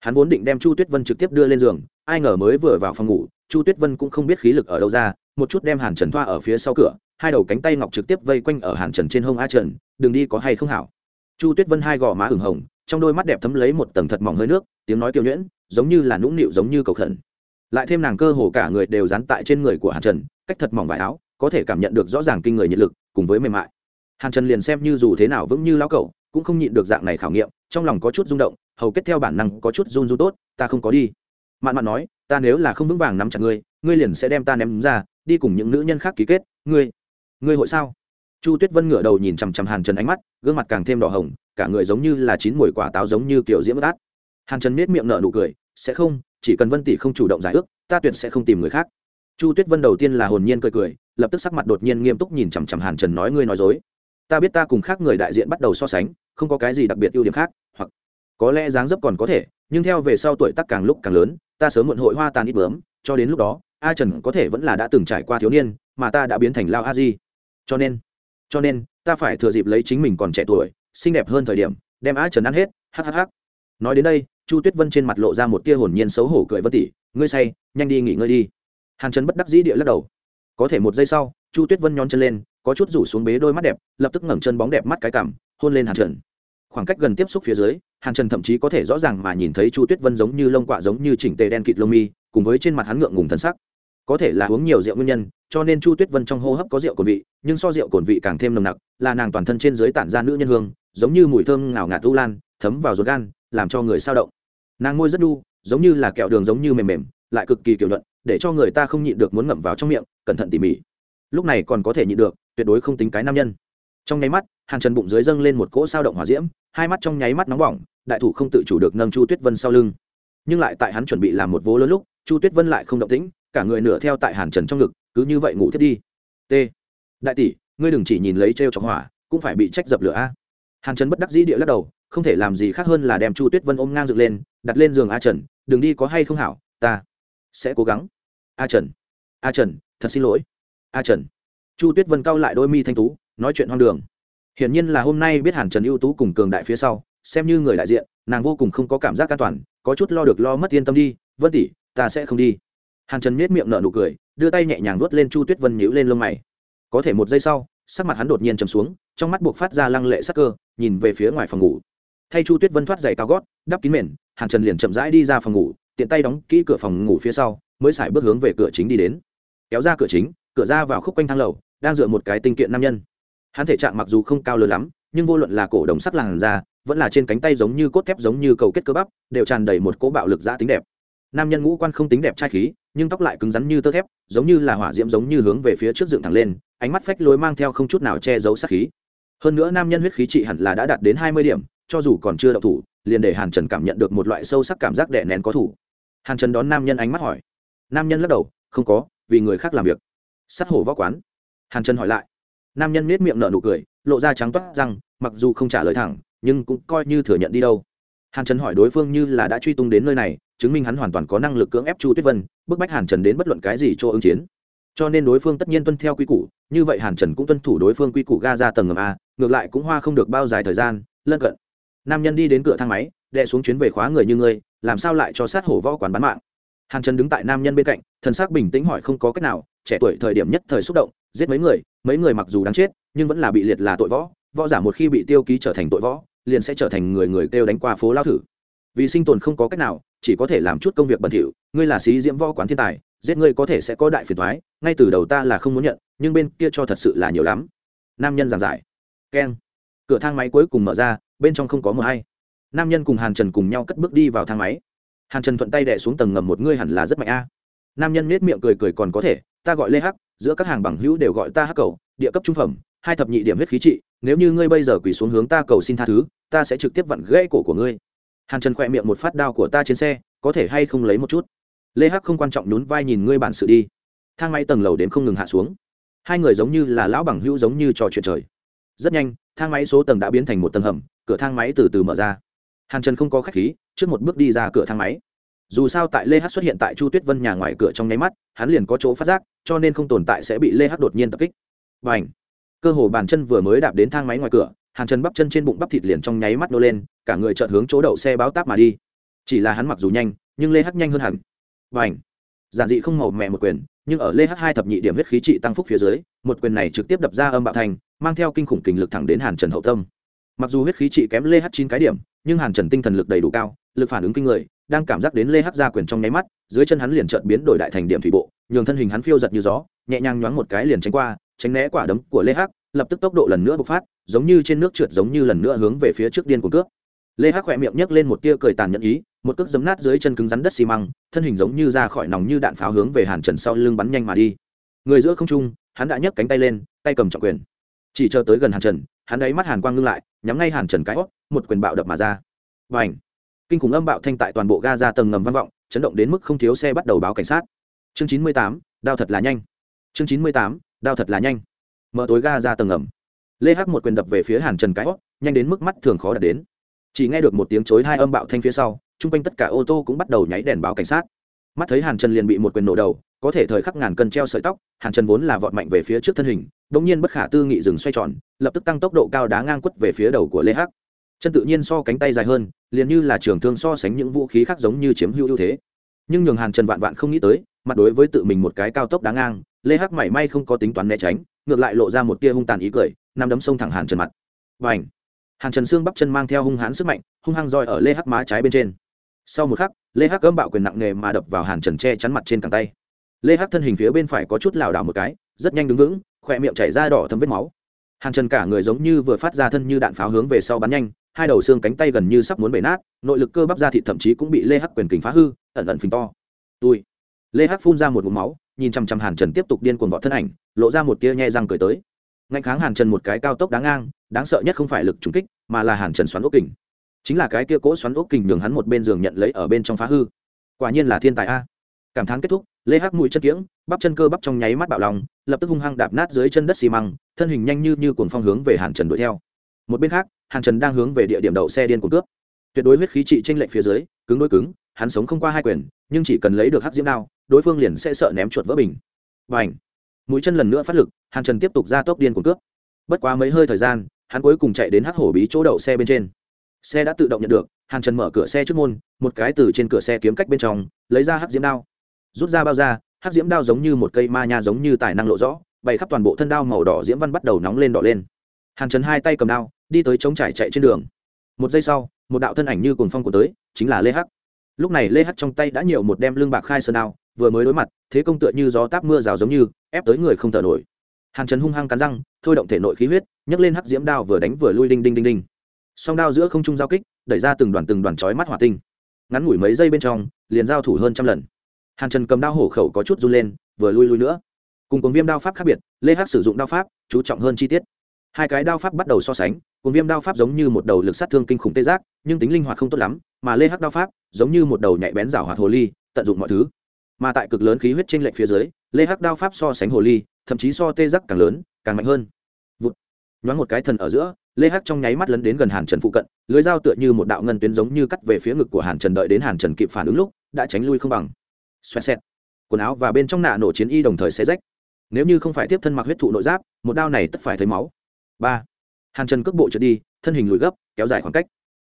Hắn vốn định đem chu tuyết vân trực tiếp đưa lên giường, ai ngờ mới vừa vào phòng ngủ, chu tuyết vân cũng không biết khí lực ở đâu ra, một chút đem hàn trần thoa ở phía sau cửa, hai đầu cánh tay ngọc trực tiếp vây quanh ở hàn trần trên hông a trần đường đi có hay không hảo? Chu tuyết vân hai gò má ửng hồng, trong đôi mắt đẹp thấm lấy một tầng thật mỏng hơi nước, tiếng nói kiều nhuyễn, giống như là nũng nịu giống như cầu khẩn. Lại thêm nàng cơ hồ cả người đều dán tại trên người của hàn trần, cách thật mỏng vải áo, có thể cảm nhận được rõ ràng kinh người nhiệt lực, cùng với mềm mại. Hàn trần liền xem như dù thế nào vững như lão cậu cũng không nhịn được dạng này khảo nghiệm, trong lòng có chút rung động, hầu kết theo bản năng có chút run run tốt, ta không có đi. Mạn mạn nói, ta nếu là không vững vàng nắm chặt ngươi ngươi liền sẽ đem ta ném ra, đi cùng những nữ nhân khác ký kết. Ngươi ngươi hội sao? Chu tuyết vân ngửa đầu nhìn chằm chằm hàn trần ánh mắt, gương mặt càng thêm đỏ hồng, cả người giống như là chín mùi quả táo giống như kiểu diễm bất át. Hàn trần miết miệng nở nụ cười, sẽ không, chỉ cần vân tỷ không chủ động giải ước, ta tuyệt sẽ không tìm người khác. Chu tuyết vân đầu tiên là hồn nhiên cười cười, lập tức sắc mặt đột nhiên nghiêm túc nhìn chằm chằm hàn trần nói, ngươi nói dối. Ta biết ta cùng khác người đại diện bắt đầu so sánh, không có cái gì đặc biệt ưu điểm khác, hoặc có lẽ dáng dấp còn có thể, nhưng theo về sau tuổi tác càng lúc càng lớn, ta sớm muộn hội hoa tàn ít bướm, cho đến lúc đó, a trần có thể vẫn là đã từng trải qua thiếu niên, mà ta đã biến thành lao a di. Cho nên cho nên, ta phải thừa dịp lấy chính mình còn trẻ tuổi, xinh đẹp hơn thời điểm, đem á trần ăn hết hhh nói đến đây, chu tuyết vân trên mặt lộ ra một tia hồn nhiên xấu hổ cười vân tỉ, ngươi say, nhanh đi nghỉ ngơi đi. Hàn trần bất đắc dĩ địa lắc đầu. Có thể một giây sau, chu tuyết vân nhón chân lên, có chút rủ xuống bế đôi mắt đẹp, lập tức ngẩng chân bóng đẹp mắt cái cảm hôn lên hàn trần. Khoảng cách gần tiếp xúc phía dưới, hàn trần thậm chí có thể rõ ràng mà nhìn thấy chu tuyết vân giống như lông quạ giống như chỉnh tề đen kịt lông mi, cùng với trên mặt hắn ngượng ngùng thân sắc có thể là uống nhiều rượu nguyên nhân, cho nên chu tuyết vân trong hô hấp có rượu cồn vị, nhưng so rượu cồn vị càng thêm nồng nặc, là nàng toàn thân trên dưới tản ra nữ nhân hương, giống như mùi thơm ngào ngạt u lan, thấm vào ruột gan, làm cho người sao động. Nàng môi rất đu, giống như là kẹo đường giống như mềm mềm, lại cực kỳ kiểu luận, để cho người ta không nhịn được muốn ngậm vào trong miệng, cẩn thận tỉ mỉ. Lúc này còn có thể nhịn được, tuyệt đối không tính cái nam nhân. Trong nháy mắt, hàng trần bụng dưới dâng lên một cỗ sao động hỏa diễm, hai mắt trong nháy mắt nóng bỏng, đại thủ không tự chủ được nâng chu tuyết vân sau lưng. Nhưng lại tại hắn chuẩn bị làm một vố lớn lúc, chu tuyết vân lại không động tĩnh cả người nửa theo tại hàn trần trong ngực, cứ như vậy ngủ thiết đi. T. Đại tỷ, ngươi đừng chỉ nhìn lấy t r e o chọc hỏa, cũng phải bị trách dập lửa a. Hàn trần bất đắc dĩ địa lắc đầu, không thể làm gì khác hơn là đem chu tuyết vân ôm ngang dựng lên, đặt lên giường a trần, đừng đi, có hay không hảo, ta sẽ cố gắng. A trần a trần, thật xin lỗi. A trần. Chu tuyết vân cau lại đôi mi thanh tú, nói chuyện hoang đường. Hiển nhiên là hôm nay biết hàn trần ưu tú cùng cường đại phía sau, xem như người đại diện, nàng vô cùng không có cảm giác an toàn, có chút lo được lo mất yên tâm đi, vân tỷ, ta sẽ không đi hàn trần miết miệng nở nụ cười, đưa tay nhẹ nhàng vuốt lên chu tuyết vân nhíu lên lông mày. Có thể một giây sau, sắc mặt hắn đột nhiên trầm xuống, trong mắt buộc phát ra lăng lệ sắc cơ, nhìn về phía ngoài phòng ngủ. Thay chu tuyết vân thoát giày cao gót, đắp kín mền, hàn trần liền chậm rãi đi ra phòng ngủ, tiện tay đóng kỹ cửa phòng ngủ phía sau, mới xài bước hướng về cửa chính đi đến. Kéo ra cửa chính, cửa ra vào khúc quanh thang lầu, đang dựa một cái tinh kiện nam nhân. Hắn thể trạng mặc dù không cao lớn lắm, nhưng vô luận là cổ đồng sắc làn da, vẫn là trên cánh tay giống như cốt thép giống như cầu kết cơ bắp, đều tràn đầy một cỗ bạo lực giã tính đẹp. Nam nhân ngũ quan không tính đẹp trai khí nhưng tóc lại cứng rắn như tơ thép, giống như là hỏa diễm giống như hướng về phía trước dựng thẳng lên, ánh mắt phách lối mang theo không chút nào che giấu sát khí. Hơn nữa nam nhân huyết khí trị hẳn là đã đạt đến hai mươi điểm, cho dù còn chưa đậu thủ, liền để hàn trần cảm nhận được một loại sâu sắc cảm giác đè nén có thủ. Hàn trần đón nam nhân ánh mắt hỏi. Nam nhân lắc đầu, không có, vì người khác làm việc. Sắt hổ võ quán? Hàn trần hỏi lại. Nam nhân nết miệng nở nụ cười, lộ ra trắng toát rằng mặc dù không trả lời thẳng, nhưng cũng coi như thừa nhận đi đâu. Hàn trần hỏi đối phương như là đã truy tung đến nơi này chứng minh hắn hoàn toàn có năng lực cưỡng ép chu tuyết vân, bức bách hàn trần đến bất luận cái gì cho ứng chiến. Cho nên đối phương tất nhiên tuân theo quy củ, như vậy hàn trần cũng tuân thủ đối phương quy củ ga ra tầng ngầm a, ngược lại cũng hoa không được bao dài thời gian, lân cận. Nam nhân đi đến cửa thang máy đệ xuống chuyến về khóa người như ngươi, làm sao lại cho sát hổ võ quán bán mạng? Hàn trần đứng tại nam nhân bên cạnh, thần sắc bình tĩnh hỏi không có cách nào, trẻ tuổi thời điểm nhất thời xúc động, giết mấy người mấy người mặc dù đáng chết, nhưng vẫn là bị liệt là tội võ võ giả một khi bị tiêu ký trở thành tội võ, liền sẽ trở thành người người kêu đánh qua phố lao thử. Vì sinh tồn không có cách nào chỉ có thể làm chút công việc bẩn thỉu, ngươi là sĩ diễm võ quán thiên tài, giết ngươi có thể sẽ có đại phiền thoái ngay từ đầu ta là không muốn nhận, nhưng bên kia cho thật sự là nhiều lắm. Nam nhân giảng giải. Keng. Cửa thang máy cuối cùng mở ra, bên trong không có mờ hay. Nam nhân cùng hàn trần cùng nhau cất bước đi vào thang máy. Hàn trần thuận tay đẻ xuống tầng ngầm một, ngươi hẳn là rất mạnh a. Nam nhân nết miệng cười cười, còn có thể, ta gọi lê hắc, giữa các hàng bằng hữu đều gọi ta hắc cầu, địa cấp trung phẩm, hai thập nhị điểm huyết khí trị, nếu như ngươi bây giờ quỳ xuống hướng ta cầu xin tha thứ, ta sẽ trực tiếp vặn gãy cổ của ngươi hàn trần khỏe miệng một phát đao của ta trên xe, có thể hay không lấy một chút? Lê hắc không quan trọng nhún vai nhìn ngươi bản sự đi. Thang máy tầng lầu đến không ngừng hạ xuống. Hai người giống như là lão bằng hữu giống như trò chuyện trời. Rất nhanh, thang máy số tầng đã biến thành một tầng hầm, cửa thang máy từ từ mở ra. Hàn trần không có khách khí, trước một bước đi ra cửa thang máy. Dù sao tại lê hát xuất hiện tại chu tuyết vân nhà ngoài cửa trong nháy mắt, hắn liền có chỗ phát giác, cho nên không tồn tại sẽ bị lê hát đột nhiên tập kích. Và ảnh cơ hồ bàn chân vừa mới đạp đến thang máy ngoài cửa hàn Trần bắp chân trên bụng bắp thịt liền trong nháy mắt nô lên, cả người chợt hướng chỗ đậu xe báo táp mà đi. Chỉ là hắn mặc dù nhanh, nhưng lê Hắc nhanh hơn hẳn. Và ảnh giản dị không màu mẹ một quyền, nhưng ở lê Hắc hai thập nhị điểm huyết khí trị tăng phúc phía dưới, một quyền này trực tiếp đập ra âm bạo thành, mang theo kinh khủng kình lực thẳng đến hàn trần hậu tâm. Mặc dù huyết khí trị kém lê Hắc chín cái điểm, nhưng hàn trần tinh thần lực đầy đủ cao, lực phản ứng kinh người, đang cảm giác đến lê hắc ra quyền trong nháy mắt, dưới chân hắn liền trợn biến đổi đại thành điểm thủy bộ, nhường thân hình hắn phiêu giật như gió, nhẹ nhàng nhoáng một cái liền tránh qua, tránh né quả đấm của lê hắc lập tức tốc độ lần nữa bộc phát, giống như trên nước trượt giống như lần nữa hướng về phía trước điên của cướp. Lê hắc khỏe miệng nhấc lên một tia cười tàn nhẫn ý, một cước giấm nát dưới chân cứng rắn đất xi măng, thân hình giống như ra khỏi nòng như đạn pháo hướng về hàn trần sau lưng bắn nhanh mà đi. Người giữa không trung, hắn đã nhấc cánh tay lên, tay cầm trọng quyền. Chỉ chờ tới gần hàn trần, hắn ấy mắt hàn quang ngưng lại, nhắm ngay hàn trần cái hót một quyền bạo đập mà ra. Và ảnh kinh khủng âm bạo thanh tại toàn bộ ga ra tầng ngầm vang vọng, chấn động đến mức không thiếu xe bắt đầu báo cảnh sát. Chương chín mươi tám, đao thật là nhanh. Chương chín mươi tám, đao thật là nhanh mở tối ga ra tầng ngầm lê hắc một quyền đập về phía hàn trần cái hót nhanh đến mức mắt thường khó đạt đến. Chỉ nghe được một tiếng chối hai âm bạo thanh phía sau, chung quanh tất cả ô tô cũng bắt đầu nháy đèn báo cảnh sát. Mắt thấy hàn trần liền bị một quyền nổ đầu, có thể thời khắc ngàn cân treo sợi tóc, hàn trần vốn là vọt mạnh về phía trước thân hình đ ỗ n g nhiên bất khả tư nghị dừng xoay tròn, lập tức tăng tốc độ cao đá ngang quất về phía đầu của lê hắc. Chân tự nhiên so cánh tay dài hơn, liền như là trường thương so sánh những vũ khí khác giống như chiếm hữu ưu thế. Nhưng nhường hàn trần vạn vạn không nghĩ tới, mặt đối với tự mình một cái cao tốc đá ngang, lê hắc mảy may không có tính toán né tránh ngược lại lộ ra một tia hung tàn ý cười nằm đấm sông thẳng hàn trần mặt. Và ảnh hàn trần xương bắp chân mang theo hung hãn sức mạnh, hung hăng roi ở lê hắc má trái bên trên. Sau một khắc, lê hắc cơm bạo quyền nặng nề mà đập vào hàn trần che chắn mặt trên cẳng tay. Lê hắc thân hình phía bên phải có chút lảo đảo một cái, rất nhanh đứng vững, khỏe miệng chảy ra đỏ thấm vết máu. Hàn trần cả người giống như vừa phát ra thân như đạn pháo hướng về sau bắn nhanh, hai đầu xương cánh tay gần như sắp muốn bể nát, nội lực cơ bắp ra thịt thậm chí cũng bị lê hắc quyền kình phá hư, ẩn ẩn phình to. Tôi lê hắc phun ra một mũ máu, nhìn chăm chăm hàn trần tiếp tục điên cuồng vọt thân ảnh lộ ra một tia nhe răng cười tới. Ngạnh kháng hàn trần một cái cao tốc đáng ngang, đáng sợ nhất không phải lực trúng kích, mà là hàn trần xoắn ốc kình. Chính là cái kia cỗ xoắn ốc kình nhường hắn một bên giường nhận lấy ở bên trong phá hư. Quả nhiên là thiên tài a. Cảm thán kết thúc, lê hắc mũi chân kiễng, bắp chân cơ bắp trong nháy mắt bạo lòng, lập tức hung hăng đạp nát dưới chân đất xi măng, thân hình nhanh như như cuồng phong hướng về hàn trần đuổi theo. Một bên khác, hàn trần đang hướng về địa điểm đậu xe điên cuồng cướp. Tuyệt đối huyết khí trị tranh lệnh phía dưới, cứng đối cứng, hắn sống không qua hai quyền, nhưng chỉ cần lấy được hắc diễm đao, đối phương liền sẽ sợ ném chuột vỡ bình. Và ảnh mũi chân lần nữa phát lực, hàn trần tiếp tục ra tốc điên cuồng cướp. Bất quá mấy hơi thời gian, hắn cuối cùng chạy đến hắc hổ bí chỗ đậu xe bên trên. Xe đã tự động nhận được, hàn trần mở cửa xe trước môn, một cái từ trên cửa xe kiếm cách bên trong, lấy ra hắc diễm đao. Rút ra bao da, hắc diễm đao giống như một cây ma nha giống như tài năng lộ rõ, bày khắp toàn bộ thân đao màu đỏ diễm văn bắt đầu nóng lên đỏ lên. Hàn trần hai tay cầm đao, đi tới chống trải chạy trên đường. Một giây sau, một đạo thân ảnh như cuồng phong của tới, chính là lê hắc. Lúc này lê hắc trong tay đã nhiều một đem lương bạc khai sơn đao, vừa mới đối mặt, thế công tựa như gió táp mưa rào giống như ép tới người không thở nổi. Hàn trần hung hăng cắn răng, thôi động thể nội khí huyết, nhấc lên hắc diễm đao vừa đánh vừa lui đinh đinh đinh đinh. Song đao giữa không trung giao kích, đẩy ra từng đoàn từng đoàn chói mắt hỏa tinh. Ngắn ngủi mấy giây bên trong, liền giao thủ hơn trăm lần. Hàn trần cầm đao hổ khẩu có chút run lên, vừa lui lui nữa. Cùng cùng viêm đao pháp khác biệt, lê hắc sử dụng đao pháp, chú trọng hơn chi tiết. Hai cái đao pháp bắt đầu so sánh cùng viêm đao pháp giống như một đầu lực sát thương kinh khủng tê giác, nhưng tính linh hoạt không tốt lắm, mà lê hắc đao pháp giống như một đầu nhạy bén rảo hoạt hồ ly, tận dụng mọi thứ. Mà tại cực lớn khí huyết trên lệnh phía dưới lê hắc đao pháp so sánh hồ ly, thậm chí so tê giác càng lớn, càng mạnh hơn. Vụt. Nhoáng một cái thần ở giữa, lê hắc trong nháy mắt lấn đến gần hàn trần phụ cận, lưới dao tựa như một đạo ngân tuyến giống như cắt về phía ngực của hàn trần đợi đến hàn trần kịp phản ứng lúc, đã tránh lui không bằng. Xoẹt xẹt. Quần áo và bên trong nạ nổ chiến y đồng thời xé rách. Nếu như không phải tiếp thân mặc huyết thụ nội giáp, một đao này tất phải thấy máu. Ba. Hàn trần cước bộ trượt đi, thân hình lùi gấp, kéo dài khoảng cách.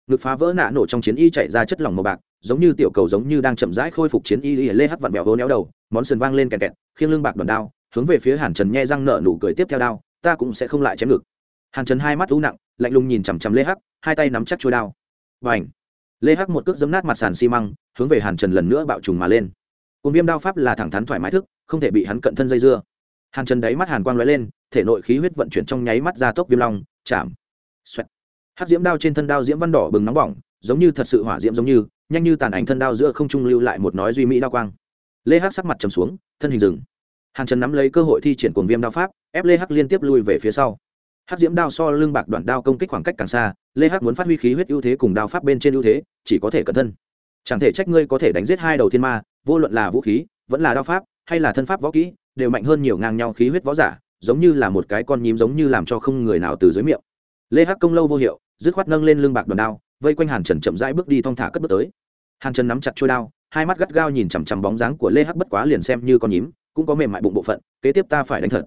Ngực phá vỡ nạ nổ trong chiến y chạy ra chất lỏng màu bạc giống như tiểu cầu giống như đang chậm rãi khôi phục chiến y lê hắc vặn vẹo hố néo đầu, món sườn vang lên kẹt kẹt, khiêng lưng bạc đòn đao, hướng về phía hàn trần nhe răng nợ nụ cười tiếp theo đao, ta cũng sẽ không lại chém ngực. Hàn trần hai mắt u nặng, lạnh lùng nhìn chằm chằm lê hắc, hai tay nắm chắc chuôi đao. Và ảnh lê hắc một cước dấm nát mặt sàn xi măng, hướng về hàn trần lần nữa bạo trùng mà lên. Cùng viêm đao pháp là thẳng thắn thoải mái thức, không thể bị hắn cận thân dây dưa. Hàn trần đáy mắt hàn quang lóe lên, thể nội khí huyết vận chuyển trong nháy mắt ra tốc viêm long, chạm. Xoẹt! Hát diễm đao trên thân đao diễm văn đỏ bừng nóng bỏng, giống như thật sự hỏa diễm giống như nhanh như tàn ảnh thân đao giữa không trung lưu lại một nói duy mỹ đao quang. Lê hắc sắc mặt trầm xuống, thân hình dừng. Hàn trần nắm lấy cơ hội thi triển cuồng viêm đao pháp, ép lê hắc liên tiếp lui về phía sau. Hắc diễm đao so lưng bạc đoạn đao công kích khoảng cách càng xa, lê hắc muốn phát huy khí huyết ưu thế cùng đao pháp bên trên ưu thế, chỉ có thể cẩn thân. Chẳng thể trách ngươi có thể đánh giết hai đầu thiên ma, vô luận là vũ khí, vẫn là đao pháp, hay là thân pháp võ kỹ, đều mạnh hơn nhiều ngang nhau khí huyết võ giả, giống như là một cái con nhím giống như làm cho không người nào từ dưới miệng. Lê hắc công lâu vô hiệu, dứt khoát nâng lên lưng bạc đoàn đao vây quanh hàn trần chậm rãi bước đi thong thả cất bước tới hàn trần nắm chặt trôi đao hai mắt gắt gao nhìn chằm chằm bóng dáng của lê hắc bất quá liền xem như con nhím cũng có mềm mại bụng bộ phận kế tiếp ta phải đánh thật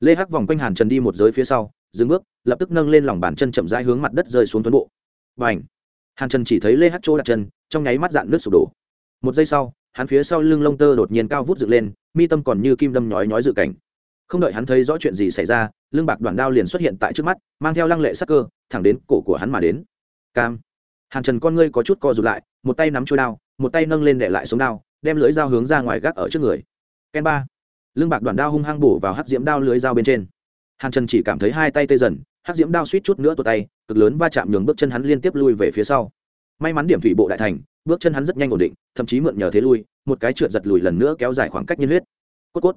lê hắc vòng quanh hàn trần đi một giới phía sau dừng bước lập tức nâng lên lòng bàn chân chậm rãi hướng mặt đất rơi xuống tuấn bộ và ảnh hàn trần chỉ thấy lê hắc chỗ đặt chân trong nháy mắt dạn nước sụp đổ một giây sau hắn phía sau lưng lông tơ đột nhiên cao vút dựng lên mi tâm còn như kim đâm nhói nhói dự cảnh không đợi hắn thấy rõ chuyện gì xảy ra lưng bạc đoạn đao liền xuất hiện tại trước mắt mang theo lăng lệ sắc cơ thẳng đến cổ của hắn mà đến cam hàn trần con ngươi có chút co rụt lại, một tay nắm trôi đao, một tay nâng lên để lại sống đao, đem lưới dao hướng ra ngoài gác ở trước người. Ken ba. Lưng bạc đoạn đao hung hăng bổ vào hắc diễm đao lưới dao bên trên. Hàn trần chỉ cảm thấy hai tay tê dần, hắc diễm đao suýt chút nữa tuột tay, cực lớn va chạm nhường bước chân hắn liên tiếp lui về phía sau. May mắn điểm thủy bộ đại thành, bước chân hắn rất nhanh ổn định, thậm chí mượn nhờ thế lui, một cái trượt giật lùi lần nữa kéo dài khoảng cách nhiên huyết. Cốt cốt.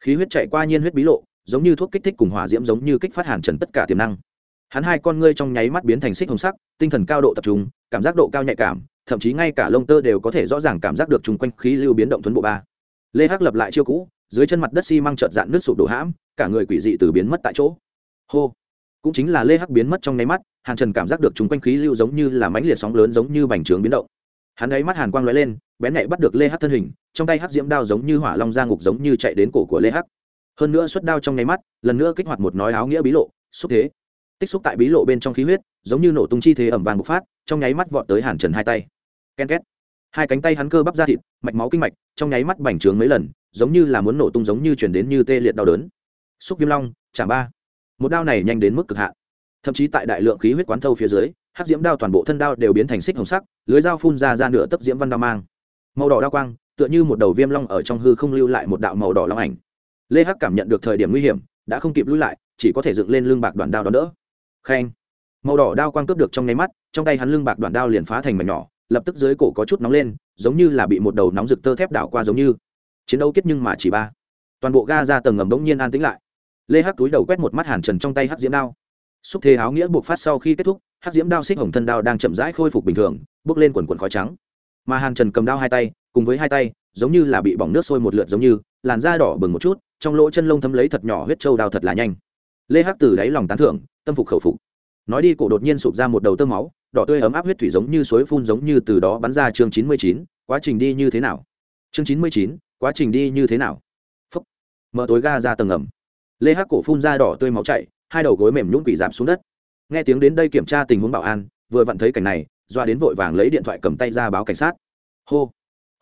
Khí huyết chạy qua nhiên huyết bí lộ, giống như thuốc kích thích cùng hỏa diễm giống như kích phát hàn trần tất cả tiềm năng. Hắn hai con ngươi trong nháy mắt biến thành xích hồng sắc, tinh thần cao độ tập trung cảm giác độ cao nhạy cảm, thậm chí ngay cả lông tơ đều có thể rõ ràng cảm giác được chung quanh khí lưu biến động tuấn bộ ba. Lê hắc lập lại chiêu cũ, dưới chân mặt đất xi、si、măng trợt dạn nước sụp đổ hãm, cả người quỷ dị từ biến mất tại chỗ. Hô! Cũng chính là lê hắc biến mất trong nháy mắt, hàn trần cảm giác được chung quanh khí lưu giống như là mãnh liệt sóng lớn giống như bành trướng biến động. Hắn ấy mắt hàn quang lóe lên, bén nhạy bắt được lê hắc thân hình, trong tay hắc diễm đao giống như hỏa long ra ngục giống như chạy đến cổ của lê hắc. Hơn nữa xuất đao trong nháy mắt, lần nữa kích hoạt một nói áo nghĩa bí lộ, xúc thế. Tích xúc tại bí lộ bên trong khí huyết giống như nổ tung chi thế ẩm vàng bộc phát, trong nháy mắt vọt tới hàn trần hai tay. Ken két. Hai cánh tay hắn cơ bắp ra thịt, mạch máu kinh mạch, trong nháy mắt bành trướng mấy lần, giống như là muốn nổ tung giống như chuyển đến như tê liệt đau đớn. Xúc viêm long chả ba. Một đao này nhanh đến mức cực hạn. Thậm chí tại đại lượng khí huyết quán thâu phía dưới hát diễm đao toàn bộ thân đao đều biến thành xích hồng sắc, lưới dao phun ra ra nửa tấc diễm văn đao mang. Màu đỏ đao quang, tựa như một đầu viêm long ở trong hư không lưu lại một đạo màu đỏ long ảnh. Lê hắc cảm nhận được thời điểm nguy hiểm, đã không kịp lui lại, chỉ có thể dựng lên lưng bạc đoạn đao đó đỡ. Khen màu đỏ đao quang cướp được trong nháy mắt, trong tay hắn lưng bạc đoạn đao liền phá thành mảnh nhỏ, lập tức dưới cổ có chút nóng lên, giống như là bị một đầu nóng rực tơ thép đảo qua giống như. Chiến đấu kết nhưng mà chỉ ba. Toàn bộ ga ra tầng ngầm bỗng nhiên an tĩnh lại. Lê hắc túi đầu quét một mắt hàn trần trong tay hắc diễm đao. Xúc thế áo nghĩa buộc phát sau khi kết thúc, hắc diễm đao xích hồng thân đao đang chậm rãi khôi phục bình thường, bước lên quần quần khói trắng. Mà hàn trần cầm đao hai tay, cùng với hai tay, giống như là bị bỏng nước sôi một lượt giống như, làn da đỏ bừng một chút, trong lỗ chân lông thấm lấy thật nhỏ huyết trâu đao thật là nhanh. Lê hắc từ đáy lòng tán thưởng, tâm phục khẩu phục nói đi cổ đột nhiên sụp ra một đầu tơ máu, đỏ tươi ấm áp huyết thủy giống như suối phun giống như từ đó bắn ra chương chín mươi chín, quá trình đi như thế nào? Chương chín mươi chín, quá trình đi như thế nào? Phấp mở tối ga ra tầng ngầm lê hắc cổ phun ra đỏ tươi máu chảy, hai đầu gối mềm nhũn quỷ giảm xuống đất. Nghe tiếng đến đây kiểm tra tình huống bảo an, vừa vặn thấy cảnh này, doa đến vội vàng lấy điện thoại cầm tay ra báo cảnh sát. Hô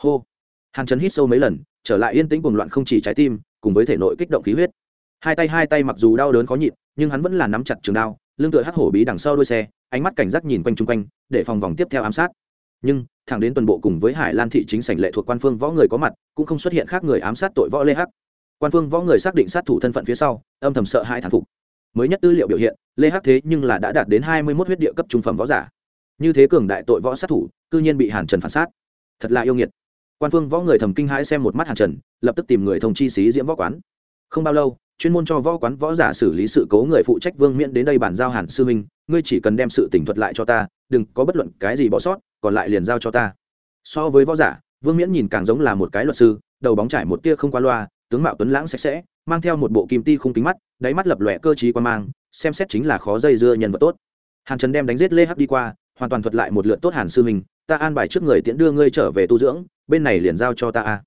hô. Hàn chấn hít sâu mấy lần, trở lại yên tĩnh cuồng loạn không chỉ trái tim, cùng với thể nội kích động khí huyết. Hai tay hai tay mặc dù đau đớn khó nhịn, nhưng hắn vẫn là nắm chặt trường đao lưng tựa hắc hổ bí đằng sau đuôi xe, ánh mắt cảnh giác nhìn quanh chung quanh, để phòng vòng tiếp theo ám sát. Nhưng, thẳng đến tuần bộ cùng với hải lan thị chính sảnh lệ thuộc quan phương võ người có mặt, cũng không xuất hiện khác người ám sát tội võ lê hắc. Quan phương võ người xác định sát thủ thân phận phía sau, âm thầm sợ hai thản phục. Mới nhất tư liệu biểu hiện, lê hắc thế nhưng là đã đạt đến hai mươi mốt huyết địa cấp trung phẩm võ giả. Như thế cường đại tội võ sát thủ, cư nhiên bị hàn trần phản sát. Thật là yêu nghiệt. Quan phương võ người thầm kinh hãi xem một mắt hàn trần, lập tức tìm người thông chi xí diễm võ quán. Không bao lâu chuyên môn cho võ quán võ giả xử lý sự cố người phụ trách vương miễn đến đây bàn giao hàn sư minh ngươi chỉ cần đem sự tỉnh thuật lại cho ta, đừng có bất luận cái gì bỏ sót, còn lại liền giao cho ta. So với võ giả, vương miễn nhìn càng giống là một cái luật sư, đầu bóng trải một tia không qua loa, tướng mạo tuấn lãng sạch sẽ, mang theo một bộ kim ti không kính mắt, đáy mắt lập lòe cơ t quan mang, xem xét chính là khó dây dưa nhân vật tốt. Hàn trần đem đánh giết lê hắc đi qua, hoàn toàn thuật lại một lượt tốt hàn sư minh ta an bài trước người tiễn đưa ngươi trở về tu dưỡng, bên này liền giao cho ta a.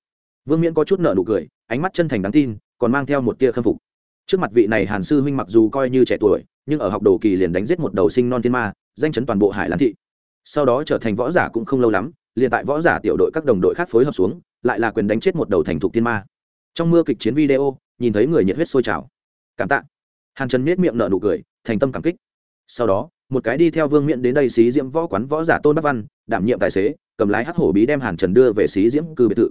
Vương miễn có chút nợ nụ cười, ánh mắt chân thành đáng tin còn mang theo một tia khâm phục. Trước mặt vị này hàn sư huynh mặc dù coi như trẻ tuổi, nhưng ở học đồ kỳ liền đánh giết một đầu sinh non thiên ma, danh chấn toàn bộ hải lan thị. Sau đó trở thành võ giả cũng không lâu lắm, liền tại võ giả tiểu đội các đồng đội khác phối hợp xuống, lại là quyền đánh chết một đầu thành thục thiên ma. Trong mưa kịch chiến video, nhìn thấy người nhiệt huyết sôi trào. Cảm tạ. Hàn trần miết miệng nợ nụ cười, thành tâm cảm kích. Sau đó, một cái đi theo vương miện đến đây xí diễm võ quán võ giả tôn bắc văn, đảm nhiệm tài xế, cầm lái hắc hổ bí đem hàn trần đưa về xí diễm cư biệt thự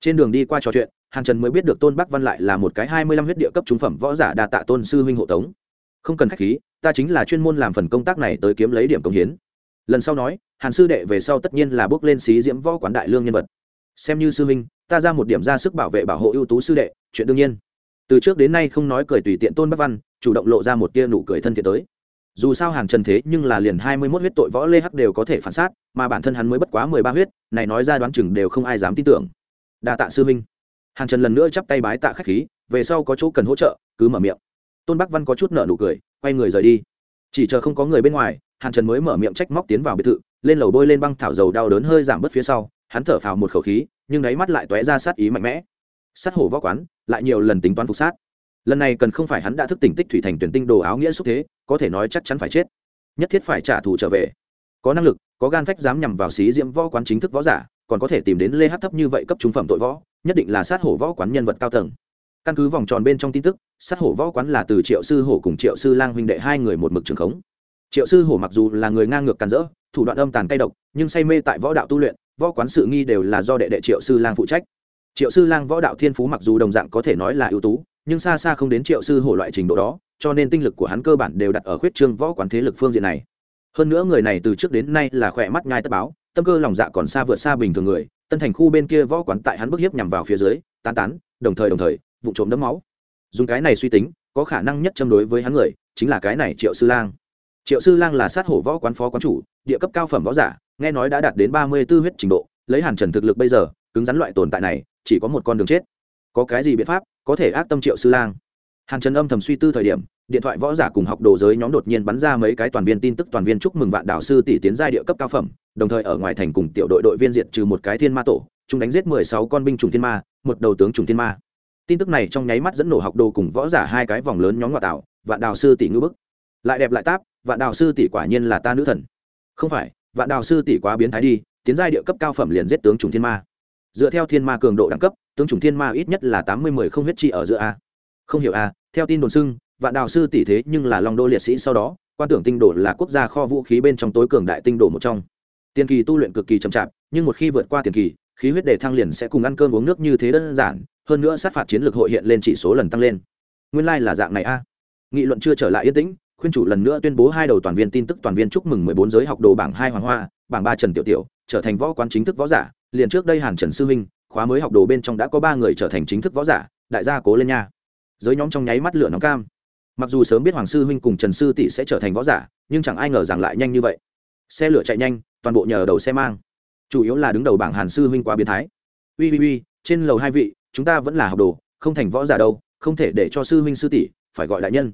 trên đường đi qua trò chuyện, hàn trần mới biết được tôn bắc văn lại là một cái hai mươi lăm huyết địa cấp trung phẩm võ giả đa tạ tôn sư huynh hộ tống. Không cần k h á c h khí, ta chính là chuyên môn làm phần công tác này tới kiếm lấy điểm công hiến. Lần sau nói, hàn sư đệ về sau tất nhiên là bước lên xí diễm võ quán đại lương nhân vật. Xem như sư huynh, ta ra một điểm ra sức bảo vệ bảo hộ ưu tú sư đệ, chuyện đương nhiên. Từ trước đến nay không nói cười tùy tiện tôn bắc văn, chủ động lộ ra một tia nụ cười thân thiện tới. Dù sao hàn trần thế nhưng là liền hai mươi mốt huyết tội võ lê hắc đều có thể phản sát, mà bản thân hắn mới bất quá mười ba huyết, này nói ra đoán chừng đều không ai dám tin tưởng đa tạ sư minh hàn trần lần nữa chắp tay bái tạ khách khí, về sau có chỗ cần hỗ trợ, cứ mở miệng. Tôn bắc văn có chút nợ nụ cười, quay người rời đi. Chỉ chờ không có người bên ngoài, hàn trần mới mở miệng trách móc tiến vào biệt thự, lên lầu bôi lên băng thảo dầu đau đớn hơi giảm bớt phía sau, hắn thở phào một khẩu khí, nhưng đáy mắt lại tóe ra sát ý mạnh mẽ. Sát hổ võ quán, lại nhiều lần tính toán phục sát. Lần này cần không phải hắn đã thức tỉnh tích thủy thành tuyển tinh đồ áo nghĩa xúc thế, có thể nói chắc chắn phải chết. Nhất thiết phải trả thù trở về. Có năng lực, có gan phách dám nhằm vào xí diễm võ quán chính thức võ giả còn có thể tìm đến lê hát thấp như vậy cấp trung phẩm tội võ, nhất định là sát hổ võ quán nhân vật cao tầng. Căn cứ vòng tròn bên trong tin tức, sát hổ võ quán là từ triệu sư hổ cùng triệu sư lang huynh đệ hai người một mực trường khống. Triệu sư hổ mặc dù là người ngang ngược càn rỡ, thủ đoạn âm tàn cay độc, nhưng say mê tại võ đạo tu luyện, võ quán sự nghi đều là do đệ đệ triệu sư lang phụ trách. Triệu sư lang võ đạo thiên phú mặc dù đồng dạng có thể nói là ưu tú, nhưng xa xa không đến triệu sư hổ loại trình độ đó, cho nên tinh lực của hắn cơ bản đều đặt ở khuyết trương võ quán thế lực phương diện này. Hơn nữa người này từ trước đến nay là khỏe mắt nhai tất báo tâm cơ lòng dạ còn xa vượt xa bình thường người, tân thành khu bên kia võ quán tại hắn bức hiếp nhằm vào phía dưới, tán tán, đồng thời đồng thời vụ trộm đấm máu. Dùng cái này suy tính, có khả năng nhất châm đối với hắn người, chính là cái này triệu sư lang. Triệu sư lang là sát hổ võ quán phó quán chủ, địa cấp cao phẩm võ giả, nghe nói đã đạt đến ba mươi tư huyết trình độ, lấy hàn trần thực lực bây giờ, cứng rắn loại tồn tại này, chỉ có một con đường chết. Có cái gì biện pháp, có thể ác tâm triệu sư lang. Hàn trần âm thầm suy tư thời điểm, điện thoại võ giả cùng học đồ giới nhóm đột nhiên bắn ra mấy cái toàn viên tin tức toàn viên chúc mừng vạn đạo sư tỷ tiến giai địa cấp cao phẩm đồng thời ở ngoài thành cùng tiểu đội đội viên diệt trừ một cái thiên ma tổ, chúng đánh giết mười sáu con binh chủng thiên ma, một đầu tướng chủng thiên ma. Tin tức này trong nháy mắt dẫn nổ học đồ cùng võ giả hai cái vòng lớn nhóm ngoại tạo, vạn đào sư tỷ ngữ bức. Lại đẹp lại táp, vạn đào sư tỷ quả nhiên là ta nữ thần. Không phải, vạn đào sư tỷ quá biến thái đi, tiến giai địa cấp cao phẩm liền giết tướng chủng thiên ma. Dựa theo thiên ma cường độ đẳng cấp, tướng chủng thiên ma ít nhất là tám mươi mười không huyết trị ở giữa a. Không hiểu a, theo tin đồn xưng, vạn đào sư tỷ thế nhưng là long đô liệt sĩ sau đó, quan tưởng tinh đồ là quốc gia kho vũ khí bên trong tối cường đại tinh đồ một trong tiền kỳ tu luyện cực kỳ chậm chạp, nhưng một khi vượt qua tiền kỳ, khí huyết đề thăng liền sẽ cùng ăn cơm uống nước như thế đơn giản, hơn nữa sát phạt chiến lược hội hiện lên chỉ số lần tăng lên. Nguyên lai là dạng này a. Nghị luận chưa trở lại yên tĩnh, khuyên chủ lần nữa tuyên bố hai đầu toàn viên tin tức toàn viên chúc mừng mười bốn giới học đồ bảng hai hoàng hoa, bảng ba trần tiểu tiểu, trở thành võ quán chính thức võ giả, liền trước đây hàn trần sư huynh khóa mới học đồ bên trong đã có ba người trở thành chính thức võ giả, đại gia cố lên nha. Giới nhóm trong nháy mắt lửa nóng cam. Mặc dù sớm biết hoàng sư huynh cùng trần sư tỷ sẽ trở thành võ giả, nhưng chẳng ai ngờ rằng lại nhanh như vậy. Xe lửa chạy nhanh toàn bộ nhờ đầu xe mang. Chủ yếu là đứng đầu bảng hàn sư huynh quá biến thái. Ui ui ui, trên lầu hai vị, chúng ta vẫn là học đồ, không thành võ giả đâu, không thể để cho sư huynh sư tỷ phải gọi đại nhân.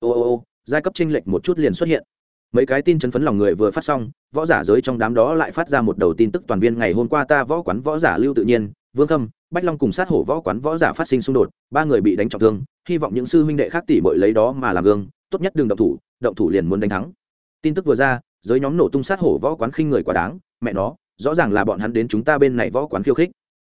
Ô ô ô, giai cấp tranh lệch một chút liền xuất hiện. Mấy cái tin chấn phấn lòng người vừa phát xong, võ giả giới trong đám đó lại phát ra một đầu tin tức toàn viên ngày hôm qua ta võ quán võ giả lưu tự nhiên, vương khâm, bách long cùng sát hổ võ quán võ giả phát sinh xung đột, ba người bị đánh trọng thương, hy vọng những sư huynh đệ khác tỷ bội lấy đó mà làm gương, tốt nhất đừng động thủ động thủ liền muốn đánh thắng. Tin tức vừa ra giới nhóm nổ tung sát hổ võ quán khinh người quá đáng, mẹ nó, rõ ràng là bọn hắn đến chúng ta bên này võ quán khiêu khích.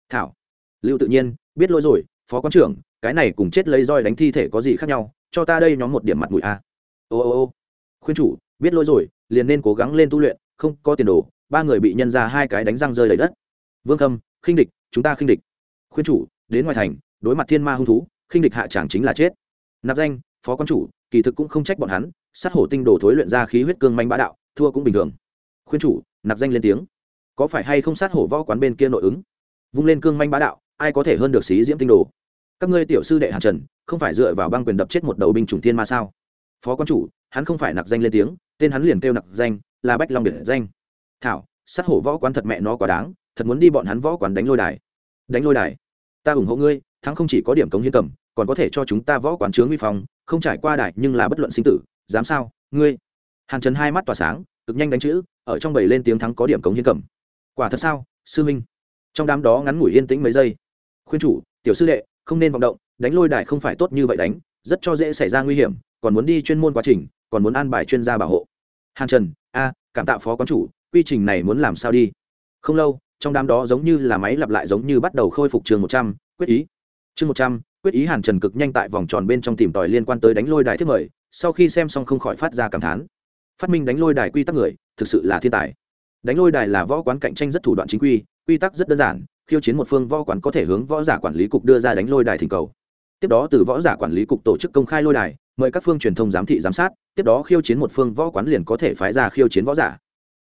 Thảo. Lưu tự nhiên, biết lỗi rồi, phó quán trưởng, cái này cùng chết lấy roi đánh thi thể có gì khác nhau, cho ta đây nhóm một điểm mặt mũi a. Ô ô ô. Khuyên chủ, biết lỗi rồi, liền nên cố gắng lên tu luyện, không có tiền đồ ba người bị nhân ra hai cái đánh răng rơi lấy đất. Vương khâm, khinh địch, chúng ta khinh địch. Khuyên chủ, đến ngoài thành, đối mặt thiên ma hung thú, khinh địch hạ chẳng chính là chết. Nạp danh, phó quan chủ, kỳ thực cũng không trách bọn hắn, sát hổ tinh đồ thối luyện ra khí huyết cương manh bá đạo thua cũng bình thường. Khuyên chủ, nạp danh lên tiếng. Có phải hay không sát hổ võ quán bên kia nội ứng? Vung lên cương manh bá đạo, ai có thể hơn được xí diễm tinh đồ? Các ngươi tiểu sư đệ hàn trần, không phải dựa vào băng quyền đập chết một đầu binh chủng thiên ma sao? Phó quan chủ, hắn không phải nặc danh lên tiếng, tên hắn liền kêu nặc danh, là bách long biển danh. Thảo, sát hổ võ quán thật mẹ nó quá đáng, thật muốn đi bọn hắn võ quán đánh lôi đài. Đánh lôi đài? Ta ủng hộ ngươi, thắng không chỉ có điểm cống hiến cầm, còn có thể cho chúng ta võ quán chướng vi phong, không trải qua đài nhưng là bất luận sinh tử, dám sao? Ngươi. Hàn trần hai mắt tỏa sáng cực nhanh đánh chữ, ở trong bầy lên tiếng thắng có điểm cống hiến cầm. Quả thật sao, sư minh? Trong đám đó ngắn ngủi yên tĩnh mấy giây. Khuyên chủ, tiểu sư đệ, không nên vọng động, đánh lôi đài không phải tốt như vậy đánh, rất cho dễ xảy ra nguy hiểm, còn muốn đi chuyên môn quá trình, còn muốn an bài chuyên gia bảo hộ. Hàn trần, a, cảm tạ phó quán chủ, quy trình này muốn làm sao đi? Không lâu, trong đám đó giống như là máy lặp lại giống như bắt đầu khôi phục trường một trăm, quyết ý. Chương một trăm, quyết ý hàn trần cực nhanh tại vòng tròn bên trong tìm tòi liên quan tới đánh lôi đài thiết mời, sau khi xem xong không khỏi phát ra cảm thán phát minh đánh lôi đài quy tắc người, thực sự là thiên tài. Đánh lôi đài là võ quán cạnh tranh rất thủ đoạn chính quy quy tắc rất đơn giản, khiêu chiến một phương võ quán có thể hướng võ giả quản lý cục đưa ra đánh lôi đài thỉnh cầu. Tiếp đó từ võ giả quản lý cục tổ chức công khai lôi đài, mời các phương truyền thông giám thị giám sát, tiếp đó khiêu chiến một phương võ quán liền có thể phái ra khiêu chiến võ giả.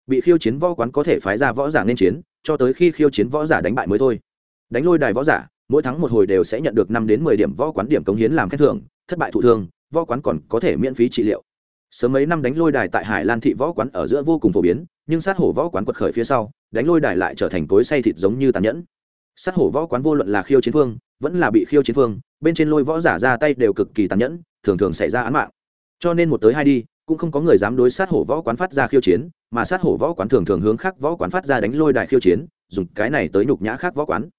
Bị khiêu chiến võ quán có thể phái ra võ giả nên chiến, cho tới khi khiêu chiến võ giả đánh bại mới thôi. Đánh lôi đài võ giả, mỗi tháng một hồi đều sẽ nhận được năm đến mười điểm võ quán điểm cống hiến làm khen thưởng, thất bại thụ thương, võ quán còn có thể miễn phí trị liệu sớm mấy năm đánh lôi đài tại hải lan thị võ quán ở giữa vô cùng phổ biến, nhưng sát hổ võ quán quật khởi phía sau, đánh lôi đài lại trở thành cối say thịt giống như tàn nhẫn. Sát hổ võ quán vô luận là khiêu chiến phương vẫn là bị khiêu chiến phương bên trên lôi võ giả ra tay đều cực kỳ tàn nhẫn, thường thường xảy ra án mạng. Cho nên một tới hai đi, cũng không có người dám đối sát hổ võ quán phát ra khiêu chiến, mà sát hổ võ quán thường thường hướng khác võ quán phát ra đánh lôi đài khiêu chiến, dùng cái này tới nhục nhã khác võ quán.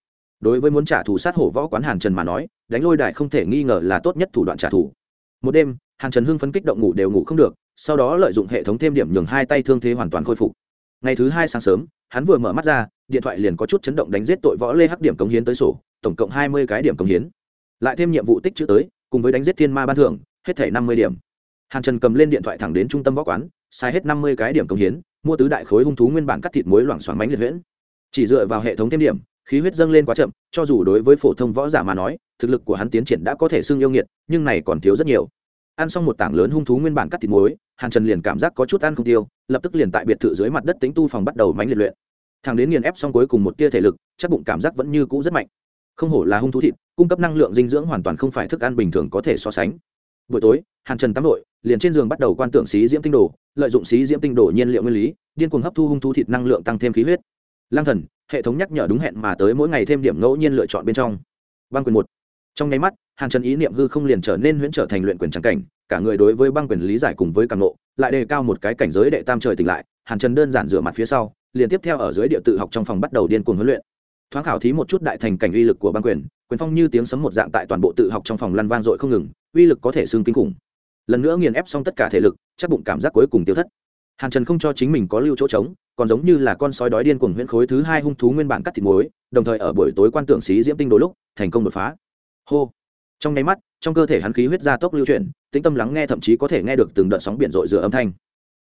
Đối với muốn trả thù sát hổ võ quán hàn trần mà nói, đánh lôi đài không thể nghi ngờ là tốt nhất thủ đoạn trả thù. Một đêm hàn trần hưng phấn kích động ngủ đều ngủ không được, sau đó lợi dụng hệ thống thêm điểm nhường hai tay thương thế hoàn toàn khôi phục. Ngày thứ hai sáng sớm, hắn vừa mở mắt ra, điện thoại liền có chút chấn động đánh giết tội võ lê hắc điểm cống hiến tới sổ, tổng cộng hai mươi cái điểm cống hiến. Lại thêm nhiệm vụ tích chữ tới, cùng với đánh giết thiên ma ban thưởng, hết thể năm mươi điểm. Hàn trần cầm lên điện thoại thẳng đến trung tâm võ quán, sai hết năm mươi cái điểm cống hiến, mua tứ đại khối hung thú nguyên bản cắt thịt muối loảng xoảng bánh liệt huyễn. Chỉ dựa vào hệ thống thêm điểm, khí huyết dâng lên quá chậm, cho dù đối với phổ thông võ giả mà nói, thực lực của hắn tiến triển đã có thể xưng yêu nghiệt, nhưng này còn thiếu rất nhiều ăn xong một tảng lớn hung thú nguyên bản cắt thịt muối, hàn trần liền cảm giác có chút ăn không tiêu, lập tức liền tại biệt thự dưới mặt đất tính tu phòng bắt đầu mánh liệt luyện. Thằng đến nghiền ép xong cuối cùng một tia thể lực, chắc bụng cảm giác vẫn như cũ rất mạnh. Không hổ là hung thú thịt, cung cấp năng lượng dinh dưỡng hoàn toàn không phải thức ăn bình thường có thể so sánh. Buổi tối, hàn trần tắm đội liền trên giường bắt đầu quan tưởng xí diễm tinh đồ, lợi dụng xí diễm tinh đồ nhiên liệu nguyên lý, điên cuồng hấp thu hung thú thịt năng lượng tăng thêm khí huyết. Lang thần, hệ thống nhắc nhở đúng hẹn mà tới mỗi ngày thêm điểm ngẫu nhiên lựa chọn bên trong. Băng quyền một trong nháy mắt, hàn trần ý niệm hư không liền trở nên huyễn trở thành luyện quyền trắng cảnh, cả người đối với băng quyền lý giải cùng với càng nộ lại đề cao một cái cảnh giới đệ tam trời tỉnh lại, hàn trần đơn giản rửa mặt phía sau, liền tiếp theo ở dưới địa tự học trong phòng bắt đầu điên cuồng huấn luyện. Thoáng khảo thí một chút đại thành cảnh uy lực của băng quyền quyền phong như tiếng sấm một dạng tại toàn bộ tự học trong phòng lăn vang dội không ngừng, uy lực có thể xương kinh khủng. Lần nữa nghiền ép xong tất cả thể lực, chắc bụng cảm giác cuối cùng tiêu thất. Hàn trần không cho chính mình có lưu chỗ trống, còn giống như là con sói đói điên cuồng huyễn khối thứ hai hung thú nguyên bản cắt thịt muối, đồng thời ở buổi tối quan tưởng xí diễm tinh đôi lúc, thành công đột phá hô. Trong nháy mắt, trong cơ thể hắn khí huyết gia tốc lưu chuyển, tĩnh tâm lắng nghe thậm chí có thể nghe được từng đợt sóng biển rội rửa âm thanh.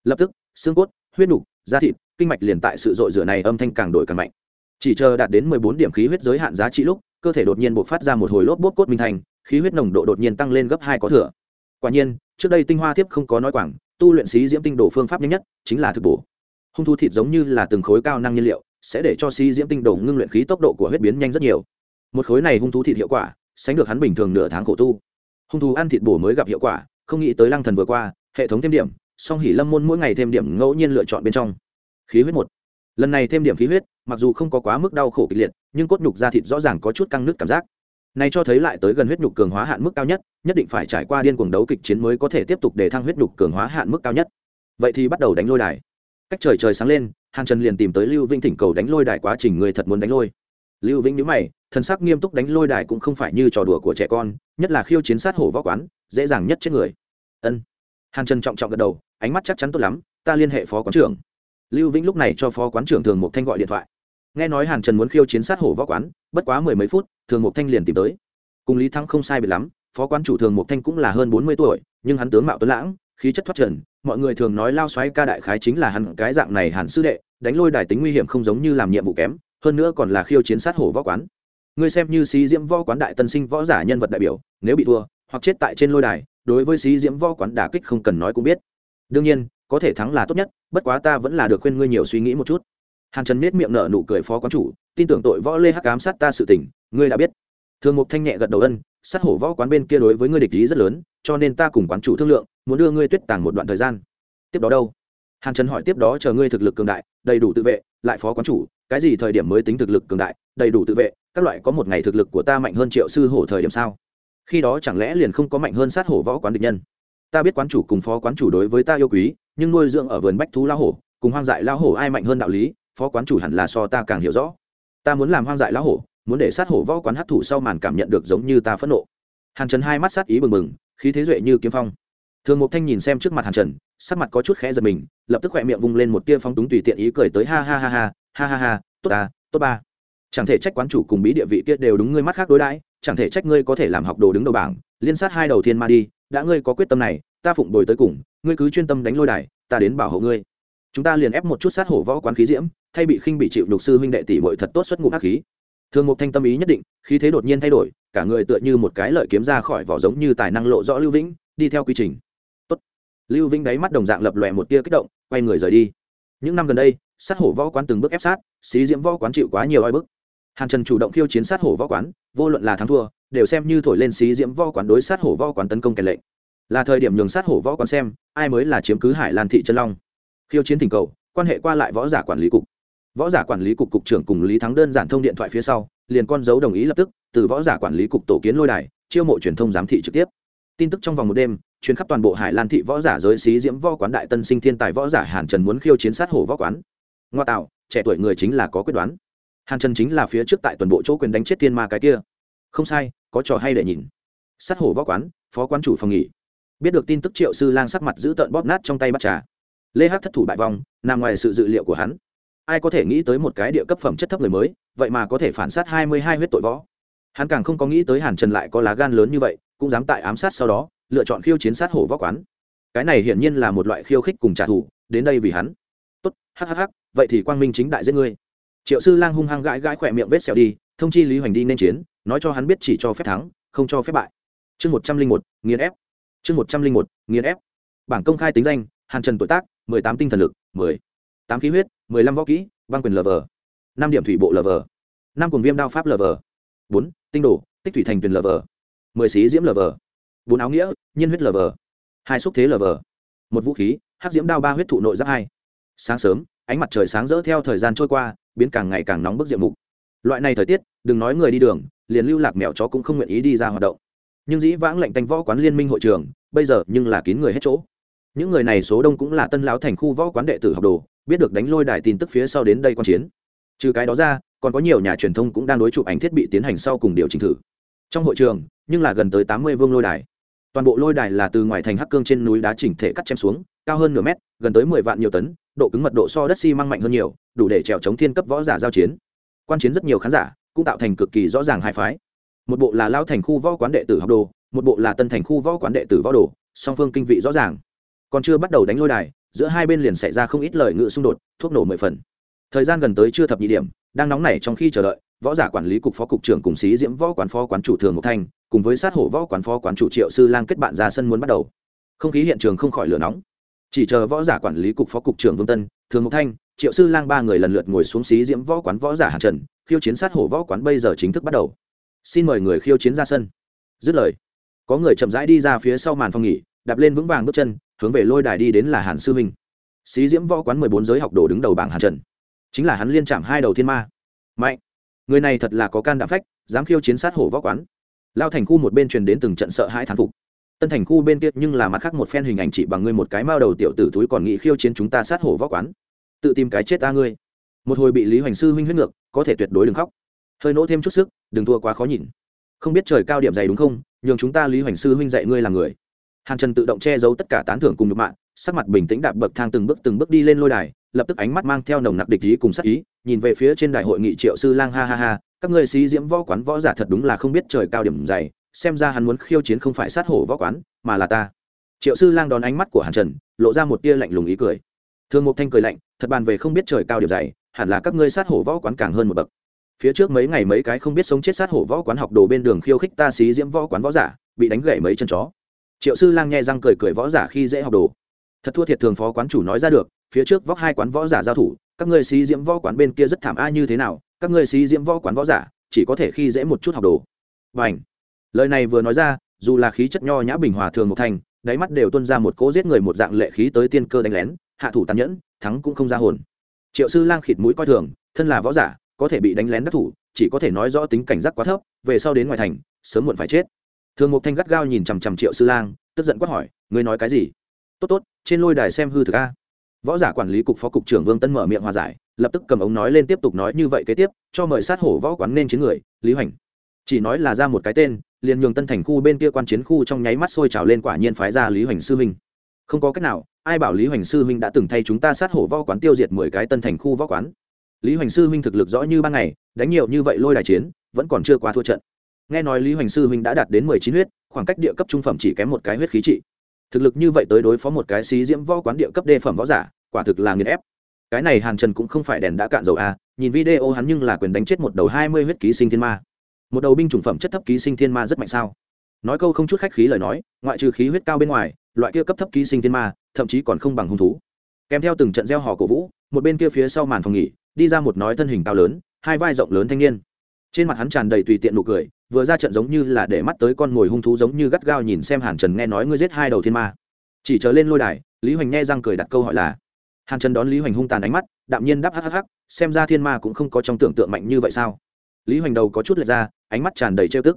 Lập tức, xương cốt, huyết nục, da thịt, kinh mạch liền tại sự rội rửa này âm thanh càng đổi càng mạnh. Chỉ chờ đạt đến mười bốn điểm khí huyết giới hạn giá trị lúc, cơ thể đột nhiên bộc phát ra một hồi lốp bốt cốt minh thành, khí huyết nồng độ đột nhiên tăng lên gấp hai có thừa. Quả nhiên, trước đây tinh hoa thiếp không có nói quảng, tu luyện xí diễm tinh đồ phương pháp nhanh nhất chính là thực bổ. Hung thu thịt giống như là từng khối cao năng nhiên liệu, sẽ để cho xí diễm tinh đồ ngưng luyện khí tốc độ của huyết biến nhanh rất nhiều. Một khối này hung thú thịt hiệu quả sánh được hắn bình thường nửa tháng khổ tu. Hung thú ăn thịt bổ mới gặp hiệu quả, không nghĩ tới lăng thần vừa qua, hệ thống thêm điểm, song hỉ lâm môn mỗi ngày thêm điểm ngẫu nhiên lựa chọn bên trong. Khí huyết một. Lần này thêm điểm khí huyết, mặc dù không có quá mức đau khổ kịch liệt, nhưng cốt nhục da thịt rõ ràng có chút căng nước cảm giác. Này cho thấy lại tới gần huyết nhục cường hóa hạn mức cao nhất nhất định phải trải qua điên cuồng đấu kịch chiến mới có thể tiếp tục để thăng huyết nhục cường hóa hạn mức cao nhất. Vậy thì bắt đầu đánh lôi đài. Cách trời trời sáng lên, hàn trần liền tìm tới lưu vinh thỉnh cầu đánh lôi đài quá trình người thật muốn đánh lôi lưu vĩnh nhíu mày, thần sắc nghiêm túc đánh lôi đài cũng không phải như trò đùa của trẻ con, nhất là khiêu chiến sát hổ võ quán, dễ dàng nhất chết người. Ân. Hàn trần trọng trọng gật đầu, ánh mắt chắc chắn tốt lắm, ta liên hệ phó quán trưởng. Lưu vĩnh lúc này cho phó quán trưởng thường một thanh gọi điện thoại. Nghe nói hàn trần muốn khiêu chiến sát hổ võ quán, bất quá mười mấy phút, thường một thanh liền tìm tới. Cùng lý thắng không sai biệt lắm, phó quán chủ thường một thanh cũng là hơn bốn mươi tuổi, nhưng hắn tướng mạo tuấn lãng, khí chất thoát trần, mọi người thường nói lao xoáy ca đại khái chính là hắn, cái dạng này hàn sư đệ, đánh lôi đài tính nguy hiểm không giống như làm nhiệm vụ kém hơn nữa còn là khiêu chiến sát hổ võ quán. Ngươi xem như xí diễm võ quán đại tân sinh võ giả nhân vật đại biểu, nếu bị thua, hoặc chết tại trên lôi đài, đối với xí diễm võ quán đả kích không cần nói cũng biết. Đương nhiên, có thể thắng là tốt nhất, bất quá ta vẫn là được khuyên ngươi nhiều suy nghĩ một chút. Hàn trần nết miệng nở nụ cười phó quán chủ, tin tưởng tội võ lê hắc ám sát ta sự tình, ngươi đã biết. Thường mục thanh nhẹ gật đầu ân, sát hổ võ quán bên kia đối với ngươi địch ý rất lớn, cho nên ta cùng quán chủ thương lượng, muốn đưa ngươi tuyết tàng một đoạn thời gian. Tiếp đó đâu? Hàn trần hỏi tiếp đó chờ ngươi thực lực cường đại, đầy đủ tự vệ, lại phó quán chủ cái gì thời điểm mới tính thực lực cường đại, đầy đủ tự vệ, các loại có một ngày thực lực của ta mạnh hơn triệu sư hổ thời điểm sao? Khi đó chẳng lẽ liền không có mạnh hơn sát hổ võ quán địch nhân? Ta biết quán chủ cùng phó quán chủ đối với ta yêu quý, nhưng nuôi dưỡng ở vườn bách thú lao hổ, cùng hoang dại lao hổ ai mạnh hơn đạo lý, phó quán chủ hẳn là so ta càng hiểu rõ. Ta muốn làm hoang dại lao hổ, muốn để sát hổ võ quán hấp thụ sau màn cảm nhận được giống như ta phẫn nộ. Hàn trần hai mắt sát ý bừng bừng, khí thế duệ như kiếm phong. Thường mục thanh nhìn xem trước mặt hàn trần, sắc mặt có chút khẽ giật mình, lập tức khỏe miệng vung lên một tia phong túng tùy tiện ý cười tới ha ha ha ha ha ha ha, tốt ta, tốt ba. Chẳng thể trách quán chủ cùng bí địa vị kia đều đúng ngươi mắt khác đối đãi, chẳng thể trách ngươi có thể làm học đồ đứng đầu bảng, liên sát hai đầu thiên ma đi, đã ngươi có quyết tâm này, ta phụng bồi tới cùng, ngươi cứ chuyên tâm đánh lôi đài, ta đến bảo hộ ngươi. Chúng ta liền ép một chút sát hổ võ quán khí diễm, thay bị khinh bị chịu đục sư huynh đệ tỷ bội thật tốt xuất ngụ hắc khí. Thường một thanh tâm ý nhất định, khí thế đột nhiên thay đổi, cả người tựa như một cái lợi kiếm ra khỏi vỏ giống như tài năng lộ rõ lưu vĩnh, đi theo quy trình. Tốt. lưu vĩnh đáy mắt đồng dạng lập lòe một tia kích động, quay người rời đi. Những năm gần đây sát hổ võ quán từng bước ép sát, xí diễm võ quán chịu quá nhiều oi bức. Hàn trần chủ động khiêu chiến sát hổ võ quán, vô luận là thắng thua, đều xem như thổi lên xí diễm võ quán đối sát hổ võ quán tấn công kèn lệnh. Là thời điểm nhường sát hổ võ quán xem, ai mới là chiếm cứ hải lan thị chân long. Khiêu chiến thỉnh cầu, quan hệ qua lại võ giả quản lý cục. Võ giả quản lý cục cục trưởng cùng lý thắng đơn giản thông điện thoại phía sau, liền con dấu đồng ý lập tức, từ võ giả quản lý cục tổ kiến lôi đài, chiêu mộ truyền thông giám thị trực tiếp. Tin tức trong vòng một đêm chuyến khắp toàn bộ hải lan thị võ giả giới xí diễm võ quán đại tân sinh thiên tài võ giả hàn trần muốn khiêu chiến sát hổ võ quán ngoa tạo, trẻ tuổi người chính là có quyết đoán. Hàn trần chính là phía trước tại toàn bộ chỗ quyền đánh chết thiên ma cái kia. Không sai, có trò hay để nhìn. Sát hổ võ quán, phó quán chủ phòng nghỉ. Biết được tin tức triệu sư lang sắc mặt giữ tợn bóp nát trong tay bắt trà. Lê hát thất thủ bại vong, nằm ngoài sự dự liệu của hắn. Ai có thể nghĩ tới một cái địa cấp phẩm chất thấp người mới, vậy mà có thể phản sát hai mươi hai huyết tội võ. Hắn càng không có nghĩ tới hàn trần lại có lá gan lớn như vậy, cũng dám tại ám sát sau đó, lựa chọn khiêu chiến sát hổ võ quán. Cái này hiển nhiên là một loại khiêu khích cùng trả thù, đến đây vì hắn. Tốt hhh vậy thì quang minh chính đại giết ngươi. Triệu sư lang hung hăng gãi gãi khỏe miệng vết xẹo đi, thông chi lý hoành đi nên chiến, nói cho hắn biết chỉ cho phép thắng, không cho phép bại. Chương một trăm linh một, nghiền ép. Chương một trăm linh một, nghiền ép. Bảng công khai tính danh, hàn trần tuổi tác, mười tám tinh thần lực, mười. Tám khí huyết, mười lăm võ kỹ, băng quyền lờ vờ. Năm điểm thủy bộ lờ vờ. Năm cùng viêm đao pháp lờ vờ. Bốn, tinh đồ, tích thủy thành tuyền vờ. Mười xí diễm lờ vờ. Bốn áo nghĩa, nhiên huyết lờ vờ. Hai xúc thế lờ vờ. Một vũ khí, hắc diễm đao ba huyết thụ nội giáp hai. Sáng sớm ánh mặt trời sáng rỡ theo thời gian trôi qua, biến càng ngày càng nóng bức diện mục. Loại này thời tiết, đừng nói người đi đường, liền lưu lạc mèo chó cũng không nguyện ý đi ra hoạt động. Nhưng dĩ vãng lệnh tanh võ quán liên minh hội trường bây giờ nhưng là kín người hết chỗ. Những người này số đông cũng là tân lão thành khu võ quán đệ tử học đồ, biết được đánh lôi đài tin tức phía sau đến đây quan chiến. Trừ cái đó ra, còn có nhiều nhà truyền thông cũng đang đối chụp ảnh thiết bị tiến hành sau cùng điều chỉnh thử. Trong hội trường, nhưng là gần tới tám mươi vương lôi đài. Toàn bộ lôi đài là từ ngoài thành hắc cương trên núi đá chỉnh thể cắt chém xuống cao hơn nửa mét, gần tới mười vạn nhiều tấn, độ cứng mật độ so đất xi măng mạnh hơn nhiều, đủ để trèo chống thiên cấp võ giả giao chiến. Quan chiến rất nhiều khán giả cũng tạo thành cực kỳ rõ ràng hai phái. Một bộ là lao thành khu võ quán đệ tử học đồ, một bộ là tân thành khu võ quán đệ tử võ đồ, song phương kinh vị rõ ràng. Còn chưa bắt đầu đánh lôi đài, giữa hai bên liền xảy ra không ít lời ngự xung đột, thuốc nổ mười phần. Thời gian gần tới chưa thập nhị điểm, đang nóng nảy trong khi chờ đợi, võ giả quản lý cục phó cục trưởng cùng sĩ diễm võ quán phó quán chủ thường một thanh, cùng với sát hổ võ quán phó quán chủ triệu sư lang kết bạn ra sân muốn bắt đầu. Không khí hiện trường không khỏi lửa nóng chỉ chờ võ giả quản lý cục phó cục trưởng vương tân, thường mộc thanh, triệu sư lang ba người lần lượt ngồi xuống xí diễm võ quán võ giả hàn trần, khiêu chiến sát hổ võ quán bây giờ chính thức bắt đầu. Xin mời người khiêu chiến ra sân. Dứt lời, có người chậm rãi đi ra phía sau màn phòng nghỉ, đạp lên vững vàng bước chân, hướng về lôi đài đi đến là hàn sư minh. Xí diễm võ quán mười bốn giới học đồ đứng đầu bảng hàn trần. Chính là hắn liên chạm hai đầu thiên ma. Mạnh. Người này thật là có can đảm phách, dám khiêu chiến sát hổ võ quán. Lao thành khu một bên truyền đến từng trận sợ hãi thán phục tân thành khu bên kia nhưng là mặt khác một phen hình ảnh chỉ bằng ngươi một cái mao đầu tiểu tử thúi còn nghĩ khiêu chiến chúng ta sát hổ võ quán. Tự tìm cái chết ta ngươi. Một hồi bị lý hoành sư huynh huyết ngược, có thể tuyệt đối đừng khóc. Hơi nỗ thêm chút sức, đừng thua quá khó nhìn. Không biết trời cao điểm dày đúng không, nhường chúng ta lý hoành sư huynh dạy ngươi là người. Hàn trần tự động che giấu tất cả tán thưởng cùng nhục mạng sắc mặt bình tĩnh đạp bậc thang từng bước từng bước đi lên lôi đài, lập tức ánh mắt mang theo nồng nặc địch ý cùng sắc ý, nhìn về phía trên đại hội nghị triệu sư lang, ha ha ha, các người sĩ diễm võ quán võ giả thật đúng là không biết trời cao điểm dày xem ra hắn muốn khiêu chiến không phải sát hổ võ quán, mà là ta. Triệu sư lang đón ánh mắt của hàn trần, lộ ra một tia lạnh lùng ý cười. Thương mục thanh cười lạnh, thật bàn về không biết trời cao điểm dày, hẳn là các ngươi sát hổ võ quán càng hơn một bậc. Phía trước mấy ngày mấy cái không biết sống chết sát hổ võ quán học đồ bên đường khiêu khích ta xí diễm võ quán võ giả, bị đánh gãy mấy chân chó. Triệu sư lang nghe răng cười cười võ giả khi dễ học đồ. Thật thua thiệt thường phó quán chủ nói ra được, phía trước vóc hai quán võ giả giao thủ, các ngươi xí diễm võ quán bên kia rất thảm a như thế nào, các ngươi xí diễm võ quán võ giả, chỉ có thể khi dễ một chút học đồ. Và ảnh lời này vừa nói ra, dù là khí chất nho nhã bình hòa thường một thành, đáy mắt đều tuân ra một cỗ giết người một dạng lệ khí tới tiên cơ đánh lén, hạ thủ tàn nhẫn, thắng cũng không ra hồn. Triệu sư lang khịt mũi coi thường, thân là võ giả, có thể bị đánh lén đắc thủ, chỉ có thể nói rõ tính cảnh giác quá thấp, về sau đến ngoài thành, sớm muộn phải chết. Thường một thanh gắt gao nhìn chằm chằm triệu sư lang, tức giận quát hỏi, ngươi nói cái gì? Tốt tốt, trên lôi đài xem hư thực a. Võ giả quản lý cục phó cục trưởng vương tân mở miệng hòa giải, lập tức cầm ống nói lên tiếp tục nói như vậy kế tiếp, cho mời sát hổ võ quán nên chiến người, lý hoành. Chỉ nói là ra một cái tên liền nhường tân thành khu bên kia quan chiến khu trong nháy mắt sôi trào lên quả nhiên phái ra lý hoành sư huynh. Không có cách nào, ai bảo lý hoành sư huynh đã từng thay chúng ta sát hổ võ quán tiêu diệt mười cái tân thành khu võ quán. Lý hoành sư huynh thực lực rõ như ban ngày, đánh nhiều như vậy lôi đài chiến, vẫn còn chưa qua thua trận. Nghe nói lý hoành sư huynh đã đạt đến mười chín huyết, khoảng cách địa cấp trung phẩm chỉ kém một cái huyết khí trị. Thực lực như vậy tới đối phó một cái xí diễm võ quán địa cấp đê phẩm võ giả, quả thực là nghiền ép. Cái này hàn trần cũng không phải đèn đã cạn dầu a nhìn video hắn nhưng là quyền đánh chết một đầu hai mươi huyết ký sinh thiên ma một đầu binh chủng phẩm chất thấp ký sinh thiên ma rất mạnh sao? Nói câu không chút khách khí lời nói, ngoại trừ khí huyết cao bên ngoài, loại kia cấp thấp ký sinh thiên ma, thậm chí còn không bằng hung thú. Kèm theo từng trận gieo hò cổ vũ, một bên kia phía sau màn phòng nghỉ, đi ra một nói thân hình cao lớn, hai vai rộng lớn thanh niên. Trên mặt hắn tràn đầy tùy tiện nụ cười, vừa ra trận giống như là để mắt tới con mồi hung thú giống như gắt gao nhìn xem hàn trần nghe nói ngươi giết hai đầu thiên ma. Chỉ chờ lên lôi đài, lý hoành nghe răng cười đặt câu hỏi là, hàn trần đón lý hoành hung tàn ánh mắt, đạm nhiên đáp hắc hắc xem ra thiên ma cũng không có trong tưởng tượng mạnh như vậy sao? Lý hoành đầu có chút lệch ra ánh mắt tràn đầy trêu tức.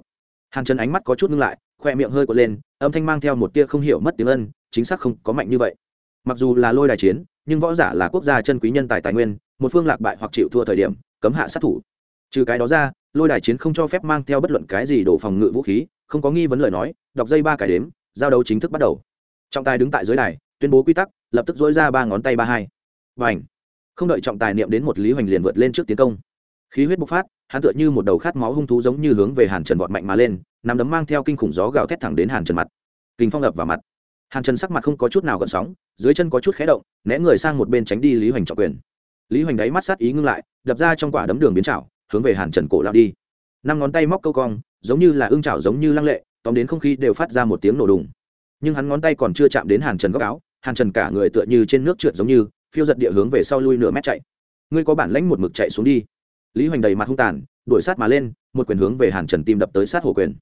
Hàn trần ánh mắt có chút ngưng lại, khoe miệng hơi quật lên, âm thanh mang theo một tia không hiểu mất tiếng ân, chính xác không có mạnh như vậy. Mặc dù là lôi đài chiến, nhưng võ giả là quốc gia chân quý nhân tài tài nguyên, một phương lạc bại hoặc chịu thua thời điểm, cấm hạ sát thủ. Trừ cái đó ra, lôi đài chiến không cho phép mang theo bất luận cái gì đổ phòng ngự vũ khí, không có nghi vấn lời nói, đọc dây ba cải đếm, giao đấu chính thức bắt đầu. Trọng tài đứng tại dưới đài, tuyên bố quy tắc, lập tức dối ra ba ngón tay ba hai. Và ảnh không đợi trọng tài niệm đến một lý hoành liền vượt lên trước tiến công khí huyết bộc phát, hắn tựa như một đầu khát máu hung thú giống như hướng về hàn trần vọt mạnh mà lên nằm đấm mang theo kinh khủng gió gào thét thẳng đến hàn trần mặt. Kinh phong ập vào mặt. Hàn trần sắc mặt không có chút nào gợn sóng, dưới chân có chút khé động, né người sang một bên tránh đi lý hoành trọng quyền. Lý hoành đáy mắt sát ý ngưng lại, đập ra trong quả đấm đường biến trảo hướng về hàn trần cổ lao đi. Năm ngón tay móc câu cong, giống như là ưng trảo giống như lăng lệ, tóm đến không khí đều phát ra một tiếng nổ đùng. Nhưng hắn ngón tay còn chưa chạm đến hàn trần góc áo, hàn trần cả người tựa như trên nước trượt giống như, phiêu giật địa hướng về sau lui nửa mét chạy. Ngươi có bản lãnh một mực chạy xuống đi lý hoành đầy mặt hung tàn, đuổi sát mà lên, một quyền hướng về hàn trần tim đập tới sát hổ quyền.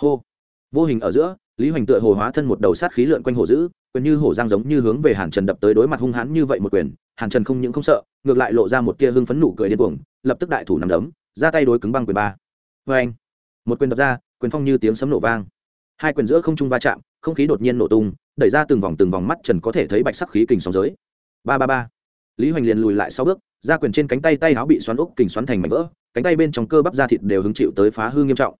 Hô. Vô hình ở giữa, lý hoành tựa hồ hóa thân một đầu sát khí lượn quanh hổ dữ, quyền như hổ giang giống như hướng về hàn trần đập tới đối mặt hung hãn như vậy một quyền, hàn trần không những không sợ, ngược lại lộ ra một tia hưng phấn nụ cười điên cuồng, lập tức đại thủ nằm đấm, ra tay đối cứng băng quyền ba. Vê anh, một quyền đập ra, quyền phong như tiếng sấm nổ vang. Hai quyền giữa không trung va chạm, không khí đột nhiên nổ tung, đẩy ra từng vòng từng vòng mắt trần có thể thấy bạch sắc khí kình sóng giới. Ba ba ba lý hoành liền lùi lại sáu bước ra quyền trên cánh tay tay áo bị xoắn úc kình xoắn thành mảnh vỡ, cánh tay bên trong cơ bắp da thịt đều hứng chịu tới phá hư nghiêm trọng.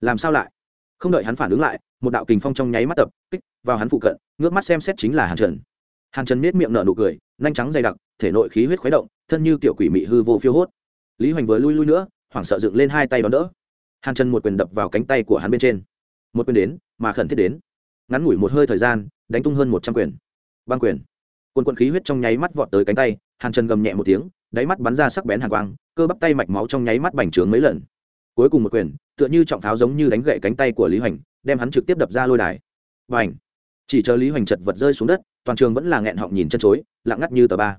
Làm sao lại? Không đợi hắn phản ứng lại, một đạo kình phong trong nháy mắt tập kích vào hắn phụ cận, ngước mắt xem xét chính là hàn trần. Hàn trần miết miệng nở nụ cười, nhanh trắng dày đặc, thể nội khí huyết khuấy động, thân như kiểu quỷ mị hư vô phiêu hốt. Lý hoành vừa lui lui nữa, hoảng sợ dựng lên hai tay đón đỡ. Hàn trần một quyền đập vào cánh tay của hắn bên trên. Một quyền đến, mà khẩn thiết đến. Ngắn ngủi một hơi thời gian, đánh tung hơn một trăm quyền. Băng quyền quần quần khí huyết trong nháy mắt vọt tới cánh tay, hàn trần gầm nhẹ một tiếng, đáy mắt bắn ra sắc bén hàng quang, cơ bắp tay mạch máu trong nháy mắt bành trướng mấy lần. Cuối cùng một quyền, tựa như trọng tháo giống như đánh gậy cánh tay của lý hoành, đem hắn trực tiếp đập ra lôi đài. Và ảnh chỉ chờ lý hoành chật vật rơi xuống đất, toàn trường vẫn là nghẹn họng nhìn chân chối, lặng ngắt như tờ ba.